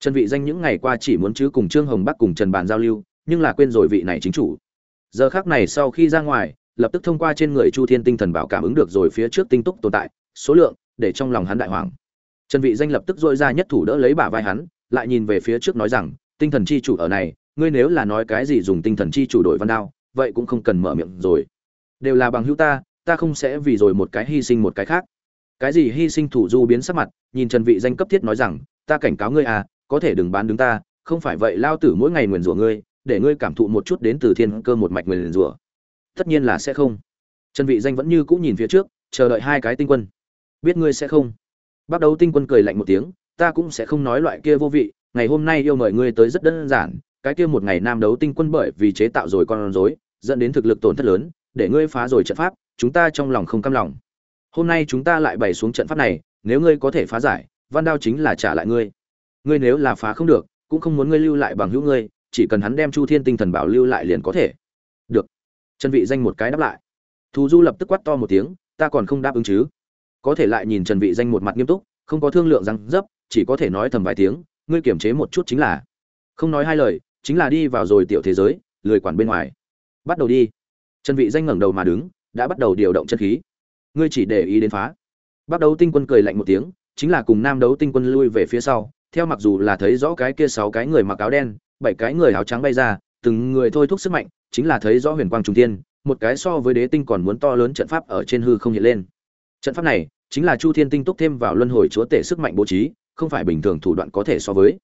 trần vị danh những ngày qua chỉ muốn chứ cùng trương hồng bắc cùng trần bàn giao lưu, nhưng là quên rồi vị này chính chủ. Giờ khắc này sau khi ra ngoài, lập tức thông qua trên người chu thiên tinh thần bảo cảm ứng được rồi phía trước tinh túc tồn tại, số lượng, để trong lòng hắn đại hoàng trần vị danh lập tức dội ra nhất thủ đỡ lấy bả vai hắn, lại nhìn về phía trước nói rằng, tinh thần chi chủ ở này, ngươi nếu là nói cái gì dùng tinh thần chi chủ đổi văn đao, vậy cũng không cần mở miệng rồi. Đều là bằng hữu ta ta không sẽ vì rồi một cái hy sinh một cái khác. Cái gì hy sinh thủ du biến sắc mặt, nhìn trần vị danh cấp thiết nói rằng, ta cảnh cáo ngươi à có thể đừng bán đứng ta, không phải vậy lao tử mỗi ngày nguyền rủa ngươi, để ngươi cảm thụ một chút đến từ thiên cơ một mạch nguyền rủa. Tất nhiên là sẽ không. Trần vị danh vẫn như cũ nhìn phía trước, chờ đợi hai cái tinh quân. Biết ngươi sẽ không. Bắt đầu tinh quân cười lạnh một tiếng, ta cũng sẽ không nói loại kia vô vị, ngày hôm nay yêu mời ngươi tới rất đơn giản, cái kia một ngày nam đấu tinh quân bởi vì chế tạo rồi con rối, dẫn đến thực lực tổn thất lớn, để ngươi phá rồi trận pháp, chúng ta trong lòng không cam lòng. Hôm nay chúng ta lại bày xuống trận pháp này, nếu ngươi có thể phá giải, văn đao chính là trả lại ngươi ngươi nếu là phá không được, cũng không muốn ngươi lưu lại bằng hữu ngươi, chỉ cần hắn đem chu thiên tinh thần bảo lưu lại liền có thể. Được. Trần vị danh một cái đáp lại. Thù du lập tức quát to một tiếng, ta còn không đáp ứng chứ. Có thể lại nhìn trần vị danh một mặt nghiêm túc, không có thương lượng răng dấp, chỉ có thể nói thầm vài tiếng, ngươi kiểm chế một chút chính là. Không nói hai lời, chính là đi vào rồi tiểu thế giới, lười quản bên ngoài. Bắt đầu đi. Trần vị danh ngẩng đầu mà đứng, đã bắt đầu điều động chân khí. Ngươi chỉ để ý đến phá. Bắt đầu tinh quân cười lạnh một tiếng, chính là cùng nam đấu tinh quân lui về phía sau theo mặc dù là thấy rõ cái kia sáu cái người mặc áo đen, bảy cái người áo trắng bay ra, từng người thôi thúc sức mạnh, chính là thấy rõ huyền quang trung thiên, một cái so với đế tinh còn muốn to lớn trận pháp ở trên hư không hiện lên. Trận pháp này chính là chu thiên tinh túc thêm vào luân hồi chúa tể sức mạnh bố trí, không phải bình thường thủ đoạn có thể so với.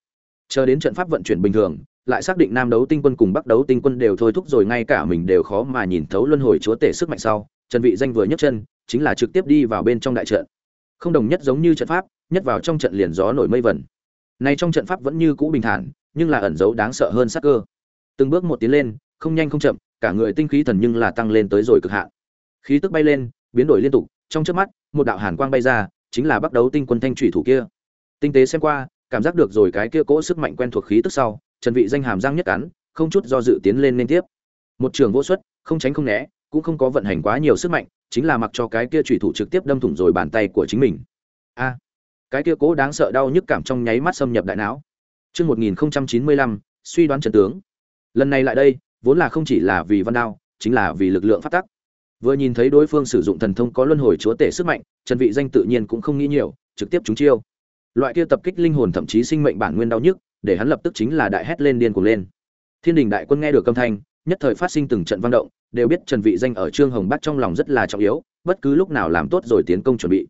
Chờ đến trận pháp vận chuyển bình thường, lại xác định nam đấu tinh quân cùng bắc đấu tinh quân đều thôi thúc rồi ngay cả mình đều khó mà nhìn thấu luân hồi chúa tể sức mạnh sau, trần vị danh vừa nhấc chân, chính là trực tiếp đi vào bên trong đại trận. Không đồng nhất giống như trận pháp, nhất vào trong trận liền gió nổi mây vẩn này trong trận pháp vẫn như cũ bình thản nhưng là ẩn giấu đáng sợ hơn sát cơ. Từng bước một tiến lên không nhanh không chậm cả người tinh khí thần nhưng là tăng lên tới rồi cực hạn. Khí tức bay lên biến đổi liên tục trong chớp mắt một đạo hàn quang bay ra chính là bắt đấu tinh quân thanh thủy thủ kia. Tinh tế xem qua cảm giác được rồi cái kia cỗ sức mạnh quen thuộc khí tức sau trần vị danh hàm răng nhất cắn không chút do dự tiến lên liên tiếp. Một trường vô suất, không tránh không né cũng không có vận hành quá nhiều sức mạnh chính là mặc cho cái kia chủy thủ trực tiếp đâm thủng rồi bàn tay của chính mình. A! Cái kia cố đáng sợ đau nhức cảm trong nháy mắt xâm nhập đại não. Chương 1095 suy đoán trận tướng. Lần này lại đây, vốn là không chỉ là vì văn đao, chính là vì lực lượng phát tắc. Vừa nhìn thấy đối phương sử dụng thần thông có luân hồi chúa tể sức mạnh, trần vị danh tự nhiên cũng không nghĩ nhiều, trực tiếp trúng chiêu. Loại kia tập kích linh hồn thậm chí sinh mệnh bản nguyên đau nhức, để hắn lập tức chính là đại hét lên điên cuồng lên. Thiên đình đại quân nghe được âm thanh, nhất thời phát sinh từng trận vang động, đều biết trần vị danh ở trương hồng bắc trong lòng rất là trọng yếu, bất cứ lúc nào làm tốt rồi tiến công chuẩn bị.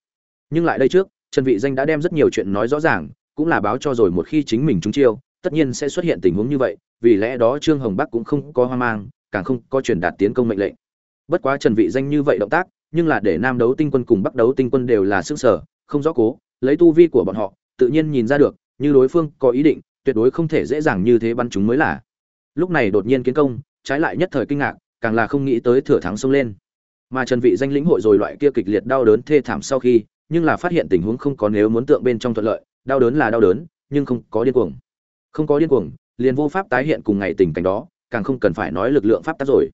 Nhưng lại đây trước trần vị danh đã đem rất nhiều chuyện nói rõ ràng, cũng là báo cho rồi một khi chính mình trúng chiêu, tất nhiên sẽ xuất hiện tình huống như vậy, vì lẽ đó trương hồng bắc cũng không có hoang mang, càng không có truyền đạt tiến công mệnh lệnh. Bất quá trần vị danh như vậy động tác, nhưng là để nam đấu tinh quân cùng bắc đấu tinh quân đều là sức sở, không rõ cố, lấy tu vi của bọn họ, tự nhiên nhìn ra được, như đối phương có ý định, tuyệt đối không thể dễ dàng như thế bắn chúng mới là. Lúc này đột nhiên kiến công, trái lại nhất thời kinh ngạc, càng là không nghĩ tới thừa thắng xông lên. Mà trần vị danh lĩnh hội rồi loại kia kịch liệt đau đớn thê thảm sau khi nhưng là phát hiện tình huống không có nếu muốn tượng bên trong thuận lợi, đau đớn là đau đớn, nhưng không có điên cuồng. Không có điên cuồng, liền vô pháp tái hiện cùng ngày tình cảnh đó, càng không cần phải nói lực lượng pháp tác rồi.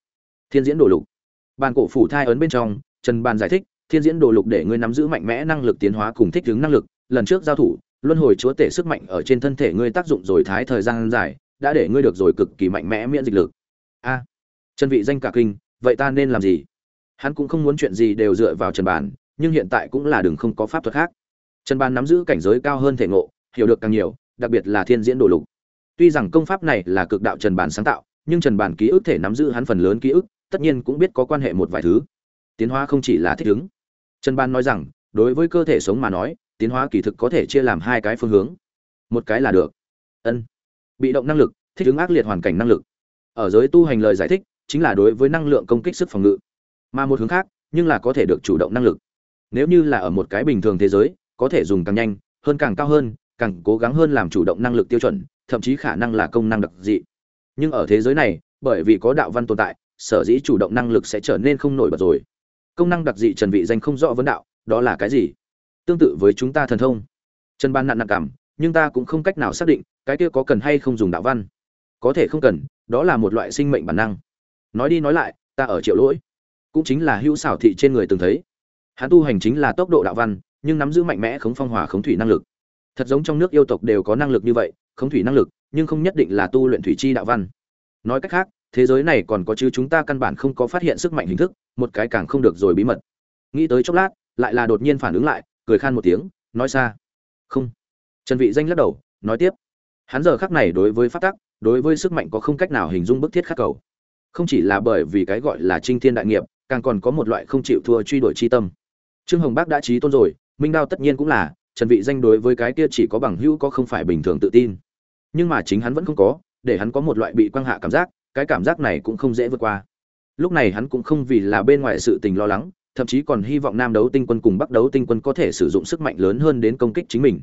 Thiên diễn đồ lục. Bàn cổ phủ thai ấn bên trong, trần bàn giải thích, thiên diễn đồ lục để ngươi nắm giữ mạnh mẽ năng lực tiến hóa cùng thích ứng năng lực, lần trước giao thủ, luân hồi chúa tể sức mạnh ở trên thân thể ngươi tác dụng rồi thái thời gian dài, đã để ngươi được rồi cực kỳ mạnh mẽ miễn dịch lực. A. Trần vị danh cả kinh, vậy ta nên làm gì? Hắn cũng không muốn chuyện gì đều dựa vào trần bàn nhưng hiện tại cũng là đừng không có pháp thuật khác. Trần bàn nắm giữ cảnh giới cao hơn thể ngộ, hiểu được càng nhiều, đặc biệt là thiên diễn đồ lục. Tuy rằng công pháp này là cực đạo trần bàn sáng tạo, nhưng trần bàn ký ức thể nắm giữ hắn phần lớn ký ức, tất nhiên cũng biết có quan hệ một vài thứ. Tiến hóa không chỉ là thích ứng. Trần bàn nói rằng, đối với cơ thể sống mà nói, tiến hóa kỳ thực có thể chia làm hai cái phương hướng. Một cái là được. Ân. Bị động năng lực, thích ứng ác liệt hoàn cảnh năng lực. Ở giới tu hành lời giải thích, chính là đối với năng lượng công kích sức phòng ngự. Mà một hướng khác, nhưng là có thể được chủ động năng lực nếu như là ở một cái bình thường thế giới, có thể dùng càng nhanh, hơn càng cao hơn, càng cố gắng hơn làm chủ động năng lực tiêu chuẩn, thậm chí khả năng là công năng đặc dị. Nhưng ở thế giới này, bởi vì có đạo văn tồn tại, sở dĩ chủ động năng lực sẽ trở nên không nổi bật rồi. Công năng đặc dị trần vị danh không rõ vấn đạo, đó là cái gì? Tương tự với chúng ta thần thông. Trần ban nặn nặng cảm, nhưng ta cũng không cách nào xác định cái kia có cần hay không dùng đạo văn. Có thể không cần, đó là một loại sinh mệnh bản năng. Nói đi nói lại, ta ở triệu lỗi. Cũng chính là hữu xảo thị trên người từng thấy hắn tu hành chính là tốc độ đạo văn, nhưng nắm giữ mạnh mẽ khống phong hỏa khống thủy năng lực. Thật giống trong nước yêu tộc đều có năng lực như vậy, khống thủy năng lực, nhưng không nhất định là tu luyện thủy chi đạo văn. Nói cách khác, thế giới này còn có chứ chúng ta căn bản không có phát hiện sức mạnh hình thức, một cái càng không được rồi bí mật. Nghĩ tới chốc lát, lại là đột nhiên phản ứng lại, cười khan một tiếng, nói xa. Không. Trần vị danh lắc đầu, nói tiếp. Hắn giờ khắc này đối với pháp tắc, đối với sức mạnh có không cách nào hình dung bức thiết khắc cầu. Không chỉ là bởi vì cái gọi là trinh thiên đại nghiệp, càng còn có một loại không chịu thua truy đuổi chi tâm trương hồng bác đã trí tôn rồi, minh đao tất nhiên cũng là, trần vị danh đối với cái kia chỉ có bằng hữu có không phải bình thường tự tin. Nhưng mà chính hắn vẫn không có, để hắn có một loại bị quang hạ cảm giác, cái cảm giác này cũng không dễ vượt qua. Lúc này hắn cũng không vì là bên ngoài sự tình lo lắng, thậm chí còn hy vọng nam đấu tinh quân cùng bắc đấu tinh quân có thể sử dụng sức mạnh lớn hơn đến công kích chính mình.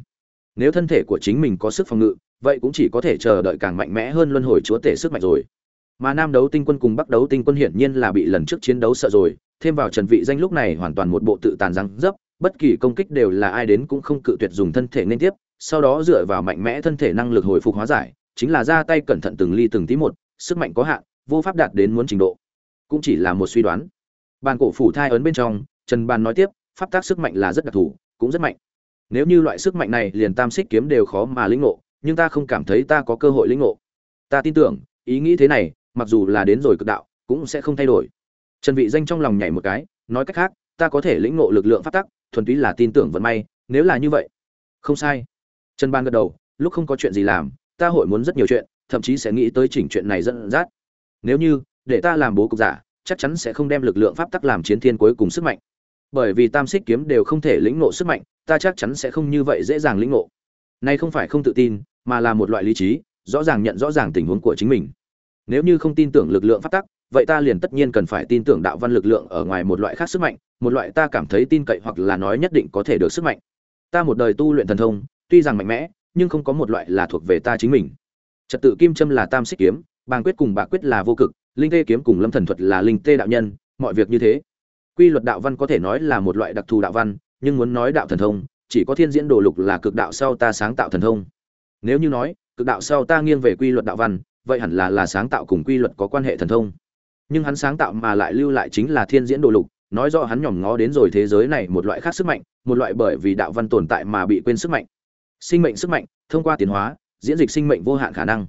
Nếu thân thể của chính mình có sức phòng ngự, vậy cũng chỉ có thể chờ đợi càng mạnh mẽ hơn luân hồi chúa tể sức mạnh rồi. Mà nam đấu tinh quân cùng bắc đấu tinh quân hiển nhiên là bị lần trước chiến đấu sợ rồi thêm vào trần vị danh lúc này hoàn toàn một bộ tự tàn răng dấp, bất kỳ công kích đều là ai đến cũng không cự tuyệt dùng thân thể nên tiếp, sau đó dựa vào mạnh mẽ thân thể năng lực hồi phục hóa giải, chính là ra tay cẩn thận từng ly từng tí một, sức mạnh có hạn, vô pháp đạt đến muốn trình độ. Cũng chỉ là một suy đoán. Bàn cổ phủ thai ấn bên trong, trần bàn nói tiếp, pháp tác sức mạnh là rất đặc thù, cũng rất mạnh. Nếu như loại sức mạnh này liền tam xích kiếm đều khó mà lĩnh ngộ, nhưng ta không cảm thấy ta có cơ hội lĩnh ngộ. Ta tin tưởng, ý nghĩ thế này, mặc dù là đến rồi cực đạo, cũng sẽ không thay đổi trần vị danh trong lòng nhảy một cái, nói cách khác, ta có thể lĩnh ngộ lực lượng pháp tắc, thuần túy là tin tưởng vận may, nếu là như vậy. Không sai. Trần ban gật đầu, lúc không có chuyện gì làm, ta hội muốn rất nhiều chuyện, thậm chí sẽ nghĩ tới chỉnh chuyện này dẫn dắt. Nếu như, để ta làm bố cục giả, chắc chắn sẽ không đem lực lượng pháp tắc làm chiến thiên cuối cùng sức mạnh. Bởi vì tam xích kiếm đều không thể lĩnh ngộ sức mạnh, ta chắc chắn sẽ không như vậy dễ dàng lĩnh ngộ. Nay không phải không tự tin, mà là một loại lý trí, rõ ràng nhận rõ ràng tình huống của chính mình. Nếu như không tin tưởng lực lượng pháp tắc vậy ta liền tất nhiên cần phải tin tưởng đạo văn lực lượng ở ngoài một loại khác sức mạnh, một loại ta cảm thấy tin cậy hoặc là nói nhất định có thể được sức mạnh. Ta một đời tu luyện thần thông, tuy rằng mạnh mẽ, nhưng không có một loại là thuộc về ta chính mình. Trật tự kim châm là tam xích kiếm, bàng quyết cùng bạc quyết là vô cực, linh tê kiếm cùng lâm thần thuật là linh tê đạo nhân, mọi việc như thế. Quy luật đạo văn có thể nói là một loại đặc thù đạo văn, nhưng muốn nói đạo thần thông, chỉ có thiên diễn đồ lục là cực đạo sau ta sáng tạo thần thông. Nếu như nói, cực đạo sau ta nghiêng về quy luật đạo văn, vậy hẳn là là sáng tạo cùng quy luật có quan hệ thần thông nhưng hắn sáng tạo mà lại lưu lại chính là thiên diễn đồ lục, nói rõ hắn nhòm ngó đến rồi thế giới này một loại khác sức mạnh, một loại bởi vì đạo văn tồn tại mà bị quên sức mạnh. Sinh mệnh sức mạnh, thông qua tiến hóa, diễn dịch sinh mệnh vô hạn khả năng.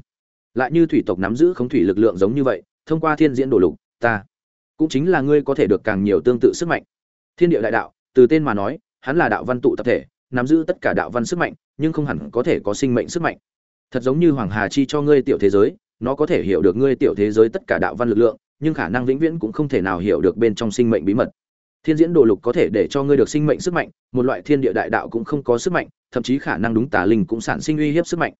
Lại như thủy tộc nắm giữ không thủy lực lượng giống như vậy, thông qua thiên diễn đồ lục, ta cũng chính là ngươi có thể được càng nhiều tương tự sức mạnh. Thiên địa đại đạo, từ tên mà nói, hắn là đạo văn tụ tập thể, nắm giữ tất cả đạo văn sức mạnh, nhưng không hẳn có thể có sinh mệnh sức mạnh. Thật giống như hoàng hà chi cho ngươi tiểu thế giới, nó có thể hiểu được ngươi tiểu thế giới tất cả đạo văn lực lượng nhưng khả năng vĩnh viễn cũng không thể nào hiểu được bên trong sinh mệnh bí mật. Thiên diễn đồ lục có thể để cho ngươi được sinh mệnh sức mạnh, một loại thiên địa đại đạo cũng không có sức mạnh, thậm chí khả năng đúng tà linh cũng sản sinh uy hiếp sức mạnh.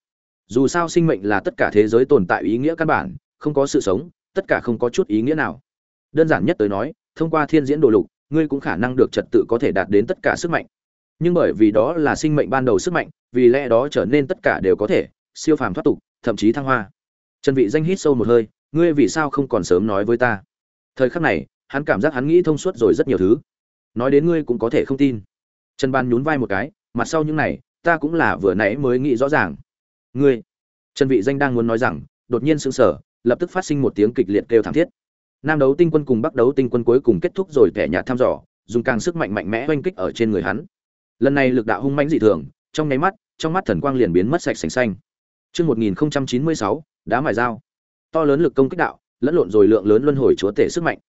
Dù sao sinh mệnh là tất cả thế giới tồn tại ý nghĩa căn bản, không có sự sống, tất cả không có chút ý nghĩa nào. Đơn giản nhất tới nói, thông qua thiên diễn đồ lục, ngươi cũng khả năng được trật tự có thể đạt đến tất cả sức mạnh. Nhưng bởi vì đó là sinh mệnh ban đầu sức mạnh, vì lẽ đó trở nên tất cả đều có thể, siêu phàm thoát tục, thậm chí thăng hoa. Trần vị danh hít sâu một hơi ngươi vì sao không còn sớm nói với ta? Thời khắc này hắn cảm giác hắn nghĩ thông suốt rồi rất nhiều thứ. Nói đến ngươi cũng có thể không tin. Trần ban nhún vai một cái mặt sau những này ta cũng là vừa nãy mới nghĩ rõ ràng. Ngươi trần vị danh đang muốn nói rằng đột nhiên sững sờ lập tức phát sinh một tiếng kịch liệt kêu thảm thiết. Nam đấu tinh quân cùng bắc đấu tinh quân cuối cùng kết thúc rồi kẻ nhạt thăm dò dùng càng sức mạnh mạnh mẽ oanh kích ở trên người hắn. Lần này lực đạo hung mãnh dị thường trong nháy mắt trong mắt thần quang liền biến mất sạch sành xanh. Trước 1096, đá mài dao. To lớn lực công kích đạo, lẫn lộn rồi lượng lớn luân hồi chúa tể sức mạnh.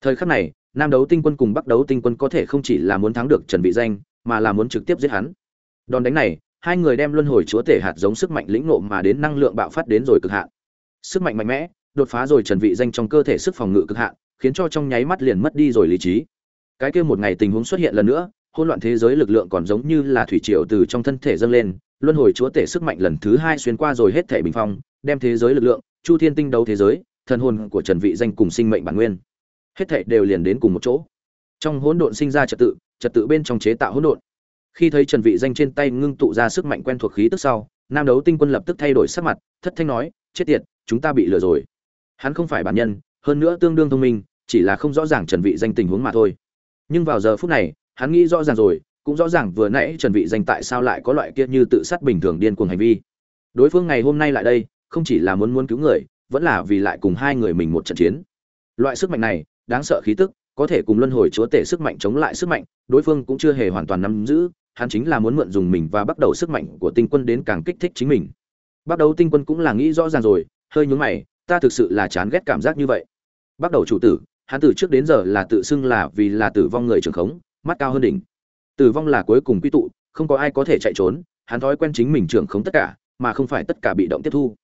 Thời khắc này, Nam đấu tinh quân cùng Bắc đấu tinh quân có thể không chỉ là muốn thắng được Trần Vị Danh, mà là muốn trực tiếp giết hắn. Đòn đánh này, hai người đem luân hồi chúa tể hạt giống sức mạnh lĩnh ngộ mà đến năng lượng bạo phát đến rồi cực hạn. Sức mạnh mạnh mẽ, đột phá rồi Trần Vị Danh trong cơ thể sức phòng ngự cực hạn, khiến cho trong nháy mắt liền mất đi rồi lý trí. Cái kia một ngày tình huống xuất hiện lần nữa, hỗn loạn thế giới lực lượng còn giống như là thủy triều từ trong thân thể dâng lên, luân hồi chúa tể sức mạnh lần thứ hai xuyên qua rồi hết thể bình phong, đem thế giới lực lượng, chu thiên tinh đấu thế giới, thần hồn của Trần Vị Danh cùng sinh mệnh bản nguyên, hết thảy đều liền đến cùng một chỗ. Trong hỗn độn sinh ra trật tự, trật tự bên trong chế tạo hỗn độn. Khi thấy Trần Vị Danh trên tay ngưng tụ ra sức mạnh quen thuộc khí tức sau, Nam đấu tinh quân lập tức thay đổi sắc mặt, thất thanh nói, chết tiệt, chúng ta bị lừa rồi. Hắn không phải bản nhân, hơn nữa tương đương thông minh, chỉ là không rõ ràng Trần Vị Danh tình huống mà thôi. Nhưng vào giờ phút này, hắn nghĩ rõ ràng rồi, cũng rõ ràng vừa nãy Trần Vị Danh tại sao lại có loại kia như tự sát bình thường điên cuồng hành vi. Đối phương ngày hôm nay lại đây, không chỉ là muốn muốn cứu người, vẫn là vì lại cùng hai người mình một trận chiến. Loại sức mạnh này, đáng sợ khí tức, có thể cùng luân hồi chúa tể sức mạnh chống lại sức mạnh, đối phương cũng chưa hề hoàn toàn nắm giữ, hắn chính là muốn mượn dùng mình và bắt đầu sức mạnh của tinh quân đến càng kích thích chính mình. bắt đầu tinh quân cũng là nghĩ rõ ràng rồi hơi nhướng mày ta thực sự là chán ghét cảm giác như vậy bắt đầu chủ tử hắn từ trước đến giờ là tự xưng là vì là tử vong người trưởng khống mắt cao hơn đỉnh tử vong là cuối cùng quy tụ không có ai có thể chạy trốn hắn thói quen chính mình trưởng khống tất cả mà không phải tất cả bị động tiếp thu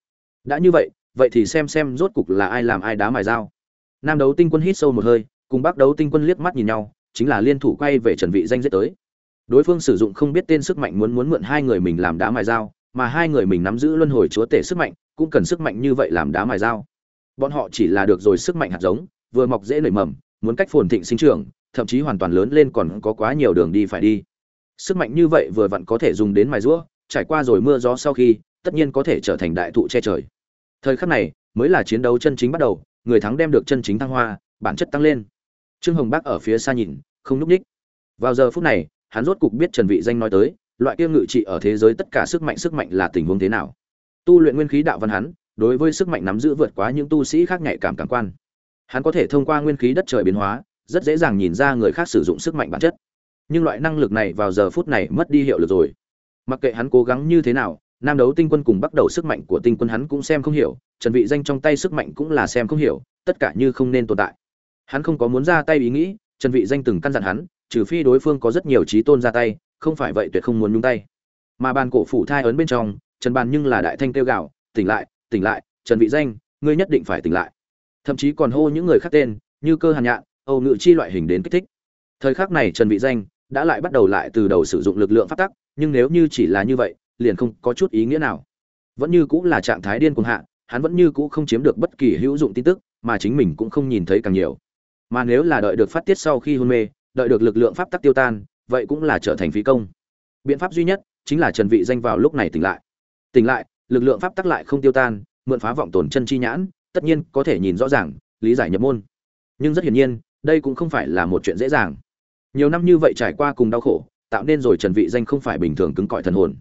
đã như vậy vậy thì xem xem rốt cục là ai làm ai đá mài dao. Nam đấu tinh quân hít sâu một hơi, cùng bác đấu tinh quân liếc mắt nhìn nhau, chính là liên thủ quay về trần vị danh giết tới. Đối phương sử dụng không biết tên sức mạnh muốn muốn mượn hai người mình làm đá mài dao, mà hai người mình nắm giữ luân hồi chúa tể sức mạnh, cũng cần sức mạnh như vậy làm đá mài dao. Bọn họ chỉ là được rồi sức mạnh hạt giống, vừa mọc dễ nảy mầm, muốn cách phồn thịnh sinh trưởng, thậm chí hoàn toàn lớn lên còn có quá nhiều đường đi phải đi. Sức mạnh như vậy vừa vặn có thể dùng đến mài rũa trải qua rồi mưa gió sau khi, tất nhiên có thể trở thành đại thụ che trời thời khắc này, mới là chiến đấu chân chính bắt đầu, người thắng đem được chân chính thăng hoa, bản chất tăng lên. Trương hồng bác ở phía xa nhìn, không núp ních. Vào giờ phút này, hắn rốt cục biết trần vị danh nói tới, loại kia ngự trị ở thế giới tất cả sức mạnh sức mạnh là tình huống thế nào. Tu luyện nguyên khí đạo văn hắn, đối với sức mạnh nắm giữ vượt quá những tu sĩ khác nhạy cảm cảm quan. Hắn có thể thông qua nguyên khí đất trời biến hóa, rất dễ dàng nhìn ra người khác sử dụng sức mạnh bản chất. Nhưng loại năng lực này vào giờ phút này mất đi hiệu lực rồi. Mặc kệ hắn cố gắng như thế nào nam đấu tinh quân cùng bắt đầu sức mạnh của tinh quân hắn cũng xem không hiểu, trần vị danh trong tay sức mạnh cũng là xem không hiểu, tất cả như không nên tồn tại. Hắn không có muốn ra tay ý nghĩ, trần vị danh từng căn dặn hắn, trừ phi đối phương có rất nhiều trí tôn ra tay, không phải vậy tuyệt không muốn nhúng tay. Mà bàn cổ phủ thai ấn bên trong, trần bàn nhưng là đại thanh tiêu gạo tỉnh lại tỉnh lại, trần vị danh, ngươi nhất định phải tỉnh lại. Thậm chí còn hô những người khác tên, như cơ hàn nhạn, âu ngự chi loại hình đến kích thích. Thời khắc này trần vị danh đã lại bắt đầu lại từ đầu sử dụng lực lượng phát tắc, nhưng nếu như chỉ là như vậy liền không có chút ý nghĩa nào. Vẫn như cũng là trạng thái điên cuồng hạ, hắn vẫn như cũ không chiếm được bất kỳ hữu dụng tin tức, mà chính mình cũng không nhìn thấy càng nhiều. Mà nếu là đợi được phát tiết sau khi hôn mê, đợi được lực lượng pháp tắc tiêu tan, vậy cũng là trở thành phí công. Biện pháp duy nhất chính là trần vị danh vào lúc này tỉnh lại. Tỉnh lại, lực lượng pháp tắc lại không tiêu tan, mượn phá vọng tổn chân chi nhãn, tất nhiên có thể nhìn rõ ràng, lý giải nhập môn. Nhưng rất hiển nhiên, đây cũng không phải là một chuyện dễ dàng. Nhiều năm như vậy trải qua cùng đau khổ, tạo nên rồi trần vị danh không phải bình thường cứng cỏi thần hồn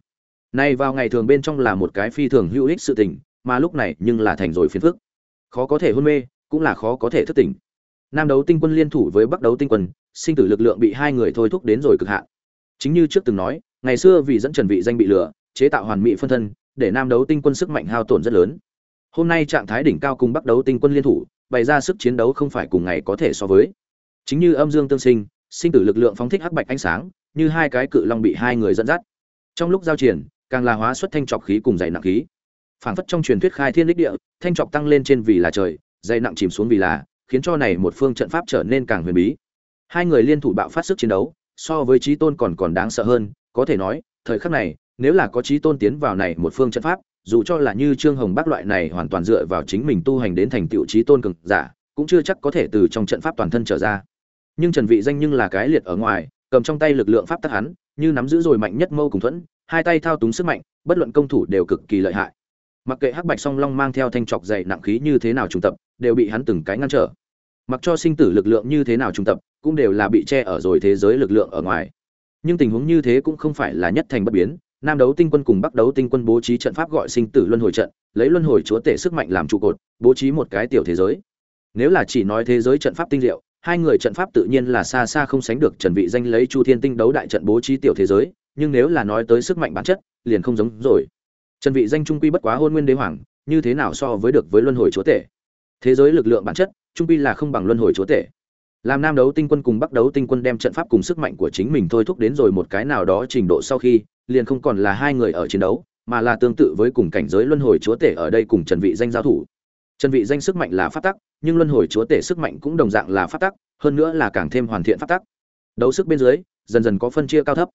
này vào ngày thường bên trong là một cái phi thường hữu ích sự tình, mà lúc này nhưng là thành rồi phiền phức. Khó có thể hôn mê, cũng là khó có thể thức tỉnh. Nam đấu tinh quân liên thủ với bắc đấu tinh quân, sinh tử lực lượng bị hai người thôi thúc đến rồi cực hạn. Chính như trước từng nói, ngày xưa vì dẫn trần vị danh bị lừa, chế tạo hoàn mỹ phân thân, để nam đấu tinh quân sức mạnh hao tổn rất lớn. Hôm nay trạng thái đỉnh cao cùng bắc đấu tinh quân liên thủ, bày ra sức chiến đấu không phải cùng ngày có thể so với. Chính như âm dương tương sinh sinh tử lực lượng phóng thích hắc bạch ánh sáng, như hai cái cự long bị hai người dẫn dắt. Trong lúc giao triển càng là hóa xuất thanh trọc khí cùng dày nặng khí. Phảng phất trong truyền thuyết khai thiên lích địa, thanh trọc tăng lên trên vì là trời, dày nặng chìm xuống vì là, khiến cho này một phương trận pháp trở nên càng huyền bí. Hai người liên thủ bạo phát sức chiến đấu, so với trí tôn còn còn đáng sợ hơn, có thể nói, thời khắc này, nếu là có trí tôn tiến vào này một phương trận pháp, dù cho là như trương hồng bác loại này hoàn toàn dựa vào chính mình tu hành đến thành tựu trí tôn cực giả, cũng chưa chắc có thể từ trong trận pháp toàn thân trở ra. Nhưng trần vị danh nhưng là cái liệt ở ngoài, cầm trong tay lực lượng pháp tắc hắn, như nắm giữ rồi mạnh nhất mâu cùng thuẫn hai tay thao túng sức mạnh, bất luận công thủ đều cực kỳ lợi hại. Mặc kệ hắc bạch song long mang theo thanh trọc dày nặng khí như thế nào trùng tập, đều bị hắn từng cái ngăn trở. Mặc cho sinh tử lực lượng như thế nào trùng tập, cũng đều là bị che ở rồi thế giới lực lượng ở ngoài. Nhưng tình huống như thế cũng không phải là nhất thành bất biến. Nam đấu tinh quân cùng bắc đấu tinh quân bố trí trận pháp gọi sinh tử luân hồi trận, lấy luân hồi chúa tể sức mạnh làm trụ cột, bố trí một cái tiểu thế giới. Nếu là chỉ nói thế giới trận pháp tinh diệu, hai người trận pháp tự nhiên là xa xa không sánh được trần vị danh lấy chu thiên tinh đấu đại trận bố trí tiểu thế giới nhưng nếu là nói tới sức mạnh bản chất, liền không giống rồi. Trần vị danh trung quy bất quá hôn nguyên đế hoàng, như thế nào so với được với luân hồi chúa tể? Thế giới lực lượng bản chất, trung quy là không bằng luân hồi chúa tể. Làm nam đấu tinh quân cùng bắc đấu tinh quân đem trận pháp cùng sức mạnh của chính mình thôi thúc đến rồi một cái nào đó trình độ sau khi, liền không còn là hai người ở chiến đấu, mà là tương tự với cùng cảnh giới luân hồi chúa tể ở đây cùng trần vị danh giao thủ. Trần vị danh sức mạnh là pháp tắc, nhưng luân hồi chúa tể sức mạnh cũng đồng dạng là pháp tắc, hơn nữa là càng thêm hoàn thiện pháp tắc. Đấu sức bên dưới, dần dần có phân chia cao thấp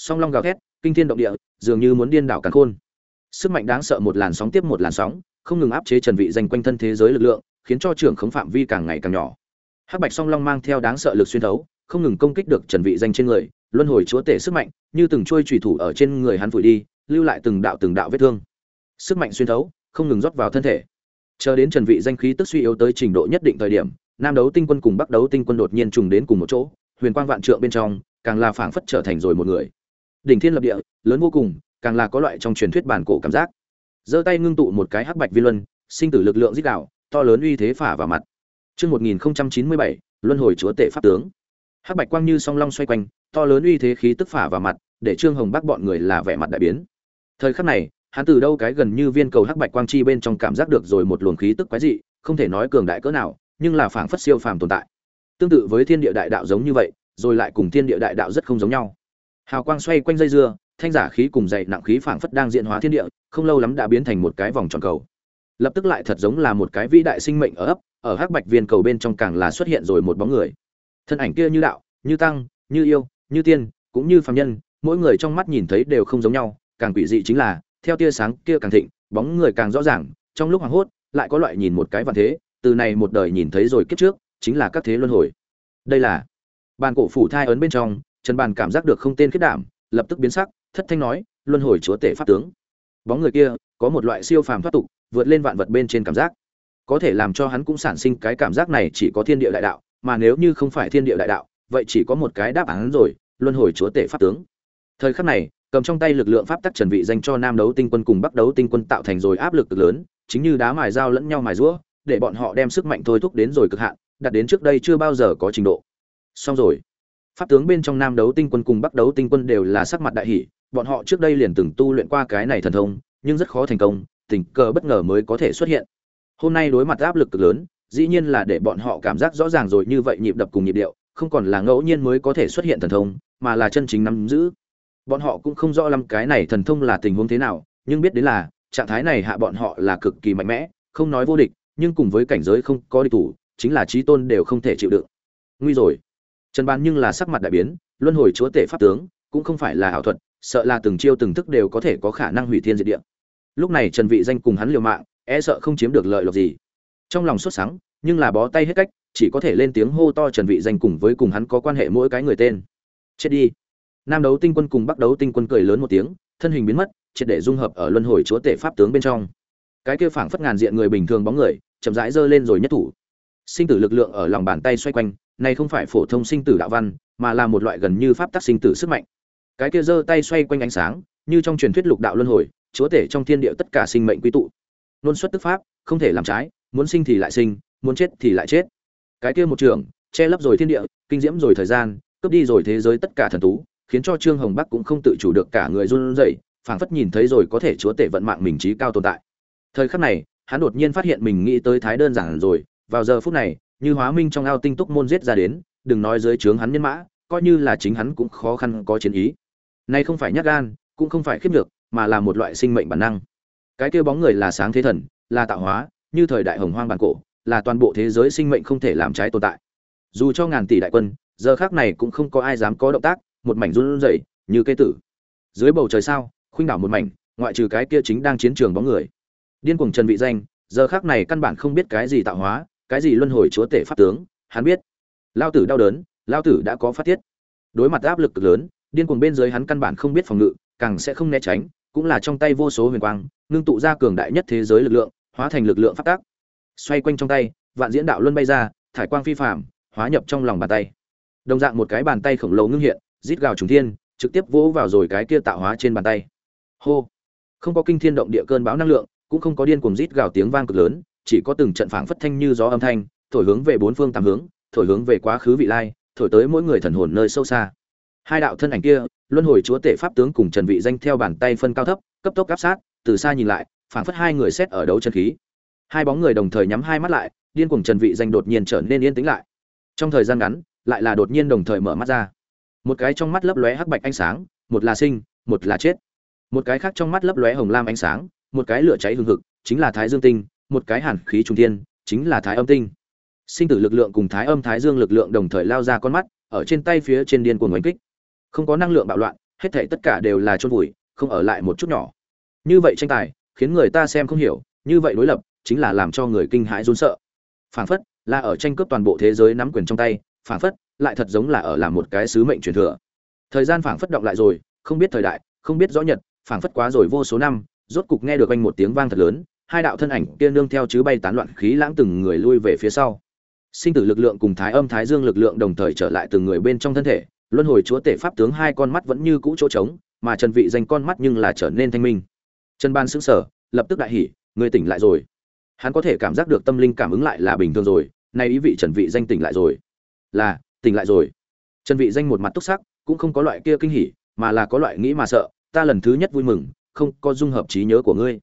song long gào thét, kinh thiên động địa, dường như muốn điên đảo càn khôn. Sức mạnh đáng sợ một làn sóng tiếp một làn sóng, không ngừng áp chế trần vị danh quanh thân thế giới lực lượng, khiến cho trưởng khống phạm vi càng ngày càng nhỏ. Hắc bạch song long mang theo đáng sợ lực xuyên thấu, không ngừng công kích được trần vị danh trên người, luân hồi chúa tể sức mạnh, như từng trôi chủy thủ ở trên người hắn vùi đi, lưu lại từng đạo từng đạo vết thương. Sức mạnh xuyên thấu, không ngừng rót vào thân thể. Chờ đến trần vị danh khí tức suy yếu tới trình độ nhất định thời điểm, nam đấu tinh quân cùng bắc đấu tinh quân đột nhiên trùng đến cùng một chỗ, huyền quang vạn trượng bên trong, càng là phảng phất trở thành rồi một người đỉnh thiên lập địa lớn vô cùng càng là có loại trong truyền thuyết bản cổ cảm giác giơ tay ngưng tụ một cái hắc bạch vi luân sinh tử lực lượng dích đạo to lớn uy thế phả vào mặt Trước 1097, Luân hồi chúa tể pháp tướng. Hắc bạch quang như song long xoay quanh, to lớn uy thế khí tức phả vào mặt, để Trương Hồng Bắc bọn người là vẻ mặt đại biến. Thời khắc này, hắn từ đâu cái gần như viên cầu hắc bạch quang chi bên trong cảm giác được rồi một luồng khí tức quái dị không thể nói cường đại cỡ nào nhưng là phảng phất siêu phàm tồn tại tương tự với thiên địa đại đạo giống như vậy rồi lại cùng thiên địa đại đạo rất không giống nhau hào quang xoay quanh dây dưa, thanh giả khí cùng dày nặng khí phảng phất đang diễn hóa thiên địa, không lâu lắm đã biến thành một cái vòng tròn cầu. Lập tức lại thật giống là một cái vĩ đại sinh mệnh ở ấp, ở hắc bạch viên cầu bên trong càng là xuất hiện rồi một bóng người. Thân ảnh kia như đạo, như tăng, như yêu, như tiên, cũng như phàm nhân, mỗi người trong mắt nhìn thấy đều không giống nhau, càng quỷ dị chính là, theo tia sáng kia càng thịnh, bóng người càng rõ ràng, trong lúc hoảng hốt, lại có loại nhìn một cái vạn thế, từ này một đời nhìn thấy rồi kiếp trước, chính là các thế luân hồi. Đây là bàn cổ phủ thai ấn bên trong trần bàn cảm giác được không tên kết đảm, lập tức biến sắc, thất thanh nói, luân hồi chúa tể pháp tướng. Bóng người kia, có một loại siêu phàm thoát tục, vượt lên vạn vật bên trên cảm giác. Có thể làm cho hắn cũng sản sinh cái cảm giác này chỉ có thiên địa đại đạo, mà nếu như không phải thiên địa đại đạo, vậy chỉ có một cái đáp án rồi, luân hồi chúa tể pháp tướng. Thời khắc này, cầm trong tay lực lượng pháp tắc trần vị dành cho nam đấu tinh quân cùng bắc đấu tinh quân tạo thành rồi áp lực cực lớn, chính như đá mài dao lẫn nhau mài rũa để bọn họ đem sức mạnh thôi thúc đến rồi cực hạn, đạt đến trước đây chưa bao giờ có trình độ. Xong rồi pháp tướng bên trong nam đấu tinh quân cùng bắc đấu tinh quân đều là sắc mặt đại hỷ bọn họ trước đây liền từng tu luyện qua cái này thần thông, nhưng rất khó thành công, tình cờ bất ngờ mới có thể xuất hiện. Hôm nay đối mặt áp lực cực lớn, dĩ nhiên là để bọn họ cảm giác rõ ràng rồi như vậy nhịp đập cùng nhịp điệu, không còn là ngẫu nhiên mới có thể xuất hiện thần thông, mà là chân chính nắm giữ. Bọn họ cũng không rõ lắm cái này thần thông là tình huống thế nào, nhưng biết đến là, trạng thái này hạ bọn họ là cực kỳ mạnh mẽ, không nói vô địch, nhưng cùng với cảnh giới không có địch thủ, chính là trí tôn đều không thể chịu đựng. Nguy rồi trần ban nhưng là sắc mặt đại biến, luân hồi chúa tể pháp tướng, cũng không phải là ảo thuật, sợ là từng chiêu từng thức đều có thể có khả năng hủy thiên diệt địa. Lúc này trần vị danh cùng hắn liều mạng e sợ không chiếm được lợi lộc gì. Trong lòng sốt sắng, nhưng là bó tay hết cách, chỉ có thể lên tiếng hô to trần vị danh cùng với cùng hắn có quan hệ mỗi cái người tên. Chết đi. Nam đấu tinh quân cùng bắc đấu tinh quân cười lớn một tiếng, thân hình biến mất, triệt để dung hợp ở luân hồi chúa tể pháp tướng bên trong. Cái kia phảng phất ngàn diện người bình thường bóng người, chậm rãi giơ lên rồi nhất thủ. Sinh tử lực lượng ở lòng bàn tay xoay quanh này không phải phổ thông sinh tử đạo văn, mà là một loại gần như pháp tắc sinh tử sức mạnh. Cái kia giơ tay xoay quanh ánh sáng, như trong truyền thuyết lục đạo luân hồi, chúa tể trong thiên địa tất cả sinh mệnh quy tụ. Luân xuất tức pháp, không thể làm trái, muốn sinh thì lại sinh, muốn chết thì lại chết. Cái kia một trường, che lấp rồi thiên địa, kinh diễm rồi thời gian, cướp đi rồi thế giới tất cả thần tú, khiến cho trương hồng bắc cũng không tự chủ được cả người run rẩy, phảng phất nhìn thấy rồi có thể chúa tể vận mạng mình trí cao tồn tại. Thời khắc này, hắn đột nhiên phát hiện mình nghĩ tới thái đơn giản rồi, vào giờ phút này như hóa minh trong ao tinh túc môn giết ra đến, đừng nói dưới trướng hắn nhân mã, coi như là chính hắn cũng khó khăn có chiến ý. Nay không phải nhát gan, cũng không phải khiếp được mà là một loại sinh mệnh bản năng. Cái kia bóng người là sáng thế thần, là tạo hóa, như thời đại hồng hoang bản cổ, là toàn bộ thế giới sinh mệnh không thể làm trái tồn tại. Dù cho ngàn tỷ đại quân, giờ khác này cũng không có ai dám có động tác, một mảnh run rẩy, như cây tử. Dưới bầu trời sao, khuynh đảo một mảnh, ngoại trừ cái kia chính đang chiến trường bóng người. Điên cuồng trần vị danh, giờ khác này căn bản không biết cái gì tạo hóa cái gì luân hồi chúa tể pháp tướng, hắn biết. Lao tử đau đớn, lao tử đã có phát tiết. Đối mặt áp lực cực lớn, điên cuồng bên dưới hắn căn bản không biết phòng ngự, càng sẽ không né tránh, cũng là trong tay vô số huyền quang, ngưng tụ ra cường đại nhất thế giới lực lượng, hóa thành lực lượng phát tác. Xoay quanh trong tay, vạn diễn đạo luân bay ra, thải quang phi phàm, hóa nhập trong lòng bàn tay. Đồng dạng một cái bàn tay khổng lồ ngưng hiện, rít gào trùng thiên, trực tiếp vỗ vào rồi cái kia tạo hóa trên bàn tay. Hô! Không có kinh thiên động địa cơn bão năng lượng, cũng không có điên cuồng rít gào tiếng vang cực lớn chỉ có từng trận phảng phất thanh như gió âm thanh, thổi hướng về bốn phương tám hướng, thổi hướng về quá khứ vị lai, thổi tới mỗi người thần hồn nơi sâu xa. Hai đạo thân ảnh kia, luân hồi chúa tể pháp tướng cùng trần vị danh theo bàn tay phân cao thấp, cấp tốc áp sát, từ xa nhìn lại, phảng phất hai người xét ở đấu chân khí. Hai bóng người đồng thời nhắm hai mắt lại, điên cuồng trần vị danh đột nhiên trở nên yên tĩnh lại. Trong thời gian ngắn, lại là đột nhiên đồng thời mở mắt ra. Một cái trong mắt lấp lóe hắc bạch ánh sáng, một là sinh, một là chết. Một cái khác trong mắt lấp lóe hồng lam ánh sáng, một cái lửa cháy hừng hực, chính là thái dương tinh một cái hàn khí trung thiên, chính là thái âm tinh. Sinh tử lực lượng cùng thái âm thái dương lực lượng đồng thời lao ra con mắt, ở trên tay phía trên điên cuồng đánh kích. Không có năng lượng bạo loạn, hết thảy tất cả đều là chôn vùi, không ở lại một chút nhỏ. Như vậy tranh tài, khiến người ta xem không hiểu, như vậy đối lập, chính là làm cho người kinh hãi run sợ. Phảng phất, là ở tranh cướp toàn bộ thế giới nắm quyền trong tay phảng phất, lại thật giống là ở làm một cái sứ mệnh truyền thừa. Thời gian phảng phất động lại rồi, không biết thời đại, không biết rõ nhật phảng phất quá rồi vô số năm, rốt cục nghe được anh một tiếng vang thật lớn hai đạo thân ảnh kia nương theo chứ bay tán loạn khí lãng từng người lui về phía sau. Sinh tử lực lượng cùng thái âm thái dương lực lượng đồng thời trở lại từng người bên trong thân thể, luân hồi chúa tể pháp tướng hai con mắt vẫn như cũ chỗ trống, mà trần vị danh con mắt nhưng là trở nên thanh minh. Trần ban sững sờ, lập tức đại hỉ người tỉnh lại rồi. Hắn có thể cảm giác được tâm linh cảm ứng lại là bình thường rồi, nay ý vị trần vị danh tỉnh lại rồi. Là, tỉnh lại rồi. Trần vị danh một mặt túc sắc, cũng không có loại kia kinh hỉ, mà là có loại nghĩ mà sợ, ta lần thứ nhất vui mừng, không có dung hợp trí nhớ của ngươi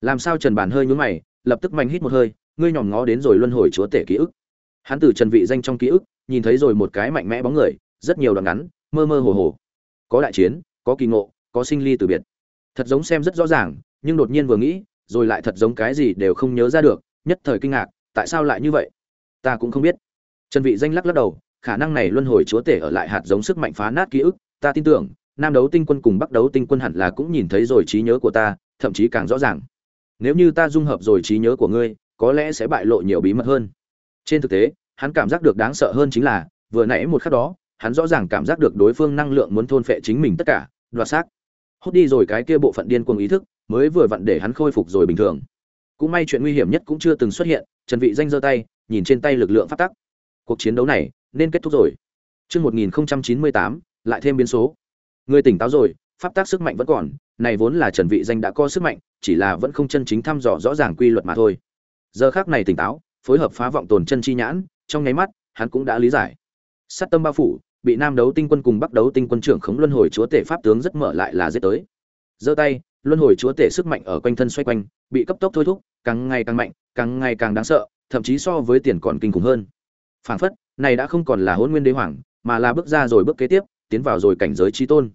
làm sao trần bàn hơi nhún mày, lập tức mạnh hít một hơi, ngươi nhòm ngó đến rồi luân hồi chúa tể ký ức. Hắn từ trần vị danh trong ký ức, nhìn thấy rồi một cái mạnh mẽ bóng người, rất nhiều đoạn ngắn, mơ mơ hồ hồ. Có đại chiến, có kỳ ngộ, có sinh ly từ biệt. Thật giống xem rất rõ ràng, nhưng đột nhiên vừa nghĩ, rồi lại thật giống cái gì đều không nhớ ra được, nhất thời kinh ngạc, tại sao lại như vậy? Ta cũng không biết. Trần vị danh lắc lắc đầu, khả năng này luân hồi chúa tể ở lại hạt giống sức mạnh phá nát ký ức, ta tin tưởng, nam đấu tinh quân cùng bắc đấu tinh quân hẳn là cũng nhìn thấy rồi trí nhớ của ta, thậm chí càng rõ ràng nếu như ta dung hợp rồi trí nhớ của ngươi có lẽ sẽ bại lộ nhiều bí mật hơn. Trên thực tế hắn cảm giác được đáng sợ hơn chính là vừa nãy một khắc đó hắn rõ ràng cảm giác được đối phương năng lượng muốn thôn phệ chính mình tất cả đoạt xác. Hút đi rồi cái kia bộ phận điên cuồng ý thức mới vừa vặn để hắn khôi phục rồi bình thường. Cũng may chuyện nguy hiểm nhất cũng chưa từng xuất hiện trần vị danh giơ tay nhìn trên tay lực lượng phát tắc. Cuộc chiến đấu này nên kết thúc rồi. Trước 1098, lại thêm biến số. Người tỉnh táo rồi, pháp tác sức mạnh vẫn còn, này vốn là Trần Vị Danh đã có sức mạnh, chỉ là vẫn không chân chính thăm dò rõ ràng quy luật mà thôi. Giờ khắc này tỉnh táo, phối hợp phá vọng tồn chân chi nhãn, trong nháy mắt, hắn cũng đã lý giải. Sát tâm bao phủ, bị Nam đấu tinh quân cùng Bắc đấu tinh quân trưởng khống luân hồi chúa tể pháp tướng rất mở lại là giết tới. Giơ tay, luân hồi chúa tể sức mạnh ở quanh thân xoay quanh, bị cấp tốc thôi thúc, càng ngày càng mạnh, càng ngày càng đáng sợ, thậm chí so với tiền còn kinh khủng hơn. Phảng phất, này đã không còn là Hỗn Nguyên Đế Hoàng, mà là bước ra rồi bước kế tiếp, tiến vào rồi cảnh giới chí tôn.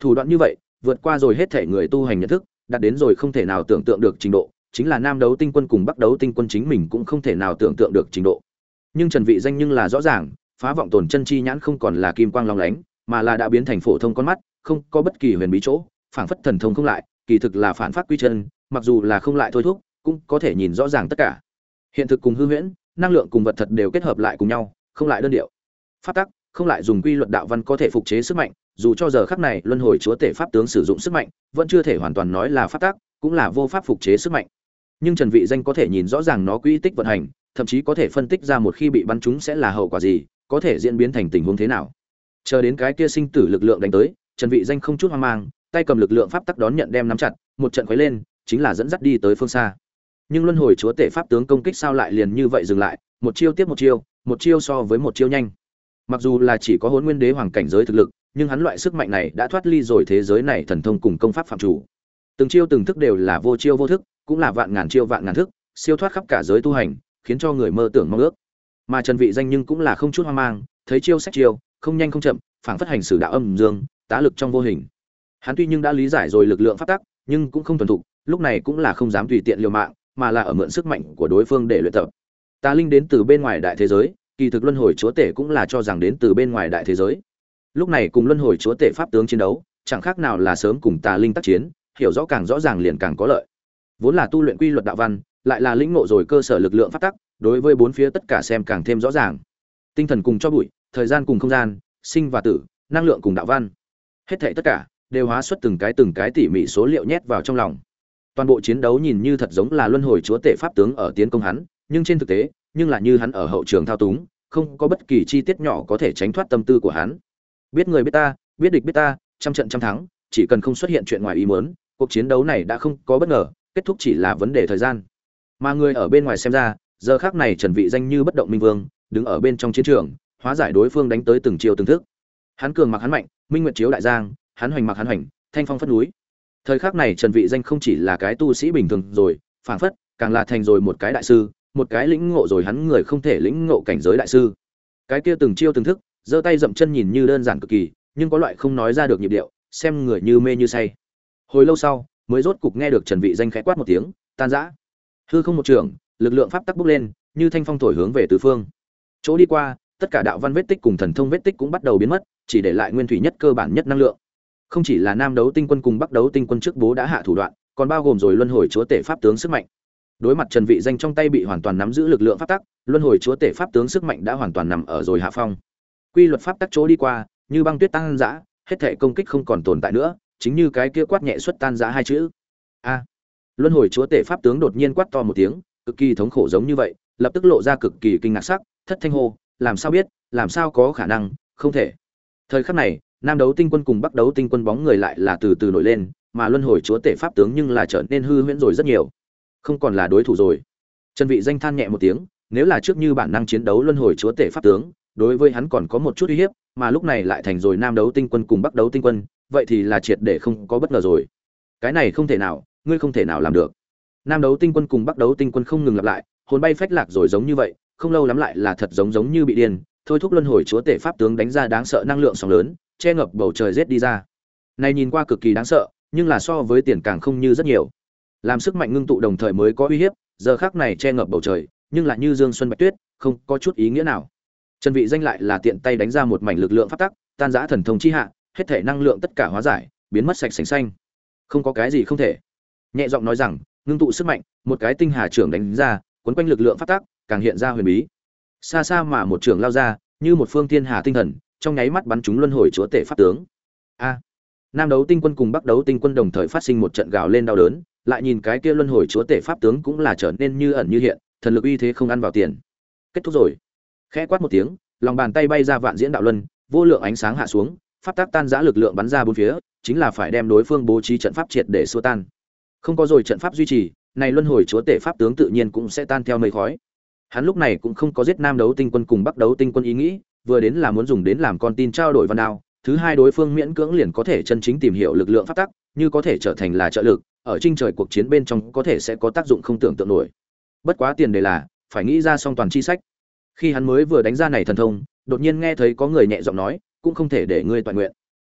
Thủ đoạn như vậy, vượt qua rồi hết thể người tu hành nhận thức, đạt đến rồi không thể nào tưởng tượng được trình độ, chính là Nam đấu tinh quân cùng Bắc đấu tinh quân chính mình cũng không thể nào tưởng tượng được trình độ. Nhưng Trần Vị danh nhưng là rõ ràng, phá vọng tồn chân chi nhãn không còn là kim quang long lánh, mà là đã biến thành phổ thông con mắt, không có bất kỳ huyền bí chỗ, phảng phất thần thông không lại, kỳ thực là phản phát quy chân, mặc dù là không lại thôi thúc, cũng có thể nhìn rõ ràng tất cả. Hiện thực cùng hư huyễn, năng lượng cùng vật thật đều kết hợp lại cùng nhau, không lại đơn điệu. Pháp tắc, không lại dùng quy luật đạo văn có thể phục chế sức mạnh, dù cho giờ khắc này luân hồi chúa tể pháp tướng sử dụng sức mạnh, vẫn chưa thể hoàn toàn nói là phát tác cũng là vô pháp phục chế sức mạnh. Nhưng Trần Vị Danh có thể nhìn rõ ràng nó quỹ tích vận hành, thậm chí có thể phân tích ra một khi bị bắn trúng sẽ là hậu quả gì, có thể diễn biến thành tình huống thế nào. Chờ đến cái kia sinh tử lực lượng đánh tới, Trần Vị Danh không chút hoang mang, tay cầm lực lượng pháp tắc đón nhận đem nắm chặt, một trận khuấy lên, chính là dẫn dắt đi tới phương xa. Nhưng luân hồi chúa tể pháp tướng công kích sao lại liền như vậy dừng lại, một chiêu tiếp một chiêu, một chiêu so với một chiêu nhanh mặc dù là chỉ có hôn nguyên đế hoàng cảnh giới thực lực nhưng hắn loại sức mạnh này đã thoát ly rồi thế giới này thần thông cùng công pháp phạm chủ. Từng chiêu từng thức đều là vô chiêu vô thức, cũng là vạn ngàn chiêu vạn ngàn thức, siêu thoát khắp cả giới tu hành, khiến cho người mơ tưởng mong ước. Mà trần vị danh nhưng cũng là không chút hoang mang, thấy chiêu sách chiêu, không nhanh không chậm, phảng phất hành sử đạo âm dương, tá lực trong vô hình. Hắn tuy nhưng đã lý giải rồi lực lượng phát tắc, nhưng cũng không thuần thục, lúc này cũng là không dám tùy tiện liều mạng, mà là ở mượn sức mạnh của đối phương để luyện tập. Ta linh đến từ bên ngoài đại thế giới, kỳ thực luân hồi chúa tể cũng là cho rằng đến từ bên ngoài đại thế giới lúc này cùng luân hồi chúa tể pháp tướng chiến đấu chẳng khác nào là sớm cùng tà linh tác chiến hiểu rõ càng rõ ràng liền càng có lợi. Vốn là tu luyện quy luật đạo văn lại là lĩnh ngộ rồi cơ sở lực lượng phát tắc đối với bốn phía tất cả xem càng thêm rõ ràng. Tinh thần cùng cho bụi thời gian cùng không gian sinh và tử năng lượng cùng đạo văn. Hết thảy tất cả đều hóa xuất từng cái từng cái tỉ mỉ số liệu nhét vào trong lòng. Toàn bộ chiến đấu nhìn như thật giống là luân hồi chúa tể pháp tướng ở tiến công hắn nhưng trên thực tế nhưng là như hắn ở hậu trường thao túng, không có bất kỳ chi tiết nhỏ có thể tránh thoát tâm tư của hắn. Biết người biết ta, biết địch biết ta, trăm trận trăm thắng, chỉ cần không xuất hiện chuyện ngoài ý muốn, cuộc chiến đấu này đã không có bất ngờ, kết thúc chỉ là vấn đề thời gian. Mà người ở bên ngoài xem ra, giờ khắc này Trần Vị danh như bất động minh vương, đứng ở bên trong chiến trường, hóa giải đối phương đánh tới từng chiều từng thức. Hắn cường mặc hắn mạnh, minh nguyệt chiếu đại giang, hắn hoành mặc hắn hoành, thanh phong phất núi. Thời khắc này Trần Vị danh không chỉ là cái tu sĩ bình thường rồi, phảng phất, càng là thành rồi một cái đại sư, một cái lĩnh ngộ rồi hắn người không thể lĩnh ngộ cảnh giới đại sư cái kia từng chiêu từng thức giơ tay dậm chân nhìn như đơn giản cực kỳ, nhưng có loại không nói ra được nhịp điệu, xem người như mê như say. Hồi lâu sau, mới rốt cục nghe được trần vị danh khẽ quát một tiếng, tan rã. Hư không một trường, lực lượng pháp tắc bốc lên, như thanh phong thổi hướng về tứ phương. Chỗ đi qua, tất cả đạo văn vết tích cùng thần thông vết tích cũng bắt đầu biến mất, chỉ để lại nguyên thủy nhất cơ bản nhất năng lượng. Không chỉ là nam đấu tinh quân cùng bắc đấu tinh quân trước bố đã hạ thủ đoạn, còn bao gồm rồi luân hồi chúa tể pháp tướng sức mạnh. Đối mặt trần vị danh trong tay bị hoàn toàn nắm giữ lực lượng pháp tắc, luân hồi chúa tể pháp tướng sức mạnh đã hoàn toàn nằm ở rồi hạ phong quy luật pháp tắc chỗ đi qua, như băng tuyết tan giã, hết thể công kích không còn tồn tại nữa, chính như cái kia quát nhẹ xuất tan giã hai chữ. A. Luân hồi chúa tể pháp tướng đột nhiên quát to một tiếng, cực kỳ thống khổ giống như vậy, lập tức lộ ra cực kỳ kinh ngạc sắc, thất thanh hô, làm sao biết, làm sao có khả năng, không thể. Thời khắc này, nam đấu tinh quân cùng bắc đấu tinh quân bóng người lại là từ từ nổi lên, mà luân hồi chúa tể pháp tướng nhưng là trở nên hư huyễn rồi rất nhiều. Không còn là đối thủ rồi. Trần vị danh than nhẹ một tiếng, nếu là trước như bản năng chiến đấu luân hồi chúa tể pháp tướng đối với hắn còn có một chút uy hiếp, mà lúc này lại thành rồi nam đấu tinh quân cùng bắc đấu tinh quân, vậy thì là triệt để không có bất ngờ rồi. Cái này không thể nào, ngươi không thể nào làm được. Nam đấu tinh quân cùng bắc đấu tinh quân không ngừng lặp lại, hồn bay phách lạc rồi giống như vậy, không lâu lắm lại là thật giống giống như bị điên, thôi thúc luân hồi chúa tể pháp tướng đánh ra đáng sợ năng lượng sóng lớn, che ngập bầu trời giết đi ra. Này nhìn qua cực kỳ đáng sợ, nhưng là so với tiền càng không như rất nhiều. Làm sức mạnh ngưng tụ đồng thời mới có uy hiếp, giờ khác này che ngập bầu trời, nhưng lại như dương xuân bạch tuyết, không có chút ý nghĩa nào trần vị danh lại là tiện tay đánh ra một mảnh lực lượng pháp tắc, tan rã thần thông chi hạ, hết thể năng lượng tất cả hóa giải, biến mất sạch sành xanh. Không có cái gì không thể. Nhẹ giọng nói rằng, ngưng tụ sức mạnh, một cái tinh hà trưởng đánh ra, cuốn quanh lực lượng pháp tắc, càng hiện ra huyền bí. Xa xa mà một trưởng lao ra, như một phương thiên hà tinh thần, trong nháy mắt bắn chúng luân hồi chúa tể pháp tướng. A! Nam đấu tinh quân cùng bắc đấu tinh quân đồng thời phát sinh một trận gào lên đau đớn, lại nhìn cái kia luân hồi chúa tể pháp tướng cũng là trở nên như ẩn như hiện, thần lực uy thế không ăn vào tiền. Kết thúc rồi khẽ quát một tiếng, lòng bàn tay bay ra vạn diễn đạo luân, vô lượng ánh sáng hạ xuống, pháp tác tan giã lực lượng bắn ra bốn phía, chính là phải đem đối phương bố trí trận pháp triệt để xua tan. Không có rồi trận pháp duy trì, này luân hồi chúa tể pháp tướng tự nhiên cũng sẽ tan theo mây khói. Hắn lúc này cũng không có giết nam đấu tinh quân cùng bắc đấu tinh quân ý nghĩ, vừa đến là muốn dùng đến làm con tin trao đổi văn đao, thứ hai đối phương miễn cưỡng liền có thể chân chính tìm hiểu lực lượng pháp tắc, như có thể trở thành là trợ lực, ở trinh trời cuộc chiến bên trong có thể sẽ có tác dụng không tưởng tượng nổi. Bất quá tiền đề là, phải nghĩ ra song toàn chi sách khi hắn mới vừa đánh ra này thần thông, đột nhiên nghe thấy có người nhẹ giọng nói, cũng không thể để ngươi toàn nguyện.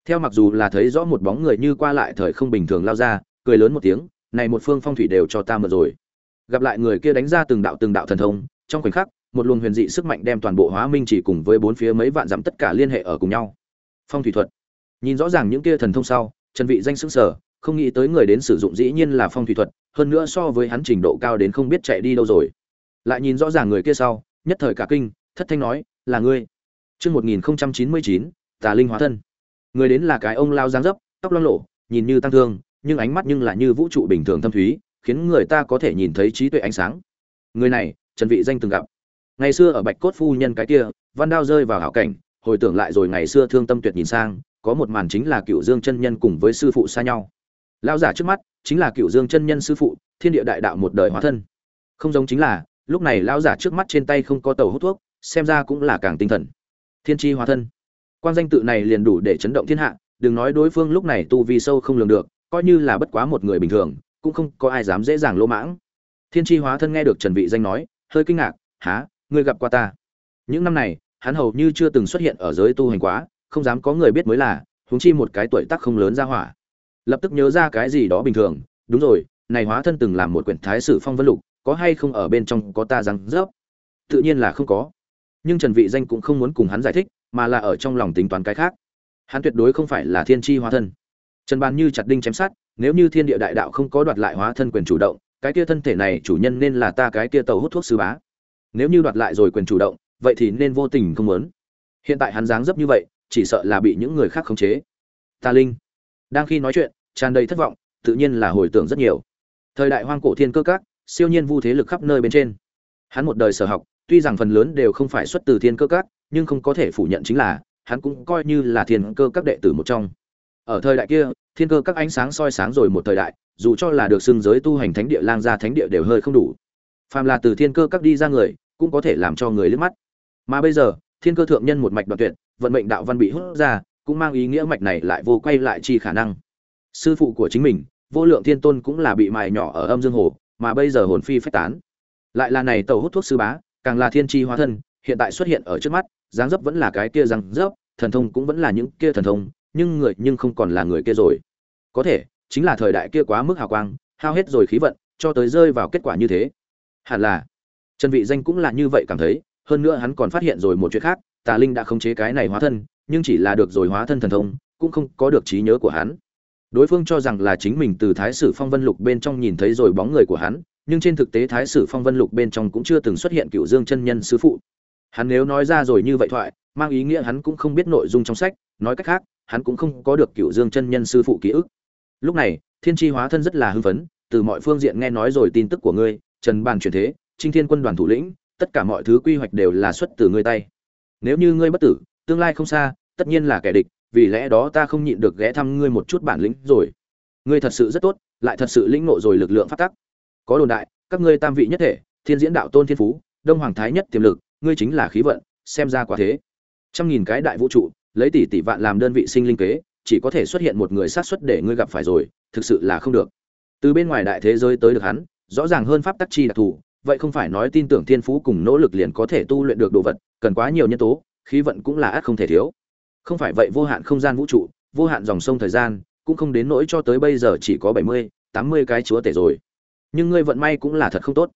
Theo mặc dù là thấy rõ một bóng người như qua lại thời không bình thường lao ra, cười lớn một tiếng, này một phương phong thủy đều cho ta mượn rồi. Gặp lại người kia đánh ra từng đạo từng đạo thần thông, trong khoảnh khắc, một luồng huyền dị sức mạnh đem toàn bộ hóa minh chỉ cùng với bốn phía mấy vạn dặm tất cả liên hệ ở cùng nhau. Phong thủy thuật. Nhìn rõ ràng những kia thần thông sau, trần vị danh sững sờ, không nghĩ tới người đến sử dụng dĩ nhiên là phong thủy thuật, hơn nữa so với hắn trình độ cao đến không biết chạy đi đâu rồi. Lại nhìn rõ ràng người kia sau nhất thời cả kinh thất thanh nói là ngươi. Chương một nghìn chín mươi chín tà linh hóa thân. Người đến là cái ông lao dáng dấp tóc loang lổ, nhìn như tăng thương nhưng ánh mắt nhưng là như vũ trụ bình thường thâm thúy khiến người ta có thể nhìn thấy trí tuệ ánh sáng. Người này trần vị danh từng gặp. Ngày xưa ở bạch cốt phu nhân cái kia văn đao rơi vào hảo cảnh hồi tưởng lại rồi ngày xưa thương tâm tuyệt nhìn sang có một màn chính là cựu dương chân nhân cùng với sư phụ xa nhau. Lao giả trước mắt chính là cựu dương chân nhân sư phụ thiên địa đại đạo một đời hóa thân. Không giống chính là lúc này lão giả trước mắt trên tay không có tàu hút thuốc, xem ra cũng là càng tinh thần. Thiên tri hóa thân. Quan danh tự này liền đủ để chấn động thiên hạ, đừng nói đối phương lúc này tu vi sâu không lường được, coi như là bất quá một người bình thường, cũng không có ai dám dễ dàng lỗ mãng. Thiên tri hóa thân nghe được trần vị danh nói, hơi kinh ngạc há ngươi gặp qua ta? Những năm này, hắn hầu như chưa từng xuất hiện ở giới tu hành quá, không dám có người biết mới là, huống chi một cái tuổi tác không lớn ra hỏa. Lập tức nhớ ra cái gì đó bình thường, đúng rồi, này hóa thân từng làm một quyển thái sử phong vân lục có hay không ở bên trong có ta răng rớp? Tự nhiên là không có. Nhưng trần vị danh cũng không muốn cùng hắn giải thích, mà là ở trong lòng tính toán cái khác. Hắn tuyệt đối không phải là thiên chi hóa thân. Trần bàn như chặt đinh chém sát nếu như thiên địa đại đạo không có đoạt lại hóa thân quyền chủ động, cái kia thân thể này chủ nhân nên là ta cái kia tàu hút thuốc sư bá. Nếu như đoạt lại rồi quyền chủ động, vậy thì nên vô tình không muốn. Hiện tại hắn dáng dấp như vậy, chỉ sợ là bị những người khác khống chế. Ta linh. Đang khi nói chuyện, tràn đầy thất vọng, tự nhiên là hồi tưởng rất nhiều. Thời đại hoang cổ thiên cơ các siêu nhiên vu thế lực khắp nơi bên trên. Hắn một đời sở học, tuy rằng phần lớn đều không phải xuất từ thiên cơ các, nhưng không có thể phủ nhận chính là, hắn cũng coi như là thiên cơ các đệ tử một trong. Ở thời đại kia, thiên cơ các ánh sáng soi sáng rồi một thời đại, dù cho là được xưng giới tu hành thánh địa, lang gia thánh địa đều hơi không đủ. Phàm là từ thiên cơ các đi ra người, cũng có thể làm cho người liếc mắt. Mà bây giờ, thiên cơ thượng nhân một mạch đoạn tuyệt, vận mệnh đạo văn bị hút ra, cũng mang ý nghĩa mạch này lại vô quay lại chi khả năng. Sư phụ của chính mình, vô lượng thiên tôn cũng là bị mài nhỏ ở âm dương hồ mà bây giờ hồn phi phách tán. Lại là này tàu hút thuốc sư bá, càng là thiên tri hóa thân, hiện tại xuất hiện ở trước mắt, dáng dấp vẫn là cái kia răng dấp, thần thông cũng vẫn là những kia thần thông, nhưng người nhưng không còn là người kia rồi. Có thể, chính là thời đại kia quá mức hào quang, hao hết rồi khí vận, cho tới rơi vào kết quả như thế. Hẳn là, trần vị danh cũng là như vậy cảm thấy, hơn nữa hắn còn phát hiện rồi một chuyện khác, tà linh đã khống chế cái này hóa thân, nhưng chỉ là được rồi hóa thân thần thông, cũng không có được trí nhớ của hắn đối phương cho rằng là chính mình từ thái sử phong vân lục bên trong nhìn thấy rồi bóng người của hắn, nhưng trên thực tế thái sử phong vân lục bên trong cũng chưa từng xuất hiện cựu dương chân nhân sứ phụ. Hắn nếu nói ra rồi như vậy thoại, mang ý nghĩa hắn cũng không biết nội dung trong sách, nói cách khác, hắn cũng không có được cựu dương chân nhân sư phụ ký ức. Lúc này, thiên tri hóa thân rất là hưng phấn, từ mọi phương diện nghe nói rồi tin tức của ngươi, trần bàn truyền thế, trinh thiên quân đoàn thủ lĩnh, tất cả mọi thứ quy hoạch đều là xuất từ ngươi tay. Nếu như ngươi bất tử, tương lai không xa, tất nhiên là kẻ địch vì lẽ đó ta không nhịn được ghé thăm ngươi một chút bản lĩnh rồi. Ngươi thật sự rất tốt, lại thật sự lĩnh ngộ rồi lực lượng pháp tắc. Có đồn đại, các ngươi tam vị nhất thể, thiên diễn đạo tôn thiên phú, đông hoàng thái nhất tiềm lực, ngươi chính là khí vận, xem ra quả thế. Trăm nghìn cái đại vũ trụ, lấy tỷ tỷ vạn làm đơn vị sinh linh kế, chỉ có thể xuất hiện một người sát xuất để ngươi gặp phải rồi, thực sự là không được. Từ bên ngoài đại thế giới tới được hắn, rõ ràng hơn pháp tắc chi đặc thù, vậy không phải nói tin tưởng thiên phú cùng nỗ lực liền có thể tu luyện được đồ vật, cần quá nhiều nhân tố, khí vận cũng là ắt không thể thiếu không phải vậy vô hạn không gian vũ trụ, vô hạn dòng sông thời gian, cũng không đến nỗi cho tới bây giờ chỉ có bảy mươi, tám mươi cái chúa tể rồi. Nhưng ngươi vận may cũng là thật không tốt.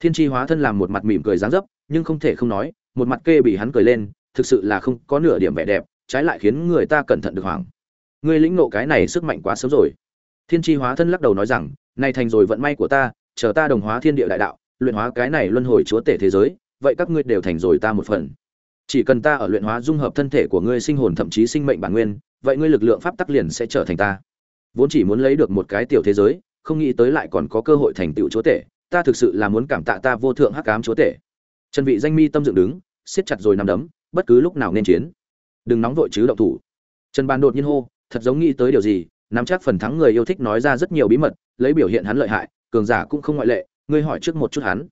Thiên tri hóa thân làm một mặt mỉm cười dáng dấp, nhưng không thể không nói, một mặt kê bị hắn cười lên, thực sự là không có nửa điểm vẻ đẹp, trái lại khiến người ta cẩn thận được hoảng. Ngươi lĩnh nộ cái này sức mạnh quá sớm rồi. Thiên tri hóa thân lắc đầu nói rằng nay thành rồi vận may của ta, chờ ta đồng hóa thiên địa đại đạo, luyện hóa cái này luân hồi chúa tể thế giới, vậy các ngươi đều thành rồi ta một phần chỉ cần ta ở luyện hóa dung hợp thân thể của ngươi sinh hồn thậm chí sinh mệnh bản nguyên, vậy ngươi lực lượng pháp tắc liền sẽ trở thành ta. Vốn chỉ muốn lấy được một cái tiểu thế giới, không nghĩ tới lại còn có cơ hội thành tựu chúa tể, ta thực sự là muốn cảm tạ ta vô thượng hắc ám chúa tể. Trần vị danh mi tâm dựng đứng, siết chặt rồi nằm đấm, bất cứ lúc nào nên chiến. Đừng nóng vội chứ động thủ. Trần bàn đột nhiên hô, thật giống nghĩ tới điều gì, nắm chắc phần thắng người yêu thích nói ra rất nhiều bí mật, lấy biểu hiện hắn lợi hại, cường giả cũng không ngoại lệ, ngươi hỏi trước một chút hắn.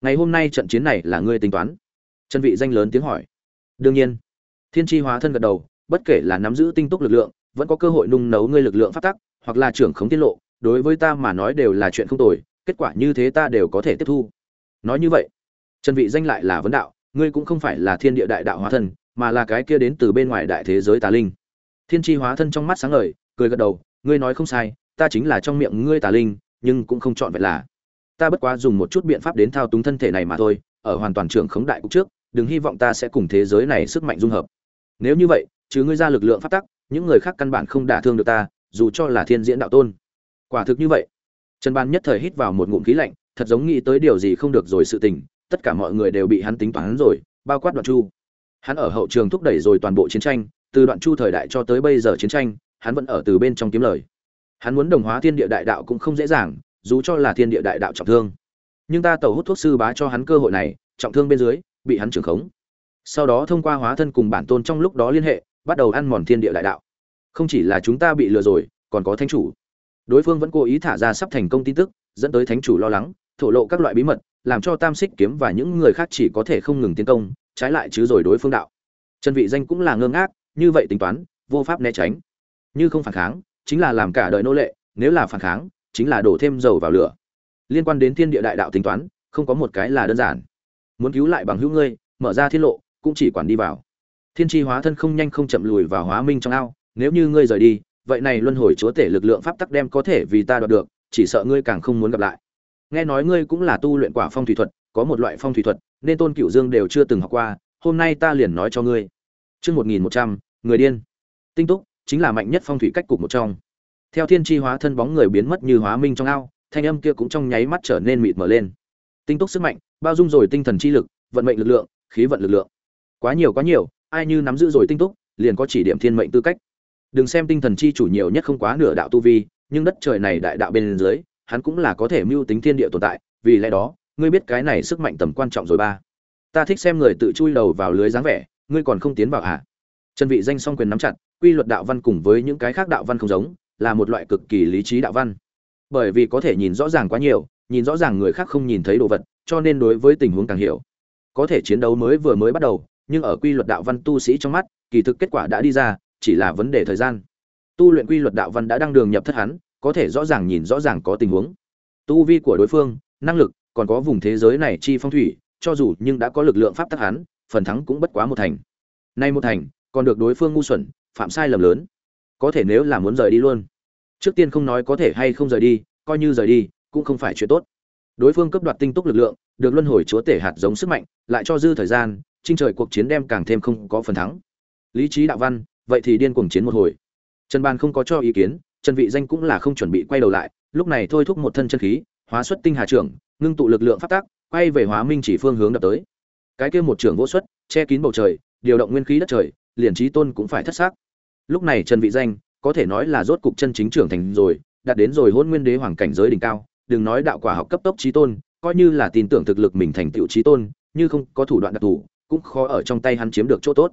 Ngày hôm nay trận chiến này là ngươi tính toán? Trần vị danh lớn tiếng hỏi đương nhiên, thiên tri hóa thân gật đầu, bất kể là nắm giữ tinh túc lực lượng, vẫn có cơ hội nung nấu ngươi lực lượng phát tắc, hoặc là trưởng khống tiết lộ, đối với ta mà nói đều là chuyện không tồi, kết quả như thế ta đều có thể tiếp thu. Nói như vậy, trần vị danh lại là vấn đạo, ngươi cũng không phải là thiên địa đại đạo hóa thân, mà là cái kia đến từ bên ngoài đại thế giới tà linh. Thiên tri hóa thân trong mắt sáng ngời, cười gật đầu, ngươi nói không sai, ta chính là trong miệng ngươi tà linh, nhưng cũng không chọn vậy là. Ta bất quá dùng một chút biện pháp đến thao túng thân thể này mà thôi, ở hoàn toàn trưởng khống đại cục trước đừng hy vọng ta sẽ cùng thế giới này sức mạnh dung hợp. Nếu như vậy, chứ ngươi ra lực lượng phát tắc, những người khác căn bản không đả thương được ta, dù cho là thiên diễn đạo tôn. Quả thực như vậy. Trần ban nhất thời hít vào một ngụm khí lạnh, thật giống nghĩ tới điều gì không được rồi sự tình, tất cả mọi người đều bị hắn tính toán rồi, bao quát đoạn chu. Hắn ở hậu trường thúc đẩy rồi toàn bộ chiến tranh, từ đoạn chu thời đại cho tới bây giờ chiến tranh, hắn vẫn ở từ bên trong kiếm lời. Hắn muốn đồng hóa thiên địa đại đạo cũng không dễ dàng, dù cho là thiên địa đại đạo trọng thương. Nhưng ta tàu hút thuốc sư bá cho hắn cơ hội này, trọng thương bên dưới bị hắn trưởng khống. Sau đó thông qua hóa thân cùng bản tôn trong lúc đó liên hệ, bắt đầu ăn mòn thiên địa đại đạo. Không chỉ là chúng ta bị lừa rồi, còn có thánh chủ. Đối phương vẫn cố ý thả ra sắp thành công tin tức, dẫn tới thánh chủ lo lắng, thổ lộ các loại bí mật, làm cho tam xích kiếm và những người khác chỉ có thể không ngừng tiến công, trái lại chứ rồi đối phương đạo. Trần vị danh cũng là ngơ ngác, như vậy tính toán, vô pháp né tránh. Như không phản kháng, chính là làm cả đời nô lệ, nếu là phản kháng, chính là đổ thêm dầu vào lửa. Liên quan đến thiên địa đại đạo tính toán, không có một cái là đơn giản muốn cứu lại bằng hữu ngươi, mở ra thiên lộ, cũng chỉ quản đi vào. Thiên tri hóa thân không nhanh không chậm lùi vào hóa minh trong ao, nếu như ngươi rời đi, vậy này luân hồi chúa tể lực lượng pháp tắc đem có thể vì ta đoạt được, chỉ sợ ngươi càng không muốn gặp lại. Nghe nói ngươi cũng là tu luyện quả phong thủy thuật, có một loại phong thủy thuật, nên tôn cựu dương đều chưa từng học qua, hôm nay ta liền nói cho ngươi. Chương một nghìn một trăm, người điên. Tinh túc, chính là mạnh nhất phong thủy cách cục một trong. Theo thiên tri hóa thân bóng người biến mất như hóa minh trong ao, thanh âm kia cũng trong nháy mắt trở nên mịt mở lên. Tinh túc sức mạnh bao dung rồi tinh thần chi lực, vận mệnh lực lượng, khí vận lực lượng. Quá nhiều quá nhiều, ai như nắm giữ rồi tinh túc, liền có chỉ điểm thiên mệnh tư cách. Đừng xem tinh thần chi chủ nhiều nhất không quá nửa đạo tu vi, nhưng đất trời này đại đạo bên dưới, hắn cũng là có thể mưu tính thiên địa tồn tại, vì lẽ đó, ngươi biết cái này sức mạnh tầm quan trọng rồi ba. Ta thích xem người tự chui đầu vào lưới dáng vẻ, ngươi còn không tiến vào hả chân vị danh song quyền nắm chặt, quy luật đạo văn cùng với những cái khác đạo văn không giống, là một loại cực kỳ lý trí đạo văn. Bởi vì có thể nhìn rõ ràng quá nhiều nhìn rõ ràng người khác không nhìn thấy đồ vật, cho nên đối với tình huống càng hiểu. Có thể chiến đấu mới vừa mới bắt đầu, nhưng ở quy luật đạo văn tu sĩ trong mắt, kỳ thực kết quả đã đi ra, chỉ là vấn đề thời gian. Tu luyện quy luật đạo văn đã đăng đường nhập thất hắn, có thể rõ ràng nhìn rõ ràng có tình huống. Tu vi của đối phương, năng lực, còn có vùng thế giới này chi phong thủy, cho dù nhưng đã có lực lượng pháp tắc hắn, phần thắng cũng bất quá một thành. Nay một thành, còn được đối phương ngu xuẩn, phạm sai lầm lớn. Có thể nếu là muốn rời đi luôn. Trước tiên không nói có thể hay không rời đi, coi như rời đi cũng không phải chuyện tốt. Đối phương cấp đoạt tinh túc lực lượng, được luân hồi chúa tể hạt giống sức mạnh, lại cho dư thời gian trinh trời cuộc chiến đem càng thêm không có phần thắng. Lý trí đạo văn, vậy thì điên cuồng chiến một hồi. Trần ban không có cho ý kiến, trần vị danh cũng là không chuẩn bị quay đầu lại, lúc này thôi thúc một thân chân khí, hóa xuất tinh hà trưởng, ngưng tụ lực lượng phát tác quay về hóa minh chỉ phương hướng đập tới. Cái kia một trưởng vô xuất, che kín bầu trời, điều động nguyên khí đất trời, liền trí tôn cũng phải thất xác. Lúc này trần vị danh, có thể nói là rốt cục chân chính trưởng thành rồi, đạt đến rồi hôn nguyên đế hoàng cảnh giới đỉnh cao đừng nói đạo quả học cấp tốc trí tôn, coi như là tin tưởng thực lực mình thành tựu trí tôn, như không có thủ đoạn đặc thù, cũng khó ở trong tay hắn chiếm được chỗ tốt.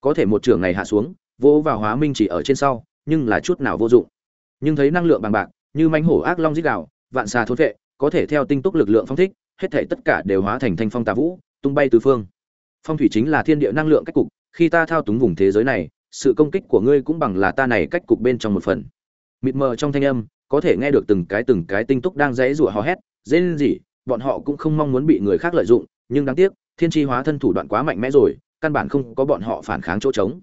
Có thể một trường này hạ xuống vô vào hóa minh chỉ ở trên sau, nhưng là chút nào vô dụng. Nhưng thấy năng lượng bằng bạc, như mánh hổ ác long dít đạo, vạn xà thốt vệ, có thể theo tinh túc lực lượng phong thích, hết thể tất cả đều hóa thành thanh phong tà vũ, tung bay tứ phương. Phong thủy chính là thiên địa năng lượng cách cục, khi ta thao túng vùng thế giới này, sự công kích của ngươi cũng bằng là ta này cách cục bên trong một phần. Mịt mờ trong thanh âm có thể nghe được từng cái từng cái tinh túc đang rẽ rủa hò hét dên gì bọn họ cũng không mong muốn bị người khác lợi dụng, nhưng đáng tiếc, thiên tri hóa thân thủ đoạn quá mạnh mẽ rồi, căn bản không có bọn họ phản kháng chỗ trống.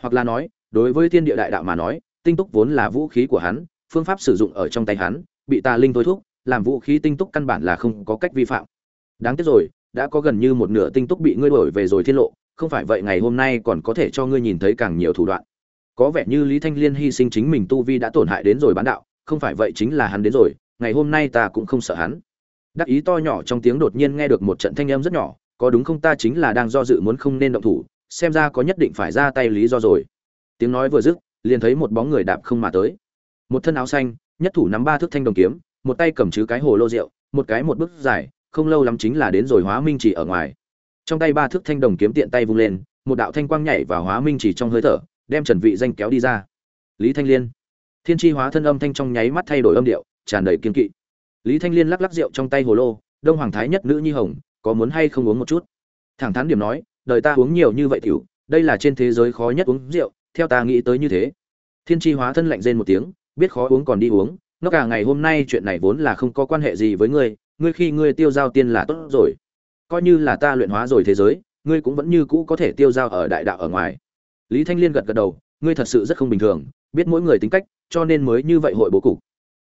Hoặc là nói, đối với thiên địa đại đạo mà nói, tinh túc vốn là vũ khí của hắn, phương pháp sử dụng ở trong tay hắn, bị tà linh thôi thúc, làm vũ khí tinh túc căn bản là không có cách vi phạm. Đáng tiếc rồi, đã có gần như một nửa tinh túc bị ngươi đổi về rồi thiên lộ, không phải vậy ngày hôm nay còn có thể cho ngươi nhìn thấy càng nhiều thủ đoạn. Có vẻ như lý thanh liên hy sinh chính mình tu vi đã tổn hại đến rồi bán đạo không phải vậy chính là hắn đến rồi, ngày hôm nay ta cũng không sợ hắn. Đắc ý to nhỏ trong tiếng đột nhiên nghe được một trận thanh âm rất nhỏ, có đúng không ta chính là đang do dự muốn không nên động thủ, xem ra có nhất định phải ra tay lý do rồi. Tiếng nói vừa dứt, liền thấy một bóng người đạp không mà tới. Một thân áo xanh, nhất thủ nắm ba thước thanh đồng kiếm, một tay cầm chứ cái hồ lô rượu, một cái một bước dài, không lâu lắm chính là đến rồi hóa minh chỉ ở ngoài. Trong tay ba thước thanh đồng kiếm tiện tay vung lên, một đạo thanh quang nhảy vào hóa minh chỉ trong hơi thở, đem trần vị danh kéo đi ra. Lý thanh liên thiên tri hóa thân âm thanh trong nháy mắt thay đổi âm điệu, tràn đầy kiên kỵ. Lý thanh liên lắc lắc rượu trong tay hồ lô, đông hoàng thái nhất nữ nhi hồng, có muốn hay không uống một chút? Thẳng thắn điểm nói, đời ta uống nhiều như vậy tiểu, đây là trên thế giới khó nhất uống rượu, theo ta nghĩ tới như thế. Thiên tri hóa thân lạnh rên một tiếng, biết khó uống còn đi uống nó cả ngày hôm nay chuyện này vốn là không có quan hệ gì với ngươi ngươi khi ngươi tiêu giao tiên là tốt rồi. Coi như là ta luyện hóa rồi thế giới, ngươi cũng vẫn như cũ có thể tiêu giao ở đại đạo ở ngoài. Lý thanh liên gật gật đầu, ngươi thật sự rất không bình thường biết mỗi người tính cách, cho nên mới như vậy hội bố cục.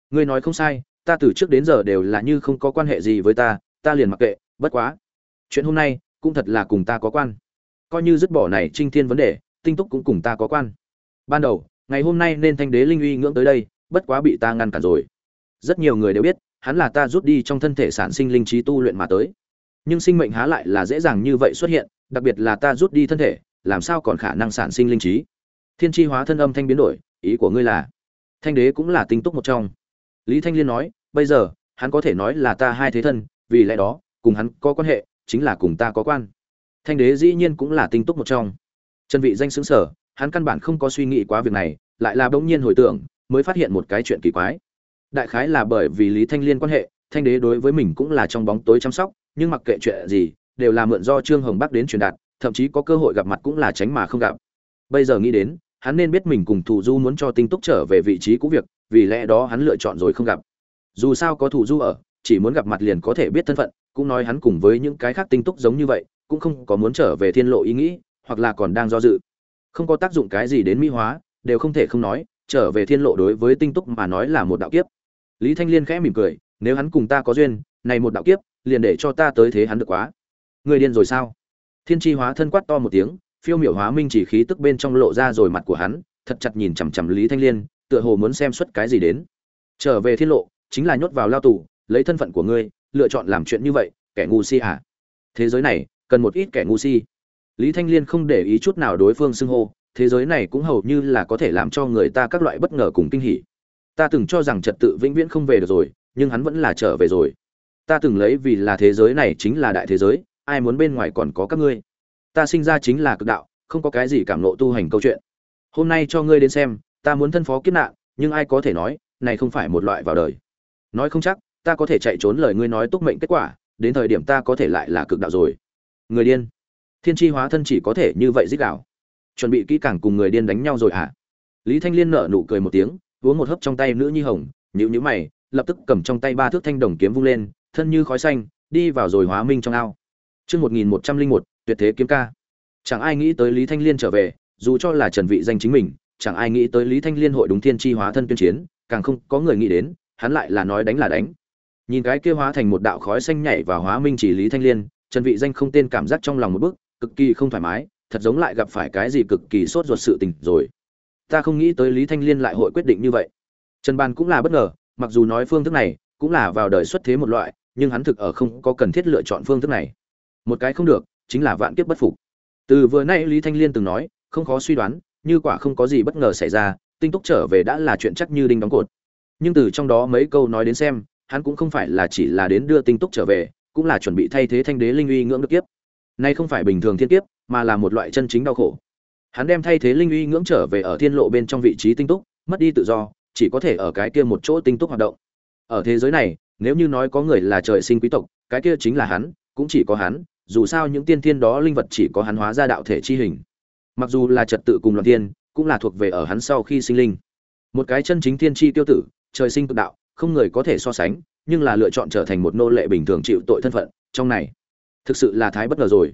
Ngươi nói không sai, ta từ trước đến giờ đều là như không có quan hệ gì với ta ta liền mặc kệ, bất quá. Chuyện hôm nay, cũng thật là cùng ta có quan. Coi như dứt bỏ này trinh thiên vấn đề, tinh túc cũng cùng ta có quan. Ban đầu, ngày hôm nay nên thanh đế linh uy ngưỡng tới đây, bất quá bị ta ngăn cản rồi. Rất nhiều người đều biết, hắn là ta rút đi trong thân thể sản sinh linh trí tu luyện mà tới. Nhưng sinh mệnh há lại là dễ dàng như vậy xuất hiện, đặc biệt là ta rút đi thân thể, làm sao còn khả năng sản sinh linh trí? Thiên tri hóa thân âm thanh biến đổi ý của ngươi là, thanh đế cũng là tinh túc một trong. Lý thanh liên nói, bây giờ, hắn có thể nói là ta hai thế thân, vì lẽ đó, cùng hắn có quan hệ, chính là cùng ta có quan. Thanh đế dĩ nhiên cũng là tinh túc một trong. Chân vị danh xứng sở, hắn căn bản không có suy nghĩ quá việc này, lại là bỗng nhiên hồi tưởng, mới phát hiện một cái chuyện kỳ quái. Đại khái là bởi vì lý thanh liên quan hệ, thanh đế đối với mình cũng là trong bóng tối chăm sóc, nhưng mặc kệ chuyện gì, đều là mượn do trương hồng bắc đến truyền đạt, thậm chí có cơ hội gặp mặt cũng là tránh mà không gặp. Bây giờ nghĩ đến hắn nên biết mình cùng thủ du muốn cho tinh túc trở về vị trí cũ việc, vì lẽ đó hắn lựa chọn rồi không gặp. Dù sao có thủ du ở, chỉ muốn gặp mặt liền có thể biết thân phận, cũng nói hắn cùng với những cái khác tinh túc giống như vậy, cũng không có muốn trở về thiên lộ ý nghĩ, hoặc là còn đang do dự. Không có tác dụng cái gì đến mỹ hóa, đều không thể không nói, trở về thiên lộ đối với tinh túc mà nói là một đạo kiếp. Lý thanh liên khẽ mỉm cười, nếu hắn cùng ta có duyên, này một đạo kiếp, liền để cho ta tới thế hắn được quá. Người điên rồi sao? Thiên tri hóa thân quát to một tiếng phiêu miểu hóa minh chỉ khí tức bên trong lộ ra rồi mặt của hắn, thật chặt nhìn chằm chằm lý thanh liên, tựa hồ muốn xem xuất cái gì đến. Trở về thiên lộ, chính là nhốt vào lao tù, lấy thân phận của ngươi, lựa chọn làm chuyện như vậy, kẻ ngu si à? Thế giới này, cần một ít kẻ ngu si. Lý thanh liên không để ý chút nào đối phương xưng hô, thế giới này cũng hầu như là có thể làm cho người ta các loại bất ngờ cùng kinh hỉ. Ta từng cho rằng trật tự vĩnh viễn không về được rồi, nhưng hắn vẫn là trở về rồi. Ta từng lấy vì là thế giới này chính là đại thế giới, ai muốn bên ngoài còn có các ngươi? Ta sinh ra chính là cực đạo, không có cái gì cảm nộ tu hành câu chuyện. Hôm nay cho ngươi đến xem, ta muốn thân phó kiếp nạn, nhưng ai có thể nói, này không phải một loại vào đời. Nói không chắc, ta có thể chạy trốn lời ngươi nói túc mệnh kết quả, đến thời điểm ta có thể lại là cực đạo rồi. Người điên. Thiên tri hóa thân chỉ có thể như vậy dích đạo. Chuẩn bị kỹ càng cùng người điên đánh nhau rồi hả? Lý thanh liên nở nụ cười một tiếng, uống một hớp trong tay nữ nhi hồng nhữ nhữ mày, lập tức cầm trong tay ba thước thanh đồng kiếm vung lên, thân như khói xanh, đi vào rồi hóa minh trong ao. Chương một nghìn một trăm linh một tuyệt thế kiếm ca. Chẳng ai nghĩ tới lý thanh liên trở về, dù cho là trần vị danh chính mình, chẳng ai nghĩ tới lý thanh liên hội đúng thiên tri hóa thân tuyên chiến, càng không có người nghĩ đến, hắn lại là nói đánh là đánh. Nhìn cái kia hóa thành một đạo khói xanh nhảy vào hóa minh chỉ lý thanh liên, trần vị danh không tên cảm giác trong lòng một bước cực kỳ không thoải mái, thật giống lại gặp phải cái gì cực kỳ sốt ruột sự tình rồi. Ta không nghĩ tới lý thanh liên lại hội quyết định như vậy. Trần ban cũng là bất ngờ, mặc dù nói phương thức này cũng là vào đời xuất thế một loại, nhưng hắn thực ở không có cần thiết lựa chọn phương thức này. Một cái không được chính là vạn kiếp bất phục. Từ vừa nay lý thanh liên từng nói, không khó suy đoán, như quả không có gì bất ngờ xảy ra, tinh túc trở về đã là chuyện chắc như đinh đóng cột. Nhưng từ trong đó mấy câu nói đến xem, hắn cũng không phải là chỉ là đến đưa tinh túc trở về, cũng là chuẩn bị thay thế thanh đế linh uy ngưỡng được kiếp. Nay không phải bình thường thiên kiếp, mà là một loại chân chính đau khổ. Hắn đem thay thế linh uy ngưỡng trở về ở thiên lộ bên trong vị trí tinh túc, mất đi tự do, chỉ có thể ở cái kia một chỗ tinh túc hoạt động. Ở thế giới này, nếu như nói có người là trời sinh quý tộc, cái kia chính là hắn, cũng chỉ có hắn dù sao những tiên thiên đó linh vật chỉ có hắn hóa ra đạo thể chi hình. Mặc dù là trật tự cùng loạn tiên cũng là thuộc về ở hắn sau khi sinh linh. Một cái chân chính thiên chi tiêu tử, trời sinh cực đạo, không người có thể so sánh, nhưng là lựa chọn trở thành một nô lệ bình thường chịu tội thân phận, trong này, thực sự là thái bất ngờ rồi.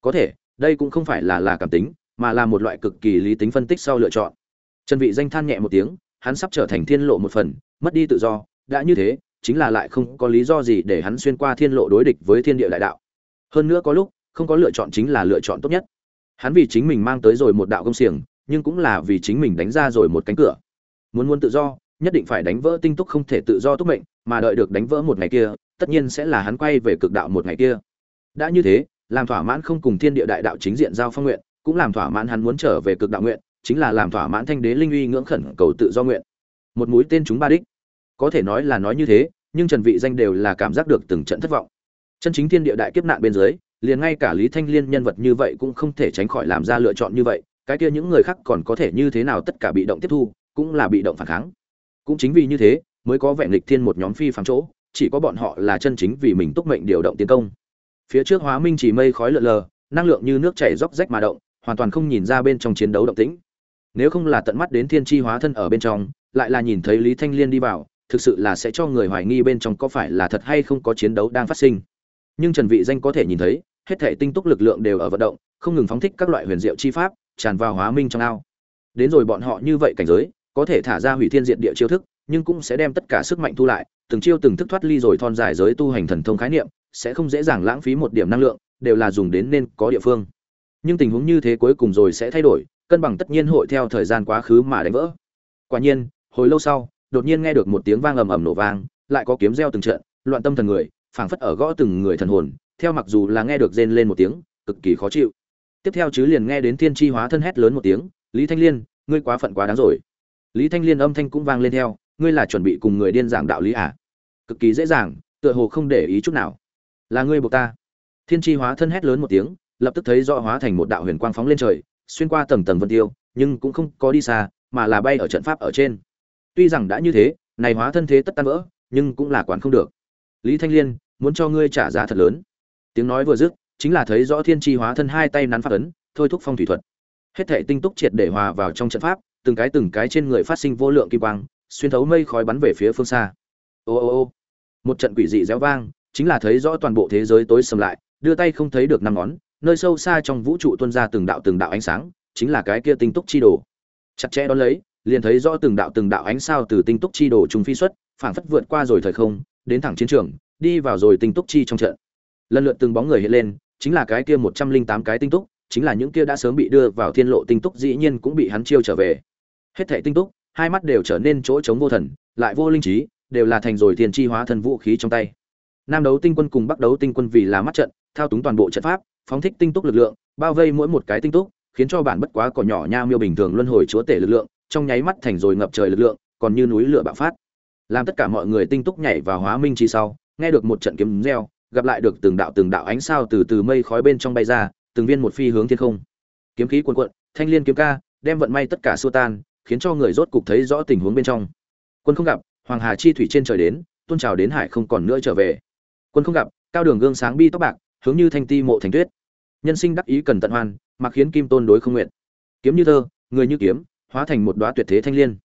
Có thể, đây cũng không phải là là cảm tính, mà là một loại cực kỳ lý tính phân tích sau lựa chọn. Trần vị danh than nhẹ một tiếng, hắn sắp trở thành thiên lộ một phần, mất đi tự do, đã như thế, chính là lại không có lý do gì để hắn xuyên qua thiên lộ đối địch với thiên địa đại đạo hơn nữa có lúc, không có lựa chọn chính là lựa chọn tốt nhất. Hắn vì chính mình mang tới rồi một đạo công xiềng, nhưng cũng là vì chính mình đánh ra rồi một cánh cửa. Muốn muốn tự do, nhất định phải đánh vỡ tinh túc không thể tự do túc mệnh, mà đợi được đánh vỡ một ngày kia, tất nhiên sẽ là hắn quay về cực đạo một ngày kia. Đã như thế, làm thỏa mãn không cùng thiên địa đại đạo chính diện giao phong nguyện, cũng làm thỏa mãn hắn muốn trở về cực đạo nguyện, chính là làm thỏa mãn thanh đế linh uy ngưỡng khẩn cầu tự do nguyện. Một mũi tên chúng ba đích. Có thể nói là nói như thế, nhưng trần vị danh đều là cảm giác được từng trận thất vọng chân chính thiên địa đại kiếp nạn bên dưới, liền ngay cả lý thanh liên nhân vật như vậy cũng không thể tránh khỏi làm ra lựa chọn như vậy, cái kia những người khác còn có thể như thế nào tất cả bị động tiếp thu, cũng là bị động phản kháng. Cũng chính vì như thế, mới có vẹn lịch thiên một nhóm phi phàm chỗ, chỉ có bọn họ là chân chính vì mình túc mệnh điều động tiến công. Phía trước hóa minh chỉ mây khói lợn lờ, năng lượng như nước chảy róc rách mà động, hoàn toàn không nhìn ra bên trong chiến đấu động tĩnh. Nếu không là tận mắt đến thiên chi hóa thân ở bên trong, lại là nhìn thấy lý thanh liên đi vào, thực sự là sẽ cho người hoài nghi bên trong có phải là thật hay không có chiến đấu đang phát sinh nhưng trần vị danh có thể nhìn thấy, hết thể tinh túc lực lượng đều ở vận động, không ngừng phóng thích các loại huyền diệu chi pháp, tràn vào hóa minh trong ao. Đến rồi bọn họ như vậy cảnh giới, có thể thả ra hủy thiên diện địa chiêu thức, nhưng cũng sẽ đem tất cả sức mạnh thu lại, từng chiêu từng thức thoát ly rồi thon dài giới tu hành thần thông khái niệm, sẽ không dễ dàng lãng phí một điểm năng lượng, đều là dùng đến nên có địa phương. Nhưng tình huống như thế cuối cùng rồi sẽ thay đổi, cân bằng tất nhiên hội theo thời gian quá khứ mà đánh vỡ. Quả nhiên, hồi lâu sau, đột nhiên nghe được một tiếng vang ầm ầm nổ vang, lại có kiếm reo từng trận, loạn tâm thần người phảng phất ở gõ từng người thần hồn, theo mặc dù là nghe được rên lên một tiếng, cực kỳ khó chịu. Tiếp theo chứ liền nghe đến thiên chi hóa thân hét lớn một tiếng, lý thanh liên, ngươi quá phận quá đáng rồi. Lý thanh liên âm thanh cũng vang lên theo, ngươi là chuẩn bị cùng người điên giảng đạo lý à? Cực kỳ dễ dàng, tựa hồ không để ý chút nào. Là ngươi buộc ta. Thiên chi hóa thân hét lớn một tiếng, lập tức thấy rõ hóa thành một đạo huyền quang phóng lên trời, xuyên qua tầng tầng vân tiêu, nhưng cũng không có đi xa, mà là bay ở trận pháp ở trên. Tuy rằng đã như thế, này hóa thân thế tất tan vỡ, nhưng cũng là quản không được. Lý thanh liên muốn cho ngươi trả giá thật lớn. Tiếng nói vừa dứt, chính là thấy rõ thiên tri hóa thân hai tay nắn phát ấn, thôi thúc phong thủy thuật. Hết thể tinh túc triệt để hòa vào trong trận pháp, từng cái từng cái trên người phát sinh vô lượng kim quang, xuyên thấu mây khói bắn về phía phương xa. Ô ô ô. Một trận quỷ dị réo vang, chính là thấy rõ toàn bộ thế giới tối sầm lại, đưa tay không thấy được năm ngón, nơi sâu xa trong vũ trụ tuôn ra từng đạo từng đạo ánh sáng, chính là cái kia tinh túc chi đồ. Chặt chẽ đón lấy, liền thấy rõ từng đạo từng đạo ánh sao từ tinh túc chi đồ trùng phi xuất, phảng phất vượt qua rồi thời không, đến thẳng chiến trường đi vào rồi tinh túc chi trong trận. Lần lượt từng bóng người hiện lên, chính là cái kia một trăm linh tám cái tinh túc, chính là những kia đã sớm bị đưa vào thiên lộ tinh túc, dĩ nhiên cũng bị hắn chiêu trở về. Hết thảy tinh túc, hai mắt đều trở nên chỗ trống vô thần, lại vô linh trí, đều là thành rồi thiên chi hóa thần vũ khí trong tay. Nam đấu tinh quân cùng bắc đấu tinh quân vì là mắt trận, thao túng toàn bộ trận pháp, phóng thích tinh túc lực lượng, bao vây mỗi một cái tinh túc, khiến cho bản bất quá cỏ nhỏ nha miêu bình thường luân hồi chúa tể lực lượng, trong nháy mắt thành rồi ngập trời lực lượng, còn như núi lửa bạo phát. Làm tất cả mọi người tinh túc nhảy vào hóa minh chi sau nghe được một trận kiếm reo, gặp lại được từng đạo từng đạo ánh sao từ từ mây khói bên trong bay ra, từng viên một phi hướng thiên không. Kiếm khí cuồn cuộn, thanh liên kiếm ca, đem vận may tất cả xua tan, khiến cho người rốt cục thấy rõ tình huống bên trong. Quân không gặp, hoàng hà chi thủy trên trời đến tôn trào đến hải không còn nữa trở về. Quân không gặp, cao đường gương sáng bi tóc bạc, hướng như thanh ti mộ thành tuyết. Nhân sinh đắc ý cần tận hoan, mặc khiến kim tôn đối không nguyện. Kiếm như thơ, người như kiếm, hóa thành một đóa tuyệt thế thanh liên.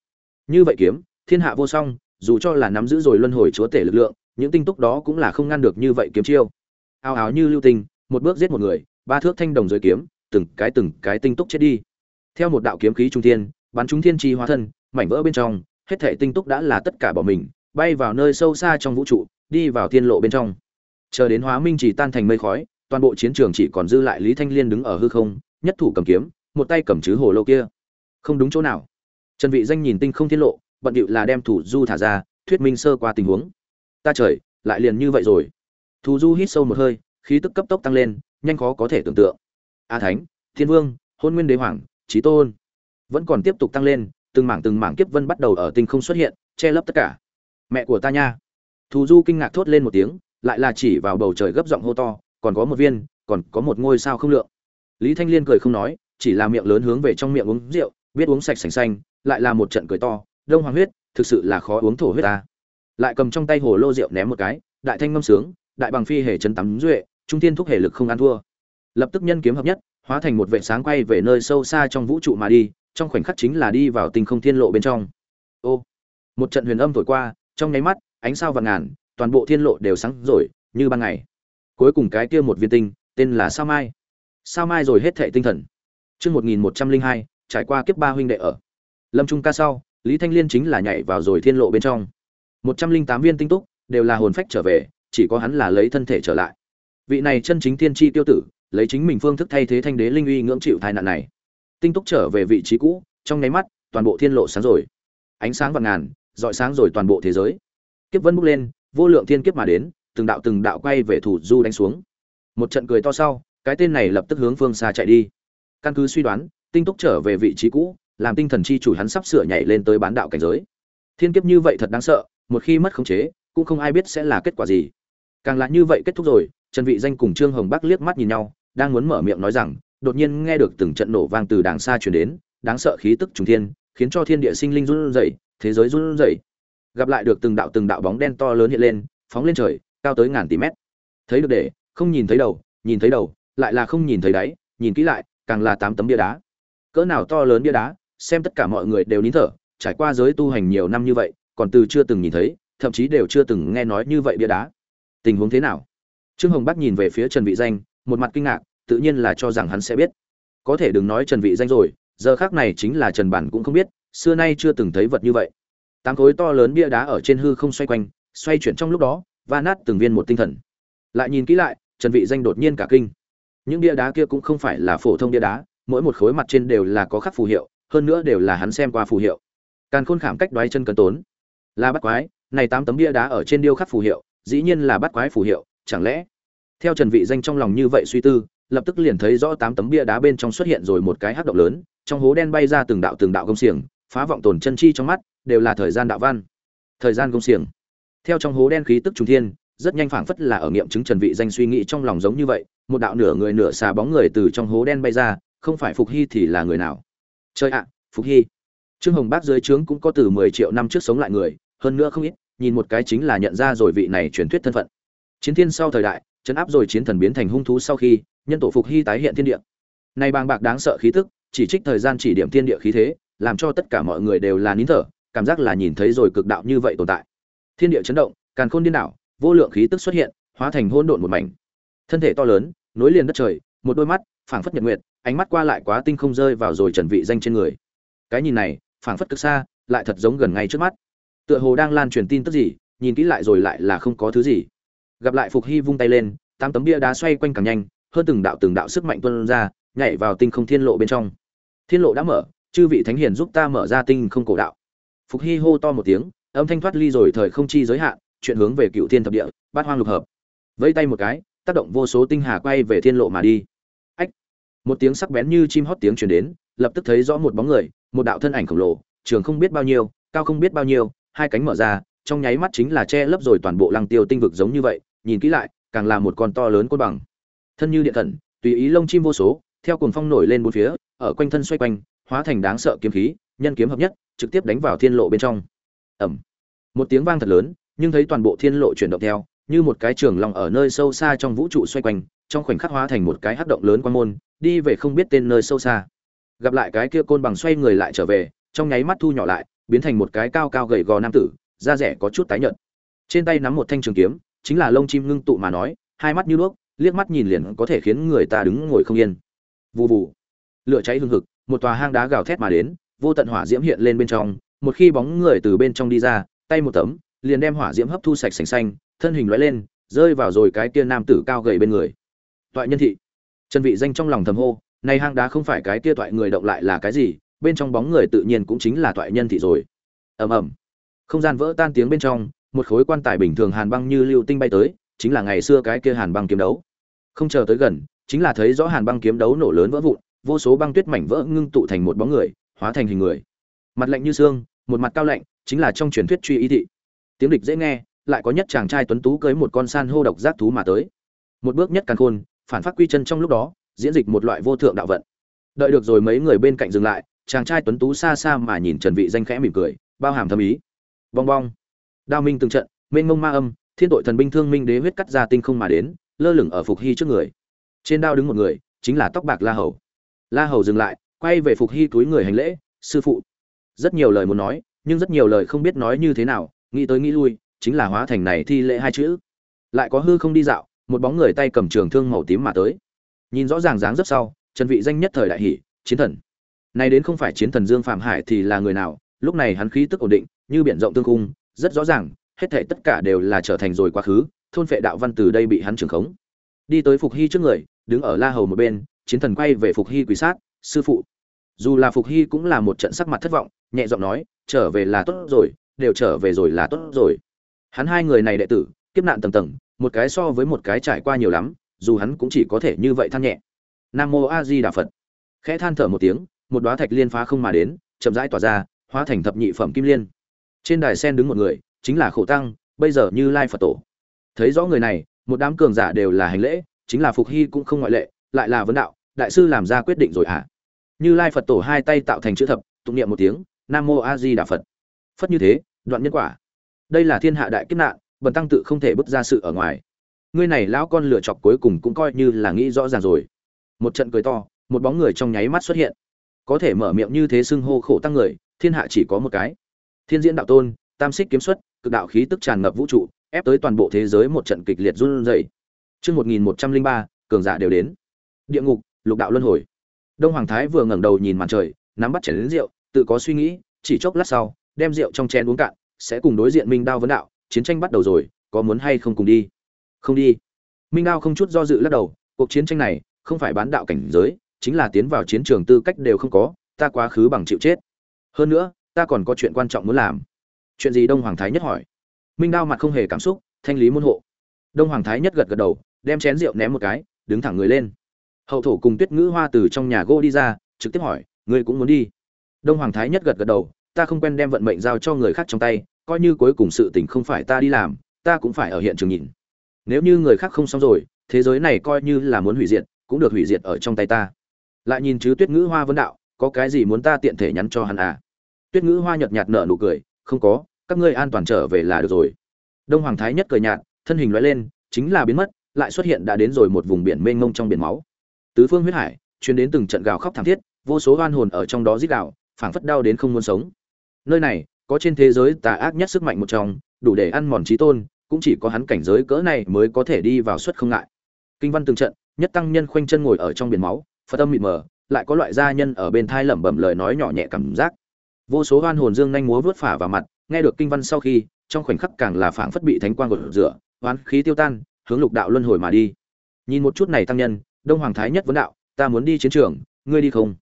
Như vậy kiếm, thiên hạ vô song, dù cho là nắm giữ rồi luân hồi chúa tể lực lượng những tinh túc đó cũng là không ngăn được như vậy kiếm chiêu. Ao áo như lưu tinh, một bước giết một người, ba thước thanh đồng dưới kiếm, từng cái từng cái tinh túc chết đi. Theo một đạo kiếm khí trung thiên, bắn chúng thiên chi hóa thân, mảnh vỡ bên trong, hết thể tinh túc đã là tất cả bỏ mình, bay vào nơi sâu xa trong vũ trụ, đi vào thiên lộ bên trong. Chờ đến hóa minh chỉ tan thành mây khói, toàn bộ chiến trường chỉ còn dư lại lý thanh liên đứng ở hư không, nhất thủ cầm kiếm, một tay cầm chứ hồ lô kia. Không đúng chỗ nào. Trần vị danh nhìn tinh không thiên lộ, bận điệu là đem thủ du thả ra, thuyết minh sơ qua tình huống ta trời, lại liền như vậy rồi. Thù du hít sâu một hơi, khí tức cấp tốc tăng lên, nhanh khó có thể tưởng tượng. A thánh, thiên vương, hôn nguyên đế hoàng trí tôn. Vẫn còn tiếp tục tăng lên, từng mảng từng mảng kiếp vân bắt đầu ở tinh không xuất hiện, che lấp tất cả. Mẹ của ta nha. Thù du kinh ngạc thốt lên một tiếng, lại là chỉ vào bầu trời gấp giọng hô to, còn có một viên, còn có một ngôi sao không lượng. Lý thanh liên cười không nói, chỉ là miệng lớn hướng về trong miệng uống rượu, biết uống sạch sành xanh, lại là một trận cười to, đông hoàng huyết, thực sự là khó uống thổ huyết ta lại cầm trong tay hồ lô rượu ném một cái, đại thanh ngâm sướng, đại bằng phi hề chấn tắm duệ, trung thiên thúc hề lực không ăn thua. Lập tức nhân kiếm hợp nhất, hóa thành một vệ sáng quay về nơi sâu xa trong vũ trụ mà đi, trong khoảnh khắc chính là đi vào tinh không thiên lộ bên trong. Ô, một trận huyền âm thổi qua, trong nháy mắt, ánh sao và ngàn, toàn bộ thiên lộ đều sáng rồi, như ban ngày. Cuối cùng cái kia một viên tinh, tên là sao mai. Sao mai rồi hết thệ tinh thần. Chương một nghìn một trăm linh hai, trải qua kiếp ba huynh đệ ở. Lâm trung ca sau, lý thanh liên chính là nhảy vào rồi thiên lộ bên trong một trăm linh tám viên tinh túc, đều là hồn phách trở về, chỉ có hắn là lấy thân thể trở lại. Vị này chân chính tiên tri tiêu tử, lấy chính mình phương thức thay thế thanh đế linh uy ngưỡng chịu tai nạn này. Tinh túc trở về vị trí cũ, trong nháy mắt, toàn bộ thiên lộ sáng rồi. Ánh sáng vạn ngàn dọi sáng rồi toàn bộ thế giới. Kiếp vân bốc lên, vô lượng thiên kiếp mà đến, từng đạo từng đạo quay về thủ du đánh xuống. Một trận cười to sau, cái tên này lập tức hướng phương xa chạy đi. Căn cứ suy đoán, tinh túc trở về vị trí cũ, làm tinh thần chi chủ hắn sắp sửa nhảy lên tới bán đạo cảnh giới. Thiên kiếp như vậy thật đáng sợ một khi mất khống chế, cũng không ai biết sẽ là kết quả gì. Càng là như vậy kết thúc rồi, trần vị danh cùng trương hồng bắc liếc mắt nhìn nhau, đang muốn mở miệng nói rằng, đột nhiên nghe được từng trận nổ vang từ đàng xa truyền đến, đáng sợ khí tức trùng thiên, khiến cho thiên địa sinh linh run rẩy, thế giới run rẩy. Gặp lại được từng đạo từng đạo bóng đen to lớn hiện lên, phóng lên trời, cao tới ngàn tỷ mét. Thấy được để, không nhìn thấy đầu, nhìn thấy đầu, lại là không nhìn thấy đáy, nhìn kỹ lại, càng là tám tấm bia đá. Cỡ nào to lớn bia đá, xem tất cả mọi người đều nín thở, trải qua giới tu hành nhiều năm như vậy còn từ chưa từng nhìn thấy, thậm chí đều chưa từng nghe nói như vậy bia đá. Tình huống thế nào? Trương hồng bắc nhìn về phía trần vị danh, một mặt kinh ngạc, tự nhiên là cho rằng hắn sẽ biết. Có thể đừng nói trần vị danh rồi, giờ khác này chính là trần bản cũng không biết, xưa nay chưa từng thấy vật như vậy. Tám khối to lớn bia đá ở trên hư không xoay quanh, xoay chuyển trong lúc đó và nát từng viên một tinh thần. Lại nhìn kỹ lại, trần vị danh đột nhiên cả kinh. Những bia đá kia cũng không phải là phổ thông bia đá, mỗi một khối mặt trên đều là có khắc phù hiệu, hơn nữa đều là hắn xem qua phù hiệu. Càn khôn khảm cách đoái chân cần tốn là bắt quái, này tám tấm bia đá ở trên điêu khắc phù hiệu, dĩ nhiên là bắt quái phù hiệu, chẳng lẽ? Theo trần vị danh trong lòng như vậy suy tư, lập tức liền thấy rõ tám tấm bia đá bên trong xuất hiện rồi một cái hắc động lớn, trong hố đen bay ra từng đạo từng đạo công xiềng, phá vọng tồn chân chi trong mắt, đều là thời gian đạo văn. Thời gian công xiềng. Theo trong hố đen khí tức trung thiên, rất nhanh phảng phất là ở nghiệm chứng trần vị danh suy nghĩ trong lòng giống như vậy, một đạo nửa người nửa xà bóng người từ trong hố đen bay ra, không phải phục hy thì là người nào? Chơi ạ, phục hy trương hồng bác dưới trướng cũng có từ 10 triệu năm trước sống lại người, hơn nữa không ít, nhìn một cái chính là nhận ra rồi vị này truyền thuyết thân phận. Chiến thiên sau thời đại, chấn áp rồi chiến thần biến thành hung thú sau khi, nhân tổ phục hy tái hiện thiên địa. Nay bàng bạc đáng sợ khí tức, chỉ trích thời gian chỉ điểm thiên địa khí thế, làm cho tất cả mọi người đều là nín thở, cảm giác là nhìn thấy rồi cực đạo như vậy tồn tại. Thiên địa chấn động, càn khôn điên đảo, vô lượng khí tức xuất hiện, hóa thành hỗn độn một mảnh. Thân thể to lớn, nối liền đất trời, một đôi mắt, phảng phất nhật nguyệt, ánh mắt qua lại quá tinh không rơi vào rồi trần vị danh trên người. Cái nhìn này phảng phất cực xa, lại thật giống gần ngay trước mắt. Tựa hồ đang lan truyền tin tức gì, nhìn kỹ lại rồi lại là không có thứ gì. Gặp lại phục hy vung tay lên, tám tấm bia đá xoay quanh càng nhanh, hơn từng đạo từng đạo sức mạnh tuôn ra, nhảy vào tinh không thiên lộ bên trong. Thiên lộ đã mở, chư vị thánh hiền giúp ta mở ra tinh không cổ đạo. Phục hy hô to một tiếng, âm thanh thoát ly rồi thời không chi giới hạn, chuyện hướng về cựu thiên thập địa, bát hoang lục hợp. Vẫy tay một cái, tác động vô số tinh hà quay về thiên lộ mà đi. Ách! Một tiếng sắc bén như chim hót tiếng truyền đến, lập tức thấy rõ một bóng người một đạo thân ảnh khổng lồ, trường không biết bao nhiêu, cao không biết bao nhiêu, hai cánh mở ra, trong nháy mắt chính là che lấp rồi toàn bộ lăng tiêu tinh vực giống như vậy, nhìn kỹ lại, càng là một con to lớn côn bằng. Thân như điện thần, tùy ý lông chim vô số, theo cuồng phong nổi lên bốn phía, ở quanh thân xoay quanh, hóa thành đáng sợ kiếm khí, nhân kiếm hợp nhất, trực tiếp đánh vào thiên lộ bên trong. Ẩm một tiếng vang thật lớn, nhưng thấy toàn bộ thiên lộ chuyển động theo, như một cái trường lòng ở nơi sâu xa trong vũ trụ xoay quanh, trong khoảnh khắc hóa thành một cái hắc động lớn quan môn, đi về không biết tên nơi sâu xa gặp lại cái kia côn bằng xoay người lại trở về, trong nháy mắt thu nhỏ lại, biến thành một cái cao cao gầy gò nam tử, da rẻ có chút tái nhợt. Trên tay nắm một thanh trường kiếm, chính là lông chim ngưng tụ mà nói, hai mắt như đuốc, liếc mắt nhìn liền có thể khiến người ta đứng ngồi không yên. Vù vù. Lửa cháy hừng hực, một tòa hang đá gào thét mà đến, vô tận hỏa diễm hiện lên bên trong, một khi bóng người từ bên trong đi ra, tay một tấm, liền đem hỏa diễm hấp thu sạch sành xanh, thân hình lóe lên, rơi vào rồi cái kia nam tử cao gầy bên người. Toại nhân thị. Chân vị danh trong lòng thầm hô này hang đá không phải cái kia toại người động lại là cái gì, bên trong bóng người tự nhiên cũng chính là toại nhân thị rồi. Ầm ầm. Không gian vỡ tan tiếng bên trong, một khối quan tài bình thường hàn băng như lưu tinh bay tới, chính là ngày xưa cái kia hàn băng kiếm đấu. Không chờ tới gần, chính là thấy rõ hàn băng kiếm đấu nổ lớn vỡ vụn, vô số băng tuyết mảnh vỡ ngưng tụ thành một bóng người, hóa thành hình người. Mặt lạnh như xương, một mặt cao lạnh, chính là trong truyền thuyết truy ý thị. Tiếng địch dễ nghe, lại có nhất chàng trai tuấn tú cưới một con san hô độc giác thú mà tới. Một bước nhất càng khôn, phản phát quy chân trong lúc đó diễn dịch một loại vô thượng đạo vận. Đợi được rồi mấy người bên cạnh dừng lại, chàng trai tuấn tú xa xa mà nhìn trần vị danh khẽ mỉm cười, bao hàm thâm ý. Bong bong. Đao minh từng trận, mênh mông ma âm, thiên tội thần binh thương minh đế huyết cắt ra tinh không mà đến, lơ lửng ở phục hy trước người. Trên đao đứng một người, chính là tóc bạc la hầu. La hầu dừng lại, quay về phục hy túi người hành lễ, sư phụ. Rất nhiều lời muốn nói, nhưng rất nhiều lời không biết nói như thế nào, nghĩ tới nghĩ lui, chính là hóa thành này thi lễ hai chữ. Lại có hư không đi dạo, một bóng người tay cầm trường thương màu tím mà tới nhìn rõ ràng dáng rất sau trần vị danh nhất thời đại hỉ, chiến thần. Này đến không phải chiến thần dương phạm hải thì là người nào lúc này hắn khí tức ổn định như biển rộng tương cung rất rõ ràng hết thảy tất cả đều là trở thành rồi quá khứ thôn phệ đạo văn từ đây bị hắn trưởng khống. Đi tới phục hy trước người đứng ở la hầu một bên chiến thần quay về phục hy quỳ sát sư phụ. Dù là phục hy cũng là một trận sắc mặt thất vọng nhẹ giọng nói trở về là tốt rồi đều trở về rồi là tốt rồi. Hắn hai người này đệ tử kiếp nạn tầng tầng một cái so với một cái trải qua nhiều lắm dù hắn cũng chỉ có thể như vậy than nhẹ. Nam mô a di đà phật. Khẽ than thở một tiếng, một đóa thạch liên phá không mà đến, chậm rãi tỏa ra, hóa thành thập nhị phẩm kim liên. Trên đài sen đứng một người, chính là khổ tăng, bây giờ như lai phật tổ. Thấy rõ người này, một đám cường giả đều là hành lễ, chính là phục hy cũng không ngoại lệ, lại là vấn đạo, đại sư làm ra quyết định rồi hả? À? như lai phật tổ hai tay tạo thành chữ thập, tụng niệm một tiếng, nam mô a di đà phật. Phất như thế, đoạn nhân quả. Đây là thiên hạ đại kiếp nạn, bần tăng tự không thể bước ra sự ở ngoài ngươi này lão con lựa chọc cuối cùng cũng coi như là nghĩ rõ ràng rồi. Một trận cười to, một bóng người trong nháy mắt xuất hiện. Có thể mở miệng như thế xưng hô khổ tăng người, thiên hạ chỉ có một cái. Thiên diễn đạo tôn, tam xích kiếm xuất, cực đạo khí tức tràn ngập vũ trụ, ép tới toàn bộ thế giới một trận kịch liệt run rẩy. Chương một nghìn một trăm linh ba, cường giả đều đến. Địa ngục, lục đạo luân hồi. Đông hoàng thái vừa ngẩng đầu nhìn màn trời, nắm bắt chén đến rượu, tự có suy nghĩ, chỉ chốc lát sau, đem rượu trong chén uống cạn, sẽ cùng đối diện minh đao vấn đạo, chiến tranh bắt đầu rồi, có muốn hay không cùng đi không đi. Minh đao không chút do dự lắc đầu, cuộc chiến tranh này không phải bán đạo cảnh giới, chính là tiến vào chiến trường tư cách đều không có, ta quá khứ bằng chịu chết. Hơn nữa, ta còn có chuyện quan trọng muốn làm. Chuyện gì đông hoàng thái nhất hỏi? Minh đao mặt không hề cảm xúc, thanh lý môn hộ. Đông hoàng thái nhất gật gật đầu, đem chén rượu ném một cái, đứng thẳng người lên. Hậu thổ cùng tuyết ngữ hoa từ trong nhà gỗ đi ra, trực tiếp hỏi, ngươi cũng muốn đi? Đông hoàng thái nhất gật gật đầu, ta không quen đem vận mệnh giao cho người khác trong tay, coi như cuối cùng sự tình không phải ta đi làm, ta cũng phải ở hiện trường nhìn nếu như người khác không xong rồi, thế giới này coi như là muốn hủy diệt, cũng được hủy diệt ở trong tay ta. Lại nhìn chứ tuyết ngữ hoa vấn đạo, có cái gì muốn ta tiện thể nhắn cho hắn à? Tuyết ngữ hoa nhợt nhạt nở nụ cười, không có, các ngươi an toàn trở về là được rồi. Đông hoàng thái nhất cười nhạt, thân hình loại lên, chính là biến mất, lại xuất hiện đã đến rồi một vùng biển mênh mông trong biển máu. Tứ phương huyết hải chuyến đến từng trận gào khóc thảm thiết, vô số oan hồn ở trong đó giết gào, phảng phất đau đến không muốn sống. Nơi này, có trên thế giới tà ác nhất sức mạnh một trong, đủ để ăn mòn trí tôn cũng chỉ có hắn cảnh giới cỡ này mới có thể đi vào suất không ngại. Kinh văn từng trận, nhất tăng nhân khoanh chân ngồi ở trong biển máu, phật tâm mịt mờ, lại có loại gia nhân ở bên thai lẩm bẩm lời nói nhỏ nhẹ cảm giác. Vô số oan hồn dương nhanh múa vớt phả vào mặt, nghe được kinh văn sau khi, trong khoảnh khắc càng là phảng phất bị thánh quang gột rửa oan khí tiêu tan, hướng lục đạo luân hồi mà đi. Nhìn một chút này tăng nhân, đông hoàng thái nhất vấn đạo, ta muốn đi chiến trường, ngươi đi không?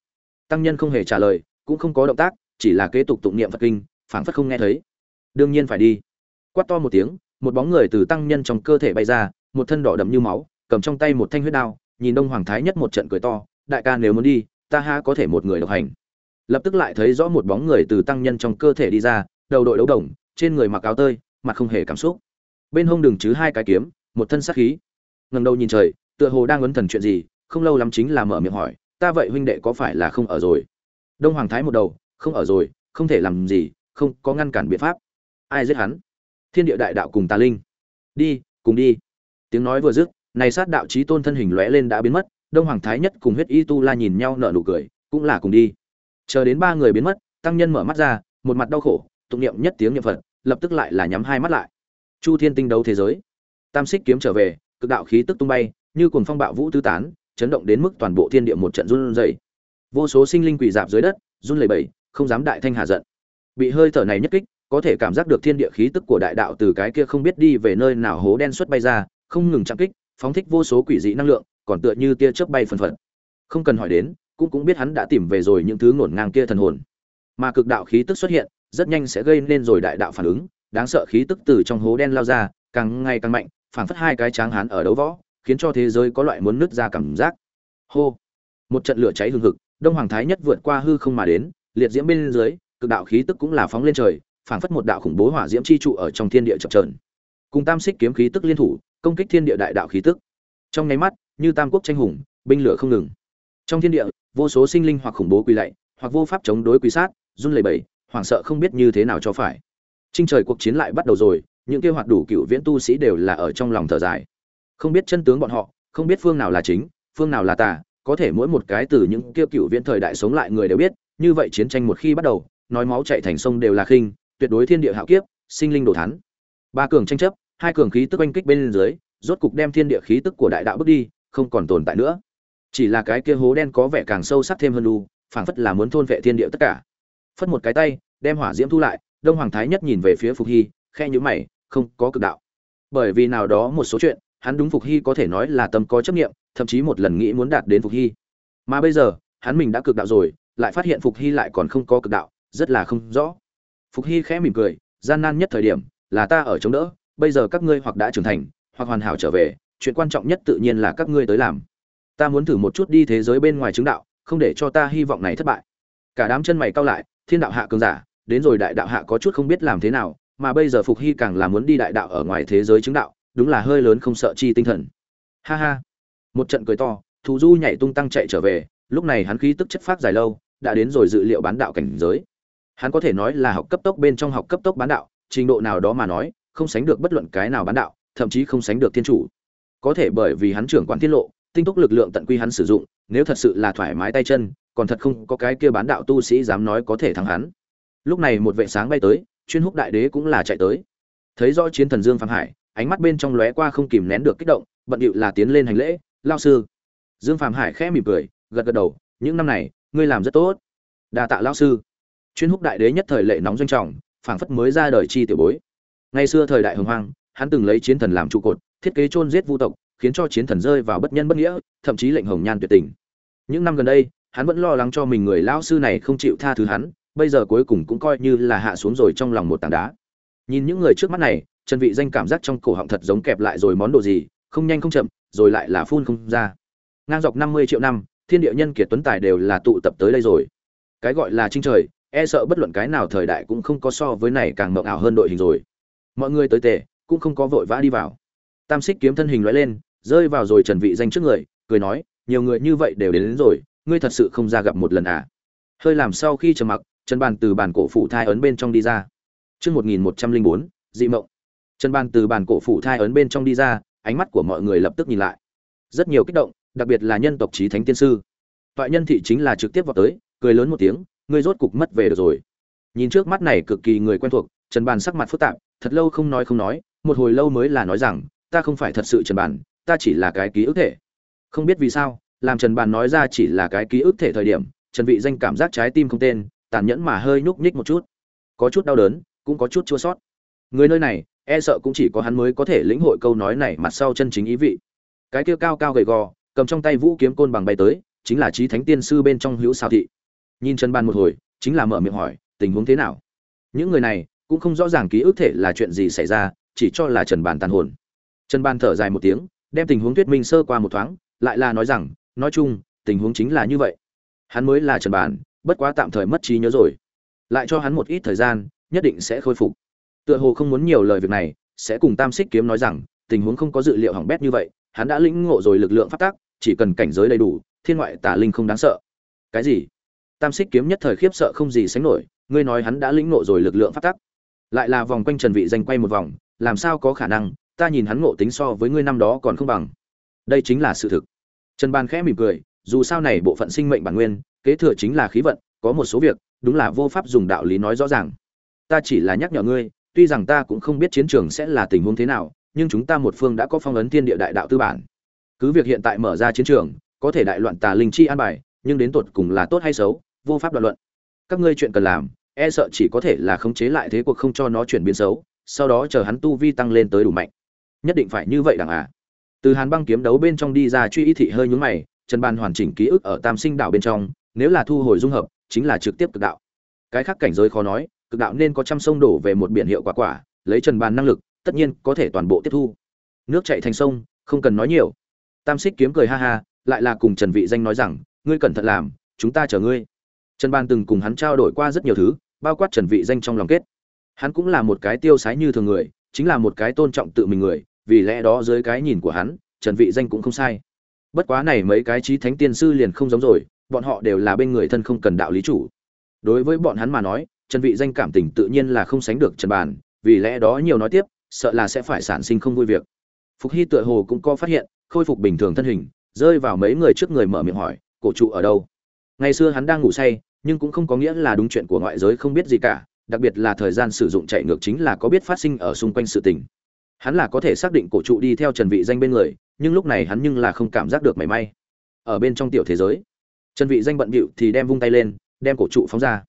Tăng nhân không hề trả lời, cũng không có động tác, chỉ là kế tục tụng niệm phật kinh, phảng phất không nghe thấy. Đương nhiên phải đi. Quát to một tiếng một bóng người từ tăng nhân trong cơ thể bay ra, một thân đỏ đậm như máu, cầm trong tay một thanh huyết đao, nhìn đông hoàng thái nhất một trận cười to, đại ca nếu muốn đi, ta ha có thể một người độc hành. Lập tức lại thấy rõ một bóng người từ tăng nhân trong cơ thể đi ra, đầu đội đấu đồng, trên người mặc áo tơi, mặt không hề cảm xúc. Bên hông đường chứ hai cái kiếm, một thân sát khí. Ngẩng đầu nhìn trời, tựa hồ đang ấn thần chuyện gì, không lâu lắm chính là mở miệng hỏi, ta vậy huynh đệ có phải là không ở rồi? Đông hoàng thái một đầu, không ở rồi, không thể làm gì, không có ngăn cản biện pháp. Ai giết hắn? Thiên địa đại đạo cùng tà linh. Đi, cùng đi. Tiếng nói vừa dứt, này sát đạo chí tôn thân hình lóe lên đã biến mất, đông hoàng thái nhất cùng huyết y tu la nhìn nhau nở nụ cười, cũng là cùng đi. Chờ đến ba người biến mất, tăng nhân mở mắt ra, một mặt đau khổ, tụng niệm nhất tiếng niệm phật, lập tức lại là nhắm hai mắt lại. Chu thiên tinh đấu thế giới. Tam xích kiếm trở về, cực đạo khí tức tung bay, như cuồng phong bạo vũ tứ tán, chấn động đến mức toàn bộ thiên địa một trận run rẩy. Vô số sinh linh quỳ dạp dưới đất, run lẩy bẩy, không dám đại thanh hà giận. Bị hơi thở này nhất kích có thể cảm giác được thiên địa khí tức của đại đạo từ cái kia không biết đi về nơi nào hố đen xuất bay ra, không ngừng chạm kích, phóng thích vô số quỷ dị năng lượng, còn tựa như tia chớp bay phần phật. Không cần hỏi đến, cũng cũng biết hắn đã tìm về rồi những thứ ngổn ngang kia thần hồn. Mà cực đạo khí tức xuất hiện, rất nhanh sẽ gây nên rồi đại đạo phản ứng, đáng sợ khí tức từ trong hố đen lao ra, càng ngày càng mạnh phảng phất hai cái tráng hán ở đấu võ, khiến cho thế giới có loại muốn nứt ra cảm giác. Hô! Một trận lửa cháy hừng hực, đông hoàng thái nhất vượt qua hư không mà đến, liệt diễm bên dưới, cực đạo khí tức cũng là phóng lên trời phảng phất một đạo khủng bố hỏa diễm chi trụ ở trong thiên địa chập chờn. Cùng tam xích kiếm khí tức liên thủ, công kích thiên địa đại đạo khí tức. Trong nháy mắt, như tam quốc tranh hùng, binh lửa không ngừng. Trong thiên địa, vô số sinh linh hoặc khủng bố quỳ lạy, hoặc vô pháp chống đối quỳ sát, run lẩy bẩy, hoảng sợ không biết như thế nào cho phải. Trinh trời cuộc chiến lại bắt đầu rồi, những kia hoạt đủ cựu viễn tu sĩ đều là ở trong lòng thở dài. Không biết chân tướng bọn họ, không biết phương nào là chính, phương nào là tà, có thể mỗi một cái từ những kia cựu viễn thời đại sống lại người đều biết, như vậy chiến tranh một khi bắt đầu, nói máu chảy thành sông đều là khinh tuyệt đối thiên địa hạo kiếp sinh linh đồ thán. Ba cường tranh chấp hai cường khí tức oanh kích bên dưới rốt cục đem thiên địa khí tức của đại đạo bước đi không còn tồn tại nữa. Chỉ là cái kia hố đen có vẻ càng sâu sắc thêm hơn lu, phảng phất là muốn thôn vệ thiên địa tất cả. Phất một cái tay đem hỏa diễm thu lại đông hoàng thái nhất nhìn về phía phục hy khe nhữ mày không có cực đạo. Bởi vì nào đó một số chuyện hắn đúng phục hy có thể nói là tâm có chấp nghiệm thậm chí một lần nghĩ muốn đạt đến phục hy. Mà bây giờ hắn mình đã cực đạo rồi lại phát hiện phục hy lại còn không có cực đạo rất là không rõ phục hy khẽ mỉm cười, gian nan nhất thời điểm là ta ở chống đỡ, bây giờ các ngươi hoặc đã trưởng thành, hoặc hoàn hảo trở về, chuyện quan trọng nhất tự nhiên là các ngươi tới làm. Ta muốn thử một chút đi thế giới bên ngoài chứng đạo, không để cho ta hy vọng này thất bại. Cả đám chân mày cao lại, thiên đạo hạ cường giả, đến rồi đại đạo hạ có chút không biết làm thế nào, mà bây giờ phục hy càng là muốn đi đại đạo ở ngoài thế giới chứng đạo, đúng là hơi lớn không sợ chi tinh thần. Ha ha. Một trận cười to, thù du nhảy tung tăng chạy trở về, lúc này hắn khí tức chất phát dài lâu, đã đến rồi dự liệu bán đạo cảnh giới hắn có thể nói là học cấp tốc bên trong học cấp tốc bán đạo, trình độ nào đó mà nói, không sánh được bất luận cái nào bán đạo, thậm chí không sánh được thiên chủ. Có thể bởi vì hắn trưởng quản tiết lộ, tinh túc lực lượng tận quy hắn sử dụng, nếu thật sự là thoải mái tay chân, còn thật không có cái kia bán đạo tu sĩ dám nói có thể thắng hắn. Lúc này một vệ sáng bay tới, chuyên húc đại đế cũng là chạy tới. Thấy rõ chiến thần dương phàm hải, ánh mắt bên trong lóe qua không kìm nén được kích động, bận điệu là tiến lên hành lễ lao sư. Dương phàm hải khẽ mỉm cười, gật gật đầu, những năm này, ngươi làm rất tốt. Đa tạ lao sư chuyên húc đại đế nhất thời lệ nóng doanh trọng, phảng phất mới ra đời chi tiểu bối. Ngày xưa thời đại hồng hoang, hắn từng lấy chiến thần làm trụ cột, thiết kế chôn giết vu tộc, khiến cho chiến thần rơi vào bất nhân bất nghĩa, thậm chí lệnh hồng nhan tuyệt tình. Những năm gần đây, hắn vẫn lo lắng cho mình người lão sư này không chịu tha thứ hắn, bây giờ cuối cùng cũng coi như là hạ xuống rồi trong lòng một tảng đá. Nhìn những người trước mắt này, trần vị danh cảm giác trong cổ họng thật giống kẹp lại rồi món đồ gì, không nhanh không chậm, rồi lại là phun không ra. Ngang dọc 50 triệu năm, thiên địa nhân kiệt tuấn tài đều là tụ tập tới đây rồi. Cái gọi là trinh trời e sợ bất luận cái nào thời đại cũng không có so với này càng mộng ảo hơn đội hình rồi. Mọi người tới tề cũng không có vội vã đi vào. Tam xích kiếm thân hình lóe lên rơi vào rồi trần vị danh trước người cười nói nhiều người như vậy đều đến, đến rồi ngươi thật sự không ra gặp một lần à? Hơi làm sau khi trầm mặc trần bàn từ bàn cổ phủ thai ấn bên trong đi ra. Chương một nghìn một trăm linh bốn dị mộng. Trần bàn từ bàn cổ phủ thai ấn bên trong đi ra ánh mắt của mọi người lập tức nhìn lại. Rất nhiều kích động đặc biệt là nhân tộc trí thánh tiên sư. Toại nhân thị chính là trực tiếp vào tới cười lớn một tiếng ngươi rốt cục mất về được rồi. Nhìn trước mắt này cực kỳ người quen thuộc, trần bàn sắc mặt phức tạp, thật lâu không nói không nói, một hồi lâu mới là nói rằng, ta không phải thật sự trần bàn, ta chỉ là cái ký ức thể. Không biết vì sao, làm trần bàn nói ra chỉ là cái ký ức thể thời điểm, trần vị danh cảm giác trái tim không tên, tàn nhẫn mà hơi nhúc nhích một chút. Có chút đau đớn, cũng có chút chua sót. Người nơi này e sợ cũng chỉ có hắn mới có thể lĩnh hội câu nói này mặt sau chân chính ý vị. Cái kia cao cao gầy gò, cầm trong tay vũ kiếm côn bằng bay tới, chính là trí thánh tiên sư bên trong hữu sao thị nhìn trần bàn một hồi, chính là mở miệng hỏi, tình huống thế nào? Những người này cũng không rõ ràng ký ức thể là chuyện gì xảy ra, chỉ cho là trần bàn tàn hồn. Trần bàn thở dài một tiếng, đem tình huống thuyết minh sơ qua một thoáng, lại là nói rằng, nói chung, tình huống chính là như vậy. Hắn mới là trần bàn bất quá tạm thời mất trí nhớ rồi. Lại cho hắn một ít thời gian, nhất định sẽ khôi phục. Tựa hồ không muốn nhiều lời việc này, sẽ cùng tam xích kiếm nói rằng, tình huống không có dự liệu hỏng bét như vậy, hắn đã lĩnh ngộ rồi lực lượng phát tác chỉ cần cảnh giới đầy đủ, thiên ngoại tả linh không đáng sợ. Cái gì? Tam xích kiếm nhất thời khiếp sợ không gì sánh nổi, ngươi nói hắn đã lĩnh ngộ rồi lực lượng phát tác lại là vòng quanh trần vị danh quay một vòng, làm sao có khả năng, ta nhìn hắn ngộ tính so với ngươi năm đó còn không bằng. Đây chính là sự thực. Trần ban khẽ mỉm cười, dù sao này bộ phận sinh mệnh bản nguyên, kế thừa chính là khí vận, có một số việc, đúng là vô pháp dùng đạo lý nói rõ ràng. Ta chỉ là nhắc nhở ngươi, tuy rằng ta cũng không biết chiến trường sẽ là tình huống thế nào, nhưng chúng ta một phương đã có phong ấn thiên địa đại đạo tư bản. Cứ việc hiện tại mở ra chiến trường, có thể đại loạn tà linh chi an bài, nhưng đến tột cùng là tốt hay xấu vô pháp đoạn luận. Các ngươi chuyện cần làm e sợ chỉ có thể là khống chế lại thế cuộc không cho nó chuyển biến xấu, sau đó chờ hắn tu vi tăng lên tới đủ mạnh. Nhất định phải như vậy đằng à. Từ hàn băng kiếm đấu bên trong đi ra truy ý thị hơi nhúng mày, trần ban hoàn chỉnh ký ức ở tam sinh đạo bên trong, nếu là thu hồi dung hợp, chính là trực tiếp cực đạo. Cái khác cảnh giới khó nói, cực đạo nên có trăm sông đổ về một biển hiệu quả quả, lấy trần bàn năng lực, tất nhiên có thể toàn bộ tiếp thu. Nước chạy thành sông, không cần nói nhiều. Tam xích kiếm cười ha ha, lại là cùng trần vị danh nói rằng, ngươi cẩn thận làm, chúng ta chờ ngươi trần ban từng cùng hắn trao đổi qua rất nhiều thứ, bao quát trần vị danh trong lòng kết. Hắn cũng là một cái tiêu sái như thường người, chính là một cái tôn trọng tự mình người, vì lẽ đó dưới cái nhìn của hắn, trần vị danh cũng không sai. Bất quá này mấy cái trí thánh tiên sư liền không giống rồi, bọn họ đều là bên người thân không cần đạo lý chủ. Đối với bọn hắn mà nói, trần vị danh cảm tình tự nhiên là không sánh được trần bàn, vì lẽ đó nhiều nói tiếp, sợ là sẽ phải sản sinh không vui việc. Phục hy tựa hồ cũng có phát hiện, khôi phục bình thường thân hình, rơi vào mấy người trước người mở miệng hỏi, cổ trụ ở đâu? Ngày xưa hắn đang ngủ say nhưng cũng không có nghĩa là đúng chuyện của ngoại giới không biết gì cả, đặc biệt là thời gian sử dụng chạy ngược chính là có biết phát sinh ở xung quanh sự tình. Hắn là có thể xác định cổ trụ đi theo trần vị danh bên người, nhưng lúc này hắn nhưng là không cảm giác được mảy may. Ở bên trong tiểu thế giới, trần vị danh bận bịu thì đem vung tay lên, đem cổ trụ phóng ra.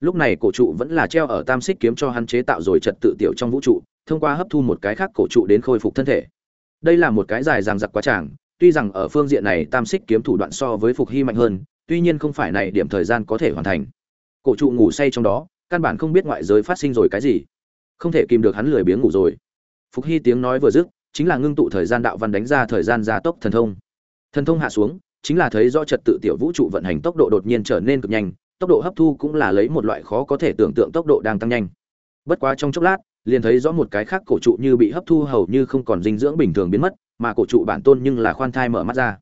Lúc này cổ trụ vẫn là treo ở tam xích kiếm cho hắn chế tạo rồi trật tự tiểu trong vũ trụ, thông qua hấp thu một cái khác cổ trụ đến khôi phục thân thể. Đây là một cái dài dằng dặc quá tràng, tuy rằng ở phương diện này tam xích kiếm thủ đoạn so với phục hy mạnh hơn tuy nhiên không phải này điểm thời gian có thể hoàn thành. Cổ trụ ngủ say trong đó, căn bản không biết ngoại giới phát sinh rồi cái gì. Không thể kìm được hắn lười biếng ngủ rồi. Phục hy tiếng nói vừa dứt, chính là ngưng tụ thời gian đạo văn đánh ra thời gian gia tốc thần thông. Thần thông hạ xuống, chính là thấy rõ trật tự tiểu vũ trụ vận hành tốc độ đột nhiên trở nên cực nhanh, tốc độ hấp thu cũng là lấy một loại khó có thể tưởng tượng tốc độ đang tăng nhanh. Bất quá trong chốc lát, liền thấy rõ một cái khác cổ trụ như bị hấp thu hầu như không còn dinh dưỡng bình thường biến mất, mà cổ trụ bản tôn nhưng là khoan thai mở mắt ra.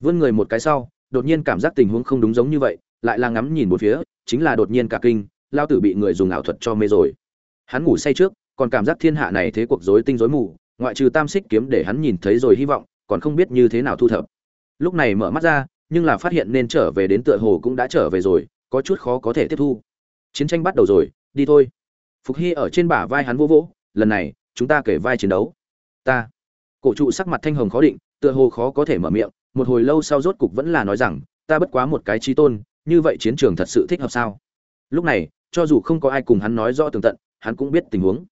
Vươn người một cái sau đột nhiên cảm giác tình huống không đúng giống như vậy, lại là ngắm nhìn một phía, chính là đột nhiên cả kinh, lao tử bị người dùng ảo thuật cho mê rồi. Hắn ngủ say trước, còn cảm giác thiên hạ này thế cuộc rối tinh rối mù, ngoại trừ tam xích kiếm để hắn nhìn thấy rồi hy vọng, còn không biết như thế nào thu thập. Lúc này mở mắt ra, nhưng là phát hiện nên trở về đến tựa hồ cũng đã trở về rồi, có chút khó có thể tiếp thu. Chiến tranh bắt đầu rồi, đi thôi. Phục hy ở trên bả vai hắn vô vỗ, lần này, chúng ta kể vai chiến đấu. Ta. Cổ trụ sắc mặt thanh hồng khó định, tựa hồ khó có thể mở miệng một hồi lâu sau rốt cục vẫn là nói rằng, ta bất quá một cái trí tôn, như vậy chiến trường thật sự thích hợp sao? Lúc này, cho dù không có ai cùng hắn nói rõ tường tận, hắn cũng biết tình huống.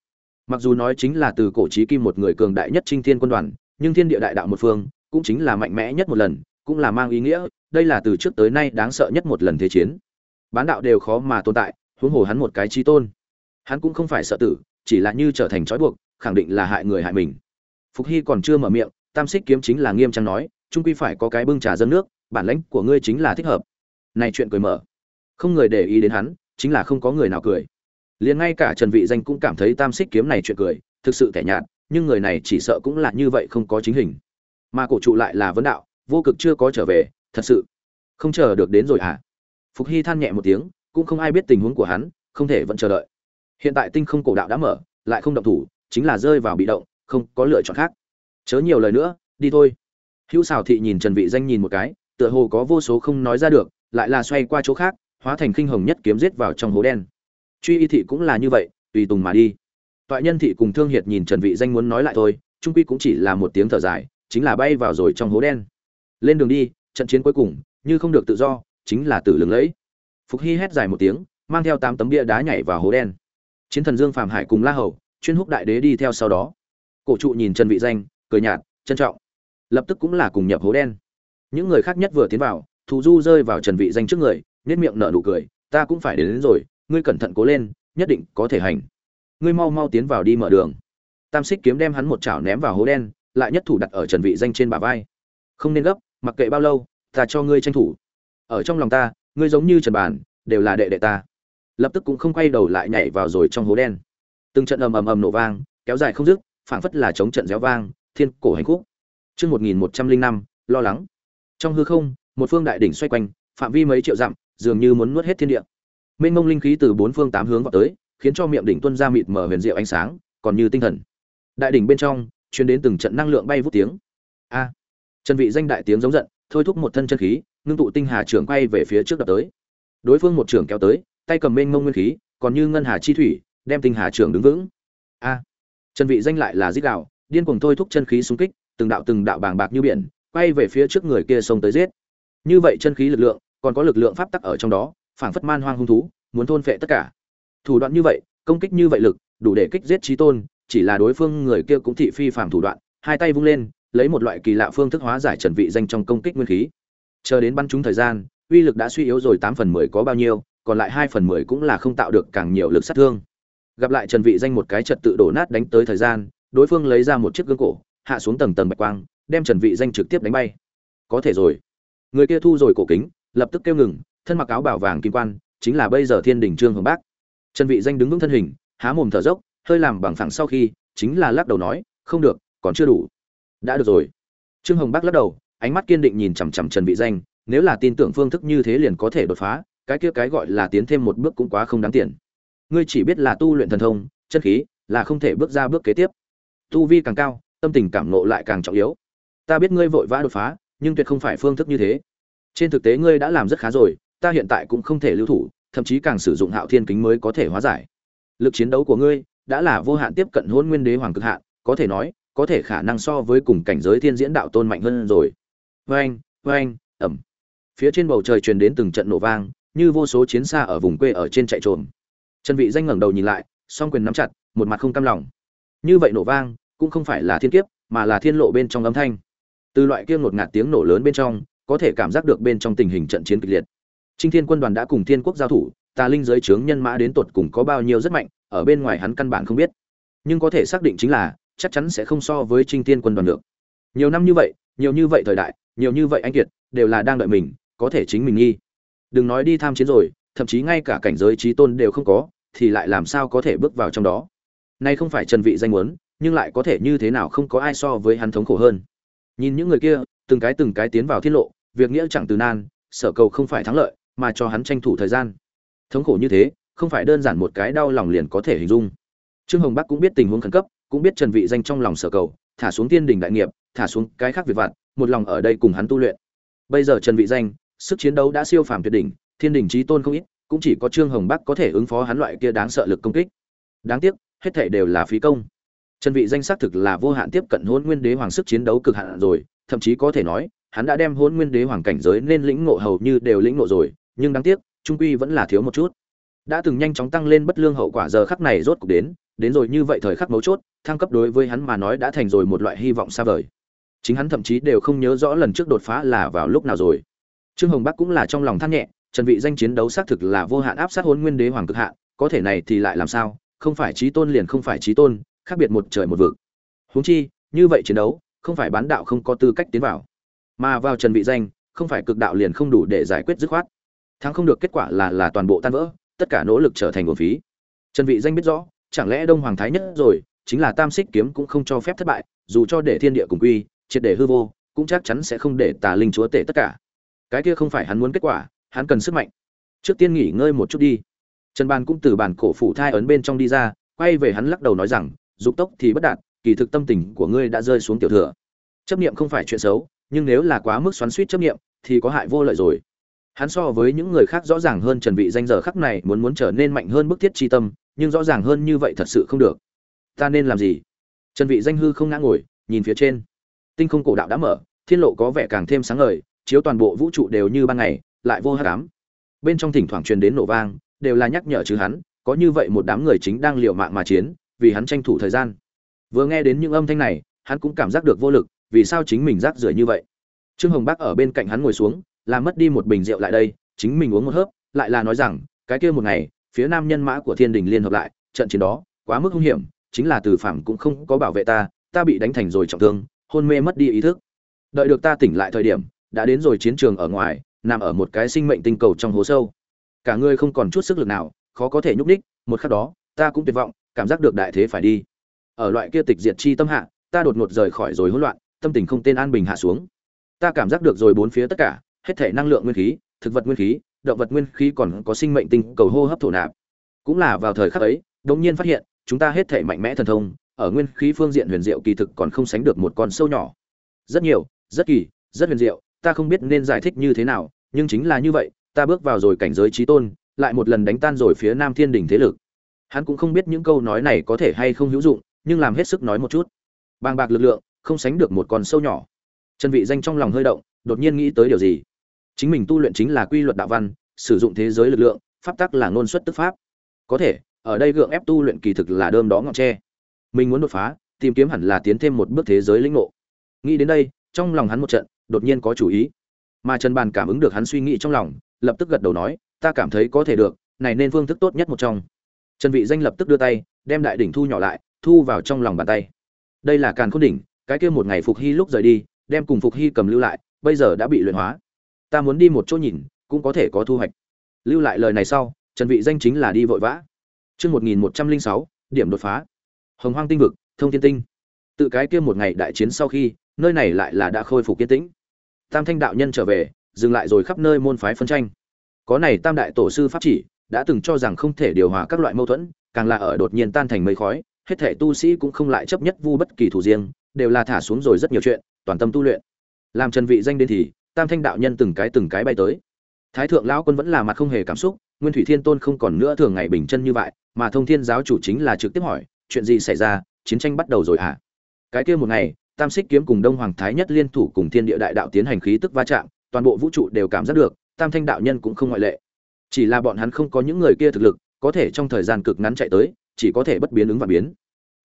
Mặc dù nói chính là từ cổ trí kim một người cường đại nhất trinh thiên quân đoàn, nhưng thiên địa đại đạo một phương, cũng chính là mạnh mẽ nhất một lần, cũng là mang ý nghĩa, đây là từ trước tới nay đáng sợ nhất một lần thế chiến. Bán đạo đều khó mà tồn tại, huống hồ hắn một cái trí tôn. Hắn cũng không phải sợ tử, chỉ là như trở thành trói buộc, khẳng định là hại người hại mình. Phục hy còn chưa mở miệng, tam xích kiếm chính là nghiêm trang nói trung quy phải có cái bưng trà dân nước, bản lãnh của ngươi chính là thích hợp. Này chuyện cười mở. Không người để ý đến hắn, chính là không có người nào cười. Liền ngay cả trần vị danh cũng cảm thấy tam xích kiếm này chuyện cười, thực sự thẻ nhạt, nhưng người này chỉ sợ cũng là như vậy không có chính hình. Mà cổ trụ lại là vấn đạo, vô cực chưa có trở về, thật sự. Không chờ được đến rồi hả? Phục hy than nhẹ một tiếng, cũng không ai biết tình huống của hắn, không thể vẫn chờ đợi. Hiện tại tinh không cổ đạo đã mở, lại không động thủ, chính là rơi vào bị động, không có lựa chọn khác. Chớ nhiều lời nữa, đi thôi hữu xào thị nhìn trần vị danh nhìn một cái, tựa hồ có vô số không nói ra được, lại là xoay qua chỗ khác, hóa thành khinh hồng nhất kiếm giết vào trong hố đen. Truy y thị cũng là như vậy, tùy tùng mà đi. Toại nhân thị cùng thương hiệt nhìn trần vị danh muốn nói lại thôi, trung quy cũng chỉ là một tiếng thở dài, chính là bay vào rồi trong hố đen. Lên đường đi, trận chiến cuối cùng, như không được tự do, chính là tử lừng lẫy. Phục hy hét dài một tiếng, mang theo tám tấm bia đá nhảy vào hố đen. Chiến thần dương Phạm hải cùng la hầu, chuyên húc đại đế đi theo sau đó. Cổ trụ nhìn trần vị danh, cười nhạt, trân trọng lập tức cũng là cùng nhập hố đen. Những người khác nhất vừa tiến vào thù du rơi vào trần vị danh trước người nét miệng nở nụ cười ta cũng phải đến, đến rồi ngươi cẩn thận cố lên nhất định có thể hành. Ngươi mau mau tiến vào đi mở đường. Tam xích kiếm đem hắn một chảo ném vào hố đen lại nhất thủ đặt ở trần vị danh trên bả vai. Không nên gấp mặc kệ bao lâu ta cho ngươi tranh thủ. Ở trong lòng ta ngươi giống như trần bản đều là đệ đệ ta. Lập tức cũng không quay đầu lại nhảy vào rồi trong hố đen. Từng trận ầm ầm ầm nổ vang kéo dài không dứt phảng phất là chống trận réo vang thiên cổ hành khúc chương một nghìn một trăm linh năm lo lắng. Trong hư không một phương đại đỉnh xoay quanh phạm vi mấy triệu dặm dường như muốn nuốt hết thiên địa. Mênh mông linh khí từ bốn phương tám hướng vào tới khiến cho miệng đỉnh tuân ra mịt mờ huyền diệu ánh sáng còn như tinh thần. Đại đỉnh bên trong truyền đến từng trận năng lượng bay vút tiếng. A! À, trần vị danh đại tiếng giống giận thôi thúc một thân chân khí ngưng tụ tinh hà trưởng quay về phía trước đập tới. Đối phương một trưởng kéo tới tay cầm mênh mông nguyên khí còn như ngân hà chi thủy đem tinh hà trưởng đứng vững. A! Trần vị danh lại là giết đạo điên cuồng thôi thúc chân khí xung kích từng đạo từng đạo bàng bạc như biển, quay về phía trước người kia xông tới giết. Như vậy chân khí lực lượng, còn có lực lượng pháp tắc ở trong đó, phảng phất man hoang hung thú, muốn thôn phệ tất cả. Thủ đoạn như vậy, công kích như vậy lực, đủ để kích giết trí tôn, chỉ là đối phương người kia cũng thị phi phàm thủ đoạn, hai tay vung lên, lấy một loại kỳ lạ phương thức hóa giải trần vị danh trong công kích nguyên khí. Chờ đến bắn trúng thời gian, uy lực đã suy yếu rồi 8 phần 10 có bao nhiêu, còn lại 2 phần 10 cũng là không tạo được càng nhiều lực sát thương. Gặp lại trần vị danh một cái trật tự đổ nát đánh tới thời gian, đối phương lấy ra một chiếc gương cổ hạ xuống tầng tầng bạch quang, đem trần vị danh trực tiếp đánh bay. Có thể rồi. Người kia thu rồi cổ kính, lập tức kêu ngừng, thân mặc áo bảo vàng kim quan, chính là bây giờ thiên đình trương hồng bác. Trần vị danh đứng vững thân hình, há mồm thở dốc, hơi làm bằng phẳng sau khi, chính là lắc đầu nói, không được, còn chưa đủ. Đã được rồi. Trương hồng bác lắc đầu, ánh mắt kiên định nhìn chằm chằm trần vị danh, nếu là tin tưởng phương thức như thế liền có thể đột phá, cái kia cái gọi là tiến thêm một bước cũng quá không đáng tiền. Ngươi chỉ biết là tu luyện thần thông, chân khí, là không thể bước ra bước kế tiếp. Tu vi càng cao tâm tình cảm nộ lại càng trọng yếu. Ta biết ngươi vội vã đột phá, nhưng tuyệt không phải phương thức như thế. Trên thực tế ngươi đã làm rất khá rồi, ta hiện tại cũng không thể lưu thủ, thậm chí càng sử dụng hạo thiên kính mới có thể hóa giải. Lực chiến đấu của ngươi đã là vô hạn tiếp cận hôn nguyên đế hoàng cực hạn, có thể nói, có thể khả năng so với cùng cảnh giới thiên diễn đạo tôn mạnh hơn rồi. Vang vang ẩm phía trên bầu trời truyền đến từng trận nổ vang, như vô số chiến xa ở vùng quê ở trên chạy trộm trần vị danh ngẩng đầu nhìn lại, song quyền nắm chặt, một mặt không cam lòng. Như vậy nổ vang cũng không phải là thiên kiếp, mà là thiên lộ bên trong âm thanh. Từ loại kia ngột ngạt tiếng nổ lớn bên trong, có thể cảm giác được bên trong tình hình trận chiến kịch liệt. Trinh thiên quân đoàn đã cùng thiên quốc giao thủ, tà linh giới trướng nhân mã đến tột cùng có bao nhiêu rất mạnh, ở bên ngoài hắn căn bản không biết. Nhưng có thể xác định chính là, chắc chắn sẽ không so với trinh thiên quân đoàn được. Nhiều năm như vậy, nhiều như vậy thời đại, nhiều như vậy anh kiệt, đều là đang đợi mình, có thể chính mình nghi. Đừng nói đi tham chiến rồi, thậm chí ngay cả cảnh giới trí tôn đều không có, thì lại làm sao có thể bước vào trong đó? Nay không phải trần vị danh muốn nhưng lại có thể như thế nào không có ai so với hắn thống khổ hơn. Nhìn những người kia, từng cái từng cái tiến vào thiên lộ, việc nghĩa chẳng từ nan, sở cầu không phải thắng lợi, mà cho hắn tranh thủ thời gian. Thống khổ như thế, không phải đơn giản một cái đau lòng liền có thể hình dung. Trương hồng bắc cũng biết tình huống khẩn cấp, cũng biết trần vị danh trong lòng sở cầu, thả xuống tiên đình đại nghiệp, thả xuống cái khác việc vặt, một lòng ở đây cùng hắn tu luyện. Bây giờ trần vị danh, sức chiến đấu đã siêu phàm tuyệt đỉnh, thiên đình chí tôn không ít, cũng chỉ có trương hồng bắc có thể ứng phó hắn loại kia đáng sợ lực công kích. Đáng tiếc, hết thảy đều là phí công trần vị danh xác thực là vô hạn tiếp cận Hỗn nguyên đế hoàng sức chiến đấu cực hạn rồi, thậm chí có thể nói, hắn đã đem Hỗn nguyên đế hoàng cảnh giới nên lĩnh ngộ hầu như đều lĩnh ngộ rồi, nhưng đáng tiếc, trung quy vẫn là thiếu một chút. Đã từng nhanh chóng tăng lên bất lương hậu quả giờ khắc này rốt cục đến đến rồi như vậy thời khắc mấu chốt, thăng cấp đối với hắn mà nói đã thành rồi một loại hy vọng xa vời. Chính hắn thậm chí đều không nhớ rõ lần trước đột phá là vào lúc nào rồi. Trương hồng bắc cũng là trong lòng than nhẹ, trần vị danh chiến đấu xác thực là vô hạn áp sát Hỗn nguyên đế hoàng cực hạn, có thể này thì lại làm sao? Không phải chí tôn liền không phải chí tôn khác biệt một trời một vực. Huống chi, như vậy chiến đấu, không phải bán đạo không có tư cách tiến vào. Mà vào trần vị danh, không phải cực đạo liền không đủ để giải quyết dứt khoát. Thắng không được kết quả là là toàn bộ tan vỡ, tất cả nỗ lực trở thành nguồn phí. Trần vị danh biết rõ, chẳng lẽ đông hoàng thái nhất rồi, chính là tam xích kiếm cũng không cho phép thất bại, dù cho để thiên địa cùng quy, triệt để hư vô, cũng chắc chắn sẽ không để tà linh chúa tể tất cả. Cái kia không phải hắn muốn kết quả, hắn cần sức mạnh. Trước tiên nghỉ ngơi một chút đi. Trần ban cũng từ bản cổ phủ thai ấn bên trong đi ra, quay về hắn lắc đầu nói rằng dục tốc thì bất đạt, kỳ thực tâm tình của ngươi đã rơi xuống tiểu thừa. Chấp niệm không phải chuyện xấu, nhưng nếu là quá mức xoắn xuýt chấp niệm, thì có hại vô lợi rồi. Hắn so với những người khác rõ ràng hơn trần vị danh giờ khắc này muốn muốn trở nên mạnh hơn bức thiết chi tâm, nhưng rõ ràng hơn như vậy thật sự không được. Ta nên làm gì? Trần vị danh hư không ngã ngồi, nhìn phía trên. Tinh không cổ đạo đã mở, thiên lộ có vẻ càng thêm sáng ngời, chiếu toàn bộ vũ trụ đều như ban ngày, lại vô hắc ám. Bên trong thỉnh thoảng truyền đến nổ vang, đều là nhắc nhở chứ hắn, có như vậy một đám người chính đang liều mạng mà chiến vì hắn tranh thủ thời gian. Vừa nghe đến những âm thanh này, hắn cũng cảm giác được vô lực, vì sao chính mình rác rưởi như vậy? Trương hồng bác ở bên cạnh hắn ngồi xuống làm mất đi một bình rượu lại đây, chính mình uống một hớp, lại là nói rằng, cái kia một ngày, phía nam nhân mã của thiên đình liên hợp lại, trận chiến đó, quá mức hung hiểm, chính là từ phạm cũng không có bảo vệ ta ta bị đánh thành rồi trọng thương, hôn mê mất đi ý thức. Đợi được ta tỉnh lại thời điểm, đã đến rồi chiến trường ở ngoài, nằm ở một cái sinh mệnh tinh cầu trong hố sâu. Cả người không còn chút sức lực nào, khó có thể nhúc ních một khắc đó, ta cũng tuyệt vọng cảm giác được đại thế phải đi. Ở loại kia tịch diệt chi tâm hạ, ta đột ngột rời khỏi rồi hỗn loạn, tâm tình không tên an bình hạ xuống. Ta cảm giác được rồi bốn phía tất cả, hết thể năng lượng nguyên khí, thực vật nguyên khí, động vật nguyên khí còn có sinh mệnh tinh cầu hô hấp thổ nạp. Cũng là vào thời khắc ấy, đống nhiên phát hiện, chúng ta hết thể mạnh mẽ thần thông, ở nguyên khí phương diện huyền diệu kỳ thực còn không sánh được một con sâu nhỏ. Rất nhiều, rất kỳ, rất huyền diệu, ta không biết nên giải thích như thế nào, nhưng chính là như vậy, ta bước vào rồi cảnh giới trí tôn, lại một lần đánh tan rồi phía nam thiên đình thế lực hắn cũng không biết những câu nói này có thể hay không hữu dụng, nhưng làm hết sức nói một chút. Bàng bạc lực lượng, không sánh được một con sâu nhỏ. Trần vị danh trong lòng hơi động, đột nhiên nghĩ tới điều gì? Chính mình tu luyện chính là quy luật đạo văn, sử dụng thế giới lực lượng, pháp tắc là ngôn xuất tức pháp. Có thể, ở đây gượng ép tu luyện kỳ thực là đơm đó ngọn tre. Mình muốn đột phá, tìm kiếm hẳn là tiến thêm một bước thế giới lĩnh ngộ. Nghĩ đến đây, trong lòng hắn một trận, đột nhiên có chủ ý. Mà trần bàn cảm ứng được hắn suy nghĩ trong lòng, lập tức gật đầu nói, ta cảm thấy có thể được, này nên phương thức tốt nhất một trong trần vị danh lập tức đưa tay, đem đại đỉnh thu nhỏ lại, thu vào trong lòng bàn tay. Đây là càn khôn đỉnh, cái kia một ngày phục hy lúc rời đi, đem cùng phục hy cầm lưu lại, bây giờ đã bị luyện hóa. Ta muốn đi một chỗ nhìn, cũng có thể có thu hoạch. Lưu lại lời này sau, trần vị danh chính là đi vội vã. Chương 1106 điểm đột phá. Hồng hoang tinh vực, thông thiên tinh. Tự cái kia một ngày đại chiến sau khi, nơi này lại là đã khôi phục kiên tĩnh. Tam thanh đạo nhân trở về, dừng lại rồi khắp nơi môn phái phân tranh. Có này tam đại tổ sư pháp chỉ đã từng cho rằng không thể điều hòa các loại mâu thuẫn, càng là ở đột nhiên tan thành mây khói, hết thể tu sĩ cũng không lại chấp nhất vu bất kỳ thủ riêng, đều là thả xuống rồi rất nhiều chuyện, toàn tâm tu luyện. Làm trần vị danh đến thì, tam thanh đạo nhân từng cái từng cái bay tới. Thái thượng lão quân vẫn là mặt không hề cảm xúc, nguyên thủy thiên tôn không còn nữa thường ngày bình chân như vậy, mà thông thiên giáo chủ chính là trực tiếp hỏi, chuyện gì xảy ra? Chiến tranh bắt đầu rồi à? cái kia một ngày, tam xích kiếm cùng đông hoàng thái nhất liên thủ cùng thiên địa đại đạo tiến hành khí tức va chạm, toàn bộ vũ trụ đều cảm giác được, tam thanh đạo nhân cũng không ngoại lệ chỉ là bọn hắn không có những người kia thực lực, có thể trong thời gian cực ngắn chạy tới, chỉ có thể bất biến ứng và biến.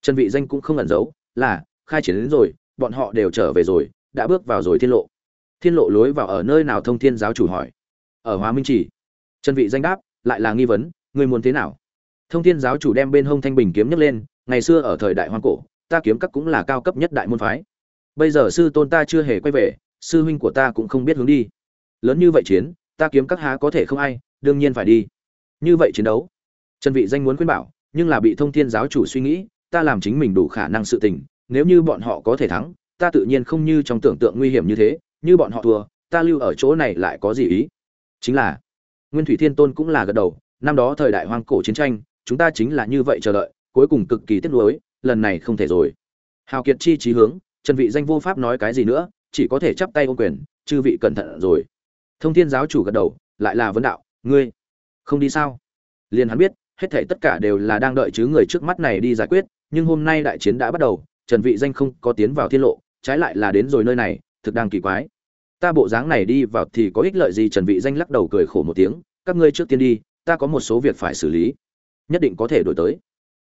Trần vị danh cũng không ẩn giấu, là, khai triển đến rồi, bọn họ đều trở về rồi, đã bước vào rồi thiên lộ. Thiên lộ lối vào ở nơi nào thông thiên giáo chủ hỏi. Ở hóa minh chỉ. Trần vị danh đáp, lại là nghi vấn người muốn thế nào? Thông thiên giáo chủ đem bên hông thanh bình kiếm nhấc lên, ngày xưa ở thời đại hoang cổ, ta kiếm các cũng là cao cấp nhất đại môn phái. Bây giờ sư tôn ta chưa hề quay về, sư huynh của ta cũng không biết hướng đi. Lớn như vậy chiến, ta kiếm các há có thể không ai đương nhiên phải đi. Như vậy chiến đấu, trần vị danh muốn khuyên bảo, nhưng là bị thông thiên giáo chủ suy nghĩ, ta làm chính mình đủ khả năng sự tình, nếu như bọn họ có thể thắng, ta tự nhiên không như trong tưởng tượng nguy hiểm như thế, như bọn họ thua, ta lưu ở chỗ này lại có gì ý? Chính là, nguyên thủy thiên tôn cũng là gật đầu, năm đó thời đại hoang cổ chiến tranh, chúng ta chính là như vậy chờ đợi, cuối cùng cực kỳ tiếc nuối, lần này không thể rồi. Hào kiệt chi trí hướng, trần vị danh vô pháp nói cái gì nữa, chỉ có thể chắp tay ôm quyền, chư vị cẩn thận rồi. Thông thiên giáo chủ gật đầu, lại là vấn đạo ngươi không đi sao? Liền hắn biết, hết thảy tất cả đều là đang đợi chứ người trước mắt này đi giải quyết, nhưng hôm nay đại chiến đã bắt đầu, trần vị danh không có tiến vào thiên lộ, trái lại là đến rồi nơi này, thực đang kỳ quái. Ta bộ dáng này đi vào thì có ích lợi gì? Trần vị danh lắc đầu cười khổ một tiếng, các ngươi trước tiên đi, ta có một số việc phải xử lý. Nhất định có thể đổi tới.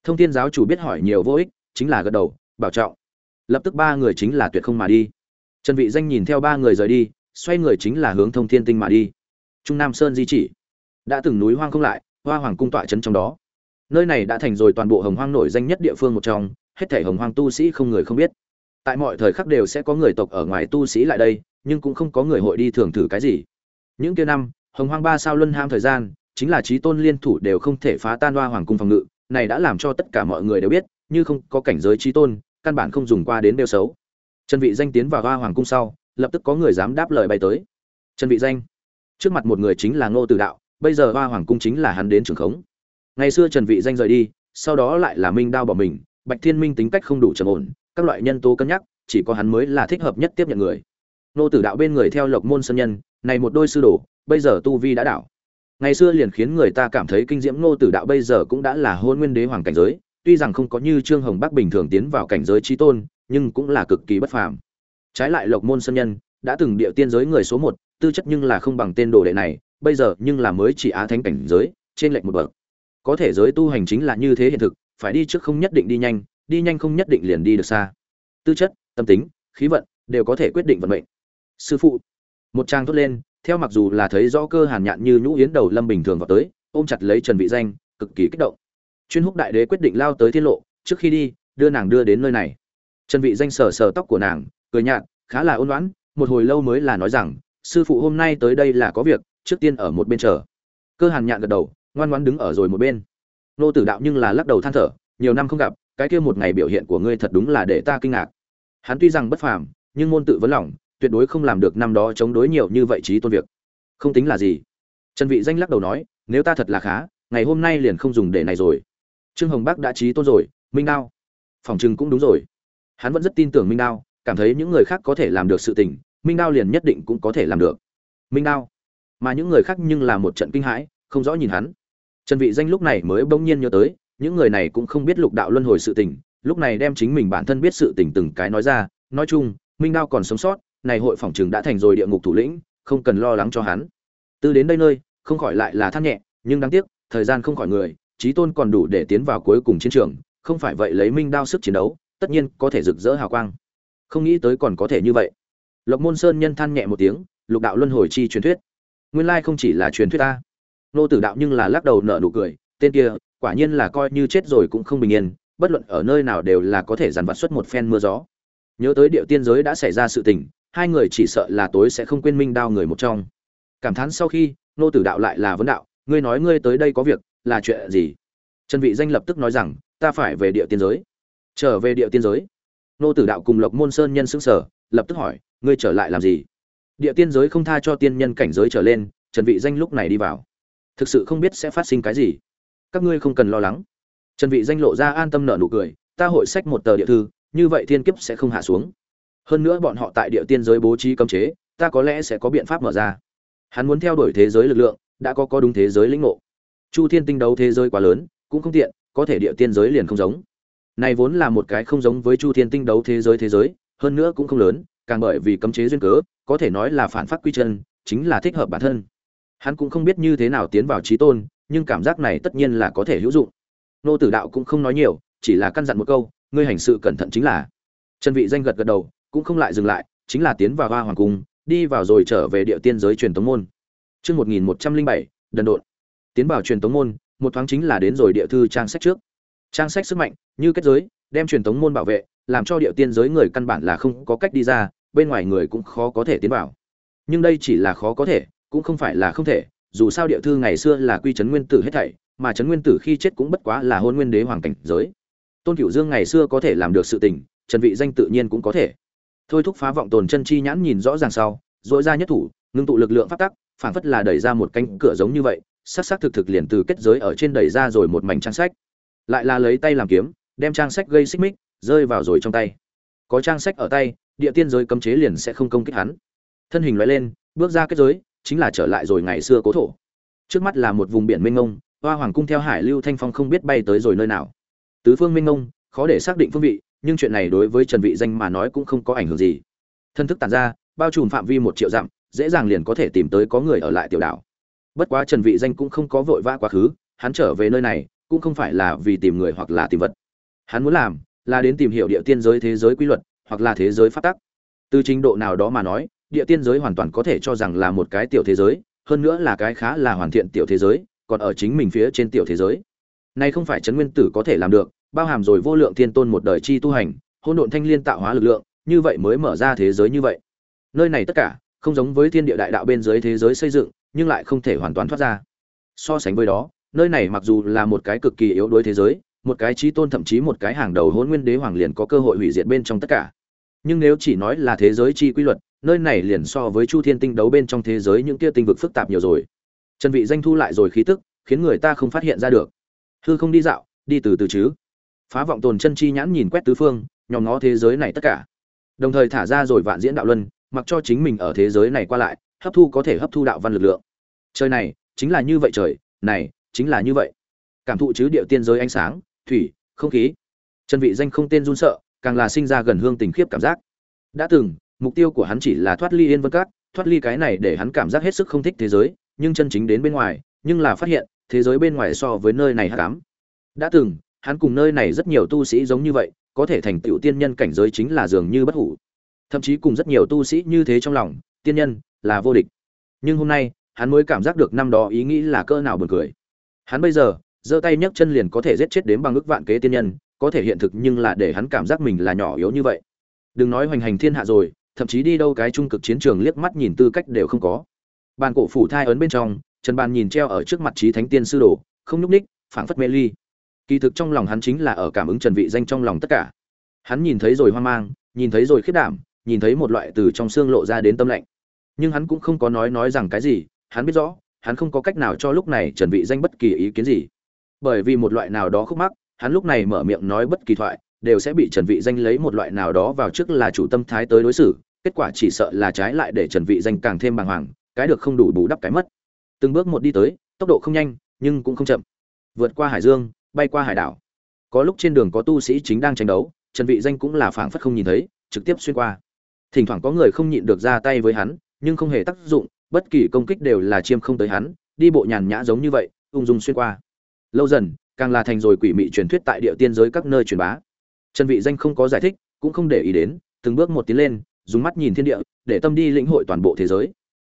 Thông thiên giáo chủ biết hỏi nhiều vô ích, chính là gật đầu, bảo trọng. Lập tức ba người chính là tuyệt không mà đi. Trần vị danh nhìn theo ba người rời đi, xoay người chính là hướng thông thiên tinh mà đi. Trung nam sơn di chỉ đã từng núi hoang không lại, hoa hoàng cung tọa trấn trong đó. Nơi này đã thành rồi toàn bộ hồng hoang nổi danh nhất địa phương một trong, hết thảy hồng hoang tu sĩ không người không biết. Tại mọi thời khắc đều sẽ có người tộc ở ngoài tu sĩ lại đây, nhưng cũng không có người hội đi thường thử cái gì. Những kia năm, hồng hoang ba sao luân ham thời gian, chính là trí tôn liên thủ đều không thể phá tan hoa hoàng cung phòng ngự, này đã làm cho tất cả mọi người đều biết, như không có cảnh giới trí tôn, căn bản không dùng qua đến đều xấu. Trần vị danh tiến vào hoa hoàng cung sau, lập tức có người dám đáp lời bay tới. Trần vị danh, trước mặt một người chính là ngô tử đạo bây giờ hoa hoàng cung chính là hắn đến trường khống. Ngày xưa trần vị danh rời đi, sau đó lại là minh đao bỏ mình, bạch thiên minh tính cách không đủ trầm ổn, các loại nhân tố cân nhắc, chỉ có hắn mới là thích hợp nhất tiếp nhận người. Nô tử đạo bên người theo lộc môn sơn nhân, này một đôi sư đồ, bây giờ tu vi đã đảo. Ngày xưa liền khiến người ta cảm thấy kinh diễm nô tử đạo bây giờ cũng đã là hôn nguyên đế hoàng cảnh giới, tuy rằng không có như trương hồng bắc bình thường tiến vào cảnh giới trí tôn, nhưng cũng là cực kỳ bất phàm. Trái lại lộc môn sơn nhân, đã từng địa tiên giới người số một, tư chất nhưng là không bằng tên đồ đệ này bây giờ nhưng là mới chỉ á thánh cảnh giới, trên lệnh một bậc. Có thể giới tu hành chính là như thế hiện thực, phải đi trước không nhất định đi nhanh đi nhanh không nhất định liền đi được xa. Tư chất, tâm tính, khí vận đều có thể quyết định vận mệnh. Sư phụ, một trang thốt lên, theo mặc dù là thấy rõ cơ hàn nhạn như nhũ yến đầu lâm bình thường vào tới, ôm chặt lấy trần vị danh, cực kỳ kích động. Chuyên húc đại đế quyết định lao tới tiết lộ, trước khi đi, đưa nàng đưa đến nơi này. Trần vị danh sờ sờ tóc của nàng, cười nhạt, khá là ôn đoán một hồi lâu mới là nói rằng, sư phụ hôm nay tới đây là có việc trước tiên ở một bên chờ. Cơ hàn nhạn gật đầu, ngoan ngoãn đứng ở rồi một bên. Nô tử đạo nhưng là lắc đầu than thở, nhiều năm không gặp, cái kia một ngày biểu hiện của ngươi thật đúng là để ta kinh ngạc. Hắn tuy rằng bất phàm, nhưng môn tự vấn lòng, tuyệt đối không làm được năm đó chống đối nhiều như vậy trí tôn việc. Không tính là gì. Trần vị danh lắc đầu nói, nếu ta thật là khá, ngày hôm nay liền không dùng để này rồi. Trương hồng bắc đã trí tôn rồi, minh đao. Phòng trừng cũng đúng rồi. Hắn vẫn rất tin tưởng minh đao, cảm thấy những người khác có thể làm được sự tình, minh đao liền nhất định cũng có thể làm được. Minh đao mà những người khác nhưng là một trận kinh hãi, không rõ nhìn hắn. Trần vị danh lúc này mới bỗng nhiên nhớ tới, những người này cũng không biết lục đạo luân hồi sự tình, lúc này đem chính mình bản thân biết sự tình từng cái nói ra, nói chung, minh đao còn sống sót, này hội phòng trường đã thành rồi địa ngục thủ lĩnh, không cần lo lắng cho hắn. Từ đến đây nơi, không khỏi lại là than nhẹ, nhưng đáng tiếc, thời gian không khỏi người trí tôn còn đủ để tiến vào cuối cùng chiến trường, không phải vậy lấy minh đao sức chiến đấu, tất nhiên có thể rực rỡ hào quang. Không nghĩ tới còn có thể như vậy. Lộc môn sơn nhân than nhẹ một tiếng, lục đạo luân hồi chi truyền thuyết nguyên lai không chỉ là truyền thuyết ta. Nô tử đạo nhưng là lắc đầu nở nụ cười, tên kia, quả nhiên là coi như chết rồi cũng không bình yên, bất luận ở nơi nào đều là có thể dàn vặt xuất một phen mưa gió. Nhớ tới điệu tiên giới đã xảy ra sự tình, hai người chỉ sợ là tối sẽ không quên minh đao người một trong. Cảm thán sau khi, nô tử đạo lại là vấn đạo, ngươi nói ngươi tới đây có việc, là chuyện gì? Trần vị danh lập tức nói rằng, ta phải về địa tiên giới. Trở về địa tiên giới. Nô tử đạo cùng lộc môn sơn nhân sững sở lập tức hỏi, ngươi trở lại làm gì? Địa tiên giới không tha cho tiên nhân cảnh giới trở lên, trần vị danh lúc này đi vào. Thực sự không biết sẽ phát sinh cái gì. Các ngươi không cần lo lắng. Trần vị danh lộ ra an tâm nở nụ cười, ta hội sách một tờ địa thư, như vậy thiên kiếp sẽ không hạ xuống. Hơn nữa bọn họ tại địa tiên giới bố trí cấm chế, ta có lẽ sẽ có biện pháp mở ra. Hắn muốn theo đuổi thế giới lực lượng, đã có có đúng thế giới lĩnh ngộ. Chu thiên tinh đấu thế giới quá lớn, cũng không tiện, có thể địa tiên giới liền không giống. Này vốn là một cái không giống với chu thiên tinh đấu thế giới thế giới, hơn nữa cũng không lớn càng bởi vì cấm chế duyên cớ, có thể nói là phản phát quy chân, chính là thích hợp bản thân. Hắn cũng không biết như thế nào tiến vào trí tôn, nhưng cảm giác này tất nhiên là có thể hữu dụng. Nô tử đạo cũng không nói nhiều, chỉ là căn dặn một câu, ngươi hành sự cẩn thận chính là. Trần vị danh gật gật đầu, cũng không lại dừng lại, chính là tiến vào hoa hoàng cung, đi vào rồi trở về địa tiên giới truyền tống môn. Chương 1107 đần độn. Tiến vào truyền tống môn, một thoáng chính là đến rồi địa thư trang sách trước. Trang sách sức mạnh, như kết giới đem truyền tống môn bảo vệ, làm cho địa tiên giới người căn bản là không có cách đi ra, bên ngoài người cũng khó có thể tiến vào. Nhưng đây chỉ là khó có thể, cũng không phải là không thể, dù sao địa thư ngày xưa là quy chấn nguyên tử hết thảy, mà chấn nguyên tử khi chết cũng bất quá là hôn nguyên đế hoàng cảnh giới. Tôn cửu dương ngày xưa có thể làm được sự tình, trần vị danh tự nhiên cũng có thể. Thôi thúc phá vọng tồn chân chi nhãn nhìn rõ ràng sau dội ra nhất thủ, ngưng tụ lực lượng pháp tắc phảng phất là đẩy ra một cánh cửa giống như vậy sắc sắc thực thực liền từ kết giới ở trên đẩy ra rồi một mảnh trang sách. Lại là lấy tay làm kiếm đem trang sách gây xích mích rơi vào rồi trong tay. Có trang sách ở tay địa tiên giới cấm chế liền sẽ không công kích hắn. Thân hình loại lên bước ra kết giới chính là trở lại rồi ngày xưa cố thổ. Trước mắt là một vùng biển mênh mông hoa hoàng cung theo hải lưu thanh phong không biết bay tới rồi nơi nào. Tứ phương minh ngông, khó để xác định phương vị nhưng chuyện này đối với trần vị danh mà nói cũng không có ảnh hưởng gì. Thân thức tản ra bao trùm phạm vi một triệu dặm dễ dàng liền có thể tìm tới có người ở lại tiểu đảo. Bất quá trần vị danh cũng không có vội vã quá khứ hắn trở về nơi này cũng không phải là vì tìm người hoặc là tìm vật hắn muốn làm là đến tìm hiểu địa tiên giới thế giới quy luật hoặc là thế giới phát tắc. Từ trình độ nào đó mà nói, địa tiên giới hoàn toàn có thể cho rằng là một cái tiểu thế giới, hơn nữa là cái khá là hoàn thiện tiểu thế giới, còn ở chính mình phía trên tiểu thế giới. Này không phải chấn nguyên tử có thể làm được, bao hàm rồi vô lượng thiên tôn một đời chi tu hành hôn độn thanh liên tạo hóa lực lượng, như vậy mới mở ra thế giới như vậy. Nơi này tất cả, không giống với thiên địa đại đạo bên dưới thế giới xây dựng, nhưng lại không thể hoàn toàn thoát ra. So sánh với đó, nơi này mặc dù là một cái cực kỳ yếu đuối thế giới một cái trí tôn thậm chí một cái hàng đầu hôn nguyên đế hoàng liền có cơ hội hủy diệt bên trong tất cả. Nhưng nếu chỉ nói là thế giới chi quy luật, nơi này liền so với chu thiên tinh đấu bên trong thế giới những kia tinh vực phức tạp nhiều rồi. Trần vị danh thu lại rồi khí tức, khiến người ta không phát hiện ra được. Hư không đi dạo, đi từ từ chứ. Phá vọng tồn chân chi nhãn nhìn quét tứ phương, nhòm ngó thế giới này tất cả. Đồng thời thả ra rồi vạn diễn đạo luân, mặc cho chính mình ở thế giới này qua lại, hấp thu có thể hấp thu đạo văn lực lượng. Trời này, chính là như vậy trời, này, chính là như vậy. Cảm thụ chứ điệu tiên giới ánh sáng thủy, không khí. Trần vị danh không tên run sợ, càng là sinh ra gần hương tình khiếp cảm giác. Đã từng, mục tiêu của hắn chỉ là thoát ly yên vân cát thoát ly cái này để hắn cảm giác hết sức không thích thế giới, nhưng chân chính đến bên ngoài, nhưng là phát hiện, thế giới bên ngoài so với nơi này hắc ám. Đã từng, hắn cùng nơi này rất nhiều tu sĩ giống như vậy, có thể thành tựu tiên nhân cảnh giới chính là dường như bất hủ. Thậm chí cùng rất nhiều tu sĩ như thế trong lòng, tiên nhân là vô địch. Nhưng hôm nay, hắn mới cảm giác được năm đó ý nghĩ là cỡ nào buồn cười. Hắn bây giờ giơ tay nhấc chân liền có thể giết chết đến bằng ước vạn kế tiên nhân, có thể hiện thực nhưng là để hắn cảm giác mình là nhỏ yếu như vậy. Đừng nói hoành hành thiên hạ rồi, thậm chí đi đâu cái trung cực chiến trường liếc mắt nhìn tư cách đều không có. Bàn cổ phủ thai ấn bên trong, trần bàn nhìn treo ở trước mặt trí thánh tiên sư đồ, không nhúc ních phảng phất mê ly. Kỳ thực trong lòng hắn chính là ở cảm ứng trần vị danh trong lòng tất cả. Hắn nhìn thấy rồi hoang mang, nhìn thấy rồi khiết đảm, nhìn thấy một loại từ trong xương lộ ra đến tâm lạnh. Nhưng hắn cũng không có nói nói rằng cái gì, hắn biết rõ, hắn không có cách nào cho lúc này trần vị danh bất kỳ ý kiến gì bởi vì một loại nào đó khúc mắc, hắn lúc này mở miệng nói bất kỳ thoại, đều sẽ bị trần vị danh lấy một loại nào đó vào trước là chủ tâm thái tới đối xử, kết quả chỉ sợ là trái lại để trần vị danh càng thêm bàng hoàng, cái được không đủ bù đắp cái mất. Từng bước một đi tới, tốc độ không nhanh, nhưng cũng không chậm. Vượt qua hải dương, bay qua hải đảo. Có lúc trên đường có tu sĩ chính đang tranh đấu, trần vị danh cũng là phảng phất không nhìn thấy, trực tiếp xuyên qua. Thỉnh thoảng có người không nhịn được ra tay với hắn, nhưng không hề tác dụng, bất kỳ công kích đều là chiêm không tới hắn, đi bộ nhàn nhã giống như vậy, ung dung xuyên qua lâu dần, càng là thành rồi quỷ mị truyền thuyết tại địa tiên giới các nơi truyền bá. Trần vị danh không có giải thích, cũng không để ý đến, từng bước một tiến lên, dùng mắt nhìn thiên địa, để tâm đi lĩnh hội toàn bộ thế giới.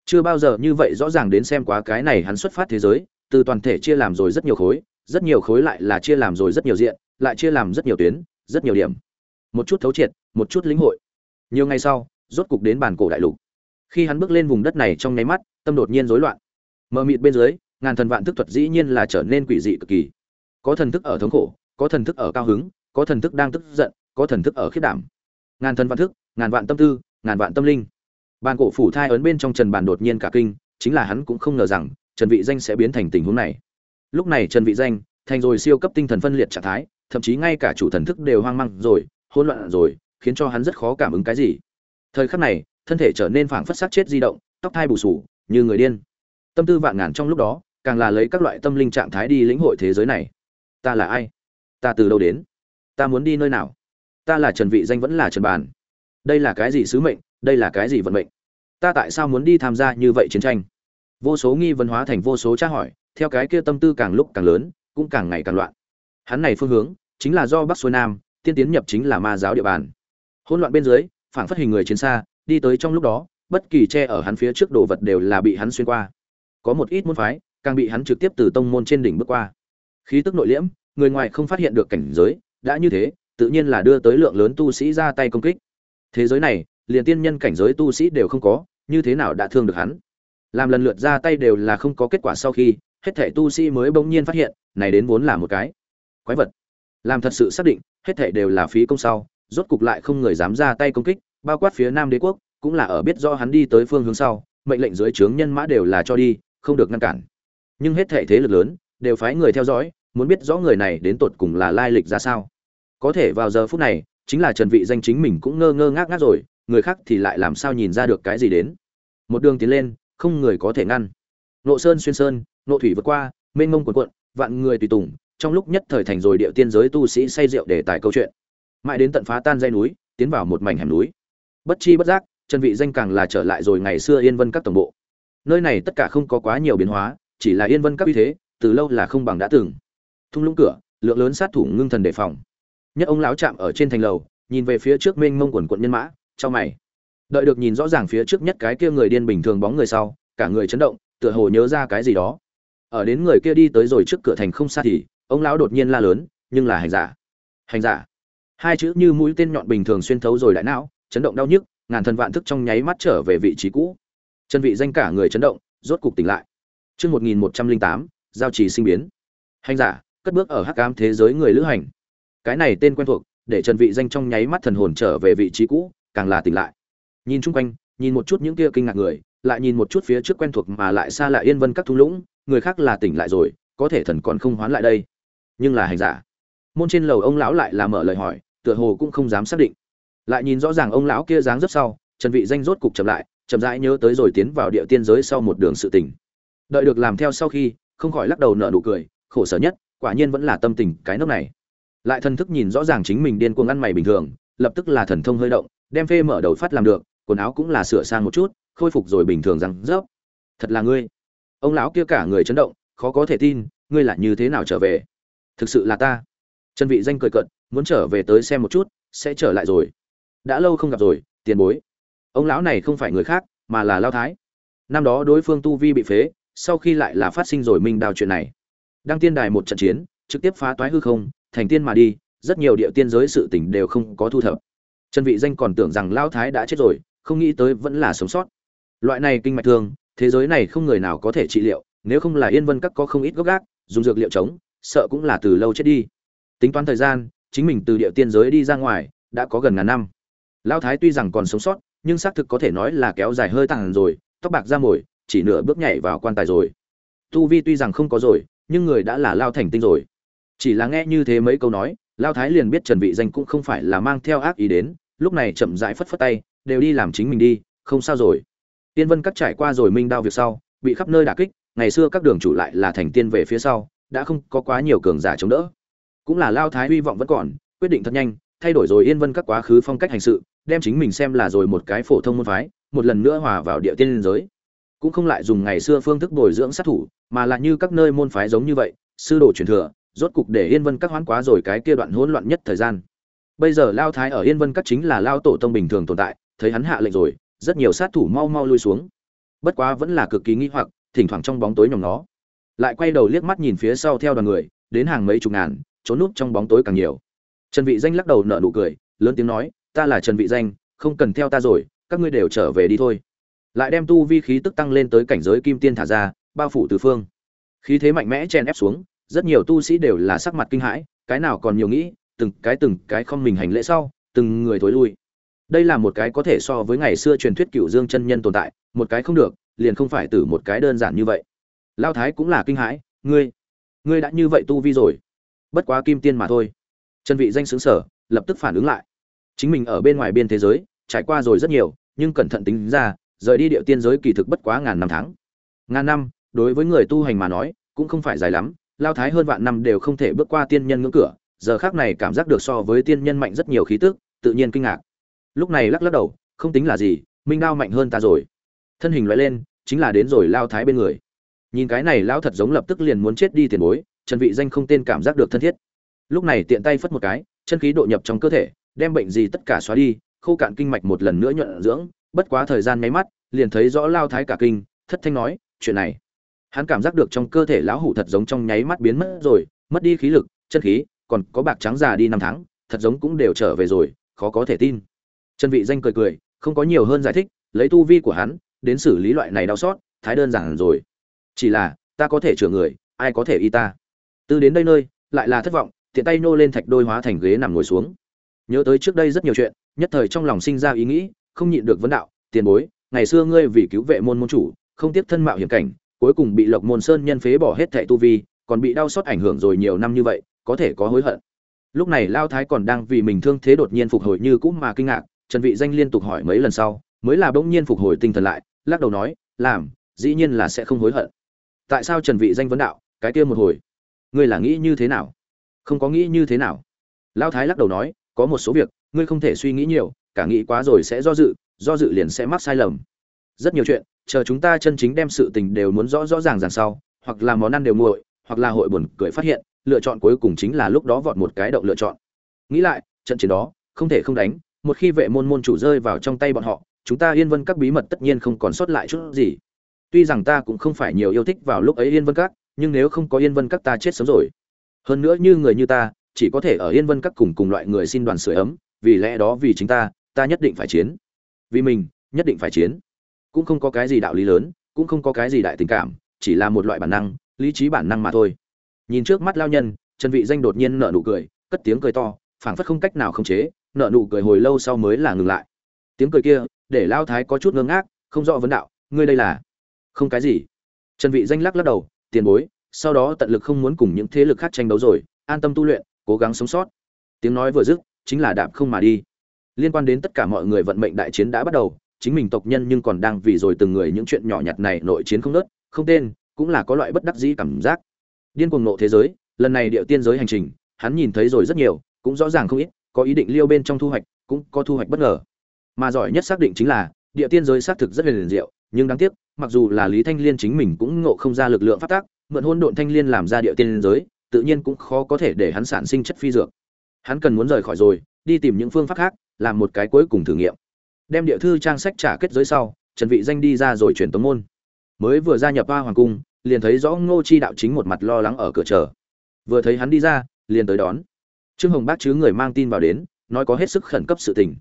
Chưa bao giờ như vậy rõ ràng đến xem quá cái này hắn xuất phát thế giới, từ toàn thể chia làm rồi rất nhiều khối, rất nhiều khối lại là chia làm rồi rất nhiều diện, lại chia làm rất nhiều tuyến, rất nhiều điểm. Một chút thấu triệt, một chút lĩnh hội. Nhiều ngày sau, rốt cục đến bàn cổ đại lục. Khi hắn bước lên vùng đất này trong nháy mắt, tâm đột nhiên rối loạn. Mờ mịt bên dưới ngàn thần vạn thức thuật dĩ nhiên là trở nên quỷ dị cực kỳ. Có thần thức ở thống khổ, có thần thức ở cao hứng, có thần thức đang tức giận, có thần thức ở khiết đảm. Ngàn thần vạn thức, ngàn vạn tâm tư, ngàn vạn tâm linh. Bàn cổ phủ thai ấn bên trong trần bàn đột nhiên cả kinh, chính là hắn cũng không ngờ rằng, trần vị danh sẽ biến thành tình huống này. Lúc này trần vị danh, thành rồi siêu cấp tinh thần phân liệt trạng thái, thậm chí ngay cả chủ thần thức đều hoang mang rồi, hỗn loạn rồi, khiến cho hắn rất khó cảm ứng cái gì. Thời khắc này, thân thể trở nên phảng phất sát chết di động, tóc thai bù sù, như người điên. Tâm tư vạn ngàn trong lúc đó càng là lấy các loại tâm linh trạng thái đi lĩnh hội thế giới này. Ta là ai? Ta từ đâu đến? Ta muốn đi nơi nào? Ta là trần vị danh vẫn là trần bàn. Đây là cái gì sứ mệnh? Đây là cái gì vận mệnh? Ta tại sao muốn đi tham gia như vậy chiến tranh? Vô số nghi vấn hóa thành vô số tra hỏi, theo cái kia tâm tư càng lúc càng lớn, cũng càng ngày càng loạn. Hắn này phương hướng, chính là do bắc xuôi nam, tiên tiến nhập chính là ma giáo địa bàn. Hỗn loạn bên dưới, phảng phất hình người chiến xa, đi tới trong lúc đó, bất kỳ che ở hắn phía trước đồ vật đều là bị hắn xuyên qua. Có một ít môn phái càng bị hắn trực tiếp từ tông môn trên đỉnh bước qua. Khí tức nội liễm, người ngoài không phát hiện được cảnh giới, đã như thế, tự nhiên là đưa tới lượng lớn tu sĩ ra tay công kích. Thế giới này, liền tiên nhân cảnh giới tu sĩ đều không có, như thế nào đã thương được hắn? Làm lần lượt ra tay đều là không có kết quả sau khi, hết thảy tu sĩ mới bỗng nhiên phát hiện, này đến vốn là một cái quái vật. Làm thật sự xác định, hết thảy đều là phí công sau, rốt cục lại không người dám ra tay công kích, bao quát phía nam đế quốc, cũng là ở biết do hắn đi tới phương hướng sau, mệnh lệnh dưới trướng nhân mã đều là cho đi, không được ngăn cản nhưng hết thể thế lực lớn đều phái người theo dõi, muốn biết rõ người này đến tột cùng là lai lịch ra sao. Có thể vào giờ phút này, chính là trần vị danh chính mình cũng ngơ ngơ ngác ngác rồi, người khác thì lại làm sao nhìn ra được cái gì đến. Một đường tiến lên, không người có thể ngăn. Nộ sơn xuyên sơn, nộ thủy vượt qua, mênh mông cuộn cuộn, vạn người tùy tùng, trong lúc nhất thời thành rồi địa tiên giới tu sĩ say rượu để tải câu chuyện. Mãi đến tận phá tan dây núi, tiến vào một mảnh hẻm núi. Bất chi bất giác, trần vị danh càng là trở lại rồi ngày xưa yên vân các tổng bộ. Nơi này tất cả không có quá nhiều biến hóa chỉ là yên vân các uy thế, từ lâu là không bằng đã từng. Thung lũng cửa, lượng lớn sát thủ ngưng thần đề phòng. Nhất ông lão chạm ở trên thành lầu, nhìn về phía trước mênh mông quần quận nhân mã cho mày. Đợi được nhìn rõ ràng phía trước nhất cái kia người điên bình thường bóng người sau, cả người chấn động, tựa hồ nhớ ra cái gì đó. Ở đến người kia đi tới rồi trước cửa thành không xa thì, ông lão đột nhiên la lớn, nhưng là hành giả. Hành giả. Hai chữ như mũi tên nhọn bình thường xuyên thấu rồi đại não, chấn động đau nhức, ngàn thần vạn thức trong nháy mắt trở về vị trí cũ. Chân vị danh cả người chấn động, rốt cục tỉnh lại. Trước 1108, giao trì sinh biến. Hành giả, cất bước ở hắc ám thế giới người lữ hành. Cái này tên quen thuộc, để Trần Vị Danh trong nháy mắt thần hồn trở về vị trí cũ, càng là tỉnh lại. Nhìn chung quanh, nhìn một chút những kia kinh ngạc người, lại nhìn một chút phía trước quen thuộc mà lại xa lạ yên vân các thung lũng, người khác là tỉnh lại rồi, có thể thần còn không hoán lại đây. Nhưng là hành giả. Môn trên lầu ông lão lại là mở lời hỏi, tựa hồ cũng không dám xác định. Lại nhìn rõ ràng ông lão kia dáng rất sau, Trần Vị Danh rốt cục chậm lại, chậm rãi nhớ tới rồi tiến vào địa tiên giới sau một đường sự tình. Đợi được làm theo sau khi, không khỏi lắc đầu nở nụ cười, khổ sở nhất, quả nhiên vẫn là tâm tình cái nước này. Lại thần thức nhìn rõ ràng chính mình điên cuồng ăn mày bình thường, lập tức là thần thông hơi động, đem phê mở đầu phát làm được, quần áo cũng là sửa sang một chút, khôi phục rồi bình thường rằng rớp. Thật là ngươi. Ông lão kia cả người chấn động, khó có thể tin, ngươi là như thế nào trở về? Thực sự là ta. Chân vị danh cười cận, muốn trở về tới xem một chút, sẽ trở lại rồi. Đã lâu không gặp rồi, tiền bối. Ông lão này không phải người khác, mà là Lao Thái. Năm đó đối phương tu vi bị phế, sau khi lại là phát sinh rồi minh đào chuyện này. Đăng tiên đài một trận chiến, trực tiếp phá toái hư không, thành tiên mà đi, rất nhiều địa tiên giới sự tình đều không có thu thập. Trần vị danh còn tưởng rằng lao thái đã chết rồi, không nghĩ tới vẫn là sống sót. Loại này kinh mạch thương thế giới này không người nào có thể trị liệu, nếu không là yên vân các có không ít gốc gác, dùng dược liệu chống, sợ cũng là từ lâu chết đi. Tính toán thời gian, chính mình từ địa tiên giới đi ra ngoài, đã có gần ngàn năm. Lao thái tuy rằng còn sống sót, nhưng xác thực có thể nói là kéo dài hơi tàn rồi, tóc bạc ra mồi chỉ nửa bước nhảy vào quan tài rồi. Tu vi tuy rằng không có rồi, nhưng người đã là lao thành tinh rồi. Chỉ là nghe như thế mấy câu nói, lao thái liền biết trần vị danh cũng không phải là mang theo ác ý đến, lúc này chậm rãi phất phất tay, đều đi làm chính mình đi, không sao rồi. Tiên vân cắt trải qua rồi minh đao việc sau, bị khắp nơi đả kích, ngày xưa các đường chủ lại là thành tiên về phía sau, đã không có quá nhiều cường giả chống đỡ. Cũng là lao thái hy vọng vẫn còn, quyết định thật nhanh, thay đổi rồi yên vân các quá khứ phong cách hành sự, đem chính mình xem là rồi một cái phổ thông môn phái, một lần nữa hòa vào địa tiên giới cũng không lại dùng ngày xưa phương thức bồi dưỡng sát thủ, mà là như các nơi môn phái giống như vậy, sư đồ truyền thừa, rốt cục để yên vân các hoán quá rồi cái kia đoạn hỗn loạn nhất thời gian. Bây giờ lao thái ở yên vân các chính là lao tổ tông bình thường tồn tại, thấy hắn hạ lệnh rồi, rất nhiều sát thủ mau mau lui xuống. Bất quá vẫn là cực kỳ nghi hoặc, thỉnh thoảng trong bóng tối nhòm nó. Lại quay đầu liếc mắt nhìn phía sau theo đoàn người, đến hàng mấy chục ngàn, trốn núp trong bóng tối càng nhiều. Trần vị danh lắc đầu nở nụ cười, lớn tiếng nói, ta là trần vị danh, không cần theo ta rồi, các ngươi đều trở về đi thôi lại đem tu vi khí tức tăng lên tới cảnh giới kim tiên thả ra, bao phủ tứ phương. Khí thế mạnh mẽ chen ép xuống, rất nhiều tu sĩ đều là sắc mặt kinh hãi, cái nào còn nhiều nghĩ, từng cái từng cái không mình hành lễ sau, từng người thối lui. Đây là một cái có thể so với ngày xưa truyền thuyết cựu dương chân nhân tồn tại, một cái không được, liền không phải từ một cái đơn giản như vậy. Lao thái cũng là kinh hãi, ngươi ngươi đã như vậy tu vi rồi. Bất quá kim tiên mà thôi. Chân vị danh xứng sở, lập tức phản ứng lại. Chính mình ở bên ngoài biên thế giới, trải qua rồi rất nhiều, nhưng cẩn thận tính ra rời đi địa tiên giới kỳ thực bất quá ngàn năm tháng. Ngàn năm, đối với người tu hành mà nói, cũng không phải dài lắm, lao thái hơn vạn năm đều không thể bước qua tiên nhân ngưỡng cửa, giờ khác này cảm giác được so với tiên nhân mạnh rất nhiều khí tức, tự nhiên kinh ngạc. Lúc này lắc lắc đầu, không tính là gì, minh đao mạnh hơn ta rồi. Thân hình lóe lên, chính là đến rồi lao thái bên người. Nhìn cái này lão thật giống lập tức liền muốn chết đi tiền bối, trần vị danh không tên cảm giác được thân thiết. Lúc này tiện tay phất một cái, chân khí độ nhập trong cơ thể, đem bệnh gì tất cả xóa đi, khô cạn kinh mạch một lần nữa nhuận dưỡng bất quá thời gian nháy mắt, liền thấy rõ lao thái cả kinh, thất thanh nói, chuyện này. Hắn cảm giác được trong cơ thể lão hủ thật giống trong nháy mắt biến mất rồi, mất đi khí lực, chân khí, còn có bạc trắng già đi năm tháng, thật giống cũng đều trở về rồi, khó có thể tin. Chân vị danh cười cười, không có nhiều hơn giải thích, lấy tu vi của hắn đến xử lý loại này đau xót, thái đơn giản rồi. Chỉ là, ta có thể chữa người, ai có thể y ta? Từ đến đây nơi, lại là thất vọng, tiện tay nô lên thạch đôi hóa thành ghế nằm ngồi xuống. Nhớ tới trước đây rất nhiều chuyện, nhất thời trong lòng sinh ra ý nghĩ không nhịn được vấn đạo, tiền bối, ngày xưa ngươi vì cứu vệ môn môn chủ, không tiếp thân mạo hiểm cảnh, cuối cùng bị lộc môn sơn nhân phế bỏ hết thệ tu vi, còn bị đau xót ảnh hưởng rồi nhiều năm như vậy, có thể có hối hận. Lúc này lao thái còn đang vì mình thương thế đột nhiên phục hồi như cũ mà kinh ngạc, trần vị danh liên tục hỏi mấy lần sau, mới là bỗng nhiên phục hồi tinh thần lại, lắc đầu nói, làm, dĩ nhiên là sẽ không hối hận. Tại sao trần vị danh vấn đạo, cái kia một hồi, ngươi là nghĩ như thế nào? Không có nghĩ như thế nào. Lao thái lắc đầu nói, có một số việc, ngươi không thể suy nghĩ nhiều cả nghĩ quá rồi sẽ do dự do dự liền sẽ mắc sai lầm. Rất nhiều chuyện, chờ chúng ta chân chính đem sự tình đều muốn rõ rõ ràng ràng sau, hoặc là món ăn đều nguội, hoặc là hội buồn cười phát hiện, lựa chọn cuối cùng chính là lúc đó vọt một cái động lựa chọn. Nghĩ lại, trận chiến đó, không thể không đánh, một khi vệ môn môn chủ rơi vào trong tay bọn họ, chúng ta yên vân các bí mật tất nhiên không còn sót lại chút gì. Tuy rằng ta cũng không phải nhiều yêu thích vào lúc ấy yên vân các, nhưng nếu không có yên vân các ta chết sớm rồi. Hơn nữa như người như ta, chỉ có thể ở yên vân các cùng cùng loại người xin đoàn sửa ấm, vì lẽ đó vì chính ta ta nhất định phải chiến. Vì mình, nhất định phải chiến. Cũng không có cái gì đạo lý lớn, cũng không có cái gì đại tình cảm, chỉ là một loại bản năng, lý trí bản năng mà thôi. Nhìn trước mắt lao nhân, trần vị danh đột nhiên nở nụ cười, cất tiếng cười to, phảng phất không cách nào khống chế, nở nụ cười hồi lâu sau mới là ngừng lại. Tiếng cười kia, để lao thái có chút ngơ ngác, không rõ vấn đạo, ngươi đây là? Không cái gì. Trần vị danh lắc lắc đầu, tiền bối, sau đó tận lực không muốn cùng những thế lực khác tranh đấu rồi, an tâm tu luyện, cố gắng sống sót. Tiếng nói vừa dứt, chính là đạp không mà đi liên quan đến tất cả mọi người vận mệnh đại chiến đã bắt đầu, chính mình tộc nhân nhưng còn đang vì rồi từng người những chuyện nhỏ nhặt này nội chiến không nớt, không tên, cũng là có loại bất đắc dĩ cảm giác. Điên cuồng nộ thế giới, lần này điệu tiên giới hành trình, hắn nhìn thấy rồi rất nhiều, cũng rõ ràng không ít, có ý định liêu bên trong thu hoạch, cũng có thu hoạch bất ngờ. Mà giỏi nhất xác định chính là địa tiên giới xác thực rất liền diệu, nhưng đáng tiếc, mặc dù là lý thanh liên chính mình cũng ngộ không ra lực lượng phát tác, mượn hôn độn thanh liên làm ra địa tiên giới, tự nhiên cũng khó có thể để hắn sản sinh chất phi dược. Hắn cần muốn rời khỏi rồi, đi tìm những phương pháp khác làm một cái cuối cùng thử nghiệm. Đem địa thư trang sách trả kết giới sau, trần vị danh đi ra rồi chuyển tống môn. Mới vừa gia nhập ba hoàng cung, liền thấy rõ ngô chi đạo chính một mặt lo lắng ở cửa chờ. Vừa thấy hắn đi ra, liền tới đón. Trương hồng bác chứ người mang tin vào đến, nói có hết sức khẩn cấp sự tình.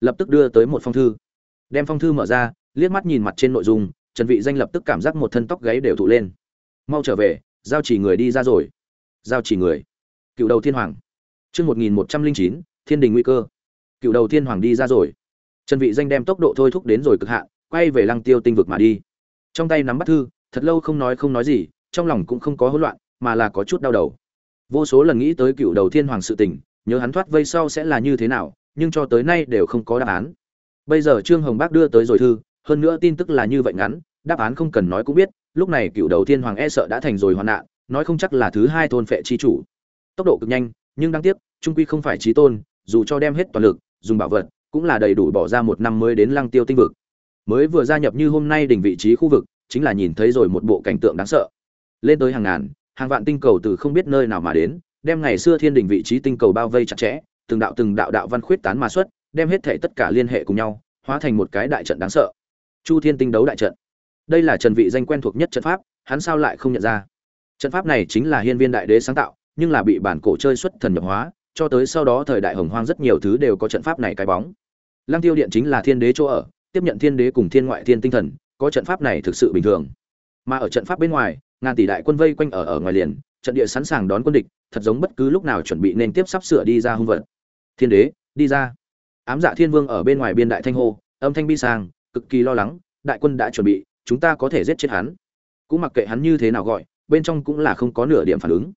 Lập tức đưa tới một phong thư. Đem phong thư mở ra, liếc mắt nhìn mặt trên nội dung, trần vị danh lập tức cảm giác một thân tóc gáy đều thụ lên. Mau trở về, giao chỉ người đi ra rồi. Giao chỉ người. Cựu đầu thiên hoàng. Chương một nghìn một trăm linh chín, thiên đình nguy cơ cựu đầu thiên hoàng đi ra rồi. Trần vị danh đem tốc độ thôi thúc đến rồi cực hạn, quay về lăng tiêu tinh vực mà đi. Trong tay nắm bắt thư, thật lâu không nói không nói gì, trong lòng cũng không có hỗn loạn, mà là có chút đau đầu. Vô số lần nghĩ tới cựu đầu thiên hoàng sự tình, nhớ hắn thoát vây sau sẽ là như thế nào, nhưng cho tới nay đều không có đáp án. Bây giờ trương hồng bác đưa tới rồi thư, hơn nữa tin tức là như vậy ngắn, đáp án không cần nói cũng biết, lúc này cựu đầu thiên hoàng e sợ đã thành rồi hoạn nạn, nói không chắc là thứ hai thôn phệ chi chủ. Tốc độ cực nhanh, nhưng đáng tiếc, trung quy không phải trí tôn, dù cho đem hết toàn lực dùng bảo vật, cũng là đầy đủ bỏ ra một năm mới đến lăng tiêu tinh vực. Mới vừa gia nhập như hôm nay đỉnh vị trí khu vực, chính là nhìn thấy rồi một bộ cảnh tượng đáng sợ. Lên tới hàng ngàn, hàng vạn tinh cầu từ không biết nơi nào mà đến, đem ngày xưa thiên đỉnh vị trí tinh cầu bao vây chặt chẽ, từng đạo từng đạo đạo văn khuyết tán mà xuất, đem hết thể tất cả liên hệ cùng nhau, hóa thành một cái đại trận đáng sợ. Chu thiên tinh đấu đại trận. Đây là trần vị danh quen thuộc nhất trận pháp, hắn sao lại không nhận ra? Trận pháp này chính là hiên viên đại đế sáng tạo, nhưng là bị bản cổ chơi xuất thần nhập hóa cho tới sau đó thời đại hồng hoang rất nhiều thứ đều có trận pháp này cái bóng. Lăng tiêu điện chính là thiên đế chỗ ở, tiếp nhận thiên đế cùng thiên ngoại thiên tinh thần, có trận pháp này thực sự bình thường. Mà ở trận pháp bên ngoài, ngàn tỷ đại quân vây quanh ở ở ngoài liền, trận địa sẵn sàng đón quân địch, thật giống bất cứ lúc nào chuẩn bị nên tiếp sắp sửa đi ra hung vật. Thiên đế, đi ra. Ám dạ thiên vương ở bên ngoài biên đại thanh hô, âm thanh bi sàng, cực kỳ lo lắng, đại quân đã chuẩn bị, chúng ta có thể giết chết hắn. Cũng mặc kệ hắn như thế nào gọi, bên trong cũng là không có nửa điểm phản ứng.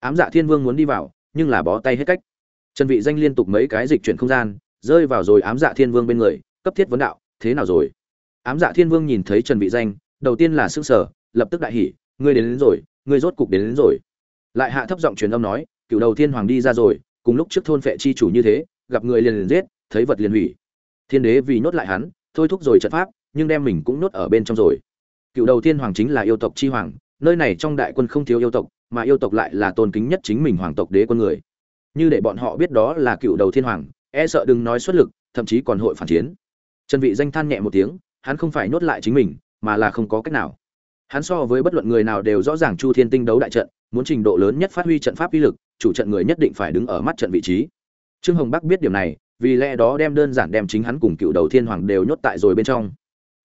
Ám dạ thiên vương muốn đi vào nhưng là bó tay hết cách. Trần vị danh liên tục mấy cái dịch chuyển không gian rơi vào rồi ám dạ thiên vương bên người cấp thiết vấn đạo thế nào rồi? Ám dạ thiên vương nhìn thấy trần vị danh đầu tiên là sững sờ lập tức đại hỉ ngươi đến, đến rồi ngươi rốt cục đến, đến rồi. Lại hạ thấp giọng truyền âm nói cựu đầu thiên hoàng đi ra rồi cùng lúc trước thôn phệ chi chủ như thế gặp người liền liền giết thấy vật liền hủy. Thiên đế vì nhốt lại hắn thôi thúc rồi trận pháp nhưng đem mình cũng nhốt ở bên trong rồi. Cựu đầu thiên hoàng chính là yêu tộc chi hoàng nơi này trong đại quân không thiếu yêu tộc mà yêu tộc lại là tôn kính nhất chính mình hoàng tộc đế quân người. Như để bọn họ biết đó là cựu đầu thiên hoàng e sợ đừng nói xuất lực, thậm chí còn hội phản chiến. Trần vị danh than nhẹ một tiếng, hắn không phải nhốt lại chính mình, mà là không có cách nào. Hắn so với bất luận người nào đều rõ ràng chu thiên tinh đấu đại trận, muốn trình độ lớn nhất phát huy trận pháp uy lực, chủ trận người nhất định phải đứng ở mắt trận vị trí. Trương hồng bắc biết điều này, vì lẽ đó đem đơn giản đem chính hắn cùng cựu đầu thiên hoàng đều nhốt tại rồi bên trong.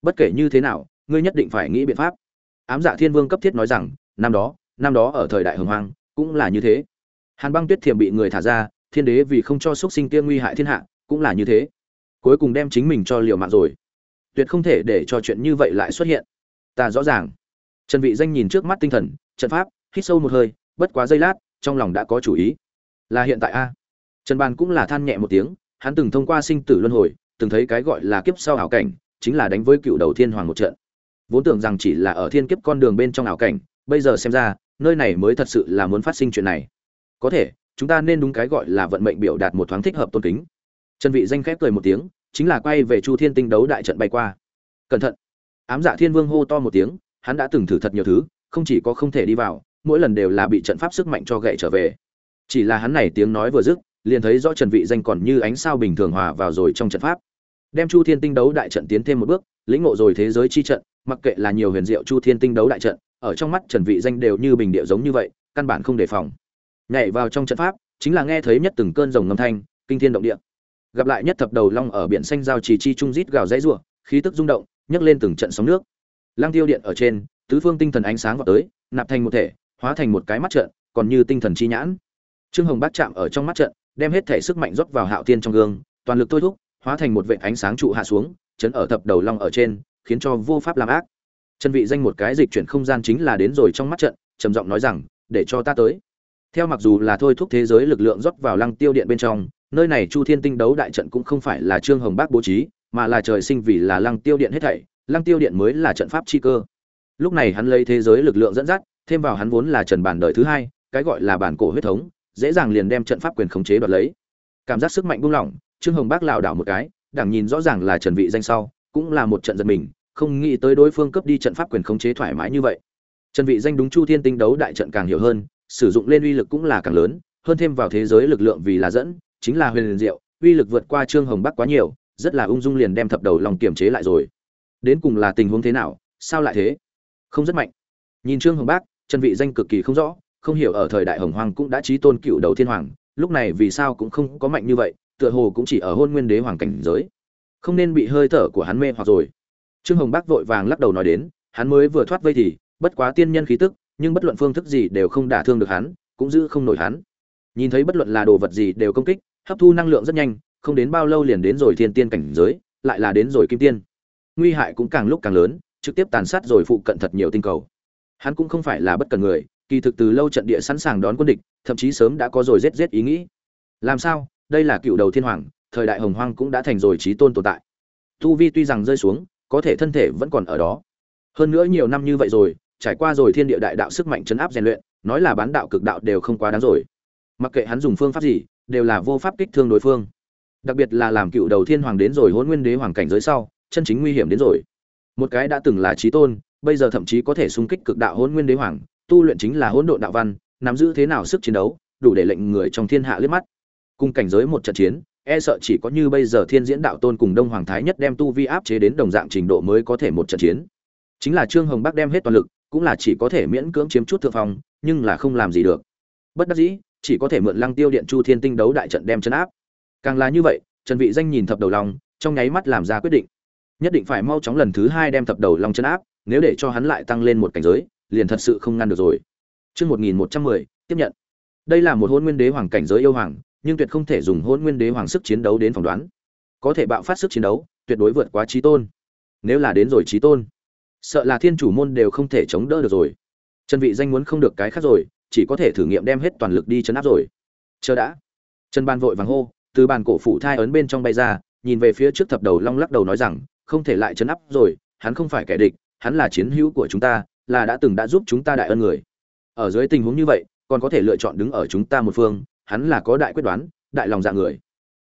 Bất kể như thế nào, ngươi nhất định phải nghĩ biện pháp. Ám dạ thiên vương cấp thiết nói rằng, năm đó năm đó ở thời đại hồng hoang, cũng là như thế. Hàn băng tuyết thiềm bị người thả ra, thiên đế vì không cho x u ấ t sinh kia nguy hại thiên hạ, cũng là như thế. Cuối cùng đem chính mình cho liều mạng rồi. Tuyệt không thể để cho chuyện như vậy lại xuất hiện. Ta rõ ràng. Trần vị danh nhìn trước mắt tinh thần, trận pháp, hít sâu một hơi, bất quá giây lát, trong lòng đã có chủ ý. Là hiện tại a? Trần bàn cũng là than nhẹ một tiếng, hắn từng thông qua sinh tử luân hồi, từng thấy cái gọi là kiếp sau ảo cảnh, chính là đánh với cựu đầu thiên hoàng một trận. Vốn tưởng rằng chỉ là ở thiên kiếp con đường bên trong ảo cảnh bây giờ xem ra, nơi này mới thật sự là muốn phát sinh chuyện này. Có thể, chúng ta nên đúng cái gọi là vận mệnh biểu đạt một thoáng thích hợp tôn kính. Trần vị danh khép cười một tiếng, chính là quay về chu thiên tinh đấu đại trận bay qua. Cẩn thận. Ám dạ thiên vương hô to một tiếng, hắn đã từng thử thật nhiều thứ, không chỉ có không thể đi vào, mỗi lần đều là bị trận pháp sức mạnh cho gậy trở về. Chỉ là hắn này tiếng nói vừa dứt, liền thấy rõ trần vị danh còn như ánh sao bình thường hòa vào rồi trong trận pháp. Đem chu thiên tinh đấu đại trận tiến thêm một bước, lĩnh ngộ rồi thế giới chi trận, mặc kệ là nhiều huyền diệu chu thiên tinh đấu đại trận ở trong mắt trần vị danh đều như bình địa giống như vậy, căn bản không đề phòng. Nhảy vào trong trận pháp, chính là nghe thấy nhất từng cơn rồng ngâm thanh, kinh thiên động địa. Gặp lại nhất thập đầu long ở biển xanh giao trì chi trung rít gào dãy rủa, khí tức rung động, nhấc lên từng trận sóng nước. Lang tiêu điện ở trên, tứ phương tinh thần ánh sáng vào tới, nạp thành một thể, hóa thành một cái mắt trận, còn như tinh thần chi nhãn. Trương hồng bát chạm ở trong mắt trận, đem hết thể sức mạnh rót vào hạo tiên trong gương, toàn lực thôi thúc, hóa thành một vệt ánh sáng trụ hạ xuống, chấn ở thập đầu long ở trên, khiến cho vô pháp làm ác. Trần vị danh một cái dịch chuyển không gian chính là đến rồi trong mắt trận, trầm giọng nói rằng, để cho ta tới. Theo mặc dù là thôi thúc thế giới lực lượng rót vào lăng tiêu điện bên trong, nơi này chu thiên tinh đấu đại trận cũng không phải là trương hồng bác bố trí, mà là trời sinh vì là lăng tiêu điện hết thảy, lăng tiêu điện mới là trận pháp chi cơ. Lúc này hắn lấy thế giới lực lượng dẫn dắt, thêm vào hắn vốn là trần bản đời thứ hai, cái gọi là bản cổ huyết thống, dễ dàng liền đem trận pháp quyền khống chế đoạt lấy. Cảm giác sức mạnh buông lỏng, trương hồng bác lảo đảo một cái, đảng nhìn rõ ràng là trần vị danh sau, cũng là một trận giật mình không nghĩ tới đối phương cấp đi trận pháp quyền khống chế thoải mái như vậy. Trần vị danh đúng chu thiên tinh đấu đại trận càng hiểu hơn, sử dụng lên uy lực cũng là càng lớn, hơn thêm vào thế giới lực lượng vì là dẫn, chính là huyền diệu, uy lực vượt qua trương hồng bắc quá nhiều, rất là ung dung liền đem thập đầu lòng kiểm chế lại rồi. Đến cùng là tình huống thế nào, sao lại thế? Không rất mạnh. Nhìn trương hồng bác trần vị danh cực kỳ không rõ, không hiểu ở thời đại hồng hoàng cũng đã chí tôn cựu đầu thiên hoàng, lúc này vì sao cũng không có mạnh như vậy, tựa hồ cũng chỉ ở hôn nguyên đế hoàng cảnh giới. Không nên bị hơi thở của hắn mê hoặc rồi trương hồng bác vội vàng lắc đầu nói đến, hắn mới vừa thoát vây thì, bất quá tiên nhân khí tức, nhưng bất luận phương thức gì đều không đả thương được hắn, cũng giữ không nổi hắn. Nhìn thấy bất luận là đồ vật gì đều công kích, hấp thu năng lượng rất nhanh, không đến bao lâu liền đến rồi thiên tiên cảnh giới, lại là đến rồi kim tiên. Nguy hại cũng càng lúc càng lớn, trực tiếp tàn sát rồi phụ cận thật nhiều tinh cầu. Hắn cũng không phải là bất cần người, kỳ thực từ lâu trận địa sẵn sàng đón quân địch, thậm chí sớm đã có rồi rết rết ý nghĩ. Làm sao? Đây là cựu đầu thiên hoàng, thời đại hồng hoang cũng đã thành rồi trí tôn tồn tại. Tu vi tuy rằng rơi xuống có thể thân thể vẫn còn ở đó. Hơn nữa nhiều năm như vậy rồi, trải qua rồi thiên địa đại đạo sức mạnh chấn áp rèn luyện, nói là bán đạo cực đạo đều không quá đáng rồi. Mặc kệ hắn dùng phương pháp gì, đều là vô pháp kích thương đối phương. Đặc biệt là làm cựu đầu thiên hoàng đến rồi hôn nguyên đế hoàng cảnh giới sau, chân chính nguy hiểm đến rồi. Một cái đã từng là trí tôn, bây giờ thậm chí có thể xung kích cực đạo hôn nguyên đế hoàng, tu luyện chính là hỗn độn đạo văn, nắm giữ thế nào sức chiến đấu, đủ để lệnh người trong thiên hạ liếc mắt. Cùng cảnh giới một trận chiến e sợ chỉ có như bây giờ thiên diễn đạo tôn cùng đông hoàng thái nhất đem tu vi áp chế đến đồng dạng trình độ mới có thể một trận chiến. Chính là trương hồng bắc đem hết toàn lực, cũng là chỉ có thể miễn cưỡng chiếm chút thượng phong, nhưng là không làm gì được. Bất đắc dĩ, chỉ có thể mượn lăng tiêu điện chu thiên tinh đấu đại trận đem chấn áp. Càng là như vậy, trần vị danh nhìn thập đầu long trong nháy mắt làm ra quyết định. Nhất định phải mau chóng lần thứ hai đem thập đầu long chấn áp, nếu để cho hắn lại tăng lên một cảnh giới, liền thật sự không ngăn được rồi. Chương 1110 tiếp nhận. Đây là một hôn nguyên đế hoàng cảnh giới yêu hoàng nhưng tuyệt không thể dùng hôn nguyên đế hoàng sức chiến đấu đến phỏng đoán. Có thể bạo phát sức chiến đấu, tuyệt đối vượt quá trí tôn. Nếu là đến rồi trí tôn, sợ là thiên chủ môn đều không thể chống đỡ được rồi. Trần vị danh muốn không được cái khác rồi, chỉ có thể thử nghiệm đem hết toàn lực đi chấn áp rồi. Chờ đã. Trần ban vội vàng hô, từ bàn cổ phủ thai ấn bên trong bay ra, nhìn về phía trước thập đầu long lắc đầu nói rằng, không thể lại chấn áp rồi, hắn không phải kẻ địch, hắn là chiến hữu của chúng ta, là đã từng đã giúp chúng ta đại ân người. Ở dưới tình huống như vậy, còn có thể lựa chọn đứng ở chúng ta một phương hắn là có đại quyết đoán, đại lòng dạ người.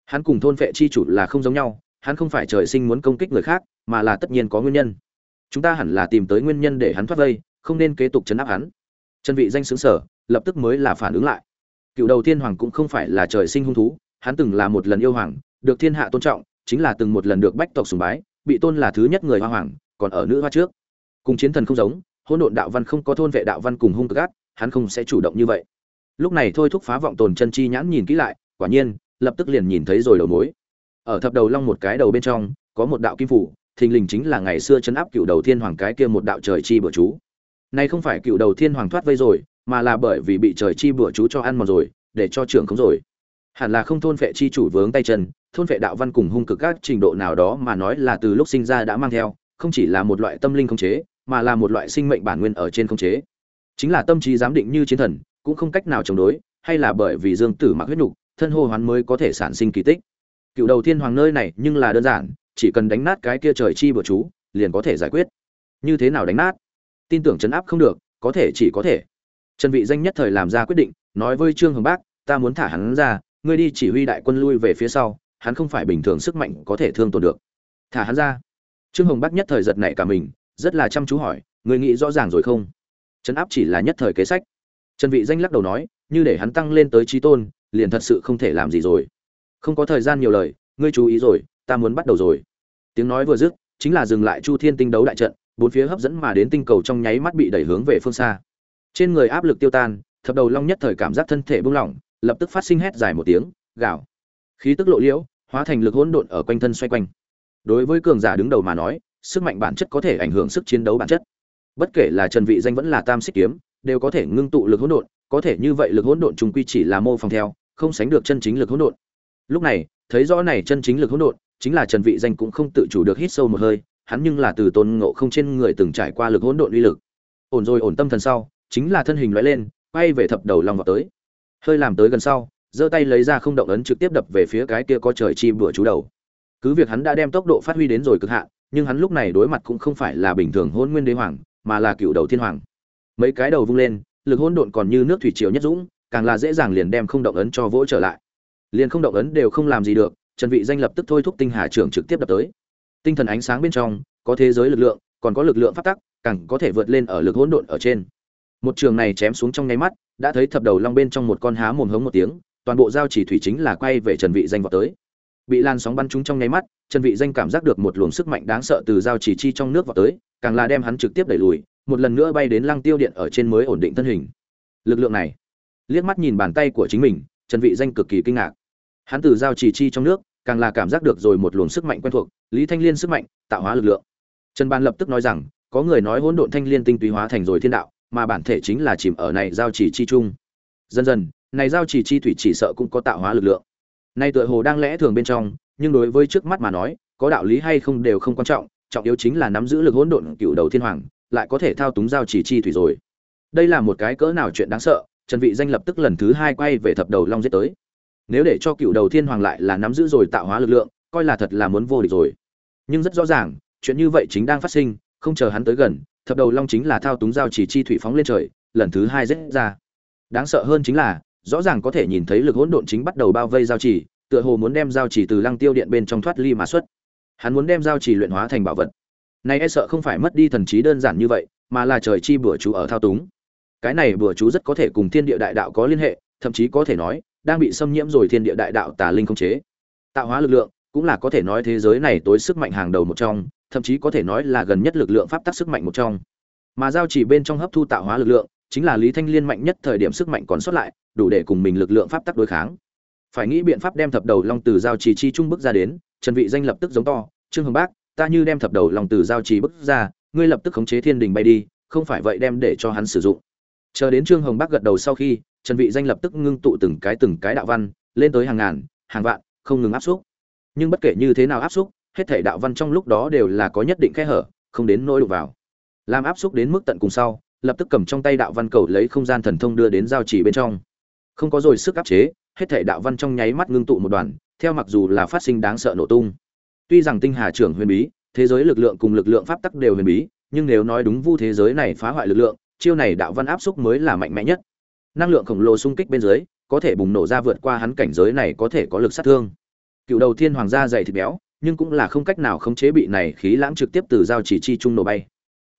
Hắn cùng thôn vệ chi chủ là không giống nhau, hắn không phải trời sinh muốn công kích người khác, mà là tất nhiên có nguyên nhân. Chúng ta hẳn là tìm tới nguyên nhân để hắn thoát vây, không nên kế tục chấn áp hắn. Chân vị danh xứng sở, lập tức mới là phản ứng lại. Cựu đầu thiên hoàng cũng không phải là trời sinh hung thú, hắn từng là một lần yêu hoàng, được thiên hạ tôn trọng, chính là từng một lần được bách tộc sùng bái, bị tôn là thứ nhất người hoa hoàng, còn ở nữ hoa trước. Cùng chiến thần không giống, hỗn độn đạo văn không có thôn vệ đạo văn cùng hung cực ác, hắn không sẽ chủ động như vậy lúc này thôi thúc phá vọng tồn chân chi nhãn nhìn kỹ lại, quả nhiên, lập tức liền nhìn thấy rồi đầu mối. Ở thập đầu long một cái đầu bên trong, có một đạo kim phủ, thình lình chính là ngày xưa chấn áp cựu đầu thiên hoàng cái kia một đạo trời chi bữa chú. Nay không phải cựu đầu thiên hoàng thoát vây rồi, mà là bởi vì bị trời chi bữa chú cho ăn mòn rồi, để cho trưởng không rồi. Hẳn là không thôn phệ chi chủ vướng tay chân, thôn phệ đạo văn cùng hung cực các trình độ nào đó mà nói là từ lúc sinh ra đã mang theo, không chỉ là một loại tâm linh không chế, mà là một loại sinh mệnh bản nguyên ở trên không chế. Chính là tâm trí giám định như chiến thần cũng không cách nào chống đối, hay là bởi vì dương tử mặc huyết nhục, thân hô hoán mới có thể sản sinh kỳ tích. Cựu đầu thiên hoàng nơi này nhưng là đơn giản, chỉ cần đánh nát cái kia trời chi bừa chú, liền có thể giải quyết. Như thế nào đánh nát? Tin tưởng chấn áp không được, có thể chỉ có thể. Trần vị danh nhất thời làm ra quyết định, nói với trương hồng bác, ta muốn thả hắn ra, ngươi đi chỉ huy đại quân lui về phía sau, hắn không phải bình thường sức mạnh có thể thương tổn được. Thả hắn ra? Trương hồng bác nhất thời giật nảy cả mình, rất là chăm chú hỏi, ngươi nghĩ rõ ràng rồi không? Chấn áp chỉ là nhất thời kế sách trần vị danh lắc đầu nói, như để hắn tăng lên tới trí tôn, liền thật sự không thể làm gì rồi. Không có thời gian nhiều lời, ngươi chú ý rồi, ta muốn bắt đầu rồi. Tiếng nói vừa dứt, chính là dừng lại chu thiên tinh đấu đại trận, bốn phía hấp dẫn mà đến tinh cầu trong nháy mắt bị đẩy hướng về phương xa. Trên người áp lực tiêu tan, thập đầu long nhất thời cảm giác thân thể buông lỏng, lập tức phát sinh hét dài một tiếng, gào. Khí tức lộ liễu, hóa thành lực hỗn độn ở quanh thân xoay quanh. Đối với cường giả đứng đầu mà nói, sức mạnh bản chất có thể ảnh hưởng sức chiến đấu bản chất. Bất kể là trần vị danh vẫn là tam xích kiếm đều có thể ngưng tụ lực hỗn độn, có thể như vậy lực hỗn độn trùng quy chỉ là mô phỏng theo, không sánh được chân chính lực hỗn độn. Lúc này, thấy rõ này chân chính lực hỗn độn, chính là trần vị danh cũng không tự chủ được hít sâu một hơi, hắn nhưng là từ tôn ngộ không trên người từng trải qua lực hỗn độn uy lực. Ổn rồi ổn tâm thần sau, chính là thân hình lóe lên, quay về thập đầu long vào tới. Hơi làm tới gần sau, giơ tay lấy ra không động ấn trực tiếp đập về phía cái kia có trời chi bữa chú đầu. Cứ việc hắn đã đem tốc độ phát huy đến rồi cực hạn, nhưng hắn lúc này đối mặt cũng không phải là bình thường hôn nguyên đế hoàng, mà là cựu đầu thiên hoàng mấy cái đầu vung lên, lực hỗn độn còn như nước thủy triều nhất dũng, càng là dễ dàng liền đem không động ấn cho vỗ trở lại. Liền không động ấn đều không làm gì được, trần vị danh lập tức thôi thúc tinh hà trưởng trực tiếp đập tới. Tinh thần ánh sáng bên trong, có thế giới lực lượng, còn có lực lượng pháp tắc, càng có thể vượt lên ở lực hỗn độn ở trên. Một trường này chém xuống trong nháy mắt, đã thấy thập đầu long bên trong một con há mồm hống một tiếng, toàn bộ giao chỉ thủy chính là quay về trần vị danh vọt tới. Bị lan sóng bắn trúng trong nháy mắt, trần vị danh cảm giác được một luồng sức mạnh đáng sợ từ giao chỉ chi trong nước vọt tới, càng là đem hắn trực tiếp đẩy lùi một lần nữa bay đến lăng tiêu điện ở trên mới ổn định thân hình. Lực lượng này, liếc mắt nhìn bàn tay của chính mình, trần vị danh cực kỳ kinh ngạc. Hắn từ giao chỉ chi trong nước, càng là cảm giác được rồi một luồng sức mạnh quen thuộc, lý thanh liên sức mạnh, tạo hóa lực lượng. Trần ban lập tức nói rằng, có người nói hỗn độn thanh liên tinh túy hóa thành rồi thiên đạo, mà bản thể chính là chìm ở này giao chỉ chi chung. Dần dần, này giao chỉ chi thủy chỉ sợ cũng có tạo hóa lực lượng. Nay tựa hồ đang lẽ thường bên trong, nhưng đối với trước mắt mà nói, có đạo lý hay không đều không quan trọng trọng yếu chính là nắm giữ lực hỗn độn cựu đầu thiên hoàng lại có thể thao túng giao chỉ chi thủy rồi. Đây là một cái cỡ nào chuyện đáng sợ, trần vị danh lập tức lần thứ hai quay về thập đầu long giết tới. Nếu để cho cựu đầu thiên hoàng lại là nắm giữ rồi tạo hóa lực lượng, coi là thật là muốn vô địch rồi. Nhưng rất rõ ràng, chuyện như vậy chính đang phát sinh, không chờ hắn tới gần, thập đầu long chính là thao túng giao chỉ chi thủy phóng lên trời, lần thứ hai giết ra. Đáng sợ hơn chính là, rõ ràng có thể nhìn thấy lực hỗn độn chính bắt đầu bao vây giao chỉ, tựa hồ muốn đem giao chỉ từ lăng tiêu điện bên trong thoát ly mà xuất. Hắn muốn đem giao chỉ luyện hóa thành bảo vật này e sợ không phải mất đi thần trí đơn giản như vậy, mà là trời chi bữa chú ở thao túng. Cái này bữa chú rất có thể cùng thiên địa đại đạo có liên hệ, thậm chí có thể nói, đang bị xâm nhiễm rồi thiên địa đại đạo tà linh không chế. Tạo hóa lực lượng, cũng là có thể nói thế giới này tối sức mạnh hàng đầu một trong, thậm chí có thể nói là gần nhất lực lượng pháp tắc sức mạnh một trong. Mà giao chỉ bên trong hấp thu tạo hóa lực lượng, chính là lý thanh liên mạnh nhất thời điểm sức mạnh còn sót lại, đủ để cùng mình lực lượng pháp tắc đối kháng. Phải nghĩ biện pháp đem thập đầu long từ giao chỉ chi trung bước ra đến, trần vị danh lập tức giống to, trương hồng bác ta như đem thập đầu lòng từ giao trì bức ra, ngươi lập tức khống chế thiên đình bay đi, không phải vậy đem để cho hắn sử dụng. Chờ đến trương hồng bắc gật đầu sau khi, trần vị danh lập tức ngưng tụ từng cái từng cái đạo văn, lên tới hàng ngàn, hàng vạn, không ngừng áp xúc. Nhưng bất kể như thế nào áp xúc, hết thể đạo văn trong lúc đó đều là có nhất định khe hở, không đến nỗi đụng vào. Làm áp xúc đến mức tận cùng sau, lập tức cầm trong tay đạo văn cầu lấy không gian thần thông đưa đến giao chỉ bên trong. Không có rồi sức áp chế, hết thể đạo văn trong nháy mắt ngưng tụ một đoàn, theo mặc dù là phát sinh đáng sợ nổ tung tuy rằng tinh hà trưởng huyền bí, thế giới lực lượng cùng lực lượng pháp tắc đều huyền bí, nhưng nếu nói đúng vu thế giới này phá hoại lực lượng, chiêu này đạo văn áp xúc mới là mạnh mẽ nhất. Năng lượng khổng lồ xung kích bên dưới, có thể bùng nổ ra vượt qua hắn cảnh giới này có thể có lực sát thương. Cựu đầu thiên hoàng gia dày thịt béo, nhưng cũng là không cách nào khống chế bị này khí lãng trực tiếp từ giao chỉ chi trung nổ bay.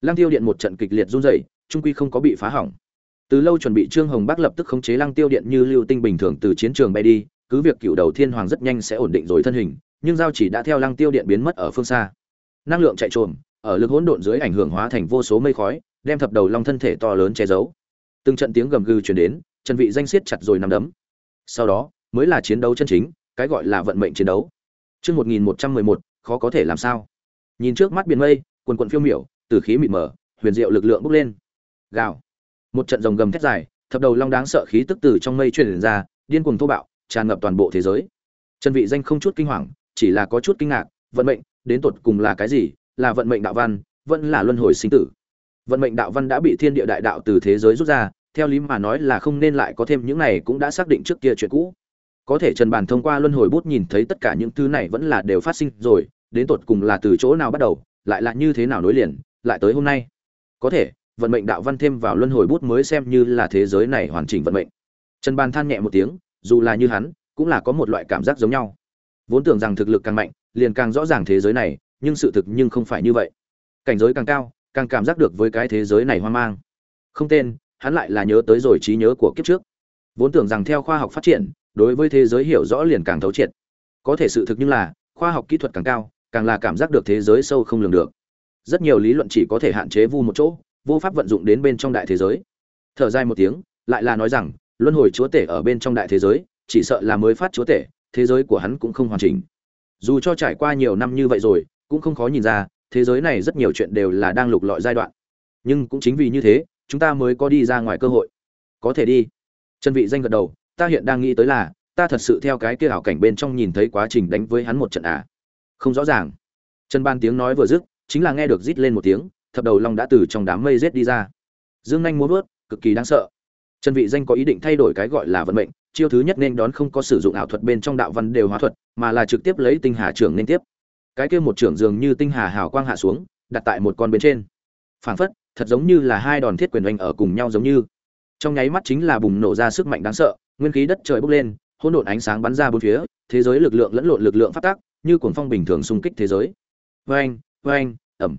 Lăng tiêu điện một trận kịch liệt run rẩy, trung quy không có bị phá hỏng. Từ lâu chuẩn bị trương hồng bắc lập tức khống chế lăng tiêu điện như lưu tinh bình thường từ chiến trường bay đi, cứ việc cựu đầu thiên hoàng rất nhanh sẽ ổn định rồi thân hình nhưng giao chỉ đã theo lăng tiêu điện biến mất ở phương xa năng lượng chạy trộm ở lực hỗn độn dưới ảnh hưởng hóa thành vô số mây khói đem thập đầu long thân thể to lớn che giấu từng trận tiếng gầm gừ truyền đến trần vị danh siết chặt rồi nắm đấm sau đó mới là chiến đấu chân chính cái gọi là vận mệnh chiến đấu Chương 1111, khó có thể làm sao. Nhìn trước mắt biển mây, quần quần phiêu miểu, tử khí mịt mờ, huyền diệu lực lượng bốc lên. Gào. Một trận rồng gầm thét dài, thập đầu long đáng sợ khí tức từ trong mây truyền ra, điên cuồng thô bạo, tràn ngập toàn bộ thế giới. Trần Vị Danh không chút kinh hoàng, chỉ là có chút kinh ngạc, vận mệnh, đến tột cùng là cái gì? Là vận mệnh đạo văn, vẫn là luân hồi sinh tử. Vận mệnh đạo văn đã bị thiên địa đại đạo từ thế giới rút ra, theo lý mà nói là không nên lại có thêm những này cũng đã xác định trước kia chuyện cũ có thể trần bàn thông qua luân hồi bút nhìn thấy tất cả những thứ này vẫn là đều phát sinh rồi đến tột cùng là từ chỗ nào bắt đầu lại là như thế nào nối liền lại tới hôm nay có thể vận mệnh đạo văn thêm vào luân hồi bút mới xem như là thế giới này hoàn chỉnh vận mệnh trần bàn than nhẹ một tiếng dù là như hắn cũng là có một loại cảm giác giống nhau vốn tưởng rằng thực lực càng mạnh, liền càng rõ ràng thế giới này, nhưng sự thực nhưng không phải như vậy. Cảnh giới càng cao, càng cảm giác được với cái thế giới này hoang mang. Không tên, hắn lại là nhớ tới rồi trí nhớ của kiếp trước. Vốn tưởng rằng theo khoa học phát triển, đối với thế giới hiểu rõ liền càng thấu triệt. Có thể sự thực như là, khoa học kỹ thuật càng cao, càng là cảm giác được thế giới sâu không lường được. Rất nhiều lý luận chỉ có thể hạn chế vu một chỗ, vô pháp vận dụng đến bên trong đại thế giới. Thở dài một tiếng, lại là nói rằng, luân hồi chúa tể ở bên trong đại thế giới, chỉ sợ là mới phát chúa tể thế giới của hắn cũng không hoàn chỉnh. Dù cho trải qua nhiều năm như vậy rồi, cũng không khó nhìn ra, thế giới này rất nhiều chuyện đều là đang lục lọi giai đoạn. Nhưng cũng chính vì như thế, chúng ta mới có đi ra ngoài cơ hội. Có thể đi. Chân vị danh gật đầu, ta hiện đang nghĩ tới là, ta thật sự theo cái kia ảo cảnh bên trong nhìn thấy quá trình đánh với hắn một trận à? Không rõ ràng. Chân ban tiếng nói vừa dứt, chính là nghe được rít lên một tiếng, thập đầu long đã từ trong đám mây rết đi ra. Dương nhanh muốn vớt, cực kỳ đáng sợ. Chân vị danh có ý định thay đổi cái gọi là vận mệnh chiêu thứ nhất nên đón không có sử dụng ảo thuật bên trong đạo văn đều hóa thuật mà là trực tiếp lấy tinh hà trưởng nên tiếp. Cái kia một trưởng dường như tinh hà hào quang hạ xuống đặt tại một con bên trên. Phảng phất thật giống như là hai đòn thiết quyền oanh ở cùng nhau giống như. Trong nháy mắt chính là bùng nổ ra sức mạnh đáng sợ nguyên khí đất trời bốc lên hỗn độn ánh sáng bắn ra bốn phía thế giới lực lượng lẫn lộn lực lượng phát tác như cuồng phong bình thường xung kích thế giới. Oeng, oeng, ầm.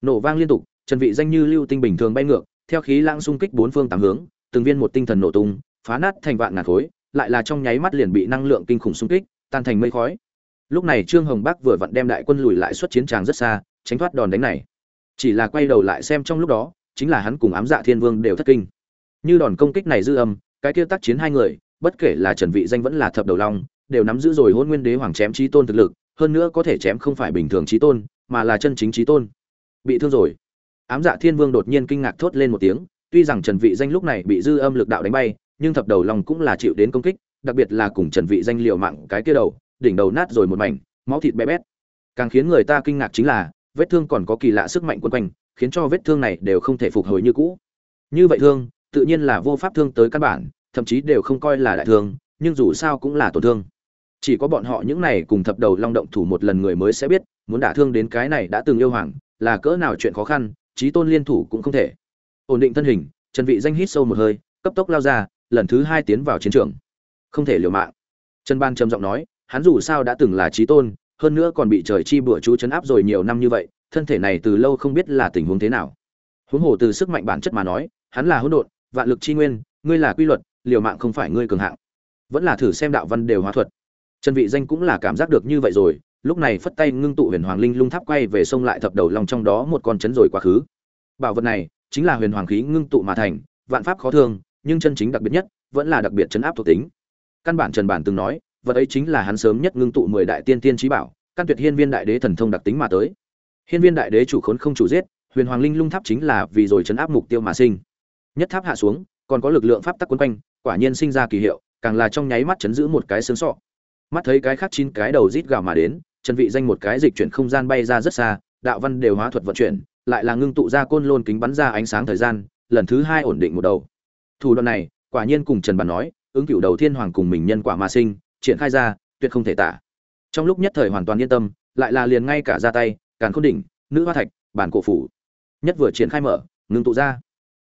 nổ vang liên tục trần vị danh như lưu tinh bình thường bay ngược theo khí lãng xung kích bốn phương tám hướng từng viên một tinh thần nổ tung phá nát thành vạn ngàn khối, lại là trong nháy mắt liền bị năng lượng kinh khủng xung kích, tan thành mây khói. Lúc này trương hồng bắc vừa vặn đem đại quân lùi lại xuất chiến tràng rất xa, tránh thoát đòn đánh này. Chỉ là quay đầu lại xem trong lúc đó, chính là hắn cùng ám dạ thiên vương đều thất kinh. Như đòn công kích này dư âm, cái kia tác chiến hai người, bất kể là trần vị danh vẫn là thập đầu long, đều nắm giữ rồi Hỗn nguyên đế hoàng chém chí tôn thực lực, hơn nữa có thể chém không phải bình thường chí tôn, mà là chân chính chí tôn. Bị thương rồi. Ám dạ thiên vương đột nhiên kinh ngạc thốt lên một tiếng, tuy rằng trần vị danh lúc này bị dư âm lực đạo đánh bay nhưng thập đầu long cũng là chịu đến công kích, đặc biệt là cùng trần vị danh liều mạng cái kia đầu, đỉnh đầu nát rồi một mảnh, máu thịt bé bét. Càng khiến người ta kinh ngạc chính là, vết thương còn có kỳ lạ sức mạnh quấn quanh, khiến cho vết thương này đều không thể phục hồi như cũ. Như vậy thương, tự nhiên là vô pháp thương tới căn bản, thậm chí đều không coi là đại thương, nhưng dù sao cũng là tổn thương. Chỉ có bọn họ những này cùng thập đầu long động thủ một lần người mới sẽ biết, muốn đả thương đến cái này đã từng yêu hoàng, là cỡ nào chuyện khó khăn trí tôn liên thủ cũng không thể. Ổn định thân hình, trần vị danh hít sâu một hơi, cấp tốc lao ra lần thứ hai tiến vào chiến trường. Không thể liều mạng. Trần ban trầm giọng nói, hắn dù sao đã từng là trí tôn, hơn nữa còn bị trời chi bữa chú chấn áp rồi nhiều năm như vậy, thân thể này từ lâu không biết là tình huống thế nào. Huống hồ từ sức mạnh bản chất mà nói, hắn là hỗn độn, vạn lực chi nguyên, ngươi là quy luật, liều mạng không phải ngươi cường hạng. Vẫn là thử xem đạo văn đều hóa thuật. Trần vị danh cũng là cảm giác được như vậy rồi, lúc này phất tay ngưng tụ huyền hoàng linh lung tháp quay về sông lại thập đầu long trong đó một con chấn rồi quá khứ. Bảo vật này chính là huyền hoàng khí ngưng tụ mà thành, vạn pháp khó thương nhưng chân chính đặc biệt nhất vẫn là đặc biệt chấn áp thuộc tính. Căn bản trần bản từng nói, vật ấy chính là hắn sớm nhất ngưng tụ mười đại tiên tiên trí bảo, căn tuyệt hiên viên đại đế thần thông đặc tính mà tới. Hiên viên đại đế chủ khốn không chủ giết, huyền hoàng linh lung tháp chính là vì rồi chấn áp mục tiêu mà sinh. Nhất tháp hạ xuống, còn có lực lượng pháp tắc quấn quanh, quả nhiên sinh ra kỳ hiệu, càng là trong nháy mắt chấn giữ một cái sướng sọ. Mắt thấy cái khác chín cái đầu rít gào mà đến chân vị danh một cái dịch chuyển không gian bay ra rất xa, đạo văn đều hóa thuật vận chuyển, lại là ngưng tụ ra côn lôn kính bắn ra ánh sáng thời gian, lần thứ hai ổn định một đầu thủ đoạn này, quả nhiên cùng trần bản nói, ứng cửu đầu thiên hoàng cùng mình nhân quả mà sinh, triển khai ra, tuyệt không thể tả. Trong lúc nhất thời hoàn toàn yên tâm, lại là liền ngay cả ra tay, càn khôn đỉnh, nữ hoa thạch, bản cổ phủ. Nhất vừa triển khai mở, ngưng tụ ra.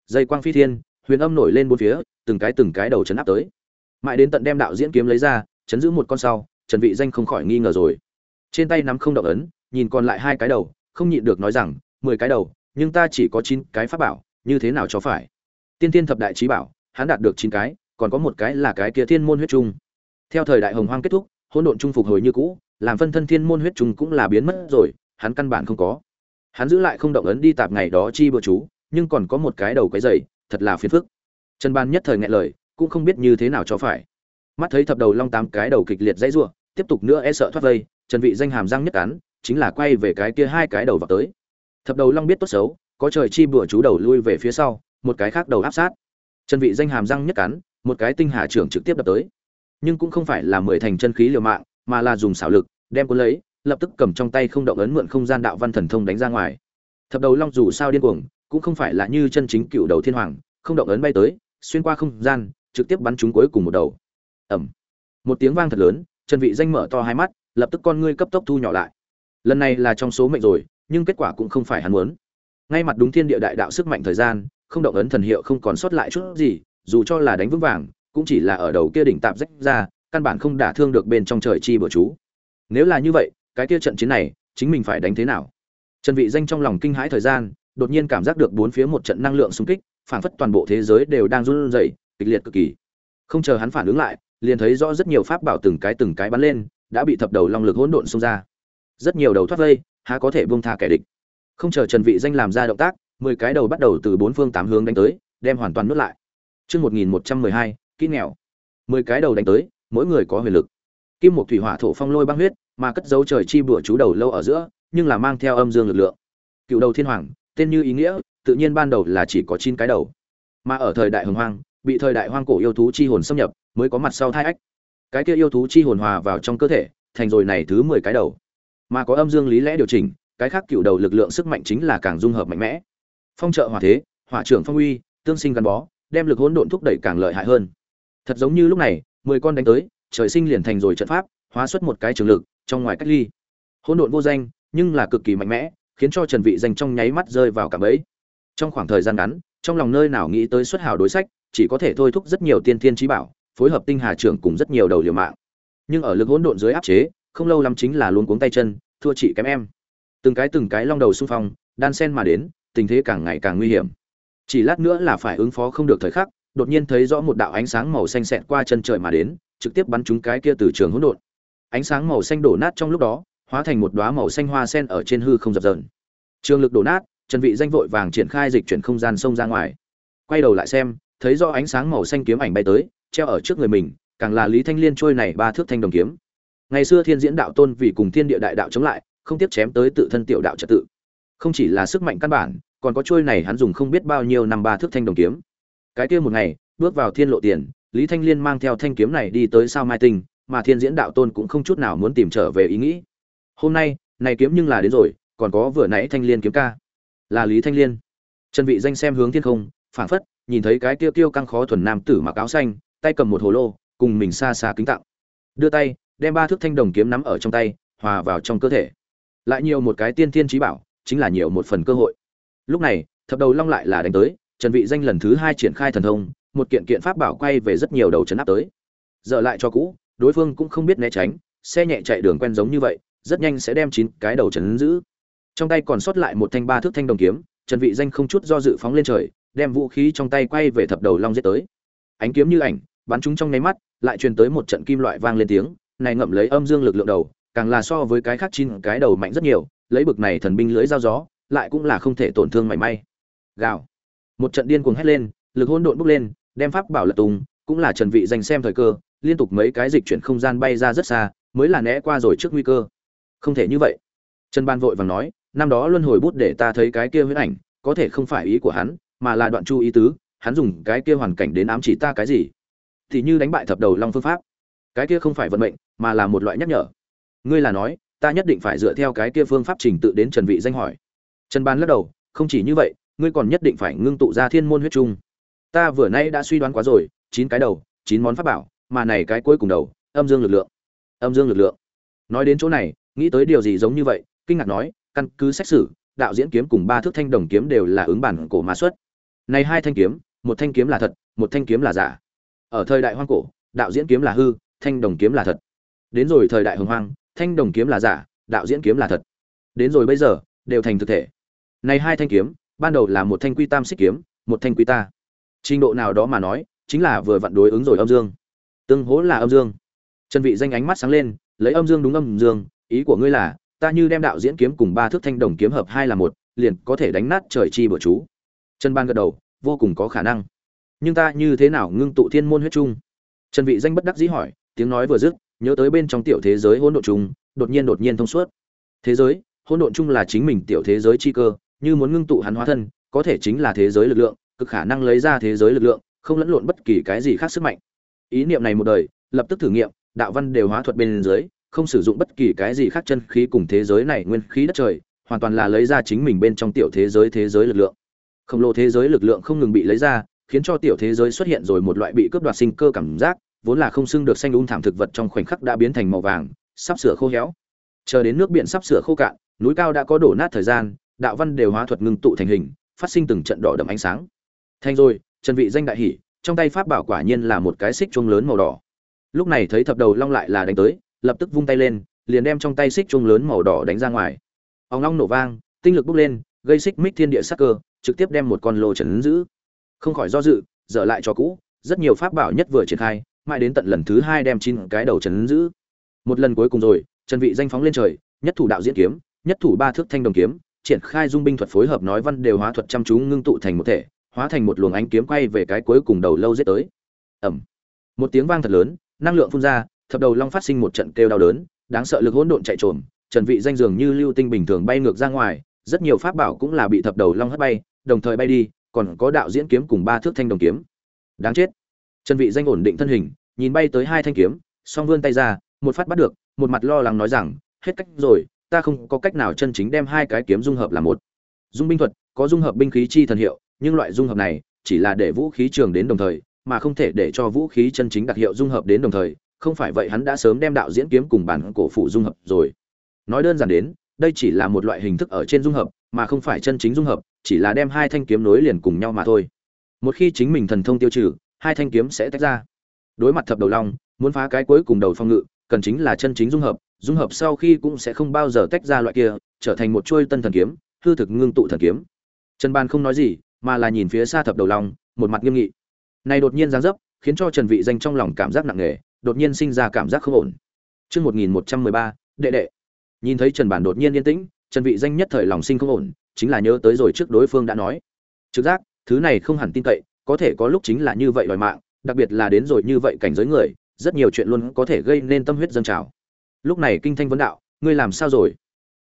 Dây quang phi thiên, huyền âm nổi lên bốn phía, từng cái từng cái đầu chấn áp tới. Mãi đến tận đem đạo diễn kiếm lấy ra, chấn giữ một con sau, trần vị danh không khỏi nghi ngờ rồi. Trên tay nắm không động ấn, nhìn còn lại hai cái đầu, không nhịn được nói rằng, mười cái đầu, nhưng ta chỉ có chín cái pháp bảo, như thế nào cho phải? Tiên tiên thập đại trí bảo, hắn đạt được chín cái, còn có một cái là cái kia thiên môn huyết trung. Theo thời đại hồng hoang kết thúc, hỗn độn trung phục hồi như cũ, làm phân thân thiên môn huyết trung cũng là biến mất rồi, hắn căn bản không có. Hắn giữ lại không động ấn đi tạp ngày đó chi bữa chú, nhưng còn có một cái đầu cái dày, thật là phiền phức. Trần ban nhất thời ngại lời, cũng không biết như thế nào cho phải. Mắt thấy thập đầu long tám cái đầu kịch liệt dãy rủa, tiếp tục nữa e sợ thoát vây, trần vị danh hàm răng nhất cắn, chính là quay về cái kia hai cái đầu vào tới. Thập đầu long biết tốt xấu, có trời chi bữa chú đầu lui về phía sau một cái khác đầu áp sát. Trần vị danh hàm răng nhất cắn một cái tinh hà trưởng trực tiếp đập tới. Nhưng cũng không phải là mười thành chân khí liều mạng mà là dùng xảo lực đem cuốn lấy lập tức cầm trong tay không động ấn mượn không gian đạo văn thần thông đánh ra ngoài. Thập đầu long dù sao điên cuồng cũng không phải là như chân chính cựu đầu thiên hoàng không động ấn bay tới xuyên qua không gian trực tiếp bắn trúng cuối cùng một đầu. Ầm, một tiếng vang thật lớn trần vị danh mở to hai mắt lập tức con ngươi cấp tốc thu nhỏ lại. Lần này là trong số mệnh rồi nhưng kết quả cũng không phải hắn muốn. Ngay mặt đúng thiên địa đại đạo sức mạnh thời gian không động ấn thần hiệu không còn sót lại chút gì, dù cho là đánh vững vàng, cũng chỉ là ở đầu kia đỉnh tạm rách ra, căn bản không đả thương được bên trong trời chi bữa chú. Nếu là như vậy, cái kia trận chiến này, chính mình phải đánh thế nào? Trần vị danh trong lòng kinh hãi thời gian, đột nhiên cảm giác được bốn phía một trận năng lượng xung kích phản phất toàn bộ thế giới đều đang run rẩy, kịch liệt cực kỳ. Không chờ hắn phản ứng lại, liền thấy rõ rất nhiều pháp bảo từng cái từng cái bắn lên, đã bị thập đầu long lực hỗn độn xung ra. Rất nhiều đầu thoát vây, há có thể buông tha kẻ địch. Không chờ trần vị danh làm ra động tác mười cái đầu bắt đầu từ bốn phương tám hướng đánh tới, đem hoàn toàn nuốt lại. Chương một nghìn một trăm mười hai, kỹ nghèo. Mười cái đầu đánh tới, mỗi người có huyền lực. Kim một thủy hỏa thổ phong lôi băng huyết, mà cất dấu trời chi bùa chú đầu lâu ở giữa, nhưng là mang theo âm dương lực lượng. Cựu đầu thiên hoàng, tên như ý nghĩa, tự nhiên ban đầu là chỉ có chín cái đầu. Mà ở thời đại hồng hoang, bị thời đại hoang cổ yêu thú chi hồn xâm nhập, mới có mặt sau thai ách. Cái kia yêu thú chi hồn hòa vào trong cơ thể, thành rồi này thứ mười cái đầu. Mà có âm dương lý lẽ điều chỉnh, cái khác cựu đầu lực lượng sức mạnh chính là càng dung hợp mạnh mẽ phong trợ hỏa thế, hỏa trưởng phong uy, tương sinh gắn bó, đem lực hỗn độn thúc đẩy càng lợi hại hơn. Thật giống như lúc này, mười con đánh tới, trời sinh liền thành rồi trận pháp, hóa xuất một cái trường lực, trong ngoài cách ly. Hỗn độn vô danh, nhưng là cực kỳ mạnh mẽ, khiến cho trần vị danh trong nháy mắt rơi vào cảm bẫy. Trong khoảng thời gian ngắn, trong lòng nơi nào nghĩ tới xuất hảo đối sách, chỉ có thể thôi thúc rất nhiều tiên thiên trí bảo, phối hợp tinh hà trưởng cùng rất nhiều đầu liều mạng. Nhưng ở lực hỗn độn dưới áp chế, không lâu lắm chính là luôn cuống tay chân, thua chị kém em. Từng cái từng cái long đầu xung phong, đan sen mà đến tình thế càng ngày càng nguy hiểm. Chỉ lát nữa là phải ứng phó không được thời khắc, đột nhiên thấy rõ một đạo ánh sáng màu xanh xẹt qua chân trời mà đến, trực tiếp bắn trúng cái kia từ trường hỗn độn. Ánh sáng màu xanh đổ nát trong lúc đó, hóa thành một đóa màu xanh hoa sen ở trên hư không dập dờn. Trường lực đổ nát trần vị danh vội vàng triển khai dịch chuyển không gian sông ra ngoài. Quay đầu lại xem, thấy rõ ánh sáng màu xanh kiếm ảnh bay tới, treo ở trước người mình, càng là lý thanh liên trôi này ba thước thanh đồng kiếm. Ngày xưa thiên diễn đạo tôn vì cùng thiên địa đại đạo chống lại, không tiếc chém tới tự thân tiểu đạo trật tự không chỉ là sức mạnh căn bản, còn có trôi này hắn dùng không biết bao nhiêu năm ba thước thanh đồng kiếm. Cái kia một ngày, bước vào thiên lộ tiền, lý thanh liên mang theo thanh kiếm này đi tới sao mai tinh, mà thiên diễn đạo tôn cũng không chút nào muốn tìm trở về ý nghĩ. Hôm nay, này kiếm nhưng là đến rồi, còn có vừa nãy thanh liên kiếm ca. Là lý thanh liên. Trần vị danh xem hướng thiên không, phảng phất, nhìn thấy cái tiêu tiêu căng khó thuần nam tử mặc áo xanh, tay cầm một hồ lô, cùng mình xa xa kính tặng đưa tay, đem ba thước thanh đồng kiếm nắm ở trong tay, hòa vào trong cơ thể. Lại nhiều một cái tiên thiên trí bảo chính là nhiều một phần cơ hội. Lúc này, thập đầu long lại là đánh tới, trần vị danh lần thứ hai triển khai thần thông, một kiện kiện pháp bảo quay về rất nhiều đầu chấn áp tới. Dở lại cho cũ, đối phương cũng không biết né tránh, xe nhẹ chạy đường quen giống như vậy, rất nhanh sẽ đem chín cái đầu chấn giữ. Trong tay còn sót lại một thanh ba thước thanh đồng kiếm, trần vị danh không chút do dự phóng lên trời, đem vũ khí trong tay quay về thập đầu long giết tới. Ánh kiếm như ảnh, bắn chúng trong nháy mắt, lại truyền tới một trận kim loại vang lên tiếng, này ngậm lấy âm dương lực lượng đầu, càng là so với cái khác chín cái đầu mạnh rất nhiều lấy bực này thần binh lưới dao gió, lại cũng là không thể tổn thương mảy may. Gào. Một trận điên cuồng hét lên, lực hỗn độn bốc lên, đem pháp bảo lật tung, cũng là trần vị dành xem thời cơ, liên tục mấy cái dịch chuyển không gian bay ra rất xa, mới là né qua rồi trước nguy cơ. Không thể như vậy. Trần ban vội vàng nói, năm đó luân hồi bút để ta thấy cái kia huyễn ảnh, có thể không phải ý của hắn, mà là đoạn chu ý tứ, hắn dùng cái kia hoàn cảnh đến ám chỉ ta cái gì? Thì như đánh bại thập đầu long phương pháp. Cái kia không phải vận mệnh, mà là một loại nhắc nhở. Ngươi là nói ta nhất định phải dựa theo cái kia phương pháp trình tự đến trần vị danh hỏi. Trần ban lắc đầu, không chỉ như vậy, ngươi còn nhất định phải ngưng tụ ra thiên môn huyết trung. Ta vừa nay đã suy đoán quá rồi, chín cái đầu, chín món pháp bảo, mà này cái cuối cùng đầu, âm dương lực lượng. Âm dương lực lượng. Nói đến chỗ này, nghĩ tới điều gì giống như vậy, kinh ngạc nói, căn cứ xét xử, đạo diễn kiếm cùng ba thước thanh đồng kiếm đều là ứng bản cổ mã xuất. Này hai thanh kiếm, một thanh kiếm là thật, một thanh kiếm là giả. Ở thời đại hoang cổ, đạo diễn kiếm là hư, thanh đồng kiếm là thật. Đến rồi thời đại hồng hoang thanh đồng kiếm là giả, đạo diễn kiếm là thật. Đến rồi bây giờ, đều thành thực thể. Này hai thanh kiếm, ban đầu là một thanh quy tam xích kiếm, một thanh quy ta. Trình độ nào đó mà nói, chính là vừa vặn đối ứng rồi âm dương. Tương hỗ là âm dương. Trần vị danh ánh mắt sáng lên, lấy âm dương đúng âm dương, ý của ngươi là, ta như đem đạo diễn kiếm cùng ba thước thanh đồng kiếm hợp hai là một, liền có thể đánh nát trời chi bữa chú. Trần ban gật đầu, vô cùng có khả năng. Nhưng ta như thế nào ngưng tụ thiên môn huyết trung? trần vị danh bất đắc dĩ hỏi, tiếng nói vừa dứt nhớ tới bên trong tiểu thế giới hỗn độn chung, đột nhiên đột nhiên thông suốt. Thế giới, hỗn độn chung là chính mình tiểu thế giới chi cơ, như muốn ngưng tụ hắn hóa thân, có thể chính là thế giới lực lượng, cực khả năng lấy ra thế giới lực lượng, không lẫn lộn bất kỳ cái gì khác sức mạnh. Ý niệm này một đời, lập tức thử nghiệm, đạo văn đều hóa thuật bên dưới, không sử dụng bất kỳ cái gì khác chân khí cùng thế giới này nguyên khí đất trời, hoàn toàn là lấy ra chính mình bên trong tiểu thế giới thế giới lực lượng. Khổng lồ thế giới lực lượng không ngừng bị lấy ra, khiến cho tiểu thế giới xuất hiện rồi một loại bị cướp đoạt sinh cơ cảm giác vốn là không xưng được xanh um thảm thực vật trong khoảnh khắc đã biến thành màu vàng, sắp sửa khô héo. Chờ đến nước biển sắp sửa khô cạn, núi cao đã có đổ nát thời gian, đạo văn đều hóa thuật ngưng tụ thành hình, phát sinh từng trận đỏ đậm ánh sáng. Thành rồi, trần vị danh đại hỉ, trong tay pháp bảo quả nhiên là một cái xích chuông lớn màu đỏ. Lúc này thấy thập đầu long lại là đánh tới, lập tức vung tay lên, liền đem trong tay xích chuông lớn màu đỏ đánh ra ngoài. Ông long nổ vang, tinh lực bốc lên, gây xích mích thiên địa sắc cơ, trực tiếp đem một con lô trấn giữ. Không khỏi do dự, dở lại cho cũ, rất nhiều pháp bảo nhất vừa triển khai mãi đến tận lần thứ hai đem chín cái đầu chấn giữ. Một lần cuối cùng rồi, trần vị danh phóng lên trời, nhất thủ đạo diễn kiếm, nhất thủ ba thước thanh đồng kiếm, triển khai dung binh thuật phối hợp nói văn đều hóa thuật chăm chú ngưng tụ thành một thể, hóa thành một luồng ánh kiếm quay về cái cuối cùng đầu lâu giết tới. Ầm! một tiếng vang thật lớn, năng lượng phun ra, thập đầu long phát sinh một trận kêu đau đớn, đáng sợ lực hỗn độn chạy trồm, trần vị danh dường như lưu tinh bình thường bay ngược ra ngoài, rất nhiều pháp bảo cũng là bị thập đầu long hất bay, đồng thời bay đi, còn có đạo diễn kiếm cùng ba thước thanh đồng kiếm. Đáng chết trần vị danh ổn định thân hình, nhìn bay tới hai thanh kiếm, song vươn tay ra, một phát bắt được, một mặt lo lắng nói rằng, hết cách rồi, ta không có cách nào chân chính đem hai cái kiếm dung hợp làm một. Dung binh thuật, có dung hợp binh khí chi thần hiệu, nhưng loại dung hợp này chỉ là để vũ khí trường đến đồng thời, mà không thể để cho vũ khí chân chính đặc hiệu dung hợp đến đồng thời, không phải vậy hắn đã sớm đem đạo diễn kiếm cùng bản cổ phụ dung hợp rồi. Nói đơn giản đến, đây chỉ là một loại hình thức ở trên dung hợp, mà không phải chân chính dung hợp, chỉ là đem hai thanh kiếm nối liền cùng nhau mà thôi. Một khi chính mình thần thông tiêu trừ hai thanh kiếm sẽ tách ra đối mặt thập đầu long muốn phá cái cuối cùng đầu phong ngự cần chính là chân chính dung hợp dung hợp sau khi cũng sẽ không bao giờ tách ra loại kia trở thành một chuôi tân thần kiếm hư thực ngưng tụ thần kiếm trần ban không nói gì mà là nhìn phía xa thập đầu long một mặt nghiêm nghị này đột nhiên giáng dấp khiến cho trần vị danh trong lòng cảm giác nặng nề đột nhiên sinh ra cảm giác không ổn Trước 1113, đệ đệ. Nhìn thấy Trần Bản đột nhiên yên tĩnh, Trần Vị danh nhất thời lòng sinh không ổn, chính là nhớ tới rồi trước đối phương đã nói. Trực giác, thứ này không hẳn tin cậy, có thể có lúc chính là như vậy đòi mạng, đặc biệt là đến rồi như vậy cảnh giới người, rất nhiều chuyện luôn có thể gây nên tâm huyết dâng trào. Lúc này kinh thanh vấn đạo, ngươi làm sao rồi?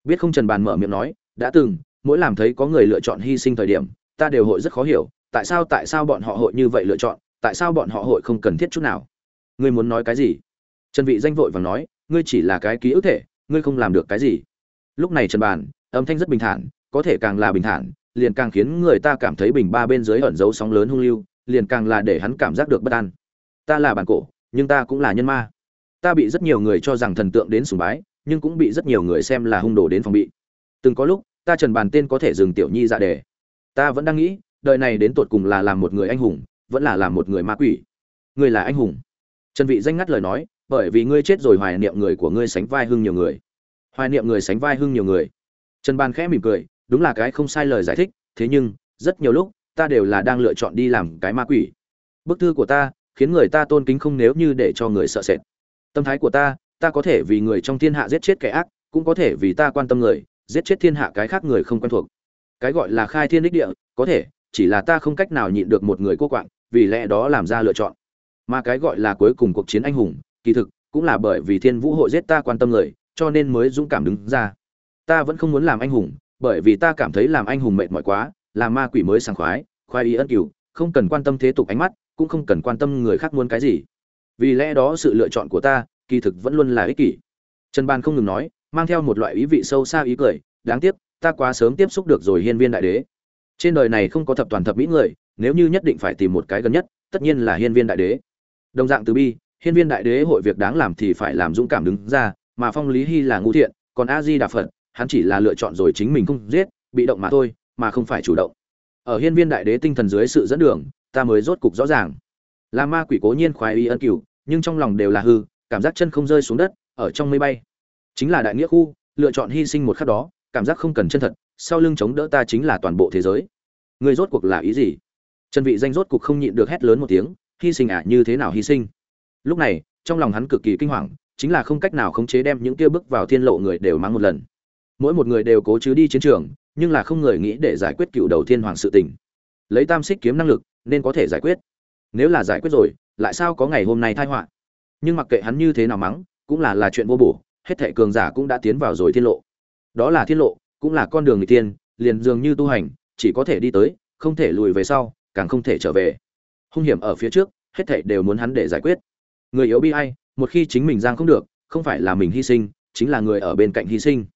Biết không Trần Bàn mở miệng nói, đã từng, mỗi làm thấy có người lựa chọn hy sinh thời điểm, ta đều hội rất khó hiểu, tại sao tại sao bọn họ hội như vậy lựa chọn, tại sao bọn họ hội không cần thiết chút nào? Ngươi muốn nói cái gì? Trần Vị danh vội vàng nói, ngươi chỉ là cái ký ức thể, ngươi không làm được cái gì. Lúc này Trần Bàn, âm thanh rất bình thản, có thể càng là bình thản, liền càng khiến người ta cảm thấy bình ba bên dưới ẩn dấu sóng lớn hung lưu, liền càng là để hắn cảm giác được bất an. Ta là bản cổ, nhưng ta cũng là nhân ma. Ta bị rất nhiều người cho rằng thần tượng đến sùng bái, nhưng cũng bị rất nhiều người xem là hung đồ đến phòng bị. Từng có lúc, ta Trần Bàn tên có thể dừng tiểu nhi ra đề. Ta vẫn đang nghĩ, đời này đến tột cùng là làm một người anh hùng, vẫn là làm một người ma quỷ. Ngươi là anh hùng. Trần Vị danh ngắt lời nói, bởi vì ngươi chết rồi hoài niệm người của ngươi sánh vai hưng nhiều người. Hoài niệm người sánh vai hưng nhiều người. Trần Bàn khẽ mỉm cười, đúng là cái không sai lời giải thích, thế nhưng, rất nhiều lúc, ta đều là đang lựa chọn đi làm cái ma quỷ. Bức thư của ta, khiến người ta tôn kính không nếu như để cho người sợ sệt. Tâm thái của ta, ta có thể vì người trong thiên hạ giết chết kẻ ác, cũng có thể vì ta quan tâm người, giết chết thiên hạ cái khác người không quen thuộc. Cái gọi là khai thiên đích địa, có thể, chỉ là ta không cách nào nhịn được một người cô quạng, vì lẽ đó làm ra lựa chọn. Mà cái gọi là cuối cùng cuộc chiến anh hùng, kỳ thực cũng là bởi vì Thiên Vũ hội giết ta quan tâm người, cho nên mới dũng cảm đứng ra. Ta vẫn không muốn làm anh hùng, bởi vì ta cảm thấy làm anh hùng mệt mỏi quá, làm ma quỷ mới sảng khoái, khoái ý ân cửu, không cần quan tâm thế tục ánh mắt, cũng không cần quan tâm người khác muốn cái gì. Vì lẽ đó sự lựa chọn của ta, kỳ thực vẫn luôn là ích kỷ. Trần Ban không ngừng nói, mang theo một loại ý vị sâu xa ý cười, đáng tiếc, ta quá sớm tiếp xúc được rồi hiên viên đại đế. Trên đời này không có thập toàn thập mỹ người, nếu như nhất định phải tìm một cái gần nhất, tất nhiên là hiên viên đại đế. Đồng dạng từ bi, hiên viên đại đế hội việc đáng làm thì phải làm dũng cảm đứng ra, mà phong lý hy là ngu thiện, còn a di đà phật hắn chỉ là lựa chọn rồi chính mình không giết, bị động mà thôi, mà không phải chủ động. Ở hiên viên đại đế tinh thần dưới sự dẫn đường, ta mới rốt cục rõ ràng. Là ma quỷ cố nhiên khoái y ân cửu, nhưng trong lòng đều là hư, cảm giác chân không rơi xuống đất, ở trong mây bay. Chính là đại nghĩa khu, lựa chọn hy sinh một khắc đó, cảm giác không cần chân thật, sau lưng chống đỡ ta chính là toàn bộ thế giới. Người rốt cuộc là ý gì? Trần vị danh rốt cuộc không nhịn được hét lớn một tiếng, hy sinh à như thế nào hy sinh? Lúc này, trong lòng hắn cực kỳ kinh hoàng, chính là không cách nào khống chế đem những kia bước vào thiên lộ người đều mang một lần mỗi một người đều cố chứ đi chiến trường, nhưng là không người nghĩ để giải quyết cựu đầu thiên hoàng sự tình. Lấy tam xích kiếm năng lực, nên có thể giải quyết. Nếu là giải quyết rồi, lại sao có ngày hôm nay thai họa? Nhưng mặc kệ hắn như thế nào mắng, cũng là là chuyện vô bổ, hết thệ cường giả cũng đã tiến vào rồi thiên lộ. Đó là thiên lộ, cũng là con đường người tiên liền dường như tu hành, chỉ có thể đi tới, không thể lùi về sau, càng không thể trở về. Hung hiểm ở phía trước, hết thảy đều muốn hắn để giải quyết. Người yếu bi ai, một khi chính mình giang không được, không phải là mình hy sinh, chính là người ở bên cạnh hy sinh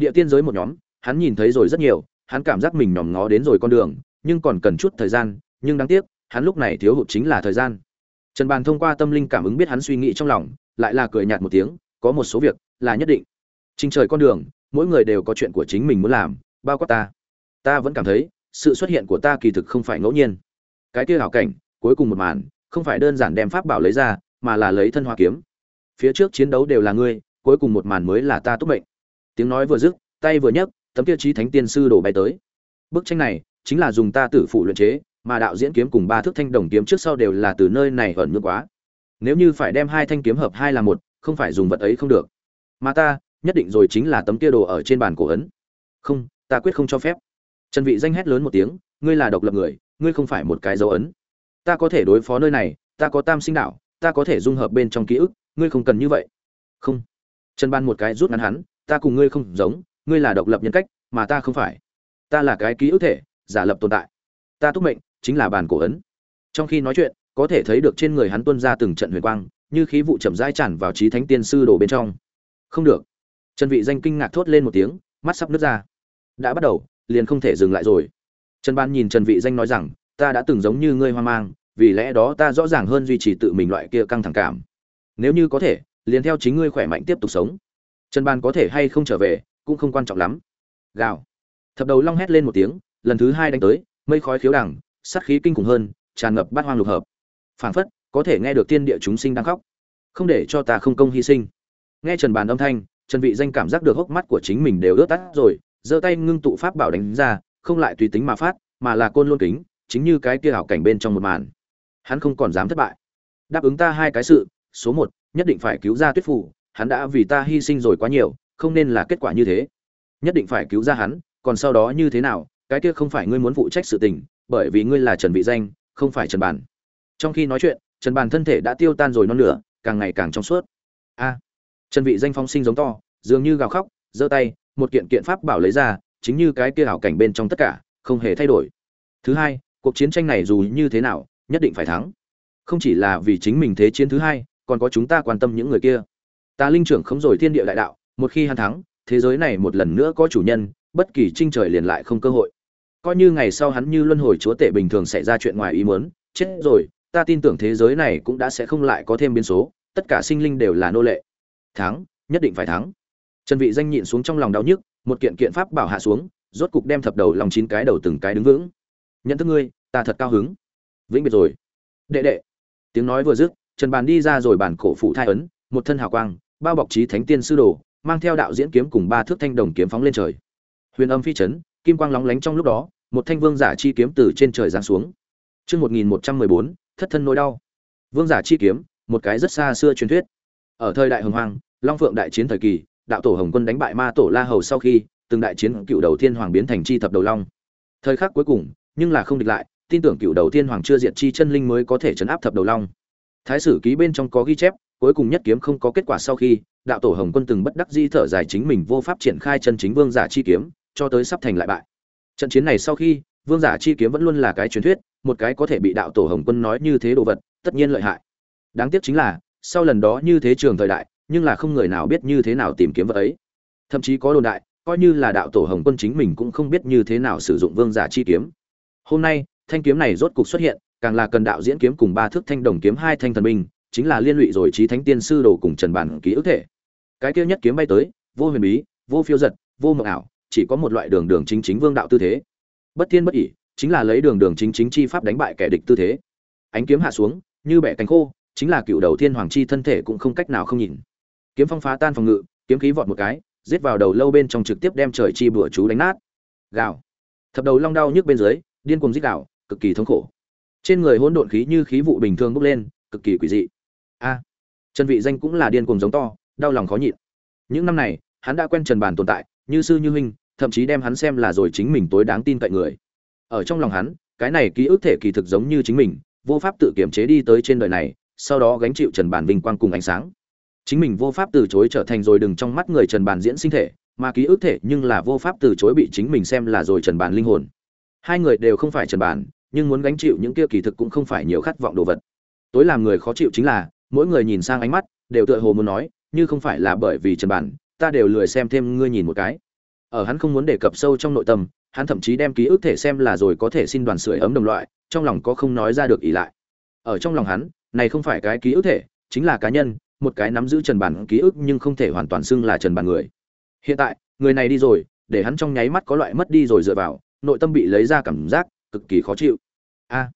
địa tiên giới một nhóm, hắn nhìn thấy rồi rất nhiều, hắn cảm giác mình nhòm ngó đến rồi con đường, nhưng còn cần chút thời gian, nhưng đáng tiếc, hắn lúc này thiếu hụt chính là thời gian. Trần bàn thông qua tâm linh cảm ứng biết hắn suy nghĩ trong lòng, lại là cười nhạt một tiếng, có một số việc là nhất định. Trình trời con đường, mỗi người đều có chuyện của chính mình muốn làm, bao quát ta. Ta vẫn cảm thấy, sự xuất hiện của ta kỳ thực không phải ngẫu nhiên. Cái kia hảo cảnh, cuối cùng một màn, không phải đơn giản đem pháp bảo lấy ra, mà là lấy thân hoa kiếm. Phía trước chiến đấu đều là ngươi, cuối cùng một màn mới là ta tốt mệnh tiếng nói vừa dứt, tay vừa nhấc, tấm tiêu chí thánh tiên sư đổ bay tới. Bức tranh này chính là dùng ta tử phụ luyện chế, mà đạo diễn kiếm cùng ba thước thanh đồng kiếm trước sau đều là từ nơi này ẩn nhược quá. Nếu như phải đem hai thanh kiếm hợp hai là một, không phải dùng vật ấy không được. Mà ta, nhất định rồi chính là tấm kia đồ ở trên bàn cổ ấn. Không, ta quyết không cho phép. Trần vị danh hét lớn một tiếng, ngươi là độc lập người, ngươi không phải một cái dấu ấn. Ta có thể đối phó nơi này, ta có tam sinh đạo, ta có thể dung hợp bên trong ký ức, ngươi không cần như vậy. Không. Trần ban một cái rút ngắn hắn ta cùng ngươi không giống, ngươi là độc lập nhân cách, mà ta không phải. Ta là cái ký ức thể, giả lập tồn tại. Ta túc mệnh, chính là bàn cổ ấn. Trong khi nói chuyện, có thể thấy được trên người hắn tuôn ra từng trận huyền quang, như khí vụ chậm rãi tràn vào trí thánh tiên sư đổ bên trong. Không được. Trần vị danh kinh ngạc thốt lên một tiếng, mắt sắp nứt ra. Đã bắt đầu, liền không thể dừng lại rồi. Trần ban nhìn trần vị danh nói rằng, ta đã từng giống như ngươi hoang mang, vì lẽ đó ta rõ ràng hơn duy trì tự mình loại kia căng thẳng cảm. Nếu như có thể, liền theo chính ngươi khỏe mạnh tiếp tục sống trần ban có thể hay không trở về cũng không quan trọng lắm. Gào. Thập đầu long hét lên một tiếng lần thứ hai đánh tới mây khói khiếu đẳng, sát khí kinh khủng hơn tràn ngập bát hoang lục hợp. Phảng phất có thể nghe được tiên địa chúng sinh đang khóc. Không để cho ta không công hy sinh. Nghe trần bàn âm thanh trần vị danh cảm giác được hốc mắt của chính mình đều ướt tắt rồi giơ tay ngưng tụ pháp bảo đánh ra không lại tùy tính mà phát mà là côn luôn kính chính như cái kia ảo cảnh bên trong một màn. Hắn không còn dám thất bại. Đáp ứng ta hai cái sự số một nhất định phải cứu ra tuyết phủ hắn đã vì ta hy sinh rồi quá nhiều không nên là kết quả như thế. Nhất định phải cứu ra hắn còn sau đó như thế nào cái kia không phải ngươi muốn phụ trách sự tình bởi vì ngươi là trần vị danh không phải trần bản. Trong khi nói chuyện trần bản thân thể đã tiêu tan rồi non lửa, càng ngày càng trong suốt. A trần vị danh phong sinh giống to dường như gào khóc giơ tay một kiện kiện pháp bảo lấy ra chính như cái kia ảo cảnh bên trong tất cả không hề thay đổi. Thứ hai cuộc chiến tranh này dù như thế nào nhất định phải thắng. Không chỉ là vì chính mình thế chiến thứ hai còn có chúng ta quan tâm những người kia ta linh trưởng không rồi thiên địa đại đạo, một khi hắn thắng, thế giới này một lần nữa có chủ nhân, bất kỳ trinh trời liền lại không cơ hội. Coi như ngày sau hắn như luân hồi chúa tể bình thường xảy ra chuyện ngoài ý muốn, chết rồi, ta tin tưởng thế giới này cũng đã sẽ không lại có thêm biến số, tất cả sinh linh đều là nô lệ. Thắng, nhất định phải thắng. Trần vị danh nhịn xuống trong lòng đau nhức, một kiện kiện pháp bảo hạ xuống, rốt cục đem thập đầu lòng chín cái đầu từng cái đứng vững. Nhận thức ngươi, ta thật cao hứng. Vĩnh biệt rồi. Đệ đệ. Tiếng nói vừa dứt, trần bàn đi ra rồi bản cổ phụ thai ấn, một thân hào quang bao bọc trí thánh tiên sư đồ, mang theo đạo diễn kiếm cùng ba thước thanh đồng kiếm phóng lên trời. Huyền âm phi chấn, kim quang lóng lánh trong lúc đó, một thanh vương giả chi kiếm từ trên trời giáng xuống. Chương một nghìn một trăm mười bốn, thất thân nỗi đau. Vương giả chi kiếm, một cái rất xa xưa truyền thuyết. Ở thời đại hồng hoàng long phượng đại chiến thời kỳ, đạo tổ hồng quân đánh bại ma tổ la hầu sau khi, từng đại chiến cựu đầu thiên hoàng biến thành chi thập đầu long. Thời khắc cuối cùng, nhưng là không địch lại, tin tưởng cựu đầu thiên hoàng chưa diệt chi chân linh mới có thể chấn áp thập đầu long. Thái sử ký bên trong có ghi chép cuối cùng nhất kiếm không có kết quả sau khi, đạo tổ hồng quân từng bất đắc di thở dài chính mình vô pháp triển khai chân chính vương giả chi kiếm, cho tới sắp thành lại bại. Trận chiến này sau khi, vương giả chi kiếm vẫn luôn là cái truyền thuyết, một cái có thể bị đạo tổ hồng quân nói như thế đồ vật, tất nhiên lợi hại. Đáng tiếc chính là, sau lần đó như thế trường thời đại, nhưng là không người nào biết như thế nào tìm kiếm vật ấy. Thậm chí có đồn đại, coi như là đạo tổ hồng quân chính mình cũng không biết như thế nào sử dụng vương giả chi kiếm. Hôm nay, thanh kiếm này rốt cục xuất hiện, càng là cần đạo diễn kiếm cùng ba thước thanh đồng kiếm hai thanh thần binh chính là liên lụy rồi trí thánh tiên sư đồ cùng trần bản ký ức thể. Cái kia nhất kiếm bay tới, vô huyền bí, vô phiêu giật, vô mộng ảo, chỉ có một loại đường đường chính chính vương đạo tư thế. Bất thiên bất ỉ chính là lấy đường đường chính chính chi pháp đánh bại kẻ địch tư thế. Ánh kiếm hạ xuống, như bẻ cánh khô, chính là cựu đầu thiên hoàng chi thân thể cũng không cách nào không nhìn. Kiếm phong phá tan phòng ngự, kiếm khí vọt một cái, giết vào đầu lâu bên trong trực tiếp đem trời chi bữa chú đánh nát. Gào. Thập đầu long đau nhức bên dưới, điên cuồng giết gào, cực kỳ thống khổ. Trên người hỗn độn khí như khí vụ bình thường bốc lên, cực kỳ quỷ dị a. Trần vị danh cũng là điên cuồng giống to, đau lòng khó nhịn. Những năm này, hắn đã quen trần bàn tồn tại, như sư như huynh, thậm chí đem hắn xem là rồi chính mình tối đáng tin cậy người. Ở trong lòng hắn, cái này ký ức thể kỳ thực giống như chính mình, vô pháp tự kiểm chế đi tới trên đời này, sau đó gánh chịu trần bàn vinh quang cùng ánh sáng. Chính mình vô pháp từ chối trở thành rồi đừng trong mắt người trần bàn diễn sinh thể, mà ký ức thể nhưng là vô pháp từ chối bị chính mình xem là rồi trần bàn linh hồn. Hai người đều không phải trần bàn nhưng muốn gánh chịu những kia kỳ thực cũng không phải nhiều khát vọng đồ vật. Tối làm người khó chịu chính là mỗi người nhìn sang ánh mắt, đều tựa hồ muốn nói, như không phải là bởi vì trần bàn ta đều lười xem thêm ngươi nhìn một cái. Ở hắn không muốn đề cập sâu trong nội tâm, hắn thậm chí đem ký ức thể xem là rồi có thể xin đoàn sưởi ấm đồng loại, trong lòng có không nói ra được ỷ lại. Ở trong lòng hắn, này không phải cái ký ức thể, chính là cá nhân, một cái nắm giữ trần bản ký ức nhưng không thể hoàn toàn xưng là trần bản người. Hiện tại, người này đi rồi, để hắn trong nháy mắt có loại mất đi rồi dựa vào, nội tâm bị lấy ra cảm giác cực kỳ khó chịu. A,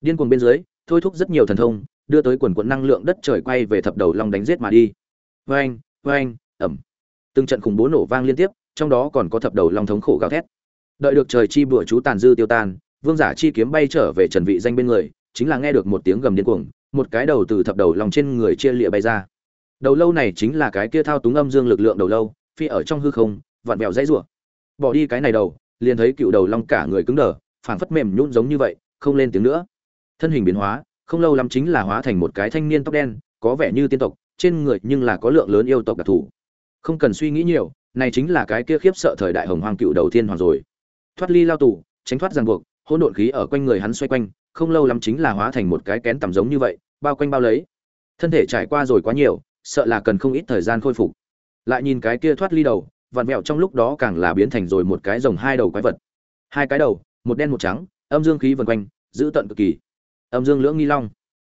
điên cuồng bên dưới, thôi thúc rất nhiều thần thông đưa tới quần quần năng lượng đất trời quay về thập đầu long đánh giết mà đi. Vang vang ầm. Từng trận khủng bố nổ vang liên tiếp, trong đó còn có thập đầu long thống khổ gào thét. Đợi được trời chi bữa chú tàn dư tiêu tan, vương giả chi kiếm bay trở về trần vị danh bên người, chính là nghe được một tiếng gầm điên cuồng, một cái đầu từ thập đầu long trên người chia lịa bay ra. Đầu lâu này chính là cái kia thao túng âm dương lực lượng đầu lâu, phi ở trong hư không, vặn vẹo dãy rủa. Bỏ đi cái này đầu, liền thấy cựu đầu long cả người cứng đờ, phảng phất mềm nhũn giống như vậy, không lên tiếng nữa. Thân hình biến hóa không lâu lắm chính là hóa thành một cái thanh niên tóc đen, có vẻ như tiên tộc, trên người nhưng là có lượng lớn yêu tộc đặc thù. Không cần suy nghĩ nhiều, này chính là cái kia khiếp sợ thời đại hồng hoàng cựu đầu tiên hoàng rồi. Thoát ly lao tù, tránh thoát ràng buộc, hỗn độn khí ở quanh người hắn xoay quanh, không lâu lắm chính là hóa thành một cái kén tầm giống như vậy, bao quanh bao lấy. Thân thể trải qua rồi quá nhiều, sợ là cần không ít thời gian khôi phục. Lại nhìn cái kia thoát ly đầu, vặn vẹo trong lúc đó càng là biến thành rồi một cái rồng hai đầu quái vật. Hai cái đầu, một đen một trắng, âm dương khí vần quanh giữ tận cực kỳ âm dương lưỡng nghi long.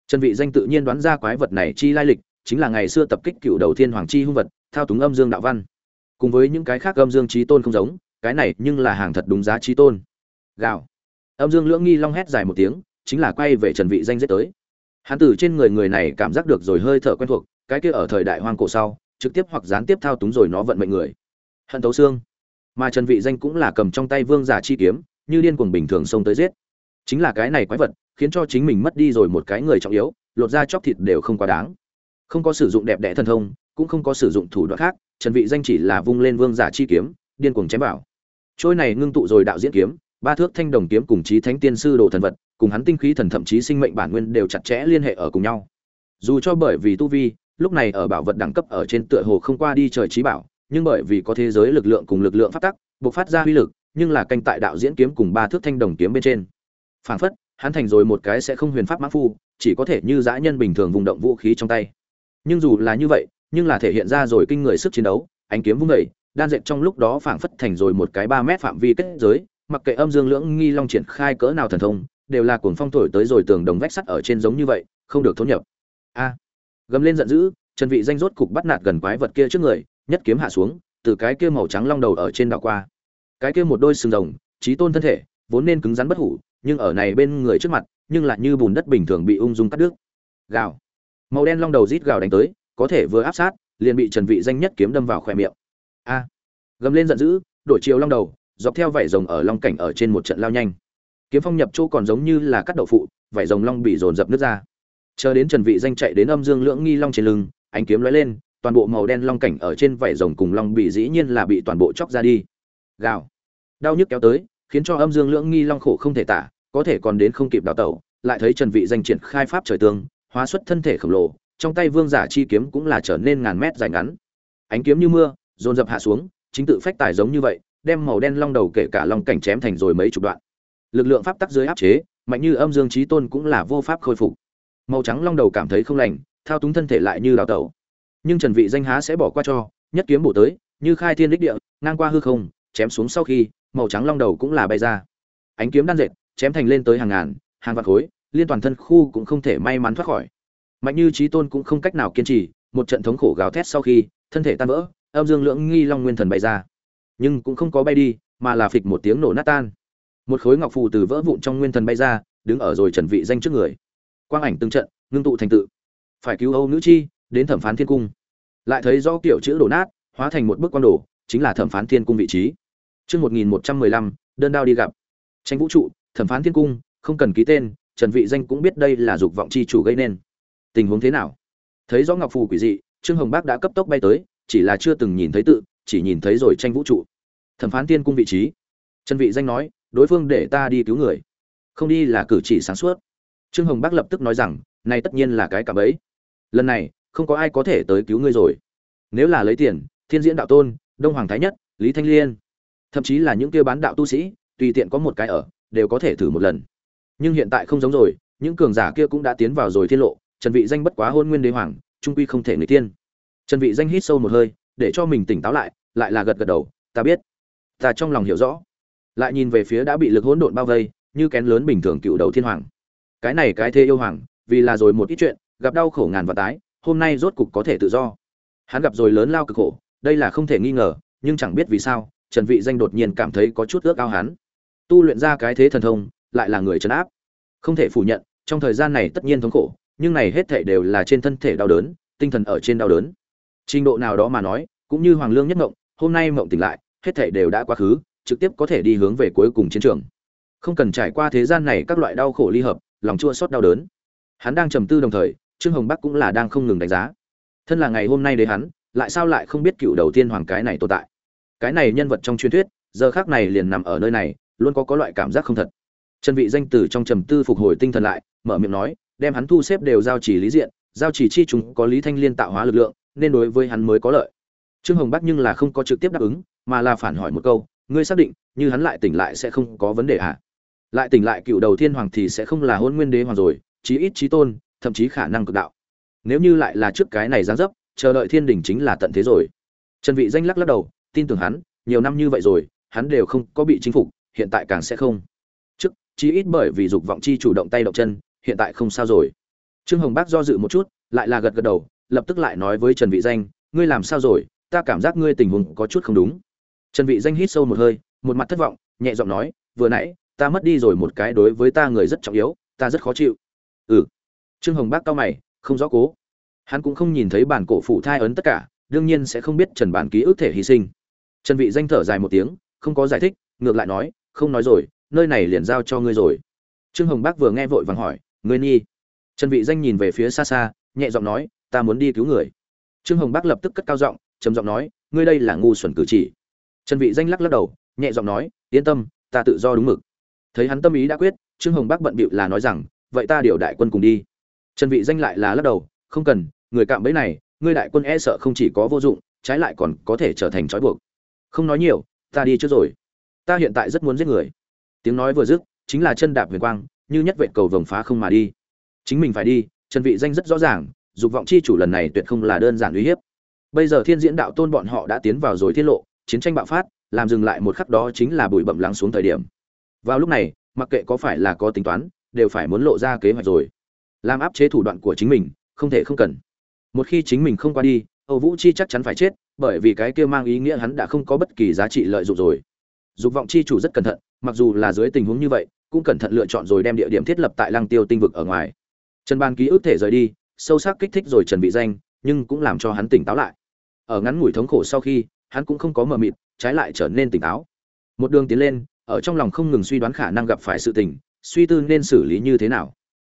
Trần vị danh tự nhiên đoán ra quái vật này chi lai lịch, chính là ngày xưa tập kích cựu đầu thiên hoàng chi hung vật, thao túng âm dương đạo văn. Cùng với những cái khác âm dương trí tôn không giống, cái này nhưng là hàng thật đúng giá trí tôn. Gạo âm dương lưỡng nghi long hét dài một tiếng, chính là quay về trần vị danh giết tới. Hắn từ trên người người này cảm giác được rồi hơi thở quen thuộc, cái kia ở thời đại hoang cổ sau, trực tiếp hoặc gián tiếp thao túng rồi nó vận mệnh người. Hận tấu xương. Mà trần vị danh cũng là cầm trong tay vương giả chi kiếm, như điên cuồng bình thường xông tới giết. Chính là cái này quái vật khiến cho chính mình mất đi rồi một cái người trọng yếu, lột ra chóc thịt đều không quá đáng. Không có sử dụng đẹp đẽ thần thông, cũng không có sử dụng thủ đoạn khác, trần vị danh chỉ là vung lên vương giả chi kiếm, điên cuồng chém bảo trôi này ngưng tụ rồi đạo diễn kiếm, ba thước thanh đồng kiếm cùng chí thánh tiên sư đồ thần vật, cùng hắn tinh khí thần thậm chí sinh mệnh bản nguyên đều chặt chẽ liên hệ ở cùng nhau. Dù cho bởi vì tu vi, lúc này ở bảo vật đẳng cấp ở trên tựa hồ không qua đi trời trí bảo, nhưng bởi vì có thế giới lực lượng cùng lực lượng phát tắc, bộc phát ra huy lực, nhưng là canh tại đạo diễn kiếm cùng ba thước thanh đồng kiếm bên trên. Phảng phất hắn thành rồi một cái sẽ không huyền pháp mã phu, chỉ có thể như dã nhân bình thường vùng động vũ khí trong tay. Nhưng dù là như vậy, nhưng là thể hiện ra rồi kinh người sức chiến đấu, ánh kiếm vung vẩy đan dệt trong lúc đó phảng phất thành rồi một cái ba mét phạm vi kết giới, mặc kệ âm dương lưỡng nghi long triển khai cỡ nào thần thông, đều là cuồng phong thổi tới rồi tường đồng vách sắt ở trên giống như vậy, không được thốn nhập. A. Gầm lên giận dữ, trần vị danh rốt cục bắt nạt gần quái vật kia trước người, nhất kiếm hạ xuống, từ cái kia màu trắng long đầu ở trên đảo qua. Cái kia một đôi sừng rồng trí tôn thân thể, vốn nên cứng rắn bất hủ nhưng ở này bên người trước mặt, nhưng lại như bùn đất bình thường bị ung dung cắt đứt. Gào. Màu đen long đầu rít gào đánh tới, có thể vừa áp sát, liền bị trần vị danh nhất kiếm đâm vào khỏe miệng. A. Gầm lên giận dữ, đổi chiều long đầu, dọc theo vảy rồng ở long cảnh ở trên một trận lao nhanh. Kiếm phong nhập chỗ còn giống như là cắt đậu phụ, vảy rồng long bị dồn dập nước ra. Chờ đến trần vị danh chạy đến âm dương lưỡng nghi long trên lưng, ánh kiếm lóe lên, toàn bộ màu đen long cảnh ở trên vảy rồng cùng long bị dĩ nhiên là bị toàn bộ chóc ra đi. Gào. Đau nhức kéo tới khiến cho âm dương lưỡng nghi long khổ không thể tả, có thể còn đến không kịp đào tẩu, lại thấy trần vị danh triển khai pháp trời tương, hóa xuất thân thể khổng lồ, trong tay vương giả chi kiếm cũng là trở nên ngàn mét dài ngắn. Ánh kiếm như mưa, dồn dập hạ xuống, chính tự phách tài giống như vậy, đem màu đen long đầu kể cả long cảnh chém thành rồi mấy chục đoạn. Lực lượng pháp tắc dưới áp chế, mạnh như âm dương trí tôn cũng là vô pháp khôi phục. Màu trắng long đầu cảm thấy không lành, thao túng thân thể lại như đào tẩu. Nhưng trần vị danh há sẽ bỏ qua cho, nhất kiếm bổ tới, như khai thiên đích địa, ngang qua hư không, chém xuống sau khi màu trắng long đầu cũng là bay ra. Ánh kiếm đan dệt, chém thành lên tới hàng ngàn, hàng vạn khối, liên toàn thân khu cũng không thể may mắn thoát khỏi. Mạnh như trí tôn cũng không cách nào kiên trì, một trận thống khổ gào thét sau khi, thân thể tan vỡ, âm dương lưỡng nghi long nguyên thần bay ra. Nhưng cũng không có bay đi, mà là phịch một tiếng nổ nát tan. Một khối ngọc phù từ vỡ vụn trong nguyên thần bay ra, đứng ở rồi trần vị danh trước người. Quang ảnh từng trận, ngưng tụ thành tự. Phải cứu âu nữ chi, đến thẩm phán thiên cung. Lại thấy do kiểu chữ đổ nát, hóa thành một bức quan đồ, chính là thẩm phán thiên cung vị trí chương 1115 đơn đao đi gặp. Tranh vũ trụ, thẩm phán thiên cung, không cần ký tên, trần vị danh cũng biết đây là dục vọng chi chủ gây nên. Tình huống thế nào? Thấy rõ ngọc phù quỷ dị, trương hồng bác đã cấp tốc bay tới, chỉ là chưa từng nhìn thấy tự, chỉ nhìn thấy rồi tranh vũ trụ. Thẩm phán thiên cung vị trí. Trần vị danh nói, đối phương để ta đi cứu người. Không đi là cử chỉ sáng suốt. Trương hồng bác lập tức nói rằng, này tất nhiên là cái cả bấy lần này, không có ai có thể tới cứu ngươi rồi. Nếu là lấy tiền, thiên diễn đạo tôn, đông hoàng thái nhất, lý thanh liên thậm chí là những kia bán đạo tu sĩ, tùy tiện có một cái ở, đều có thể thử một lần. Nhưng hiện tại không giống rồi, những cường giả kia cũng đã tiến vào rồi thiên lộ, trần vị danh bất quá hôn nguyên đế hoàng, trung quy không thể người tiên trần vị danh hít sâu một hơi, để cho mình tỉnh táo lại lại là gật gật đầu, ta biết. Ta trong lòng hiểu rõ. Lại nhìn về phía đã bị lực hỗn độn bao vây, như kén lớn bình thường cựu đầu thiên hoàng. Cái này cái thế yêu hoàng, vì là rồi một ít chuyện, gặp đau khổ ngàn và tái, hôm nay rốt cục có thể tự do. Hắn gặp rồi lớn lao cực khổ, đây là không thể nghi ngờ, nhưng chẳng biết vì sao trần vị danh đột nhiên cảm thấy có chút ước ao hắn. Tu luyện ra cái thế thần thông, lại là người trấn áp. Không thể phủ nhận, trong thời gian này tất nhiên thống khổ, nhưng này hết thảy đều là trên thân thể đau đớn, tinh thần ở trên đau đớn. Trình độ nào đó mà nói, cũng như hoàng lương nhất ngộng hôm nay mộng tỉnh lại, hết thảy đều đã quá khứ, trực tiếp có thể đi hướng về cuối cùng chiến trường. Không cần trải qua thế gian này các loại đau khổ ly hợp, lòng chua xót đau đớn. Hắn đang trầm tư đồng thời, trương hồng bắc cũng là đang không ngừng đánh giá. Thân là ngày hôm nay đấy hắn, lại sao lại không biết cựu đầu tiên hoàng cái này tồn tại? Cái này nhân vật trong truyền thuyết, giờ khác này liền nằm ở nơi này, luôn có có loại cảm giác không thật. Trần vị danh từ trong trầm tư phục hồi tinh thần lại, mở miệng nói, đem hắn thu xếp đều giao chỉ lý diện, giao chỉ chi chúng có lý thanh liên tạo hóa lực lượng, nên đối với hắn mới có lợi. Trương hồng bắc nhưng là không có trực tiếp đáp ứng, mà là phản hỏi một câu, ngươi xác định, như hắn lại tỉnh lại sẽ không có vấn đề à lại tỉnh lại cựu đầu thiên hoàng thì sẽ không là hôn nguyên đế hoàng rồi, chí ít chí tôn, thậm chí khả năng cực đạo. Nếu như lại là trước cái này giáng dấp, chờ đợi thiên đình chính là tận thế rồi. Trần vị danh lắc lắc đầu tin tưởng hắn, nhiều năm như vậy rồi, hắn đều không có bị chính phục, hiện tại càng sẽ không. Trước, chí ít bởi vì dục vọng chi chủ động tay động chân, hiện tại không sao rồi. Trương hồng bác do dự một chút, lại là gật gật đầu, lập tức lại nói với trần vị danh, ngươi làm sao rồi? Ta cảm giác ngươi tình huống có chút không đúng. Trần vị danh hít sâu một hơi, một mặt thất vọng, nhẹ giọng nói, vừa nãy, ta mất đi rồi một cái đối với ta người rất trọng yếu, ta rất khó chịu. Ừ. Trương hồng bác cao mày, không rõ cố. Hắn cũng không nhìn thấy bản cổ phụ thai ấn tất cả, đương nhiên sẽ không biết trần bản ký ức thể hy sinh trần vị danh thở dài một tiếng, không có giải thích, ngược lại nói, không nói rồi, nơi này liền giao cho ngươi rồi. Trương hồng bác vừa nghe vội vàng hỏi, ngươi nhi trần vị danh nhìn về phía xa xa, nhẹ giọng nói, ta muốn đi cứu người. Trương hồng bác lập tức cất cao giọng, trầm giọng nói, ngươi đây là ngu xuẩn cử chỉ. Trần vị danh lắc lắc đầu, nhẹ giọng nói, yên tâm, ta tự do đúng mực. Thấy hắn tâm ý đã quyết, trương hồng bác bận bịu là nói rằng, vậy ta điều đại quân cùng đi. Trần vị danh lại là lắc đầu, không cần, người cạm bẫy này, ngươi đại quân e sợ không chỉ có vô dụng, trái lại còn có thể trở thành trói buộc không nói nhiều, ta đi trước rồi. Ta hiện tại rất muốn giết người. Tiếng nói vừa dứt, chính là chân đạp huyền quang, như nhất vệ cầu vồng phá không mà đi. Chính mình phải đi, trần vị danh rất rõ ràng, dục vọng chi chủ lần này tuyệt không là đơn giản uy hiếp. Bây giờ thiên diễn đạo tôn bọn họ đã tiến vào rồi thiên lộ, chiến tranh bạo phát, làm dừng lại một khắc đó chính là bụi bậm lắng xuống thời điểm. Vào lúc này, mặc kệ có phải là có tính toán, đều phải muốn lộ ra kế hoạch rồi. Làm áp chế thủ đoạn của chính mình, không thể không cần. Một khi chính mình không qua đi, âu vũ chi chắc chắn phải chết bởi vì cái kia mang ý nghĩa hắn đã không có bất kỳ giá trị lợi dụng rồi. Dục vọng chi chủ rất cẩn thận, mặc dù là dưới tình huống như vậy, cũng cẩn thận lựa chọn rồi đem địa điểm thiết lập tại lăng tiêu tinh vực ở ngoài. Trần ban ký ức thể rời đi, sâu sắc kích thích rồi trần bị danh, nhưng cũng làm cho hắn tỉnh táo lại. Ở ngắn ngủi thống khổ sau khi, hắn cũng không có mờ mịt, trái lại trở nên tỉnh táo. Một đường tiến lên, ở trong lòng không ngừng suy đoán khả năng gặp phải sự tình, suy tư nên xử lý như thế nào.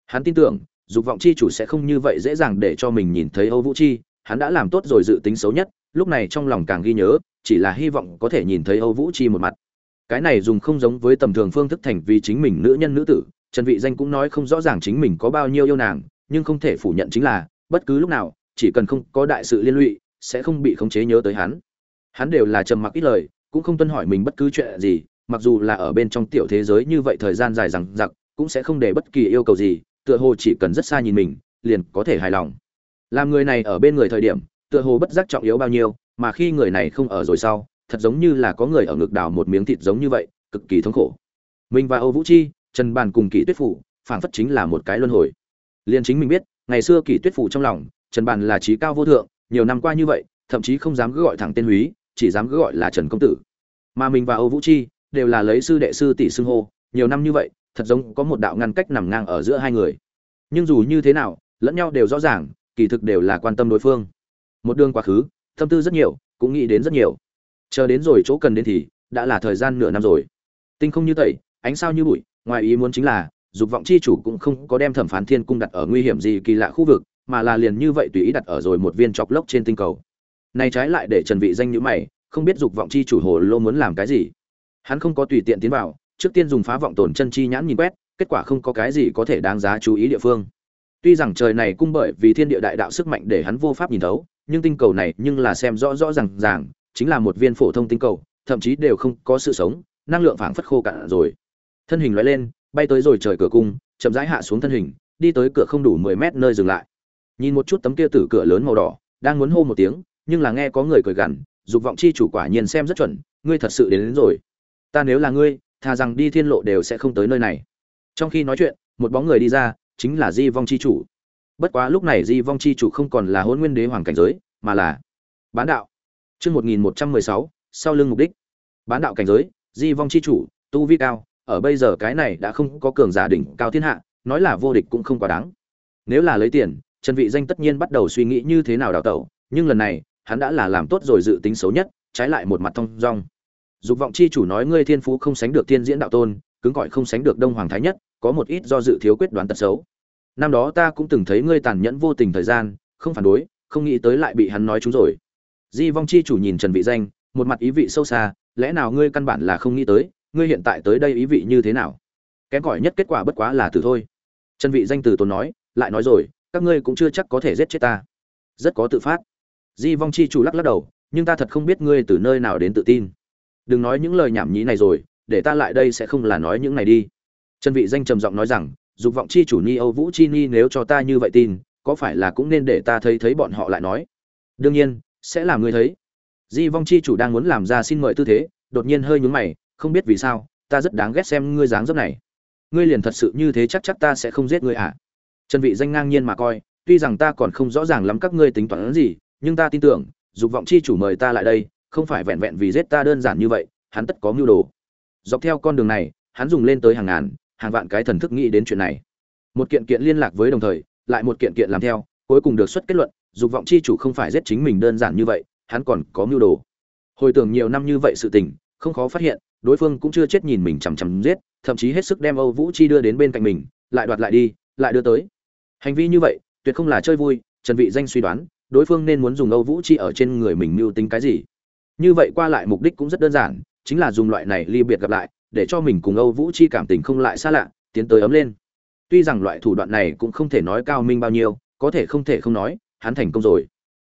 Hắn tin tưởng, dục vọng chi chủ sẽ không như vậy dễ dàng để cho mình nhìn thấy âu vũ chi, hắn đã làm tốt rồi dự tính xấu nhất lúc này trong lòng càng ghi nhớ, chỉ là hy vọng có thể nhìn thấy âu vũ chi một mặt. Cái này dùng không giống với tầm thường phương thức thành vì chính mình nữ nhân nữ tử, trần vị danh cũng nói không rõ ràng chính mình có bao nhiêu yêu nàng, nhưng không thể phủ nhận chính là, bất cứ lúc nào, chỉ cần không có đại sự liên lụy, sẽ không bị khống chế nhớ tới hắn. Hắn đều là trầm mặc ít lời, cũng không tuân hỏi mình bất cứ chuyện gì, mặc dù là ở bên trong tiểu thế giới như vậy thời gian dài rằng giặc cũng sẽ không để bất kỳ yêu cầu gì, tựa hồ chỉ cần rất xa nhìn mình, liền có thể hài lòng. Làm người này ở bên người thời điểm tựa hồ bất giác trọng yếu bao nhiêu, mà khi người này không ở rồi sau, thật giống như là có người ở ngực đào một miếng thịt giống như vậy, cực kỳ thống khổ. Mình và âu vũ chi, trần bàn cùng kỷ tuyết phủ, phảng phất chính là một cái luân hồi. Liền chính mình biết, ngày xưa kỷ tuyết phủ trong lòng, trần bàn là trí cao vô thượng, nhiều năm qua như vậy, thậm chí không dám cứ gọi thẳng tên húy, chỉ dám cứ gọi là trần công tử. Mà mình và âu vũ chi, đều là lấy sư đệ sư tỷ xưng hô, nhiều năm như vậy, thật giống có một đạo ngăn cách nằm ngang ở giữa hai người. Nhưng dù như thế nào, lẫn nhau đều rõ ràng, kỳ thực đều là quan tâm đối phương một đường quá khứ, tâm tư rất nhiều, cũng nghĩ đến rất nhiều. Chờ đến rồi chỗ cần đến thì, đã là thời gian nửa năm rồi. Tinh không như tẩy, ánh sao như bụi, ngoài ý muốn chính là, dục vọng chi chủ cũng không có đem thẩm phán thiên cung đặt ở nguy hiểm gì kỳ lạ khu vực, mà là liền như vậy tùy ý đặt ở rồi một viên chọc lốc trên tinh cầu. Này trái lại để trần vị danh như mày, không biết dục vọng chi chủ hồ lô muốn làm cái gì. Hắn không có tùy tiện tiến vào, trước tiên dùng phá vọng tổn chân chi nhãn nhìn quét, kết quả không có cái gì có thể đáng giá chú ý địa phương. Tuy rằng trời này cung bởi vì thiên địa đại đạo sức mạnh để hắn vô pháp nhìn thấu nhưng tinh cầu này nhưng là xem rõ rõ ràng ràng chính là một viên phổ thông tinh cầu thậm chí đều không có sự sống năng lượng phảng phất khô cạn rồi. Thân hình lóe lên bay tới rồi trời cửa cung chậm rãi hạ xuống thân hình đi tới cửa không đủ mười mét nơi dừng lại. Nhìn một chút tấm kia tử cửa lớn màu đỏ đang muốn hô một tiếng nhưng là nghe có người cười gằn dục vọng chi chủ quả nhiên xem rất chuẩn ngươi thật sự đến, đến rồi. Ta nếu là ngươi thà rằng đi thiên lộ đều sẽ không tới nơi này. Trong khi nói chuyện một bóng người đi ra chính là di vong chi chủ bất quá lúc này di vong chi chủ không còn là hôn nguyên đế hoàng cảnh giới, mà là bán đạo. Chương một nghìn một trăm mười sáu, sau lưng mục đích. Bán đạo cảnh giới, di vong chi chủ, tu vi cao, ở bây giờ cái này đã không có cường giả đỉnh cao thiên hạ, nói là vô địch cũng không quá đáng. Nếu là lấy tiền, trần vị danh tất nhiên bắt đầu suy nghĩ như thế nào đào tẩu, nhưng lần này, hắn đã là làm tốt rồi dự tính xấu nhất, trái lại một mặt thông dong. Dục vọng chi chủ nói ngươi thiên phú không sánh được thiên diễn đạo tôn, cứng cỏi không sánh được đông hoàng thái nhất, có một ít do dự thiếu quyết đoán tật xấu năm đó ta cũng từng thấy ngươi tàn nhẫn vô tình thời gian, không phản đối, không nghĩ tới lại bị hắn nói chúng rồi. Di vong chi chủ nhìn trần vị danh, một mặt ý vị sâu xa, lẽ nào ngươi căn bản là không nghĩ tới, ngươi hiện tại tới đây ý vị như thế nào? Kém cỏi nhất kết quả bất quá là từ thôi. Trần vị danh từ tốn nói, lại nói rồi, các ngươi cũng chưa chắc có thể giết chết ta. Rất có tự phát. Di vong chi chủ lắc lắc đầu, nhưng ta thật không biết ngươi từ nơi nào đến tự tin. Đừng nói những lời nhảm nhí này rồi, để ta lại đây sẽ không là nói những này đi. Trần vị danh trầm giọng nói rằng dục vọng chi chủ ni âu vũ chi ni nếu cho ta như vậy tin, có phải là cũng nên để ta thấy thấy bọn họ lại nói? Đương nhiên, sẽ làm ngươi thấy. Di vong chi chủ đang muốn làm ra xin mời tư thế, đột nhiên hơi nhúng mày, không biết vì sao, ta rất đáng ghét xem ngươi dáng dấp này. Ngươi liền thật sự như thế chắc chắc ta sẽ không giết ngươi à? Trần vị danh ngang nhiên mà coi, tuy rằng ta còn không rõ ràng lắm các ngươi tính toán gì, nhưng ta tin tưởng, dục vọng chi chủ mời ta lại đây, không phải vẹn vẹn vì giết ta đơn giản như vậy, hắn tất có mưu đồ. Dọc theo con đường này, hắn dùng lên tới hàng ngàn hàng vạn cái thần thức nghĩ đến chuyện này. Một kiện kiện liên lạc với đồng thời, lại một kiện kiện làm theo, cuối cùng được xuất kết luận, dục vọng chi chủ không phải giết chính mình đơn giản như vậy, hắn còn có mưu đồ. Hồi tưởng nhiều năm như vậy sự tình, không khó phát hiện, đối phương cũng chưa chết nhìn mình chằm chằm giết, thậm chí hết sức đem âu vũ chi đưa đến bên cạnh mình, lại đoạt lại đi, lại đưa tới. Hành vi như vậy, tuyệt không là chơi vui, trần vị danh suy đoán, đối phương nên muốn dùng âu vũ chi ở trên người mình mưu tính cái gì. Như vậy qua lại mục đích cũng rất đơn giản, chính là dùng loại này ly biệt gặp lại để cho mình cùng âu vũ chi cảm tình không lại xa lạ, tiến tới ấm lên. Tuy rằng loại thủ đoạn này cũng không thể nói cao minh bao nhiêu, có thể không thể không nói, hắn thành công rồi.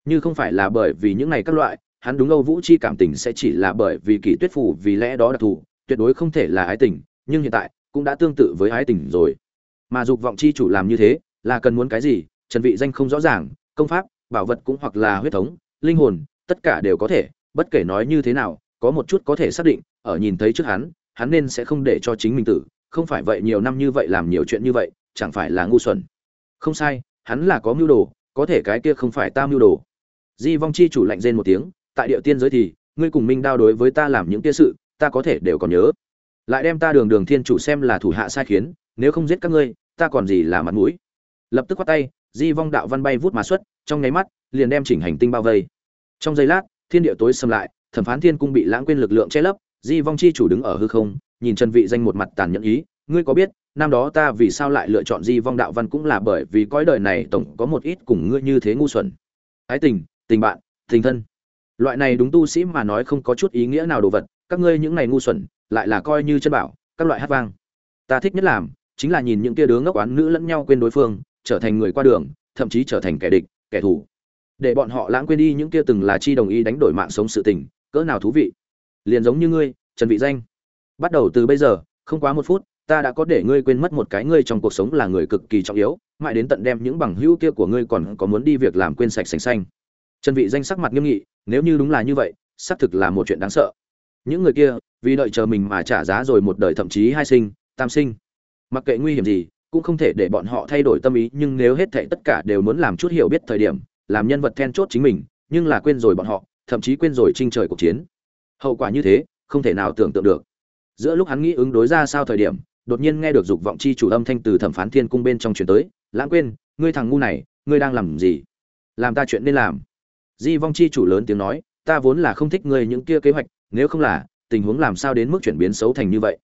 Như không phải là bởi vì những này các loại, hắn đúng âu vũ chi cảm tình sẽ chỉ là bởi vì kỷ tuyết phủ vì lẽ đó đặc thù, tuyệt đối không thể là ái tình, nhưng hiện tại cũng đã tương tự với ái tình rồi. Mà dục vọng chi chủ làm như thế, là cần muốn cái gì, trần vị danh không rõ ràng, công pháp, bảo vật cũng hoặc là huyết thống, linh hồn, tất cả đều có thể, bất kể nói như thế nào, có một chút có thể xác định, ở nhìn thấy trước hắn hắn nên sẽ không để cho chính mình tử, không phải vậy nhiều năm như vậy làm nhiều chuyện như vậy, chẳng phải là ngu xuẩn. Không sai, hắn là có mưu đồ, có thể cái kia không phải ta mưu đồ. Di vong chi chủ lạnh rên một tiếng, tại địa tiên giới thì, ngươi cùng minh đao đối với ta làm những kia sự, ta có thể đều còn nhớ. Lại đem ta đường đường thiên chủ xem là thủ hạ sai khiến, nếu không giết các ngươi, ta còn gì là mặt mũi. Lập tức quát tay, di vong đạo văn bay vút mà xuất, trong nháy mắt, liền đem chỉnh hành tinh bao vây. Trong giây lát, thiên địa tối xâm lại, thẩm phán thiên cung bị lãng quên lực lượng che lấp di vong chi chủ đứng ở hư không, nhìn trần vị danh một mặt tàn nhẫn ý, ngươi có biết, năm đó ta vì sao lại lựa chọn di vong đạo văn cũng là bởi vì cõi đời này tổng có một ít cùng ngươi như thế ngu xuẩn. Ái tình tình bạn, tình thân. Loại này đúng tu sĩ mà nói không có chút ý nghĩa nào đồ vật, các ngươi những này ngu xuẩn, lại là coi như chân bảo, các loại hát vang. Ta thích nhất làm chính là nhìn những kia đứa ngốc oán nữ lẫn nhau quên đối phương, trở thành người qua đường, thậm chí trở thành kẻ địch, kẻ thù. Để bọn họ lãng quên đi những kia từng là chi đồng ý đánh đổi mạng sống sự tình, cỡ nào thú vị liền giống như ngươi, trần vị danh. Bắt đầu từ bây giờ, không quá một phút, ta đã có để ngươi quên mất một cái ngươi trong cuộc sống là người cực kỳ trọng yếu, mãi đến tận đem những bằng hữu kia của ngươi còn có muốn đi việc làm quên sạch sành xanh trần vị danh sắc mặt nghiêm nghị, nếu như đúng là như vậy, xác thực là một chuyện đáng sợ. Những người kia, vì đợi chờ mình mà trả giá rồi một đời thậm chí hai sinh, tam sinh. Mặc kệ nguy hiểm gì, cũng không thể để bọn họ thay đổi tâm ý, nhưng nếu hết thảy tất cả đều muốn làm chút hiểu biết thời điểm, làm nhân vật then chốt chính mình, nhưng là quên rồi bọn họ, thậm chí quên rồi trinh trời cuộc chiến hậu quả như thế, không thể nào tưởng tượng được. Giữa lúc hắn nghĩ ứng đối ra sao thời điểm, đột nhiên nghe được dục vọng chi chủ âm thanh từ thẩm phán thiên cung bên trong truyền tới, lãng quên, ngươi thằng ngu này, ngươi đang làm gì? Làm ta chuyện nên làm. Di vong chi chủ lớn tiếng nói, ta vốn là không thích ngươi những kia kế hoạch, nếu không là, tình huống làm sao đến mức chuyển biến xấu thành như vậy?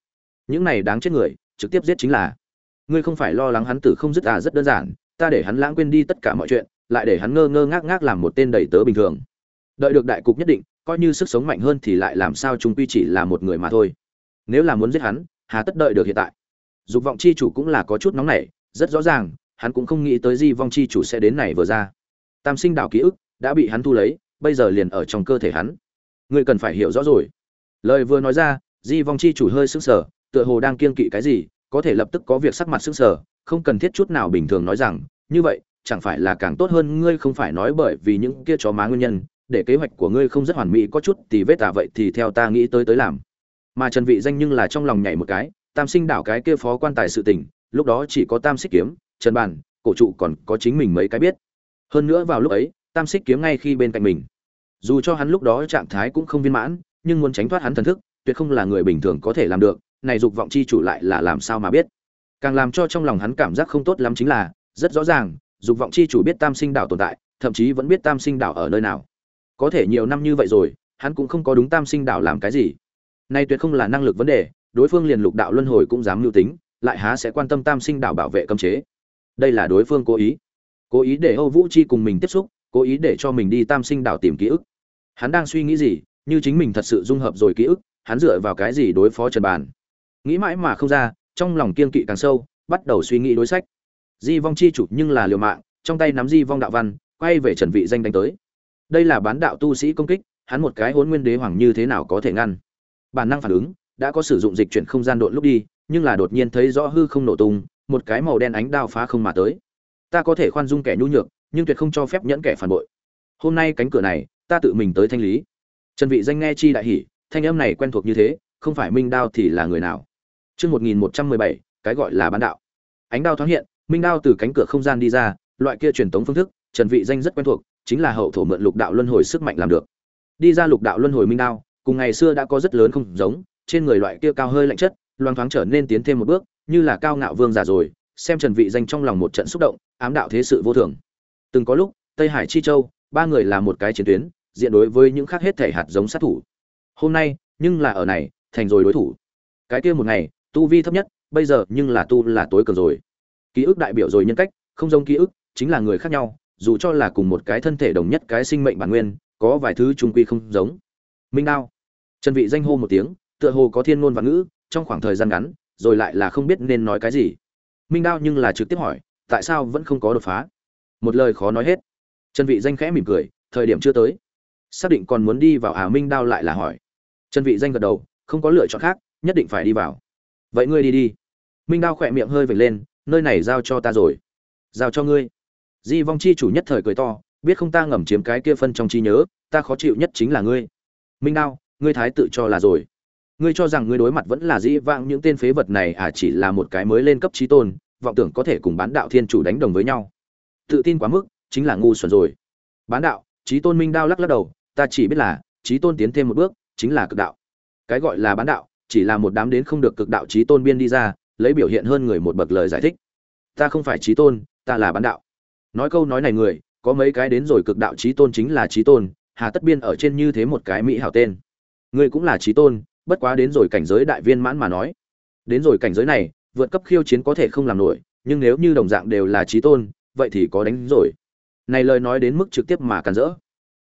Những này đáng chết người, trực tiếp giết chính là. Ngươi không phải lo lắng hắn tử không dứt à rất đơn giản, ta để hắn lãng quên đi tất cả mọi chuyện, lại để hắn ngơ ngơ ngác ngác làm một tên đầy tớ bình thường. Đợi được đại cục nhất định coi như sức sống mạnh hơn thì lại làm sao chúng quy chỉ là một người mà thôi. Nếu là muốn giết hắn, hà tất đợi được hiện tại. Dục vọng chi chủ cũng là có chút nóng nảy, rất rõ ràng, hắn cũng không nghĩ tới di vong chi chủ sẽ đến này vừa ra. Tam sinh đảo ký ức đã bị hắn thu lấy, bây giờ liền ở trong cơ thể hắn. Ngươi cần phải hiểu rõ rồi. Lời vừa nói ra, di vong chi chủ hơi sững sờ, tựa hồ đang kiên kỵ cái gì, có thể lập tức có việc sắc mặt sững sờ, không cần thiết chút nào bình thường nói rằng, như vậy, chẳng phải là càng tốt hơn ngươi không phải nói bởi vì những kia chó má nguyên nhân để kế hoạch của ngươi không rất hoàn mỹ, có chút thì vết tạ vậy thì theo ta nghĩ tới tới làm. Mà trần vị danh nhưng là trong lòng nhảy một cái, tam sinh đảo cái kia phó quan tài sự tình, lúc đó chỉ có tam xích kiếm, trần bàn cổ trụ còn có chính mình mấy cái biết. Hơn nữa vào lúc ấy, tam xích kiếm ngay khi bên cạnh mình. Dù cho hắn lúc đó trạng thái cũng không viên mãn, nhưng muốn tránh thoát hắn thần thức, tuyệt không là người bình thường có thể làm được, này dục vọng chi chủ lại là làm sao mà biết. Càng làm cho trong lòng hắn cảm giác không tốt lắm chính là, rất rõ ràng, dục vọng chi chủ biết tam sinh đảo tồn tại, thậm chí vẫn biết tam sinh đảo ở nơi nào có thể nhiều năm như vậy rồi, hắn cũng không có đúng tam sinh Đạo làm cái gì. Nay tuyệt không là năng lực vấn đề, đối phương liền lục đạo luân hồi cũng dám mưu tính, lại há sẽ quan tâm tam sinh Đạo bảo vệ cấm chế. Đây là đối phương cố ý. Cố ý để âu vũ chi cùng mình tiếp xúc, cố ý để cho mình đi tam sinh Đạo tìm ký ức. Hắn đang suy nghĩ gì, như chính mình thật sự dung hợp rồi ký ức, hắn dựa vào cái gì đối phó trần bàn? Nghĩ mãi mà không ra, trong lòng kiên kỵ càng sâu, bắt đầu suy nghĩ đối sách. Di vong chi chủ nhưng là liều mạng, trong tay nắm di vong đạo văn, quay về trần vị danh đánh tới đây là bán đạo tu sĩ công kích hắn một cái hôn nguyên đế hoàng như thế nào có thể ngăn? Bản năng phản ứng đã có sử dụng dịch chuyển không gian độn lúc đi nhưng là đột nhiên thấy rõ hư không nổ tung một cái màu đen ánh đao phá không mà tới. Ta có thể khoan dung kẻ nhu nhược nhưng tuyệt không cho phép nhẫn kẻ phản bội. Hôm nay cánh cửa này ta tự mình tới thanh lý. Trần vị danh nghe chi đại hỉ thanh âm này quen thuộc như thế không phải minh đao thì là người nào? Chương 1117, cái gọi là bán đạo. Ánh đao thoáng hiện minh đao từ cánh cửa không gian đi ra loại kia truyền tống phương thức trần vị danh rất quen thuộc chính là hậu thổ mượn lục đạo luân hồi sức mạnh làm được. Đi ra lục đạo luân hồi minh đao, cùng ngày xưa đã có rất lớn không giống, trên người loại kia cao hơi lạnh chất, loang thoáng trở nên tiến thêm một bước, như là cao ngạo vương già rồi, xem trần vị danh trong lòng một trận xúc động, ám đạo thế sự vô thường. Từng có lúc, tây hải chi châu, ba người là một cái chiến tuyến, diện đối với những khác hết thể hạt giống sát thủ. Hôm nay, nhưng là ở này, thành rồi đối thủ. Cái kia một ngày, tu vi thấp nhất, bây giờ nhưng là tu là tối cường rồi. Ký ức đại biểu rồi nhân cách, không giống ký ức, chính là người khác nhau dù cho là cùng một cái thân thể đồng nhất cái sinh mệnh bản nguyên, có vài thứ trung quy không giống. Minh đao. Trần vị danh hô một tiếng, tựa hồ có thiên ngôn và ngữ, trong khoảng thời gian ngắn, rồi lại là không biết nên nói cái gì. Minh đao nhưng là trực tiếp hỏi, tại sao vẫn không có đột phá? Một lời khó nói hết. Trần vị danh khẽ mỉm cười, thời điểm chưa tới. Xác định còn muốn đi vào à minh đao lại là hỏi. Trần vị danh gật đầu, không có lựa chọn khác, nhất định phải đi vào. Vậy ngươi đi đi. Minh đao khỏe miệng hơi vểnh lên, nơi này giao cho ta rồi. Giao cho ngươi di vong chi chủ nhất thời cười to, biết không ta ngầm chiếm cái kia phân trong trí nhớ, ta khó chịu nhất chính là ngươi. Minh đao, ngươi thái tự cho là rồi. Ngươi cho rằng ngươi đối mặt vẫn là dĩ vãng những tên phế vật này à chỉ là một cái mới lên cấp trí tôn, vọng tưởng có thể cùng bán đạo thiên chủ đánh đồng với nhau. Tự tin quá mức, chính là ngu xuẩn rồi. Bán đạo, trí tôn minh đao lắc lắc đầu, ta chỉ biết là, trí tôn tiến thêm một bước, chính là cực đạo. Cái gọi là bán đạo, chỉ là một đám đến không được cực đạo trí tôn biên đi ra, lấy biểu hiện hơn người một bậc lời giải thích. Ta không phải trí tôn, ta là bán đạo nói câu nói này người, có mấy cái đến rồi cực đạo trí tôn chính là trí tôn, hà tất biên ở trên như thế một cái mỹ hảo tên. Ngươi cũng là trí tôn, bất quá đến rồi cảnh giới đại viên mãn mà nói. Đến rồi cảnh giới này, vượt cấp khiêu chiến có thể không làm nổi, nhưng nếu như đồng dạng đều là trí tôn, vậy thì có đánh rồi. Này lời nói đến mức trực tiếp mà cản rỡ.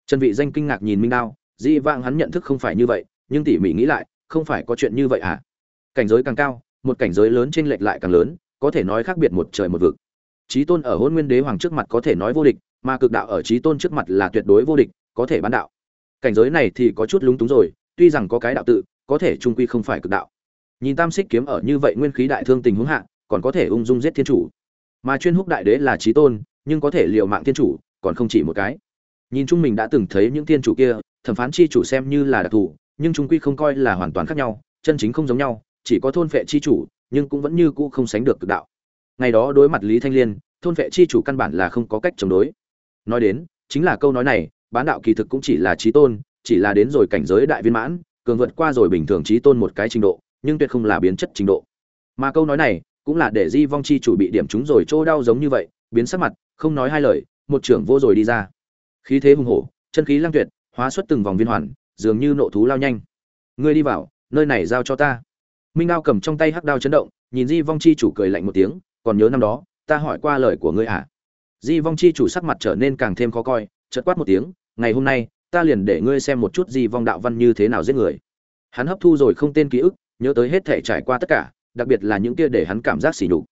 Trần vị danh kinh ngạc nhìn minh đao dĩ vãng hắn nhận thức không phải như vậy, nhưng tỉ mỉ nghĩ lại, không phải có chuyện như vậy à? Cảnh giới càng cao, một cảnh giới lớn trên lệch lại càng lớn, có thể nói khác biệt một trời một vực trí tôn ở hôn nguyên đế hoàng trước mặt có thể nói vô địch, mà cực đạo ở trí tôn trước mặt là tuyệt đối vô địch, có thể bán đạo. Cảnh giới này thì có chút lúng túng rồi, tuy rằng có cái đạo tự, có thể trung quy không phải cực đạo. Nhìn tam xích kiếm ở như vậy nguyên khí đại thương tình huống hạ, còn có thể ung dung giết thiên chủ. Mà chuyên húc đại đế là trí tôn, nhưng có thể liều mạng thiên chủ, còn không chỉ một cái. Nhìn chung mình đã từng thấy những thiên chủ kia, thẩm phán chi chủ xem như là đặc thù, nhưng trung quy không coi là hoàn toàn khác nhau, chân chính không giống nhau, chỉ có thôn phệ chi chủ, nhưng cũng vẫn như cũ không sánh được cực đạo ngày đó đối mặt lý thanh liên, thôn vệ chi chủ căn bản là không có cách chống đối. Nói đến, chính là câu nói này, bán đạo kỳ thực cũng chỉ là trí tôn, chỉ là đến rồi cảnh giới đại viên mãn, cường vượt qua rồi bình thường trí tôn một cái trình độ, nhưng tuyệt không là biến chất trình độ. Mà câu nói này cũng là để di vong chi chủ bị điểm chúng rồi trô đau giống như vậy, biến sắc mặt, không nói hai lời, một trưởng vô rồi đi ra. Khí thế hùng hổ, chân khí lăng tuyệt, hóa xuất từng vòng viên hoàn, dường như nộ thú lao nhanh. Ngươi đi vào, nơi này giao cho ta. Minh Ao cầm trong tay hắc đao chấn động, nhìn di vong chi chủ cười lạnh một tiếng còn nhớ năm đó, ta hỏi qua lời của ngươi à? Di vong chi chủ sắc mặt trở nên càng thêm khó coi, chợt quát một tiếng, ngày hôm nay, ta liền để ngươi xem một chút di vong đạo văn như thế nào giết người. Hắn hấp thu rồi không tên ký ức, nhớ tới hết thể trải qua tất cả, đặc biệt là những kia để hắn cảm giác xỉ nhục.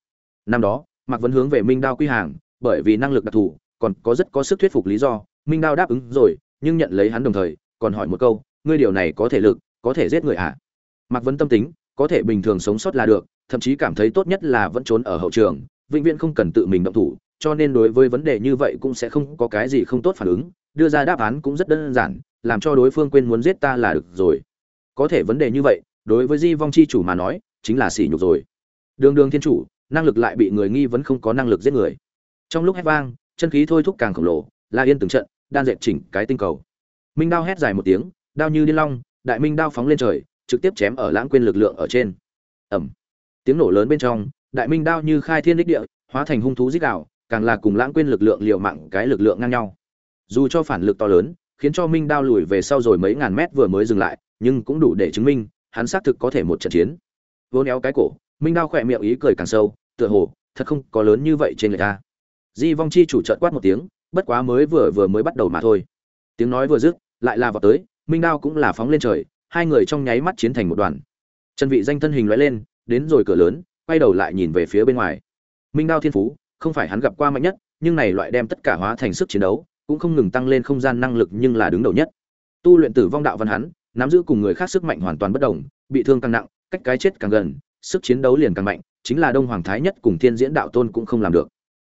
Năm đó, mạc vẫn hướng về minh đao quy hàng, bởi vì năng lực đặc thù, còn có rất có sức thuyết phục lý do, minh đao đáp ứng rồi, nhưng nhận lấy hắn đồng thời, còn hỏi một câu, ngươi điều này có thể lực, có thể giết người à? Mạc vẫn tâm tính, có thể bình thường sống sót là được thậm chí cảm thấy tốt nhất là vẫn trốn ở hậu trường, vĩnh viễn không cần tự mình động thủ, cho nên đối với vấn đề như vậy cũng sẽ không có cái gì không tốt phản ứng, đưa ra đáp án cũng rất đơn giản, làm cho đối phương quên muốn giết ta là được rồi. Có thể vấn đề như vậy, đối với di vong chi chủ mà nói, chính là sỉ nhục rồi. Đường đường thiên chủ, năng lực lại bị người nghi vấn không có năng lực giết người. Trong lúc hét vang, chân khí thôi thúc càng khổng lồ, la yên từng trận, đan dệt chỉnh cái tinh cầu. Minh đao hét dài một tiếng, đao như điên long, đại minh đao phóng lên trời, trực tiếp chém ở lãng quên lực lượng ở trên. Ẩm tiếng nổ lớn bên trong, đại minh đao như khai thiên đích địa, hóa thành hung thú dích đạo, càng là cùng lãng quên lực lượng liều mạng cái lực lượng ngang nhau. Dù cho phản lực to lớn, khiến cho minh đao lùi về sau rồi mấy ngàn mét vừa mới dừng lại, nhưng cũng đủ để chứng minh, hắn xác thực có thể một trận chiến. Vô néo cái cổ, minh đao khỏe miệng ý cười càng sâu, tựa hồ, thật không có lớn như vậy trên người ta. Di vong chi chủ trợt quát một tiếng, bất quá mới vừa vừa mới bắt đầu mà thôi. Tiếng nói vừa dứt, lại là vào tới, minh đao cũng là phóng lên trời, hai người trong nháy mắt chiến thành một đoàn. Chân vị danh thân hình lóe lên đến rồi cửa lớn, quay đầu lại nhìn về phía bên ngoài. Minh đao thiên phú, không phải hắn gặp qua mạnh nhất, nhưng này loại đem tất cả hóa thành sức chiến đấu, cũng không ngừng tăng lên không gian năng lực nhưng là đứng đầu nhất. Tu luyện tử vong đạo văn hắn, nắm giữ cùng người khác sức mạnh hoàn toàn bất đồng, bị thương càng nặng, cách cái chết càng gần, sức chiến đấu liền càng mạnh, chính là đông hoàng thái nhất cùng thiên diễn đạo tôn cũng không làm được.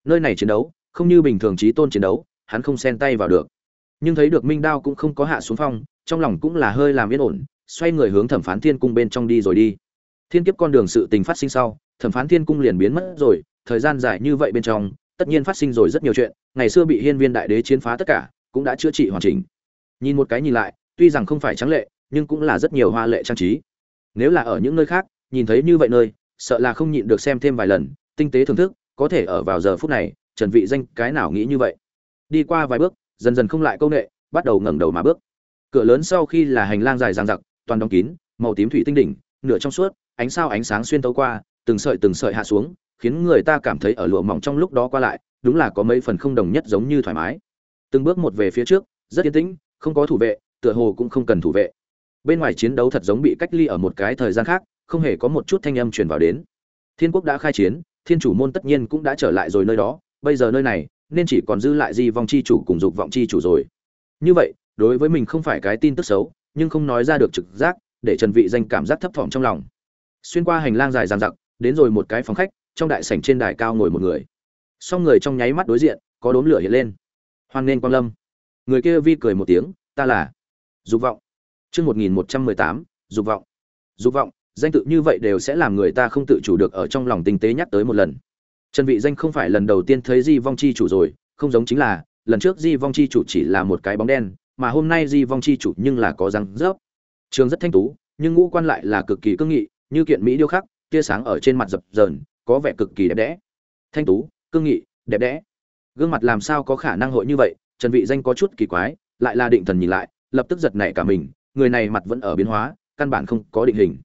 Nơi này chiến đấu, không như bình thường trí tôn chiến đấu, hắn không xen tay vào được. Nhưng thấy được minh đao cũng không có hạ xuống phong, trong lòng cũng là hơi làm yên ổn, xoay người hướng thẩm phán thiên cung bên trong đi rồi đi thiên kiếp con đường sự tình phát sinh sau, thẩm phán thiên cung liền biến mất rồi, thời gian dài như vậy bên trong, tất nhiên phát sinh rồi rất nhiều chuyện, ngày xưa bị hiên viên đại đế chiến phá tất cả, cũng đã chữa trị hoàn chỉnh. Nhìn một cái nhìn lại, tuy rằng không phải trắng lệ, nhưng cũng là rất nhiều hoa lệ trang trí. Nếu là ở những nơi khác, nhìn thấy như vậy nơi, sợ là không nhịn được xem thêm vài lần, tinh tế thưởng thức, có thể ở vào giờ phút này, trần vị danh cái nào nghĩ như vậy? Đi qua vài bước, dần dần không lại câu nệ, bắt đầu ngẩng đầu mà bước. Cửa lớn sau khi là hành lang dài dằng dặc, toàn đóng kín, màu tím thủy tinh đỉnh, nửa trong suốt ánh sao ánh sáng xuyên tấu qua, từng sợi từng sợi hạ xuống, khiến người ta cảm thấy ở lụa mỏng trong lúc đó qua lại, đúng là có mấy phần không đồng nhất giống như thoải mái. Từng bước một về phía trước, rất yên tĩnh, không có thủ vệ, tựa hồ cũng không cần thủ vệ. Bên ngoài chiến đấu thật giống bị cách ly ở một cái thời gian khác, không hề có một chút thanh âm truyền vào đến. Thiên quốc đã khai chiến, thiên chủ môn tất nhiên cũng đã trở lại rồi nơi đó, bây giờ nơi này, nên chỉ còn giữ lại di vong chi chủ cùng dục vọng chi chủ rồi. Như vậy, đối với mình không phải cái tin tức xấu, nhưng không nói ra được trực giác, để trần vị danh cảm giác thấp thỏm trong lòng xuyên qua hành lang dài dằng dặc, đến rồi một cái phòng khách, trong đại sảnh trên đài cao ngồi một người. Song người trong nháy mắt đối diện, có đốm lửa hiện lên. Hoan nghênh quang lâm. Người kia vi cười một tiếng, ta là dục vọng. Chương một nghìn một trăm mười tám, dục vọng. Dục vọng, danh tự như vậy đều sẽ làm người ta không tự chủ được ở trong lòng tinh tế nhắc tới một lần. Trần vị danh không phải lần đầu tiên thấy di vong chi chủ rồi, không giống chính là, lần trước di vong chi chủ chỉ là một cái bóng đen, mà hôm nay di vong chi chủ nhưng là có răng rớp. Trường rất thanh tú, nhưng ngũ quan lại là cực kỳ cương nghị như kiện mỹ điêu khắc, tia sáng ở trên mặt dập dờn, có vẻ cực kỳ đẹp đẽ. Thanh tú, cương nghị, đẹp đẽ. Gương mặt làm sao có khả năng hội như vậy? Trần vị danh có chút kỳ quái, lại là định thần nhìn lại, lập tức giật nảy cả mình, người này mặt vẫn ở biến hóa, căn bản không có định hình.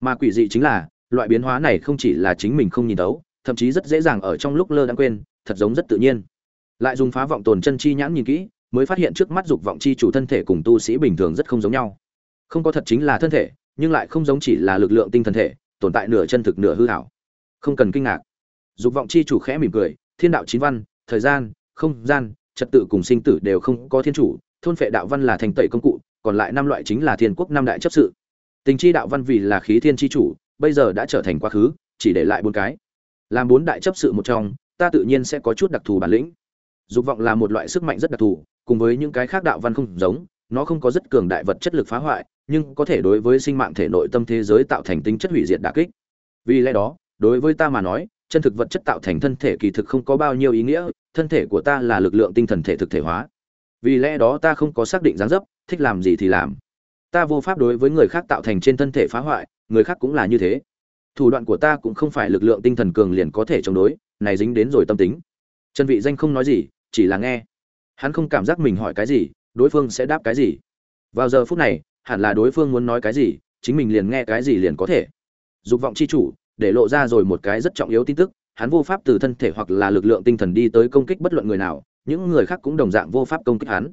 Mà quỷ dị chính là, loại biến hóa này không chỉ là chính mình không nhìn thấu, thậm chí rất dễ dàng ở trong lúc lơ đãng quên, thật giống rất tự nhiên. Lại dùng phá vọng tồn chân chi nhãn nhìn kỹ, mới phát hiện trước mắt dục vọng chi chủ thân thể cùng tu sĩ bình thường rất không giống nhau. Không có thật chính là thân thể nhưng lại không giống chỉ là lực lượng tinh thần thể, tồn tại nửa chân thực nửa hư hảo. Không cần kinh ngạc. Dục vọng chi chủ khẽ mỉm cười, thiên đạo chín văn, thời gian, không gian, trật tự cùng sinh tử đều không có thiên chủ, thôn phệ đạo văn là thành tẩy công cụ, còn lại năm loại chính là thiên quốc năm đại chấp sự. Tình chi đạo văn vì là khí thiên chi chủ, bây giờ đã trở thành quá khứ, chỉ để lại bốn cái. Làm bốn đại chấp sự một trong, ta tự nhiên sẽ có chút đặc thù bản lĩnh. Dục vọng là một loại sức mạnh rất đặc thù, cùng với những cái khác đạo văn không giống nó không có rất cường đại vật chất lực phá hoại, nhưng có thể đối với sinh mạng thể nội tâm thế giới tạo thành tính chất hủy diệt đả kích. Vì lẽ đó, đối với ta mà nói, chân thực vật chất tạo thành thân thể kỳ thực không có bao nhiêu ý nghĩa, thân thể của ta là lực lượng tinh thần thể thực thể hóa. Vì lẽ đó ta không có xác định dáng dấp, thích làm gì thì làm. Ta vô pháp đối với người khác tạo thành trên thân thể phá hoại, người khác cũng là như thế. Thủ đoạn của ta cũng không phải lực lượng tinh thần cường liền có thể chống đối, này dính đến rồi tâm tính. Trần vị danh không nói gì, chỉ là nghe. Hắn không cảm giác mình hỏi cái gì đối phương sẽ đáp cái gì? Vào giờ phút này, hẳn là đối phương muốn nói cái gì, chính mình liền nghe cái gì liền có thể. Dục vọng chi chủ, để lộ ra rồi một cái rất trọng yếu tin tức, hắn vô pháp từ thân thể hoặc là lực lượng tinh thần đi tới công kích bất luận người nào, những người khác cũng đồng dạng vô pháp công kích hắn.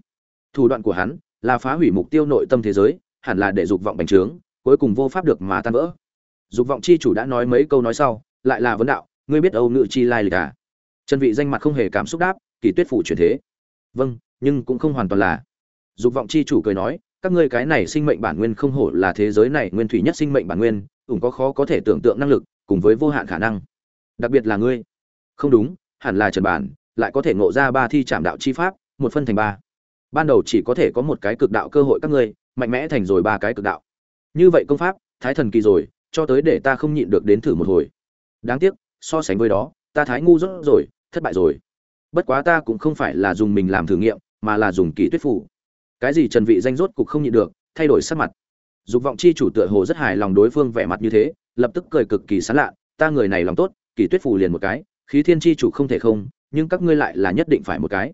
Thủ đoạn của hắn là phá hủy mục tiêu nội tâm thế giới, hẳn là để dục vọng bành trướng, cuối cùng vô pháp được mà tan vỡ. Dục vọng chi chủ đã nói mấy câu nói sau, lại là vấn đạo, ngươi biết âu ngự chi lai lịch à? Trần vị danh mặt không hề cảm xúc đáp, kỳ tuyết phủ chuyển thế. Vâng nhưng cũng không hoàn toàn là dục vọng chi chủ cười nói, các ngươi cái này sinh mệnh bản nguyên không hổ là thế giới này nguyên thủy nhất sinh mệnh bản nguyên, ủng có khó có thể tưởng tượng năng lực, cùng với vô hạn khả năng. Đặc biệt là ngươi. Không đúng, hẳn là trần bản, lại có thể ngộ ra ba thi trảm đạo chi pháp, một phân thành ba. Ban đầu chỉ có thể có một cái cực đạo cơ hội các ngươi, mạnh mẽ thành rồi ba cái cực đạo. Như vậy công pháp, thái thần kỳ rồi, cho tới để ta không nhịn được đến thử một hồi. Đáng tiếc, so sánh với đó, ta thái ngu dốt rồi, thất bại rồi. Bất quá ta cũng không phải là dùng mình làm thử nghiệm, mà là dùng kỳ tuyết phủ cái gì trần vị danh rốt cục không nhịn được, thay đổi sắc mặt. Dục vọng chi chủ tựa hồ rất hài lòng đối phương vẻ mặt như thế, lập tức cười cực kỳ sán lạ, ta người này lòng tốt, kỳ tuyết phù liền một cái, khí thiên chi chủ không thể không, nhưng các ngươi lại là nhất định phải một cái.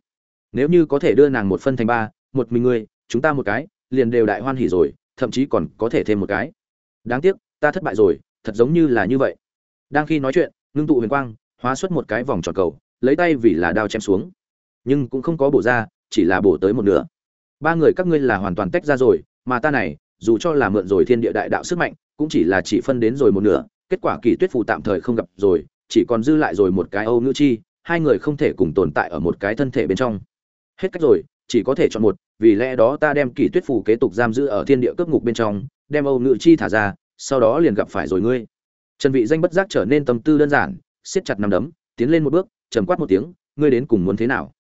Nếu như có thể đưa nàng một phân thành ba, một mình ngươi, chúng ta một cái, liền đều đại hoan hỉ rồi, thậm chí còn có thể thêm một cái. Đáng tiếc, ta thất bại rồi, thật giống như là như vậy. Đang khi nói chuyện, ngưng tụ huyền quang, hóa xuất một cái vòng tròn cầu, lấy tay vì là đao chém xuống. Nhưng cũng không có bổ ra, chỉ là bổ tới một nửa ba người các ngươi là hoàn toàn tách ra rồi, mà ta này, dù cho là mượn rồi thiên địa đại đạo sức mạnh, cũng chỉ là chỉ phân đến rồi một nửa, kết quả kỳ tuyết phù tạm thời không gặp rồi, chỉ còn dư lại rồi một cái âu ngữ chi, hai người không thể cùng tồn tại ở một cái thân thể bên trong. Hết cách rồi, chỉ có thể chọn một, vì lẽ đó ta đem kỳ tuyết phù kế tục giam giữ ở thiên địa cướp ngục bên trong, đem âu ngữ chi thả ra, sau đó liền gặp phải rồi ngươi. Trần vị danh bất giác trở nên tâm tư đơn giản, siết chặt nắm đấm, tiến lên một bước, trầm quát một tiếng, ngươi đến cùng muốn thế nào?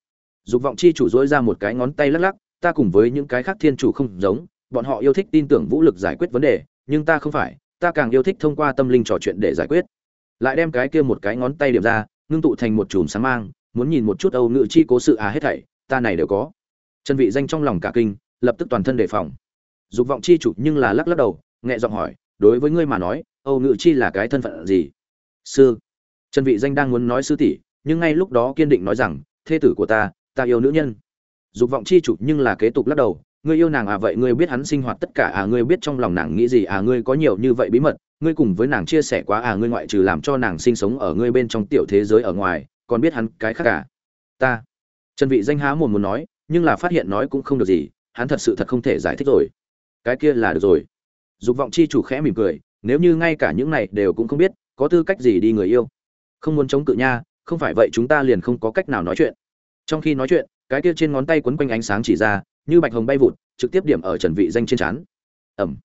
Dục vọng chi chủ dỗi ra một cái ngón tay lắc lắc ta cùng với những cái khác thiên chủ không giống, bọn họ yêu thích tin tưởng vũ lực giải quyết vấn đề, nhưng ta không phải, ta càng yêu thích thông qua tâm linh trò chuyện để giải quyết. Lại đem cái kia một cái ngón tay điểm ra, ngưng tụ thành một chùm sáng mang, muốn nhìn một chút âu ngự chi cố sự à hết thảy, ta này đều có. Trần vị danh trong lòng cả kinh, lập tức toàn thân đề phòng. Dục vọng chi chủ nhưng là lắc lắc đầu, nhẹ giọng hỏi, đối với ngươi mà nói, âu ngự chi là cái thân phận gì? Sư. Trần vị danh đang muốn nói sư tỷ, nhưng ngay lúc đó kiên định nói rằng, thê tử của ta ta yêu nữ nhân dục vọng chi chủ nhưng là kế tục lắc đầu, ngươi yêu nàng à vậy ngươi biết hắn sinh hoạt tất cả à ngươi biết trong lòng nàng nghĩ gì à ngươi có nhiều như vậy bí mật, ngươi cùng với nàng chia sẻ quá à ngươi ngoại trừ làm cho nàng sinh sống ở ngươi bên trong tiểu thế giới ở ngoài, còn biết hắn cái khác cả à? ta. Trần vị danh há mồm muốn nói, nhưng là phát hiện nói cũng không được gì, hắn thật sự thật không thể giải thích rồi. Cái kia là được rồi. Dục vọng chi chủ khẽ mỉm cười, nếu như ngay cả những này đều cũng không biết, có tư cách gì đi người yêu? Không muốn chống cự nha, không phải vậy chúng ta liền không có cách nào nói chuyện. Trong khi nói chuyện cái kia trên ngón tay quấn quanh ánh sáng chỉ ra, như bạch hồng bay vụt, trực tiếp điểm ở trần vị danh trên chán ẩm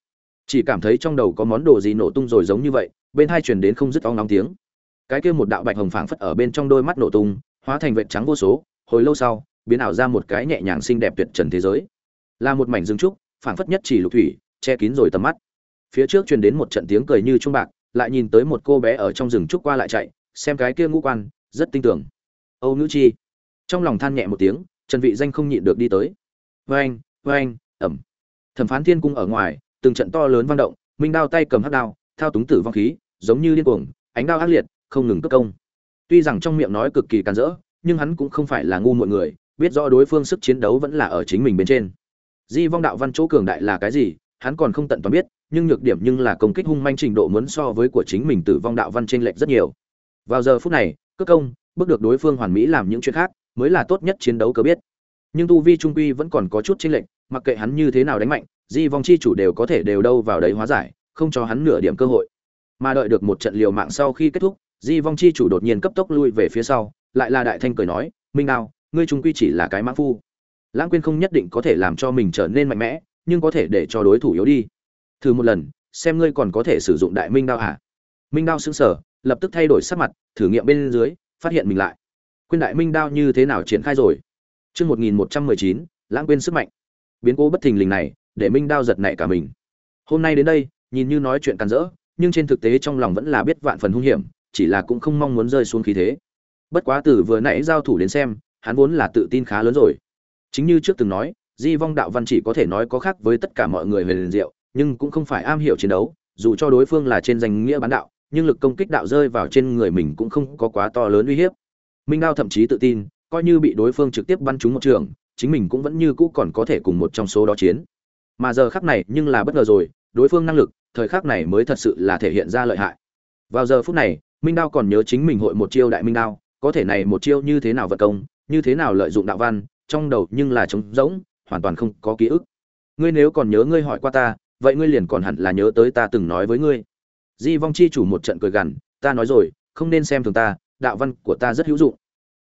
chỉ cảm thấy trong đầu có món đồ gì nổ tung rồi giống như vậy, bên hai truyền đến không dứt ong nóng tiếng. Cái kia một đạo bạch hồng phảng phất ở bên trong đôi mắt nổ tung, hóa thành vệt trắng vô số, hồi lâu sau, biến ảo ra một cái nhẹ nhàng xinh đẹp tuyệt trần thế giới. Là một mảnh rừng trúc, phảng phất nhất chỉ lục thủy, che kín rồi tầm mắt. Phía trước truyền đến một trận tiếng cười như trung bạc, lại nhìn tới một cô bé ở trong rừng trúc qua lại chạy, xem cái kia ngũ quan, rất tinh tưởng âu nữ chi. Trong lòng than nhẹ một tiếng trần vị danh không nhịn được đi tới. Vang vang ầm. thẩm phán thiên cung ở ngoài, từng trận to lớn vang động, minh đao tay cầm hắc đao, thao túng tử vong khí, giống như điên cuồng, ánh đao ác liệt, không ngừng cướp công. Tuy rằng trong miệng nói cực kỳ càn rỡ, nhưng hắn cũng không phải là ngu muội người, biết rõ đối phương sức chiến đấu vẫn là ở chính mình bên trên. Di vong đạo văn chỗ cường đại là cái gì, hắn còn không tận toàn biết, nhưng nhược điểm nhưng là công kích hung manh trình độ muốn so với của chính mình tử vong đạo văn trên lệch rất nhiều. Vào giờ phút này cướp công, bước được đối phương hoàn mỹ làm những chuyện khác mới là tốt nhất chiến đấu cơ biết. Nhưng tu vi trung quy vẫn còn có chút chênh lệch, mặc kệ hắn như thế nào đánh mạnh, di vong chi chủ đều có thể đều đâu vào đấy hóa giải, không cho hắn nửa điểm cơ hội. Mà đợi được một trận liều mạng sau khi kết thúc, di vong chi chủ đột nhiên cấp tốc lui về phía sau, lại là đại thanh cười nói, minh đao, ngươi trung quy chỉ là cái mã phu. Lãng quên không nhất định có thể làm cho mình trở nên mạnh mẽ, nhưng có thể để cho đối thủ yếu đi. Thử một lần, xem ngươi còn có thể sử dụng đại minh đao hả minh đao xứng sở lập tức thay đổi sắc mặt, thử nghiệm bên dưới, phát hiện mình lại quyên đại minh đao như thế nào triển khai rồi Chương 1119, lãng quên sức mạnh. Biến cố bất thình lình này, để Minh Đao giật nảy cả mình. Hôm nay đến đây, nhìn như nói chuyện càn rỡ, nhưng trên thực tế trong lòng vẫn là biết vạn phần hung hiểm, chỉ là cũng không mong muốn rơi xuống khí thế. Bất quá từ vừa nãy giao thủ đến xem, hắn vốn là tự tin khá lớn rồi. Chính như trước từng nói, di vong đạo văn chỉ có thể nói có khác với tất cả mọi người về liền diệu nhưng cũng không phải am hiểu chiến đấu dù cho đối phương là trên danh nghĩa bán đạo nhưng lực công kích đạo rơi vào trên người mình cũng không có quá to lớn uy hiếp minh đao thậm chí tự tin, coi như bị đối phương trực tiếp bắn trúng một trường, chính mình cũng vẫn như cũ còn có thể cùng một trong số đó chiến. Mà giờ khắc này nhưng là bất ngờ rồi, đối phương năng lực, thời khắc này mới thật sự là thể hiện ra lợi hại. Vào giờ phút này, minh đao còn nhớ chính mình hội một chiêu đại minh đao, có thể này một chiêu như thế nào vật công, như thế nào lợi dụng đạo văn, trong đầu nhưng là trống rỗng, hoàn toàn không có ký ức. Ngươi nếu còn nhớ ngươi hỏi qua ta, vậy ngươi liền còn hẳn là nhớ tới ta từng nói với ngươi. Di vong chi chủ một trận cười gằn, ta nói rồi, không nên xem thường ta đạo văn của ta rất hữu dụng.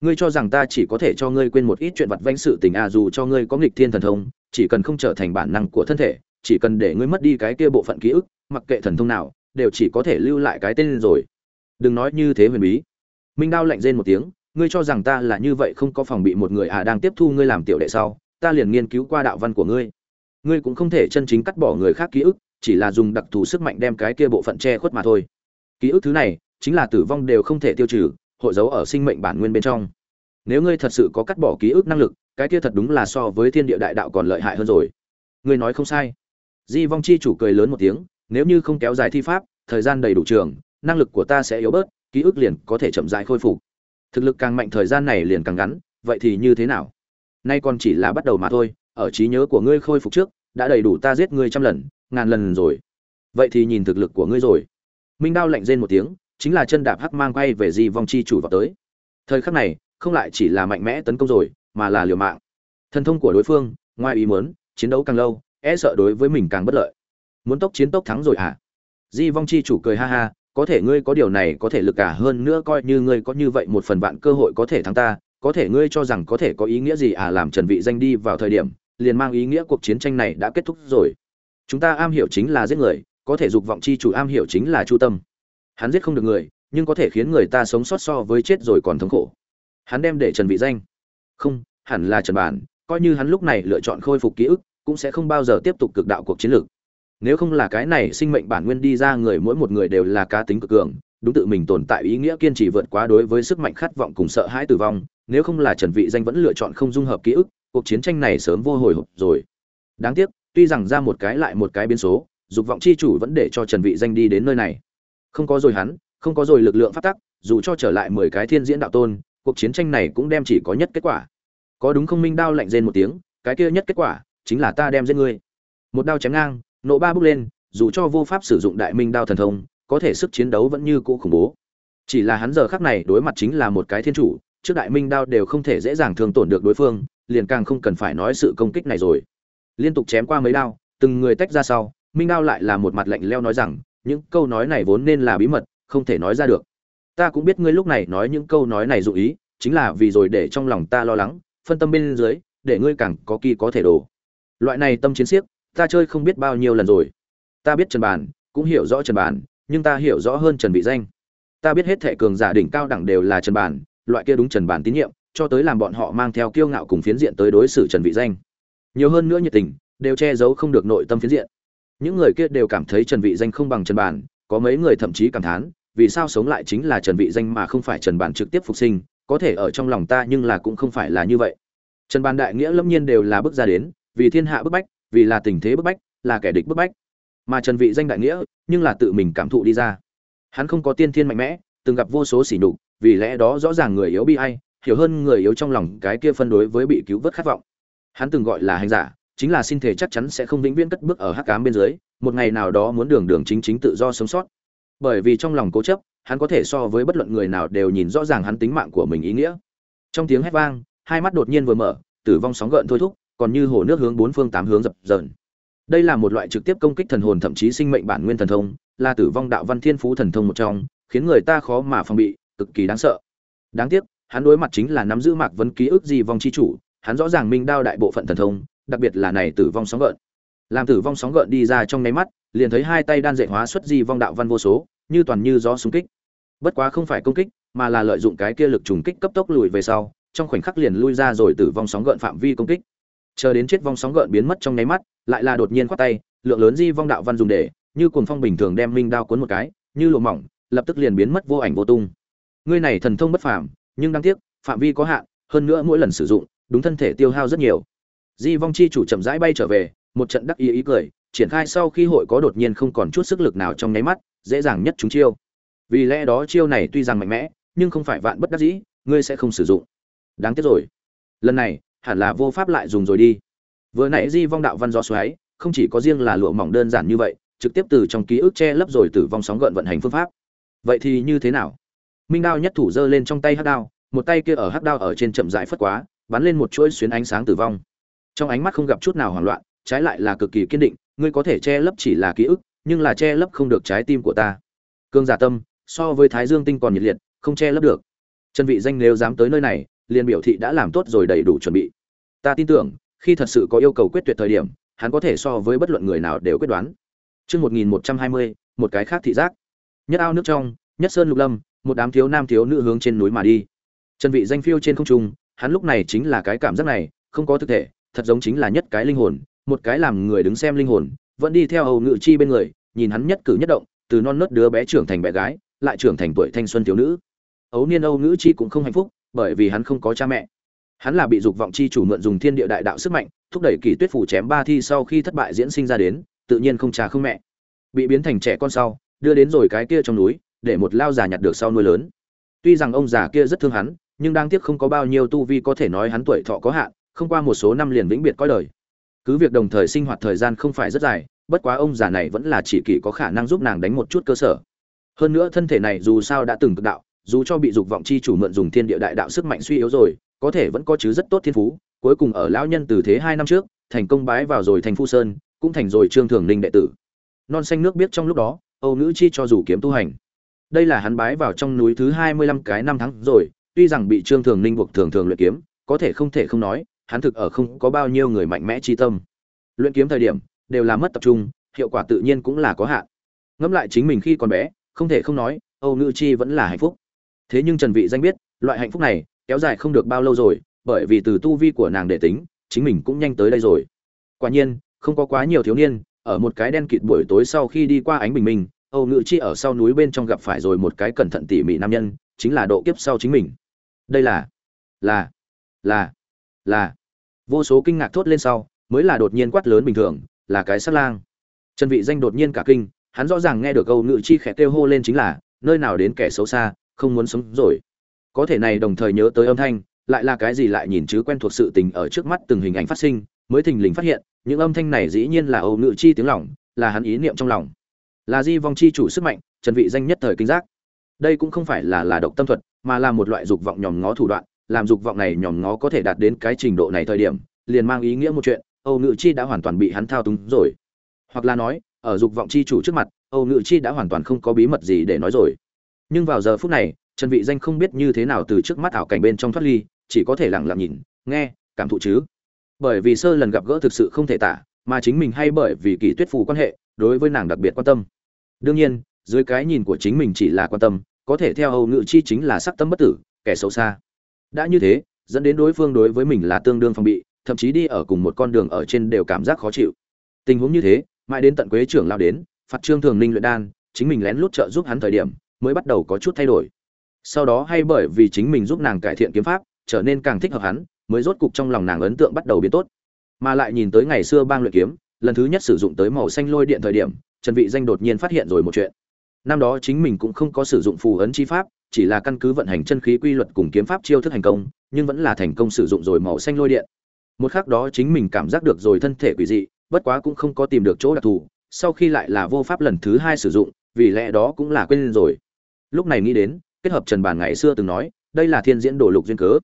Ngươi cho rằng ta chỉ có thể cho ngươi quên một ít chuyện vặt vãnh sự tình à dù cho ngươi có nghịch thiên thần thông, chỉ cần không trở thành bản năng của thân thể, chỉ cần để ngươi mất đi cái kia bộ phận ký ức, mặc kệ thần thông nào, đều chỉ có thể lưu lại cái tên rồi. Đừng nói như thế huyền bí. Minh đao lạnh rên một tiếng, ngươi cho rằng ta là như vậy không có phòng bị một người à đang tiếp thu ngươi làm tiểu đệ sau, ta liền nghiên cứu qua đạo văn của ngươi. Ngươi cũng không thể chân chính cắt bỏ người khác ký ức, chỉ là dùng đặc thù sức mạnh đem cái kia bộ phận che khuất mà thôi. Ký ức thứ này, chính là tử vong đều không thể tiêu trừ hội dấu ở sinh mệnh bản nguyên bên trong. Nếu ngươi thật sự có cắt bỏ ký ức năng lực, cái kia thật đúng là so với thiên địa đại đạo còn lợi hại hơn rồi. Ngươi nói không sai. Di vong chi chủ cười lớn một tiếng, nếu như không kéo dài thi pháp, thời gian đầy đủ trường, năng lực của ta sẽ yếu bớt, ký ức liền có thể chậm rãi khôi phục. Thực lực càng mạnh thời gian này liền càng ngắn, vậy thì như thế nào? Nay còn chỉ là bắt đầu mà thôi, ở trí nhớ của ngươi khôi phục trước, đã đầy đủ ta giết ngươi trăm lần, ngàn lần rồi. Vậy thì nhìn thực lực của ngươi rồi. Minh đao lạnh rên một tiếng chính là chân đạp hắc mang quay về di vong chi chủ vào tới. Thời khắc này, không lại chỉ là mạnh mẽ tấn công rồi, mà là liều mạng. Thần thông của đối phương, ngoài ý muốn, chiến đấu càng lâu e sợ đối với mình càng bất lợi. Muốn tốc chiến tốc thắng rồi à di vong chi chủ cười ha ha, có thể ngươi có điều này có thể lực cả hơn nữa coi như ngươi có như vậy một phần vạn cơ hội có thể thắng ta, có thể ngươi cho rằng có thể có ý nghĩa gì à làm trần vị danh đi vào thời điểm, liền mang ý nghĩa cuộc chiến tranh này đã kết thúc rồi. Chúng ta am hiểu chính là giết người, có thể dục vọng chi chủ am hiểu chính là chu tâm hắn giết không được người, nhưng có thể khiến người ta sống sót so với chết rồi còn thống khổ. Hắn đem để trần vị danh. Không, hẳn là trần bản, coi như hắn lúc này lựa chọn khôi phục ký ức, cũng sẽ không bao giờ tiếp tục cực đạo cuộc chiến lược. Nếu không là cái này sinh mệnh bản nguyên đi ra người, mỗi một người đều là cá tính cực cường, đúng tự mình tồn tại ý nghĩa kiên trì vượt quá đối với sức mạnh khát vọng cùng sợ hãi tử vong, nếu không là trần vị danh vẫn lựa chọn không dung hợp ký ức, cuộc chiến tranh này sớm vô hồi hộp rồi. Đáng tiếc, tuy rằng ra một cái lại một cái biến số, dục vọng chi chủ vẫn để cho trần vị danh đi đến nơi này không có rồi hắn, không có rồi lực lượng phát tắc, dù cho trở lại 10 cái thiên diễn đạo tôn, cuộc chiến tranh này cũng đem chỉ có nhất kết quả. Có đúng không minh đao lạnh rên một tiếng, cái kia nhất kết quả chính là ta đem giết ngươi. Một đao chém ngang, nộ ba bước lên, dù cho vô pháp sử dụng đại minh đao thần thông, có thể sức chiến đấu vẫn như cũ khủng bố. Chỉ là hắn giờ khắc này đối mặt chính là một cái thiên chủ, trước đại minh đao đều không thể dễ dàng thương tổn được đối phương, liền càng không cần phải nói sự công kích này rồi. Liên tục chém qua mấy đao, từng người tách ra sau, minh đao lại là một mặt lạnh leo nói rằng những câu nói này vốn nên là bí mật, không thể nói ra được. Ta cũng biết ngươi lúc này nói những câu nói này dụ ý, chính là vì rồi để trong lòng ta lo lắng, phân tâm bên dưới, để ngươi càng có kỳ có thể đổ. Loại này tâm chiến siếc, ta chơi không biết bao nhiêu lần rồi. Ta biết trần bàn cũng hiểu rõ trần bàn nhưng ta hiểu rõ hơn trần vị danh. Ta biết hết thệ cường giả đỉnh cao đẳng đều là trần bàn loại kia đúng trần bàn tín nhiệm, cho tới làm bọn họ mang theo kiêu ngạo cùng phiến diện tới đối xử trần vị danh. Nhiều hơn nữa nhiệt tình, đều che giấu không được nội tâm phiến diện những người kia đều cảm thấy trần vị danh không bằng trần bàn có mấy người thậm chí cảm thán, vì sao sống lại chính là trần vị danh mà không phải trần bàn trực tiếp phục sinh, có thể ở trong lòng ta nhưng là cũng không phải là như vậy. Trần bàn đại nghĩa lâm nhiên đều là bước ra đến, vì thiên hạ bức bách, vì là tình thế bức bách, là kẻ địch bức bách. Mà trần vị danh đại nghĩa, nhưng là tự mình cảm thụ đi ra. Hắn không có tiên thiên mạnh mẽ, từng gặp vô số sỉ nhục, vì lẽ đó rõ ràng người yếu bi ai, hiểu hơn người yếu trong lòng cái kia phân đối với bị cứu vớt khát vọng. Hắn từng gọi là hành giả chính là xin thể chắc chắn sẽ không vĩnh viễn cất bước ở hắc ám bên dưới, một ngày nào đó muốn đường đường chính chính tự do sống sót. Bởi vì trong lòng cố chấp, hắn có thể so với bất luận người nào đều nhìn rõ ràng hắn tính mạng của mình ý nghĩa. Trong tiếng hét vang, hai mắt đột nhiên vừa mở, tử vong sóng gợn thôi thúc, còn như hồ nước hướng bốn phương tám hướng dập dờn. Đây là một loại trực tiếp công kích thần hồn thậm chí sinh mệnh bản nguyên thần thông, là tử vong đạo văn thiên phú thần thông một trong, khiến người ta khó mà phòng bị, cực kỳ đáng sợ. Đáng tiếc, hắn đối mặt chính là nắm giữ mạc vấn ký ức gì vong chi chủ, hắn rõ ràng minh đao đại bộ phận thần thông đặc biệt là này tử vong sóng gợn. Làm tử vong sóng gợn đi ra trong nháy mắt, liền thấy hai tay đan dệt hóa xuất di vong đạo văn vô số, như toàn như gió xung kích. Bất quá không phải công kích, mà là lợi dụng cái kia lực trùng kích cấp tốc lùi về sau, trong khoảnh khắc liền lui ra rồi tử vong sóng gợn phạm vi công kích. Chờ đến chết vong sóng gợn biến mất trong nháy mắt, lại là đột nhiên khoát tay, lượng lớn di vong đạo văn dùng để, như cuồng phong bình thường đem minh đao cuốn một cái, như lụa mỏng, lập tức liền biến mất vô ảnh vô tung. Ngươi này thần thông bất phàm, nhưng đáng tiếc, phạm vi có hạn, hơn nữa mỗi lần sử dụng, đúng thân thể tiêu hao rất nhiều di vong chi chủ chậm rãi bay trở về, một trận đắc ý ý cười, triển khai sau khi hội có đột nhiên không còn chút sức lực nào trong nháy mắt, dễ dàng nhất chúng chiêu. Vì lẽ đó chiêu này tuy rằng mạnh mẽ, nhưng không phải vạn bất đắc dĩ, ngươi sẽ không sử dụng. Đáng tiếc rồi. Lần này, hẳn là vô pháp lại dùng rồi đi. Vừa nãy di vong đạo văn do xoáy, không chỉ có riêng là lụa mỏng đơn giản như vậy, trực tiếp từ trong ký ức che lấp rồi tử vong sóng gợn vận hành phương pháp. Vậy thì như thế nào? Minh đao nhất thủ giơ lên trong tay hắc đao, một tay kia ở hắc đao ở trên chậm rãi phất quá, bắn lên một chuỗi xuyến ánh sáng tử vong trong ánh mắt không gặp chút nào hoảng loạn trái lại là cực kỳ kiên định ngươi có thể che lấp chỉ là ký ức nhưng là che lấp không được trái tim của ta cương giả tâm so với thái dương tinh còn nhiệt liệt không che lấp được chân vị danh nếu dám tới nơi này liền biểu thị đã làm tốt rồi đầy đủ chuẩn bị ta tin tưởng khi thật sự có yêu cầu quyết tuyệt thời điểm hắn có thể so với bất luận người nào đều quyết đoán Trước 1120, một cái khác thị giác. Nhất ao nước trong, nhất sơn lục lâm, một đám thiếu nam thiếu nữ hướng trên núi mà đi. Chân vị danh phiêu trên không trung, hắn lúc này chính là cái cảm giác này, không có thực thể, thật giống chính là nhất cái linh hồn, một cái làm người đứng xem linh hồn, vẫn đi theo hầu ngự chi bên người, nhìn hắn nhất cử nhất động, từ non nớt đứa bé trưởng thành bé gái, lại trưởng thành tuổi thanh xuân thiếu nữ. Ấu niên Âu Ngự chi cũng không hạnh phúc, bởi vì hắn không có cha mẹ. Hắn là bị dục vọng chi chủ mượn dùng thiên địa đại đạo sức mạnh, thúc đẩy kỳ tuyết phủ chém ba thi sau khi thất bại diễn sinh ra đến, tự nhiên không cha không mẹ. Bị biến thành trẻ con sau, đưa đến rồi cái kia trong núi, để một lao già nhặt được sau nuôi lớn. Tuy rằng ông già kia rất thương hắn, nhưng đáng tiếc không có bao nhiêu tu vi có thể nói hắn tuổi thọ có hạn, không qua một số năm liền vĩnh biệt coi đời. Cứ việc đồng thời sinh hoạt thời gian không phải rất dài, bất quá ông già này vẫn là chỉ kỷ có khả năng giúp nàng đánh một chút cơ sở. Hơn nữa thân thể này dù sao đã từng cực đạo, dù cho bị dục vọng chi chủ mượn dùng thiên địa đại đạo sức mạnh suy yếu rồi, có thể vẫn có chứ rất tốt thiên phú, cuối cùng ở lão nhân từ thế hai năm trước, thành công bái vào rồi thành phu sơn, cũng thành rồi trương thường ninh đệ tử. Non xanh nước biết trong lúc đó, Âu nữ chi cho dù kiếm tu hành. Đây là hắn bái vào trong núi thứ hai mươi lăm cái năm tháng rồi, tuy rằng bị trương thường ninh buộc thường thường luyện kiếm, có thể không thể không nói, hắn thực ở không có bao nhiêu người mạnh mẽ chi tâm. Luyện kiếm thời điểm đều là mất tập trung, hiệu quả tự nhiên cũng là có hạn. Ngẫm lại chính mình khi còn bé, không thể không nói, Âu nữ chi vẫn là hạnh phúc. Thế nhưng Trần Vị danh biết, loại hạnh phúc này kéo dài không được bao lâu rồi, bởi vì từ tu vi của nàng để tính, chính mình cũng nhanh tới đây rồi. Quả nhiên, không có quá nhiều thiếu niên, ở một cái đen kịt buổi tối sau khi đi qua ánh bình minh, Âu Ngự Chi ở sau núi bên trong gặp phải rồi một cái cẩn thận tỉ mỉ nam nhân, chính là độ kiếp sau chính mình. Đây là, là, là, là. Vô số kinh ngạc thốt lên sau, mới là đột nhiên quát lớn bình thường, là cái sát lang. Trần Vị Danh đột nhiên cả kinh, hắn rõ ràng nghe được câu ngữ Chi khẽ kêu hô lên chính là, nơi nào đến kẻ xấu xa, không muốn sống rồi. Có thể này đồng thời nhớ tới âm thanh, lại là cái gì lại nhìn chứ quen thuộc sự tình ở trước mắt từng hình ảnh phát sinh, mới thình lình phát hiện, những âm thanh này dĩ nhiên là Âu ngữ Chi tiếng lòng, là hắn ý niệm trong lòng. Là Di Vong Chi chủ sức mạnh, Trần Vị danh nhất thời kinh giác. Đây cũng không phải là là độc tâm thuật, mà là một loại dục vọng nhòm ngó thủ đoạn, làm dục vọng này nhòm ngó có thể đạt đến cái trình độ này thời điểm, liền mang ý nghĩa một chuyện, Âu Ngự Chi đã hoàn toàn bị hắn thao túng rồi. Hoặc là nói, ở dục vọng chi chủ trước mặt, Âu Ngự Chi đã hoàn toàn không có bí mật gì để nói rồi. Nhưng vào giờ phút này, Trần Vị Danh không biết như thế nào từ trước mắt ảo cảnh bên trong thoát ly, chỉ có thể lặng lặng nhìn, nghe, cảm thụ chứ. Bởi vì sơ lần gặp gỡ thực sự không thể tả, mà chính mình hay bởi vì kỳ tuyết phù quan hệ, đối với nàng đặc biệt quan tâm. Đương nhiên, dưới cái nhìn của chính mình chỉ là quan tâm, có thể theo Âu Ngự Chi chính là sắc tâm bất tử, kẻ xấu xa. Đã như thế, dẫn đến đối phương đối với mình là tương đương phòng bị, thậm chí đi ở cùng một con đường ở trên đều cảm giác khó chịu. Tình huống như thế, mãi đến tận Quế trưởng lao đến, phạt Trương Thường Ninh luyện đan, chính mình lén lút trợ giúp hắn thời điểm, mới bắt đầu có chút thay đổi. Sau đó hay bởi vì chính mình giúp nàng cải thiện kiếm pháp trở nên càng thích hợp hắn mới rốt cục trong lòng nàng ấn tượng bắt đầu biến tốt. Mà lại nhìn tới ngày xưa bang luyện kiếm lần thứ nhất sử dụng tới màu xanh lôi điện thời điểm trần vị danh đột nhiên phát hiện rồi một chuyện. Năm đó chính mình cũng không có sử dụng phù ấn chi pháp chỉ là căn cứ vận hành chân khí quy luật cùng kiếm pháp chiêu thức thành công, nhưng vẫn là thành công sử dụng rồi màu xanh lôi điện. Một khắc đó chính mình cảm giác được rồi thân thể quỷ dị, bất quá cũng không có tìm được chỗ đặc thù, sau khi lại là vô pháp lần thứ hai sử dụng, vì lẽ đó cũng là quên rồi. Lúc này nghĩ đến, kết hợp trần bàn ngày xưa từng nói, đây là thiên diễn đổ lục duyên cớ.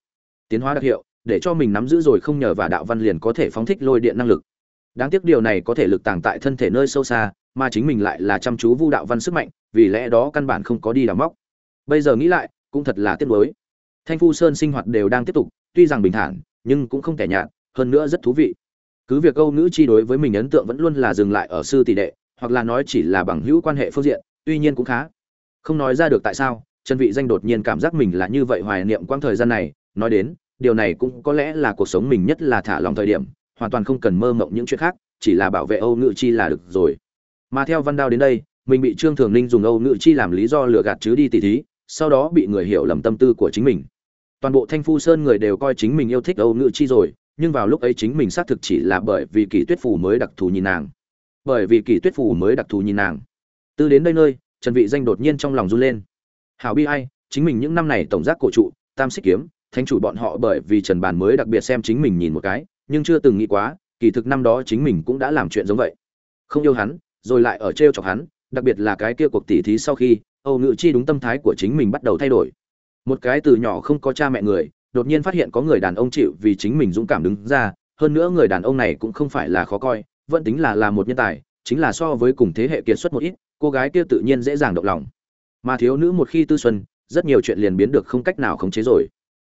Tiến hóa đặc hiệu, để cho mình nắm giữ rồi không nhờ và đạo văn liền có thể phóng thích lôi điện năng lực. Đáng tiếc điều này có thể lực tàng tại thân thể nơi sâu xa, mà chính mình lại là chăm chú vu đạo văn sức mạnh, vì lẽ đó căn bản không có đi đào móc bây giờ nghĩ lại cũng thật là tiếc nuối. Thanh phu sơn sinh hoạt đều đang tiếp tục tuy rằng bình thản nhưng cũng không kẻ nhạt hơn nữa rất thú vị. Cứ việc câu nữ chi đối với mình ấn tượng vẫn luôn là dừng lại ở sư tỷ đệ hoặc là nói chỉ là bằng hữu quan hệ phương diện tuy nhiên cũng khá. Không nói ra được tại sao Trần Vị Danh đột nhiên cảm giác mình là như vậy hoài niệm quãng thời gian này, nói đến, điều này cũng có lẽ là cuộc sống mình nhất là thả lòng thời điểm, hoàn toàn không cần mơ mộng những chuyện khác, chỉ là bảo vệ Âu Ngự Chi là được rồi. Mà theo Văn Đao đến đây, mình bị Trương Thường Ninh dùng Âu Ngự Chi làm lý do lừa gạt chứ đi tỉ thí, sau đó bị người hiểu lầm tâm tư của chính mình. Toàn bộ Thanh Phu Sơn người đều coi chính mình yêu thích Âu Ngự Chi rồi, nhưng vào lúc ấy chính mình xác thực chỉ là bởi vì kỳ tuyết phủ mới đặc thù nhìn nàng. Bởi vì kỳ tuyết phủ mới đặc thù nhìn nàng. Từ đến đây nơi trần vị danh đột nhiên trong lòng run lên. Hảo bi ai chính mình những năm này tổng giác cổ trụ tam xích kiếm thánh chủ bọn họ bởi vì trần bàn mới đặc biệt xem chính mình nhìn một cái nhưng chưa từng nghĩ quá kỳ thực năm đó chính mình cũng đã làm chuyện giống vậy. Không yêu hắn rồi lại ở trêu chọc hắn đặc biệt là cái kia cuộc tỉ thí sau khi âu ngự chi đúng tâm thái của chính mình bắt đầu thay đổi. Một cái từ nhỏ không có cha mẹ người, đột nhiên phát hiện có người đàn ông chịu vì chính mình dũng cảm đứng ra, hơn nữa người đàn ông này cũng không phải là khó coi, vẫn tính là là một nhân tài, chính là so với cùng thế hệ kiệt xuất một ít, cô gái kia tự nhiên dễ dàng động lòng. Mà thiếu nữ một khi tư xuân, rất nhiều chuyện liền biến được không cách nào khống chế rồi.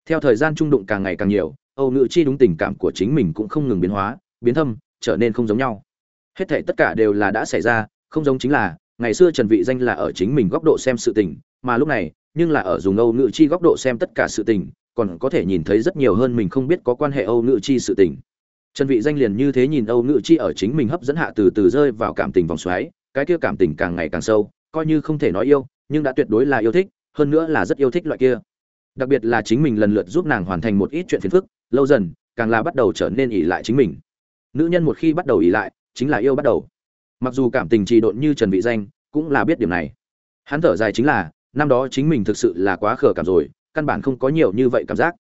Theo thời gian trung đụng càng ngày càng nhiều, âu ngự chi đúng tình cảm của chính mình cũng không ngừng biến hóa, biến thâm, trở nên không giống nhau. Hết thảy tất cả đều là đã xảy ra, không giống chính là ngày xưa trần vị danh là ở chính mình góc độ xem sự tình, mà lúc này, nhưng là ở dùng âu ngữ chi góc độ xem tất cả sự tình, còn có thể nhìn thấy rất nhiều hơn mình không biết có quan hệ âu ngữ chi sự tình. Trần vị danh liền như thế nhìn âu ngữ chi ở chính mình hấp dẫn hạ từ từ rơi vào cảm tình vòng xoáy, cái kia cảm tình càng ngày càng sâu, coi như không thể nói yêu, nhưng đã tuyệt đối là yêu thích, hơn nữa là rất yêu thích loại kia. Đặc biệt là chính mình lần lượt giúp nàng hoàn thành một ít chuyện phiền phức, lâu dần, càng là bắt đầu trở nên ỉ lại chính mình. Nữ nhân một khi bắt đầu ỉ lại, chính là yêu bắt đầu mặc dù cảm tình trì độn như trần vị danh, cũng là biết điểm này. Hắn thở dài chính là, năm đó chính mình thực sự là quá khờ cảm rồi, căn bản không có nhiều như vậy cảm giác.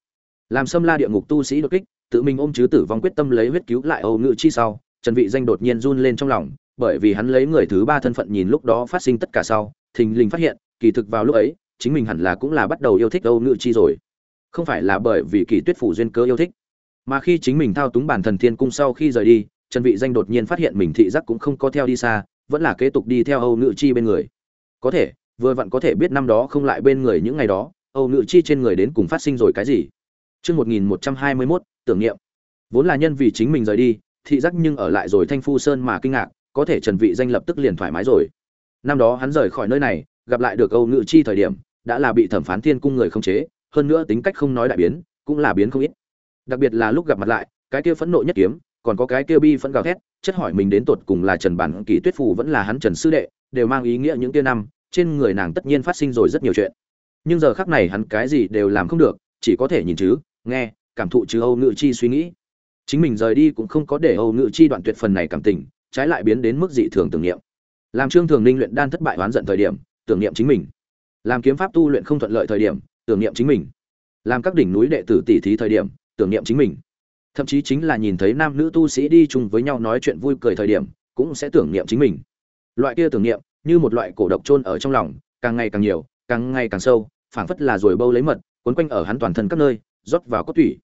Làm xâm la địa ngục tu sĩ đột kích, tự mình ôm chứ tử vong quyết tâm lấy huyết cứu lại âu ngự chi sau, trần vị danh đột nhiên run lên trong lòng, bởi vì hắn lấy người thứ ba thân phận nhìn lúc đó phát sinh tất cả sau, thình lình phát hiện, kỳ thực vào lúc ấy, chính mình hẳn là cũng là bắt đầu yêu thích âu ngự chi rồi. Không phải là bởi vì kỳ tuyết phủ duyên cơ yêu thích, mà khi chính mình thao túng bản thần thiên cung sau khi rời đi trần vị danh đột nhiên phát hiện mình thị giác cũng không có theo đi xa vẫn là kế tục đi theo âu ngự chi bên người có thể vừa vặn có thể biết năm đó không lại bên người những ngày đó âu ngự chi trên người đến cùng phát sinh rồi cái gì Chương 1121, tưởng niệm. Vốn là nhân vì chính mình rời đi, thị giác nhưng ở lại rồi Thanh Phu Sơn mà kinh ngạc, có thể Trần Vị danh lập tức liền thoải mái rồi. Năm đó hắn rời khỏi nơi này, gặp lại được Âu Ngự Chi thời điểm, đã là bị thẩm phán thiên cung người không chế, hơn nữa tính cách không nói đại biến, cũng là biến không ít. Đặc biệt là lúc gặp mặt lại, cái kia phẫn nộ nhất kiếm, còn có cái kia bi phẫn gào thét, chất hỏi mình đến tột cùng là Trần Bản Kỳ Tuyết Phù vẫn là hắn Trần sư đệ, đều mang ý nghĩa những kia năm, trên người nàng tất nhiên phát sinh rồi rất nhiều chuyện. Nhưng giờ khắc này hắn cái gì đều làm không được, chỉ có thể nhìn chứ, nghe, cảm thụ chứ Âu Ngự Chi suy nghĩ. Chính mình rời đi cũng không có để Âu Ngự Chi đoạn tuyệt phần này cảm tình, trái lại biến đến mức dị thường tưởng niệm. Làm Trương Thường Ninh luyện đan thất bại oán giận thời điểm, tưởng niệm chính mình làm kiếm pháp tu luyện không thuận lợi thời điểm tưởng niệm chính mình làm các đỉnh núi đệ tử tỷ thí thời điểm tưởng niệm chính mình thậm chí chính là nhìn thấy nam nữ tu sĩ đi chung với nhau nói chuyện vui cười thời điểm, cũng sẽ tưởng niệm chính mình. Loại kia tưởng niệm, như một loại cổ độc trôn ở trong lòng, càng ngày càng nhiều, càng ngày càng sâu, phảng phất là rồi bâu lấy mật quấn quanh ở hắn toàn thân các nơi, rót vào cốt thủy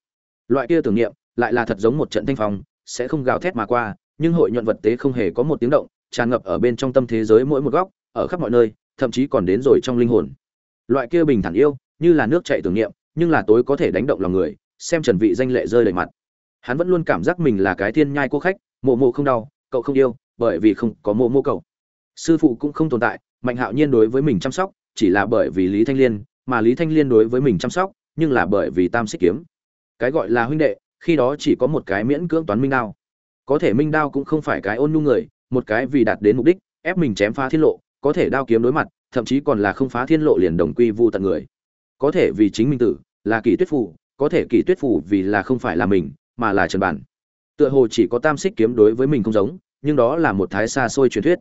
loại kia tưởng niệm, lại là thật giống một trận thanh phong, sẽ không gào thét mà qua, nhưng hội nhuận vật tế không hề có một tiếng động, tràn ngập ở bên trong tâm thế giới mỗi một góc, ở khắp mọi nơi, thậm chí còn đến rồi trong linh hồn. Loại kia bình thản yêu, như là nước chảy tưởng niệm, nhưng là tối có thể đánh động lòng người, xem trần vị danh lệ rơi đầy mặt hắn vẫn luôn cảm giác mình là cái thiên nhai cô khách, mộ mộ không đau, cậu không yêu, bởi vì không có mộ mộ cậu. Sư phụ cũng không tồn tại, mạnh hạo nhiên đối với mình chăm sóc, chỉ là bởi vì lý thanh liên, mà lý thanh liên đối với mình chăm sóc, nhưng là bởi vì tam xích kiếm. Cái gọi là huynh đệ, khi đó chỉ có một cái miễn cưỡng toán minh đao. Có thể minh đao cũng không phải cái ôn nhu người, một cái vì đạt đến mục đích, ép mình chém phá thiên lộ, có thể đao kiếm đối mặt, thậm chí còn là không phá thiên lộ liền đồng quy vu tận người. Có thể vì chính minh tử, là kỳ tuyết phủ có thể kỳ tuyết phủ vì là không phải là mình mà là trần bản. Tựa hồ chỉ có tam xích kiếm đối với mình không giống, nhưng đó là một thái xa xôi truyền thuyết.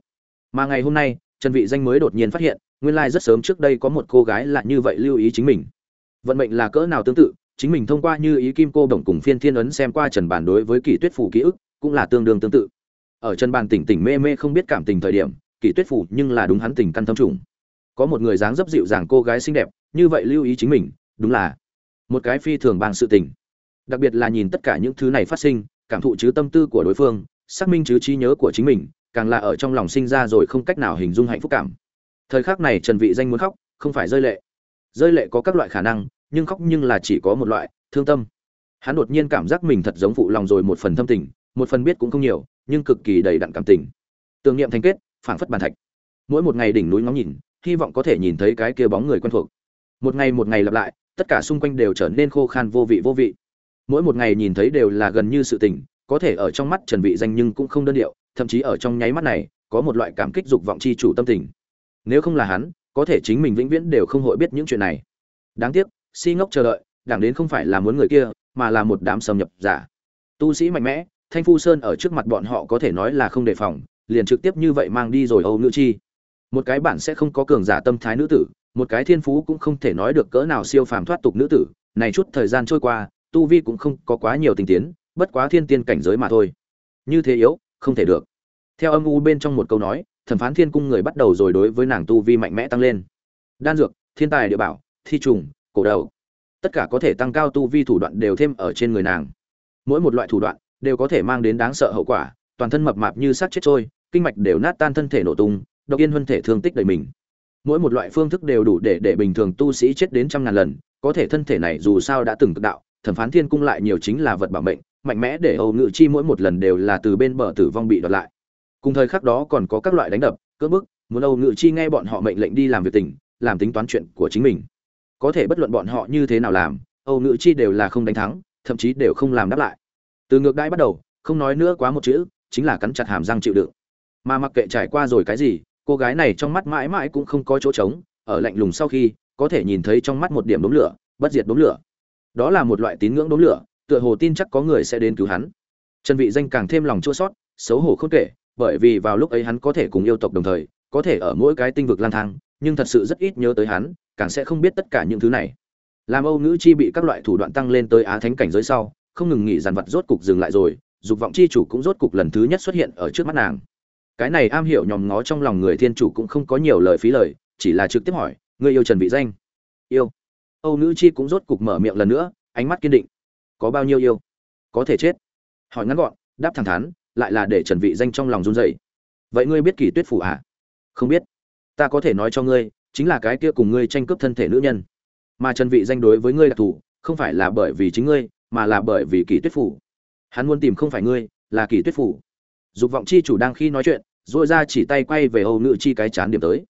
Mà ngày hôm nay, trần vị danh mới đột nhiên phát hiện, nguyên lai rất sớm trước đây có một cô gái lạ như vậy lưu ý chính mình. Vận mệnh là cỡ nào tương tự, chính mình thông qua như ý kim cô đồng cùng phiên thiên ấn xem qua trần bản đối với kỳ tuyết phủ ký ức, cũng là tương đương tương tự. Ở trần bản tỉnh tỉnh mê mê không biết cảm tình thời điểm kỳ tuyết phủ nhưng là đúng hắn tình căn thâm trùng. Có một người dáng dấp dịu dàng cô gái xinh đẹp, như vậy lưu ý chính mình, đúng là một cái phi thường bằng sự tình đặc biệt là nhìn tất cả những thứ này phát sinh, cảm thụ chứ tâm tư của đối phương, xác minh chứ trí nhớ của chính mình, càng là ở trong lòng sinh ra rồi không cách nào hình dung hạnh phúc cảm. Thời khắc này trần vị danh muốn khóc, không phải rơi lệ. Rơi lệ có các loại khả năng, nhưng khóc nhưng là chỉ có một loại, thương tâm. Hắn đột nhiên cảm giác mình thật giống phụ lòng rồi một phần thâm tình, một phần biết cũng không nhiều, nhưng cực kỳ đầy đặn cảm tình. Tưởng niệm thành kết, phảng phất bàn thạch. Mỗi một ngày đỉnh núi ngóng nhìn, hy vọng có thể nhìn thấy cái kia bóng người quen thuộc. Một ngày một ngày lặp lại, tất cả xung quanh đều trở nên khô khan vô vị vô vị mỗi một ngày nhìn thấy đều là gần như sự tình, có thể ở trong mắt trần vị danh nhưng cũng không đơn điệu, thậm chí ở trong nháy mắt này, có một loại cảm kích dục vọng chi chủ tâm tình. Nếu không là hắn, có thể chính mình vĩnh viễn đều không hội biết những chuyện này. Đáng tiếc, si ngốc chờ đợi, đảng đến không phải là muốn người kia, mà là một đám xâm nhập giả. Tu sĩ mạnh mẽ, thanh phu sơn ở trước mặt bọn họ có thể nói là không đề phòng, liền trực tiếp như vậy mang đi rồi âu nữ chi. Một cái bản sẽ không có cường giả tâm thái nữ tử, một cái thiên phú cũng không thể nói được cỡ nào siêu phàm thoát tục nữ tử. Này chút thời gian trôi qua tu vi cũng không có quá nhiều tình tiến, bất quá thiên tiên cảnh giới mà thôi. Như thế yếu, không thể được. Theo âm u bên trong một câu nói, thẩm phán thiên cung người bắt đầu rồi đối với nàng tu vi mạnh mẽ tăng lên. Đan dược, thiên tài địa bảo, thi trùng, cổ đầu. Tất cả có thể tăng cao tu vi thủ đoạn đều thêm ở trên người nàng. Mỗi một loại thủ đoạn đều có thể mang đến đáng sợ hậu quả, toàn thân mập mạp như sát chết trôi, kinh mạch đều nát tan thân thể nổ tung, độc yên huân thể thương tích đầy mình. Mỗi một loại phương thức đều đủ để để bình thường tu sĩ chết đến trăm ngàn lần, có thể thân thể này dù sao đã từng cực đạo thẩm phán thiên cung lại nhiều chính là vật bảo mệnh mạnh mẽ để âu ngự chi mỗi một lần đều là từ bên bờ tử vong bị đoạt lại. Cùng thời khắc đó còn có các loại đánh đập cưỡng bức muốn âu ngự chi nghe bọn họ mệnh lệnh đi làm việc tỉnh, làm tính toán chuyện của chính mình. Có thể bất luận bọn họ như thế nào làm âu ngự chi đều là không đánh thắng thậm chí đều không làm đáp lại. Từ ngược đãi bắt đầu không nói nữa quá một chữ chính là cắn chặt hàm răng chịu đựng. Mà mặc kệ trải qua rồi cái gì cô gái này trong mắt mãi mãi cũng không có chỗ trống ở lạnh lùng sau khi có thể nhìn thấy trong mắt một điểm đốm lửa bất diệt đốm lửa đó là một loại tín ngưỡng đốm lửa, tựa hồ tin chắc có người sẽ đến cứu hắn. Trần vị danh càng thêm lòng chua xót, xấu hổ không kể, bởi vì vào lúc ấy hắn có thể cùng yêu tộc đồng thời, có thể ở mỗi cái tinh vực lang thang, nhưng thật sự rất ít nhớ tới hắn, càng sẽ không biết tất cả những thứ này. Làm âu nữ chi bị các loại thủ đoạn tăng lên tới á thánh cảnh giới sau, không ngừng nghỉ dàn vật rốt cục dừng lại rồi, dục vọng chi chủ cũng rốt cục lần thứ nhất xuất hiện ở trước mắt nàng. Cái này am hiểu nhòm ngó trong lòng người thiên chủ cũng không có nhiều lời phí lời, chỉ là trực tiếp hỏi người yêu trần vị danh? Yêu âu nữ chi cũng rốt cục mở miệng lần nữa ánh mắt kiên định. Có bao nhiêu yêu? Có thể chết. Hỏi ngắn gọn đáp thẳng thắn lại là để trần vị danh trong lòng run rẩy. Vậy ngươi biết kỳ tuyết phủ à? Không biết. Ta có thể nói cho ngươi chính là cái kia cùng ngươi tranh cướp thân thể nữ nhân. Mà trần vị danh đối với ngươi là thủ, không phải là bởi vì chính ngươi mà là bởi vì kỳ tuyết phủ. Hắn muốn tìm không phải ngươi là kỳ tuyết phủ. Dục vọng chi chủ đang khi nói chuyện rồi ra chỉ tay quay về âu nữ chi cái chán điểm tới.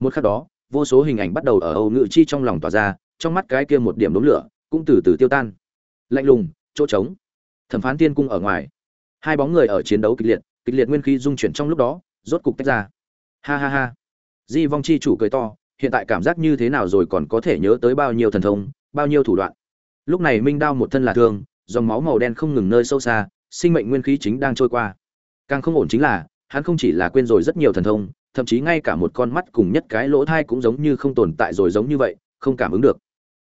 Một khắc đó vô số hình ảnh bắt đầu ở âu nữ chi trong lòng tỏa ra trong mắt cái kia một điểm đốm lửa cũng từ từ tiêu tan. Lạnh lùng, chỗ trống. Thẩm phán tiên cung ở ngoài. Hai bóng người ở chiến đấu kịch liệt kịch liệt nguyên khí dung chuyển trong lúc đó, rốt cục tách ra. Ha ha ha. Di vong chi chủ cười to, hiện tại cảm giác như thế nào rồi còn có thể nhớ tới bao nhiêu thần thông, bao nhiêu thủ đoạn. Lúc này minh đao một thân là thương, dòng máu màu đen không ngừng nơi sâu xa, sinh mệnh nguyên khí chính đang trôi qua. Càng không ổn chính là, hắn không chỉ là quên rồi rất nhiều thần thông, thậm chí ngay cả một con mắt cùng nhất cái lỗ thai cũng giống như không tồn tại rồi giống như vậy, không cảm ứng được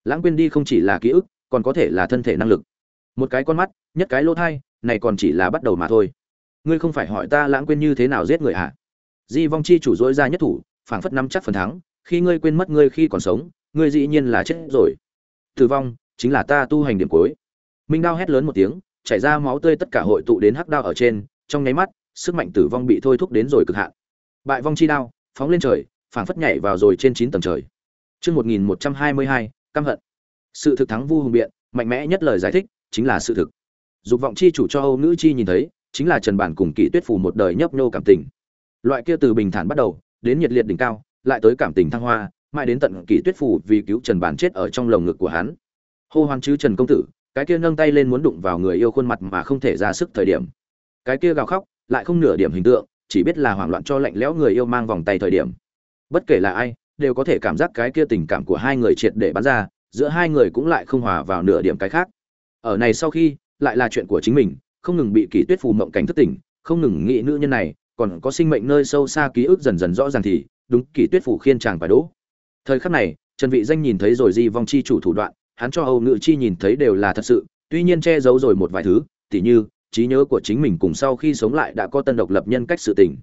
lãng quên đi không chỉ là ký ức, còn có thể là thân thể năng lực. Một cái con mắt, nhất cái lỗ thai, này còn chỉ là bắt đầu mà thôi. Ngươi không phải hỏi ta lãng quên như thế nào giết người hả? Di vong chi chủ dối ra nhất thủ, phảng phất nắm chắc phần thắng, khi ngươi quên mất ngươi khi còn sống, ngươi dĩ nhiên là chết rồi. Tử vong, chính là ta tu hành điểm cuối. Minh đao hét lớn một tiếng, chảy ra máu tươi tất cả hội tụ đến hắc đao ở trên, trong nháy mắt, sức mạnh tử vong bị thôi thúc đến rồi cực hạn. Bại vong chi đao, phóng lên trời, phảng phất nhảy vào rồi trên chín tầng trời. Chương một nghìn một trăm hai mươi hai căm hận. Sự thực thắng vu hùng biện, mạnh mẽ nhất lời giải thích chính là sự thực. Dục vọng chi chủ cho âu nữ chi nhìn thấy, chính là trần bản cùng kỷ tuyết phù một đời nhấp nhô cảm tình. Loại kia từ bình thản bắt đầu, đến nhiệt liệt đỉnh cao, lại tới cảm tình thăng hoa, mãi đến tận kỷ tuyết phù vì cứu trần bản chết ở trong lồng ngực của hắn. Hô hoan chứ trần công tử, cái kia nâng tay lên muốn đụng vào người yêu khuôn mặt mà không thể ra sức thời điểm. Cái kia gào khóc, lại không nửa điểm hình tượng, chỉ biết là hoảng loạn cho lạnh lẽo người yêu mang vòng tay thời điểm. Bất kể là ai đều có thể cảm giác cái kia tình cảm của hai người triệt để bắn ra, giữa hai người cũng lại không hòa vào nửa điểm cái khác. Ở này sau khi, lại là chuyện của chính mình, không ngừng bị kỷ tuyết phù mộng cảnh thất tỉnh, không ngừng nghĩ nữ nhân này, còn có sinh mệnh nơi sâu xa ký ức dần dần rõ ràng thì, đúng, kỷ tuyết phù khiên chàng phải đỗ. Thời khắc này, trần vị danh nhìn thấy rồi di vong chi chủ thủ đoạn, hắn cho âu ngự chi nhìn thấy đều là thật sự, tuy nhiên che giấu rồi một vài thứ, tỉ như, trí nhớ của chính mình cùng sau khi sống lại đã có tân độc lập nhân cách sự tình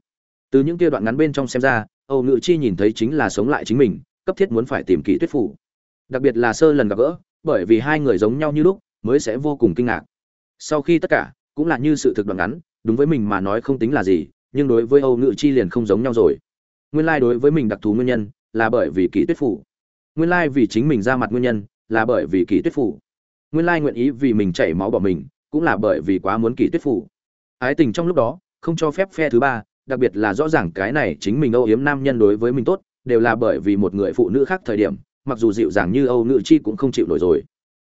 từ những kia đoạn ngắn bên trong xem ra, âu ngự chi nhìn thấy chính là sống lại chính mình, cấp thiết muốn phải tìm Kỷ tuyết phủ đặc biệt là sơ lần gặp gỡ, bởi vì hai người giống nhau như lúc, mới sẽ vô cùng kinh ngạc. Sau khi tất cả, cũng là như sự thực đoạn ngắn, đúng với mình mà nói không tính là gì, nhưng đối với âu ngự chi liền không giống nhau rồi. Nguyên lai đối với mình đặc thù nguyên nhân, là bởi vì Kỷ tuyết phủ nguyên lai vì chính mình ra mặt nguyên nhân, là bởi vì Kỷ tuyết phủ nguyên lai nguyện ý vì mình chảy máu bỏ mình, cũng là bởi vì quá muốn Kỷ tuyết phủ ái tình trong lúc đó, không cho phép phe thứ ba đặc biệt là rõ ràng cái này chính mình âu yếm nam nhân đối với mình tốt, đều là bởi vì một người phụ nữ khác thời điểm, mặc dù dịu dàng như âu ngự chi cũng không chịu nổi rồi.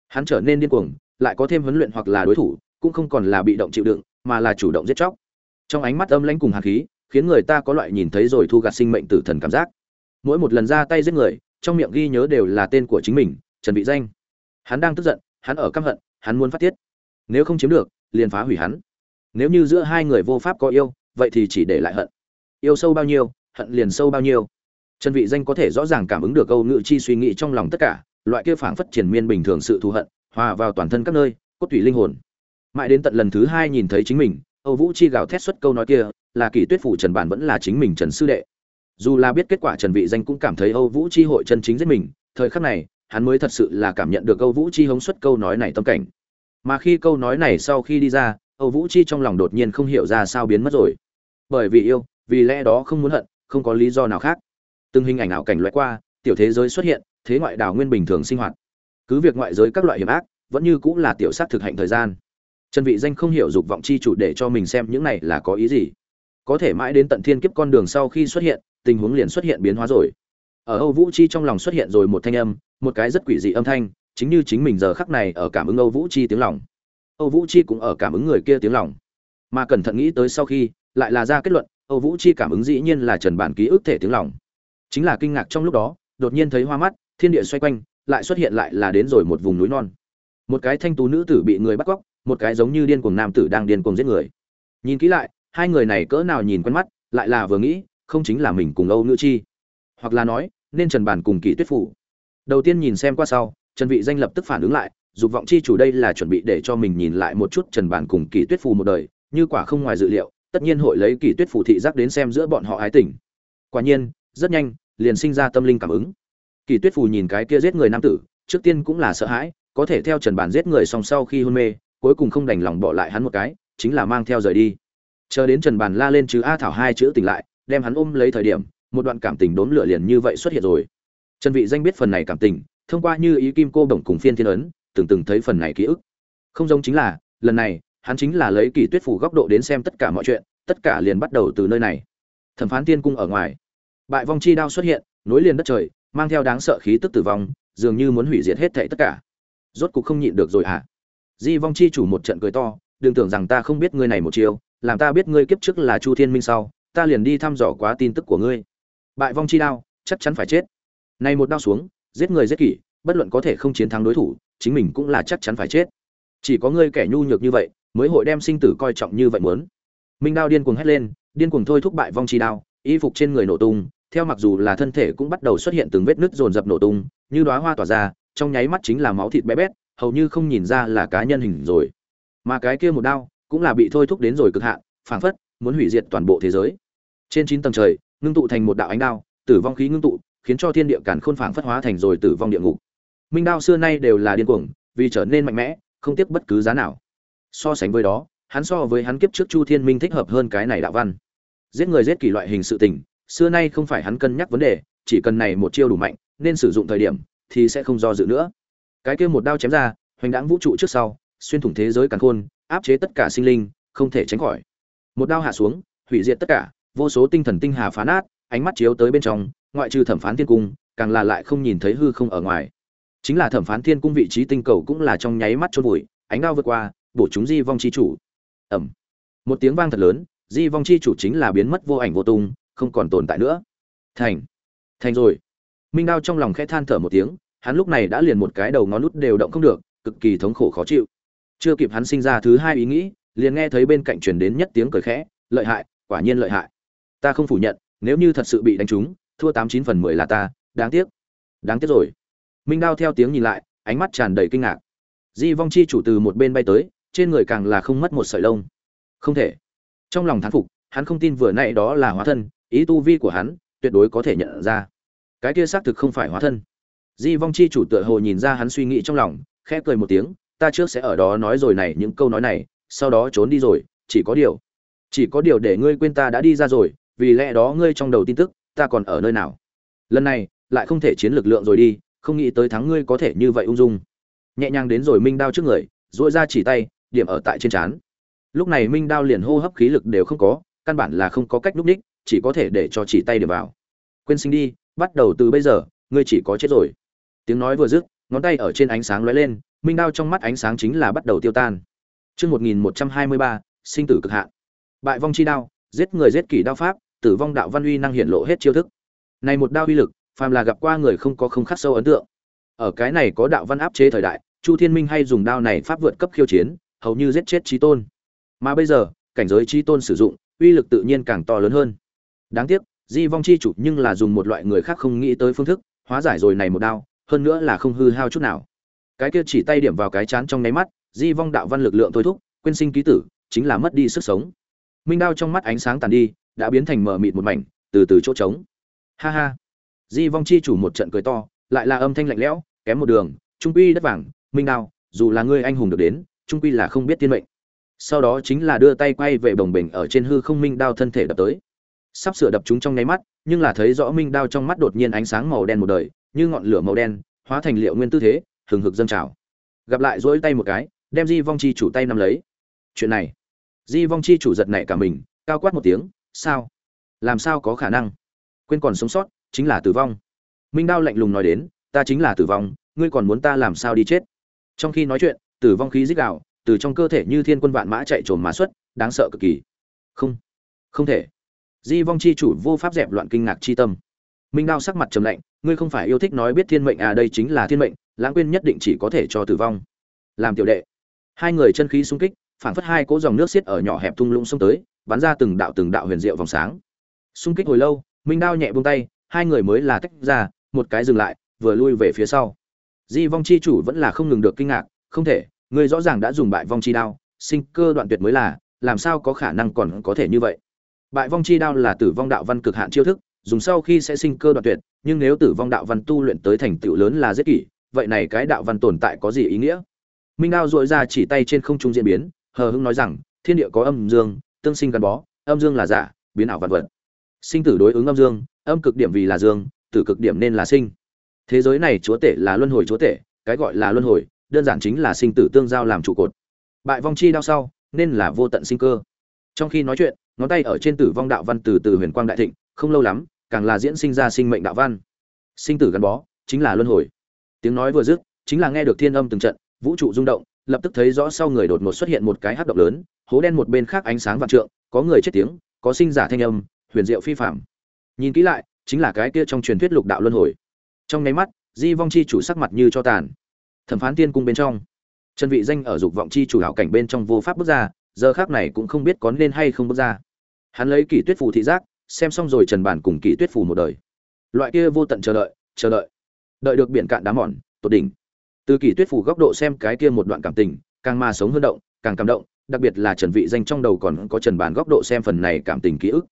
Hắn trở nên điên cuồng, lại có thêm huấn luyện hoặc là đối thủ, cũng không còn là bị động chịu đựng, mà là chủ động giết chóc. Trong ánh mắt âm lãnh cùng hạt khí, khiến người ta có loại nhìn thấy rồi thu gạt sinh mệnh tử thần cảm giác. Mỗi một lần ra tay giết người, trong miệng ghi nhớ đều là tên của chính mình, trần vị danh. Hắn đang tức giận, hắn ở căm hận, hắn muốn phát tiết. Nếu không chiếm được, liền phá hủy hắn. Nếu như giữa hai người vô pháp có yêu vậy thì chỉ để lại hận. Yêu sâu bao nhiêu, hận liền sâu bao nhiêu. Trần vị danh có thể rõ ràng cảm ứng được câu ngự chi suy nghĩ trong lòng tất cả, loại kia phảng phất triển miên bình thường sự thù hận, hòa vào toàn thân các nơi, cốt tủy linh hồn. Mãi đến tận lần thứ hai nhìn thấy chính mình, âu vũ chi gào thét xuất câu nói kia, là kỳ tuyết phủ trần bản vẫn là chính mình trần sư đệ. Dù là biết kết quả trần vị danh cũng cảm thấy âu vũ chi hội chân chính giết mình, thời khắc này, hắn mới thật sự là cảm nhận được âu vũ chi hống xuất câu nói này tâm cảnh. Mà khi câu nói này sau khi đi ra âu vũ chi trong lòng đột nhiên không hiểu ra sao biến mất rồi. Bởi vì yêu, vì lẽ đó không muốn hận, không có lý do nào khác. Từng hình ảnh ảo cảnh lướt qua, tiểu thế giới xuất hiện, thế ngoại đảo nguyên bình thường sinh hoạt. Cứ việc ngoại giới các loại hiểm ác, vẫn như cũng là tiểu sát thực hành thời gian. Trần vị danh không hiểu dục vọng chi chủ để cho mình xem những này là có ý gì. Có thể mãi đến tận thiên kiếp con đường sau khi xuất hiện, tình huống liền xuất hiện biến hóa rồi. Ở âu vũ chi trong lòng xuất hiện rồi một thanh âm, một cái rất quỷ dị âm thanh, chính như chính mình giờ khắc này ở cảm ứng âu vũ chi tiếng lòng âu vũ chi cũng ở cảm ứng người kia tiếng lòng. Mà cẩn thận nghĩ tới sau khi, lại là ra kết luận, âu vũ chi cảm ứng dĩ nhiên là trần bản ký ức thể tiếng lòng. Chính là kinh ngạc trong lúc đó, đột nhiên thấy hoa mắt, thiên địa xoay quanh, lại xuất hiện lại là đến rồi một vùng núi non. Một cái thanh tú nữ tử bị người bắt cóc, một cái giống như điên cuồng nam tử đang điên cuồng giết người. Nhìn kỹ lại, hai người này cỡ nào nhìn quen mắt, lại là vừa nghĩ, không chính là mình cùng âu nữ chi. Hoặc là nói, nên trần bản cùng kỷ tuyết phủ. Đầu tiên nhìn xem qua sau, trần vị danh lập tức phản ứng lại dục vọng chi chủ đây là chuẩn bị để cho mình nhìn lại một chút trần bản cùng kỳ tuyết phù một đời, như quả không ngoài dự liệu, tất nhiên hội lấy kỳ tuyết phù thị giác đến xem giữa bọn họ ái tình. Quả nhiên, rất nhanh, liền sinh ra tâm linh cảm ứng. Kỳ tuyết phù nhìn cái kia giết người nam tử, trước tiên cũng là sợ hãi, có thể theo trần bản giết người xong sau khi hôn mê, cuối cùng không đành lòng bỏ lại hắn một cái, chính là mang theo rời đi. Chờ đến trần bản la lên chứ a thảo hai chữ tỉnh lại, đem hắn ôm lấy thời điểm, một đoạn cảm tình đốn lửa liền như vậy xuất hiện rồi. Trần vị danh biết phần này cảm tình, thông qua như ý kim cô đồng cùng phiên thiên ấn từng từng thấy phần này ký ức. Không giống chính là, lần này, hắn chính là lấy kỳ tuyết phủ góc độ đến xem tất cả mọi chuyện, tất cả liền bắt đầu từ nơi này. Thẩm phán tiên cung ở ngoài. Bại vong chi đao xuất hiện, nối liền đất trời, mang theo đáng sợ khí tức tử vong, dường như muốn hủy diệt hết thảy tất cả. Rốt cục không nhịn được rồi hả? À? di vong chi chủ một trận cười to, đừng tưởng rằng ta không biết ngươi này một chiều làm ta biết ngươi kiếp trước là chu thiên minh sau, ta liền đi thăm dò quá tin tức của ngươi. Bại vong chi đao, chắc chắn phải chết. Này một đao xuống, giết người giết kỷ, bất luận có thể không chiến thắng đối thủ chính mình cũng là chắc chắn phải chết. Chỉ có ngươi kẻ nhu nhược như vậy, mới hội đem sinh tử coi trọng như vậy muốn. Minh đao điên cuồng hét lên, điên cuồng thôi thúc bại vong chi đao, y phục trên người nổ tung, theo mặc dù là thân thể cũng bắt đầu xuất hiện từng vết nứt dồn dập nổ tung, như đóa hoa tỏa ra, trong nháy mắt chính là máu thịt bé bét, hầu như không nhìn ra là cá nhân hình rồi. Mà cái kia một đao cũng là bị thôi thúc đến rồi cực hạn, phảng phất muốn hủy diệt toàn bộ thế giới. Trên chín tầng trời, ngưng tụ thành một đạo ánh đao, tử vong khí ngưng tụ, khiến cho thiên địa càn khôn phảng phất hóa thành rồi tử vong địa ngục minh đao xưa nay đều là điên cuồng, vì trở nên mạnh mẽ, không tiếc bất cứ giá nào. So sánh với đó, hắn so với hắn kiếp trước chu thiên minh thích hợp hơn cái này đạo văn. Giết người giết kỷ loại hình sự tình, xưa nay không phải hắn cân nhắc vấn đề, chỉ cần này một chiêu đủ mạnh, nên sử dụng thời điểm, thì sẽ không do dự nữa. Cái kia một đao chém ra, hoành đáng vũ trụ trước sau, xuyên thủng thế giới càn khôn, áp chế tất cả sinh linh, không thể tránh khỏi. Một đao hạ xuống, hủy diệt tất cả, vô số tinh thần tinh hà phá nát, ánh mắt chiếu tới bên trong, ngoại trừ thẩm phán thiên cung, càng là lại không nhìn thấy hư không ở ngoài chính là thẩm phán thiên cung vị trí tinh cầu cũng là trong nháy mắt chôn vùi, ánh đao vượt qua, bổ chúng di vong chi chủ. Ẩm một tiếng vang thật lớn, di vong chi chủ chính là biến mất vô ảnh vô tung, không còn tồn tại nữa. Thành. Thành rồi. Minh đao trong lòng khẽ than thở một tiếng, hắn lúc này đã liền một cái đầu ngón nút đều động không được, cực kỳ thống khổ khó chịu. Chưa kịp hắn sinh ra thứ hai ý nghĩ, liền nghe thấy bên cạnh truyền đến nhất tiếng cười khẽ, lợi hại, quả nhiên lợi hại. Ta không phủ nhận, nếu như thật sự bị đánh trúng, thua tám chín phần mười là ta, đáng tiếc. Đáng tiếc rồi minh đao theo tiếng nhìn lại, ánh mắt tràn đầy kinh ngạc. Di vong chi chủ từ một bên bay tới, trên người càng là không mất một sợi lông. Không thể. Trong lòng thán phục, hắn không tin vừa nay đó là hóa thân, ý tu vi của hắn, tuyệt đối có thể nhận ra. Cái kia xác thực không phải hóa thân. Di vong chi chủ tựa hồ nhìn ra hắn suy nghĩ trong lòng, khẽ cười một tiếng, ta trước sẽ ở đó nói rồi này, những câu nói này, sau đó trốn đi rồi, chỉ có điều, chỉ có điều để ngươi quên ta đã đi ra rồi, vì lẽ đó ngươi trong đầu tin tức, ta còn ở nơi nào? Lần này, lại không thể chiến lực lượng rồi đi không nghĩ tới thắng ngươi có thể như vậy ung dung. Nhẹ nhàng đến rồi minh đao trước người dội ra chỉ tay điểm ở tại trên trán. Lúc này minh đao liền hô hấp khí lực đều không có căn bản là không có cách núp ních chỉ có thể để cho chỉ tay điểm vào. Quên sinh đi bắt đầu từ bây giờ ngươi chỉ có chết rồi. Tiếng nói vừa dứt ngón tay ở trên ánh sáng lóe lên minh đao trong mắt ánh sáng chính là bắt đầu tiêu tan. Trước 1123, sinh tử cực hạn. Bại vong chi đao, giết người giết kỷ đao pháp, tử vong đạo văn uy năng hiển lộ hết chiêu thức. Này một đao uy lực, phàm là gặp qua người không có không khắc sâu ấn tượng. Ở cái này có đạo văn áp chế thời đại, Chu Thiên Minh hay dùng đao này pháp vượt cấp khiêu chiến, hầu như giết chết trí tôn. Mà bây giờ cảnh giới trí tôn sử dụng uy lực tự nhiên càng to lớn hơn. Đáng tiếc di vong chi chủ nhưng là dùng một loại người khác không nghĩ tới phương thức hóa giải rồi này một đao hơn nữa là không hư hao chút nào. Cái kia chỉ tay điểm vào cái chán trong nháy mắt di vong đạo văn lực lượng thôi thúc quên sinh ký tử chính là mất đi sức sống. Minh đao trong mắt ánh sáng tàn đi đã biến thành mờ mịt một mảnh từ từ chỗ trống. Ha ha di vong chi chủ một trận cười to, lại là âm thanh lạnh lẽo, kém một đường, trung quy đất vàng, minh đao, dù là ngươi anh hùng được đến, trung quy là không biết tiên mệnh. Sau đó chính là đưa tay quay về đồng bình ở trên hư không minh đao thân thể đập tới. Sắp sửa đập chúng trong nháy mắt, nhưng là thấy rõ minh đao trong mắt đột nhiên ánh sáng màu đen một đời, như ngọn lửa màu đen, hóa thành liệu nguyên tư thế, hừng hực dâng trào. Gặp lại dỗi tay một cái, đem di vong chi chủ tay nắm lấy. Chuyện này. Di vong chi chủ giật nảy cả mình, cao quát một tiếng, sao? Làm sao có khả năng? Quên còn sống sót chính là tử vong. Minh đao lạnh lùng nói đến, ta chính là tử vong, ngươi còn muốn ta làm sao đi chết? Trong khi nói chuyện, tử vong khí dích đạo từ trong cơ thể như thiên quân vạn mã chạy trồn mã xuất, đáng sợ cực kỳ. Không không thể. Di vong chi chủ vô pháp dẹp loạn kinh ngạc chi tâm. Minh đao sắc mặt trầm lạnh, ngươi không phải yêu thích nói biết thiên mệnh à đây chính là thiên mệnh, lãng quên nhất định chỉ có thể cho tử vong. Làm tiểu đệ. Hai người chân khí xung kích phảng phất hai cỗ dòng nước xiết ở nhỏ hẹp thung lũng sông tới, bắn ra từng đạo từng đạo huyền diệu vòng sáng. Xung kích hồi lâu, minh đao nhẹ buông tay hai người mới là tách ra, một cái dừng lại, vừa lui về phía sau. Di vong chi chủ vẫn là không ngừng được kinh ngạc, không thể, ngươi rõ ràng đã dùng bại vong chi đao, sinh cơ đoạn tuyệt mới là, làm sao có khả năng còn có thể như vậy? Bại vong chi đao là tử vong đạo văn cực hạn chiêu thức, dùng sau khi sẽ sinh cơ đoạn tuyệt, nhưng nếu tử vong đạo văn tu luyện tới thành tựu lớn là giết kỷ, vậy này cái đạo văn tồn tại có gì ý nghĩa? Minh đao dội ra chỉ tay trên không trung diễn biến, hờ hững nói rằng, thiên địa có âm dương, tương sinh gắn bó, âm dương là giả, biến ảo vạn vật. Sinh tử đối ứng âm dương âm cực điểm vì là dương, tử cực điểm nên là sinh. Thế giới này chúa tể là luân hồi chúa tể, cái gọi là luân hồi, đơn giản chính là sinh tử tương giao làm trụ cột. Bại vong chi đau sau, nên là vô tận sinh cơ. Trong khi nói chuyện, ngón tay ở trên tử vong đạo văn từ từ huyền quang đại thịnh, không lâu lắm, càng là diễn sinh ra sinh mệnh đạo văn. Sinh tử gắn bó, chính là luân hồi. Tiếng nói vừa dứt, chính là nghe được thiên âm từng trận, vũ trụ rung động, lập tức thấy rõ sau người đột ngột xuất hiện một cái hắc động lớn, hố đen một bên khác ánh sáng vạn trượng, có người chết tiếng, có sinh giả thanh âm, huyền diệu phi phạm nhìn kỹ lại, chính là cái kia trong truyền thuyết lục đạo luân hồi. Trong nháy mắt, di vong chi chủ sắc mặt như cho tàn. Thẩm phán tiên cung bên trong. Trần vị danh ở dục vọng chi chủ hảo cảnh bên trong vô pháp bước ra, giờ khác này cũng không biết có nên hay không bước ra. Hắn lấy kỷ tuyết phù thị giác, xem xong rồi trần bản cùng kỷ tuyết phù một đời. Loại kia vô tận chờ đợi chờ đợi. Đợi được biển cạn đá mòn, tột đỉnh. Từ kỷ tuyết phù góc độ xem cái kia một đoạn cảm tình, càng mà sống hơn động, càng cảm động, đặc biệt là trần vị danh trong đầu còn có trần bản góc độ xem phần này cảm tình ký ức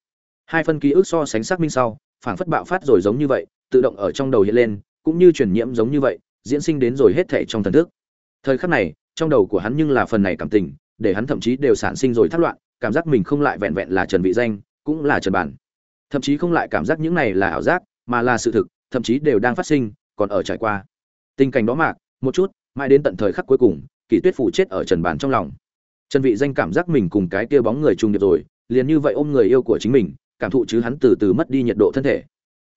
hai phân ký ức so sánh xác minh sau, phảng phất bạo phát rồi giống như vậy, tự động ở trong đầu hiện lên, cũng như truyền nhiễm giống như vậy, diễn sinh đến rồi hết thảy trong thần thức. Thời khắc này, trong đầu của hắn nhưng là phần này cảm tình, để hắn thậm chí đều sản sinh rồi thất loạn, cảm giác mình không lại vẹn vẹn là trần vị danh, cũng là trần bản. Thậm chí không lại cảm giác những này là ảo giác, mà là sự thực, thậm chí đều đang phát sinh, còn ở trải qua. Tình cảnh đó mạc một chút, mãi đến tận thời khắc cuối cùng, kỷ tuyết phủ chết ở trần bản trong lòng. Trần vị danh cảm giác mình cùng cái kia bóng người chung điệp rồi, liền như vậy ôm người yêu của chính mình cảm thụ chứ hắn từ từ mất đi nhiệt độ thân thể.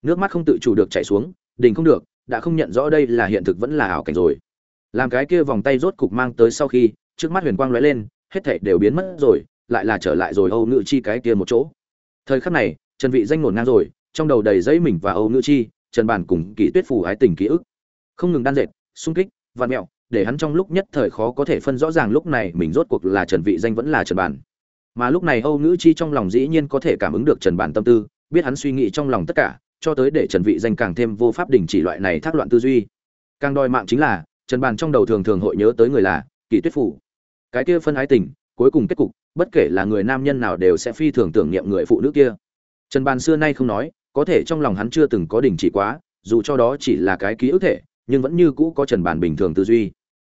Nước mắt không tự chủ được chảy xuống đình không được, đã không nhận rõ đây là hiện thực vẫn là ảo cảnh rồi. Làm cái kia vòng tay rốt cục mang tới sau khi, trước mắt huyền quang lóe lên, hết thảy đều biến mất rồi, lại là trở lại rồi âu ngự chi cái kia một chỗ. Thời khắc này, trần vị danh nổn ngang rồi, trong đầu đầy dây mình và âu ngự chi, trần bản cùng kỷ tuyết phù ái tình ký ức. Không ngừng đan dệt sung kích vạn mẹo, để hắn trong lúc nhất thời khó có thể phân rõ ràng lúc này mình rốt cuộc là trần vị danh vẫn là trần bản mà lúc này âu ngữ chi trong lòng dĩ nhiên có thể cảm ứng được trần bản tâm tư, biết hắn suy nghĩ trong lòng tất cả, cho tới để trần vị danh càng thêm vô pháp đình chỉ loại này thác loạn tư duy. Càng đòi mạng chính là, trần bản trong đầu thường thường hội nhớ tới người là kỳ tuyết phủ. Cái kia phân ái tình, cuối cùng kết cục, bất kể là người nam nhân nào đều sẽ phi thường tưởng niệm người phụ nữ kia. Trần bản xưa nay không nói, có thể trong lòng hắn chưa từng có đình chỉ quá, dù cho đó chỉ là cái ký ức thể, nhưng vẫn như cũ có trần bản bình thường tư duy.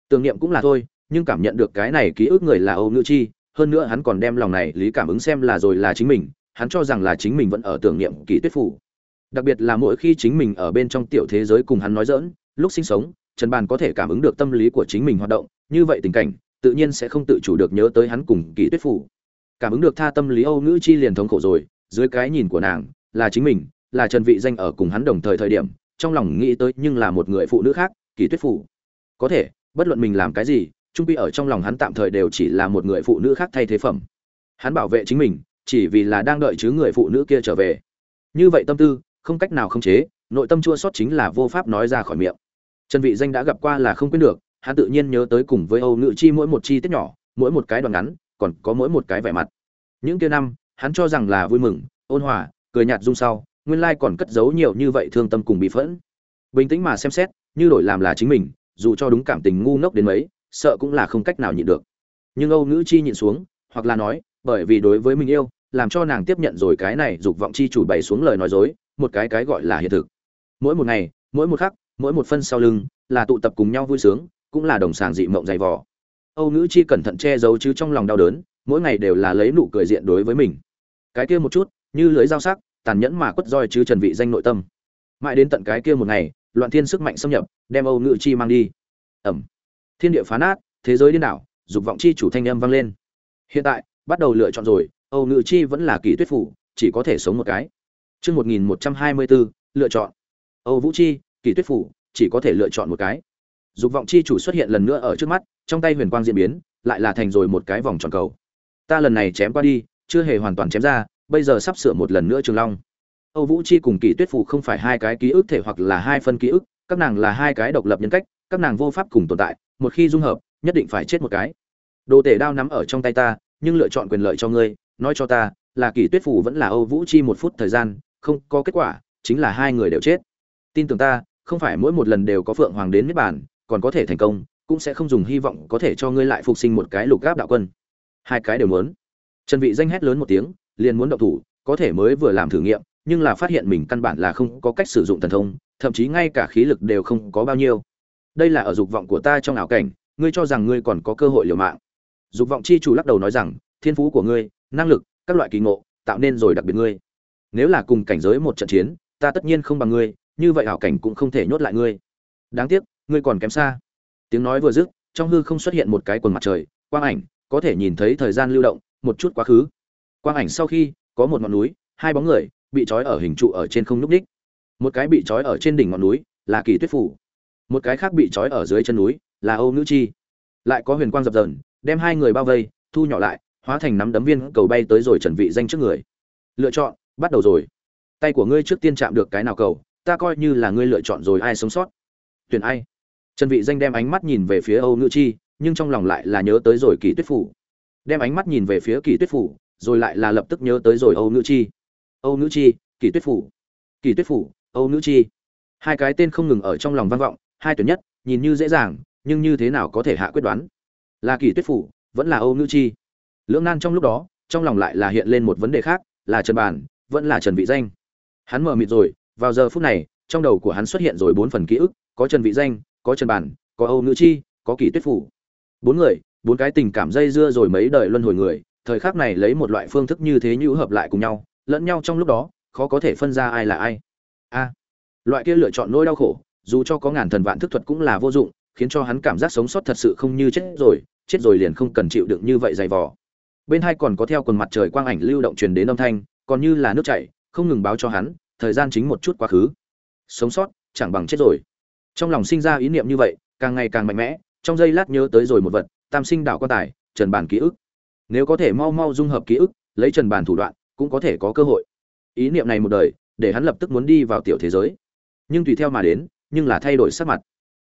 Tưởng niệm cũng là thôi, nhưng cảm nhận được cái này ký ức người là âu ngữ chi hơn nữa hắn còn đem lòng này lý cảm ứng xem là rồi là chính mình, hắn cho rằng là chính mình vẫn ở tưởng niệm kỳ tuyết phủ. Đặc biệt là mỗi khi chính mình ở bên trong tiểu thế giới cùng hắn nói dỡn lúc sinh sống, trần bàn có thể cảm ứng được tâm lý của chính mình hoạt động, như vậy tình cảnh, tự nhiên sẽ không tự chủ được nhớ tới hắn cùng kỳ tuyết phủ. Cảm ứng được tha tâm lý âu ngữ chi liền thống khổ rồi, dưới cái nhìn của nàng, là chính mình, là trần vị danh ở cùng hắn đồng thời thời điểm, trong lòng nghĩ tới nhưng là một người phụ nữ khác, kỳ tuyết phủ. Có thể, bất luận mình làm cái gì trung quy ở trong lòng hắn tạm thời đều chỉ là một người phụ nữ khác thay thế phẩm. Hắn bảo vệ chính mình, chỉ vì là đang đợi chứ người phụ nữ kia trở về. Như vậy tâm tư, không cách nào khống chế, nội tâm chua sót chính là vô pháp nói ra khỏi miệng. Trần vị danh đã gặp qua là không quên được, hắn tự nhiên nhớ tới cùng với âu nữ chi mỗi một chi tiết nhỏ, mỗi một cái đoạn ngắn, còn có mỗi một cái vẻ mặt. Những kia năm, hắn cho rằng là vui mừng, ôn hòa, cười nhạt dung sau, nguyên lai còn cất giấu nhiều như vậy thương tâm cùng bị phẫn. Bình tĩnh mà xem xét, như đổi làm là chính mình, dù cho đúng cảm tình ngu ngốc đến mấy sợ cũng là không cách nào nhịn được. Nhưng âu nữ chi nhịn xuống, hoặc là nói, bởi vì đối với mình yêu, làm cho nàng tiếp nhận rồi cái này dục vọng chi chủ bày xuống lời nói dối, một cái cái gọi là hiện thực. Mỗi một ngày, mỗi một khắc, mỗi một phân sau lưng, là tụ tập cùng nhau vui sướng, cũng là đồng sàng dị mộng dày vò. Âu nữ chi cẩn thận che giấu chứ trong lòng đau đớn, mỗi ngày đều là lấy nụ cười diện đối với mình. Cái kia một chút, như lưới dao sắc, tàn nhẫn mà quất roi chứ trần vị danh nội tâm. Mãi đến tận cái kia một ngày, loạn thiên sức mạnh xâm nhập, đem âu nữ chi mang đi. Ẩm thiên địa phá nát thế giới điên đảo dục vọng chi chủ thanh âm vang lên hiện tại bắt đầu lựa chọn rồi âu nữ chi vẫn là kỳ tuyết phủ chỉ có thể sống một cái Chương 1124, lựa chọn. Âu Vũ Chi, Kỳ Tuyết phủ, chỉ có thể lựa chọn một cái. Dục vọng chi chủ xuất hiện lần nữa ở trước mắt, trong tay huyền quang diễn biến, lại là thành rồi một cái vòng tròn cầu. Ta lần này chém qua đi, chưa hề hoàn toàn chém ra, bây giờ sắp sửa một lần nữa Trường Long. Âu Vũ Chi cùng Kỳ Tuyết phủ không phải hai cái ký ức thể hoặc là hai phân ký ức, các nàng là hai cái độc lập nhân cách, các nàng vô pháp cùng tồn tại, một khi dung hợp, nhất định phải chết một cái. Đồ tể đao nắm ở trong tay ta, nhưng lựa chọn quyền lợi cho ngươi, nói cho ta, là Kỳ Tuyết phủ vẫn là Âu Vũ Chi một phút thời gian, không có kết quả chính là hai người đều chết. Tin tưởng ta không phải mỗi một lần đều có phượng hoàng đến miết bàn còn có thể thành công cũng sẽ không dùng hy vọng có thể cho ngươi lại phục sinh một cái lục gáp đạo quân. Hai cái đều muốn. Trần vị danh hét lớn một tiếng liền muốn động thủ có thể mới vừa làm thử nghiệm nhưng là phát hiện mình căn bản là không có cách sử dụng thần thông thậm chí ngay cả khí lực đều không có bao nhiêu đây là ở dục vọng của ta trong ảo cảnh, ngươi cho rằng ngươi còn có cơ hội liều mạng. Dục vọng chi chủ lắc đầu nói rằng, thiên phú của ngươi, năng lực, các loại kỳ ngộ, tạo nên rồi đặc biệt ngươi. Nếu là cùng cảnh giới một trận chiến, ta tất nhiên không bằng ngươi, như vậy ảo cảnh cũng không thể nhốt lại ngươi. Đáng tiếc, ngươi còn kém xa. Tiếng nói vừa dứt, trong hư không xuất hiện một cái quần mặt trời, quang ảnh, có thể nhìn thấy thời gian lưu động, một chút quá khứ. Quang ảnh sau khi, có một ngọn núi, hai bóng người, bị trói ở hình trụ ở trên không núc đích. Một cái bị trói ở trên đỉnh ngọn núi, là kỳ tuyết phủ một cái khác bị trói ở dưới chân núi, là âu nữ chi. Lại có huyền quang dập dờn, đem hai người bao vây, thu nhỏ lại, hóa thành nắm đấm viên cầu bay tới rồi trần vị danh trước người. Lựa chọn, bắt đầu rồi. Tay của ngươi trước tiên chạm được cái nào cầu, ta coi như là ngươi lựa chọn rồi ai sống sót. Tuyển ai? Trần vị danh đem ánh mắt nhìn về phía âu Nữ chi, nhưng trong lòng lại là nhớ tới rồi kỳ tuyết phủ. Đem ánh mắt nhìn về phía kỳ tuyết phủ, rồi lại là lập tức nhớ tới rồi âu Nữ chi. Âu Nữ chi, kỳ tuyết phủ. Kỳ tuyết phủ, âu Nữ chi. Hai cái tên không ngừng ở trong lòng vang vọng hai tuyển nhất nhìn như dễ dàng nhưng như thế nào có thể hạ quyết đoán là kỳ tuyết phủ vẫn là âu ngữ chi lưỡng nan trong lúc đó trong lòng lại là hiện lên một vấn đề khác là trần bản vẫn là Trần Vị Danh. Hắn mờ mịt rồi, vào giờ phút này, trong đầu của hắn xuất hiện rồi bốn phần ký ức, có Trần Vị Danh, có Trần Bản, có Âu Nữ Chi, có Kỳ Tuyết Phủ. Bốn người, bốn cái tình cảm dây dưa rồi mấy đời luân hồi người, thời khắc này lấy một loại phương thức như thế nhũ hợp lại cùng nhau, lẫn nhau trong lúc đó, khó có thể phân ra ai là ai. A, loại kia lựa chọn nỗi đau khổ, dù cho có ngàn thần vạn thức thuật cũng là vô dụng, khiến cho hắn cảm giác sống sót thật sự không như chết rồi, chết rồi liền không cần chịu đựng như vậy dày vò. Bên hai còn có theo quần mặt trời quang ảnh lưu động truyền đến âm thanh, còn như là nước chảy không ngừng báo cho hắn thời gian chính một chút quá khứ. Sống sót chẳng bằng chết rồi. Trong lòng sinh ra ý niệm như vậy càng ngày càng mạnh mẽ trong giây lát nhớ tới rồi một vật tam sinh đạo quan tài trần bản ký ức. Nếu có thể mau mau dung hợp ký ức lấy trần bản thủ đoạn cũng có thể có cơ hội. Ý niệm này một đời để hắn lập tức muốn đi vào tiểu thế giới. Nhưng tùy theo mà đến nhưng là thay đổi sắc mặt.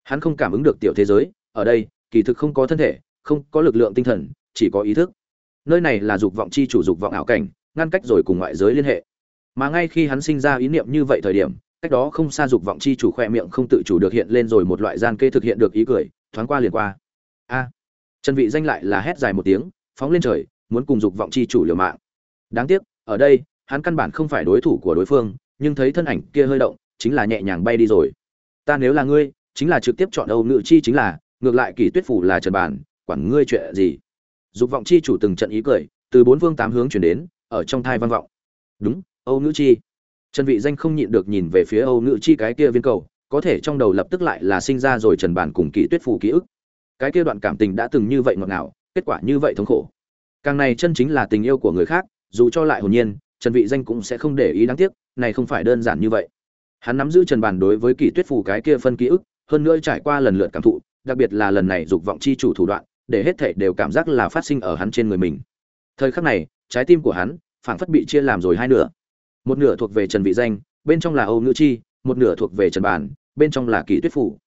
Hắn không cảm ứng được tiểu thế giới, ở đây, kỳ thực không có thân thể, không có lực lượng tinh thần, chỉ có ý thức. Nơi này là dục vọng chi chủ, dục vọng ảo cảnh, ngăn cách rồi cùng ngoại giới liên hệ. Mà ngay khi hắn sinh ra ý niệm như vậy thời điểm, cách đó không xa dục vọng chi chủ khoe miệng không tự chủ được hiện lên rồi một loại gian kê thực hiện được ý cười, thoáng qua liền qua. A! Trần vị danh lại là hét dài một tiếng, phóng lên trời, muốn cùng dục vọng chi chủ liều mạng. Đáng tiếc, ở đây, hắn căn bản không phải đối thủ của đối phương, nhưng thấy thân ảnh kia hơi động, chính là nhẹ nhàng bay đi rồi ta nếu là ngươi, chính là trực tiếp chọn âu ngự chi chính là, ngược lại kỷ tuyết phủ là trần bản, quản ngươi chuyện gì? Dục vọng chi chủ từng trận ý cười, từ bốn phương tám hướng chuyển đến, ở trong thai vang vọng. Đúng, âu nữ chi. Trần vị danh không nhịn được nhìn về phía âu nữ chi cái kia viên cầu, có thể trong đầu lập tức lại là sinh ra rồi trần bản cùng kỷ tuyết Phủ ký ức. Cái kia đoạn cảm tình đã từng như vậy ngọt ngào, kết quả như vậy thống khổ. Càng này chân chính là tình yêu của người khác, dù cho lại hồn nhiên, trần vị danh cũng sẽ không để ý đáng tiếc, này không phải đơn giản như vậy hắn nắm giữ trần bàn đối với kỷ tuyết phù cái kia phân ký ức hơn nữa trải qua lần lượt cảm thụ đặc biệt là lần này dục vọng chi chủ thủ đoạn để hết thảy đều cảm giác là phát sinh ở hắn trên người mình. Thời khắc này trái tim của hắn phảng phất bị chia làm rồi hai nửa. Một nửa thuộc về trần vị danh bên trong là âu ngữ chi một nửa thuộc về trần bàn, bên trong là kỳ tuyết phủ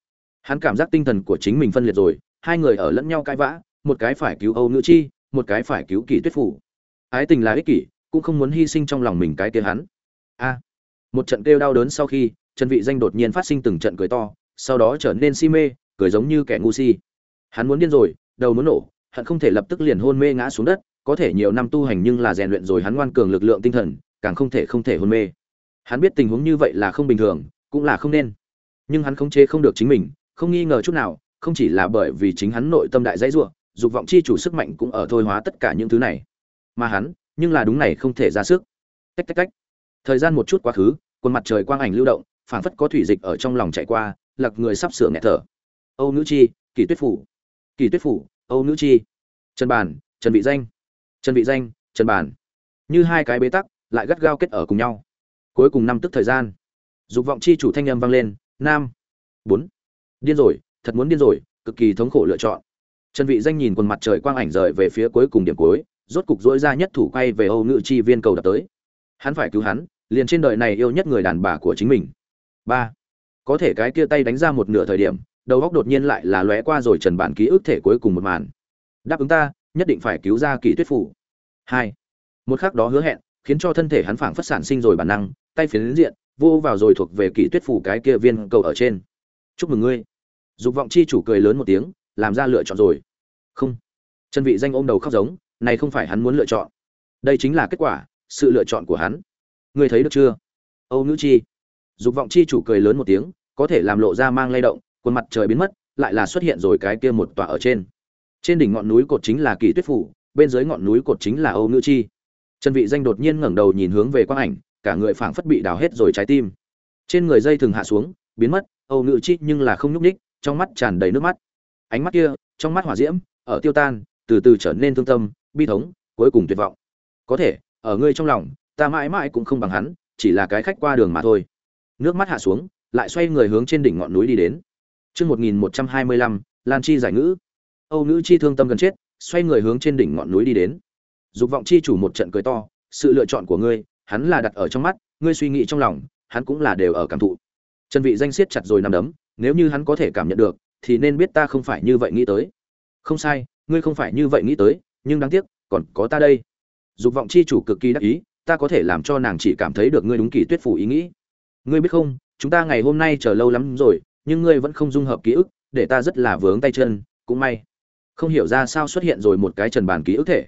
hắn cảm giác tinh thần của chính mình phân liệt rồi hai người ở lẫn nhau cãi vã một cái phải cứu âu nữ chi một cái phải cứu kỳ tuyết phủ ái tình là ích kỷ cũng không muốn hy sinh trong lòng mình cái kia hắn. A một trận kêu đau đớn sau khi, trần vị danh đột nhiên phát sinh từng trận cười to, sau đó trở nên si mê, cười giống như kẻ ngu si. Hắn muốn điên rồi, đầu muốn nổ, hận không thể lập tức liền hôn mê ngã xuống đất, có thể nhiều năm tu hành nhưng là rèn luyện rồi hắn ngoan cường lực lượng tinh thần, càng không thể không thể hôn mê. Hắn biết tình huống như vậy là không bình thường, cũng là không nên. Nhưng hắn không chế không được chính mình, không nghi ngờ chút nào, không chỉ là bởi vì chính hắn nội tâm đại dãy rủa, dục vọng chi chủ sức mạnh cũng ở thôi hóa tất cả những thứ này. Mà hắn, nhưng là đúng này không thể ra sức. Tách tách tách thời gian một chút quá khứ quần mặt trời quang ảnh lưu động, phảng phất có thủy dịch ở trong lòng chạy qua, lặc người sắp sửa nghẹt thở. Âu nữ chi kỳ tuyết phủ. Kỳ tuyết phủ, âu nữ chi. Trần bản, trần vị danh. Trần vị danh, trần bản. Như hai cái bế tắc, lại gắt gao kết ở cùng nhau. Cuối cùng năm tức thời gian. Dục vọng chi chủ thanh âm vang lên, nam. Bốn. Điên rồi, thật muốn điên rồi, cực kỳ thống khổ lựa chọn. Trần vị danh nhìn quần mặt trời quang ảnh rời về phía cuối cùng điểm cuối, rốt cục dỗi ra nhất thủ quay về âu ngự chi viên cầu đập tới. Hắn phải cứu hắn liền trên đời này yêu nhất người đàn bà của chính mình. Ba, có thể cái kia tay đánh ra một nửa thời điểm, đầu góc đột nhiên lại là lóe qua rồi trần bản ký ức thể cuối cùng một màn. Đáp ứng ta, nhất định phải cứu ra kỳ tuyết phủ. Hai, một khắc đó hứa hẹn, khiến cho thân thể hắn phảng phất sản sinh rồi bản năng, tay phiến diện, vô vào rồi thuộc về kỳ tuyết phủ cái kia viên cầu ở trên. Chúc mừng ngươi. Dục vọng chi chủ cười lớn một tiếng, làm ra lựa chọn rồi. Không. Chân vị danh ôm đầu khóc giống, này không phải hắn muốn lựa chọn. Đây chính là kết quả, sự lựa chọn của hắn ngươi thấy được chưa? Âu nữ chi. Dục vọng chi chủ cười lớn một tiếng, có thể làm lộ ra mang lay động, khuôn mặt trời biến mất, lại là xuất hiện rồi cái kia một tòa ở trên. Trên đỉnh ngọn núi cột chính là kỳ tuyết phủ, bên dưới ngọn núi cột chính là âu nữ chi. Trần vị danh đột nhiên ngẩng đầu nhìn hướng về quang ảnh, cả người phảng phất bị đào hết rồi trái tim. Trên người dây thường hạ xuống, biến mất, âu nữ chi nhưng là không nhúc nhích, trong mắt tràn đầy nước mắt. Ánh mắt kia, trong mắt hỏa diễm, ở tiêu tan, từ từ trở nên thương tâm, bi thống, cuối cùng tuyệt vọng. Có thể, ở ngươi trong lòng ta mãi mãi cũng không bằng hắn chỉ là cái khách qua đường mà thôi nước mắt hạ xuống lại xoay người hướng trên đỉnh ngọn núi đi đến Trước 1125, Lan Chi giải ngữ. Âu nữ chi thương tâm gần chết, xoay người hướng trên đỉnh ngọn núi đi đến. Dục vọng chi chủ một trận cười to, sự lựa chọn của ngươi, hắn là đặt ở trong mắt, ngươi suy nghĩ trong lòng, hắn cũng là đều ở cảm thụ. Chân vị danh siết chặt rồi nắm đấm, nếu như hắn có thể cảm nhận được, thì nên biết ta không phải như vậy nghĩ tới. Không sai, ngươi không phải như vậy nghĩ tới, nhưng đáng tiếc, còn có ta đây. Dục vọng chi chủ cực kỳ đắc ý, ta có thể làm cho nàng chỉ cảm thấy được ngươi đúng kỳ tuyết phủ ý nghĩ. Ngươi biết không, chúng ta ngày hôm nay chờ lâu lắm rồi, nhưng ngươi vẫn không dung hợp ký ức, để ta rất là vướng tay chân, cũng may. Không hiểu ra sao xuất hiện rồi một cái trần bàn ký ức thể.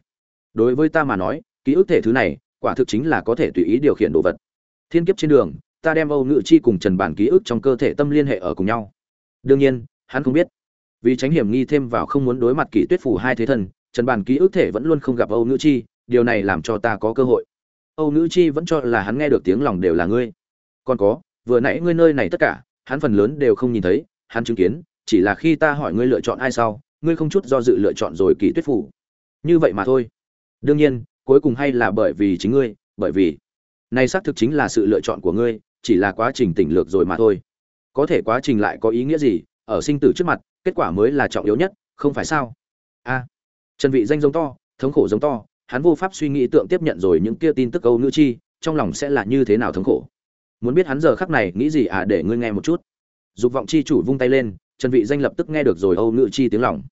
Đối với ta mà nói, ký ức thể thứ này, quả thực chính là có thể tùy ý điều khiển đồ vật. Thiên kiếp trên đường, ta đem Âu Ngự Chi cùng Trần Bản ký ức trong cơ thể tâm liên hệ ở cùng nhau. Đương nhiên, hắn không biết. Vì tránh hiểm nghi thêm vào không muốn đối mặt Kỷ Tuyết phủ hai thế thần, Trần Bản ký ức thể vẫn luôn không gặp Âu Ngự Chi, điều này làm cho ta có cơ hội. Âu nữ Chi vẫn cho là hắn nghe được tiếng lòng đều là ngươi. Còn có, vừa nãy ngươi nơi này tất cả, hắn phần lớn đều không nhìn thấy, hắn chứng kiến, chỉ là khi ta hỏi ngươi lựa chọn ai sau, ngươi không chút do dự lựa chọn rồi Kỷ Tuyết phủ. Như vậy mà thôi. Đương nhiên, cuối cùng hay là bởi vì chính ngươi, bởi vì này xác thực chính là sự lựa chọn của ngươi, chỉ là quá trình tỉnh lược rồi mà thôi có thể quá trình lại có ý nghĩa gì ở sinh tử trước mặt kết quả mới là trọng yếu nhất không phải sao a trần vị danh giống to thống khổ giống to hắn vô pháp suy nghĩ tượng tiếp nhận rồi những kia tin tức câu nữ chi, trong lòng sẽ là như thế nào thống khổ. Muốn biết hắn giờ khắc này nghĩ gì à để ngươi nghe một chút. Dục vọng chi chủ vung tay lên, trần vị danh lập tức nghe được rồi âu nữ chi tiếng lòng.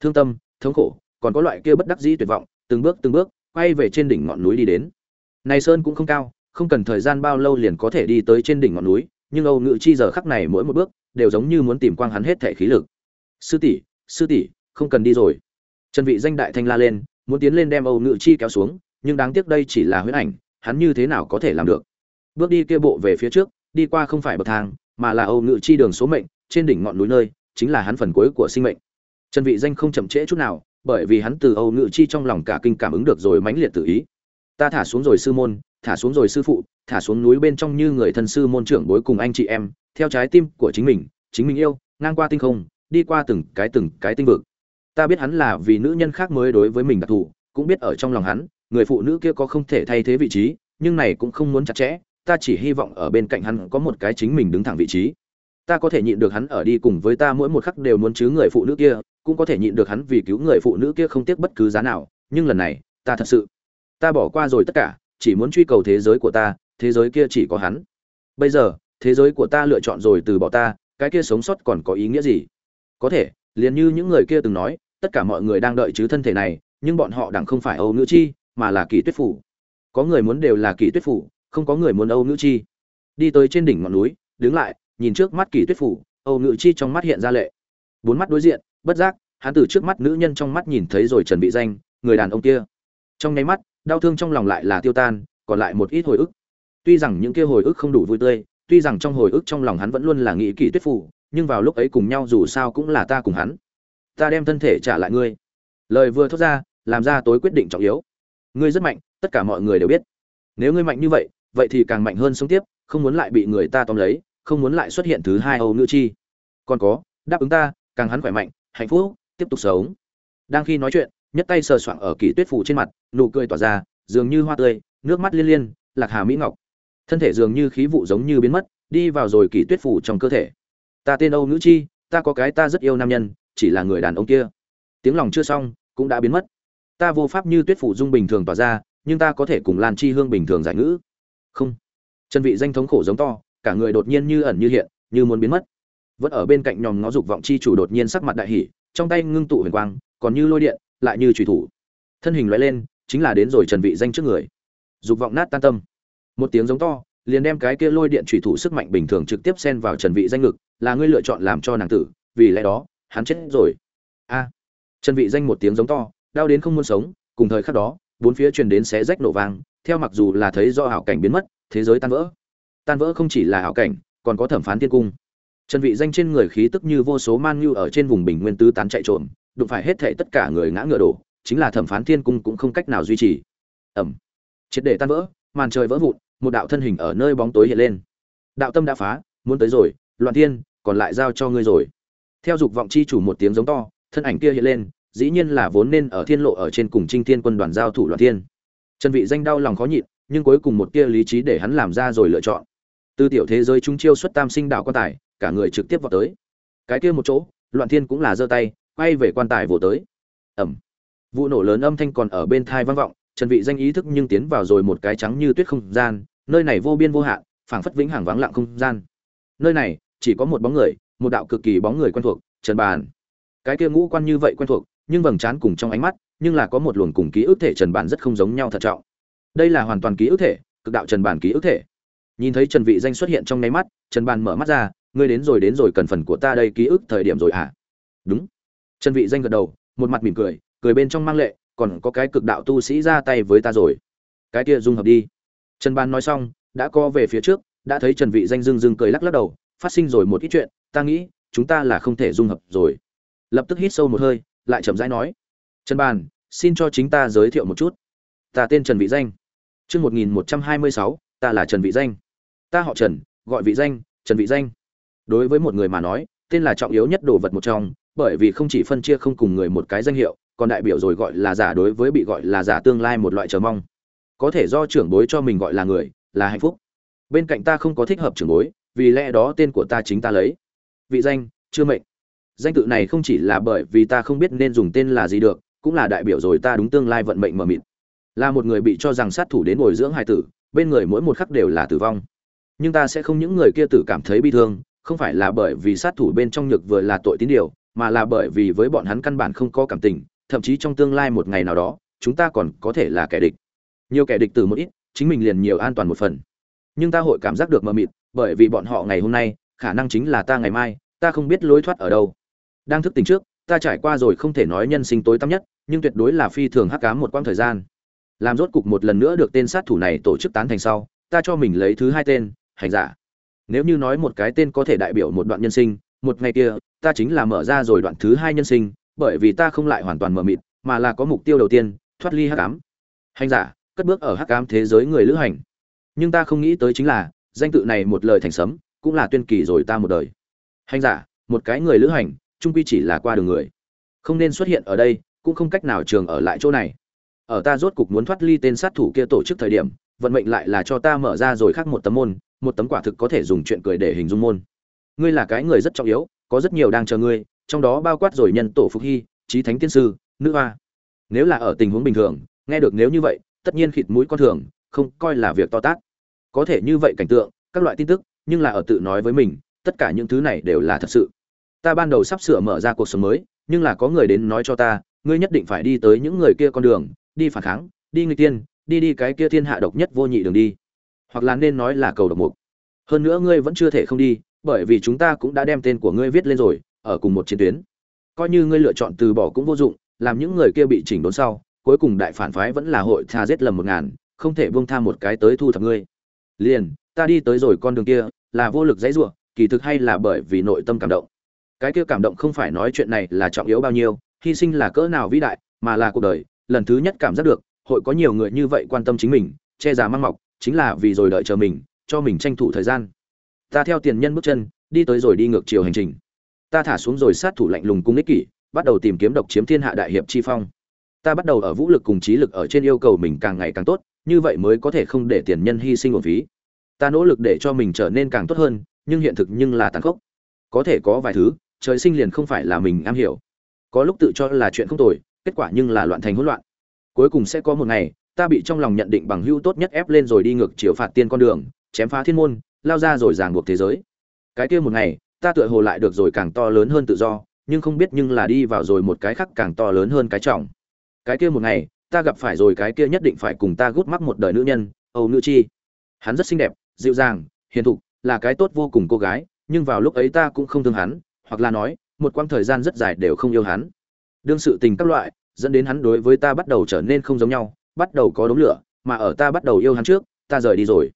Thương tâm, thống khổ, còn có loại kia bất đắc dĩ tuyệt vọng, từng bước từng bước, quay về trên đỉnh ngọn núi đi đến. Này sơn cũng không cao, không cần thời gian bao lâu liền có thể đi tới trên đỉnh ngọn núi, nhưng âu ngữ chi giờ khắc này mỗi một bước, đều giống như muốn tìm quang hắn hết thể khí lực. Sư tỷ sư tỷ, không cần đi rồi. Trần vị danh đại thanh la lên muốn tiến lên đem âu ngự chi kéo xuống, nhưng đáng tiếc đây chỉ là huyễn ảnh, hắn như thế nào có thể làm được? Bước đi kia bộ về phía trước, đi qua không phải bậc thang, mà là âu ngự chi đường số mệnh, trên đỉnh ngọn núi nơi, chính là hắn phần cuối của sinh mệnh. Trần vị danh không chậm trễ chút nào, bởi vì hắn từ âu ngự chi trong lòng cả kinh cảm ứng được rồi mãnh liệt tự ý. Ta thả xuống rồi sư môn, thả xuống rồi sư phụ, thả xuống núi bên trong như người thân sư môn trưởng bối cùng anh chị em, theo trái tim của chính mình chính mình yêu, ngang qua tinh không, đi qua từng cái từng cái tinh vực ta biết hắn là vì nữ nhân khác mới đối với mình đặc thù, cũng biết ở trong lòng hắn, người phụ nữ kia có không thể thay thế vị trí, nhưng này cũng không muốn chặt chẽ, ta chỉ hy vọng ở bên cạnh hắn có một cái chính mình đứng thẳng vị trí. Ta có thể nhịn được hắn ở đi cùng với ta mỗi một khắc đều muốn chứ người phụ nữ kia, cũng có thể nhịn được hắn vì cứu người phụ nữ kia không tiếc bất cứ giá nào, nhưng lần này, ta thật sự, ta bỏ qua rồi tất cả, chỉ muốn truy cầu thế giới của ta, thế giới kia chỉ có hắn. Bây giờ, thế giới của ta lựa chọn rồi từ bỏ ta, cái kia sống sót còn có ý nghĩa gì? Có thể, liền như những người kia từng nói tất cả mọi người đang đợi chứ thân thể này, nhưng bọn họ đẳng không phải âu nữ chi, mà là kỳ tuyết phủ. Có người muốn đều là kỳ tuyết phủ, không có người muốn âu nữ chi. Đi tới trên đỉnh ngọn núi, đứng lại, nhìn trước mắt kỳ tuyết phủ, âu nữ chi trong mắt hiện ra lệ. Bốn mắt đối diện, bất giác, hắn từ trước mắt nữ nhân trong mắt nhìn thấy rồi trần bị danh, người đàn ông kia. Trong nháy mắt, đau thương trong lòng lại là tiêu tan, còn lại một ít hồi ức. Tuy rằng những kia hồi ức không đủ vui tươi, tuy rằng trong hồi ức trong lòng hắn vẫn luôn là nghĩ kỳ tuyết phủ, nhưng vào lúc ấy cùng nhau dù sao cũng là ta cùng hắn ta đem thân thể trả lại ngươi. Lời vừa thốt ra, làm ra tối quyết định trọng yếu. Ngươi rất mạnh, tất cả mọi người đều biết. Nếu ngươi mạnh như vậy vậy thì càng mạnh hơn sống tiếp, không muốn lại bị người ta tóm lấy, không muốn lại xuất hiện thứ hai âu nữ chi. Còn có, đáp ứng ta, càng hắn khỏe mạnh, hạnh phúc, tiếp tục sống. Đang khi nói chuyện, nhất tay sờ soạng ở kỷ tuyết phủ trên mặt, nụ cười tỏa ra, dường như hoa tươi, nước mắt liên liên, lạc hà mỹ ngọc. Thân thể dường như khí vụ giống như biến mất, đi vào rồi kỷ tuyết phủ trong cơ thể. Ta tên âu nữ chi, ta có cái ta rất yêu nam nhân chỉ là người đàn ông kia. Tiếng lòng chưa xong, cũng đã biến mất. Ta vô pháp như tuyết phủ dung bình thường tỏa ra, nhưng ta có thể cùng lan chi hương bình thường giải ngữ. Không. Chân vị danh thống khổ giống to, cả người đột nhiên như ẩn như hiện, như muốn biến mất. Vẫn ở bên cạnh nhòm ngó dục vọng chi chủ đột nhiên sắc mặt đại hỉ, trong tay ngưng tụ huyền quang, còn như lôi điện, lại như trùy thủ. Thân hình loại lên, chính là đến rồi trần vị danh trước người. Dục vọng nát tan tâm. Một tiếng giống to, liền đem cái kia lôi điện trùy thủ sức mạnh bình thường trực tiếp xen vào trần vị danh ngực, là ngươi lựa chọn làm cho nàng tử, vì lẽ đó hắn chết rồi. A. Trần vị danh một tiếng giống to, đau đến không muốn sống, cùng thời khắc đó, bốn phía truyền đến xé rách nổ vang, theo mặc dù là thấy do ảo cảnh biến mất, thế giới tan vỡ. Tan vỡ không chỉ là ảo cảnh, còn có thẩm phán thiên cung. Trần vị danh trên người khí tức như vô số man như ở trên vùng bình nguyên tứ tán chạy trộm, đụng phải hết thảy tất cả người ngã ngựa đổ, chính là thẩm phán thiên cung cũng không cách nào duy trì. Ẩm. Triệt để tan vỡ, màn trời vỡ vụn, một đạo thân hình ở nơi bóng tối hiện lên. Đạo tâm đã phá, muốn tới rồi, loạn thiên, còn lại giao cho ngươi rồi theo dục vọng chi chủ một tiếng giống to, thân ảnh kia hiện lên, dĩ nhiên là vốn nên ở thiên lộ ở trên cùng trinh thiên quân đoàn giao thủ loạn thiên. Trần vị danh đau lòng khó nhịn, nhưng cuối cùng một tia lý trí để hắn làm ra rồi lựa chọn. Từ tiểu thế giới trung chiêu xuất tam sinh đạo quan tài, cả người trực tiếp vào tới. Cái kia một chỗ, loạn thiên cũng là giơ tay, quay về quan tài vỗ tới. Ầm. Vụ nổ lớn âm thanh còn ở bên thai vang vọng, trần vị danh ý thức nhưng tiến vào rồi một cái trắng như tuyết không gian, nơi này vô biên vô hạn, phảng phất vĩnh hằng vắng lặng không gian. Nơi này, chỉ có một bóng người một đạo cực kỳ bóng người quen thuộc, trần bàn. Cái kia ngũ quan như vậy quen thuộc, nhưng vầng trán cùng trong ánh mắt, nhưng là có một luồng cùng ký ức thể trần bàn rất không giống nhau thật trọng. Đây là hoàn toàn ký ức thể, cực đạo trần bàn ký ức thể. Nhìn thấy trần vị danh xuất hiện trong nháy mắt, trần bàn mở mắt ra, ngươi đến rồi đến rồi, cần phần của ta đây ký ức thời điểm rồi à đúng. Trần vị danh gật đầu, một mặt mỉm cười cười bên trong mang lệ, còn có cái cực đạo tu sĩ ra tay với ta rồi. Cái kia dung hợp đi. Trần bàn nói xong, đã co về phía trước, đã thấy trần vị danh dương dương cười lắc lắc đầu, phát sinh rồi một ít chuyện ta nghĩ chúng ta là không thể dung hợp rồi. Lập tức hít sâu một hơi lại chậm rãi nói. Trần bàn xin cho chính ta giới thiệu một chút. Ta tên trần vị danh. Chương 1126, ta là trần vị danh. Ta họ trần gọi vị danh trần vị danh. Đối với một người mà nói tên là trọng yếu nhất đồ vật một trong bởi vì không chỉ phân chia không cùng người một cái danh hiệu còn đại biểu rồi gọi là giả đối với bị gọi là giả tương lai một loại chờ mong. Có thể do trưởng bối cho mình gọi là người là hạnh phúc. Bên cạnh ta không có thích hợp trưởng bối vì lẽ đó tên của ta chính ta lấy vị danh, chưa mệnh. Danh tự này không chỉ là bởi vì ta không biết nên dùng tên là gì được, cũng là đại biểu rồi ta đúng tương lai vận mệnh mờ mịt. Là một người bị cho rằng sát thủ đến bồi dưỡng hài tử, bên người mỗi một khắc đều là tử vong. Nhưng ta sẽ không những người kia tử cảm thấy bi thương, không phải là bởi vì sát thủ bên trong nhược vừa là tội tín điều, mà là bởi vì với bọn hắn căn bản không có cảm tình, thậm chí trong tương lai một ngày nào đó, chúng ta còn có thể là kẻ địch. Nhiều kẻ địch từ một ít, chính mình liền nhiều an toàn một phần. Nhưng ta hội cảm giác được mờ mịt, bởi vì bọn họ ngày hôm nay, khả năng chính là ta ngày mai ta không biết lối thoát ở đâu. Đang thức tỉnh trước, ta trải qua rồi không thể nói nhân sinh tối tăm nhất, nhưng tuyệt đối là phi thường hắc cám một quãng thời gian. Làm rốt cục một lần nữa được tên sát thủ này tổ chức tán thành sau, ta cho mình lấy thứ hai tên, hành giả. Nếu như nói một cái tên có thể đại biểu một đoạn nhân sinh, một ngày kia, ta chính là mở ra rồi đoạn thứ hai nhân sinh, bởi vì ta không lại hoàn toàn mờ mịt, mà là có mục tiêu đầu tiên, thoát ly hắc ám. Hành giả, cất bước ở hắc ám thế giới người lữ hành. Nhưng ta không nghĩ tới chính là, danh tự này một lời thành sấm, cũng là tuyên kỳ rồi ta một đời hành giả, một cái người lữ hành, trung quy chỉ là qua đường người. Không nên xuất hiện ở đây, cũng không cách nào trường ở lại chỗ này. Ở ta rốt cục muốn thoát ly tên sát thủ kia tổ chức thời điểm, vận mệnh lại là cho ta mở ra rồi khác một tấm môn, một tấm quả thực có thể dùng chuyện cười để hình dung môn. Ngươi là cái người rất trọng yếu, có rất nhiều đang chờ ngươi, trong đó bao quát rồi nhân tổ phục hy trí thánh tiên sư, nữ hoa. Nếu là ở tình huống bình thường, nghe được nếu như vậy, tất nhiên khịt mũi con thường, không coi là việc to tát. Có thể như vậy cảnh tượng, các loại tin tức, nhưng là ở tự nói với mình tất cả những thứ này đều là thật sự. Ta ban đầu sắp sửa mở ra cuộc sống mới, nhưng là có người đến nói cho ta, ngươi nhất định phải đi tới những người kia con đường, đi phản kháng, đi người tiên, đi đi cái kia thiên hạ độc nhất vô nhị đường đi. Hoặc là nên nói là cầu độc mục. Hơn nữa ngươi vẫn chưa thể không đi, bởi vì chúng ta cũng đã đem tên của ngươi viết lên rồi, ở cùng một chiến tuyến. Coi như ngươi lựa chọn từ bỏ cũng vô dụng, làm những người kia bị chỉnh đốn sau, cuối cùng đại phản phái vẫn là hội tha giết lầm một ngàn, không thể buông tha một cái tới thu thập ngươi. Liền, ta đi tới rồi con đường kia, là vô lực dãy rủa kỳ thực hay là bởi vì nội tâm cảm động. Cái kia cảm động không phải nói chuyện này là trọng yếu bao nhiêu, hy sinh là cỡ nào vĩ đại, mà là cuộc đời. Lần thứ nhất cảm giác được, hội có nhiều người như vậy quan tâm chính mình, che già mang mọc, chính là vì rồi đợi chờ mình, cho mình tranh thủ thời gian. Ta theo tiền nhân bước chân, đi tới rồi đi ngược chiều hành trình. Ta thả xuống rồi sát thủ lạnh lùng cung ích kỷ, bắt đầu tìm kiếm độc chiếm thiên hạ đại hiệp chi phong. Ta bắt đầu ở vũ lực cùng trí lực ở trên yêu cầu mình càng ngày càng tốt, như vậy mới có thể không để tiền nhân hy sinh một phí. Ta nỗ lực để cho mình trở nên càng tốt hơn nhưng hiện thực nhưng là tàn khốc. Có thể có vài thứ, trời sinh liền không phải là mình am hiểu. Có lúc tự cho là chuyện không tồi, kết quả nhưng là loạn thành hỗn loạn. Cuối cùng sẽ có một ngày, ta bị trong lòng nhận định bằng hữu tốt nhất ép lên rồi đi ngược chiều phạt tiên con đường, chém phá thiên môn, lao ra rồi ràng buộc thế giới. Cái kia một ngày, ta tựa hồ lại được rồi càng to lớn hơn tự do, nhưng không biết nhưng là đi vào rồi một cái khác càng to lớn hơn cái trọng. Cái kia một ngày, ta gặp phải rồi cái kia nhất định phải cùng ta gút mắc một đời nữ nhân, âu nữ chi. Hắn rất xinh đẹp, dịu dàng, hiền thục là cái tốt vô cùng cô gái, nhưng vào lúc ấy ta cũng không thương hắn, hoặc là nói, một quãng thời gian rất dài đều không yêu hắn. Đương sự tình các loại, dẫn đến hắn đối với ta bắt đầu trở nên không giống nhau, bắt đầu có đống lửa, mà ở ta bắt đầu yêu hắn trước, ta rời đi rồi.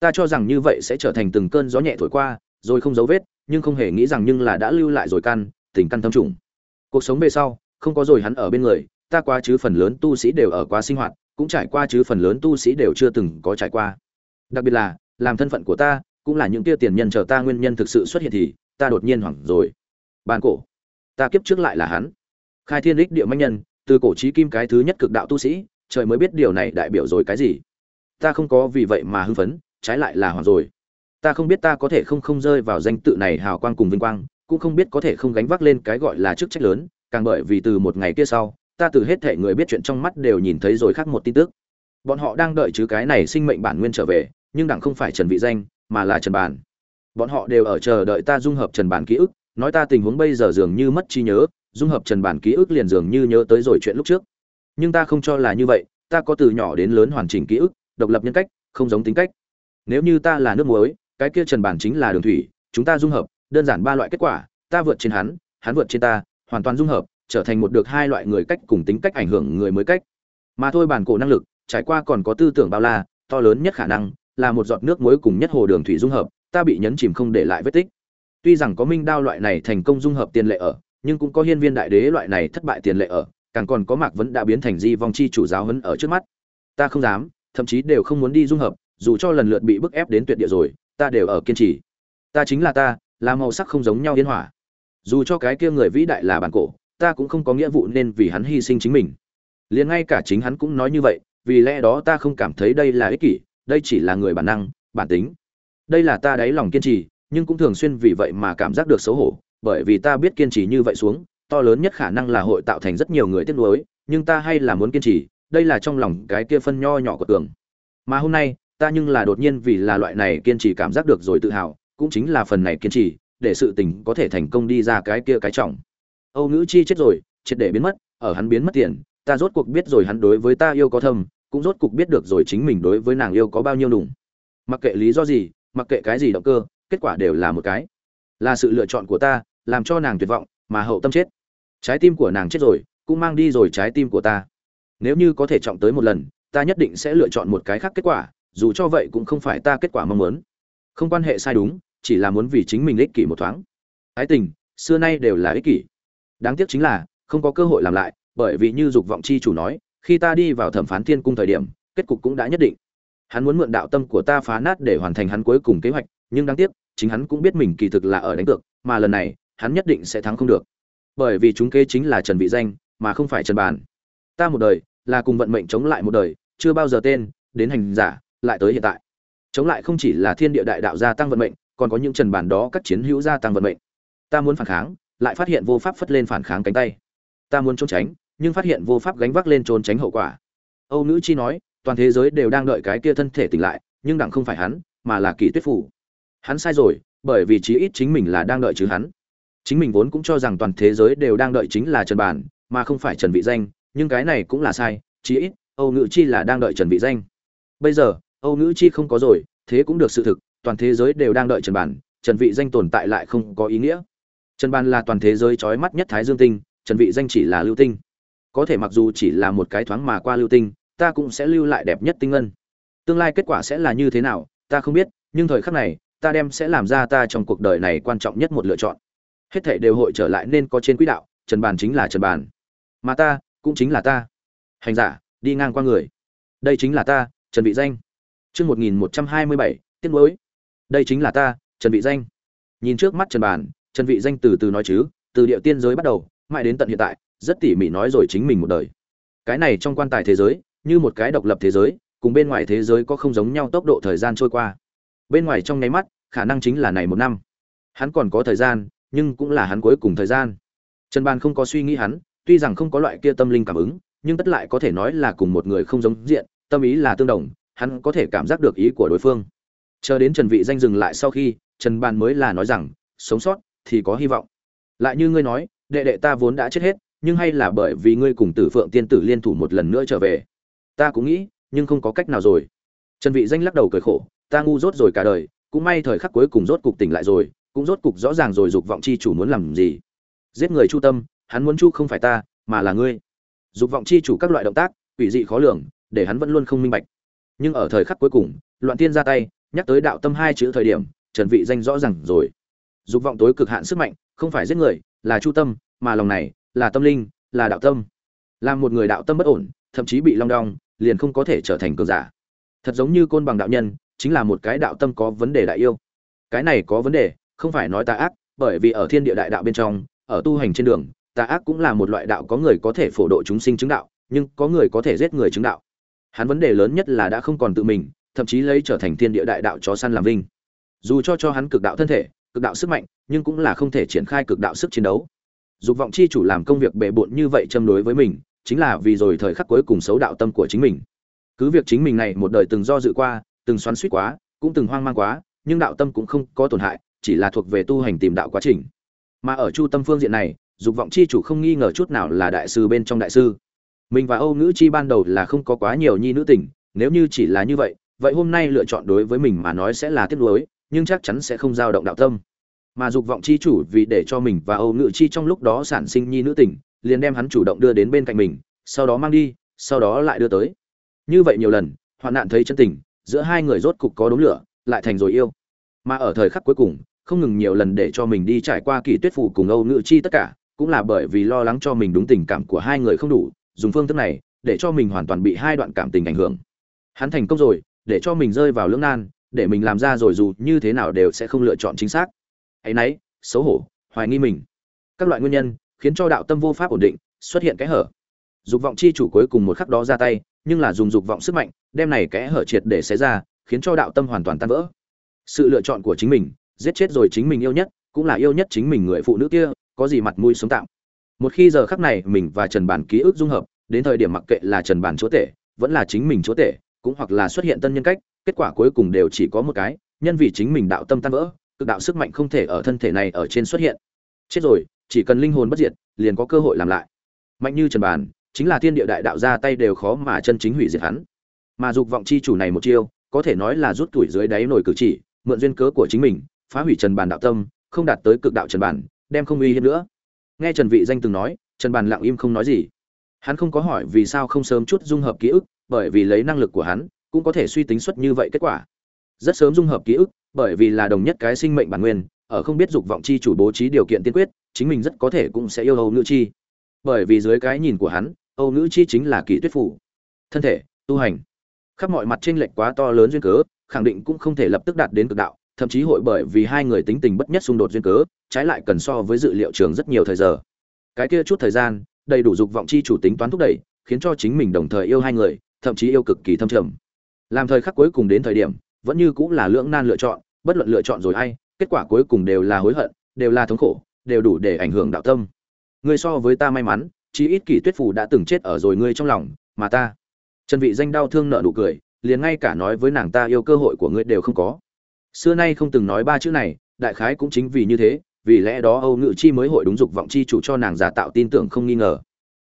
Ta cho rằng như vậy sẽ trở thành từng cơn gió nhẹ thổi qua, rồi không dấu vết, nhưng không hề nghĩ rằng nhưng là đã lưu lại rồi căn, tình căn thâm trùng. Cuộc sống về sau, không có rồi hắn ở bên người, ta qua chứ phần lớn tu sĩ đều ở qua sinh hoạt, cũng trải qua chứ phần lớn tu sĩ đều chưa từng có trải qua. Đặc biệt là, làm thân phận của ta cũng là những kia tiền nhân chờ ta nguyên nhân thực sự xuất hiện thì, ta đột nhiên hoảng rồi. Bàn cổ. Ta kiếp trước lại là hắn. Khai thiên đích địa manh nhân, từ cổ trí kim cái thứ nhất cực đạo tu sĩ, trời mới biết điều này đại biểu rồi cái gì. Ta không có vì vậy mà hưng phấn, trái lại là hoảng rồi. Ta không biết ta có thể không không rơi vào danh tự này hào quang cùng vinh quang, cũng không biết có thể không gánh vác lên cái gọi là chức trách lớn, càng bởi vì từ một ngày kia sau, ta từ hết thể người biết chuyện trong mắt đều nhìn thấy rồi khác một tin tức. Bọn họ đang đợi chứ cái này sinh mệnh bản nguyên trở về, nhưng đẳng không phải trần vị danh mà là trần bản. Bọn họ đều ở chờ đợi ta dung hợp trần bản ký ức, nói ta tình huống bây giờ dường như mất trí nhớ, dung hợp trần bản ký ức liền dường như nhớ tới rồi chuyện lúc trước. Nhưng ta không cho là như vậy, ta có từ nhỏ đến lớn hoàn chỉnh ký ức, độc lập nhân cách, không giống tính cách. Nếu như ta là nước muối, cái kia trần bản chính là đường thủy, chúng ta dung hợp, đơn giản ba loại kết quả, ta vượt trên hắn hắn vượt trên ta, hoàn toàn dung hợp, trở thành một được hai loại người cách cùng tính cách ảnh hưởng người mới cách. Mà thôi bản cổ năng lực, trải qua còn có tư tưởng bao la, to lớn nhất khả năng là một giọt nước muối cùng nhất hồ đường thủy dung hợp, ta bị nhấn chìm không để lại vết tích. Tuy rằng có minh đao loại này thành công dung hợp tiền lệ ở, nhưng cũng có hiên viên đại đế loại này thất bại tiền lệ ở, càng còn có mạc vẫn đã biến thành di vong chi chủ giáo hấn ở trước mắt. Ta không dám, thậm chí đều không muốn đi dung hợp, dù cho lần lượt bị bức ép đến tuyệt địa rồi, ta đều ở kiên trì. Ta chính là ta, là màu sắc không giống nhau điên hỏa. Dù cho cái kia người vĩ đại là bản cổ, ta cũng không có nghĩa vụ nên vì hắn hy sinh chính mình. Liền ngay cả chính hắn cũng nói như vậy, vì lẽ đó ta không cảm thấy đây là ích kỷ đây chỉ là người bản năng, bản tính. Đây là ta đáy lòng kiên trì, nhưng cũng thường xuyên vì vậy mà cảm giác được xấu hổ, bởi vì ta biết kiên trì như vậy xuống, to lớn nhất khả năng là hội tạo thành rất nhiều người tiếc nuối, nhưng ta hay là muốn kiên trì, đây là trong lòng cái kia phân nho nhỏ của tường. Mà hôm nay, ta nhưng là đột nhiên vì là loại này kiên trì cảm giác được rồi tự hào, cũng chính là phần này kiên trì, để sự tình có thể thành công đi ra cái kia cái trọng. Âu nữ chi chết rồi, triệt để biến mất, ở hắn biến mất tiền, ta rốt cuộc biết rồi hắn đối với ta yêu có thâm cũng rốt cục biết được rồi chính mình đối với nàng yêu có bao nhiêu đủng mặc kệ lý do gì, mặc kệ cái gì động cơ, kết quả đều là một cái. Là sự lựa chọn của ta, làm cho nàng tuyệt vọng, mà hậu tâm chết. Trái tim của nàng chết rồi, cũng mang đi rồi trái tim của ta. Nếu như có thể trọng tới một lần, ta nhất định sẽ lựa chọn một cái khác kết quả, dù cho vậy cũng không phải ta kết quả mong muốn. Không quan hệ sai đúng, chỉ là muốn vì chính mình ích kỷ một thoáng. Ái tình, xưa nay đều là ích kỷ. Đáng tiếc chính là, không có cơ hội làm lại, bởi vì như dục vọng chi chủ nói khi ta đi vào thẩm phán thiên cung thời điểm, kết cục cũng đã nhất định. Hắn muốn mượn đạo tâm của ta phá nát để hoàn thành hắn cuối cùng kế hoạch, nhưng đáng tiếc, chính hắn cũng biết mình kỳ thực là ở đánh cược, mà lần này, hắn nhất định sẽ thắng không được. Bởi vì chúng kế chính là trần vị danh, mà không phải trần bàn ta một đời, là cùng vận mệnh chống lại một đời, chưa bao giờ tên, đến hành giả, lại tới hiện tại. Chống lại không chỉ là thiên địa đại đạo gia tăng vận mệnh, còn có những trần bản đó các chiến hữu gia tăng vận mệnh. Ta muốn phản kháng, lại phát hiện vô pháp phất lên phản kháng cánh tay. Ta muốn trốn tránh nhưng phát hiện vô pháp gánh vác lên trốn tránh hậu quả. Âu nữ chi nói, toàn thế giới đều đang đợi cái kia thân thể tỉnh lại, nhưng đặng không phải hắn, mà là kỳ tuyết phủ. Hắn sai rồi, bởi vì chí ít chính mình là đang đợi chứ hắn. Chính mình vốn cũng cho rằng toàn thế giới đều đang đợi chính là trần bản, mà không phải trần vị danh, nhưng cái này cũng là sai, chí ít, âu nữ chi là đang đợi trần vị danh. Bây giờ, âu nữ chi không có rồi, thế cũng được sự thực, toàn thế giới đều đang đợi trần bản, trần vị danh tồn tại lại không có ý nghĩa. Trần bản là toàn thế giới chói mắt nhất thái dương tinh, trần vị danh chỉ là lưu tinh có thể mặc dù chỉ là một cái thoáng mà qua lưu tinh, ta cũng sẽ lưu lại đẹp nhất tinh ngân. Tương lai kết quả sẽ là như thế nào, ta không biết, nhưng thời khắc này, ta đem sẽ làm ra ta trong cuộc đời này quan trọng nhất một lựa chọn. Hết thảy đều hội trở lại nên có trên quỹ đạo, trần bàn chính là trần bàn. Mà ta, cũng chính là ta. Hành giả, đi ngang qua người. Đây chính là ta, trần vị danh. Chương một nghìn một trăm hai mươi bảy tiết mới đây chính là ta, trần vị danh. Nhìn trước mắt trần bàn, trần vị danh từ từ nói chứ, từ địa tiên giới bắt đầu, mãi đến tận hiện tại rất tỉ mỉ nói rồi chính mình một đời. Cái này trong quan tài thế giới, như một cái độc lập thế giới, cùng bên ngoài thế giới có không giống nhau tốc độ thời gian trôi qua. Bên ngoài trong nháy mắt, khả năng chính là này một năm. Hắn còn có thời gian, nhưng cũng là hắn cuối cùng thời gian. Trần ban không có suy nghĩ hắn, tuy rằng không có loại kia tâm linh cảm ứng, nhưng tất lại có thể nói là cùng một người không giống diện, tâm ý là tương đồng, hắn có thể cảm giác được ý của đối phương. Chờ đến trần vị danh dừng lại sau khi, trần ban mới là nói rằng, sống sót thì có hy vọng. Lại như ngươi nói, đệ đệ ta vốn đã chết hết nhưng hay là bởi vì ngươi cùng tử phượng tiên tử liên thủ một lần nữa trở về? Ta cũng nghĩ, nhưng không có cách nào rồi. Trần vị danh lắc đầu cười khổ, ta ngu dốt rồi cả đời, cũng may thời khắc cuối cùng rốt cục tỉnh lại rồi, cũng rốt cục rõ ràng rồi dục vọng chi chủ muốn làm gì. Giết người chu tâm, hắn muốn chu không phải ta, mà là ngươi. Dục vọng chi chủ các loại động tác, quỷ dị khó lường, để hắn vẫn luôn không minh bạch. Nhưng ở thời khắc cuối cùng, loạn tiên ra tay, nhắc tới đạo tâm hai chữ thời điểm, trần vị danh rõ ràng rồi. Dục vọng tối cực hạn sức mạnh, không phải giết người, là chu tâm, mà lòng này là tâm linh, là đạo tâm. Làm một người đạo tâm bất ổn, thậm chí bị long đong, liền không có thể trở thành cường giả. Thật giống như côn bằng đạo nhân, chính là một cái đạo tâm có vấn đề đại yêu. Cái này có vấn đề, không phải nói tà ác, bởi vì ở thiên địa đại đạo bên trong, ở tu hành trên đường, tà ác cũng là một loại đạo có người có thể phổ độ chúng sinh chứng đạo, nhưng có người có thể giết người chứng đạo. Hắn vấn đề lớn nhất là đã không còn tự mình, thậm chí lấy trở thành thiên địa đại đạo chó săn làm vinh. Dù cho cho hắn cực đạo thân thể, cực đạo sức mạnh, nhưng cũng là không thể triển khai cực đạo sức chiến đấu dục vọng chi chủ làm công việc bệ bộn như vậy châm đối với mình, chính là vì rồi thời khắc cuối cùng xấu đạo tâm của chính mình. Cứ việc chính mình này một đời từng do dự qua, từng xoắn suýt quá, cũng từng hoang mang quá, nhưng đạo tâm cũng không có tổn hại, chỉ là thuộc về tu hành tìm đạo quá trình. Mà ở chu tâm phương diện này, dục vọng chi chủ không nghi ngờ chút nào là đại sư bên trong đại sư. Mình và âu nữ chi ban đầu là không có quá nhiều nhi nữ tình, nếu như chỉ là như vậy vậy hôm nay lựa chọn đối với mình mà nói sẽ là tiếc nuối, nhưng chắc chắn sẽ không dao động đạo tâm mà dục vọng chi chủ vì để cho mình và âu nữ chi trong lúc đó sản sinh nhi nữ tình, liền đem hắn chủ động đưa đến bên cạnh mình, sau đó mang đi, sau đó lại đưa tới. Như vậy nhiều lần, hoạn nạn thấy chân tình, giữa hai người rốt cục có đống lửa, lại thành rồi yêu. Mà ở thời khắc cuối cùng, không ngừng nhiều lần để cho mình đi trải qua kỳ tuyết phủ cùng âu ngự chi tất cả, cũng là bởi vì lo lắng cho mình đúng tình cảm của hai người không đủ, dùng phương thức này, để cho mình hoàn toàn bị hai đoạn cảm tình ảnh hưởng. Hắn thành công rồi, để cho mình rơi vào lưỡng nan, để mình làm ra rồi dù như thế nào đều sẽ không lựa chọn chính xác ấy nấy xấu hổ, hoài nghi mình. Các loại nguyên nhân khiến cho đạo tâm vô pháp ổn định, xuất hiện cái hở. Dục vọng chi chủ cuối cùng một khắc đó ra tay, nhưng là dùng dục vọng sức mạnh, đem này kẽ hở triệt để xé ra, khiến cho đạo tâm hoàn toàn tan vỡ. Sự lựa chọn của chính mình, giết chết rồi chính mình yêu nhất, cũng là yêu nhất chính mình người phụ nữ kia, có gì mặt mũi sống tạm. Một khi giờ khắc này mình và trần bản ký ức dung hợp, đến thời điểm mặc kệ là trần bản chúa tể, vẫn là chính mình chúa tể, cũng hoặc là xuất hiện tân nhân cách, kết quả cuối cùng đều chỉ có một cái, nhân vì chính mình đạo tâm tan vỡ cực đạo sức mạnh không thể ở thân thể này ở trên xuất hiện. Chết rồi chỉ cần linh hồn bất diệt liền có cơ hội làm lại. Mạnh như trần bàn, chính là thiên địa đại đạo ra tay đều khó mà chân chính hủy diệt hắn. Mà dục vọng chi chủ này một chiêu có thể nói là rút tuổi dưới đáy nổi cử chỉ mượn duyên cớ của chính mình phá hủy trần bàn đạo tâm không đạt tới cực đạo trần bàn, đem không uy hiếp nữa. Nghe trần vị danh từng nói trần bàn lặng im không nói gì. Hắn không có hỏi vì sao không sớm chút dung hợp ký ức bởi vì lấy năng lực của hắn cũng có thể suy tính xuất như vậy kết quả. Rất sớm dung hợp ký ức bởi vì là đồng nhất cái sinh mệnh bản nguyên, ở không biết dục vọng chi chủ bố trí điều kiện tiên quyết, chính mình rất có thể cũng sẽ yêu âu nữ chi. Bởi vì dưới cái nhìn của hắn, âu nữ chi chính là kỳ tuyết phủ. Thân thể, tu hành. Khắp mọi mặt trên lệch quá to lớn duyên cớ, khẳng định cũng không thể lập tức đạt đến cực đạo, thậm chí hội bởi vì hai người tính tình bất nhất xung đột duyên cớ, trái lại cần so với dự liệu trường rất nhiều thời giờ. Cái kia chút thời gian, đầy đủ dục vọng chi chủ tính toán thúc đẩy, khiến cho chính mình đồng thời yêu hai người, thậm chí yêu cực kỳ thâm trầm. Làm thời khắc cuối cùng đến thời điểm vẫn như cũng là lưỡng nan lựa chọn, bất luận lựa chọn rồi ai kết quả cuối cùng đều là hối hận, đều là thống khổ, đều đủ để ảnh hưởng đạo tâm. Ngươi so với ta may mắn, chí ít kỷ tuyết phủ đã từng chết ở rồi ngươi trong lòng, mà ta. Trần vị danh đau thương nợ nụ cười, liền ngay cả nói với nàng ta yêu cơ hội của ngươi đều không có. Xưa nay không từng nói ba chữ này, đại khái cũng chính vì như thế, vì lẽ đó âu ngự chi mới hội đúng dục vọng chi chủ cho nàng giả tạo tin tưởng không nghi ngờ.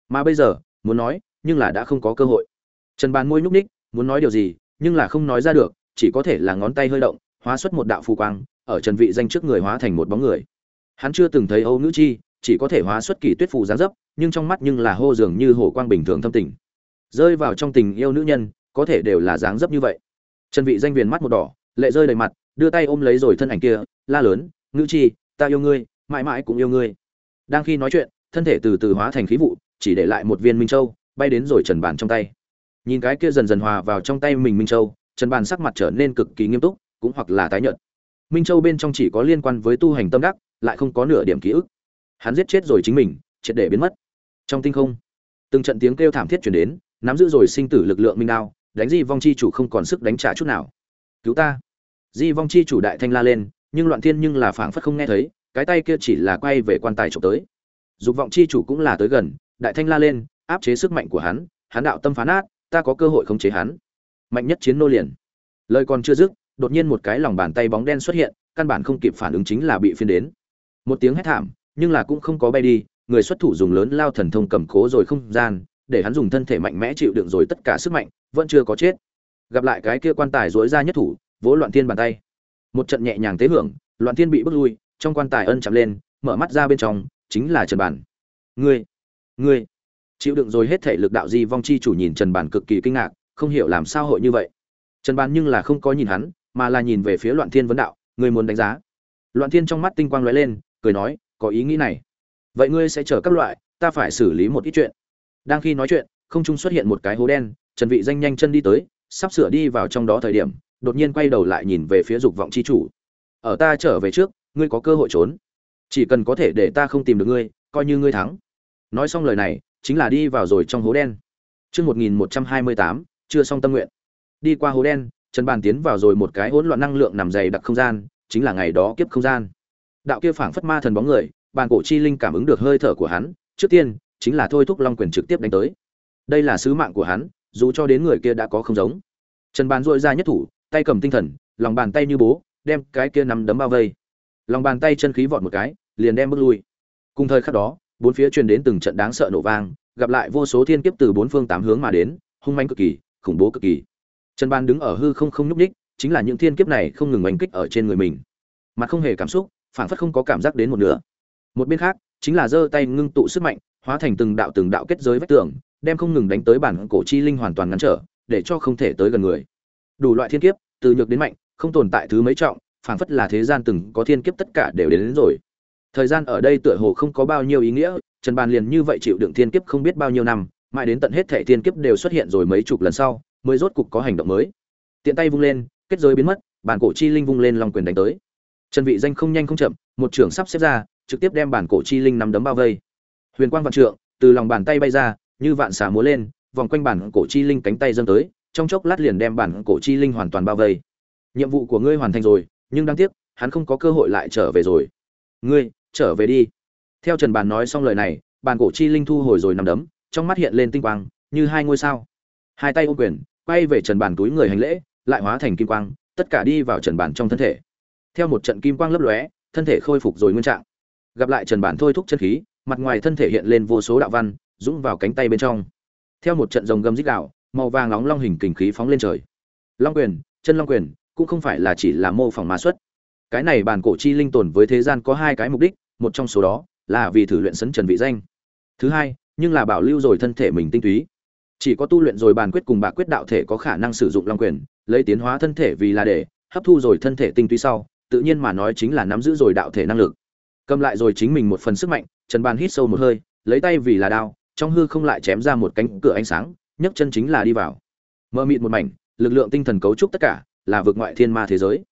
Mà bây giờ, muốn nói, nhưng là đã không có cơ hội. Trần bàn môi nhúc ních muốn nói điều gì, nhưng là không nói ra được chỉ có thể là ngón tay hơi động, hóa xuất một đạo phù quang, ở trần vị danh trước người hóa thành một bóng người. Hắn chưa từng thấy âu nữ chi, chỉ có thể hóa xuất kỳ tuyết phù giáng dấp, nhưng trong mắt nhưng là hô dường như hồ quang bình thường thâm tình. Rơi vào trong tình yêu nữ nhân, có thể đều là dáng dấp như vậy. Trần vị danh viền mắt một đỏ, lệ rơi đầy mặt, đưa tay ôm lấy rồi thân ảnh kia, la lớn nữ chi, ta yêu ngươi, mãi mãi cũng yêu ngươi. Đang khi nói chuyện, thân thể từ từ hóa thành khí vụ, chỉ để lại một viên minh châu, bay đến rồi trần bàn trong tay. Nhìn cái kia dần dần hòa vào trong tay mình minh châu trần bàn sắc mặt trở nên cực kỳ nghiêm túc, cũng hoặc là tái nhợt. Minh châu bên trong chỉ có liên quan với tu hành tâm đắc, lại không có nửa điểm ký ức. Hắn giết chết rồi chính mình, triệt để biến mất. Trong tinh không, từng trận tiếng kêu thảm thiết chuyển đến, nắm giữ rồi sinh tử lực lượng minh đao, đánh di vong chi chủ không còn sức đánh trả chút nào. Cứu ta. Di vong chi chủ đại thanh la lên, nhưng loạn thiên nhưng là phảng phất không nghe thấy, cái tay kia chỉ là quay về quan tài trộm tới. Dục vọng chi chủ cũng là tới gần, đại thanh la lên, áp chế sức mạnh của hắn hắn đạo tâm phá nát, ta có cơ hội khống chế hắn mạnh nhất chiến nô liền. Lời còn chưa dứt, đột nhiên một cái lòng bàn tay bóng đen xuất hiện, căn bản không kịp phản ứng chính là bị phiên đến. Một tiếng hét thảm, nhưng là cũng không có bay đi, người xuất thủ dùng lớn lao thần thông cầm cố rồi không gian, để hắn dùng thân thể mạnh mẽ chịu đựng rồi tất cả sức mạnh, vẫn chưa có chết. Gặp lại cái kia quan tài dối ra nhất thủ, vỗ loạn thiên bàn tay. Một trận nhẹ nhàng tế hưởng, loạn thiên bị bước lui, trong quan tài ân chạm lên, mở mắt ra bên trong, chính là trần bản. Ngươi ngươi, chịu đựng rồi hết thể lực đạo di vong chi chủ nhìn trần bản cực kỳ kinh ngạc không hiểu làm sao hội như vậy. Trần bàn nhưng là không có nhìn hắn, mà là nhìn về phía loạn thiên vấn đạo, người muốn đánh giá. Loạn thiên trong mắt tinh quang lóe lên, cười nói, có ý nghĩ này. Vậy ngươi sẽ chờ các loại, ta phải xử lý một ít chuyện. Đang khi nói chuyện, không trung xuất hiện một cái hố đen, trần vị danh nhanh chân đi tới, sắp sửa đi vào trong đó thời điểm, đột nhiên quay đầu lại nhìn về phía dục vọng chi chủ. Ở ta trở về trước, ngươi có cơ hội trốn. Chỉ cần có thể để ta không tìm được ngươi, coi như ngươi thắng. Nói xong lời này, chính là đi vào rồi trong hố đen. Chương 1128 chưa xong tâm nguyện. Đi qua hố đen, trần bàn tiến vào rồi một cái hỗn loạn năng lượng nằm dày đặc không gian, chính là ngày đó kiếp không gian. Đạo kia phảng phất ma thần bóng người, bàn cổ chi linh cảm ứng được hơi thở của hắn, trước tiên, chính là thôi thúc long quyền trực tiếp đánh tới. Đây là sứ mạng của hắn, dù cho đến người kia đã có không giống. Trần bàn dội ra nhất thủ, tay cầm tinh thần, lòng bàn tay như bố, đem cái kia nắm đấm bao vây. Lòng bàn tay chân khí vọt một cái, liền đem bước lui. Cùng thời khắc đó, bốn phía truyền đến từng trận đáng sợ nổ vang, gặp lại vô số thiên kiếp từ bốn phương tám hướng mà đến, hung manh cực kỳ khủng bố cực kỳ. Trần ban đứng ở hư không không nhúc ních chính là những thiên kiếp này không ngừng oanh kích ở trên người mình. Mặt không hề cảm xúc phản phất không có cảm giác đến một nửa. Một bên khác chính là giơ tay ngưng tụ sức mạnh hóa thành từng đạo từng đạo kết giới vách tường đem không ngừng đánh tới bản cổ chi linh hoàn toàn ngăn trở để cho không thể tới gần người. Đủ loại thiên kiếp từ nhược đến mạnh không tồn tại thứ mấy trọng phản phất là thế gian từng có thiên kiếp tất cả đều đến, đến rồi. Thời gian ở đây tựa hồ không có bao nhiêu ý nghĩa trần bàn liền như vậy chịu đựng thiên kiếp không biết bao nhiêu năm mãi đến tận hết thệ tiên kiếp đều xuất hiện rồi mấy chục lần sau, mới rốt cục có hành động mới. Tiện tay vung lên, kết giới biến mất, bản cổ chi linh vung lên long quyền đánh tới. Trần vị danh không nhanh không chậm, một trường sắp xếp ra, trực tiếp đem bản cổ chi linh nắm đấm bao vây. Huyền quang vạn trượng, từ lòng bàn tay bay ra, như vạn xà múa lên, vòng quanh bản cổ chi linh cánh tay dâng tới, trong chốc lát liền đem bản cổ chi linh hoàn toàn bao vây. Nhiệm vụ của ngươi hoàn thành rồi, nhưng đáng tiếc, hắn không có cơ hội lại trở về rồi. Ngươi, trở về đi. Theo trần bàn nói xong lời này bàn cổ chi linh thu hồi rồi nằm đấm trong mắt hiện lên tinh quang, như hai ngôi sao. Hai tay ô quyền, quay về trần bàn túi người hành lễ, lại hóa thành kim quang, tất cả đi vào trần bàn trong thân thể. Theo một trận kim quang lấp lóe, thân thể khôi phục rồi nguyên trạng. Gặp lại trần bàn thôi thúc chân khí, mặt ngoài thân thể hiện lên vô số đạo văn, dũng vào cánh tay bên trong. Theo một trận rồng gầm dích đạo màu vàng nóng long hình kình khí phóng lên trời. Long quyền, chân long quyền, cũng không phải là chỉ là mô phỏng ma xuất. Cái này bản cổ chi linh tồn với thế gian có hai cái mục đích, một trong số đó là vì thử luyện sấn trần vị danh. Thứ hai nhưng là bảo lưu rồi thân thể mình tinh túy. Chỉ có tu luyện rồi bàn quyết cùng bạc quyết đạo thể có khả năng sử dụng long quyền, lấy tiến hóa thân thể vì là để hấp thu rồi thân thể tinh túy sau, tự nhiên mà nói chính là nắm giữ rồi đạo thể năng lực. Cầm lại rồi chính mình một phần sức mạnh, trần bàn hít sâu một hơi, lấy tay vì là đao, trong hư không lại chém ra một cánh cửa ánh sáng, nhấc chân chính là đi vào. Mơ mịt một mảnh, lực lượng tinh thần cấu trúc tất cả, là vượt ngoại thiên ma thế giới.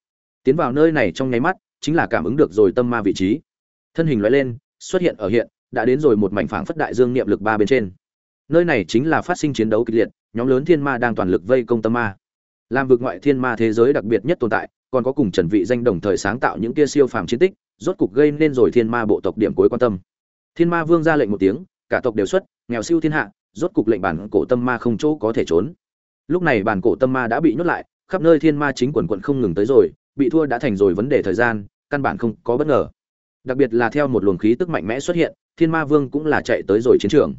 Tiến vào nơi này trong nháy mắt, chính là cảm ứng được rồi tâm ma vị trí. Thân hình loại lên, xuất hiện ở hiện đã đến rồi một mảnh phảng phất đại dương niệm lực ba bên trên. Nơi này chính là phát sinh chiến đấu kịch liệt, nhóm lớn thiên ma đang toàn lực vây công tâm ma. Làm vực ngoại thiên ma thế giới đặc biệt nhất tồn tại, còn có cùng trần vị danh đồng thời sáng tạo những kia siêu phàm chiến tích, rốt cục gây nên rồi thiên ma bộ tộc điểm cuối quan tâm. Thiên ma vương ra lệnh một tiếng, cả tộc đều xuất, nghèo siêu thiên hạ, rốt cục lệnh bản cổ tâm ma không chỗ có thể trốn. Lúc này bản cổ tâm ma đã bị nhốt lại, khắp nơi thiên ma chính quần quận không ngừng tới rồi, bị thua đã thành rồi vấn đề thời gian, căn bản không có bất ngờ đặc biệt là theo một luồng khí tức mạnh mẽ xuất hiện, thiên ma vương cũng là chạy tới rồi chiến trường.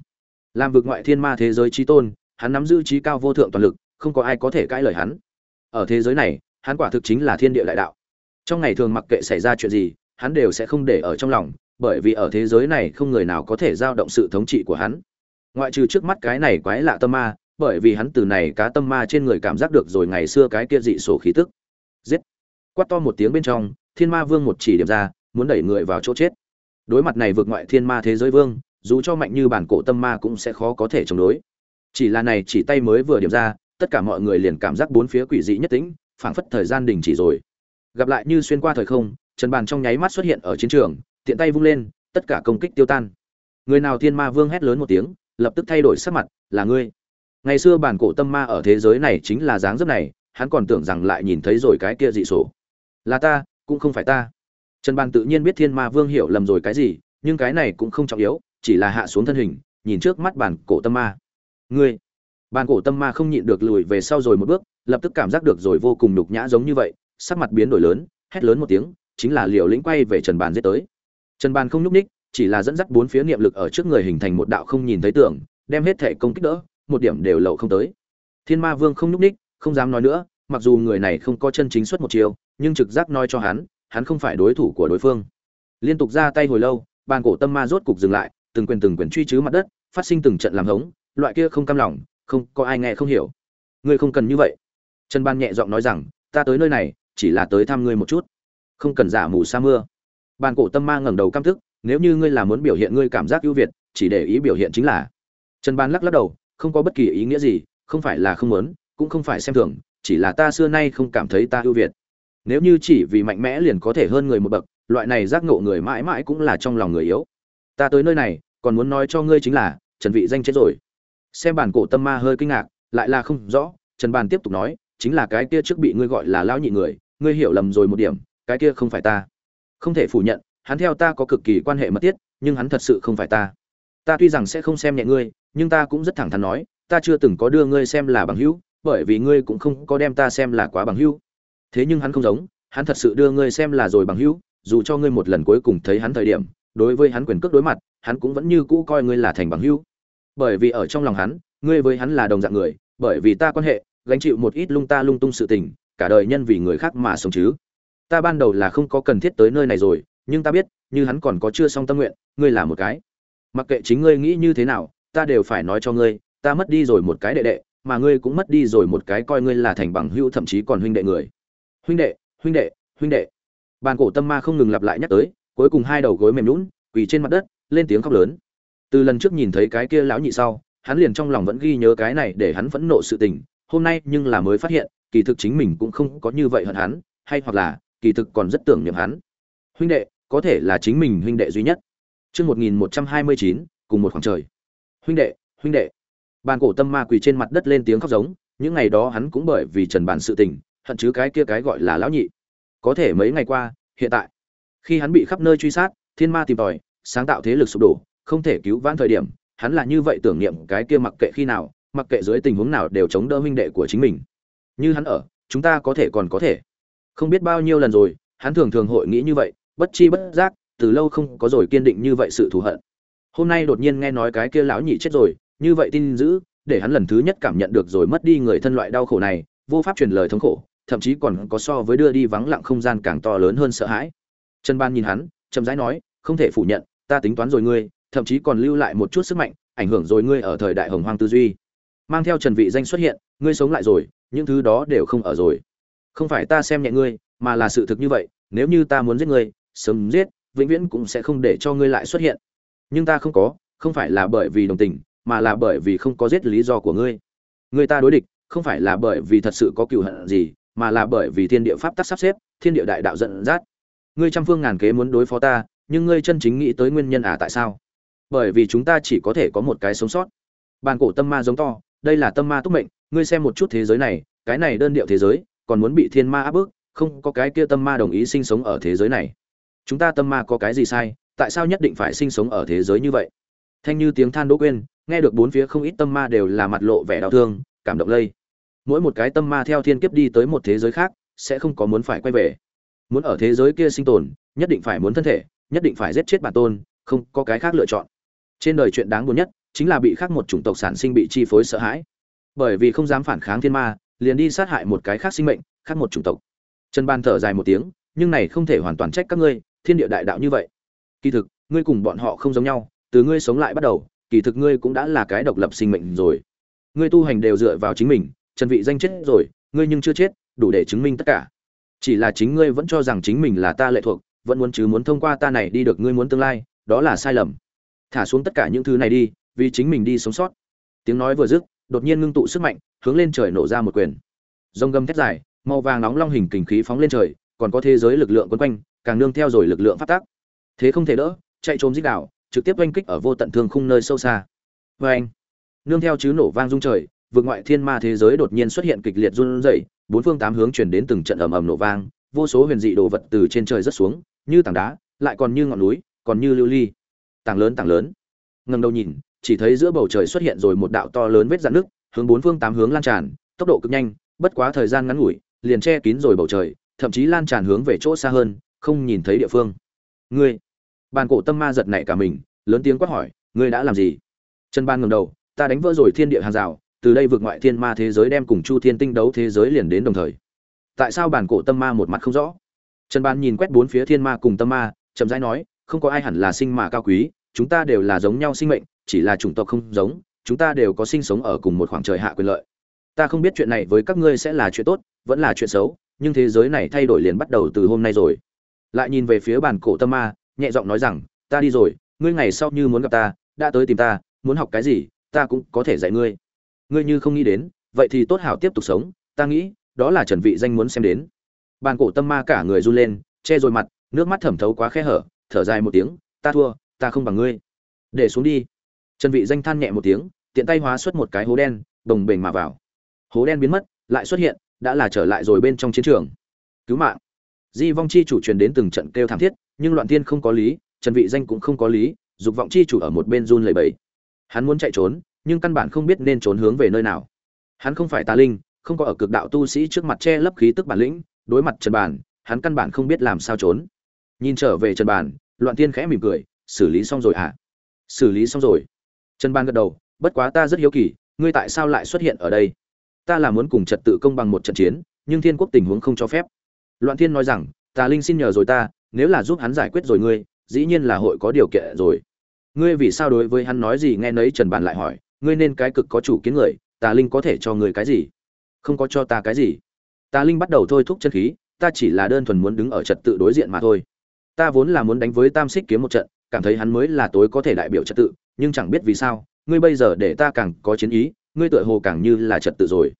Làm vực ngoại thiên ma thế giới trí tôn, hắn nắm giữ trí cao vô thượng toàn lực, không có ai có thể cãi lời hắn. Ở thế giới này, hắn quả thực chính là thiên địa đại đạo. Trong ngày thường mặc kệ xảy ra chuyện gì, hắn đều sẽ không để ở trong lòng, bởi vì ở thế giới này không người nào có thể giao động sự thống trị của hắn. Ngoại trừ trước mắt cái này quái lạ tâm ma, bởi vì hắn từ này cá tâm ma trên người cảm giác được rồi ngày xưa cái kia dị sổ khí tức. Giết! Quát to một tiếng bên trong, thiên ma vương một chỉ điểm ra muốn đẩy người vào chỗ chết. Đối mặt này vượt ngoại thiên ma thế giới vương, dù cho mạnh như bản cổ tâm ma cũng sẽ khó có thể chống đối. Chỉ là này chỉ tay mới vừa điểm ra, tất cả mọi người liền cảm giác bốn phía quỷ dị nhất tĩnh, phảng phất thời gian đình chỉ rồi. Gặp lại như xuyên qua thời không, trần bàn trong nháy mắt xuất hiện ở chiến trường, tiện tay vung lên, tất cả công kích tiêu tan. Người nào thiên ma vương hét lớn một tiếng, lập tức thay đổi sắc mặt, là ngươi. Ngày xưa bản cổ tâm ma ở thế giới này chính là dáng dấp này, hắn còn tưởng rằng lại nhìn thấy rồi cái kia dị sổ. Là ta, cũng không phải ta trần bàn tự nhiên biết thiên ma vương hiểu lầm rồi cái gì, nhưng cái này cũng không trọng yếu, chỉ là hạ xuống thân hình, nhìn trước mắt bản cổ tâm ma. Ngươi, bản cổ tâm ma không nhịn được lùi về sau rồi một bước, lập tức cảm giác được rồi vô cùng nhục nhã giống như vậy, sắc mặt biến đổi lớn, hét lớn một tiếng, chính là liều lĩnh quay về trần bàn giết tới. Trần bàn không nhúc ních chỉ là dẫn dắt bốn phía niệm lực ở trước người hình thành một đạo không nhìn thấy tưởng, đem hết thể công kích đỡ, một điểm đều lậu không tới. Thiên ma vương không nhúc ních không dám nói nữa, mặc dù người này không có chân chính xuất một chiều nhưng trực giác nói cho hắn hắn không phải đối thủ của đối phương. Liên tục ra tay hồi lâu, bàn cổ tâm ma rốt cục dừng lại, từng quyền từng quyền truy chứ mặt đất, phát sinh từng trận làm hống, loại kia không cam lòng, không, có ai nghe không hiểu. Ngươi không cần như vậy. Trần ban nhẹ giọng nói rằng, ta tới nơi này, chỉ là tới thăm ngươi một chút. Không cần giả mù sa mưa. Bàn cổ tâm ma ngẩng đầu căm thức nếu như ngươi là muốn biểu hiện ngươi cảm giác ưu việt, chỉ để ý biểu hiện chính là. Trần ban lắc lắc đầu, không có bất kỳ ý nghĩa gì, không phải là không muốn, cũng không phải xem thường, chỉ là ta xưa nay không cảm thấy ta ưu việt nếu như chỉ vì mạnh mẽ liền có thể hơn người một bậc, loại này giác ngộ người mãi mãi cũng là trong lòng người yếu. Ta tới nơi này, còn muốn nói cho ngươi chính là, trần vị danh chết rồi. Xem bản cổ tâm ma hơi kinh ngạc, lại là không rõ, trần bàn tiếp tục nói, chính là cái kia trước bị ngươi gọi là lão nhị người, ngươi hiểu lầm rồi một điểm, cái kia không phải ta. Không thể phủ nhận, hắn theo ta có cực kỳ quan hệ mật thiết, nhưng hắn thật sự không phải ta. Ta tuy rằng sẽ không xem nhẹ ngươi, nhưng ta cũng rất thẳng thắn nói, ta chưa từng có đưa ngươi xem là bằng hữu, bởi vì ngươi cũng không có đem ta xem là quá bằng hữu thế nhưng hắn không giống, hắn thật sự đưa ngươi xem là rồi bằng hữu, dù cho ngươi một lần cuối cùng thấy hắn thời điểm, đối với hắn quyền cước đối mặt, hắn cũng vẫn như cũ coi ngươi là thành bằng hữu. Bởi vì ở trong lòng hắn, ngươi với hắn là đồng dạng người, bởi vì ta quan hệ, gánh chịu một ít lung ta lung tung sự tình, cả đời nhân vì người khác mà sống chứ. Ta ban đầu là không có cần thiết tới nơi này rồi, nhưng ta biết, như hắn còn có chưa xong tâm nguyện, ngươi là một cái. Mặc kệ chính ngươi nghĩ như thế nào, ta đều phải nói cho ngươi, ta mất đi rồi một cái đệ đệ, mà ngươi cũng mất đi rồi một cái coi ngươi là thành bằng hữu thậm chí còn huynh đệ người huynh đệ huynh đệ huynh đệ bàn cổ tâm ma không ngừng lặp lại nhắc tới cuối cùng hai đầu gối mềm nhũn, quỳ trên mặt đất lên tiếng khóc lớn từ lần trước nhìn thấy cái kia lão nhị sau hắn liền trong lòng vẫn ghi nhớ cái này để hắn phẫn nộ sự tình hôm nay nhưng là mới phát hiện kỳ thực chính mình cũng không có như vậy hận hắn hay hoặc là kỳ thực còn rất tưởng niệm hắn huynh đệ có thể là chính mình huynh đệ duy nhất Chương 1129, cùng một khoảng trời. Huynh đệ, huynh đệ. Bàn cổ tâm ma quỳ trên mặt đất lên tiếng khóc giống, những ngày đó hắn cũng bởi vì Trần Bản sự tình, hận chứ cái kia cái gọi là lão nhị. Có thể mấy ngày qua, hiện tại, khi hắn bị khắp nơi truy sát, thiên ma tìm tòi, sáng tạo thế lực sụp đổ, không thể cứu vãn thời điểm, hắn là như vậy tưởng niệm cái kia mặc kệ khi nào, mặc kệ dưới tình huống nào đều chống đỡ huynh đệ của chính mình. Như hắn ở, chúng ta có thể còn có thể. Không biết bao nhiêu lần rồi, hắn thường thường hội nghĩ như vậy, bất chi bất giác, từ lâu không có rồi kiên định như vậy sự thù hận hôm nay đột nhiên nghe nói cái kia lão nhị chết rồi như vậy tin dữ để hắn lần thứ nhất cảm nhận được rồi mất đi người thân loại đau khổ này vô pháp truyền lời thống khổ thậm chí còn có so với đưa đi vắng lặng không gian càng to lớn hơn sợ hãi. Trần ban nhìn hắn, chậm rãi nói, không thể phủ nhận, ta tính toán rồi ngươi, thậm chí còn lưu lại một chút sức mạnh, ảnh hưởng rồi ngươi ở thời đại hồng hoang tư duy. Mang theo trần vị danh xuất hiện, ngươi sống lại rồi, những thứ đó đều không ở rồi. Không phải ta xem nhẹ ngươi, mà là sự thực như vậy, nếu như ta muốn giết ngươi, sớm giết, vĩnh viễn cũng sẽ không để cho ngươi lại xuất hiện. Nhưng ta không có, không phải là bởi vì đồng tình, mà là bởi vì không có giết lý do của ngươi. Người ta đối địch, không phải là bởi vì thật sự có cựu hận gì mà là bởi vì thiên địa pháp tắc sắp xếp, thiên địa đại đạo giận dắt. Ngươi trăm phương ngàn kế muốn đối phó ta, nhưng ngươi chân chính nghĩ tới nguyên nhân à tại sao? Bởi vì chúng ta chỉ có thể có một cái sống sót. Bàn cổ tâm ma giống to, đây là tâm ma túc mệnh, ngươi xem một chút thế giới này, cái này đơn điệu thế giới, còn muốn bị thiên ma áp bức, không có cái kia tâm ma đồng ý sinh sống ở thế giới này. Chúng ta tâm ma có cái gì sai, tại sao nhất định phải sinh sống ở thế giới như vậy? Thanh như tiếng than đỗ quên, nghe được bốn phía không ít tâm ma đều là mặt lộ vẻ đau thương, cảm động lây mỗi một cái tâm ma theo thiên kiếp đi tới một thế giới khác, sẽ không có muốn phải quay về. Muốn ở thế giới kia sinh tồn, nhất định phải muốn thân thể, nhất định phải giết chết bản tôn, không có cái khác lựa chọn. Trên đời chuyện đáng buồn nhất, chính là bị khác một chủng tộc sản sinh bị chi phối sợ hãi. Bởi vì không dám phản kháng thiên ma, liền đi sát hại một cái khác sinh mệnh, khác một chủng tộc. Trần ban thở dài một tiếng, nhưng này không thể hoàn toàn trách các ngươi, thiên địa đại đạo như vậy. Kỳ thực, ngươi cùng bọn họ không giống nhau, từ ngươi sống lại bắt đầu, kỳ thực ngươi cũng đã là cái độc lập sinh mệnh rồi. Ngươi tu hành đều dựa vào chính mình trần vị danh chết rồi, ngươi nhưng chưa chết, đủ để chứng minh tất cả. Chỉ là chính ngươi vẫn cho rằng chính mình là ta lệ thuộc, vẫn muốn chứ muốn thông qua ta này đi được ngươi muốn tương lai, đó là sai lầm. Thả xuống tất cả những thứ này đi, vì chính mình đi sống sót. Tiếng nói vừa dứt, đột nhiên ngưng tụ sức mạnh, hướng lên trời nổ ra một quyền. Rông gầm thét dài, màu vàng nóng long hình kình khí phóng lên trời, còn có thế giới lực lượng quấn quanh, càng nương theo rồi lực lượng phát tác. Thế không thể đỡ, chạy trốn dích đảo trực tiếp oanh kích ở vô tận thương khung nơi sâu xa. Vê anh nương theo chứ nổ vang rung trời vượt ngoại thiên ma thế giới đột nhiên xuất hiện kịch liệt run rẩy, bốn phương tám hướng truyền đến từng trận ầm ầm nổ vang, vô số huyền dị đồ vật từ trên trời rớt xuống, như tảng đá, lại còn như ngọn núi, còn như lưu ly. Tảng lớn tảng lớn. Ngẩng đầu nhìn, chỉ thấy giữa bầu trời xuất hiện rồi một đạo to lớn vết rạn nước hướng bốn phương tám hướng lan tràn, tốc độ cực nhanh, bất quá thời gian ngắn ngủi, liền che kín rồi bầu trời, thậm chí lan tràn hướng về chỗ xa hơn, không nhìn thấy địa phương. Ngươi, bàn cổ tâm ma giật nảy cả mình, lớn tiếng quát hỏi, ngươi đã làm gì? Trần ban ngẩng đầu, ta đánh vỡ rồi thiên địa hàng rào từ đây vượt ngoại thiên ma thế giới đem cùng chu thiên tinh đấu thế giới liền đến đồng thời. Tại sao bản cổ tâm ma một mặt không rõ? Trần ban nhìn quét bốn phía thiên ma cùng tâm ma, chậm rãi nói, không có ai hẳn là sinh mà cao quý, chúng ta đều là giống nhau sinh mệnh, chỉ là chủng tộc không giống, chúng ta đều có sinh sống ở cùng một khoảng trời hạ quyền lợi. Ta không biết chuyện này với các ngươi sẽ là chuyện tốt, vẫn là chuyện xấu, nhưng thế giới này thay đổi liền bắt đầu từ hôm nay rồi. Lại nhìn về phía bản cổ tâm ma, nhẹ giọng nói rằng, ta đi rồi, ngươi ngày sau như muốn gặp ta, đã tới tìm ta, muốn học cái gì, ta cũng có thể dạy ngươi ngươi như không nghĩ đến, vậy thì tốt hảo tiếp tục sống, ta nghĩ, đó là trần vị danh muốn xem đến. Bàn cổ tâm ma cả người run lên, che rồi mặt, nước mắt thẩm thấu quá khe hở, thở dài một tiếng, ta thua, ta không bằng ngươi. Để xuống đi. Trần vị danh than nhẹ một tiếng, tiện tay hóa xuất một cái hố đen, đồng bềnh mà vào. Hố đen biến mất, lại xuất hiện, đã là trở lại rồi bên trong chiến trường. Cứu mạng. Di vong chi chủ truyền đến từng trận kêu thảm thiết, nhưng loạn thiên không có lý, trần vị danh cũng không có lý, dục vọng chi chủ ở một bên run lẩy bẩy. Hắn muốn chạy trốn nhưng căn bản không biết nên trốn hướng về nơi nào. Hắn không phải tà linh, không có ở cực đạo tu sĩ trước mặt che lấp khí tức bản lĩnh, đối mặt trần bản, hắn căn bản không biết làm sao trốn. Nhìn trở về trần bản, loạn tiên khẽ mỉm cười, xử lý xong rồi à xử lý xong rồi. Trần ban gật đầu, bất quá ta rất hiếu kỳ, ngươi tại sao lại xuất hiện ở đây? Ta là muốn cùng trật tự công bằng một trận chiến, nhưng thiên quốc tình huống không cho phép. Loạn thiên nói rằng, tà linh xin nhờ rồi ta, nếu là giúp hắn giải quyết rồi ngươi, dĩ nhiên là hội có điều kiện rồi. Ngươi vì sao đối với hắn nói gì? Nghe nấy trần bàn lại hỏi ngươi nên cái cực có chủ kiến người, tà linh có thể cho ngươi cái gì? Không có cho ta cái gì. Tà linh bắt đầu thôi thúc chân khí, ta chỉ là đơn thuần muốn đứng ở trật tự đối diện mà thôi. Ta vốn là muốn đánh với tam xích kiếm một trận, cảm thấy hắn mới là tối có thể đại biểu trật tự, nhưng chẳng biết vì sao, ngươi bây giờ để ta càng có chiến ý, ngươi tựa hồ càng như là trật tự rồi.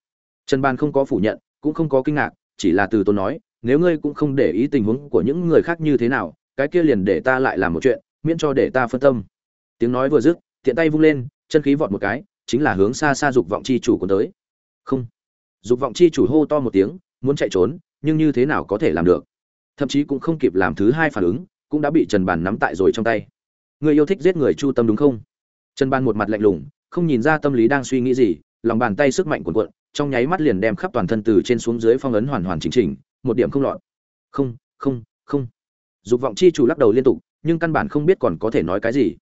Trần ban không có phủ nhận, cũng không có kinh ngạc, chỉ là từ tôi nói, nếu ngươi cũng không để ý tình huống của những người khác như thế nào, cái kia liền để ta lại làm một chuyện, miễn cho để ta phân tâm. Tiếng nói vừa dứt, tiện tay vung lên chân khí vọt một cái, chính là hướng xa xa dục vọng chi chủ cuốn tới. Không. Dục vọng chi chủ hô to một tiếng, muốn chạy trốn, nhưng như thế nào có thể làm được? Thậm chí cũng không kịp làm thứ hai phản ứng, cũng đã bị trần bàn nắm tại rồi trong tay. Người yêu thích giết người chu tâm đúng không? Trần bàn một mặt lạnh lùng, không nhìn ra tâm lý đang suy nghĩ gì, lòng bàn tay sức mạnh cuồn cuộn, trong nháy mắt liền đem khắp toàn thân từ trên xuống dưới phong ấn hoàn hoàn chính chỉnh, một điểm không lọt. Không không không. Dục vọng chi chủ lắc đầu liên tục, nhưng căn bản không biết còn có thể nói cái gì.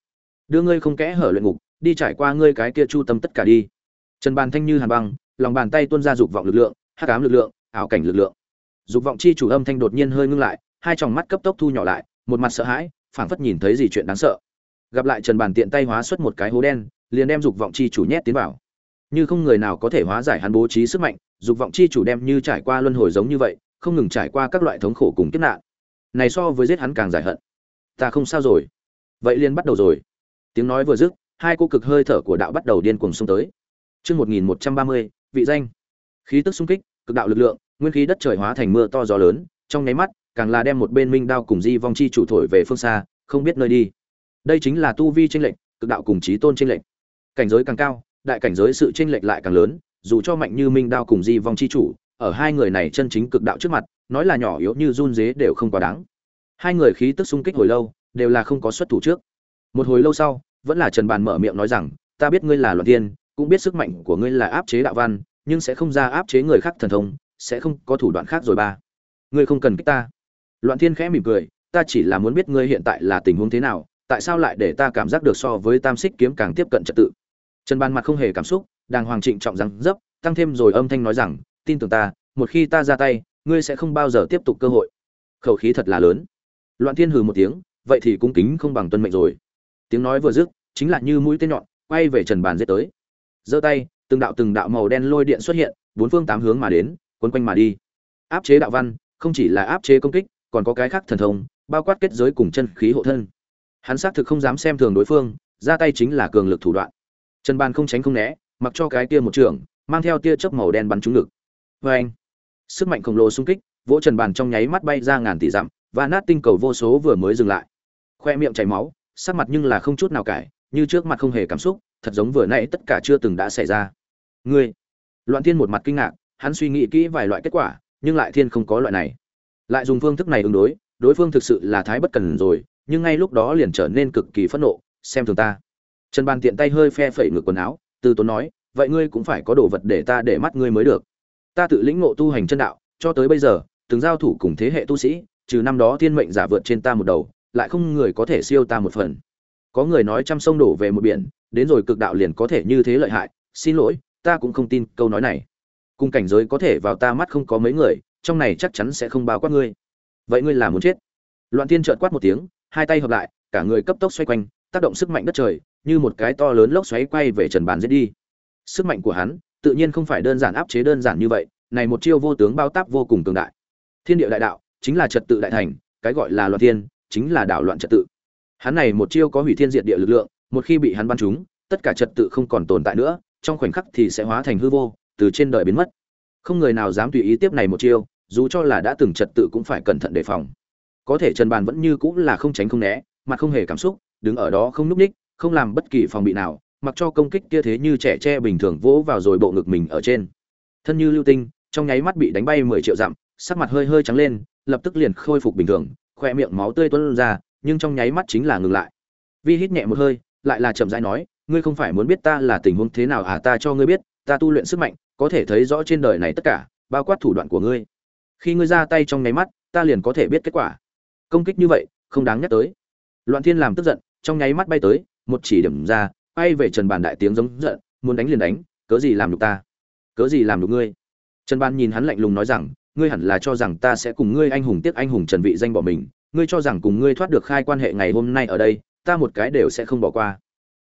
Đưa ngươi không kẽ hở luyện ngục đi trải qua ngươi cái kia chu tâm tất cả đi. Trần bàn thanh như hàn băng, lòng bàn tay tuôn ra dục vọng lực lượng, hắc ám lực lượng, ảo cảnh lực lượng. Dục vọng chi chủ âm thanh đột nhiên hơi ngưng lại, hai tròng mắt cấp tốc thu nhỏ lại, một mặt sợ hãi, phảng phất nhìn thấy gì chuyện đáng sợ. Gặp lại trần bàn tiện tay hóa xuất một cái hố đen, liền đem dục vọng chi chủ nhét tiến vào. Như không người nào có thể hóa giải hắn bố trí sức mạnh, dục vọng chi chủ đem như trải qua luân hồi giống như vậy, không ngừng trải qua các loại thống khổ cùng kiếp nạn. Này so với giết hắn càng giải hận. Ta không sao rồi. Vậy liền bắt đầu rồi. Tiếng nói vừa dứt hai cô cực hơi thở của đạo bắt đầu điên cuồng xung tới Chương 1130, vị danh. Khí tức xung kích, cực đạo lực lượng, nguyên khí đất trời hóa thành mưa to gió lớn, trong nháy mắt, càng là đem một bên minh đao cùng di vong chi chủ thổi về phương xa, không biết nơi đi. Đây chính là tu vi chênh lệnh, cực đạo cùng chí tôn chênh lệnh. Cảnh giới càng cao, đại cảnh giới sự chênh lệch lại càng lớn, dù cho mạnh như minh đao cùng di vong chi chủ, ở hai người này chân chính cực đạo trước mặt, nói là nhỏ yếu như run rế đều không quá đáng. Hai người khí tức xung kích hồi lâu, đều là không có xuất thủ trước. Một hồi lâu sau, vẫn là Trần Bàn mở miệng nói rằng, ta biết ngươi là Loạn Tiên, cũng biết sức mạnh của ngươi là áp chế đạo văn, nhưng sẽ không ra áp chế người khác thần thông, sẽ không có thủ đoạn khác rồi ba. Ngươi không cần kích ta. Loạn Thiên khẽ mỉm cười, ta chỉ là muốn biết ngươi hiện tại là tình huống thế nào tại sao lại để ta cảm giác được so với tam xích kiếm càng tiếp cận trật tự trần ban mặt không hề cảm xúc đàng hoàng trịnh trọng rằng dấp tăng thêm rồi âm thanh nói rằng tin tưởng ta một khi ta ra tay ngươi sẽ không bao giờ tiếp tục cơ hội khẩu khí thật là lớn loạn thiên hừ một tiếng vậy thì cung kính không bằng tuân mệnh rồi tiếng nói vừa dứt, chính là như mũi tên nhọn, quay về trần bàn giết tới. Giơ tay, từng đạo từng đạo màu đen lôi điện xuất hiện, bốn phương tám hướng mà đến, quấn quanh mà đi. Áp chế đạo văn, không chỉ là áp chế công kích, còn có cái khác thần thông, bao quát kết giới cùng chân khí hộ thân. Hắn xác thực không dám xem thường đối phương, ra tay chính là cường lực thủ đoạn. Trần bàn không tránh không né, mặc cho cái tia một trường mang theo tia chớp màu đen bắn trúng ngực. Vê anh sức mạnh khổng lồ xung kích, vỗ trần bàn trong nháy mắt bay ra ngàn tỷ dặm và nát tinh cầu vô số vừa mới dừng lại. Khoe miệng chảy máu sắc mặt nhưng là không chút nào cải, như trước mặt không hề cảm xúc, thật giống vừa nãy tất cả chưa từng đã xảy ra. Ngươi, loạn thiên một mặt kinh ngạc, hắn suy nghĩ kỹ vài loại kết quả, nhưng lại thiên không có loại này. Lại dùng phương thức này ứng đối đối phương thực sự là thái bất cần rồi, nhưng ngay lúc đó liền trở nên cực kỳ phẫn nộ, xem thường ta. Trần bàn tiện tay hơi phe phẩy ngược quần áo, từ tốn nói, vậy ngươi cũng phải có đồ vật để ta để mắt ngươi mới được. Ta tự lĩnh ngộ tu hành chân đạo, cho tới bây giờ, từng giao thủ cùng thế hệ tu sĩ, trừ năm đó thiên mệnh giả vượt trên ta một đầu lại không người có thể siêu ta một phần. Có người nói trăm sông đổ về một biển, đến rồi cực đạo liền có thể như thế lợi hại, xin lỗi, ta cũng không tin câu nói này. Cùng cảnh giới có thể vào ta mắt không có mấy người, trong này chắc chắn sẽ không bao quát ngươi. Vậy ngươi là muốn chết? Loạn tiên trợn quát một tiếng, hai tay hợp lại, cả người cấp tốc xoay quanh, tác động sức mạnh đất trời, như một cái to lớn lốc xoáy quay về trần bàn giết đi. Sức mạnh của hắn, tự nhiên không phải đơn giản áp chế đơn giản như vậy, này một chiêu vô tướng bao táp vô cùng cường đại. Thiên địa đại đạo chính là trật tự đại thành, cái gọi là loạn thiên chính là đảo loạn trật tự. Hắn này một chiêu có hủy thiên diệt địa lực lượng, một khi bị hắn bắn trúng, tất cả trật tự không còn tồn tại nữa, trong khoảnh khắc thì sẽ hóa thành hư vô, từ trên đời biến mất. Không người nào dám tùy ý tiếp này một chiêu, dù cho là đã từng trật tự cũng phải cẩn thận đề phòng. Có thể trần bàn vẫn như cũng là không tránh không né, mặt không hề cảm xúc, đứng ở đó không núp ních, không làm bất kỳ phòng bị nào, mặc cho công kích kia thế như trẻ tre bình thường vỗ vào rồi bộ ngực mình ở trên. Thân như lưu tinh, trong nháy mắt bị đánh bay mười triệu dặm, sắc mặt hơi hơi trắng lên, lập tức liền khôi phục bình thường khoe miệng máu tươi tuôn ra, nhưng trong nháy mắt chính là ngừng lại. Vi hít nhẹ một hơi, lại là chậm rãi nói, ngươi không phải muốn biết ta là tình huống thế nào à ta cho ngươi biết, ta tu luyện sức mạnh, có thể thấy rõ trên đời này tất cả, bao quát thủ đoạn của ngươi. Khi ngươi ra tay trong nháy mắt, ta liền có thể biết kết quả. Công kích như vậy, không đáng nhắc tới. Loạn thiên làm tức giận, trong nháy mắt bay tới, một chỉ điểm ra, bay về trần bàn đại tiếng giống giận, muốn đánh liền đánh, cớ gì làm được ta? Cớ gì làm được ngươi? Trần bàn nhìn hắn lạnh lùng nói rằng ngươi hẳn là cho rằng ta sẽ cùng ngươi anh hùng tiếc anh hùng trần vị danh bỏ mình, ngươi cho rằng cùng ngươi thoát được khai quan hệ ngày hôm nay ở đây, ta một cái đều sẽ không bỏ qua.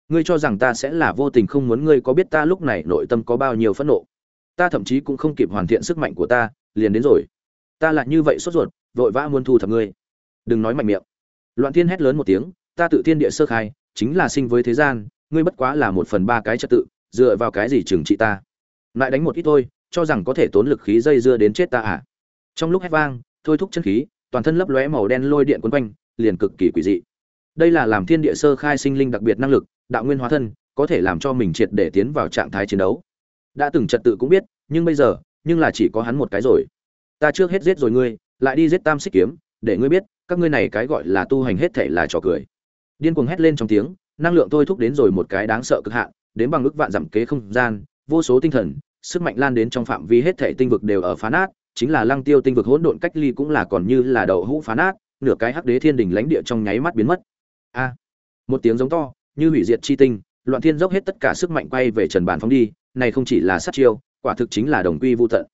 Ngươi cho rằng ta sẽ là vô tình không muốn ngươi có biết ta lúc này nội tâm có bao nhiêu phẫn nộ. Ta thậm chí cũng không kịp hoàn thiện sức mạnh của ta, liền đến rồi. Ta lại như vậy sốt ruột, vội vã muốn thu thập ngươi. Đừng nói mạnh miệng. Loạn thiên hét lớn một tiếng, ta tự thiên địa sơ khai, chính là sinh với thế gian, ngươi bất quá là một phần ba cái trật tự, dựa vào cái gì trừng trị ta? Lại đánh một ít thôi cho rằng có thể tốn lực khí dây dưa đến chết ta à. Trong lúc hét vang, thôi thúc chân khí, toàn thân lấp lóe màu đen lôi điện quấn quanh, liền cực kỳ quỷ dị. Đây là làm thiên địa sơ khai sinh linh đặc biệt năng lực, đạo nguyên hóa thân, có thể làm cho mình triệt để tiến vào trạng thái chiến đấu. Đã từng trật tự cũng biết, nhưng bây giờ, nhưng là chỉ có hắn một cái rồi. Ta trước hết giết rồi ngươi, lại đi giết tam xích kiếm, để ngươi biết, các ngươi này cái gọi là tu hành hết thể là trò cười. Điên cuồng hét lên trong tiếng, năng lượng thôi thúc đến rồi một cái đáng sợ cực hạn, đến bằng ức vạn dặm kế không gian, vô số tinh thần sức mạnh lan đến trong phạm vi hết thể tinh vực đều ở phá nát, chính là lăng tiêu tinh vực hỗn độn cách ly cũng là còn như là đậu hũ phá nát, nửa cái hắc đế thiên đình lãnh địa trong nháy mắt biến mất. A! Một tiếng giống to, như hủy diệt chi tinh, loạn thiên dốc hết tất cả sức mạnh quay về trần bàn phóng đi, này không chỉ là sát chiêu, quả thực chính là đồng quy vô tận.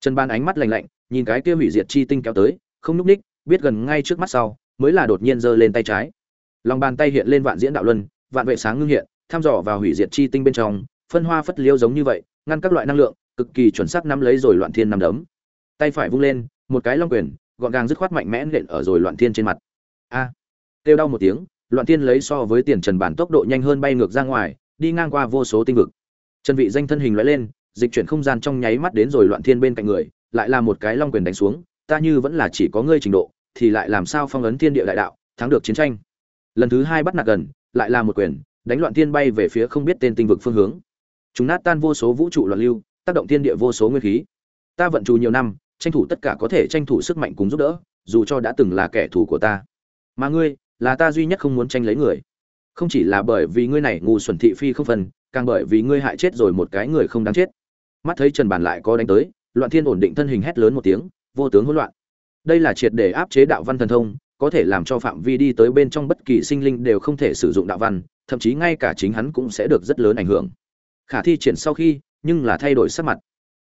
Trần bàn ánh mắt lạnh lạnh, nhìn cái kia hủy diệt chi tinh kéo tới, không núp ních biết gần ngay trước mắt sau, mới là đột nhiên giơ lên tay trái. Lòng bàn tay hiện lên vạn diễn đạo luân, vạn vệ sáng ngưng hiện, thăm dò vào hủy diệt chi tinh bên trong, phân hoa phất liêu giống như vậy ngăn các loại năng lượng cực kỳ chuẩn xác nắm lấy rồi loạn thiên năm đấm. Tay phải vung lên một cái long quyền gọn gàng dứt khoát mạnh mẽ nện ở rồi loạn thiên trên mặt. A! À, kêu đau một tiếng loạn thiên lấy so với tiền trần bản tốc độ nhanh hơn bay ngược ra ngoài đi ngang qua vô số tinh vực. Chân vị danh thân hình lóe lên dịch chuyển không gian trong nháy mắt đến rồi loạn thiên bên cạnh người lại là một cái long quyền đánh xuống ta như vẫn là chỉ có ngươi trình độ thì lại làm sao phong ấn thiên địa đại đạo thắng được chiến tranh. Lần thứ hai bắt nạt gần lại là một quyền đánh loạn thiên bay về phía không biết tên tinh vực phương hướng chúng nát tan vô số vũ trụ loạn lưu, tác động thiên địa vô số nguyên khí. Ta vận trù nhiều năm, tranh thủ tất cả có thể tranh thủ sức mạnh cùng giúp đỡ, dù cho đã từng là kẻ thù của ta. Mà ngươi, là ta duy nhất không muốn tranh lấy người. Không chỉ là bởi vì ngươi này ngu xuẩn thị phi không phần càng bởi vì ngươi hại chết rồi một cái người không đáng chết. Mắt thấy trần bàn lại có đánh tới, loạn thiên ổn định thân hình hét lớn một tiếng, vô tướng hỗn loạn. Đây là triệt để áp chế đạo văn thần thông, có thể làm cho phạm vi đi tới bên trong bất kỳ sinh linh đều không thể sử dụng đạo văn, thậm chí ngay cả chính hắn cũng sẽ được rất lớn ảnh hưởng khả thi triển sau khi, nhưng là thay đổi sắc mặt.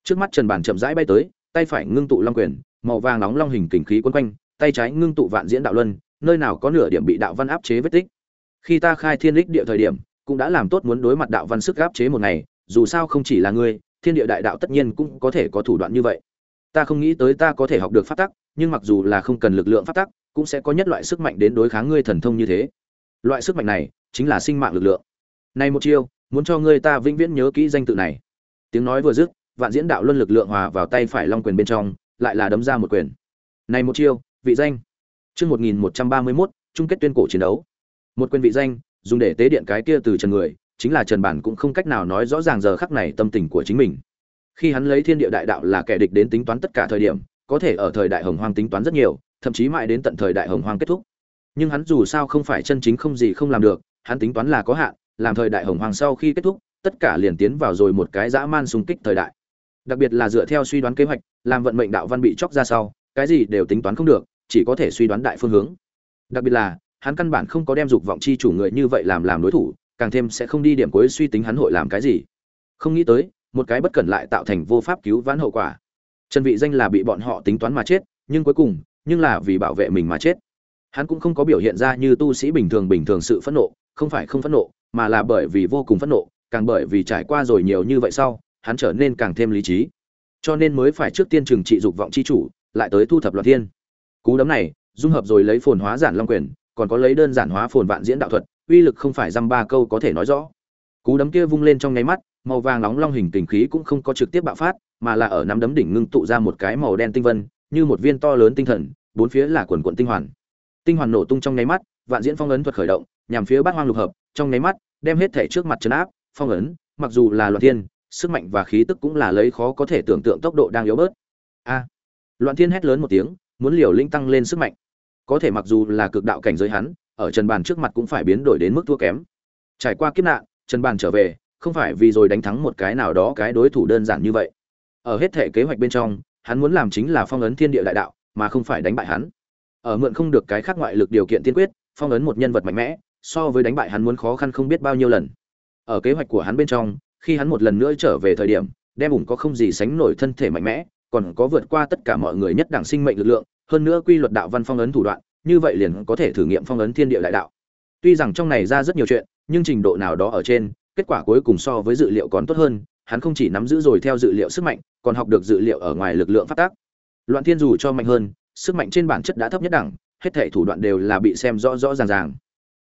Trước mắt trần bản chậm rãi bay tới, tay phải ngưng tụ long quyền, màu vàng nóng long hình kình khí quấn quanh, tay trái ngưng tụ vạn diễn đạo luân, nơi nào có nửa điểm bị đạo văn áp chế vết tích. Khi ta khai thiên lích địa thời điểm, cũng đã làm tốt muốn đối mặt đạo văn sức áp chế một ngày, dù sao không chỉ là ngươi, thiên địa đại đạo tất nhiên cũng có thể có thủ đoạn như vậy. Ta không nghĩ tới ta có thể học được pháp tắc, nhưng mặc dù là không cần lực lượng pháp tắc, cũng sẽ có nhất loại sức mạnh đến đối kháng ngươi thần thông như thế. Loại sức mạnh này chính là sinh mạng lực lượng. Này một chiêu muốn cho ngươi ta vĩnh viễn nhớ kỹ danh tự này. Tiếng nói vừa dứt, vạn diễn đạo luân lực lượng hòa vào tay phải long quyền bên trong, lại là đấm ra một quyền. Này một chiêu, vị danh. Chương một nghìn một trăm ba mươi mốt, chung kết tuyên cổ chiến đấu. Một quyền vị danh, dùng để tế điện cái kia từ trần người, chính là trần bản cũng không cách nào nói rõ ràng giờ khắc này tâm tình của chính mình. Khi hắn lấy thiên địa đại đạo là kẻ địch đến tính toán tất cả thời điểm, có thể ở thời đại hồng hoang tính toán rất nhiều, thậm chí mãi đến tận thời đại hồng hoang kết thúc. Nhưng hắn dù sao không phải chân chính không gì không làm được, hắn tính toán là có hạn làm thời đại hồng hoàng sau khi kết thúc, tất cả liền tiến vào rồi một cái dã man xung kích thời đại. Đặc biệt là dựa theo suy đoán kế hoạch, làm vận mệnh đạo văn bị chóc ra sau, cái gì đều tính toán không được, chỉ có thể suy đoán đại phương hướng. Đặc biệt là, hắn căn bản không có đem dục vọng chi chủ người như vậy làm làm đối thủ, càng thêm sẽ không đi điểm cuối suy tính hắn hội làm cái gì. Không nghĩ tới, một cái bất cẩn lại tạo thành vô pháp cứu vãn hậu quả. Trần vị danh là bị bọn họ tính toán mà chết, nhưng cuối cùng, nhưng là vì bảo vệ mình mà chết. Hắn cũng không có biểu hiện ra như tu sĩ bình thường bình thường sự phẫn nộ, không phải không phẫn nộ mà là bởi vì vô cùng phẫn nộ, càng bởi vì trải qua rồi nhiều như vậy sau, hắn trở nên càng thêm lý trí. Cho nên mới phải trước tiên trừng trị dục vọng chi chủ, lại tới thu thập loạn thiên. Cú đấm này, dung hợp rồi lấy phồn hóa giản long quyền, còn có lấy đơn giản hóa phồn vạn diễn đạo thuật, uy lực không phải dăm ba câu có thể nói rõ. Cú đấm kia vung lên trong nháy mắt, màu vàng nóng long hình tình khí cũng không có trực tiếp bạo phát, mà là ở nắm đấm đỉnh ngưng tụ ra một cái màu đen tinh vân, như một viên to lớn tinh thần, bốn phía là quần quận tinh hoàn. Tinh hoàn nổ tung trong nháy mắt, vạn diễn phong ấn thuật khởi động, nhằm phía bát hoang lục hợp trong nháy mắt, đem hết thể trước mặt chấn áp, phong ấn, mặc dù là loạn thiên, sức mạnh và khí tức cũng là lấy khó có thể tưởng tượng tốc độ đang yếu bớt. A! Loạn thiên hét lớn một tiếng, muốn liều linh tăng lên sức mạnh. Có thể mặc dù là cực đạo cảnh giới hắn, ở trần bàn trước mặt cũng phải biến đổi đến mức thua kém. Trải qua kiếp nạn, trần bàn trở về, không phải vì rồi đánh thắng một cái nào đó cái đối thủ đơn giản như vậy. Ở hết thể kế hoạch bên trong, hắn muốn làm chính là phong ấn thiên địa đại đạo, mà không phải đánh bại hắn. Ở mượn không được cái khác ngoại lực điều kiện tiên quyết, phong ấn một nhân vật mạnh mẽ so với đánh bại hắn muốn khó khăn không biết bao nhiêu lần. Ở kế hoạch của hắn bên trong, khi hắn một lần nữa trở về thời điểm, đem ủng có không gì sánh nổi thân thể mạnh mẽ, còn có vượt qua tất cả mọi người nhất đẳng sinh mệnh lực lượng, hơn nữa quy luật đạo văn phong ấn thủ đoạn, như vậy liền có thể thử nghiệm phong ấn thiên địa đại đạo. Tuy rằng trong này ra rất nhiều chuyện, nhưng trình độ nào đó ở trên, kết quả cuối cùng so với dự liệu còn tốt hơn, hắn không chỉ nắm giữ rồi theo dự liệu sức mạnh, còn học được dự liệu ở ngoài lực lượng phát tác. Loạn thiên dù cho mạnh hơn, sức mạnh trên bản chất đã thấp nhất đẳng, hết thể thủ đoạn đều là bị xem rõ rõ ràng ràng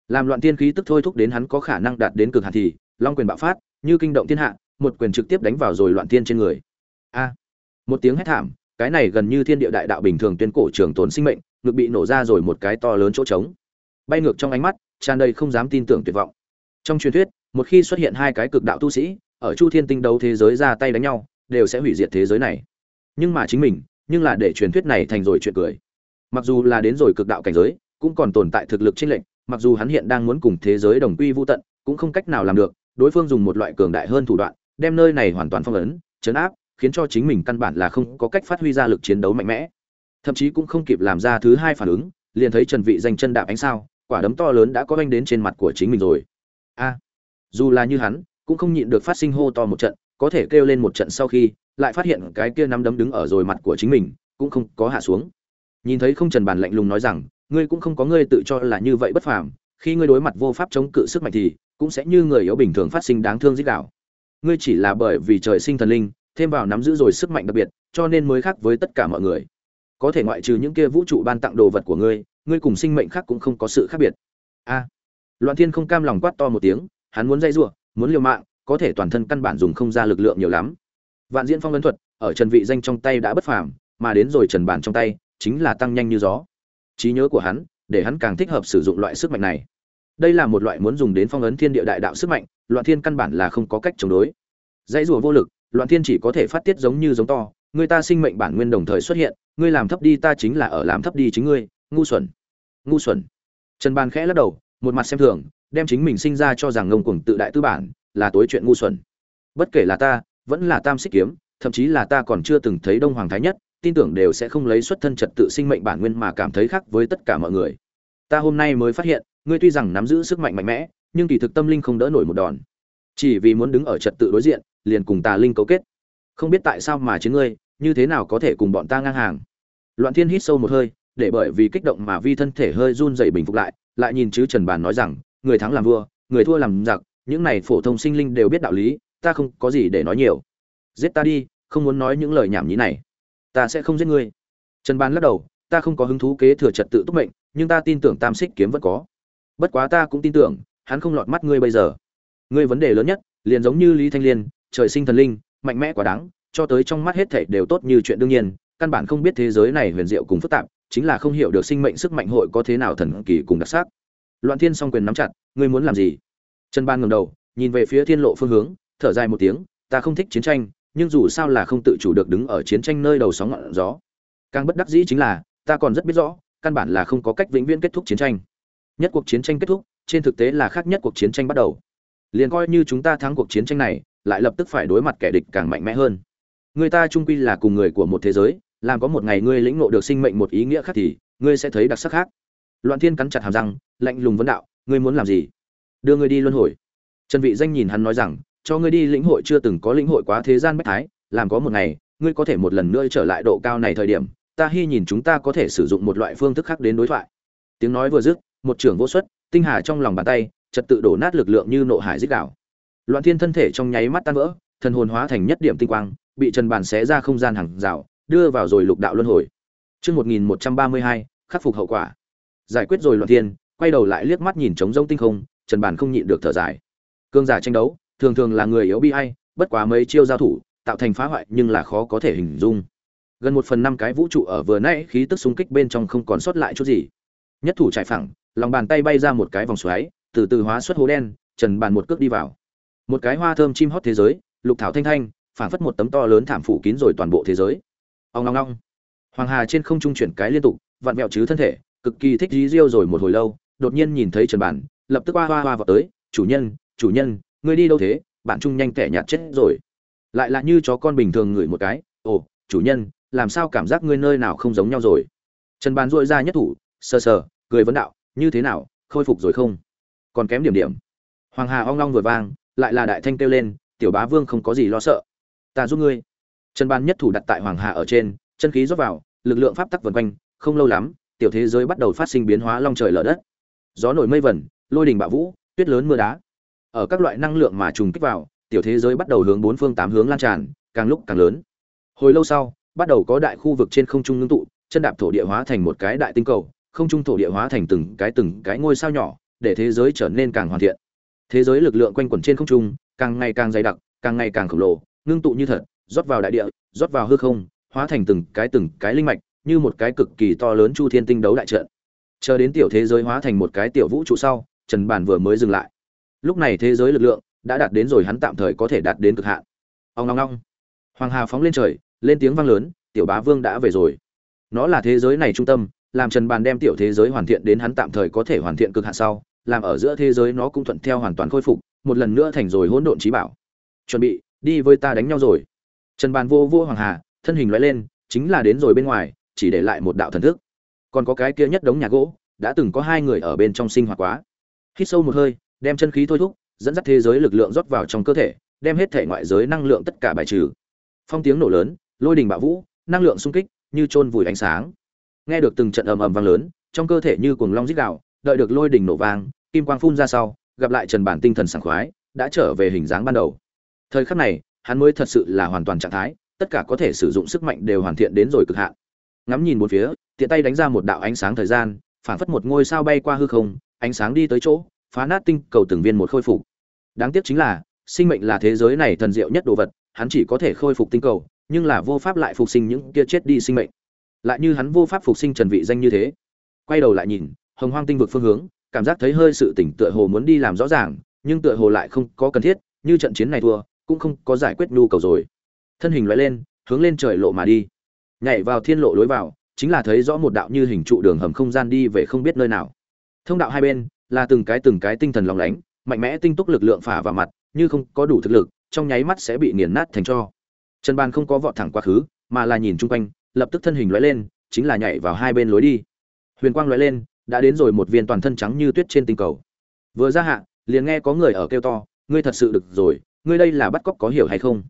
làm loạn tiên khí tức thôi thúc đến hắn có khả năng đạt đến cực hạn thì, long quyền bạo phát, như kinh động thiên hạ, một quyền trực tiếp đánh vào rồi loạn tiên trên người. A. Một tiếng hét thảm, cái này gần như thiên địa đại đạo bình thường tuyên cổ trường tồn sinh mệnh, ngực bị nổ ra rồi một cái to lớn chỗ trống. Bay ngược trong ánh mắt, tràn đầy không dám tin tưởng tuyệt vọng. Trong truyền thuyết, một khi xuất hiện hai cái cực đạo tu sĩ, ở chu thiên tinh đấu thế giới ra tay đánh nhau, đều sẽ hủy diệt thế giới này. Nhưng mà chính mình, nhưng là để truyền thuyết này thành rồi chuyện cười. Mặc dù là đến rồi cực đạo cảnh giới, cũng còn tồn tại thực lực chênh lệnh mặc dù hắn hiện đang muốn cùng thế giới đồng quy vô tận, cũng không cách nào làm được, đối phương dùng một loại cường đại hơn thủ đoạn, đem nơi này hoàn toàn phong ấn, chấn áp, khiến cho chính mình căn bản là không có cách phát huy ra lực chiến đấu mạnh mẽ. Thậm chí cũng không kịp làm ra thứ hai phản ứng, liền thấy trần vị danh chân đạp ánh sao, quả đấm to lớn đã có anh đến trên mặt của chính mình rồi. A! Dù là như hắn, cũng không nhịn được phát sinh hô to một trận, có thể kêu lên một trận sau khi, lại phát hiện cái kia nắm đấm đứng ở rồi mặt của chính mình, cũng không có hạ xuống. Nhìn thấy không trần bàn lạnh lùng nói rằng ngươi cũng không có ngươi tự cho là như vậy bất phàm, khi ngươi đối mặt vô pháp chống cự sức mạnh thì, cũng sẽ như người yếu bình thường phát sinh đáng thương dích đạo. Ngươi chỉ là bởi vì trời sinh thần linh, thêm vào nắm giữ rồi sức mạnh đặc biệt, cho nên mới khác với tất cả mọi người. Có thể ngoại trừ những kia vũ trụ ban tặng đồ vật của ngươi ngươi cùng sinh mệnh khác cũng không có sự khác biệt. A. Loạn thiên không cam lòng quát to một tiếng, hắn muốn dây giụa muốn liều mạng, có thể toàn thân căn bản dùng không ra lực lượng nhiều lắm. Vạn diễn phong ấn thuật, ở trần vị danh trong tay đã bất phàm, mà đến rồi trần bản trong tay, chính là tăng nhanh như gió trí nhớ của hắn, để hắn càng thích hợp sử dụng loại sức mạnh này. Đây là một loại muốn dùng đến phong ấn thiên địa đại đạo sức mạnh, loạn thiên căn bản là không có cách chống đối. Dãy rùa vô lực, loạn thiên chỉ có thể phát tiết giống như giống to, người ta sinh mệnh bản nguyên đồng thời xuất hiện, ngươi làm thấp đi ta chính là ở làm thấp đi chính ngươi, ngu xuẩn ngu xuẩn. Trần ban khẽ lắc đầu, một mặt xem thường, đem chính mình sinh ra cho rằng ngông cuồng tự đại tư bản, là tối chuyện ngu xuẩn. Bất kể là ta, vẫn là tam xích kiếm, thậm chí là ta còn chưa từng thấy đông hoàng thái nhất tin tưởng đều sẽ không lấy xuất thân trật tự sinh mệnh bản nguyên mà cảm thấy khác với tất cả mọi người. Ta hôm nay mới phát hiện, ngươi tuy rằng nắm giữ sức mạnh mạnh mẽ, nhưng kỳ thực tâm linh không đỡ nổi một đòn. Chỉ vì muốn đứng ở trật tự đối diện, liền cùng tà linh cấu kết. Không biết tại sao mà chứ ngươi, như thế nào có thể cùng bọn ta ngang hàng? Loạn thiên hít sâu một hơi, để bởi vì kích động mà vi thân thể hơi run rẩy bình phục lại lại nhìn chứ trần bàn nói rằng, người thắng làm vua, người thua làm giặc, những này phổ thông sinh linh đều biết đạo lý, ta không có gì để nói nhiều. Giết ta đi, không muốn nói những lời nhảm nhí này ta sẽ không giết ngươi. Trần Ban lắc đầu, ta không có hứng thú kế thừa trật tự túc mệnh, nhưng ta tin tưởng tam xích kiếm vẫn có. Bất quá ta cũng tin tưởng, hắn không lọt mắt ngươi bây giờ. Ngươi vấn đề lớn nhất, liền giống như lý thanh liên, trời sinh thần linh, mạnh mẽ quá đáng, cho tới trong mắt hết thảy đều tốt như chuyện đương nhiên, căn bản không biết thế giới này huyền diệu cùng phức tạp, chính là không hiểu được sinh mệnh sức mạnh hội có thế nào thần kỳ cùng đặc sắc. Loạn thiên song quyền nắm chặt, ngươi muốn làm gì? Trần ban ngẩng đầu, nhìn về phía thiên lộ phương hướng, thở dài một tiếng, ta không thích chiến tranh nhưng dù sao là không tự chủ được đứng ở chiến tranh nơi đầu sóng ngọn gió. Càng bất đắc dĩ chính là, ta còn rất biết rõ, căn bản là không có cách vĩnh viễn kết thúc chiến tranh. Nhất cuộc chiến tranh kết thúc, trên thực tế là khác nhất cuộc chiến tranh bắt đầu. Liền coi như chúng ta thắng cuộc chiến tranh này, lại lập tức phải đối mặt kẻ địch càng mạnh mẽ hơn. Người ta trung quy là cùng người của một thế giới, làm có một ngày ngươi lĩnh ngộ được sinh mệnh một ý nghĩa khác thì, ngươi sẽ thấy đặc sắc khác. Loạn thiên cắn chặt hàm răng, lạnh lùng vấn đạo, ngươi muốn làm gì? Đưa ngươi đi luân hồi. Trần vị danh nhìn hắn nói rằng cho ngươi đi lĩnh hội chưa từng có lĩnh hội quá thế gian bách thái làm có một ngày ngươi có thể một lần nữa trở lại độ cao này thời điểm ta hy nhìn chúng ta có thể sử dụng một loại phương thức khác đến đối thoại tiếng nói vừa dứt một trưởng vô xuất tinh hà trong lòng bàn tay trật tự đổ nát lực lượng như nộ hải dích đảo loạn thiên thân thể trong nháy mắt tan vỡ thần hồn hóa thành nhất điểm tinh quang bị trần bàn xé ra không gian hàng rào đưa vào rồi lục đạo luân hồi Trước 1132, khắc phục hậu quả. Giải quyết rồi loạn thiên, quay đầu lại liếc mắt nhìn trống rông tinh không, Trần Bàn không nhịn được thở dài. Cương giả tranh đấu, thường thường là người yếu bi ai, bất quá mấy chiêu giao thủ, tạo thành phá hoại nhưng là khó có thể hình dung. Gần một phần năm cái vũ trụ ở vừa nãy khí tức xung kích bên trong không còn sót lại chút gì. Nhất thủ chạy phẳng, lòng bàn tay bay ra một cái vòng xoáy, từ từ hóa xuất hố đen, Trần Bàn một cước đi vào. Một cái hoa thơm chim hót thế giới, lục thảo thanh thanh, phảng phất một tấm to lớn thảm phủ kín rồi toàn bộ thế giới ông long long hoàng hà trên không trung chuyển cái liên tục vặn vẹo chứ thân thể cực kỳ thích dí riêu rồi một hồi lâu đột nhiên nhìn thấy trần bản lập tức hoa hoa hoa vào tới chủ nhân chủ nhân ngươi đi đâu thế bạn trung nhanh tẻ nhạt chết rồi. Lại là như chó con bình thường ngửi một cái ồ chủ nhân làm sao cảm giác ngươi nơi nào không giống nhau rồi? Trần bàn dội ra nhất thủ sờ sờ cười vấn đạo như thế nào khôi phục rồi không? Còn kém điểm điểm. Hoàng hà ong long vừa vang lại là đại thanh kêu lên tiểu bá vương không có gì lo sợ. Ta giúp ngươi. Trần Bàn nhất thủ đặt tại Hoàng Hà ở trên, chân khí rót vào, lực lượng pháp tắc vần quanh, không lâu lắm, tiểu thế giới bắt đầu phát sinh biến hóa long trời lở đất. Gió nổi mây vẩn, lôi đình bạo vũ, tuyết lớn mưa đá. Ở các loại năng lượng mà trùng kích vào, tiểu thế giới bắt đầu hướng bốn phương tám hướng lan tràn, càng lúc càng lớn. Hồi lâu sau, bắt đầu có đại khu vực trên không trung ngưng tụ, chân đạp thổ địa hóa thành một cái đại tinh cầu, không trung thổ địa hóa thành từng cái từng cái ngôi sao nhỏ, để thế giới trở nên càng hoàn thiện. Thế giới lực lượng quanh quẩn trên không trung, càng ngày càng dày đặc, càng ngày càng khổng lồ, ngưng tụ như thật, rót vào đại địa, rót vào hư không, hóa thành từng cái từng cái linh mạch, như một cái cực kỳ to lớn chu thiên tinh đấu đại trận. Chờ đến tiểu thế giới hóa thành một cái tiểu vũ trụ sau, Trần Bản vừa mới dừng lại. Lúc này thế giới lực lượng đã đạt đến rồi hắn tạm thời có thể đạt đến cực hạn. ông long long Hoàng Hà phóng lên trời, lên tiếng vang lớn, tiểu bá vương đã về rồi. Nó là thế giới này trung tâm, làm Trần Bàn đem tiểu thế giới hoàn thiện đến hắn tạm thời có thể hoàn thiện cực hạn sau, làm ở giữa thế giới nó cũng thuận theo hoàn toàn khôi phục, một lần nữa thành rồi hỗn độn trí bảo. Chuẩn bị, đi với ta đánh nhau rồi trần bàn vô vô hoàng hà thân hình loại lên chính là đến rồi bên ngoài chỉ để lại một đạo thần thức còn có cái kia nhất đống nhà gỗ đã từng có hai người ở bên trong sinh hoạt quá hít sâu một hơi đem chân khí thôi thúc dẫn dắt thế giới lực lượng rót vào trong cơ thể đem hết thể ngoại giới năng lượng tất cả bài trừ. Phong tiếng nổ lớn lôi đình bạo vũ năng lượng sung kích như chôn vùi ánh sáng. Nghe được từng trận ầm ầm vang lớn trong cơ thể như cuồng long rít đạo, đợi được lôi đình nổ vang kim quang phun ra sau gặp lại trần bản tinh thần sảng khoái đã trở về hình dáng ban đầu. Thời khắc này hắn mới thật sự là hoàn toàn trạng thái tất cả có thể sử dụng sức mạnh đều hoàn thiện đến rồi cực hạn. Ngắm nhìn một phía tiện tay đánh ra một đạo ánh sáng thời gian phảng phất một ngôi sao bay qua hư không ánh sáng đi tới chỗ phá nát tinh cầu từng viên một khôi phục. Đáng tiếc chính là, sinh mệnh là thế giới này thần diệu nhất đồ vật, hắn chỉ có thể khôi phục tinh cầu, nhưng là vô pháp lại phục sinh những kia chết đi sinh mệnh. Lại như hắn vô pháp phục sinh trần vị danh như thế. Quay đầu lại nhìn, hồng hoang tinh vực phương hướng, cảm giác thấy hơi sự tỉnh tựa hồ muốn đi làm rõ ràng, nhưng tựa hồ lại không có cần thiết, như trận chiến này thua, cũng không có giải quyết nhu cầu rồi. Thân hình loại lên, hướng lên trời lộ mà đi. Nhảy vào thiên lộ lối vào, chính là thấy rõ một đạo như hình trụ đường hầm không gian đi về không biết nơi nào. Thông đạo hai bên là từng cái từng cái tinh thần lòng lánh, mạnh mẽ tinh túc lực lượng phả vào mặt, như không có đủ thực lực, trong nháy mắt sẽ bị nghiền nát thành cho. Trần ban không có vọt thẳng quá khứ, mà là nhìn chung quanh, lập tức thân hình lóe lên, chính là nhảy vào hai bên lối đi. Huyền quang lóe lên, đã đến rồi một viên toàn thân trắng như tuyết trên tinh cầu. Vừa ra hạ, liền nghe có người ở kêu to, ngươi thật sự được rồi, ngươi đây là bắt cóc có hiểu hay không?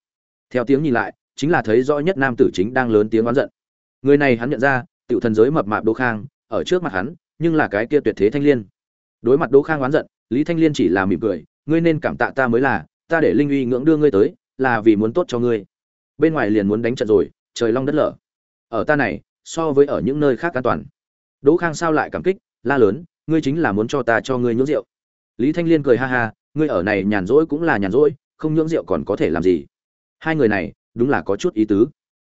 Theo tiếng nhìn lại, chính là thấy rõ nhất nam tử chính đang lớn tiếng oán giận. Người này hắn nhận ra, tiểu thần giới mập mạp đô khang, ở trước mặt hắn, nhưng là cái kia tuyệt thế thanh liên đối mặt đỗ khang oán giận, lý thanh liên chỉ là mỉm cười, ngươi nên cảm tạ ta mới là, ta để linh uy ngưỡng đưa ngươi tới, là vì muốn tốt cho ngươi. Bên ngoài liền muốn đánh trận rồi, trời long đất lở. Ở ta này, so với ở những nơi khác an toàn. Đỗ khang sao lại cảm kích, la lớn, ngươi chính là muốn cho ta cho ngươi nhưỡng rượu. Lý thanh liên cười ha ha, ngươi ở này nhàn rỗi cũng là nhàn rỗi, không nhưỡng rượu còn có thể làm gì? Hai người này, đúng là có chút ý tứ.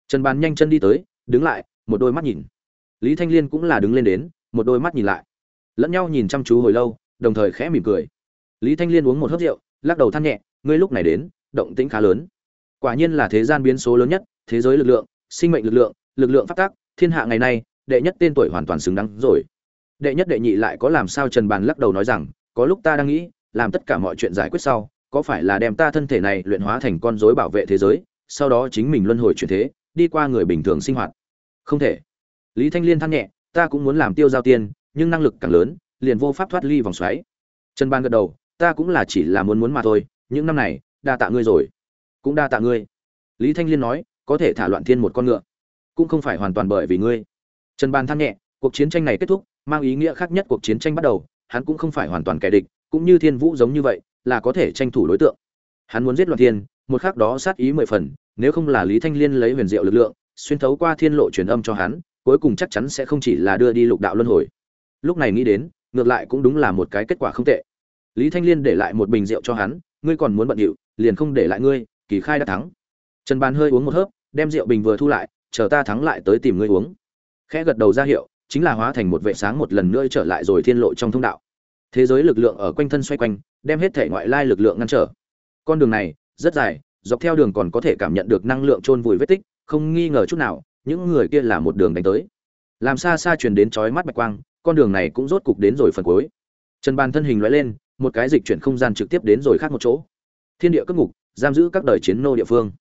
Trần bàn nhanh chân đi tới, đứng lại, một đôi mắt nhìn. Lý thanh liên cũng là đứng lên đến, một đôi mắt nhìn lại lẫn nhau nhìn chăm chú hồi lâu, đồng thời khẽ mỉm cười. Lý thanh liên uống một hớp rượu, lắc đầu than nhẹ, ngươi lúc này đến, động tĩnh khá lớn. Quả nhiên là thế gian biến số lớn nhất, thế giới lực lượng, sinh mệnh lực lượng lực lượng phát tác, thiên hạ ngày nay, đệ nhất tên tuổi hoàn toàn xứng đáng rồi. Đệ nhất đệ nhị lại có làm sao trần bàn lắc đầu nói rằng, có lúc ta đang nghĩ, làm tất cả mọi chuyện giải quyết sau, có phải là đem ta thân thể này luyện hóa thành con rối bảo vệ thế giới, sau đó chính mình luân hồi chuyển thế, đi qua người bình thường sinh hoạt? Không thể. Lý thanh liên than nhẹ, ta cũng muốn làm tiêu giao tiên nhưng năng lực càng lớn, liền vô pháp thoát ly vòng xoáy. Trần ban gật đầu, ta cũng là chỉ là muốn muốn mà thôi, những năm này, đa tạ ngươi rồi. Cũng đa tạ ngươi. Lý thanh liên nói, có thể thả loạn thiên một con ngựa, cũng không phải hoàn toàn bởi vì ngươi. Trần ban than nhẹ, cuộc chiến tranh này kết thúc, mang ý nghĩa khác nhất cuộc chiến tranh bắt đầu, hắn cũng không phải hoàn toàn kẻ địch, cũng như thiên vũ giống như vậy, là có thể tranh thủ đối tượng. Hắn muốn giết loạn thiên, một khắc đó sát ý mười phần, nếu không là lý thanh liên lấy huyền diệu lực lượng, xuyên thấu qua thiên lộ truyền âm cho hắn, cuối cùng chắc chắn sẽ không chỉ là đưa đi lục đạo luân hồi lúc này nghĩ đến, ngược lại cũng đúng là một cái kết quả không tệ. Lý thanh liên để lại một bình rượu cho hắn, ngươi còn muốn bận điệu, liền không để lại ngươi, kỳ khai đã thắng. Trần bàn hơi uống một hớp, đem rượu bình vừa thu lại, chờ ta thắng lại tới tìm ngươi uống. Khẽ gật đầu ra hiệu, chính là hóa thành một vệ sáng một lần nữa trở lại rồi thiên lộ trong thông đạo. Thế giới lực lượng ở quanh thân xoay quanh, đem hết thể ngoại lai lực lượng ngăn trở. Con đường này, rất dài, dọc theo đường còn có thể cảm nhận được năng lượng chôn vùi vết tích, không nghi ngờ chút nào, những người kia là một đường đánh tới. Làm xa xa truyền đến chói mắt bạch quang con đường này cũng rốt cục đến rồi phần cuối. Trần bàn thân hình lóe lên, một cái dịch chuyển không gian trực tiếp đến rồi khác một chỗ. Thiên địa cấp ngục, giam giữ các đời chiến nô địa phương.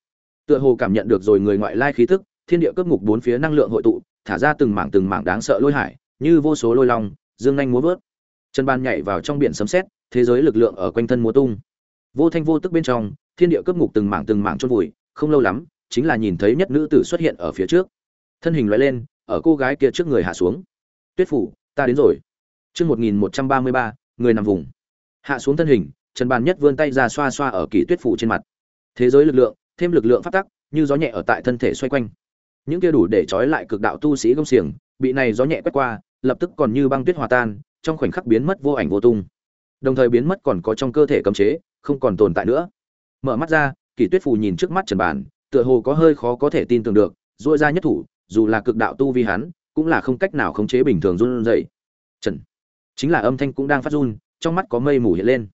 Tựa hồ cảm nhận được rồi người ngoại lai khí tức, thiên địa cấp ngục bốn phía năng lượng hội tụ, thả ra từng mảng từng mảng đáng sợ lôi hải, như vô số lôi long, dương nhanh múa vớt. Trần ban nhảy vào trong biển sấm sét, thế giới lực lượng ở quanh thân múa tung. Vô thanh vô tức bên trong, thiên địa cấp ngục từng mảng từng mảng chôn vùi, không lâu lắm, chính là nhìn thấy nhất nữ tử xuất hiện ở phía trước. Thân hình lóe lên, ở cô gái kia trước người hạ xuống. Tuyết phủ ta đến rồi. Chương một nghìn một trăm ba mươi ba người nằm vùng. Hạ xuống thân hình trần bàn nhất vươn tay ra xoa xoa ở kỷ tuyết phủ trên mặt. Thế giới lực lượng thêm lực lượng phát tắc như gió nhẹ ở tại thân thể xoay quanh. Những kia đủ để trói lại cực đạo tu sĩ công xiềng bị này gió nhẹ quét qua lập tức còn như băng tuyết hòa tan trong khoảnh khắc biến mất vô ảnh vô tung. Đồng thời biến mất còn có trong cơ thể cấm chế không còn tồn tại nữa. Mở mắt ra kỷ tuyết phù nhìn trước mắt trần Bàn, tựa hồ có hơi khó có thể tin tưởng được dội ra nhất thủ dù là cực đạo tu vi hắn cũng là không cách nào khống chế bình thường run rẩy. Trần. Chính là âm thanh cũng đang phát run, trong mắt có mây mù hiện lên.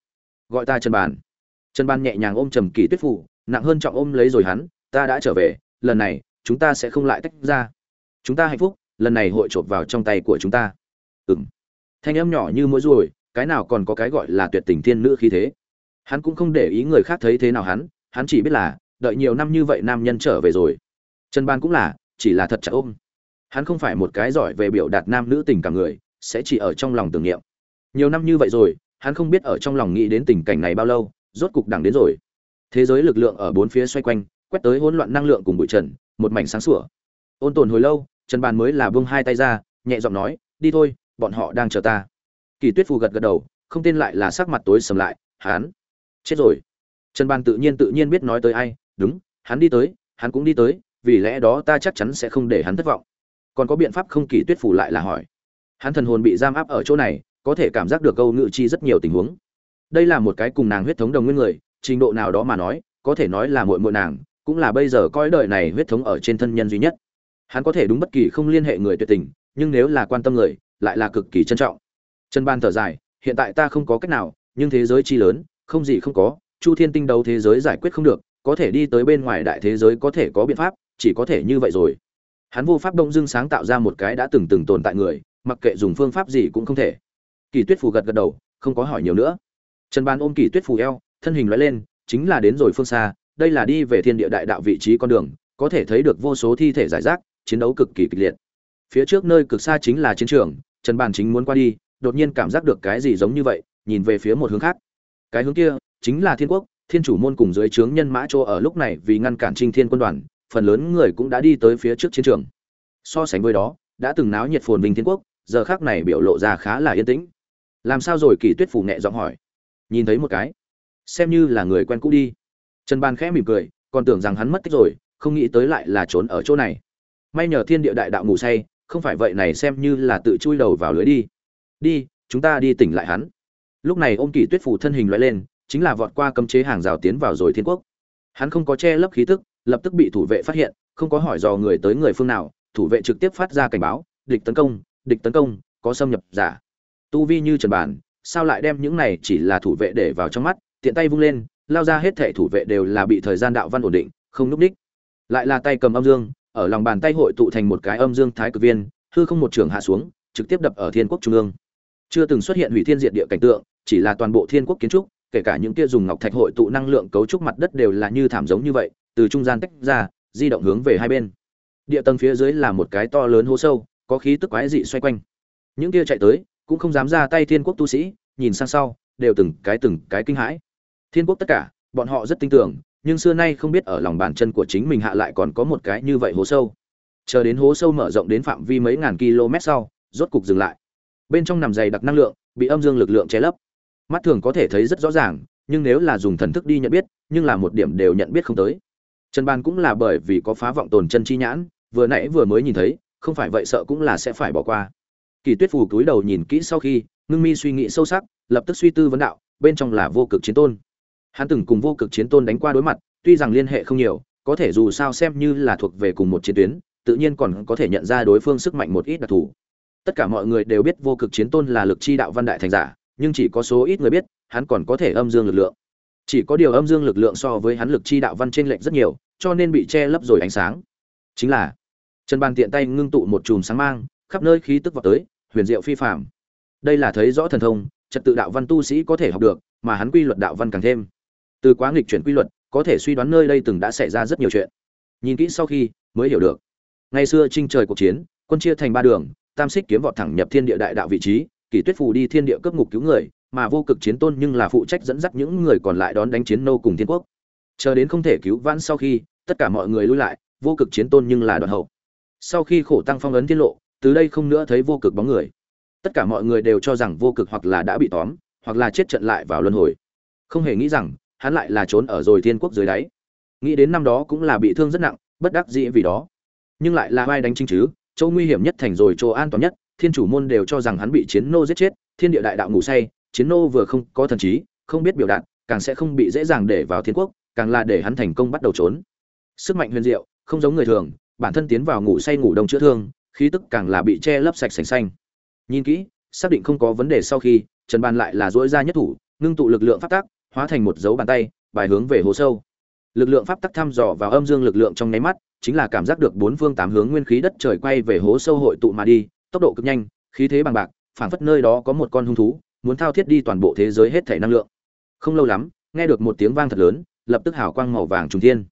Gọi ta trần bàn. Trần bàn nhẹ nhàng ôm trầm kỷ tuyết phủ, nặng hơn trọng ôm lấy rồi hắn, ta đã trở về, lần này, chúng ta sẽ không lại tách ra. Chúng ta hạnh phúc, lần này hội trộm vào trong tay của chúng ta. Ừng thanh âm nhỏ như mũi ruồi, cái nào còn có cái gọi là tuyệt tình thiên nữ khí thế. Hắn cũng không để ý người khác thấy thế nào hắn hắn chỉ biết là, đợi nhiều năm như vậy nam nhân trở về rồi. Trần ban cũng là, chỉ là thật chặt ôm hắn không phải một cái giỏi về biểu đạt nam nữ tình cảm người, sẽ chỉ ở trong lòng tưởng niệm. Nhiều năm như vậy rồi, hắn không biết ở trong lòng nghĩ đến tình cảnh này bao lâu, rốt cục đằng đến rồi. Thế giới lực lượng ở bốn phía xoay quanh, quét tới hỗn loạn năng lượng cùng bụi trần, một mảnh sáng sủa. Ôn tồn hồi lâu, trần bàn mới là buông hai tay ra, nhẹ giọng nói, đi thôi, bọn họ đang chờ ta. Kỳ tuyết phù gật gật đầu, không tên lại là sắc mặt tối sầm lại, hắn? Chết rồi. Trần Bàn tự nhiên tự nhiên biết nói tới ai, đúng, hắn đi tới, hắn cũng đi tới, vì lẽ đó ta chắc chắn sẽ không để hắn thất vọng còn có biện pháp không kỳ tuyết phủ lại là hỏi. Hắn thần hồn bị giam áp ở chỗ này, có thể cảm giác được câu ngự chi rất nhiều tình huống. Đây là một cái cùng nàng huyết thống đồng nguyên người, trình độ nào đó mà nói, có thể nói là muội muội nàng, cũng là bây giờ coi đời này huyết thống ở trên thân nhân duy nhất. Hắn có thể đúng bất kỳ không liên hệ người tuyệt tình, nhưng nếu là quan tâm người, lại là cực kỳ trân trọng. Chân ban thở dài, hiện tại ta không có cách nào, nhưng thế giới chi lớn, không gì không có, chu thiên tinh đấu thế giới giải quyết không được, có thể đi tới bên ngoài đại thế giới có thể có biện pháp, chỉ có thể như vậy rồi hắn vô pháp đông dưng sáng tạo ra một cái đã từng từng tồn tại người, mặc kệ dùng phương pháp gì cũng không thể. Kỳ tuyết phù gật gật đầu, không có hỏi nhiều nữa. Trần ban ôm kỳ tuyết phù eo, thân hình loại lên, chính là đến rồi phương xa, đây là đi về thiên địa đại đạo vị trí con đường, có thể thấy được vô số thi thể giải rác, chiến đấu cực kỳ kịch liệt. Phía trước nơi cực xa chính là chiến trường, trần bàn chính muốn qua đi, đột nhiên cảm giác được cái gì giống như vậy, nhìn về phía một hướng khác. Cái hướng kia, chính là thiên quốc, thiên chủ môn cùng dưới trướng nhân mã chỗ ở lúc này vì ngăn cản trinh thiên quân đoàn phần lớn người cũng đã đi tới phía trước chiến trường. So sánh với đó, đã từng náo nhiệt phồn vinh thiên quốc, giờ khác này biểu lộ ra khá là yên tĩnh. Làm sao rồi kỳ tuyết phủ nhẹ giọng hỏi. Nhìn thấy một cái. Xem như là người quen cũ đi. Trần ban khẽ mỉm cười, còn tưởng rằng hắn mất tích rồi, không nghĩ tới lại là trốn ở chỗ này. May nhờ thiên địa đại đạo ngủ say, không phải vậy này xem như là tự chui đầu vào lưới đi. Đi, chúng ta đi tỉnh lại hắn. Lúc này ôm kỳ tuyết phủ thân hình loại lên, chính là vọt qua cấm chế hàng rào tiến vào rồi thiên quốc. Hắn không có che lấp khí tức lập tức bị thủ vệ phát hiện, không có hỏi dò người tới người phương nào, thủ vệ trực tiếp phát ra cảnh báo, địch tấn công, địch tấn công, có xâm nhập giả. Tu vi như trần bản, sao lại đem những này chỉ là thủ vệ để vào trong mắt, tiện tay vung lên, lao ra hết thể thủ vệ đều là bị thời gian đạo văn ổn định, không núp đích lại là tay cầm âm dương, ở lòng bàn tay hội tụ thành một cái âm dương thái cực viên, hư không một trường hạ xuống, trực tiếp đập ở thiên quốc trung ương. Chưa từng xuất hiện hủy thiên diệt địa cảnh tượng, chỉ là toàn bộ thiên quốc kiến trúc, kể cả những kia dùng ngọc thạch hội tụ năng lượng cấu trúc mặt đất đều là như thảm giống như vậy từ trung gian tách ra, di động hướng về hai bên. Địa tầng phía dưới là một cái to lớn hố sâu, có khí tức quái dị xoay quanh. Những kia chạy tới, cũng không dám ra tay thiên quốc tu sĩ, nhìn sang sau, đều từng cái từng cái kinh hãi. Thiên quốc tất cả, bọn họ rất tin tưởng, nhưng xưa nay không biết ở lòng bàn chân của chính mình hạ lại còn có một cái như vậy hố sâu. Chờ đến hố sâu mở rộng đến phạm vi mấy ngàn km sau, rốt cục dừng lại. Bên trong nằm dày đặc năng lượng, bị âm dương lực lượng che lấp. Mắt thường có thể thấy rất rõ ràng, nhưng nếu là dùng thần thức đi nhận biết, nhưng là một điểm đều nhận biết không tới trần ban cũng là bởi vì có phá vọng tồn chân chi nhãn, vừa nãy vừa mới nhìn thấy, không phải vậy sợ cũng là sẽ phải bỏ qua. Kỳ tuyết phù túi đầu nhìn kỹ sau khi, ngưng mi suy nghĩ sâu sắc, lập tức suy tư vấn đạo, bên trong là vô cực chiến tôn. Hắn từng cùng vô cực chiến tôn đánh qua đối mặt, tuy rằng liên hệ không nhiều, có thể dù sao xem như là thuộc về cùng một chiến tuyến, tự nhiên còn có thể nhận ra đối phương sức mạnh một ít đặc thù. Tất cả mọi người đều biết vô cực chiến tôn là lực chi đạo văn đại thành giả, nhưng chỉ có số ít người biết, hắn còn có thể âm dương lực lượng chỉ có điều âm dương lực lượng so với hắn lực chi đạo văn trên lệnh rất nhiều, cho nên bị che lấp rồi ánh sáng. Chính là, trần bàn tiện tay ngưng tụ một chùm sáng mang, khắp nơi khí tức vào tới, huyền diệu phi phạm đây là thấy rõ thần thông, trật tự đạo văn tu sĩ có thể học được, mà hắn quy luật đạo văn càng thêm. Từ quá nghịch chuyển quy luật, có thể suy đoán nơi đây từng đã xảy ra rất nhiều chuyện. Nhìn kỹ sau khi, mới hiểu được. Ngày xưa trinh trời cuộc chiến, quân chia thành ba đường, tam xích kiếm vọt thẳng nhập thiên địa đại đạo vị trí kỷ tuyết phù đi thiên địa cấp ngục cứu người mà vô cực chiến tôn nhưng là phụ trách dẫn dắt những người còn lại đón đánh chiến nô cùng thiên quốc. Chờ đến không thể cứu vãn sau khi, tất cả mọi người lui lại, vô cực chiến tôn nhưng là đoạn hậu. Sau khi khổ tăng phong ấn tiết lộ, từ đây không nữa thấy vô cực bóng người. Tất cả mọi người đều cho rằng vô cực hoặc là đã bị tóm, hoặc là chết trận lại vào luân hồi. Không hề nghĩ rằng, hắn lại là trốn ở rồi thiên quốc dưới đáy. Nghĩ đến năm đó cũng là bị thương rất nặng, bất đắc dĩ vì đó. Nhưng lại là vai đánh chính chứ? Chỗ nguy hiểm nhất thành rồi chỗ an toàn nhất, thiên chủ môn đều cho rằng hắn bị chiến nô giết chết, thiên địa đại đạo ngủ say chiến nô vừa không có thần trí, không biết biểu đạt, càng sẽ không bị dễ dàng để vào thiên quốc, càng là để hắn thành công bắt đầu trốn. Sức mạnh huyền diệu, không giống người thường, bản thân tiến vào ngủ say ngủ đông chữa thương, khí tức càng là bị che lấp sạch sành xanh. Nhìn kỹ, xác định không có vấn đề sau khi, trần ban lại là dỗi ra nhất thủ, ngưng tụ lực lượng pháp tắc, hóa thành một dấu bàn tay, bài hướng về hồ sâu. Lực lượng pháp tắc thăm dò vào âm dương lực lượng trong nháy mắt, chính là cảm giác được bốn phương tám hướng nguyên khí đất trời quay về hố sâu hội tụ mà đi, tốc độ cực nhanh, khí thế bằng bạc, phảng phất nơi đó có một con hung thú muốn thao thiết đi toàn bộ thế giới hết thể năng lượng không lâu lắm nghe được một tiếng vang thật lớn lập tức hào quang màu vàng trùng thiên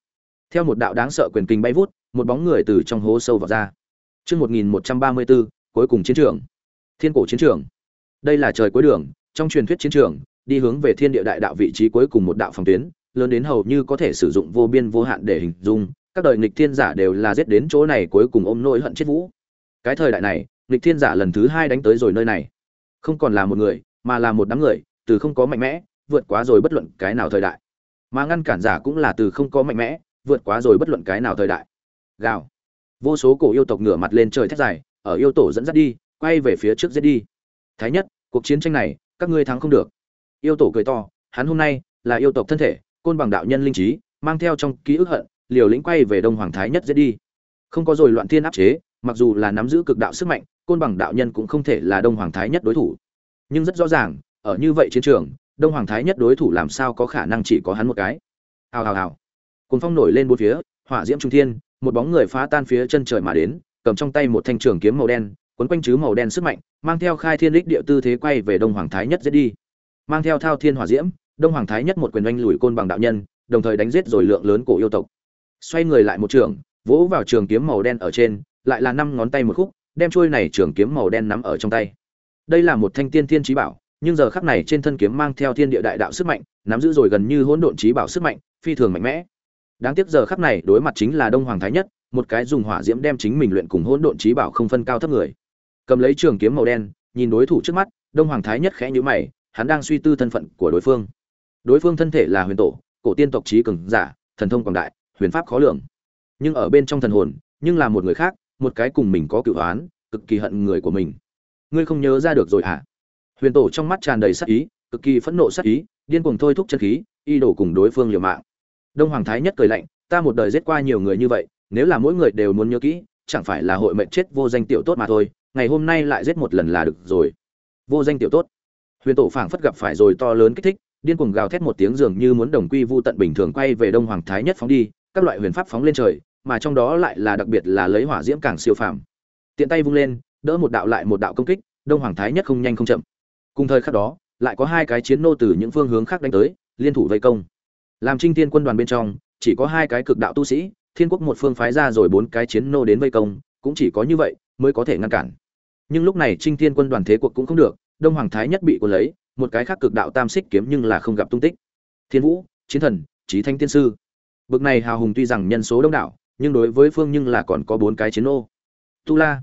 theo một đạo đáng sợ quyền kinh bay vút một bóng người từ trong hố sâu vào ra Chương 1134, cuối cùng chiến trường. Thiên cổ chiến trường. Đây là trời cuối đường, trong truyền thuyết chiến trường, đi hướng về thiên địa đại đạo vị trí cuối cùng một đạo phòng tuyến, lớn đến hầu như có thể sử dụng vô biên vô hạn để hình dung, các đời nghịch thiên giả đều là giết đến chỗ này cuối cùng ôm nỗi hận chết vũ. Cái thời đại này, nghịch thiên giả lần thứ hai đánh tới rồi nơi này. Không còn là một người, mà là một đám người, từ không có mạnh mẽ, vượt quá rồi bất luận cái nào thời đại. Mà ngăn cản giả cũng là từ không có mạnh mẽ, vượt quá rồi bất luận cái nào thời đại. Gào. Vô số cổ yêu tộc ngửa mặt lên trời thét dài ở yêu tổ dẫn dắt đi quay về phía trước giết đi. Thái nhất cuộc chiến tranh này các ngươi thắng không được. Yêu tổ cười to hắn hôm nay là yêu tộc thân thể côn bằng đạo nhân linh trí mang theo trong ký ức hận liều lĩnh quay về đông hoàng thái nhất giết đi. Không có rồi loạn thiên áp chế mặc dù là nắm giữ cực đạo sức mạnh côn bằng đạo nhân cũng không thể là đông hoàng thái nhất đối thủ nhưng rất rõ ràng ở như vậy chiến trường đông hoàng thái nhất đối thủ làm sao có khả năng chỉ có hắn một cái hào hào hào cùng phong nổi lên bốn phía hỏa diễm trung thiên một bóng người phá tan phía chân trời mà đến, cầm trong tay một thanh trường kiếm màu đen, quấn quanh chứ màu đen sức mạnh, mang theo khai thiên lịch địa tư thế quay về Đông Hoàng Thái Nhất giết đi. Mang theo thao thiên hỏa diễm, Đông Hoàng Thái Nhất một quyền oanh lùi côn bằng đạo nhân, đồng thời đánh giết rồi lượng lớn cổ yêu tộc. Xoay người lại một trường, vỗ vào trường kiếm màu đen ở trên, lại là năm ngón tay một khúc đem trôi này trường kiếm màu đen nắm ở trong tay đây là một thanh tiên thiên trí bảo, nhưng giờ khắc này trên thân kiếm mang theo thiên địa đại đạo sức mạnh, nắm giữ rồi gần như hỗn độn trí bảo sức mạnh, phi thường mạnh mẽ. Đáng tiếc giờ khắc này đối mặt chính là đông hoàng thái nhất, một cái dùng hỏa diễm đem chính mình luyện cùng hỗn độn trí bảo không phân cao thấp người. Cầm lấy trường kiếm màu đen, nhìn đối thủ trước mắt, đông hoàng thái nhất khẽ nhíu mày, hắn đang suy tư thân phận của đối phương. Đối phương thân thể là huyền tổ, cổ tiên tộc trí cường giả, thần thông quảng đại, huyền pháp khó lường. Nhưng ở bên trong thần hồn, nhưng là một người khác, một cái cùng mình có cựu oán cực kỳ hận người của mình ngươi không nhớ ra được rồi hả? Huyền tổ trong mắt tràn đầy sát ý, cực kỳ phẫn nộ sát ý, điên cuồng thôi thúc chân khí, y đổ cùng đối phương liều mạng. Đông hoàng thái nhất cười lạnh, ta một đời giết qua nhiều người như vậy, nếu là mỗi người đều muốn nhớ kỹ, chẳng phải là hội mệnh chết vô danh tiểu tốt mà thôi, ngày hôm nay lại giết một lần là được rồi. Vô danh tiểu tốt? Huyền tổ phảng phất gặp phải rồi to lớn kích thích, điên cuồng gào thét một tiếng dường như muốn đồng quy vu tận bình thường quay về đông hoàng thái nhất phóng đi, các loại huyền pháp phóng lên trời, mà trong đó lại là đặc biệt là lấy hỏa diễm càng siêu phàm. Tiện tay vung lên đỡ một đạo lại một đạo công kích, đông hoàng thái nhất không nhanh không chậm. Cùng thời khắc đó, lại có hai cái chiến nô từ những phương hướng khác đánh tới, liên thủ vây công. Làm trinh thiên quân đoàn bên trong, chỉ có hai cái cực đạo tu sĩ, thiên quốc một phương phái ra rồi bốn cái chiến nô đến vây công, cũng chỉ có như vậy mới có thể ngăn cản. Nhưng lúc này trinh thiên quân đoàn thế cuộc cũng không được, đông hoàng thái nhất bị quân lấy, một cái khác cực đạo tam xích kiếm nhưng là không gặp tung tích. Thiên vũ, chiến thần trí thanh tiên sư. Bực này hào hùng tuy rằng nhân số đông đảo, nhưng đối với phương nhưng là còn có bốn cái chiến nô. Tu la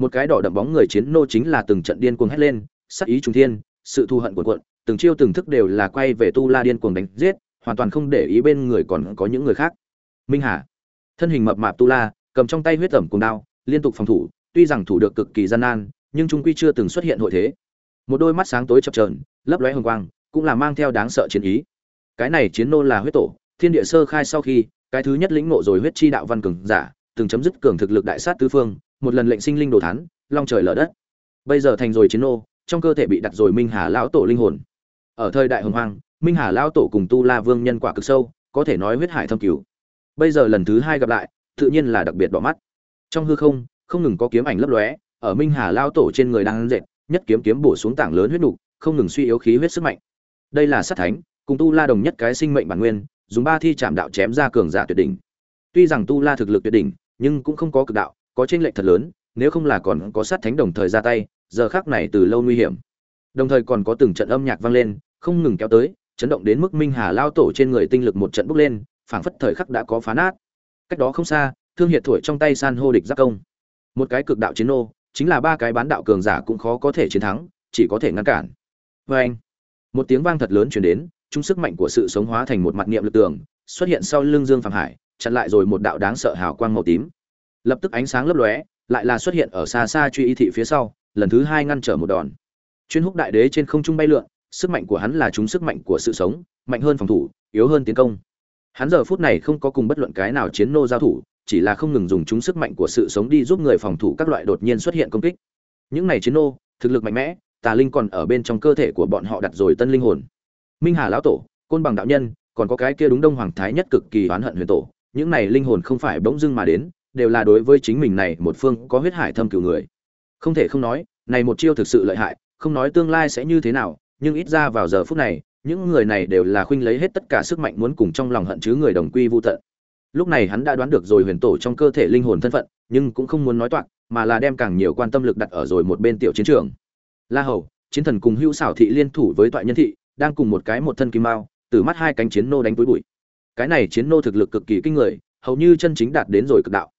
một cái đỏ đậm bóng người chiến nô chính là từng trận điên cuồng hét lên, sắc ý trung thiên, sự thù hận cuộn cuộn, từng chiêu từng thức đều là quay về tu la điên cuồng đánh giết, hoàn toàn không để ý bên người còn có những người khác. Minh hà, thân hình mập mạp tu la, cầm trong tay huyết tẩm cùng đao, liên tục phòng thủ, tuy rằng thủ được cực kỳ gian nan, nhưng trung quy chưa từng xuất hiện hội thế. Một đôi mắt sáng tối chập trờn lấp lóe hồng quang, cũng là mang theo đáng sợ chiến ý. Cái này chiến nô là huyết tổ, thiên địa sơ khai sau khi, cái thứ nhất lĩnh ngộ rồi huyết chi đạo văn cường giả, từng chấm dứt cường thực lực đại sát tứ phương một lần lệnh sinh linh đồ thán, long trời lở đất. Bây giờ thành rồi chiến nô, trong cơ thể bị đặt rồi minh hà lão tổ linh hồn. Ở thời đại hồng hoang, minh hà lão tổ cùng tu la vương nhân quả cực sâu, có thể nói huyết hải thâm cứu bây giờ lần thứ hai gặp lại, tự nhiên là đặc biệt đỏ mắt. Trong hư không không ngừng có kiếm ảnh lấp lóe, ở minh hà lão tổ trên người đang dệt, nhất kiếm kiếm bổ xuống tảng lớn huyết nục, không ngừng suy yếu khí huyết sức mạnh. Đây là sát thánh, cùng tu la đồng nhất cái sinh mệnh bản nguyên, dùng ba thi chạm đạo chém ra cường giả tuyệt đỉnh. Tuy rằng tu la thực lực tuyệt đỉnh, nhưng cũng không có cực đạo có chênh lệch thật lớn, nếu không là còn có sát thánh đồng thời ra tay, giờ khắc này từ lâu nguy hiểm. Đồng thời còn có từng trận âm nhạc vang lên, không ngừng kéo tới, chấn động đến mức minh hà lao tổ trên người tinh lực một trận bốc lên, phảng phất thời khắc đã có phá nát. Cách đó không xa, thương hiệt thổi trong tay san hô địch giáp công. Một cái cực đạo chiến nô, chính là ba cái bán đạo cường giả cũng khó có thể chiến thắng, chỉ có thể ngăn cản. Và anh. Một tiếng vang thật lớn truyền đến trung sức mạnh của sự sống hóa thành một mặt niệm lực tường, xuất hiện sau lưng dương Phàm hải, chặn lại rồi một đạo đáng sợ hào quang màu tím lập tức ánh sáng lấp lóe, lại là xuất hiện ở xa xa truy y thị phía sau, lần thứ hai ngăn trở một đòn. Chuyên húc đại đế trên không trung bay lượn, sức mạnh của hắn là chúng sức mạnh của sự sống, mạnh hơn phòng thủ, yếu hơn tiến công. Hắn giờ phút này không có cùng bất luận cái nào chiến nô giao thủ, chỉ là không ngừng dùng chúng sức mạnh của sự sống đi giúp người phòng thủ các loại đột nhiên xuất hiện công kích. Những này chiến nô, thực lực mạnh mẽ, tà linh còn ở bên trong cơ thể của bọn họ đặt rồi tân linh hồn. Minh hà lão tổ, côn bằng đạo nhân, còn có cái kia đúng đông hoàng thái nhất cực kỳ oán hận huyền tổ, những này linh hồn không phải bỗng dưng mà đến đều là đối với chính mình này một phương có huyết hải thâm cửu người. Không thể không nói, này một chiêu thực sự lợi hại, không nói tương lai sẽ như thế nào, nhưng ít ra vào giờ phút này, những người này đều là khuynh lấy hết tất cả sức mạnh muốn cùng trong lòng hận chứ người đồng quy vu tận. Lúc này hắn đã đoán được rồi huyền tổ trong cơ thể linh hồn thân phận, nhưng cũng không muốn nói toạc, mà là đem càng nhiều quan tâm lực đặt ở rồi một bên tiểu chiến trường. La hầu, chiến thần cùng hữu xảo thị liên thủ với toại nhân thị, đang cùng một cái một thân kim mao, từ mắt hai cánh chiến nô đánh túi bụi. Cái này chiến nô thực lực cực kỳ kinh người, hầu như chân chính đạt đến rồi cực đạo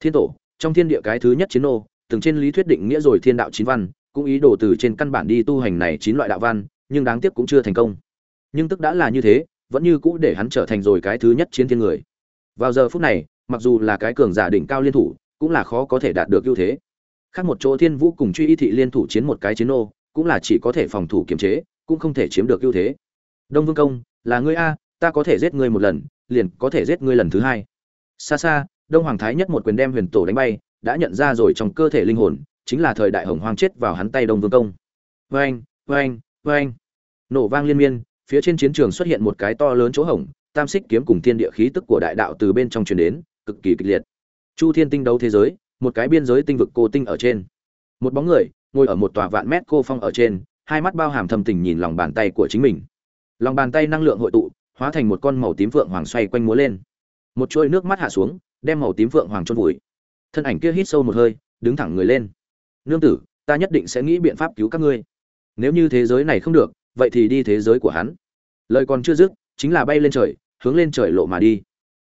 thiên tổ, trong thiên địa cái thứ nhất chiến nô, từng trên lý thuyết định nghĩa rồi thiên đạo chín văn, cũng ý đồ từ trên căn bản đi tu hành này chín loại đạo văn, nhưng đáng tiếc cũng chưa thành công. Nhưng tức đã là như thế, vẫn như cũ để hắn trở thành rồi cái thứ nhất chiến thiên người. Vào giờ phút này, mặc dù là cái cường giả đỉnh cao liên thủ, cũng là khó có thể đạt được ưu thế. Khác một chỗ thiên vũ cùng truy y thị liên thủ chiến một cái chiến nô, cũng là chỉ có thể phòng thủ kiềm chế, cũng không thể chiếm được ưu thế. Đông vương công, là ngươi a, ta có thể giết ngươi một lần, liền có thể giết ngươi lần thứ hai. Xa xa đông hoàng thái nhất một quyền đem huyền tổ đánh bay, đã nhận ra rồi trong cơ thể linh hồn, chính là thời đại hồng hoang chết vào hắn tay đông vương công. Vang vang vang nổ vang liên miên, phía trên chiến trường xuất hiện một cái to lớn chỗ hổng, tam xích kiếm cùng thiên địa khí tức của đại đạo từ bên trong truyền đến, cực kỳ kịch liệt. Chu thiên tinh đấu thế giới, một cái biên giới tinh vực cô tinh ở trên. Một bóng người, ngồi ở một tòa vạn mét cô phong ở trên, hai mắt bao hàm thầm tình nhìn lòng bàn tay của chính mình. Lòng bàn tay năng lượng hội tụ, hóa thành một con màu tím phượng hoàng xoay quanh múa lên. Một chuỗi nước mắt hạ xuống đem màu tím phượng hoàng chôn vùi. Thân ảnh kia hít sâu một hơi, đứng thẳng người lên. Nương tử, ta nhất định sẽ nghĩ biện pháp cứu các ngươi. Nếu như thế giới này không được, vậy thì đi thế giới của hắn. Lời còn chưa dứt, chính là bay lên trời, hướng lên trời lộ mà đi.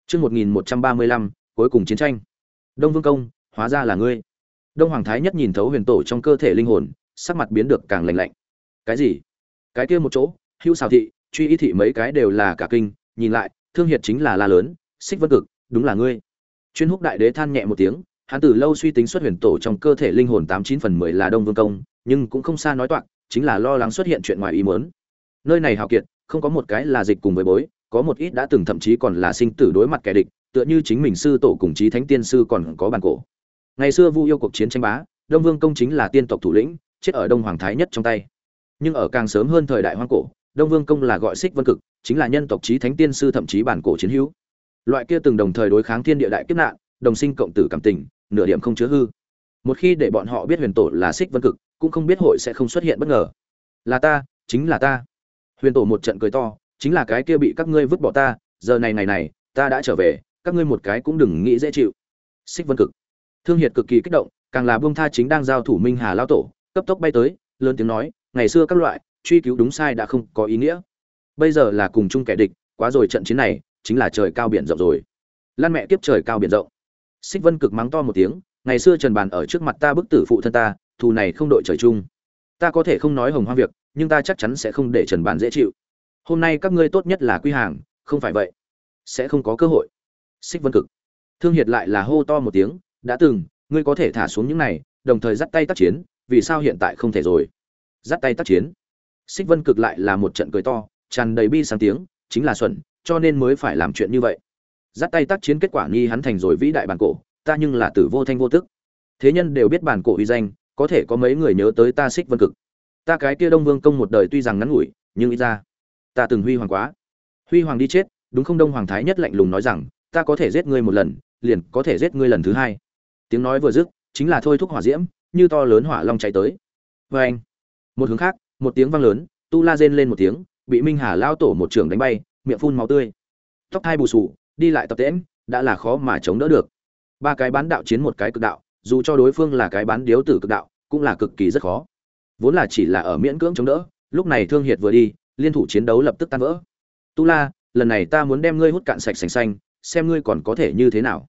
Chương một nghìn một trăm ba mươi lăm, cuối cùng chiến tranh. Đông vương công, hóa ra là ngươi. Đông hoàng thái nhất nhìn thấu huyền tổ trong cơ thể linh hồn, sắc mặt biến được càng lành lạnh. Cái gì? Cái kia một chỗ hữu xào thị, truy ý thị mấy cái đều là cả kinh, nhìn lại, thương hiệt chính là la lớn, xích vân cực, đúng là ngươi chuyên húc đại đế than nhẹ một tiếng, hắn từ lâu suy tính xuất huyền tổ trong cơ thể linh hồn tám chín phần mười là đông vương công, nhưng cũng không xa nói toạc, chính là lo lắng xuất hiện chuyện ngoài ý muốn. Nơi này hào kiệt, không có một cái là dịch cùng với bối, có một ít đã từng thậm chí còn là sinh tử đối mặt kẻ địch, tựa như chính mình sư tổ cùng chí thánh tiên sư còn có bản cổ. Ngày xưa vu yêu cuộc chiến tranh bá, đông vương công chính là tiên tộc thủ lĩnh, chết ở đông hoàng thái nhất trong tay. Nhưng ở càng sớm hơn thời đại hoang cổ, đông vương công là gọi xích vân cực, chính là nhân tộc chí thánh tiên sư thậm chí bản cổ chiến hữu loại kia từng đồng thời đối kháng thiên địa đại kiếp nạn, đồng sinh cộng tử cảm tình, nửa điểm không chứa hư. Một khi để bọn họ biết huyền tổ là xích vân cực, cũng không biết hội sẽ không xuất hiện bất ngờ. Là ta, chính là ta. Huyền tổ một trận cười to, chính là cái kia bị các ngươi vứt bỏ ta, giờ này này này, ta đã trở về, các ngươi một cái cũng đừng nghĩ dễ chịu. Xích vân cực. Thương hiệt cực kỳ kích động, càng là buông tha chính đang giao thủ minh hà lao tổ, cấp tốc bay tới, lớn tiếng nói, ngày xưa các loại, truy cứu đúng sai đã không có ý nghĩa. Bây giờ là cùng chung kẻ địch, quá rồi trận chiến này chính là trời cao biển rộng rồi. Lan mẹ kiếp trời cao biển rộng. Xích vân cực mắng to một tiếng, ngày xưa trần bàn ở trước mặt ta bức tử phụ thân ta, thù này không đội trời chung. Ta có thể không nói hồng hoang việc, nhưng ta chắc chắn sẽ không để trần bàn dễ chịu. Hôm nay các ngươi tốt nhất là quy hàng, không phải vậy, sẽ không có cơ hội. Xích vân cực. Thương hiệt lại là hô to một tiếng, đã từng, ngươi có thể thả xuống những này, đồng thời dắt tay tác chiến, vì sao hiện tại không thể rồi? Dắt tay tác chiến. Xích vân cực lại là một trận cười to, tràn đầy bi sáng tiếng, chính là xuẩn cho nên mới phải làm chuyện như vậy. Dắt tay tác chiến kết quả nghi hắn thành rồi vĩ đại bản cổ, ta nhưng là tử vô thanh vô tức. Thế nhân đều biết bản cổ uy danh, có thể có mấy người nhớ tới ta xích vân cực. Ta cái kia đông vương công một đời tuy rằng ngắn ngủi, nhưng ít ra, ta từng huy hoàng quá. Huy hoàng đi chết, đúng không đông hoàng thái nhất lạnh lùng nói rằng, ta có thể giết ngươi một lần, liền có thể giết ngươi lần thứ hai. Tiếng nói vừa dứt, chính là thôi thúc hỏa diễm, như to lớn hỏa long cháy tới. Vê anh một hướng khác, một tiếng vang lớn, tu la rên lên một tiếng, bị minh hà lao tổ một trường đánh bay miệng phun máu tươi. Tóc hai bù sù, đi lại tập tễm đã là khó mà chống đỡ được. Ba cái bán đạo chiến một cái cực đạo, dù cho đối phương là cái bán điếu tử cực đạo, cũng là cực kỳ rất khó. Vốn là chỉ là ở miễn cưỡng chống đỡ, lúc này thương hiệt vừa đi, liên thủ chiến đấu lập tức tan vỡ. Tu la, lần này ta muốn đem ngươi hút cạn sạch sành xanh, xem ngươi còn có thể như thế nào.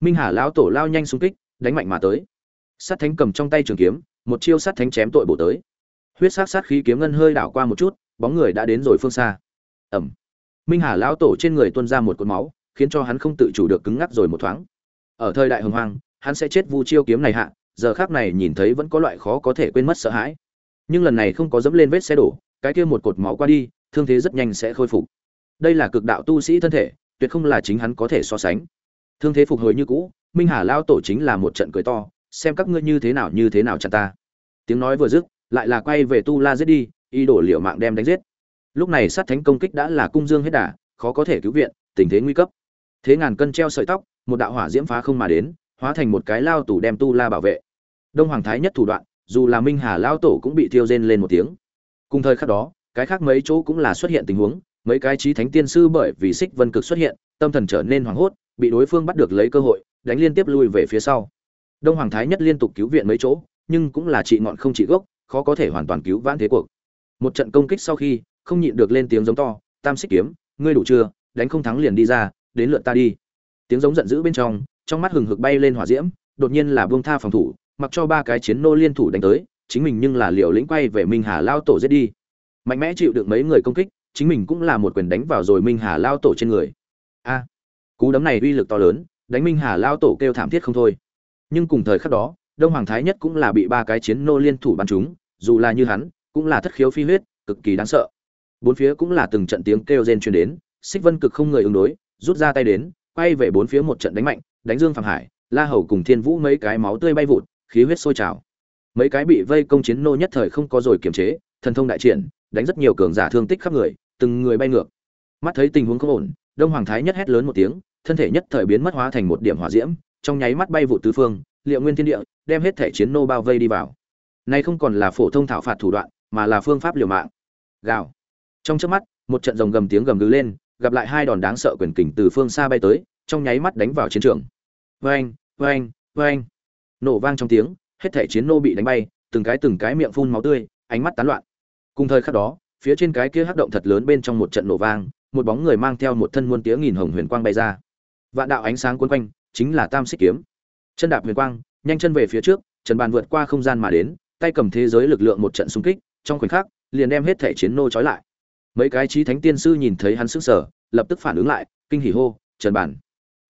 Minh hà lão tổ lao nhanh xung kích, đánh mạnh mà tới. Sát thánh cầm trong tay trường kiếm, một chiêu sát thánh chém tội bổ tới. Huyết sát sát khí kiếm ngân hơi đảo qua một chút, bóng người đã đến rồi phương xa. Ẩm minh hà lão tổ trên người tuôn ra một cột máu, khiến cho hắn không tự chủ được cứng ngắc rồi một thoáng. Ở thời đại hồng hoang, hắn sẽ chết vu chiêu kiếm này hạ, giờ khác này nhìn thấy vẫn có loại khó có thể quên mất sợ hãi. Nhưng lần này không có dẫm lên vết xe đổ, cái kia một cột máu qua đi, thương thế rất nhanh sẽ khôi phục. Đây là cực đạo tu sĩ thân thể, tuyệt không là chính hắn có thể so sánh. Thương thế phục hồi như cũ, minh hà lao tổ chính là một trận cười to, xem các ngươi như thế nào như thế nào chặn ta. Tiếng nói vừa dứt, lại là quay về tu la giết đi y đổ liệu mạng đem đánh giết lúc này sát thánh công kích đã là cung dương hết đà, khó có thể cứu viện, tình thế nguy cấp. Thế ngàn cân treo sợi tóc, một đạo hỏa diễm phá không mà đến, hóa thành một cái lao tủ đem tu la bảo vệ. Đông hoàng thái nhất thủ đoạn, dù là minh hà lao tổ cũng bị thiêu rên lên một tiếng. Cùng thời khắc đó, cái khác mấy chỗ cũng là xuất hiện tình huống, mấy cái trí thánh tiên sư bởi vì xích vân cực xuất hiện, tâm thần trở nên hoảng hốt, bị đối phương bắt được lấy cơ hội, đánh liên tiếp lui về phía sau. Đông hoàng thái nhất liên tục cứu viện mấy chỗ, nhưng cũng là trị ngọn không trị gốc, khó có thể hoàn toàn cứu vãn thế cuộc. Một trận công kích sau khi không nhịn được lên tiếng giống to, tam xích kiếm, ngươi đủ chưa? Đánh không thắng liền đi ra, đến lượt ta đi. Tiếng giống giận dữ bên trong trong mắt hừng hực bay lên hỏa diễm, đột nhiên là buông tha phòng thủ, mặc cho ba cái chiến nô liên thủ đánh tới, chính mình nhưng là liều lĩnh quay về minh hà lao tổ giết đi. Mạnh mẽ chịu được mấy người công kích, chính mình cũng là một quyền đánh vào rồi minh hà lao tổ trên người. A, cú đấm này uy lực to lớn, đánh minh hà lao tổ kêu thảm thiết không thôi. Nhưng cùng thời khắc đó, đông hoàng thái nhất cũng là bị ba cái chiến nô liên thủ bắn chúng dù là như hắn, cũng là thất khiếu phi huyết, cực kỳ đáng sợ bốn phía cũng là từng trận tiếng kêu rên truyền đến xích vân cực không người ứng đối, rút ra tay đến, quay về bốn phía một trận đánh mạnh, đánh dương phạm hải, la hầu cùng thiên vũ mấy cái máu tươi bay vụt, khí huyết sôi trào. Mấy cái bị vây công chiến nô nhất thời không có rồi kiềm chế, thần thông đại triển, đánh rất nhiều cường giả thương tích khắp người, từng người bay ngược. Mắt thấy tình huống không ổn, đông hoàng thái nhất hét lớn một tiếng, thân thể nhất thời biến mất hóa thành một điểm hỏa diễm, trong nháy mắt bay vụ tứ phương, liệu nguyên thiên địa, đem hết thể chiến nô bao vây đi vào. Nay không còn là phổ thông thảo phạt thủ đoạn, mà là phương pháp liều mạng. Gào trong chớp mắt một trận rồng gầm tiếng gầm gừ lên gặp lại hai đòn đáng sợ quyền kình từ phương xa bay tới trong nháy mắt đánh vào chiến trường. Vang vang vang, nổ vang trong tiếng hết thể chiến nô bị đánh bay từng cái từng cái miệng phun máu tươi ánh mắt tán loạn. Cùng thời khắc đó phía trên cái kia hắc động thật lớn bên trong một trận nổ vang một bóng người mang theo một thân muôn tía nghìn hồng huyền quang bay ra. Vạn đạo ánh sáng quấn quanh chính là tam xích kiếm. Chân đạp huyền quang nhanh chân về phía trước trần bàn vượt qua không gian mà đến tay cầm thế giới lực lượng một trận xung kích trong khoảnh khắc liền đem hết thể chiến nô trói lại mấy cái trí thánh tiên sư nhìn thấy hắn sững sờ, lập tức phản ứng lại, kinh hỉ hô, trần bàn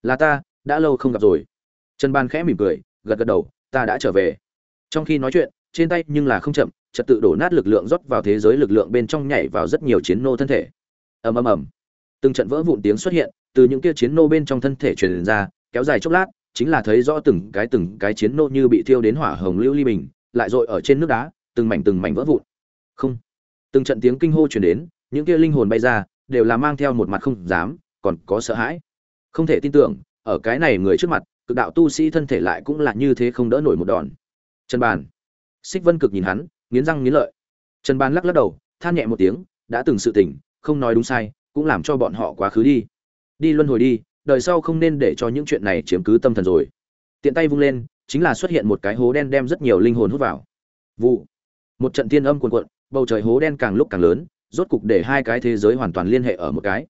là ta, đã lâu không gặp rồi. Trần bàn khẽ mỉm cười, gật gật đầu, ta đã trở về. Trong khi nói chuyện, trên tay nhưng là không chậm, trật tự đổ nát lực lượng rót vào thế giới lực lượng bên trong nhảy vào rất nhiều chiến nô thân thể. Ầm ầm ầm. Từng trận vỡ vụn tiếng xuất hiện, từ những kia chiến nô bên trong thân thể truyền ra, kéo dài chốc lát, chính là thấy rõ từng cái từng cái chiến nô như bị thiêu đến hỏa hồng lưu ly bình, lại dội ở trên nước đá, từng mảnh từng mảnh vỡ vụn. Không. Từng trận tiếng kinh hô truyền đến những kia linh hồn bay ra, đều là mang theo một mặt không dám, còn có sợ hãi. Không thể tin tưởng, ở cái này người trước mặt, cực đạo tu sĩ thân thể lại cũng là như thế không đỡ nổi một đòn. Trần bàn. Xích vân cực nhìn hắn, nghiến răng nghiến lợi. Trần bàn lắc lắc đầu, than nhẹ một tiếng, đã từng sự tỉnh không nói đúng sai, cũng làm cho bọn họ quá khứ đi. Đi luân hồi đi, đời sau không nên để cho những chuyện này chiếm cứ tâm thần rồi. Tiện tay vung lên, chính là xuất hiện một cái hố đen đem rất nhiều linh hồn hút vào. Vụ. Một trận tiên âm cuồn cuộn, bầu trời hố đen càng lúc càng lớn rốt cục để hai cái thế giới hoàn toàn liên hệ ở một cái.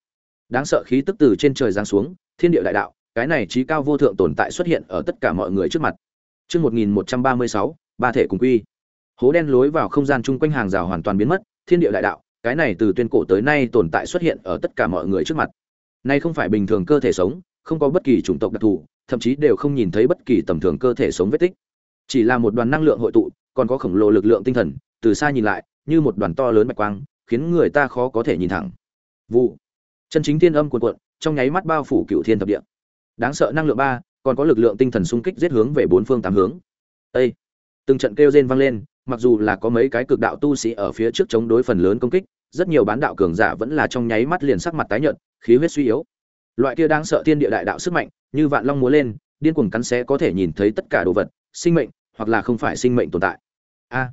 Đáng sợ khí tức từ trên trời giáng xuống, thiên địa đại đạo, cái này trí cao vô thượng tồn tại xuất hiện ở tất cả mọi người trước mặt. Chương một nghìn một trăm ba mươi sáu, ba thể cùng quy. Hố đen lối vào không gian chung quanh hàng rào hoàn toàn biến mất, thiên địa đại đạo, cái này từ tuyên cổ tới nay tồn tại xuất hiện ở tất cả mọi người trước mặt. Nay không phải bình thường cơ thể sống, không có bất kỳ chủng tộc đặc thù, thậm chí đều không nhìn thấy bất kỳ tầm thường cơ thể sống vết tích. Chỉ là một đoàn năng lượng hội tụ, còn có khổng lồ lực lượng tinh thần, từ xa nhìn lại, như một đoàn to lớn bạch quang khiến người ta khó có thể nhìn thẳng. Vụ. Chân chính thiên âm cuộn cuộn, trong nháy mắt bao phủ cựu thiên thập địa. Đáng sợ năng lượng ba, còn có lực lượng tinh thần xung kích giết hướng về bốn phương tám hướng. Ê! từng trận kêu rên vang lên, mặc dù là có mấy cái cực đạo tu sĩ ở phía trước chống đối phần lớn công kích, rất nhiều bán đạo cường giả vẫn là trong nháy mắt liền sắc mặt tái nhợt, khí huyết suy yếu. Loại kia đang sợ thiên địa đại đạo sức mạnh, như vạn long múa lên, điên cuồng cắn xé có thể nhìn thấy tất cả đồ vật, sinh mệnh, hoặc là không phải sinh mệnh tồn tại. A.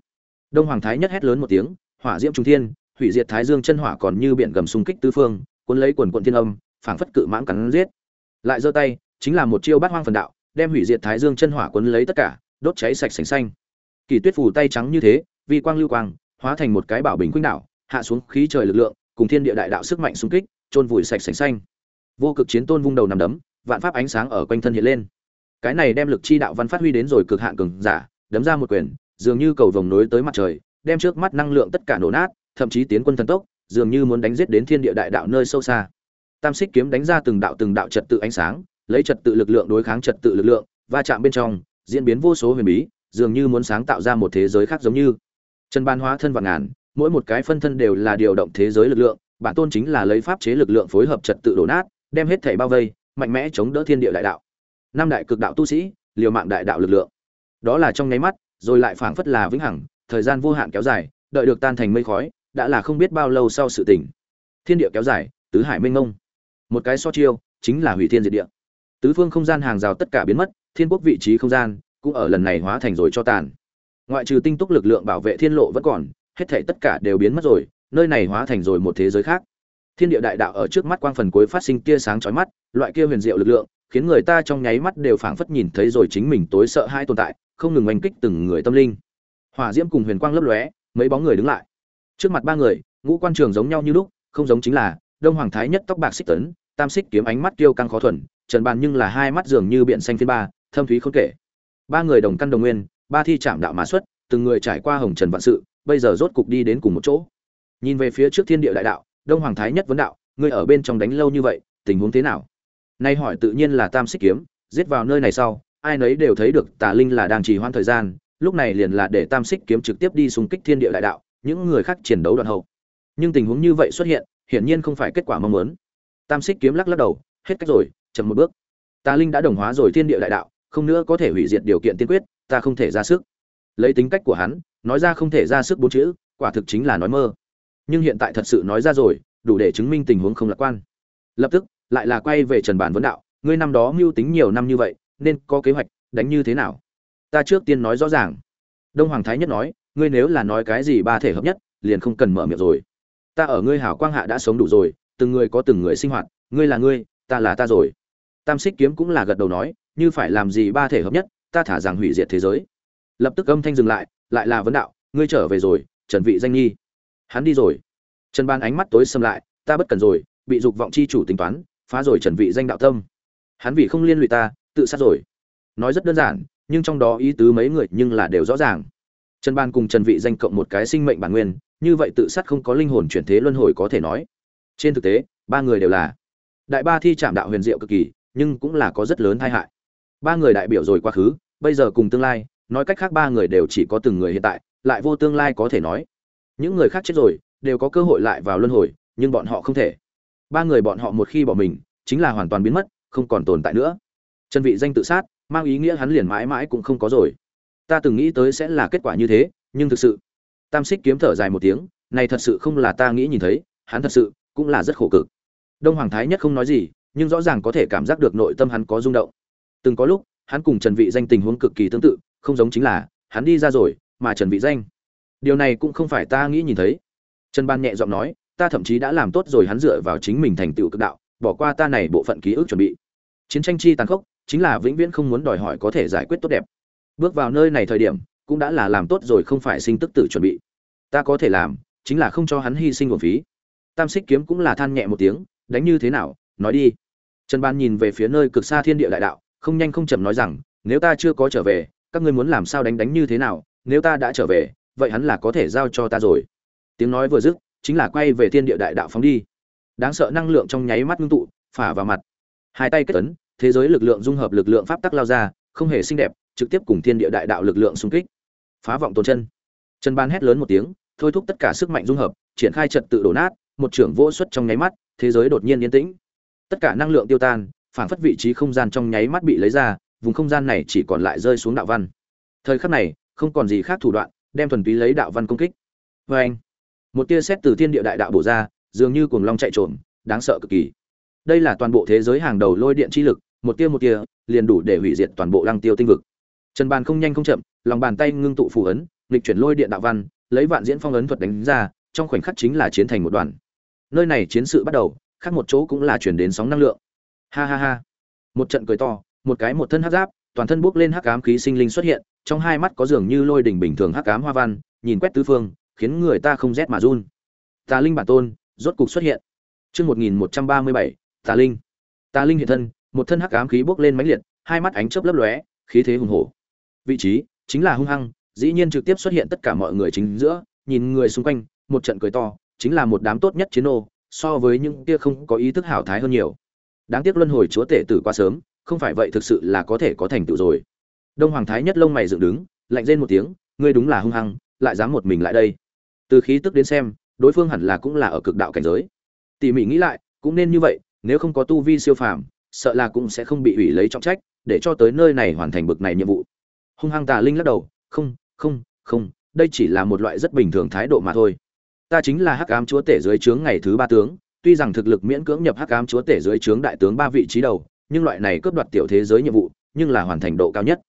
Đông hoàng thái nhất hét lớn một tiếng, hỏa diễm trung thiên hủy diệt thái dương chân hỏa còn như biển gầm xung kích tứ phương, cuốn lấy quần quận thiên âm, phảng phất cự mãng cắn giết. Lại giơ tay, chính là một chiêu bát hoang phần đạo, đem hủy diệt thái dương chân hỏa cuốn lấy tất cả, đốt cháy sạch sành xanh. Kỳ tuyết phủ tay trắng như thế, vi quang lưu quang, hóa thành một cái bảo bình khuynh đảo, hạ xuống khí trời lực lượng, cùng thiên địa đại đạo sức mạnh xung kích trôn vùi sạch sành xanh. Vô cực chiến tôn vung đầu nằm đấm, vạn pháp ánh sáng ở quanh thân hiện lên. Cái này đem lực chi đạo văn phát huy đến rồi cực hạn cường giả, đấm ra một quyền, dường như cầu vồng nối tới mặt trời, đem trước mắt năng lượng tất cả nổ nát thậm chí tiến quân thần tốc, dường như muốn đánh giết đến thiên địa đại đạo nơi sâu xa. Tam xích kiếm đánh ra từng đạo từng đạo trật tự ánh sáng, lấy trật tự lực lượng đối kháng trật tự lực lượng, va chạm bên trong, diễn biến vô số huyền bí, dường như muốn sáng tạo ra một thế giới khác giống như. Chân ban hóa thân vạn ngàn, mỗi một cái phân thân đều là điều động thế giới lực lượng, bản tôn chính là lấy pháp chế lực lượng phối hợp trật tự đổ nát, đem hết thảy bao vây, mạnh mẽ chống đỡ thiên địa đại đạo. Năm đại cực đạo tu sĩ, liều mạng đại đạo lực lượng. Đó là trong nháy mắt, rồi lại phảng phất là vĩnh hằng, thời gian vô hạn kéo dài, đợi được tan thành mây khói đã là không biết bao lâu sau sự tỉnh thiên địa kéo dài, tứ hải mênh mông. Một cái so chiêu, chính là hủy thiên diệt địa. Tứ phương không gian hàng rào tất cả biến mất, thiên quốc vị trí không gian cũng ở lần này hóa thành rồi cho tàn. Ngoại trừ tinh túc lực lượng bảo vệ thiên lộ vẫn còn, hết thảy tất cả đều biến mất rồi, nơi này hóa thành rồi một thế giới khác. Thiên địa đại đạo ở trước mắt quang phần cuối phát sinh tia sáng chói mắt, loại kia huyền diệu lực lượng, khiến người ta trong nháy mắt đều phảng phất nhìn thấy rồi chính mình tối sợ hai tồn tại, không ngừng oanh kích từng người tâm linh. Hỏa diễm cùng huyền quang lấp lóe, mấy bóng người đứng lại trước mặt ba người, ngũ quan trường giống nhau như lúc, không giống chính là, đông hoàng thái nhất tóc bạc xích tấn, tam xích kiếm ánh mắt tiêu căng khó thuần, trần bàn nhưng là hai mắt dường như biển xanh phiên ba, thâm thúy không kể. Ba người đồng căn đồng nguyên, ba thi chạm đạo mã xuất, từng người trải qua hồng trần vạn sự, bây giờ rốt cục đi đến cùng một chỗ. Nhìn về phía trước thiên địa đại đạo, đông hoàng thái nhất vấn đạo, ngươi ở bên trong đánh lâu như vậy, tình huống thế nào? Nay hỏi tự nhiên là tam xích kiếm, giết vào nơi này sau, ai nấy đều thấy được tà linh là đang trì hoãn thời gian, lúc này liền là để tam xích kiếm trực tiếp đi xung kích thiên địa đại đạo những người khác chiến đấu đoạn hậu. Nhưng tình huống như vậy xuất hiện, hiển nhiên không phải kết quả mong muốn. Tam xích kiếm lắc lắc đầu, hết cách rồi, chậm một bước. Tà linh đã đồng hóa rồi thiên địa đại đạo, không nữa có thể hủy diệt điều kiện tiên quyết, ta không thể ra sức. Lấy tính cách của hắn, nói ra không thể ra sức bốn chữ, quả thực chính là nói mơ. Nhưng hiện tại thật sự nói ra rồi, đủ để chứng minh tình huống không lạc quan. Lập tức, lại là quay về trần bản vấn đạo, ngươi năm đó mưu tính nhiều năm như vậy, nên có kế hoạch, đánh như thế nào? Ta trước tiên nói rõ ràng. Đông hoàng thái nhất nói ngươi nếu là nói cái gì ba thể hợp nhất, liền không cần mở miệng rồi. Ta ở ngươi hảo quang hạ đã sống đủ rồi, từng người có từng người sinh hoạt, ngươi là ngươi, ta là ta rồi. Tam xích kiếm cũng là gật đầu nói, như phải làm gì ba thể hợp nhất, ta thả rằng hủy diệt thế giới. Lập tức âm thanh dừng lại lại là vấn đạo, ngươi trở về rồi, trần vị danh nhi. Hắn đi rồi. Trần ban ánh mắt tối sầm lại, ta bất cần rồi, bị dục vọng chi chủ tính toán, phá rồi trần vị danh đạo tâm. Hắn vì không liên lụy ta, tự sát rồi. Nói rất đơn giản, nhưng trong đó ý tứ mấy người nhưng là đều rõ ràng trần ban cùng trần vị danh cộng một cái sinh mệnh bản nguyên, như vậy tự sát không có linh hồn chuyển thế luân hồi có thể nói. Trên thực tế, ba người đều là đại ba thi trạm đạo huyền diệu cực kỳ, nhưng cũng là có rất lớn tai hại. Ba người đại biểu rồi quá khứ, bây giờ cùng tương lai, nói cách khác ba người đều chỉ có từng người hiện tại, lại vô tương lai có thể nói. Những người khác chết rồi, đều có cơ hội lại vào luân hồi, nhưng bọn họ không thể. Ba người bọn họ một khi bỏ mình, chính là hoàn toàn biến mất, không còn tồn tại nữa. Chân vị danh tự sát, mang ý nghĩa hắn liền mãi mãi cũng không có rồi ta từng nghĩ tới sẽ là kết quả như thế, nhưng thực sự, tam xích kiếm thở dài một tiếng, này thật sự không là ta nghĩ nhìn thấy, hắn thật sự cũng là rất khổ cực. Đông hoàng thái nhất không nói gì, nhưng rõ ràng có thể cảm giác được nội tâm hắn có rung động. Từng có lúc, hắn cùng trần vị danh tình huống cực kỳ tương tự, không giống chính là, hắn đi ra rồi, mà trần vị danh. Điều này cũng không phải ta nghĩ nhìn thấy. Trần ban nhẹ giọng nói, ta thậm chí đã làm tốt rồi hắn dựa vào chính mình thành tựu cực đạo, bỏ qua ta này bộ phận ký ức chuẩn bị. Chiến tranh chi tàn khốc, chính là vĩnh viễn không muốn đòi hỏi có thể giải quyết tốt đẹp bước vào nơi này thời điểm, cũng đã là làm tốt rồi không phải sinh tức tử chuẩn bị. Ta có thể làm, chính là không cho hắn hy sinh nguồn phí. Tam xích kiếm cũng là than nhẹ một tiếng, đánh như thế nào, nói đi. Trần ban nhìn về phía nơi cực xa thiên địa đại đạo, không nhanh không chậm nói rằng, nếu ta chưa có trở về, các ngươi muốn làm sao đánh đánh như thế nào, nếu ta đã trở về, vậy hắn là có thể giao cho ta rồi. Tiếng nói vừa dứt, chính là quay về thiên địa đại đạo phóng đi. Đáng sợ năng lượng trong nháy mắt ngưng tụ, phả vào mặt. Hai tay kết tấn thế giới lực lượng dung hợp lực lượng pháp tắc lao ra, không hề xinh đẹp trực tiếp cùng thiên địa đại đạo lực lượng xung kích. Phá vọng tồn chân. Chân ban hét lớn một tiếng, thôi thúc tất cả sức mạnh dung hợp, triển khai trật tự đổ nát, một trưởng vô xuất trong nháy mắt, thế giới đột nhiên yên tĩnh. Tất cả năng lượng tiêu tan, phản phất vị trí không gian trong nháy mắt bị lấy ra, vùng không gian này chỉ còn lại rơi xuống đạo văn. Thời khắc này, không còn gì khác thủ đoạn, đem thuần túy lấy đạo văn công kích. Vê anh, một tia xét từ thiên địa đại đạo bổ ra, dường như cuồng long chạy trộm đáng sợ cực kỳ. Đây là toàn bộ thế giới hàng đầu lôi điện chi lực, một tia một tia, liền đủ để hủy diệt toàn bộ lăng tiêu tinh vực trần bàn không nhanh không chậm, lòng bàn tay ngưng tụ phù ấn, nghịch chuyển lôi điện đạo văn, lấy vạn diễn phong ấn thuật đánh ra, trong khoảnh khắc chính là chiến thành một đoàn nơi này chiến sự bắt đầu, khác một chỗ cũng là chuyển đến sóng năng lượng. Ha ha ha. Một trận cười to, một cái một thân hắc giáp, toàn thân bốc lên hắc ám khí sinh linh xuất hiện, trong hai mắt có dường như lôi đỉnh bình thường hắc ám hoa văn, nhìn quét tứ phương, khiến người ta không rét mà run. Tà linh bản tôn, rốt cục xuất hiện. Chương một nghìn một trăm ba mươi bảy, tà linh. Tà linh hiện thân, một thân hắc ám khí bốc lên mãnh liệt, hai mắt ánh chớp lấp lóe, khí thế hùng hổ vị trí, chính là hung hăng, dĩ nhiên trực tiếp xuất hiện tất cả mọi người chính giữa, nhìn người xung quanh, một trận cười to, chính là một đám tốt nhất chiến ô so với những kia không có ý thức hảo thái hơn nhiều. Đáng tiếc luân hồi chúa tể tử quá sớm, không phải vậy thực sự là có thể có thành tựu rồi. Đông hoàng thái nhất lông mày dựng đứng, lạnh rên một tiếng, ngươi đúng là hung hăng, lại dám một mình lại đây. Từ khí tức đến xem, đối phương hẳn là cũng là ở cực đạo cảnh giới. Tỉ mỉ nghĩ lại, cũng nên như vậy, nếu không có tu vi siêu phàm, sợ là cũng sẽ không bị ủy lấy trọng trách, để cho tới nơi này hoàn thành bực này nhiệm vụ hung hăng tà linh lắc đầu, không không không, đây chỉ là một loại rất bình thường thái độ mà thôi. Ta chính là hắc ám chúa tể dưới trướng ngày thứ ba tướng, tuy rằng thực lực miễn cưỡng nhập hắc ám chúa tể dưới trướng đại tướng ba vị trí đầu, nhưng loại này cướp đoạt tiểu thế giới nhiệm vụ, nhưng là hoàn thành độ cao nhất.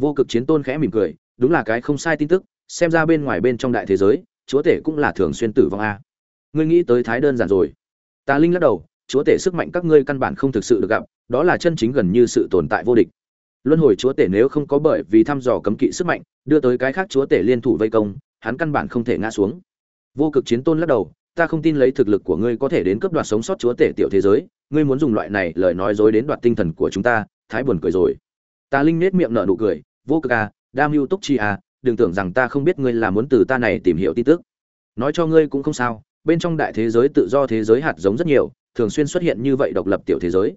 Vô cực chiến tôn khẽ mỉm cười, đúng là cái không sai tin tức, xem ra bên ngoài bên trong đại thế giới, chúa tể cũng là thường xuyên tử vong a. Ngươi nghĩ tới thái đơn giản rồi. Tà linh lắc đầu, chúa tể sức mạnh các ngươi căn bản không thực sự được gặp, đó là chân chính gần như sự tồn tại vô địch luân hồi chúa tể nếu không có bởi vì thăm dò cấm kỵ sức mạnh, đưa tới cái khác chúa tể liên thủ vây công, hắn căn bản không thể ngã xuống. Vô cực chiến tôn lắc đầu, ta không tin lấy thực lực của ngươi có thể đến cướp đoạt sống sót chúa tể tiểu thế giới, ngươi muốn dùng loại này lời nói dối đến đoạt tinh thần của chúng ta, thái buồn cười rồi. Ta linh nết miệng nở nụ cười, vô cực à đam mưu túc chi à đừng tưởng rằng ta không biết ngươi là muốn từ ta này tìm hiểu tin tức. Nói cho ngươi cũng không sao, bên trong đại thế giới tự do thế giới hạt giống rất nhiều, thường xuyên xuất hiện như vậy độc lập tiểu thế giới.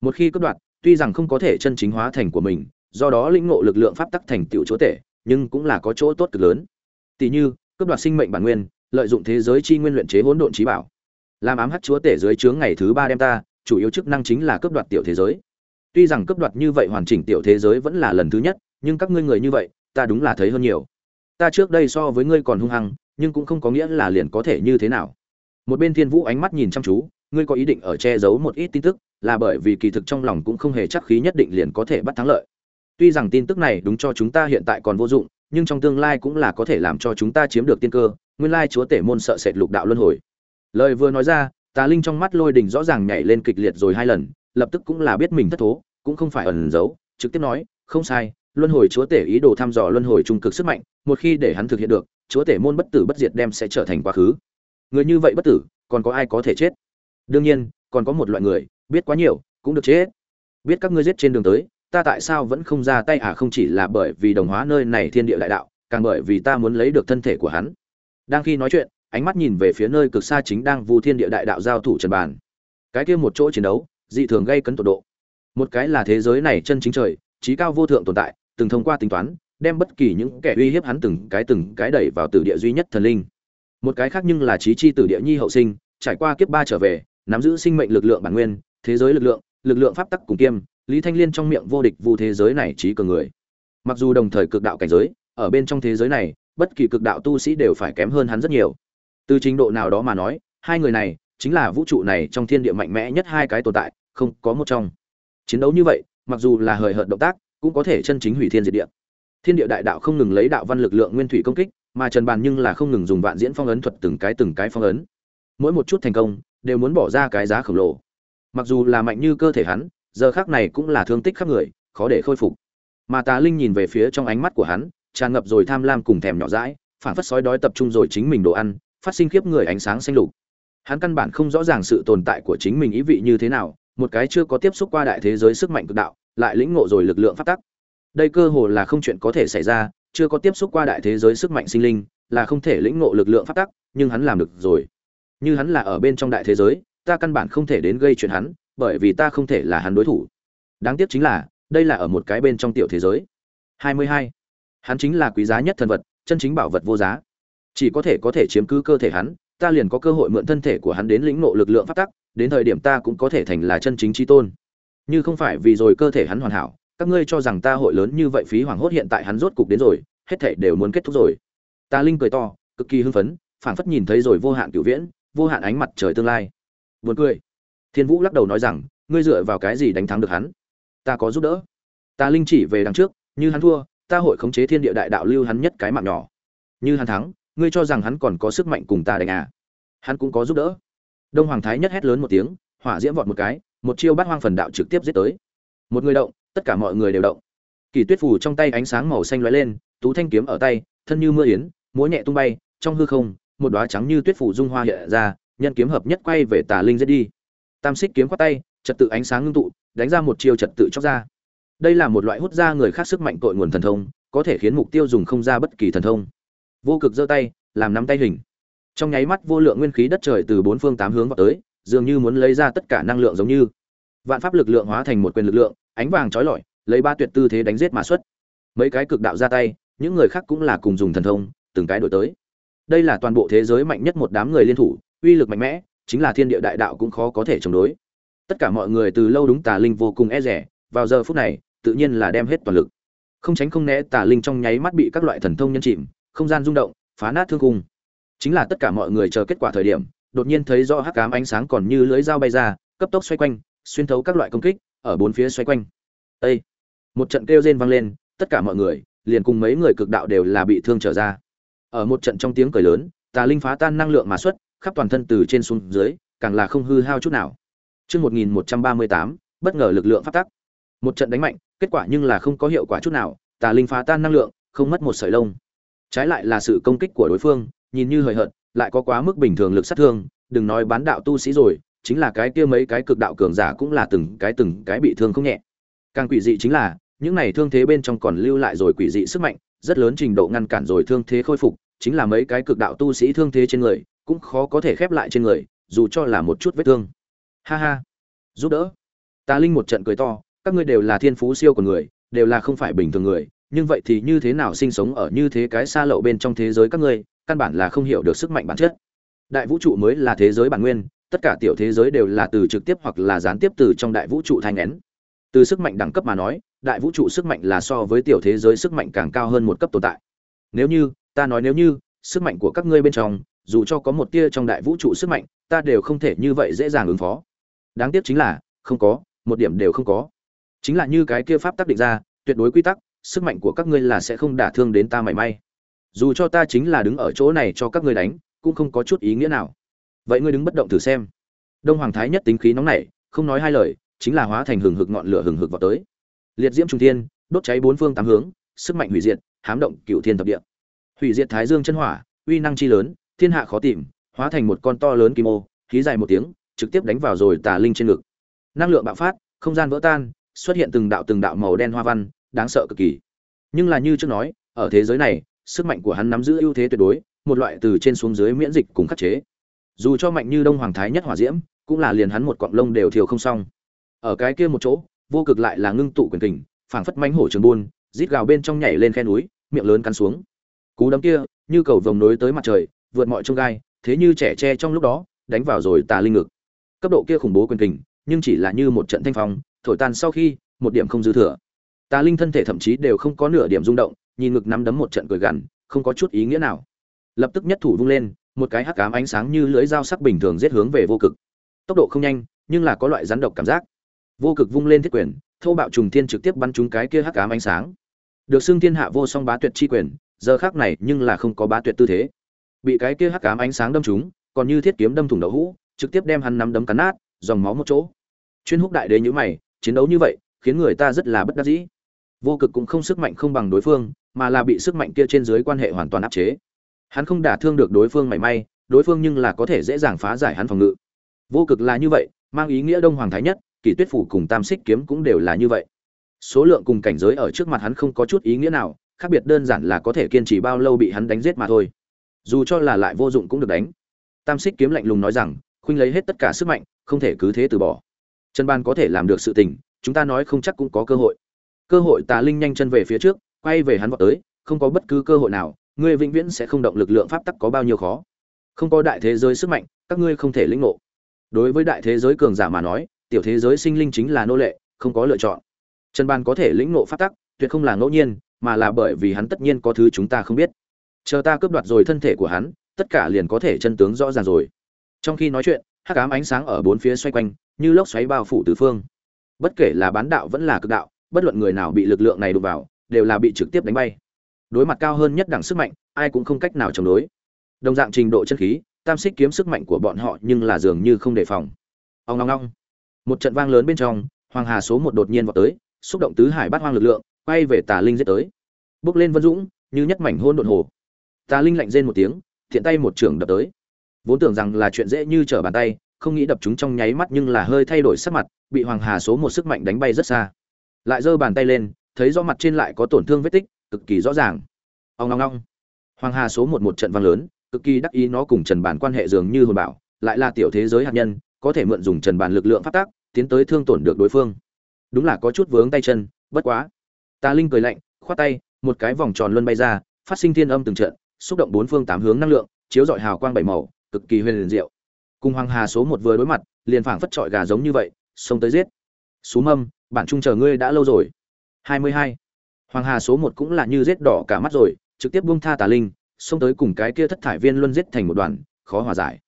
Một khi cướp đoạt tuy rằng không có thể chân chính hóa thành của mình, do đó lĩnh ngộ lực lượng pháp tắc thành tiểu chúa tể, nhưng cũng là có chỗ tốt cực lớn. Tỷ như, cướp đoạt sinh mệnh bản nguyên, lợi dụng thế giới chi nguyên luyện chế hỗn độn trí bảo. Làm ám hắc chúa tể dưới trướng ngày thứ ba đem ta, chủ yếu chức năng chính là cướp đoạt tiểu thế giới. Tuy rằng cướp đoạt như vậy hoàn chỉnh tiểu thế giới vẫn là lần thứ nhất, nhưng các ngươi người như vậy, ta đúng là thấy hơn nhiều. Ta trước đây so với ngươi còn hung hăng, nhưng cũng không có nghĩa là liền có thể như thế nào. Một bên thiên vũ ánh mắt nhìn chăm chú, ngươi có ý định ở che giấu một ít tin tức là bởi vì kỳ thực trong lòng cũng không hề chắc khí nhất định liền có thể bắt thắng lợi. Tuy rằng tin tức này đúng cho chúng ta hiện tại còn vô dụng, nhưng trong tương lai cũng là có thể làm cho chúng ta chiếm được tiên cơ, nguyên lai chúa tể môn sợ sệt lục đạo luân hồi. Lời vừa nói ra, tà linh trong mắt lôi đình rõ ràng nhảy lên kịch liệt rồi hai lần, lập tức cũng là biết mình thất thố, cũng không phải ẩn giấu, trực tiếp nói, không sai, luân hồi chúa tể ý đồ thăm dò luân hồi trung cực sức mạnh, một khi để hắn thực hiện được, chúa tể môn bất tử bất diệt đem sẽ trở thành quá khứ. Người như vậy bất tử, còn có ai có thể chết? Đương nhiên, còn có một loại người biết quá nhiều, cũng được chết biết các ngươi giết trên đường tới, ta tại sao vẫn không ra tay à? Không chỉ là bởi vì đồng hóa nơi này thiên địa đại đạo, càng bởi vì ta muốn lấy được thân thể của hắn. Đang khi nói chuyện, ánh mắt nhìn về phía nơi cực xa chính đang vu thiên địa đại đạo giao thủ trần bàn. Cái kia một chỗ chiến đấu, dị thường gây cấn tột độ. Một cái là thế giới này chân chính trời trí cao vô thượng tồn tại, từng thông qua tính toán, đem bất kỳ những kẻ uy hiếp hắn từng cái từng cái đẩy vào tử địa duy nhất thần linh. Một cái khác nhưng là trí chi tử địa nhi hậu sinh, trải qua kiếp ba trở về, nắm giữ sinh mệnh lực lượng bản nguyên thế giới lực lượng lực lượng pháp tắc cùng kiêm, lý thanh liên trong miệng vô địch vu thế giới này trí cường người. Mặc dù đồng thời cực đạo cảnh giới, ở bên trong thế giới này, bất kỳ cực đạo tu sĩ đều phải kém hơn hắn rất nhiều. Từ trình độ nào đó mà nói, hai người này chính là vũ trụ này trong thiên địa mạnh mẽ nhất hai cái tồn tại, không có một trong. Chiến đấu như vậy, mặc dù là hời hợt động tác, cũng có thể chân chính hủy thiên diệt địa. Thiên địa đại đạo không ngừng lấy đạo văn lực lượng nguyên thủy công kích, mà trần bàn nhưng là không ngừng dùng vạn diễn phong ấn thuật từng cái từng cái phong ấn. Mỗi một chút thành công, đều muốn bỏ ra cái giá khổng lồ mặc dù là mạnh như cơ thể hắn, giờ khác này cũng là thương tích khắp người, khó để khôi phục. Mà tà linh nhìn về phía trong ánh mắt của hắn, tràn ngập rồi tham lam cùng thèm nhỏ dãi phản phất sói đói tập trung rồi chính mình đồ ăn, phát sinh khiếp người ánh sáng xanh lục. Hắn căn bản không rõ ràng sự tồn tại của chính mình ý vị như thế nào, một cái chưa có tiếp xúc qua đại thế giới sức mạnh cực đạo, lại lĩnh ngộ rồi lực lượng phát tắc. Đây cơ hồ là không chuyện có thể xảy ra, chưa có tiếp xúc qua đại thế giới sức mạnh sinh linh, là không thể lĩnh ngộ lực lượng phát tắc, nhưng hắn làm được rồi. Như hắn là ở bên trong đại thế giới ta căn bản không thể đến gây chuyện hắn, bởi vì ta không thể là hắn đối thủ. Đáng tiếc chính là, đây là ở một cái bên trong tiểu thế giới. 22. hắn chính là quý giá nhất thần vật, chân chính bảo vật vô giá. Chỉ có thể có thể chiếm cứ cơ thể hắn, ta liền có cơ hội mượn thân thể của hắn đến lĩnh ngộ lực lượng pháp tắc, đến thời điểm ta cũng có thể thành là chân chính trí tôn. Như không phải vì rồi cơ thể hắn hoàn hảo, các ngươi cho rằng ta hội lớn như vậy phí hoàng hốt hiện tại hắn rốt cục đến rồi, hết thảy đều muốn kết thúc rồi. Ta linh cười to, cực kỳ hưng phấn, phảng phất nhìn thấy rồi vô hạn cửu viễn, vô hạn ánh mặt trời tương lai buồn cười. Thiên vũ lắc đầu nói rằng, ngươi dựa vào cái gì đánh thắng được hắn? Ta có giúp đỡ. Ta linh chỉ về đằng trước, như hắn thua, ta hội khống chế thiên địa đại đạo lưu hắn nhất cái mạng nhỏ. Như hắn thắng, ngươi cho rằng hắn còn có sức mạnh cùng ta đánh à? Hắn cũng có giúp đỡ. Đông hoàng thái nhất hét lớn một tiếng, hỏa diễm vọt một cái, một chiêu bát hoang phần đạo trực tiếp giết tới. Một người động, tất cả mọi người đều động. Kỳ tuyết phủ trong tay ánh sáng màu xanh lóe lên, tú thanh kiếm ở tay, thân như mưa yến, múa nhẹ tung bay, trong hư không, một đóa trắng như tuyết phủ dung hoa hiện ra nhân kiếm hợp nhất quay về tà linh giết đi. Tam xích kiếm khoát tay, trật tự ánh sáng ngưng tụ, đánh ra một chiêu trật tự chóc ra. Đây là một loại hút ra người khác sức mạnh cội nguồn thần thông, có thể khiến mục tiêu dùng không ra bất kỳ thần thông. Vô cực giơ tay, làm nắm tay hình. Trong nháy mắt vô lượng nguyên khí đất trời từ bốn phương tám hướng vào tới, dường như muốn lấy ra tất cả năng lượng giống như. Vạn pháp lực lượng hóa thành một quyền lực lượng, ánh vàng trói lọi, lấy ba tuyệt tư thế đánh giết mà xuất. Mấy cái cực đạo ra tay, những người khác cũng là cùng dùng thần thông, từng cái đổi tới. Đây là toàn bộ thế giới mạnh nhất một đám người liên thủ uy lực mạnh mẽ, chính là thiên địa đại đạo cũng khó có thể chống đối. Tất cả mọi người từ lâu đúng tà linh vô cùng e rẻ, vào giờ phút này, tự nhiên là đem hết toàn lực. Không tránh không né, tà linh trong nháy mắt bị các loại thần thông nhân chìm, không gian rung động, phá nát thương cung chính là tất cả mọi người chờ kết quả thời điểm, đột nhiên thấy do hắc ám ánh sáng còn như lưới dao bay ra, cấp tốc xoay quanh, xuyên thấu các loại công kích, ở bốn phía xoay quanh. Ê! một trận kêu rên vang lên, tất cả mọi người, liền cùng mấy người cực đạo đều là bị thương trở ra. Ở một trận trong tiếng cười lớn, tà linh phá tan năng lượng mà xuất khắp toàn thân từ trên xuống dưới càng là không hư hao chút nào Chương 1138, bất ngờ lực lượng phát tắc. Một trận đánh mạnh, kết quả nhưng là không có hiệu quả chút nào, tà linh phá tan năng lượng, không mất một sợi lông. Trái lại là sự công kích của đối phương, nhìn như hời hợt, lại có quá mức bình thường lực sát thương, đừng nói bán đạo tu sĩ rồi, chính là cái kia mấy cái cực đạo cường giả cũng là từng cái từng cái bị thương không nhẹ. Càng quỷ dị chính là, những này thương thế bên trong còn lưu lại rồi quỷ dị sức mạnh, rất lớn trình độ ngăn cản rồi thương thế khôi phục, chính là mấy cái cực đạo tu sĩ thương thế trên người, cũng khó có thể khép lại trên người, dù cho là một chút vết thương. Ha ha, giúp đỡ. Tà Linh một trận cười to, các ngươi đều là thiên phú siêu của người, đều là không phải bình thường người, nhưng vậy thì như thế nào sinh sống ở như thế cái xa lậu bên trong thế giới các ngươi, căn bản là không hiểu được sức mạnh bản chất. Đại vũ trụ mới là thế giới bản nguyên, tất cả tiểu thế giới đều là từ trực tiếp hoặc là gián tiếp từ trong đại vũ trụ thành nén. Từ sức mạnh đẳng cấp mà nói, đại vũ trụ sức mạnh là so với tiểu thế giới sức mạnh càng cao hơn một cấp tồn tại. Nếu như, ta nói nếu như, sức mạnh của các ngươi bên trong, dù cho có một tia trong đại vũ trụ sức mạnh, ta đều không thể như vậy dễ dàng ứng phó. Đáng tiếc chính là, không có, một điểm đều không có. Chính là như cái kia pháp tắc định ra, tuyệt đối quy tắc, sức mạnh của các ngươi là sẽ không đả thương đến ta mảy may. Dù cho ta chính là đứng ở chỗ này cho các ngươi đánh cũng không có chút ý nghĩa nào. Vậy ngươi đứng bất động thử xem. Đông hoàng thái nhất tính khí nóng nảy không nói hai lời chính là hóa thành hừng hực ngọn lửa hừng hực vào tới. Liệt diễm trung thiên đốt cháy bốn phương tám hướng sức mạnh hủy diệt hám động cửu thiên thập địa. Hủy diệt thái dương chân hỏa uy năng chi lớn thiên hạ khó tìm, hóa thành một con to lớn kim ô khí dài một tiếng, trực tiếp đánh vào rồi tà linh trên ngực. Năng lượng bạo phát, không gian vỡ tan, xuất hiện từng đạo từng đạo màu đen hoa văn, đáng sợ cực kỳ. Nhưng là như trước nói, ở thế giới này, sức mạnh của hắn nắm giữ ưu thế tuyệt đối, một loại từ trên xuống dưới miễn dịch cùng khắc chế. Dù cho mạnh như đông hoàng thái nhất hỏa diễm, cũng là liền hắn một cọng lông đều thiếu không xong. Ở cái kia một chỗ, vô cực lại là ngưng tụ quyền kình, phảng phất mánh hổ trường buôn, rít gào bên trong nhảy lên khe núi, miệng lớn cắn xuống. Cú đấm kia, như cầu vồng nối tới mặt trời vượt mọi trông gai, thế như trẻ tre trong lúc đó, đánh vào rồi tà linh ngực. Cấp độ kia khủng bố quyền kình, nhưng chỉ là như một trận thanh phong, thổi tan sau khi, một điểm không dư thừa. Tà linh thân thể thậm chí đều không có nửa điểm rung động, nhìn ngực nắm đấm một trận cười gằn, không có chút ý nghĩa nào. Lập tức nhất thủ vung lên, một cái hắc ám ánh sáng như lưỡi dao sắc bình thường giết hướng về vô cực. Tốc độ không nhanh, nhưng là có loại rắn độc cảm giác. Vô cực vung lên thiết quyền, thô bạo trùng thiên trực tiếp bắn trúng cái kia hắc ám ánh sáng. Được xưng thiên hạ vô song bá tuyệt chi quyền, giờ khác này nhưng là không có bá tuyệt tư thế bị cái kia hắc ám ánh sáng đâm trúng, còn như thiết kiếm đâm thủng đậu hũ, trực tiếp đem hắn nắm đấm cắn nát, dòng máu một chỗ. Chuyên húc đại đế như mày, chiến đấu như vậy, khiến người ta rất là bất đắc dĩ. Vô cực cũng không sức mạnh không bằng đối phương, mà là bị sức mạnh kia trên dưới quan hệ hoàn toàn áp chế. Hắn không đả thương được đối phương mảy may, đối phương nhưng là có thể dễ dàng phá giải hắn phòng ngự. Vô cực là như vậy, mang ý nghĩa đông hoàng thái nhất kỷ tuyết phủ cùng tam xích kiếm cũng đều là như vậy. Số lượng cùng cảnh giới ở trước mặt hắn không có chút ý nghĩa nào, khác biệt đơn giản là có thể kiên trì bao lâu bị hắn đánh giết mà thôi dù cho là lại vô dụng cũng được đánh. Tam xích kiếm lạnh lùng nói rằng, khuynh lấy hết tất cả sức mạnh, không thể cứ thế từ bỏ. Trần ban có thể làm được sự tình, chúng ta nói không chắc cũng có cơ hội. Cơ hội tà linh nhanh chân về phía trước, quay về hắn vọt tới, không có bất cứ cơ hội nào, ngươi vĩnh viễn sẽ không động lực lượng pháp tắc có bao nhiêu khó. Không có đại thế giới sức mạnh, các ngươi không thể lĩnh ngộ. Đối với đại thế giới cường giả mà nói, tiểu thế giới sinh linh chính là nô lệ, không có lựa chọn. Trần ban có thể lĩnh ngộ pháp tắc, tuyệt không là ngẫu nhiên, mà là bởi vì hắn tất nhiên có thứ chúng ta không biết chờ ta cướp đoạt rồi thân thể của hắn, tất cả liền có thể chân tướng rõ ràng rồi. Trong khi nói chuyện, hắc ám ánh sáng ở bốn phía xoay quanh, như lốc xoáy bao phủ tứ phương. Bất kể là bán đạo vẫn là cực đạo, bất luận người nào bị lực lượng này đụng vào, đều là bị trực tiếp đánh bay. Đối mặt cao hơn nhất đẳng sức mạnh, ai cũng không cách nào chống đối. Đồng dạng trình độ chân khí, tam xích kiếm sức mạnh của bọn họ nhưng là dường như không đề phòng. Ông ngong ngong một trận vang lớn bên trong, hoàng hà số một đột nhiên vào tới, xúc động tứ hải bát hoang lực lượng, quay về tà linh giết tới. Bước lên vân dũng, như nhất mảnh hôn đột hồ tà linh lạnh rên một tiếng, thiện tay một trường đập tới. Vốn tưởng rằng là chuyện dễ như trở bàn tay, không nghĩ đập chúng trong nháy mắt nhưng là hơi thay đổi sắc mặt, bị hoàng hà số một sức mạnh đánh bay rất xa. Lại giơ bàn tay lên, thấy rõ mặt trên lại có tổn thương vết tích, cực kỳ rõ ràng. Ông ngong ngong hoàng hà số một một trận vang lớn, cực kỳ đắc ý nó cùng trần bản quan hệ dường như hồn bảo lại là tiểu thế giới hạt nhân, có thể mượn dùng trần bản lực lượng phát tác, tiến tới thương tổn được đối phương. Đúng là có chút vướng tay chân, bất quá. Tà linh cười lạnh, khoát tay, một cái vòng tròn luân bay ra, phát sinh thiên âm từng trận xúc động bốn phương tám hướng năng lượng, chiếu dọi hào quang bảy màu, cực kỳ huyền diệu. Cùng hoàng hà số một vừa đối mặt, liền phảng phất trọi gà giống như vậy, xông tới giết. Xú mâm bản trung chờ ngươi đã lâu rồi. Hai mươi hai. Hoàng hà số một cũng là như giết đỏ cả mắt rồi, trực tiếp buông tha tà linh, xông tới cùng cái kia thất thải viên luân giết thành một đoàn, khó hòa giải.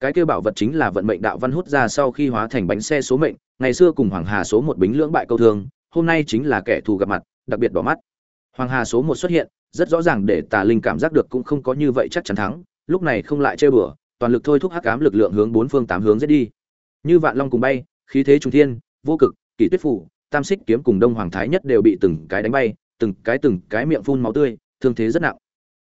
Cái kia bảo vật chính là vận mệnh đạo văn hút ra sau khi hóa thành bánh xe số mệnh, ngày xưa cùng hoàng hà số một bính lưỡng bại câu thương, hôm nay chính là kẻ thù gặp mặt, đặc biệt đỏ mắt. Hoàng hà số một xuất hiện rất rõ ràng để tà linh cảm giác được cũng không có như vậy chắc chắn thắng, lúc này không lại chơi bừa, toàn lực thôi thúc hắc ám lực lượng hướng bốn phương tám hướng giết đi. Như vạn long cùng bay, khí thế trung thiên, vô cực, kỷ tuyết phủ, tam xích kiếm cùng đông hoàng thái nhất đều bị từng cái đánh bay, từng cái từng cái miệng phun máu tươi, thương thế rất nặng.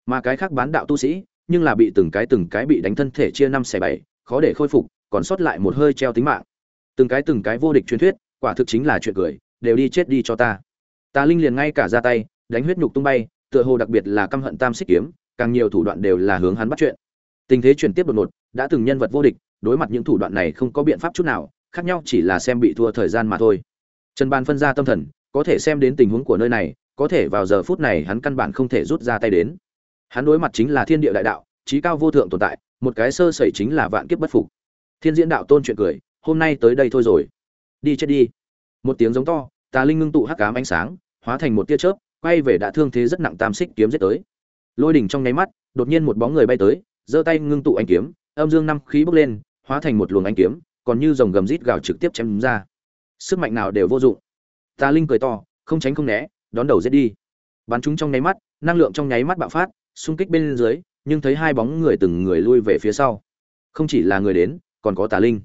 Mà cái khác bán đạo tu sĩ, nhưng là bị từng cái từng cái bị đánh thân thể chia năm xẻ bảy, khó để khôi phục, còn sót lại một hơi treo tính mạng. Từng cái từng cái vô địch truyền thuyết, quả thực chính là chuyện cười, đều đi chết đi cho ta. Ta linh liền ngay cả ra tay, đánh huyết nhục tung bay tựa hồ đặc biệt là căm hận tam xích kiếm, càng nhiều thủ đoạn đều là hướng hắn bắt chuyện. Tình thế chuyển tiếp đột ngột, đã từng nhân vật vô địch, đối mặt những thủ đoạn này không có biện pháp chút nào, khác nhau chỉ là xem bị thua thời gian mà thôi. Trần ban phân ra tâm thần, có thể xem đến tình huống của nơi này, có thể vào giờ phút này hắn căn bản không thể rút ra tay đến. Hắn đối mặt chính là thiên địa đại đạo trí cao vô thượng tồn tại, một cái sơ sẩy chính là vạn kiếp bất phục. Thiên diễn đạo tôn chuyện cười, hôm nay tới đây thôi rồi. Đi chết đi. Một tiếng giống to, tà linh ngưng tụ hắc ám ánh sáng, hóa thành một tia chớp quay về đã thương thế rất nặng tam xích kiếm giết tới. Lôi đỉnh trong nháy mắt, đột nhiên một bóng người bay tới, giơ tay ngưng tụ anh kiếm, âm dương năm khí bốc lên, hóa thành một luồng anh kiếm, còn như dòng gầm rít gào trực tiếp chém ra. Sức mạnh nào đều vô dụng. Tà linh cười to, không tránh không né, đón đầu giết đi. Bắn chúng trong nháy mắt, năng lượng trong nháy mắt bạo phát, xung kích bên dưới, nhưng thấy hai bóng người từng người lui về phía sau. Không chỉ là người đến, còn có tà linh.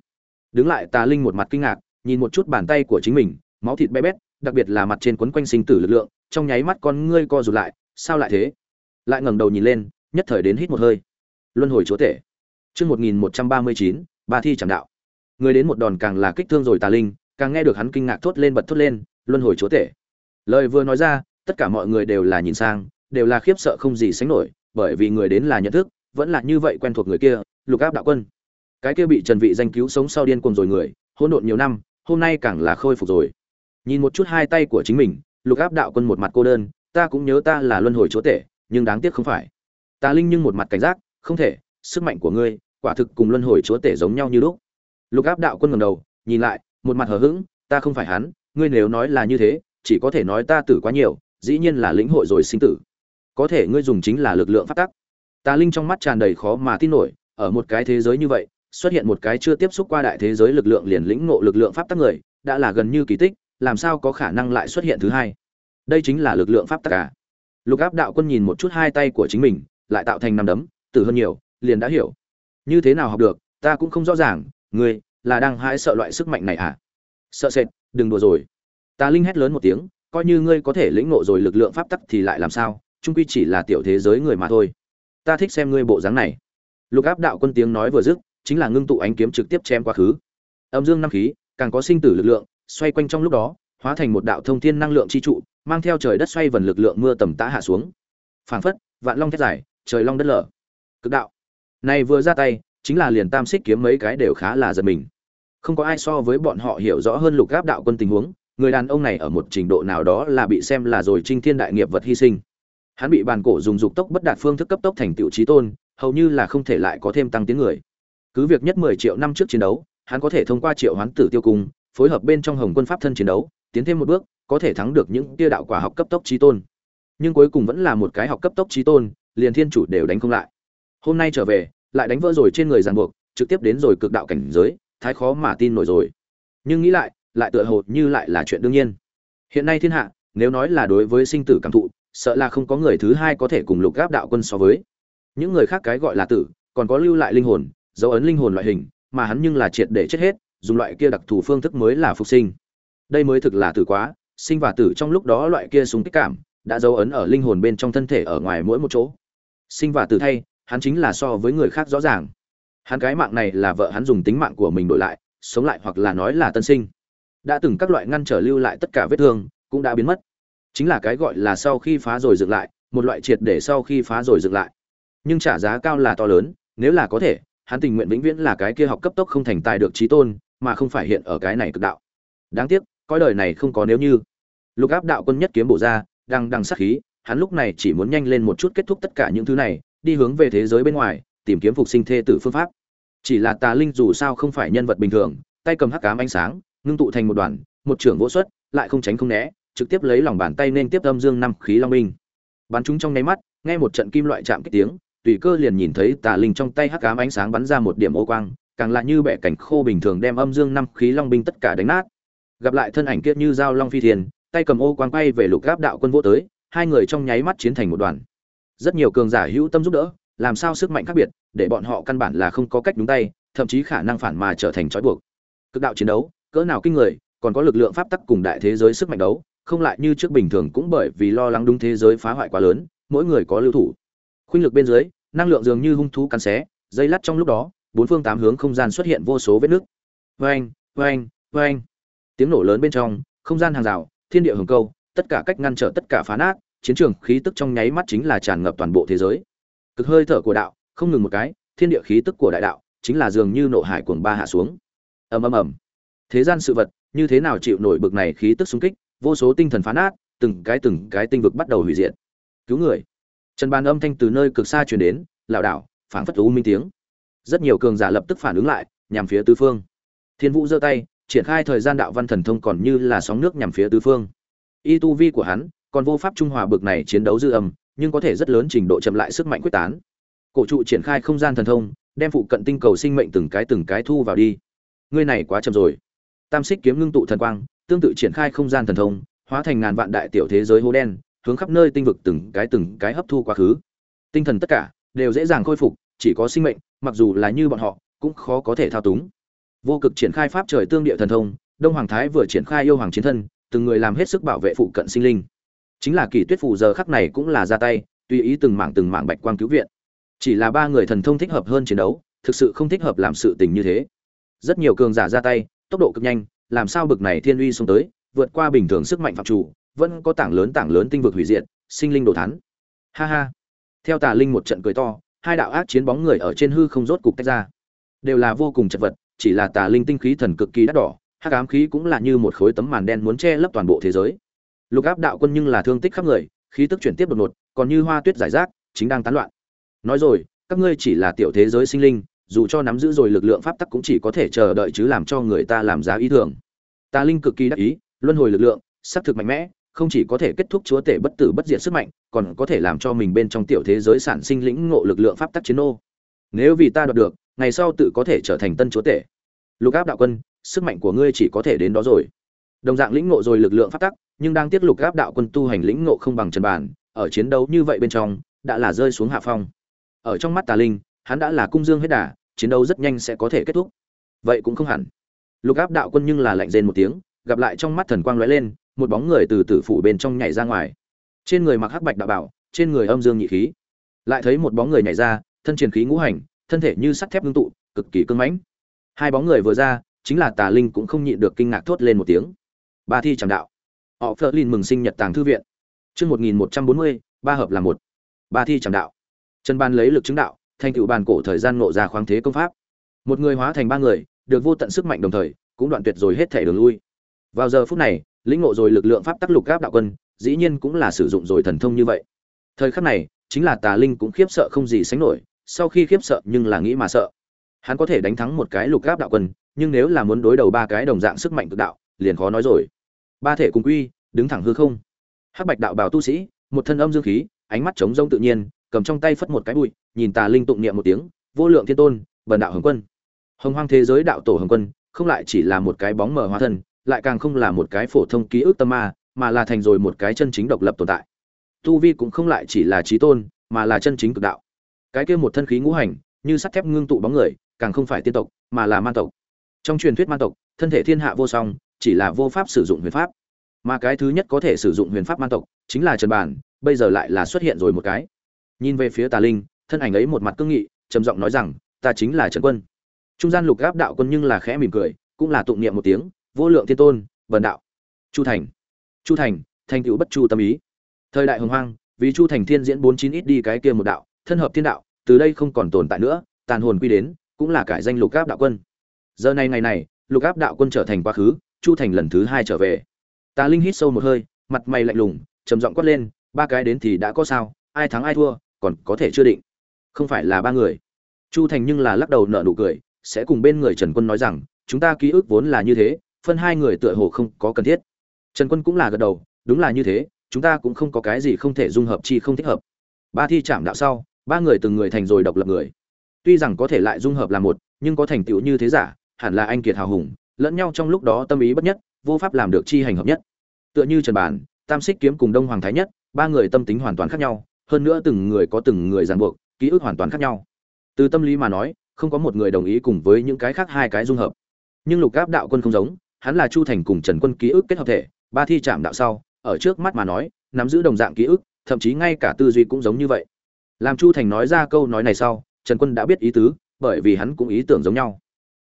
Đứng lại, tà linh một mặt kinh ngạc, nhìn một chút bàn tay của chính mình, máu thịt bé bét đặc biệt là mặt trên quấn quanh sinh tử lực lượng, trong nháy mắt con ngươi co rụt lại, sao lại thế? Lại ngẩng đầu nhìn lên, nhất thời đến hít một hơi. Luân hồi chúa tể. Chương một nghìn một trăm ba mươi chín, ba thi chẳng đạo. Người đến một đòn càng là kích thương rồi tà linh, càng nghe được hắn kinh ngạc thốt lên bật thốt lên, luân hồi chúa tể. Lời vừa nói ra, tất cả mọi người đều là nhìn sang, đều là khiếp sợ không gì sánh nổi, bởi vì người đến là nhận thức, vẫn là như vậy quen thuộc người kia, lục áp đạo quân. Cái kia bị trần vị danh cứu sống sau điên cuồng rồi người, hỗn độn nhiều năm, hôm nay càng là khôi phục rồi nhìn một chút hai tay của chính mình, lục áp đạo quân một mặt cô đơn, ta cũng nhớ ta là luân hồi chúa tể, nhưng đáng tiếc không phải. Tà linh nhưng một mặt cảnh giác, không thể, sức mạnh của ngươi, quả thực cùng luân hồi chúa tể giống nhau như lúc. Lục áp đạo quân ngẩng đầu, nhìn lại, một mặt hờ hững, ta không phải hắn, ngươi nếu nói là như thế, chỉ có thể nói ta tử quá nhiều, dĩ nhiên là lĩnh hội rồi sinh tử. Có thể ngươi dùng chính là lực lượng phát tắc. Tà linh trong mắt tràn đầy khó mà tin nổi, ở một cái thế giới như vậy, xuất hiện một cái chưa tiếp xúc qua đại thế giới lực lượng liền lĩnh ngộ lực lượng pháp tắc người, đã là gần như kỳ tích làm sao có khả năng lại xuất hiện thứ hai? Đây chính là lực lượng pháp tắc cả à? lục áp đạo quân nhìn một chút hai tay của chính mình, lại tạo thành năm đấm, tử hơn nhiều, liền đã hiểu. Như thế nào học được, ta cũng không rõ ràng, ngươi là đang hãi sợ loại sức mạnh này à? Sợ sệt, đừng đùa rồi. Ta linh hét lớn một tiếng, coi như ngươi có thể lĩnh ngộ rồi lực lượng pháp tắc thì lại làm sao? Trung quy chỉ là tiểu thế giới người mà thôi. Ta thích xem ngươi bộ dáng này. Lục áp đạo quân tiếng nói vừa dứt, chính là ngưng tụ ánh kiếm trực tiếp chém quá khứ. Âm dương năm khí, càng có sinh tử lực lượng xoay quanh trong lúc đó, hóa thành một đạo thông thiên năng lượng chi trụ, mang theo trời đất xoay vần lực lượng mưa tầm tã hạ xuống. Phảng phất, vạn long thét dài, trời long đất lở. Cực đạo. Này vừa ra tay, chính là liền tam xích kiếm mấy cái đều khá là giật mình. Không có ai so với bọn họ hiểu rõ hơn lục gáp đạo quân tình huống, người đàn ông này ở một trình độ nào đó là bị xem là rồi trinh thiên đại nghiệp vật hy sinh. Hắn bị bàn cổ dùng dục tốc bất đạt phương thức cấp tốc thành tựu trí tôn, hầu như là không thể lại có thêm tăng tiếng người. Cứ việc nhất mười triệu năm trước chiến đấu, hắn có thể thông qua triệu hoán tử tiêu cung phối hợp bên trong hồng quân pháp thân chiến đấu, tiến thêm một bước, có thể thắng được những tia đạo quả học cấp tốc trí tôn. Nhưng cuối cùng vẫn là một cái học cấp tốc trí tôn, liền thiên chủ đều đánh không lại. Hôm nay trở về, lại đánh vỡ rồi trên người ràng buộc, trực tiếp đến rồi cực đạo cảnh giới, thái khó mà tin nổi rồi. Nhưng nghĩ lại lại tựa hồ như lại là chuyện đương nhiên. Hiện nay thiên hạ, nếu nói là đối với sinh tử cảm thụ, sợ là không có người thứ hai có thể cùng lục gáp đạo quân so với. Những người khác cái gọi là tử, còn có lưu lại linh hồn, dấu ấn linh hồn loại hình, mà hắn nhưng là triệt để chết hết dùng loại kia đặc thù phương thức mới là phục sinh. Đây mới thực là tử quá, sinh và tử trong lúc đó loại kia súng kích cảm đã dấu ấn ở linh hồn bên trong thân thể ở ngoài mỗi một chỗ. Sinh và tử thay, hắn chính là so với người khác rõ ràng. Hắn cái mạng này là vợ hắn dùng tính mạng của mình đổi lại, sống lại hoặc là nói là tân sinh. Đã từng các loại ngăn trở lưu lại tất cả vết thương, cũng đã biến mất. Chính là cái gọi là sau khi phá rồi dựng lại, một loại triệt để sau khi phá rồi dựng lại. Nhưng trả giá cao là to lớn, nếu là có thể, hắn tình nguyện vĩnh viễn là cái kia học cấp tốc không thành tài được trí tôn mà không phải hiện ở cái này cực đạo. Đáng tiếc coi đời này không có nếu như. Lục áp đạo quân nhất kiếm bổ ra đang đằng sát khí, hắn lúc này chỉ muốn nhanh lên một chút kết thúc tất cả những thứ này, đi hướng về thế giới bên ngoài, tìm kiếm phục sinh thê tử phương pháp. Chỉ là tà linh dù sao không phải nhân vật bình thường, tay cầm hắc cám ánh sáng, ngưng tụ thành một đoàn, một trưởng vỗ xuất, lại không tránh không né, trực tiếp lấy lòng bàn tay nên tiếp âm dương năm khí long minh. Bắn chúng trong nháy mắt, nghe một trận kim loại chạm kích tiếng, tùy cơ liền nhìn thấy tà linh trong tay hắc ám ánh sáng bắn ra một điểm ô quang càng lại như bẻ cảnh khô bình thường đem âm dương năm khí long binh tất cả đánh nát. Gặp lại thân ảnh kia như dao long phi thiền, tay cầm ô quang quay về lục gáp đạo quân vô tới, hai người trong nháy mắt chiến thành một đoàn. Rất nhiều cường giả hữu tâm giúp đỡ, làm sao sức mạnh khác biệt, để bọn họ căn bản là không có cách đúng tay, thậm chí khả năng phản mà trở thành trói buộc. Cực đạo chiến đấu, cỡ nào kinh người, còn có lực lượng pháp tắc cùng đại thế giới sức mạnh đấu, không lại như trước bình thường cũng bởi vì lo lắng đúng thế giới phá hoại quá lớn, mỗi người có lưu thủ. Khuynh lực bên dưới, năng lượng dường như hung thú cắn xé, dây lắt trong lúc đó bốn phương tám hướng không gian xuất hiện vô số vết nứt vang vang vang tiếng nổ lớn bên trong, không gian hàng rào, thiên địa hùng câu, tất cả cách ngăn trở tất cả phá nát, chiến trường khí tức trong nháy mắt chính là tràn ngập toàn bộ thế giới. Cực hơi thở của đạo, không ngừng một cái, thiên địa khí tức của đại đạo chính là dường như nộ hải cuồng ba hạ xuống. Ầm ầm ầm. Thế gian sự vật, như thế nào chịu nổi bực này khí tức xung kích, vô số tinh thần phá nát, từng cái từng cái tinh vực bắt đầu hủy diệt. Cứu người. Trần bàn âm thanh từ nơi cực xa truyền đến lão đảo, phảng phất u minh tiếng rất nhiều cường giả lập tức phản ứng lại, nhằm phía tứ phương. Thiên vũ giơ tay, triển khai thời gian đạo văn thần thông còn như là sóng nước nhằm phía tứ phương. Y tu vi của hắn còn vô pháp trung hòa bực này chiến đấu dư âm, nhưng có thể rất lớn trình độ chậm lại sức mạnh quyết tán. Cổ trụ triển khai không gian thần thông, đem phụ cận tinh cầu sinh mệnh từng cái từng cái thu vào đi. Ngươi này quá chậm rồi. Tam xích kiếm ngưng tụ thần quang, tương tự triển khai không gian thần thông, hóa thành ngàn vạn đại tiểu thế giới hố đen, hướng khắp nơi tinh vực từng cái từng cái hấp thu quá khứ. Tinh thần tất cả đều dễ dàng khôi phục, chỉ có sinh mệnh mặc dù là như bọn họ, cũng khó có thể thao túng. Vô cực triển khai pháp trời tương địa thần thông, đông hoàng thái vừa triển khai yêu hoàng chiến thân, từng người làm hết sức bảo vệ phụ cận sinh linh. Chính là kỳ tuyết phù giờ khắc này cũng là ra tay, tùy ý từng mảng từng mảng bạch quang cứu viện. Chỉ là ba người thần thông thích hợp hơn chiến đấu, thực sự không thích hợp làm sự tình như thế. Rất nhiều cường giả ra tay, tốc độ cực nhanh, làm sao bực này thiên uy xuống tới, vượt qua bình thường sức mạnh phạm chủ, vẫn có tảng lớn tảng lớn tinh vực hủy diệt, sinh linh đồ thắn ha ha. Theo tà linh một trận cười to hai đạo ác chiến bóng người ở trên hư không rốt cục tách ra. Đều là vô cùng chật vật, chỉ là tà linh tinh khí thần cực kỳ đắt đỏ, hắc ám khí cũng là như một khối tấm màn đen muốn che lấp toàn bộ thế giới. Lục áp đạo quân nhưng là thương tích khắp người, khí tức chuyển tiếp đột ngột, còn như hoa tuyết giải rác, chính đang tán loạn. Nói rồi, các ngươi chỉ là tiểu thế giới sinh linh, dù cho nắm giữ rồi lực lượng pháp tắc cũng chỉ có thể chờ đợi chứ làm cho người ta làm giá ý tưởng tà linh cực kỳ đắc ý, luân hồi lực lượng xác thực mạnh mẽ không chỉ có thể kết thúc chúa tể bất tử bất diệt sức mạnh, còn có thể làm cho mình bên trong tiểu thế giới sản sinh lĩnh ngộ lực lượng pháp tắc chiến ô nếu vì ta đoạt được, ngày sau tự có thể trở thành tân chúa tể. Lục áp đạo quân, sức mạnh của ngươi chỉ có thể đến đó rồi. Đồng dạng lĩnh ngộ rồi lực lượng pháp tắc, nhưng đang tiếc lục áp đạo quân tu hành lĩnh ngộ không bằng trần bản, ở chiến đấu như vậy bên trong, đã là rơi xuống hạ phong. Ở trong mắt tà linh, hắn đã là cung dương hết đà, chiến đấu rất nhanh sẽ có thể kết thúc. Vậy cũng không hẳn. Lục áp đạo quân nhưng là lạnh rên một tiếng, gặp lại trong mắt thần quang lóe lên một bóng người từ tử phủ bên trong nhảy ra ngoài. Trên người mặc hắc bạch đạo bảo, trên người âm dương nhị khí. Lại thấy một bóng người nhảy ra, thân truyền khí ngũ hành, thân thể như sắt thép ngưng tụ, cực kỳ cứng mãnh. Hai bóng người vừa ra, chính là tà linh cũng không nhịn được kinh ngạc thốt lên một tiếng. Ba thi tràng đạo. Họ phớt lên mừng sinh nhật tàng thư viện. Chương một nghìn một trăm bốn mươi, ba hợp là một. Ba thi tràng đạo. Trần ban lấy lực chứng đạo, thành tựu bàn cổ thời gian nộ ra khoáng thế công pháp. Một người hóa thành ba người, được vô tận sức mạnh đồng thời, cũng đoạn tuyệt rồi hết thể đường lui. Vào giờ phút này lĩnh ngộ rồi lực lượng pháp tắc lục gáp đạo quân, dĩ nhiên cũng là sử dụng rồi thần thông như vậy. Thời khắc này, chính là tà linh cũng khiếp sợ không gì sánh nổi, sau khi khiếp sợ nhưng là nghĩ mà sợ. Hắn có thể đánh thắng một cái lục gáp đạo quân, nhưng nếu là muốn đối đầu ba cái đồng dạng sức mạnh cực đạo, liền khó nói rồi. Ba thể cùng quy, đứng thẳng hư không. Hắc bạch đạo bảo tu sĩ, một thân âm dương khí, ánh mắt trống rông tự nhiên, cầm trong tay phất một cái bụi, nhìn tà linh tụng niệm một tiếng, vô lượng thiên tôn, bần đạo hồng quân. Hồng hoang thế giới đạo tổ hồng quân, không lại chỉ là một cái bóng mờ hóa thân lại càng không là một cái phổ thông ký ức tâm ma, mà là thành rồi một cái chân chính độc lập tồn tại. Tu vi cũng không lại chỉ là trí tôn, mà là chân chính cực đạo. Cái kia một thân khí ngũ hành, như sắt thép ngưng tụ bóng người, càng không phải tiên tộc, mà là man tộc. Trong truyền thuyết man tộc, thân thể thiên hạ vô song, chỉ là vô pháp sử dụng huyền pháp. Mà cái thứ nhất có thể sử dụng huyền pháp man tộc, chính là trần bản, bây giờ lại là xuất hiện rồi một cái. Nhìn về phía tà linh, thân ảnh ấy một mặt cương nghị, trầm giọng nói rằng, ta chính là trần quân. Trung gian lục gáp đạo quân nhưng là khẽ mỉm cười, cũng là tụng niệm một tiếng vô lượng thiên tôn, vần đạo. Chu thành. Chu thành thành tựu bất chu tâm ý. Thời đại hồng hoang, vì chu thành thiên diễn bốn chín ít đi cái kia một đạo, thân hợp thiên đạo, từ đây không còn tồn tại nữa, tàn hồn quy đến, cũng là cải danh lục áp đạo quân. Giờ này ngày này, lục áp đạo quân trở thành quá khứ, chu thành lần thứ hai trở về. Tà linh hít sâu một hơi, mặt mày lạnh lùng, trầm giọng quát lên, ba cái đến thì đã có sao, ai thắng ai thua, còn có thể chưa định. Không phải là ba người. Chu thành nhưng là lắc đầu nợ nụ cười, sẽ cùng bên người trần quân nói rằng, chúng ta ký ức vốn là như thế phân hai người tựa hồ không có cần thiết. Trần quân cũng là gật đầu, đúng là như thế, chúng ta cũng không có cái gì không thể dung hợp chi không thích hợp. Ba thi chạm đạo sau, ba người từng người thành rồi độc lập người. Tuy rằng có thể lại dung hợp là một, nhưng có thành tựu như thế giả, hẳn là anh kiệt hào hùng, lẫn nhau trong lúc đó tâm ý bất nhất, vô pháp làm được chi hành hợp nhất. Tựa như trần bản, tam xích kiếm cùng đông hoàng thái nhất, ba người tâm tính hoàn toàn khác nhau, hơn nữa từng người có từng người ràng buộc, ký ức hoàn toàn khác nhau. Từ tâm lý mà nói, không có một người đồng ý cùng với những cái khác hai cái dung hợp. Nhưng lục gáp đạo quân không giống hắn là chu thành cùng trần quân ký ức kết hợp thể, ba thi chạm đạo sau, ở trước mắt mà nói, nắm giữ đồng dạng ký ức, thậm chí ngay cả tư duy cũng giống như vậy. Làm chu thành nói ra câu nói này sau, trần quân đã biết ý tứ, bởi vì hắn cũng ý tưởng giống nhau.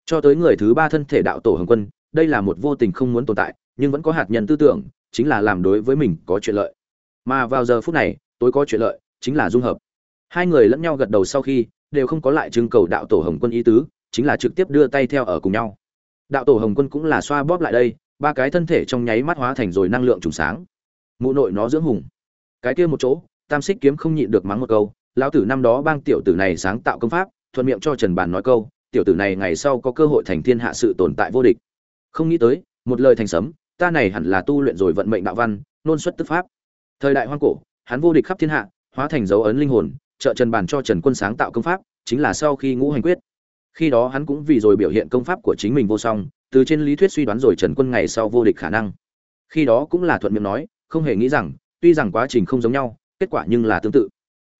Cho tới người thứ ba thân thể đạo tổ hồng quân, đây là một vô tình không muốn tồn tại, nhưng vẫn có hạt nhân tư tưởng, chính là làm đối với mình có chuyện lợi. Mà vào giờ phút này tôi có chuyện lợi, chính là dung hợp. Hai người lẫn nhau gật đầu sau khi, đều không có lại trưng cầu đạo tổ hồng quân ý tứ, chính là trực tiếp đưa tay theo ở cùng nhau đạo tổ hồng quân cũng là xoa bóp lại đây, ba cái thân thể trong nháy mắt hóa thành rồi năng lượng trùng sáng. Mụ nội nó dưỡng hùng. Cái kia một chỗ, tam xích kiếm không nhịn được mắng một câu, lão tử năm đó bang tiểu tử này sáng tạo công pháp, thuận miệng cho trần bàn nói câu, tiểu tử này ngày sau có cơ hội thành thiên hạ sự tồn tại vô địch. Không nghĩ tới, một lời thành sấm, ta này hẳn là tu luyện rồi vận mệnh đạo văn, nôn xuất tức pháp. Thời đại hoang cổ, hắn vô địch khắp thiên hạ, hóa thành dấu ấn linh hồn, trợ trần bàn cho trần quân sáng tạo công pháp, chính là sau khi ngũ hành quyết khi đó hắn cũng vì rồi biểu hiện công pháp của chính mình vô song, từ trên lý thuyết suy đoán rồi trần quân ngày sau vô địch khả năng. Khi đó cũng là thuận miệng nói, không hề nghĩ rằng, tuy rằng quá trình không giống nhau, kết quả nhưng là tương tự.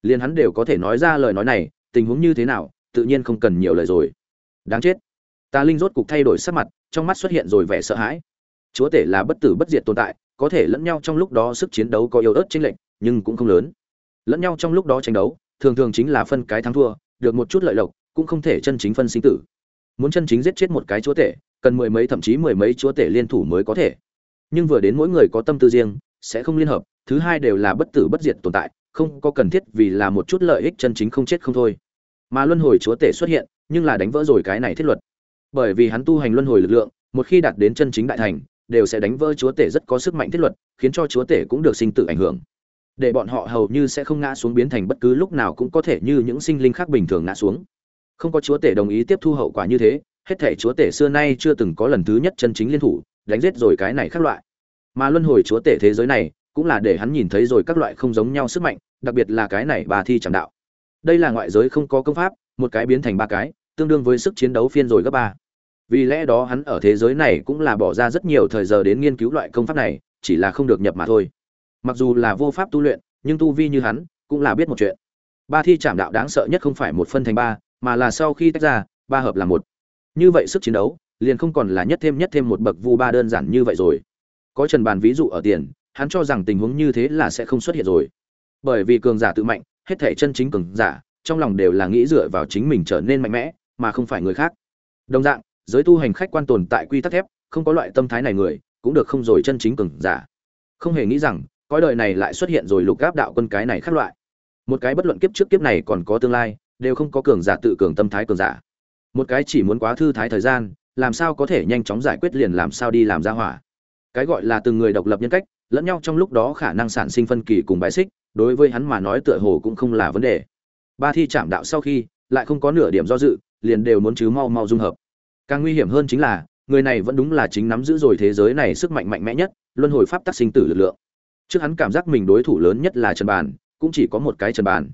Liền hắn đều có thể nói ra lời nói này, tình huống như thế nào, tự nhiên không cần nhiều lời rồi. Đáng chết. Ta linh rốt cục thay đổi sắc mặt, trong mắt xuất hiện rồi vẻ sợ hãi. Chúa tể là bất tử bất diệt tồn tại, có thể lẫn nhau trong lúc đó sức chiến đấu có yếu ớt chênh lệch, nhưng cũng không lớn. Lẫn nhau trong lúc đó tranh đấu, thường thường chính là phân cái thắng thua, được một chút lợi lộc cũng không thể chân chính phân sinh tử. Muốn chân chính giết chết một cái chúa tể, cần mười mấy thậm chí mười mấy chúa tể liên thủ mới có thể. Nhưng vừa đến mỗi người có tâm tư riêng, sẽ không liên hợp, thứ hai đều là bất tử bất diệt tồn tại, không có cần thiết vì là một chút lợi ích chân chính không chết không thôi. Mà luân hồi chúa tể xuất hiện, nhưng là đánh vỡ rồi cái này thiết luật. Bởi vì hắn tu hành luân hồi lực lượng, một khi đạt đến chân chính đại thành, đều sẽ đánh vỡ chúa tể rất có sức mạnh thiết luật, khiến cho chúa tể cũng được sinh tử ảnh hưởng. Để bọn họ hầu như sẽ không ngã xuống biến thành bất cứ lúc nào cũng có thể như những sinh linh khác bình thường ngã xuống không có chúa tể đồng ý tiếp thu hậu quả như thế, hết thể chúa tể xưa nay chưa từng có lần thứ nhất chân chính liên thủ, đánh giết rồi cái này khác loại. Mà luân hồi chúa tể thế giới này, cũng là để hắn nhìn thấy rồi các loại không giống nhau sức mạnh, đặc biệt là cái này bà thi chẳng đạo. Đây là ngoại giới không có công pháp, một cái biến thành ba cái, tương đương với sức chiến đấu phiên rồi gấp ba. Vì lẽ đó hắn ở thế giới này cũng là bỏ ra rất nhiều thời giờ đến nghiên cứu loại công pháp này, chỉ là không được nhập mà thôi. Mặc dù là vô pháp tu luyện, nhưng tu vi như hắn, cũng là biết một chuyện. Ba thi trảm đạo đáng sợ nhất không phải một phân thành ba mà là sau khi tách ra, ba hợp là một. Như vậy sức chiến đấu, liền không còn là nhất thêm nhất thêm một bậc vu ba đơn giản như vậy rồi. Có trần bàn ví dụ ở tiền, hắn cho rằng tình huống như thế là sẽ không xuất hiện rồi. Bởi vì cường giả tự mạnh, hết thể chân chính cường giả, trong lòng đều là nghĩ dựa vào chính mình trở nên mạnh mẽ, mà không phải người khác. Đồng dạng, giới tu hành khách quan tồn tại quy tắc thép, không có loại tâm thái này người, cũng được không rồi chân chính cường giả. Không hề nghĩ rằng, cõi đời này lại xuất hiện rồi lục gáp đạo quân cái này khác loại. Một cái bất luận kiếp trước kiếp này còn có tương lai đều không có cường giả tự cường tâm thái cường giả. Một cái chỉ muốn quá thư thái thời gian, làm sao có thể nhanh chóng giải quyết liền làm sao đi làm ra hỏa. Cái gọi là từng người độc lập nhân cách, lẫn nhau trong lúc đó khả năng sản sinh phân kỳ cùng bài xích, đối với hắn mà nói tựa hồ cũng không là vấn đề. Ba thi chạm đạo sau khi, lại không có nửa điểm do dự, liền đều muốn chứ mau mau dung hợp. Càng nguy hiểm hơn chính là, người này vẫn đúng là chính nắm giữ rồi thế giới này sức mạnh mạnh mẽ nhất, luân hồi pháp tác sinh tử lực lượng. Trước hắn cảm giác mình đối thủ lớn nhất là trần bàn cũng chỉ có một cái trần bàn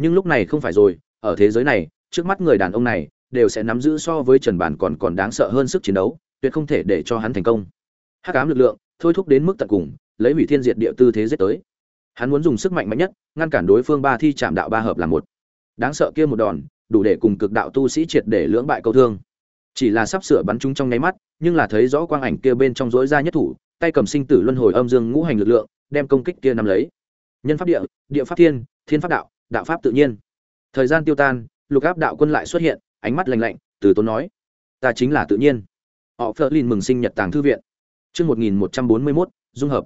nhưng lúc này không phải rồi ở thế giới này, trước mắt người đàn ông này đều sẽ nắm giữ so với trần bàn còn còn đáng sợ hơn sức chiến đấu, tuyệt không thể để cho hắn thành công. Hắc ám lực lượng thôi thúc đến mức tận cùng, lấy hủy thiên diệt địa tư thế giết tới. Hắn muốn dùng sức mạnh mạnh nhất, ngăn cản đối phương ba thi chạm đạo ba hợp là một. Đáng sợ kia một đòn, đủ để cùng cực đạo tu sĩ triệt để lưỡng bại câu thương. Chỉ là sắp sửa bắn chúng trong nháy mắt, nhưng là thấy rõ quang ảnh kia bên trong rối ra nhất thủ, tay cầm sinh tử luân hồi âm dương ngũ hành lực lượng, đem công kích kia nắm lấy. Nhân pháp địa địa pháp thiên thiên pháp đạo đạo pháp tự nhiên thời gian tiêu tan, lục áp đạo quân lại xuất hiện, ánh mắt lành lạnh, từ tốn nói, ta chính là tự nhiên. Họ phớt lên mừng sinh nhật tàng thư viện. Chương một nghìn một trăm bốn mươi mốt, dung hợp.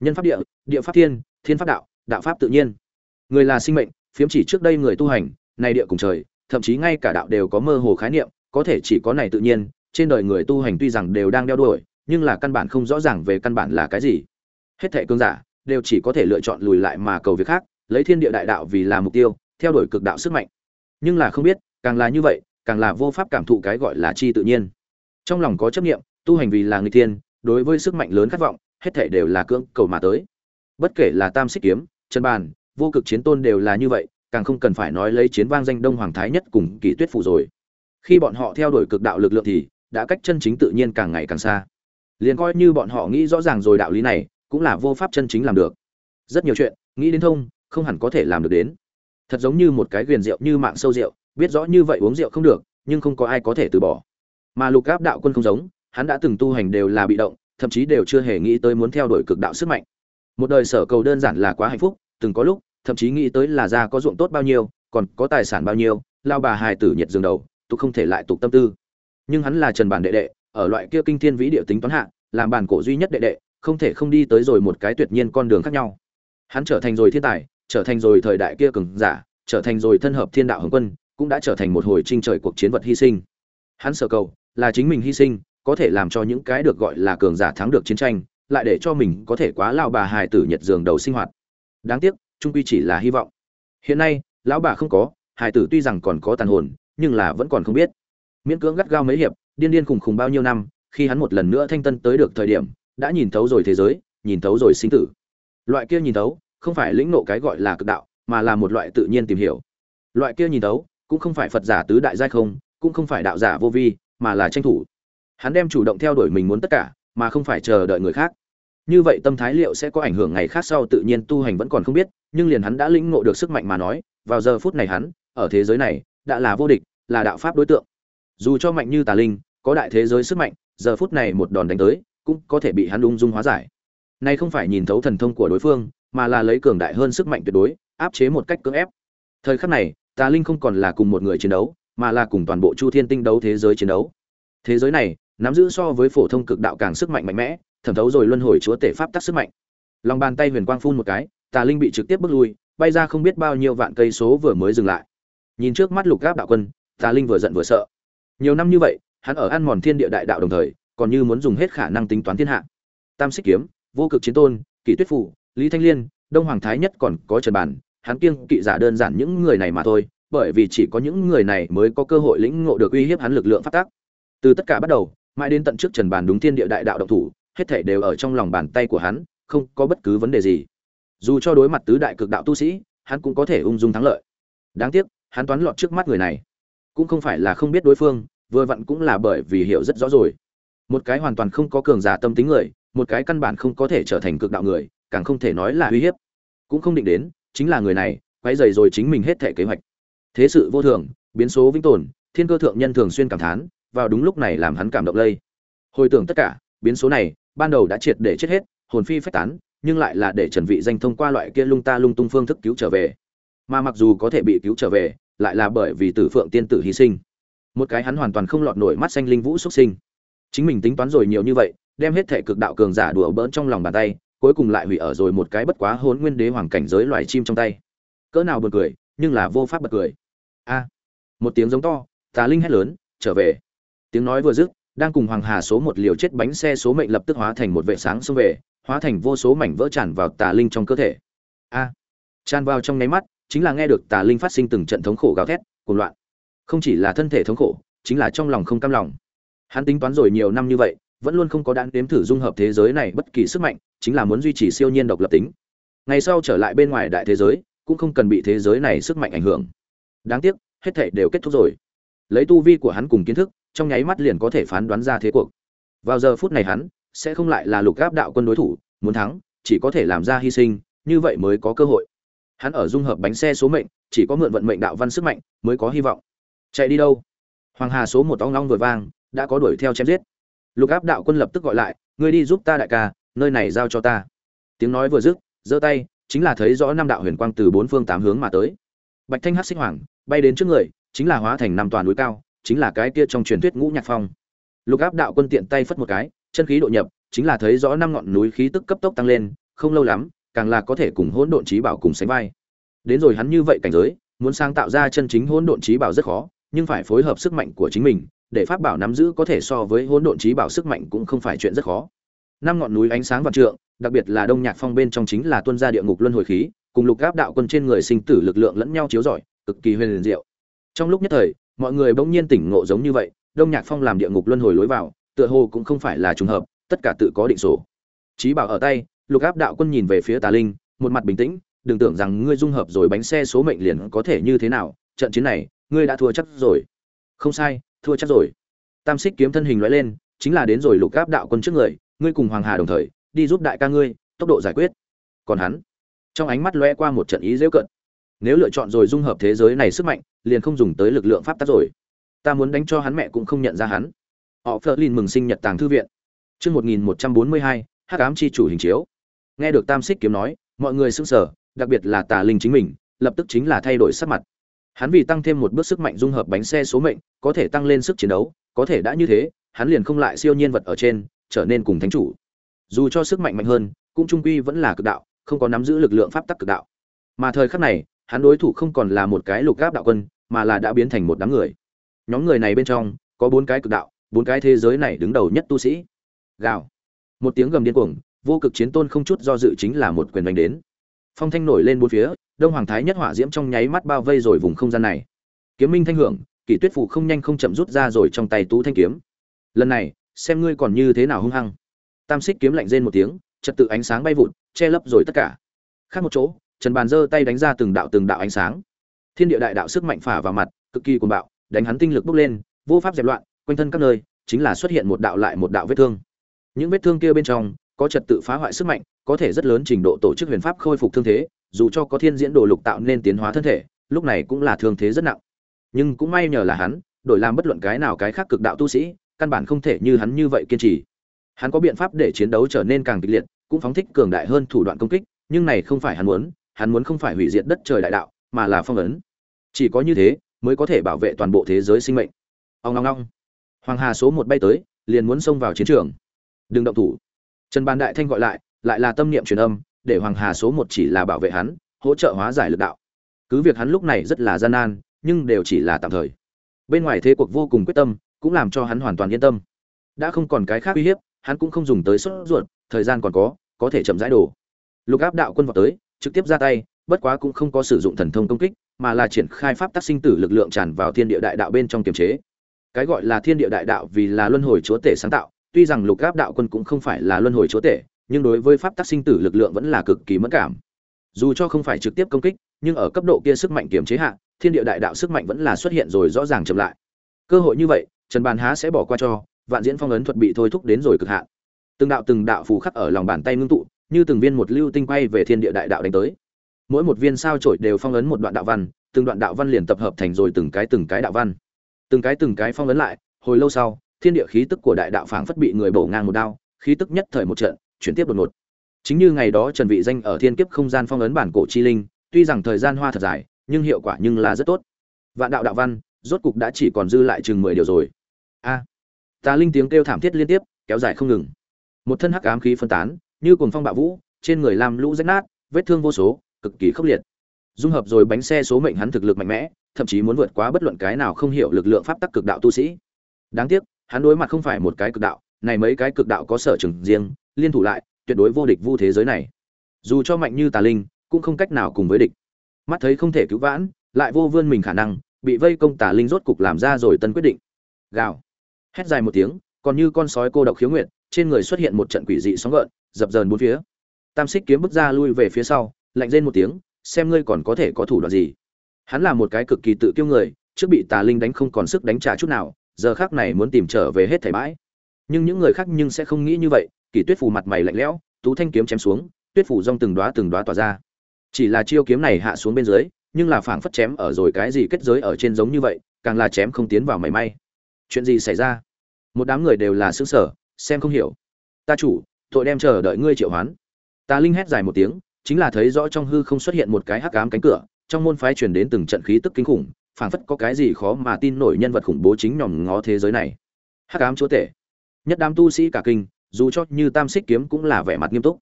Nhân pháp địa địa pháp thiên thiên pháp đạo đạo pháp tự nhiên. Người là sinh mệnh, phiếm chỉ trước đây người tu hành này địa cùng trời, thậm chí ngay cả đạo đều có mơ hồ khái niệm, có thể chỉ có này tự nhiên, trên đời người tu hành tuy rằng đều đang đeo đuổi, nhưng là căn bản không rõ ràng về căn bản là cái gì. Hết thệ cương giả, đều chỉ có thể lựa chọn lùi lại mà cầu việc khác, lấy thiên địa đại đạo vì là mục tiêu theo đuổi cực đạo sức mạnh. Nhưng là không biết, càng là như vậy, càng là vô pháp cảm thụ cái gọi là chi tự nhiên. Trong lòng có chấp niệm, tu hành vì là người tiên đối với sức mạnh lớn khát vọng, hết thảy đều là cưỡng cầu mà tới. Bất kể là tam xích kiếm, chân bàn, vô cực chiến tôn đều là như vậy, càng không cần phải nói lấy chiến vang danh đông hoàng thái nhất cùng kỳ tuyết phủ rồi. Khi bọn họ theo đuổi cực đạo lực lượng thì, đã cách chân chính tự nhiên càng ngày càng xa. Liền coi như bọn họ nghĩ rõ ràng rồi đạo lý này, cũng là vô pháp chân chính làm được. Rất nhiều chuyện, nghĩ đến thông, không hẳn có thể làm được đến thật giống như một cái ghiền rượu như mạng sâu rượu, biết rõ như vậy uống rượu không được, nhưng không có ai có thể từ bỏ. Mà lục áp đạo quân không giống, hắn đã từng tu hành đều là bị động, thậm chí đều chưa hề nghĩ tới muốn theo đuổi cực đạo sức mạnh. Một đời sở cầu đơn giản là quá hạnh phúc, từng có lúc, thậm chí nghĩ tới là ra có ruộng tốt bao nhiêu, còn có tài sản bao nhiêu, lao bà hài tử nhiệt dường đầu, tục không thể lại tục tâm tư. Nhưng hắn là trần bản đệ đệ, ở loại kia kinh thiên vĩ địa tính toán hạ, làm bản cổ duy nhất đệ đệ, không thể không đi tới rồi một cái tuyệt nhiên con đường khác nhau. Hắn trở thành rồi thiên tài trở thành rồi thời đại kia cường giả, trở thành rồi thân hợp thiên đạo hồng quân, cũng đã trở thành một hồi trinh trời cuộc chiến vật hy sinh. Hắn sở cầu là chính mình hy sinh, có thể làm cho những cái được gọi là cường giả thắng được chiến tranh, lại để cho mình có thể quá lao bà hài tử nhật giường đầu sinh hoạt. Đáng tiếc, trung quy chỉ là hy vọng. Hiện nay, lão bà không có, hài tử tuy rằng còn có tàn hồn, nhưng là vẫn còn không biết. Miễn cưỡng gắt gao mấy hiệp, điên điên khùng khùng bao nhiêu năm, khi hắn một lần nữa thanh tân tới được thời điểm, đã nhìn thấu rồi thế giới, nhìn thấu rồi sinh tử. Loại kia nhìn thấu không phải lĩnh nộ cái gọi là cực đạo, mà là một loại tự nhiên tìm hiểu. Loại kia nhìn thấu, cũng không phải phật giả tứ đại giai không, cũng không phải đạo giả vô vi, mà là tranh thủ. Hắn đem chủ động theo đuổi mình muốn tất cả, mà không phải chờ đợi người khác. Như vậy tâm thái liệu sẽ có ảnh hưởng ngày khác sau tự nhiên tu hành vẫn còn không biết, nhưng liền hắn đã lĩnh ngộ được sức mạnh mà nói, vào giờ phút này hắn, ở thế giới này, đã là vô địch, là đạo pháp đối tượng. Dù cho mạnh như tà linh, có đại thế giới sức mạnh, giờ phút này một đòn đánh tới, cũng có thể bị hắn ung dung hóa giải. Nay không phải nhìn thấu thần thông của đối phương mà là lấy cường đại hơn sức mạnh tuyệt đối, áp chế một cách cưỡng ép. Thời khắc này, tà linh không còn là cùng một người chiến đấu, mà là cùng toàn bộ chu thiên tinh đấu thế giới chiến đấu. Thế giới này, nắm giữ so với phổ thông cực đạo càng sức mạnh mạnh mẽ, thẩm thấu rồi luân hồi chúa tể pháp tắc sức mạnh. Lòng bàn tay huyền quang phun một cái, tà linh bị trực tiếp bước lui, bay ra không biết bao nhiêu vạn cây số vừa mới dừng lại. Nhìn trước mắt lục gáp đạo quân, tà linh vừa giận vừa sợ. Nhiều năm như vậy, hắn ở ăn mòn thiên địa đại đạo đồng thời, còn như muốn dùng hết khả năng tính toán thiên hạ. Tam xích kiếm, vô cực chiến tôn, kỷ tuyết phủ lý thanh liên, đông hoàng thái nhất còn có trần bản, hắn kiêng kỵ giả đơn giản những người này mà thôi, bởi vì chỉ có những người này mới có cơ hội lĩnh ngộ được uy hiếp hắn lực lượng phát tác. Từ tất cả bắt đầu, mãi đến tận trước trần bàn đúng thiên địa đại đạo động thủ, hết thảy đều ở trong lòng bàn tay của hắn, không có bất cứ vấn đề gì. Dù cho đối mặt tứ đại cực đạo tu sĩ, hắn cũng có thể ung dung thắng lợi. Đáng tiếc, hắn toán lọt trước mắt người này. Cũng không phải là không biết đối phương, vừa vặn cũng là bởi vì hiểu rất rõ rồi. Một cái hoàn toàn không có cường giả tâm tính người, một cái căn bản không có thể trở thành cực đạo người càng không thể nói là uy hiếp. Cũng không định đến, chính là người này quay dày rồi chính mình hết thể kế hoạch. Thế sự vô thường, biến số vĩnh tồn, thiên cơ thượng nhân thường xuyên cảm thán, vào đúng lúc này làm hắn cảm động lây. Hồi tưởng tất cả, biến số này, ban đầu đã triệt để chết hết, hồn phi phách tán, nhưng lại là để trần vị danh thông qua loại kia lung ta lung tung phương thức cứu trở về. Mà mặc dù có thể bị cứu trở về, lại là bởi vì tử phượng tiên tử hy sinh. Một cái hắn hoàn toàn không lọt nổi mắt xanh linh vũ xuất sinh. Chính mình tính toán rồi nhiều như vậy, đem hết thể cực đạo cường giả đùa bỡn trong lòng bàn tay cuối cùng lại hủy ở rồi một cái bất quá hôn nguyên đế hoàng cảnh giới loài chim trong tay. Cỡ nào buồn cười, nhưng là vô pháp bật cười. A, một tiếng giống to, tà linh hét lớn, trở về. Tiếng nói vừa dứt, đang cùng hoàng hà số một liều chết bánh xe số mệnh lập tức hóa thành một vệ sáng xông về, hóa thành vô số mảnh vỡ tràn vào tà linh trong cơ thể. A, tràn vào trong nháy mắt, chính là nghe được tà linh phát sinh từng trận thống khổ gào thét, cuồng loạn. Không chỉ là thân thể thống khổ, chính là trong lòng không cam lòng. Hắn tính toán rồi nhiều năm như vậy vẫn luôn không có đạn đếm thử dung hợp thế giới này bất kỳ sức mạnh, chính là muốn duy trì siêu nhiên độc lập tính. Ngày sau trở lại bên ngoài đại thế giới, cũng không cần bị thế giới này sức mạnh ảnh hưởng. Đáng tiếc, hết thể đều kết thúc rồi. Lấy tu vi của hắn cùng kiến thức, trong nháy mắt liền có thể phán đoán ra thế cuộc. Vào giờ phút này hắn, sẽ không lại là lục gáp đạo quân đối thủ, muốn thắng, chỉ có thể làm ra hy sinh, như vậy mới có cơ hội. Hắn ở dung hợp bánh xe số mệnh, chỉ có mượn vận mệnh đạo văn sức mạnh, mới có hy vọng. Chạy đi đâu? Hoàng hà số một ong long vừa vang, đã có đuổi theo chém giết lục áp đạo quân lập tức gọi lại, ngươi đi giúp ta đại ca, nơi này giao cho ta. Tiếng nói vừa dứt, giơ tay, chính là thấy rõ năm đạo huyền quang từ bốn phương tám hướng mà tới. Bạch thanh hắc xích hoàng, bay đến trước người, chính là hóa thành năm toàn núi cao, chính là cái kia trong truyền thuyết ngũ nhạc phong. Lục áp đạo quân tiện tay phất một cái, chân khí độ nhập, chính là thấy rõ năm ngọn núi khí tức cấp tốc tăng lên, không lâu lắm, càng là có thể cùng hỗn độn trí bảo cùng sánh vai. Đến rồi hắn như vậy cảnh giới, muốn sáng tạo ra chân chính hỗn độn trí bảo rất khó, nhưng phải phối hợp sức mạnh của chính mình để pháp bảo nắm giữ có thể so với hỗn độn trí bảo sức mạnh cũng không phải chuyện rất khó. Năm ngọn núi ánh sáng vạn trượng, đặc biệt là đông nhạc phong bên trong chính là tuân gia địa ngục luân hồi khí, cùng lục áp đạo quân trên người sinh tử lực lượng lẫn nhau chiếu rọi, cực kỳ huyền liền diệu. Trong lúc nhất thời, mọi người bỗng nhiên tỉnh ngộ giống như vậy, đông nhạc phong làm địa ngục luân hồi lối vào, tựa hồ cũng không phải là trùng hợp, tất cả tự có định sổ trí bảo ở tay, lục áp đạo quân nhìn về phía tà linh, một mặt bình tĩnh, đừng tưởng rằng ngươi dung hợp rồi bánh xe số mệnh liền có thể như thế nào, trận chiến này, ngươi đã thua chắc rồi. Không sai thua chắc rồi. Tam xích kiếm thân hình loại lên, chính là đến rồi lục áp đạo quân trước người, ngươi cùng hoàng hà đồng thời, đi giúp đại ca ngươi, tốc độ giải quyết. Còn hắn, trong ánh mắt lóe qua một trận ý dễ cận. Nếu lựa chọn rồi dung hợp thế giới này sức mạnh, liền không dùng tới lực lượng pháp tắc rồi. Ta muốn đánh cho hắn mẹ cũng không nhận ra hắn. Họ phớt lên mừng sinh nhật tàng thư viện. Chương một nghìn một trăm bốn mươi hai, hắc ám chi chủ hình chiếu. Nghe được tam xích kiếm nói, mọi người sững sờ, đặc biệt là tà linh chính mình, lập tức chính là thay đổi sắc mặt hắn vì tăng thêm một bước sức mạnh dung hợp bánh xe số mệnh, có thể tăng lên sức chiến đấu, có thể đã như thế, hắn liền không lại siêu nhiên vật ở trên, trở nên cùng thánh chủ. Dù cho sức mạnh mạnh hơn, cũng trung quy vẫn là cực đạo, không có nắm giữ lực lượng pháp tắc cực đạo. Mà thời khắc này, hắn đối thủ không còn là một cái lục gáp đạo quân, mà là đã biến thành một đám người. Nhóm người này bên trong, có bốn cái cực đạo, bốn cái thế giới này đứng đầu nhất tu sĩ. Gào. Một tiếng gầm điên cuồng, vô cực chiến tôn không chút do dự chính là một quyền đánh đến. Phong thanh nổi lên bốn phía đông hoàng thái nhất hỏa diễm trong nháy mắt bao vây rồi vùng không gian này. Kiếm minh thanh hưởng, kỷ tuyết phụ không nhanh không chậm rút ra rồi trong tay tú thanh kiếm. Lần này, xem ngươi còn như thế nào hung hăng. Tam xích kiếm lạnh rên một tiếng, trật tự ánh sáng bay vụt, che lấp rồi tất cả. Khác một chỗ, trần bàn giơ tay đánh ra từng đạo từng đạo ánh sáng. Thiên địa đại đạo sức mạnh phả vào mặt, cực kỳ cuồng bạo, đánh hắn tinh lực bốc lên, vô pháp dẹp loạn, quanh thân các nơi, chính là xuất hiện một đạo lại một đạo vết thương. Những vết thương kia bên trong, có trật tự phá hoại sức mạnh, có thể rất lớn trình độ tổ chức huyền pháp khôi phục thương thế dù cho có thiên diễn đồ lục tạo nên tiến hóa thân thể, lúc này cũng là thương thế rất nặng. Nhưng cũng may nhờ là hắn, đổi làm bất luận cái nào cái khác cực đạo tu sĩ, căn bản không thể như hắn như vậy kiên trì. Hắn có biện pháp để chiến đấu trở nên càng kịch liệt, cũng phóng thích cường đại hơn thủ đoạn công kích, nhưng này không phải hắn muốn hắn muốn không phải hủy diệt đất trời đại đạo, mà là phong ấn. Chỉ có như thế, mới có thể bảo vệ toàn bộ thế giới sinh mệnh. Ông long long hoàng hà số một bay tới, liền muốn xông vào chiến trường. Đừng động thủ. Trần ban đại thanh gọi lại lại là tâm niệm truyền âm để hoàng hà số một chỉ là bảo vệ hắn, hỗ trợ hóa giải lực đạo. Cứ việc hắn lúc này rất là gian nan, nhưng đều chỉ là tạm thời. Bên ngoài thế cuộc vô cùng quyết tâm, cũng làm cho hắn hoàn toàn yên tâm. Đã không còn cái khác uy hiếp, hắn cũng không dùng tới sốt ruột, thời gian còn có có thể chậm rãi đổ. Lục áp đạo quân vào tới, trực tiếp ra tay, bất quá cũng không có sử dụng thần thông công kích, mà là triển khai pháp tác sinh tử lực lượng tràn vào thiên địa đại đạo bên trong kiềm chế. Cái gọi là thiên địa đại đạo vì là luân hồi chúa tể sáng tạo, tuy rằng lục áp đạo quân cũng không phải là luân hồi chúa tể nhưng đối với pháp tắc sinh tử lực lượng vẫn là cực kỳ mất cảm. Dù cho không phải trực tiếp công kích, nhưng ở cấp độ kia sức mạnh kiềm chế hạ, thiên địa đại đạo sức mạnh vẫn là xuất hiện rồi rõ ràng chậm lại. Cơ hội như vậy, trần bàn há sẽ bỏ qua cho, vạn diễn phong ấn thuật bị thôi thúc đến rồi cực hạn. Từng đạo từng đạo phù khắc ở lòng bàn tay ngưng tụ, như từng viên một lưu tinh quay về thiên địa đại đạo đánh tới. Mỗi một viên sao trổi đều phong ấn một đoạn đạo văn, từng đoạn đạo văn liền tập hợp thành rồi từng cái từng cái đạo văn. Từng cái từng cái phong ấn lại, hồi lâu sau, thiên địa khí tức của đại đạo phảng phất bị người bổ ngang một đao, khí tức nhất thời một trận chuyển tiếp đột ngột. Chính như ngày đó trần vị danh ở thiên kiếp không gian phong ấn bản cổ chi linh tuy rằng thời gian hoa thật dài nhưng hiệu quả nhưng là rất tốt. Vạn đạo đạo văn rốt cục đã chỉ còn dư lại chừng mười điều rồi. A à, linh tiếng kêu thảm thiết liên tiếp kéo dài không ngừng. Một thân hắc ám khí phân tán như cuồng phong bạo vũ trên người làm lũ rách nát vết thương vô số cực kỳ khốc liệt. Dung hợp rồi bánh xe số mệnh hắn thực lực mạnh mẽ thậm chí muốn vượt quá bất luận cái nào không hiểu lực lượng pháp tắc cực đạo tu sĩ. Đáng tiếc hắn đối mặt không phải một cái cực đạo này mấy cái cực đạo có sở trường riêng liên thủ lại, tuyệt đối vô địch vu thế giới này. Dù cho mạnh như tà linh, cũng không cách nào cùng với địch. Mắt thấy không thể cứu vãn, lại vô vươn mình khả năng, bị vây công tà linh rốt cục làm ra rồi tân quyết định. Gào. Hét dài một tiếng, còn như con sói cô độc khiếu nguyện trên người xuất hiện một trận quỷ dị sóng gợn, dập dờn bốn phía. Tam xích kiếm bước ra lui về phía sau, lạnh rên một tiếng, xem ngươi còn có thể có thủ đoạn gì. Hắn là một cái cực kỳ tự kiêu người, trước bị tà linh đánh không còn sức đánh trả chút nào, giờ khác này muốn tìm trở về hết thảy bãi. Nhưng những người khác nhưng sẽ không nghĩ như vậy kỷ tuyết phủ mặt mày lạnh lẽo, tú thanh kiếm chém xuống, tuyết phủ rong từng đóa từng đóa tỏa ra. Chỉ là chiêu kiếm này hạ xuống bên dưới, nhưng là phảng phất chém ở rồi cái gì kết giới ở trên giống như vậy, càng là chém không tiến vào mảy may. Chuyện gì xảy ra? Một đám người đều là xứ sở xem không hiểu. Ta chủ, tội đem chờ đợi ngươi triệu hoán. Ta linh hét dài một tiếng, chính là thấy rõ trong hư không xuất hiện một cái hắc ám cánh cửa, trong môn phái truyền đến từng trận khí tức kinh khủng, phảng phất có cái gì khó mà tin nổi nhân vật khủng bố chính nhòm ngó thế giới này. Hắc ám chúa tể. Nhất đám tu sĩ cả kinh dù cho như tam xích kiếm cũng là vẻ mặt nghiêm túc.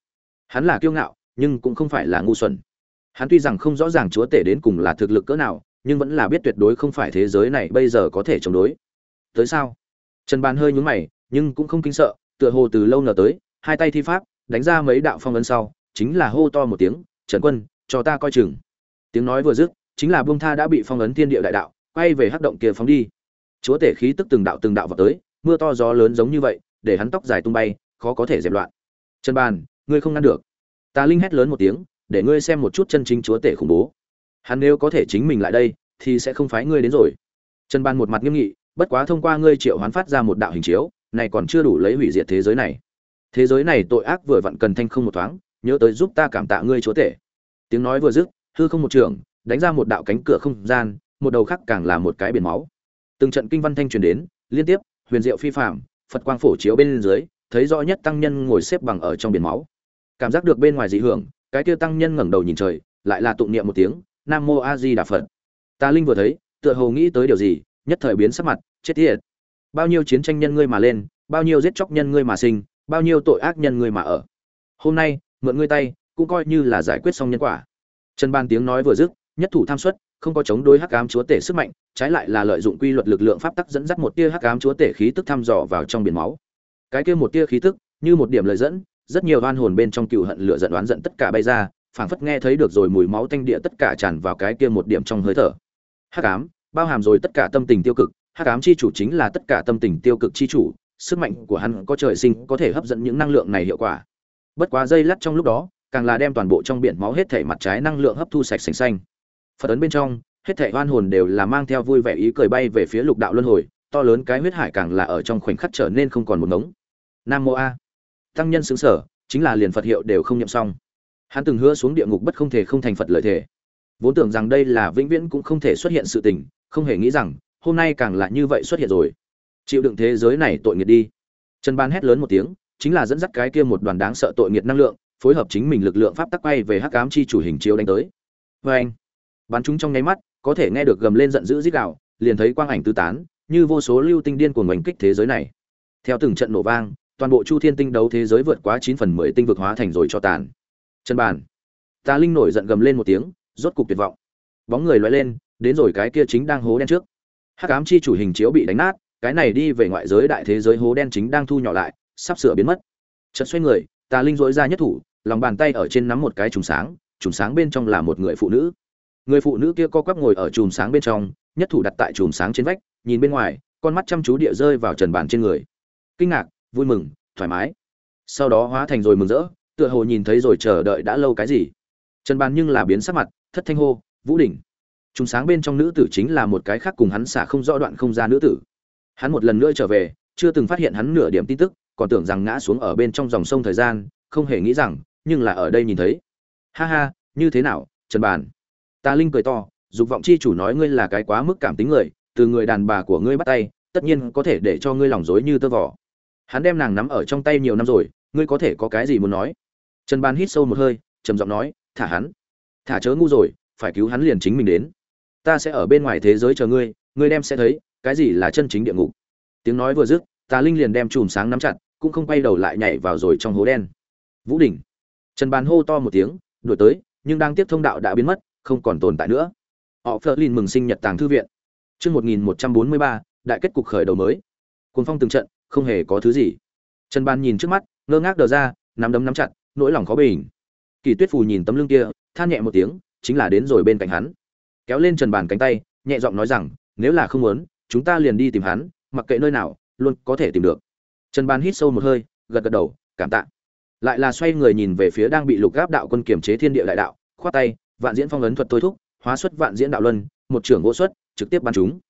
Hắn là kiêu ngạo, nhưng cũng không phải là ngu xuẩn. Hắn tuy rằng không rõ ràng chúa tể đến cùng là thực lực cỡ nào, nhưng vẫn là biết tuyệt đối không phải thế giới này bây giờ có thể chống đối. Tới sao? Trần bàn hơi nhúng mày, nhưng cũng không kinh sợ, tựa hồ từ lâu nở tới, hai tay thi pháp, đánh ra mấy đạo phong ấn sau, chính là hô to một tiếng, trần quân, cho ta coi chừng. Tiếng nói vừa dứt, chính là buông tha đã bị phong ấn thiên địa đại đạo, quay về hắc động kia phóng đi. Chúa tể khí tức từng đạo từng đạo vào tới, mưa to gió lớn giống như vậy để hắn tóc dài tung bay, khó có thể dẹp loạn. Trần bàn, ngươi không ngăn được. Tà linh hét lớn một tiếng, để ngươi xem một chút chân chính chúa tể khủng bố. Hắn nếu có thể chính mình lại đây, thì sẽ không phái ngươi đến rồi. Trần bàn một mặt nghiêm nghị, bất quá thông qua ngươi triệu hoán phát ra một đạo hình chiếu, này còn chưa đủ lấy hủy diệt thế giới này. Thế giới này tội ác vừa vặn cần thanh không một thoáng, nhớ tới giúp ta cảm tạ ngươi chúa tể. Tiếng nói vừa dứt, hư không một trường, đánh ra một đạo cánh cửa không gian, một đầu khác càng là một cái biển máu. Từng trận kinh văn thanh truyền đến, liên tiếp, huyền diệu phi phạm phật quang phổ chiếu bên dưới, thấy rõ nhất tăng nhân ngồi xếp bằng ở trong biển máu. Cảm giác được bên ngoài dị hưởng, cái kia tăng nhân ngẩng đầu nhìn trời, lại là tụng niệm một tiếng, nam mô a di đà phật. Ta linh vừa thấy, tựa hồ nghĩ tới điều gì, nhất thời biến sắc mặt, chết tiệt. Bao nhiêu chiến tranh nhân ngươi mà lên, bao nhiêu giết chóc nhân ngươi mà sinh, bao nhiêu tội ác nhân ngươi mà ở. Hôm nay, mượn ngươi tay, cũng coi như là giải quyết xong nhân quả. Trần ban tiếng nói vừa dứt, nhất thủ tham suất không có chống đối hắc ám chúa tể sức mạnh trái lại là lợi dụng quy luật lực lượng pháp tắc dẫn dắt một tia hắc ám chúa tể khí tức thăm dò vào trong biển máu. Cái kia một tia khí tức, như một điểm lời dẫn, rất nhiều oan hồn bên trong cựu hận lửa giận oán giận tất cả bay ra, phảng phất nghe thấy được rồi mùi máu tanh địa tất cả tràn vào cái kia một điểm trong hơi thở. Hắc ám, bao hàm rồi tất cả tâm tình tiêu cực, hắc ám chi chủ chính là tất cả tâm tình tiêu cực chi chủ, sức mạnh của hắn có trời sinh có thể hấp dẫn những năng lượng này hiệu quả. Bất quá dây lắt trong lúc đó, càng là đem toàn bộ trong biển máu hết thảy mặt trái năng lượng hấp thu sạch sành sanh. phật ấn bên trong hết thảy oan hồn đều là mang theo vui vẻ ý cười bay về phía lục đạo luân hồi, to lớn cái huyết hải càng là ở trong khoảnh khắc trở nên không còn một ngống. Nam mô a. Tăng nhân sững sở, chính là liền phật hiệu đều không niệm xong. Hắn từng hứa xuống địa ngục bất không thể không thành phật lợi thể vốn tưởng rằng đây là vĩnh viễn cũng không thể xuất hiện sự tình, không hề nghĩ rằng, hôm nay càng là như vậy xuất hiện rồi. Chịu đựng thế giới này tội nghiệp đi. Trần ban hét lớn một tiếng, chính là dẫn dắt cái kia một đoàn đáng sợ tội nghiệt năng lượng, phối hợp chính mình lực lượng pháp tắc quay về hắc ám chi chủ hình chiếu đánh tới. Và anh bắn chúng trong nháy mắt có thể nghe được gầm lên giận dữ rít gào, liền thấy quang ảnh tứ tán, như vô số lưu tinh điên cuồng oanh kích thế giới này. Theo từng trận nổ vang, toàn bộ chu thiên tinh đấu thế giới vượt quá chín phần mười tinh vực hóa thành rồi cho tàn. Chân bàn. Tà linh nổi giận gầm lên một tiếng, rốt cục tuyệt vọng. Bóng người lóe lên, đến rồi cái kia chính đang hố đen trước. Hắc ám chi chủ hình chiếu bị đánh nát, cái này đi về ngoại giới đại thế giới hố đen chính đang thu nhỏ lại, sắp sửa biến mất. Chợt xoay người, tà linh dỗi ra nhất thủ, lòng bàn tay ở trên nắm một cái trùng sáng trùng sáng bên trong là một người phụ nữ người phụ nữ kia co quắp ngồi ở chùm sáng bên trong, nhất thủ đặt tại chùm sáng trên vách, nhìn bên ngoài, con mắt chăm chú địa rơi vào trần bàn trên người. Kinh ngạc, vui mừng, thoải mái. Sau đó hóa thành rồi mừng rỡ, tựa hồ nhìn thấy rồi chờ đợi đã lâu cái gì. Trần bàn nhưng là biến sắc mặt, thất thanh hô, vũ đỉnh chùm sáng bên trong nữ tử chính là một cái khác cùng hắn xả không rõ đoạn không ra nữ tử. Hắn một lần nữa trở về, chưa từng phát hiện hắn nửa điểm tin tức, còn tưởng rằng ngã xuống ở bên trong dòng sông thời gian, không hề nghĩ rằng, nhưng là ở đây nhìn thấy. Ha ha, như thế nào, trần bàn ta linh cười to, dục vọng chi chủ nói ngươi là cái quá mức cảm tính người, từ người đàn bà của ngươi bắt tay, tất nhiên có thể để cho ngươi lòng dối như tơ vò. hắn đem nàng nắm ở trong tay nhiều năm rồi, ngươi có thể có cái gì muốn nói? Trần Ban hít sâu một hơi, trầm giọng nói, thả hắn. Thả chớ ngu rồi, phải cứu hắn liền chính mình đến. Ta sẽ ở bên ngoài thế giới chờ ngươi ngươi đem sẽ thấy, cái gì là chân chính địa ngục. Tiếng nói vừa dứt, tà linh liền đem chùm sáng nắm chặt, cũng không quay đầu lại nhảy vào rồi trong hố đen. Vũ đỉnh trần bàn hô to một tiếng, đuổi tới, nhưng đang tiếp thông đạo đã biến mất không còn tồn tại nữa. Họ phớt lên mừng sinh nhật tàng thư viện. Chương một nghìn một trăm bốn mươi ba, đại kết cục khởi đầu mới. Cuồng phong từng trận, không hề có thứ gì. Trần Ban nhìn trước mắt, ngơ ngác đờ ra, nắm đấm nắm chặt, nỗi lòng khó bình. Kỳ tuyết phù nhìn tấm lưng kia, than nhẹ một tiếng, chính là đến rồi bên cạnh hắn. Kéo lên trần bàn cánh tay, nhẹ giọng nói rằng, nếu là không muốn, chúng ta liền đi tìm hắn, mặc kệ nơi nào, luôn có thể tìm được. Trần bàn hít sâu một hơi, gật gật đầu, cảm tạ. Lại là xoay người nhìn về phía đang bị lục gáp đạo quân kiểm chế thiên địa đại đạo, khoát tay vạn diễn phong ấn thuật thôi thúc, hóa xuất vạn diễn đạo luân, một trưởng gỗ xuất, trực tiếp bắn chúng.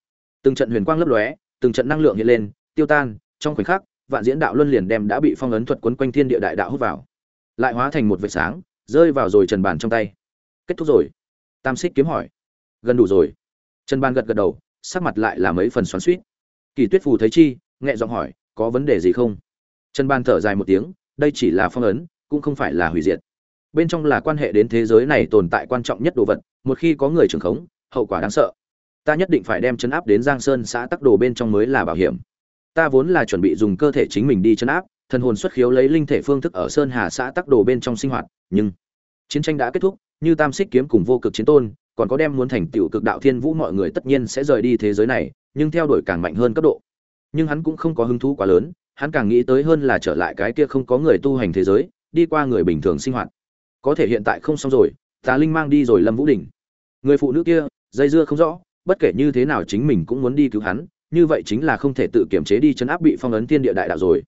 Từng trận huyền quang lấp lóe, từng trận năng lượng hiện lên, tiêu tan, trong khoảnh khắc, vạn diễn đạo luân liền đem đã bị phong ấn thuật quấn quanh thiên địa đại đạo hút vào. Lại hóa thành một vệt sáng, rơi vào rồi trần bàn trong tay. Kết thúc rồi. Tam xích kiếm hỏi. Gần đủ rồi. Trần bàn gật gật đầu, sắc mặt lại là mấy phần xoắn suýt kỳ tuyết phù thấy chi, nhẹ giọng hỏi, có vấn đề gì không? Trần bàn thở dài một tiếng, đây chỉ là phong ấn, cũng không phải là hủy diệt bên trong là quan hệ đến thế giới này tồn tại quan trọng nhất đồ vật, một khi có người trưởng khống, hậu quả đáng sợ. Ta nhất định phải đem chấn áp đến giang sơn xã tắc đồ bên trong mới là bảo hiểm. Ta vốn là chuẩn bị dùng cơ thể chính mình đi chấn áp, thần hồn xuất khiếu lấy linh thể phương thức ở sơn hà xã tắc đồ bên trong sinh hoạt, nhưng chiến tranh đã kết thúc, như tam xích kiếm cùng vô cực chiến tôn, còn có đem muốn thành tựu cực đạo thiên vũ mọi người tất nhiên sẽ rời đi thế giới này, nhưng theo đuổi càng mạnh hơn cấp độ. Nhưng hắn cũng không có hứng thú quá lớn, hắn càng nghĩ tới hơn là trở lại cái kia không có người tu hành thế giới, đi qua người bình thường sinh hoạt có thể hiện tại không xong rồi, tà linh mang đi rồi lâm vũ đình. Người phụ nữ kia, dây dưa không rõ, bất kể như thế nào chính mình cũng muốn đi cứu hắn, như vậy chính là không thể tự kiểm chế đi chấn áp bị phong ấn thiên địa đại đạo rồi.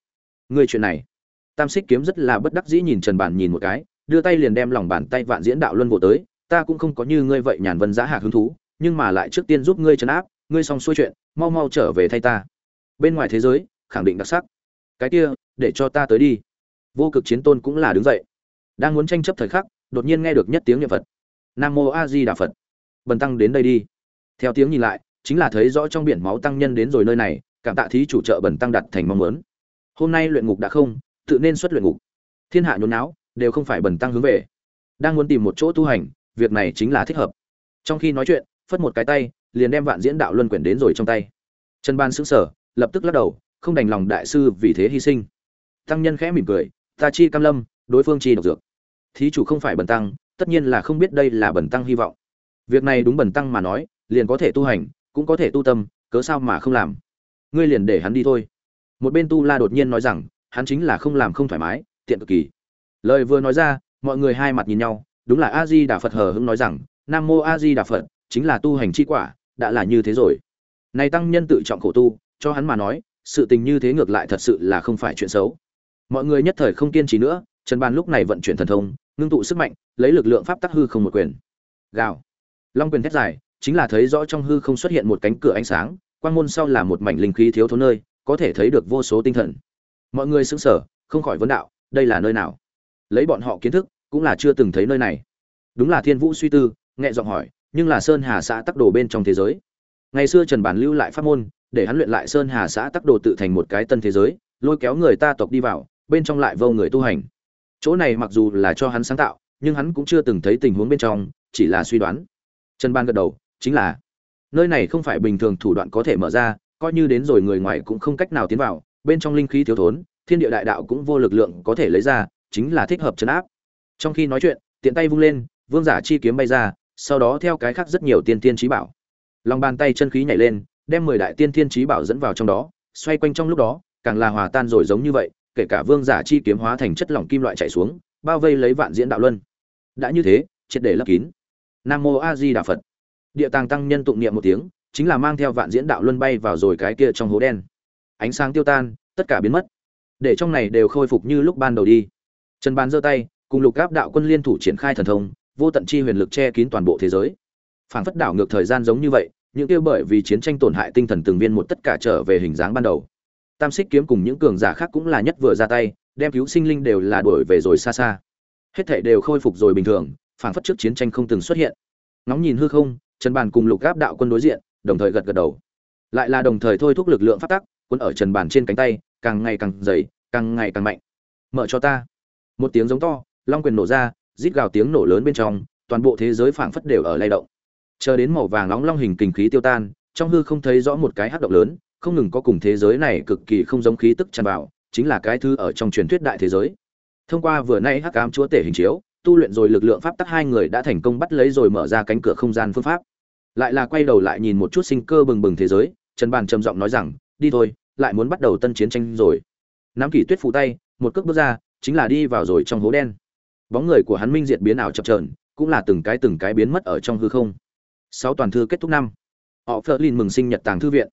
Người chuyện này, tam xích kiếm rất là bất đắc dĩ nhìn trần bản nhìn một cái, đưa tay liền đem lòng bàn tay vạn diễn đạo luân bộ tới, ta cũng không có như ngươi vậy nhàn vân giá hạ hứng thú, nhưng mà lại trước tiên giúp ngươi chấn áp, ngươi xong xuôi chuyện, mau mau trở về thay ta. Bên ngoài thế giới, khẳng định đặc sắc. Cái kia, để cho ta tới đi. Vô cực chiến tôn cũng là đứng dậy đang muốn tranh chấp thời khắc, đột nhiên nghe được nhất tiếng niệm phật. Nam mô a di đà phật. Bần tăng đến đây đi. Theo tiếng nhìn lại, chính là thấy rõ trong biển máu tăng nhân đến rồi nơi này, cảm tạ thí chủ trợ bần tăng đặt thành mong muốn. Hôm nay luyện ngục đã không, tự nên xuất luyện ngục. Thiên hạ nhốn não đều không phải bần tăng hướng về. Đang muốn tìm một chỗ tu hành, việc này chính là thích hợp. Trong khi nói chuyện, phất một cái tay, liền đem vạn diễn đạo luân quyển đến rồi trong tay. Trần ban sững sờ, lập tức lắc đầu, không đành lòng đại sư vì thế hy sinh. Tăng nhân khẽ mỉm cười, ta chi cam lâm đối phương chi độc dược. Thí chủ không phải bần tăng, tất nhiên là không biết đây là bần tăng hy vọng. Việc này đúng bần tăng mà nói, liền có thể tu hành, cũng có thể tu tâm, cớ sao mà không làm? Ngươi liền để hắn đi thôi. Một bên tu la đột nhiên nói rằng, hắn chính là không làm không thoải mái, tiện cực kỳ. Lời vừa nói ra, mọi người hai mặt nhìn nhau, đúng là a di đà phật hờ hững nói rằng, nam mô a di đà phật, chính là tu hành chi quả, đã là như thế rồi. Này tăng nhân tự trọng khổ tu, cho hắn mà nói, sự tình như thế ngược lại thật sự là không phải chuyện xấu. Mọi người nhất thời không kiên trì nữa trần ban lúc này vận chuyển thần thông, ngưng tụ sức mạnh, lấy lực lượng pháp tắc hư không một quyền. Gào. Long quyền thét dài, chính là thấy rõ trong hư không xuất hiện một cánh cửa ánh sáng, quang môn sau là một mảnh linh khí thiếu thốn nơi, có thể thấy được vô số tinh thần. Mọi người sững sờ, không khỏi vấn đạo, đây là nơi nào? Lấy bọn họ kiến thức, cũng là chưa từng thấy nơi này. Đúng là thiên vũ suy tư, nhẹ giọng hỏi, nhưng là sơn hà xã tắc đồ bên trong thế giới. Ngày xưa trần bản lưu lại pháp môn, để hắn luyện lại sơn hà xã tắc đồ tự thành một cái tân thế giới, lôi kéo người ta tộc đi vào, bên trong lại vô người tu hành chỗ này mặc dù là cho hắn sáng tạo, nhưng hắn cũng chưa từng thấy tình huống bên trong, chỉ là suy đoán. Trần ban gật đầu, chính là, nơi này không phải bình thường thủ đoạn có thể mở ra, coi như đến rồi người ngoài cũng không cách nào tiến vào, bên trong linh khí thiếu thốn, thiên địa đại đạo cũng vô lực lượng có thể lấy ra, chính là thích hợp chấn áp. Trong khi nói chuyện, tiện tay vung lên, vương giả chi kiếm bay ra, sau đó theo cái khác rất nhiều tiên tiên trí bảo. Lòng bàn tay chân khí nhảy lên, đem mười đại tiên tiên trí bảo dẫn vào trong đó, xoay quanh trong lúc đó, càng là hòa tan rồi giống như vậy kể cả vương giả chi kiếm hóa thành chất lỏng kim loại chảy xuống, bao vây lấy vạn diễn đạo luân. Đã như thế, triệt để lấp kín. Nam mô a di đà phật. Địa tàng tăng nhân tụng niệm một tiếng, chính là mang theo vạn diễn đạo luân bay vào rồi cái kia trong hố đen. Ánh sáng tiêu tan, tất cả biến mất. Để trong này đều khôi phục như lúc ban đầu đi. Trần bàn giơ tay, cùng lục áp đạo quân liên thủ triển khai thần thông, vô tận chi huyền lực che kín toàn bộ thế giới. Phảng phất đảo ngược thời gian giống như vậy, những kia bởi vì chiến tranh tổn hại tinh thần từng viên một tất cả trở về hình dáng ban đầu tam xích kiếm cùng những cường giả khác cũng là nhất vừa ra tay, đem cứu sinh linh đều là đuổi về rồi xa xa. Hết thảy đều khôi phục rồi bình thường, phảng phất trước chiến tranh không từng xuất hiện. Ngóng nhìn hư không, trần bàn cùng lục áp đạo quân đối diện, đồng thời gật gật đầu. Lại là đồng thời thôi thúc lực lượng phát tắc quân ở trần bàn trên cánh tay, càng ngày càng dày, càng ngày càng mạnh. Mở cho ta. Một tiếng giống to, long quyền nổ ra, rít gào tiếng nổ lớn bên trong, toàn bộ thế giới phảng phất đều ở lay động. Chờ đến màu vàng nóng long hình kình khí tiêu tan, trong hư không thấy rõ một cái hát động lớn không ngừng có cùng thế giới này cực kỳ không giống khí tức tràn vào chính là cái thứ ở trong truyền thuyết đại thế giới. Thông qua vừa nãy hắc ám chúa tể hình chiếu tu luyện rồi lực lượng pháp tắc hai người đã thành công bắt lấy rồi mở ra cánh cửa không gian phương pháp. Lại là quay đầu lại nhìn một chút sinh cơ bừng bừng thế giới trần bàn trầm giọng nói rằng đi thôi lại muốn bắt đầu tân chiến tranh rồi. Nắm kỷ tuyết phụ tay một cước bước ra chính là đi vào rồi trong hố đen. Bóng người của hắn minh diệt biến ảo chập chờn, cũng là từng cái từng cái biến mất ở trong hư không. Sáu toàn thư kết thúc năm. Họ Flerlin mừng sinh nhật tàng thư viện.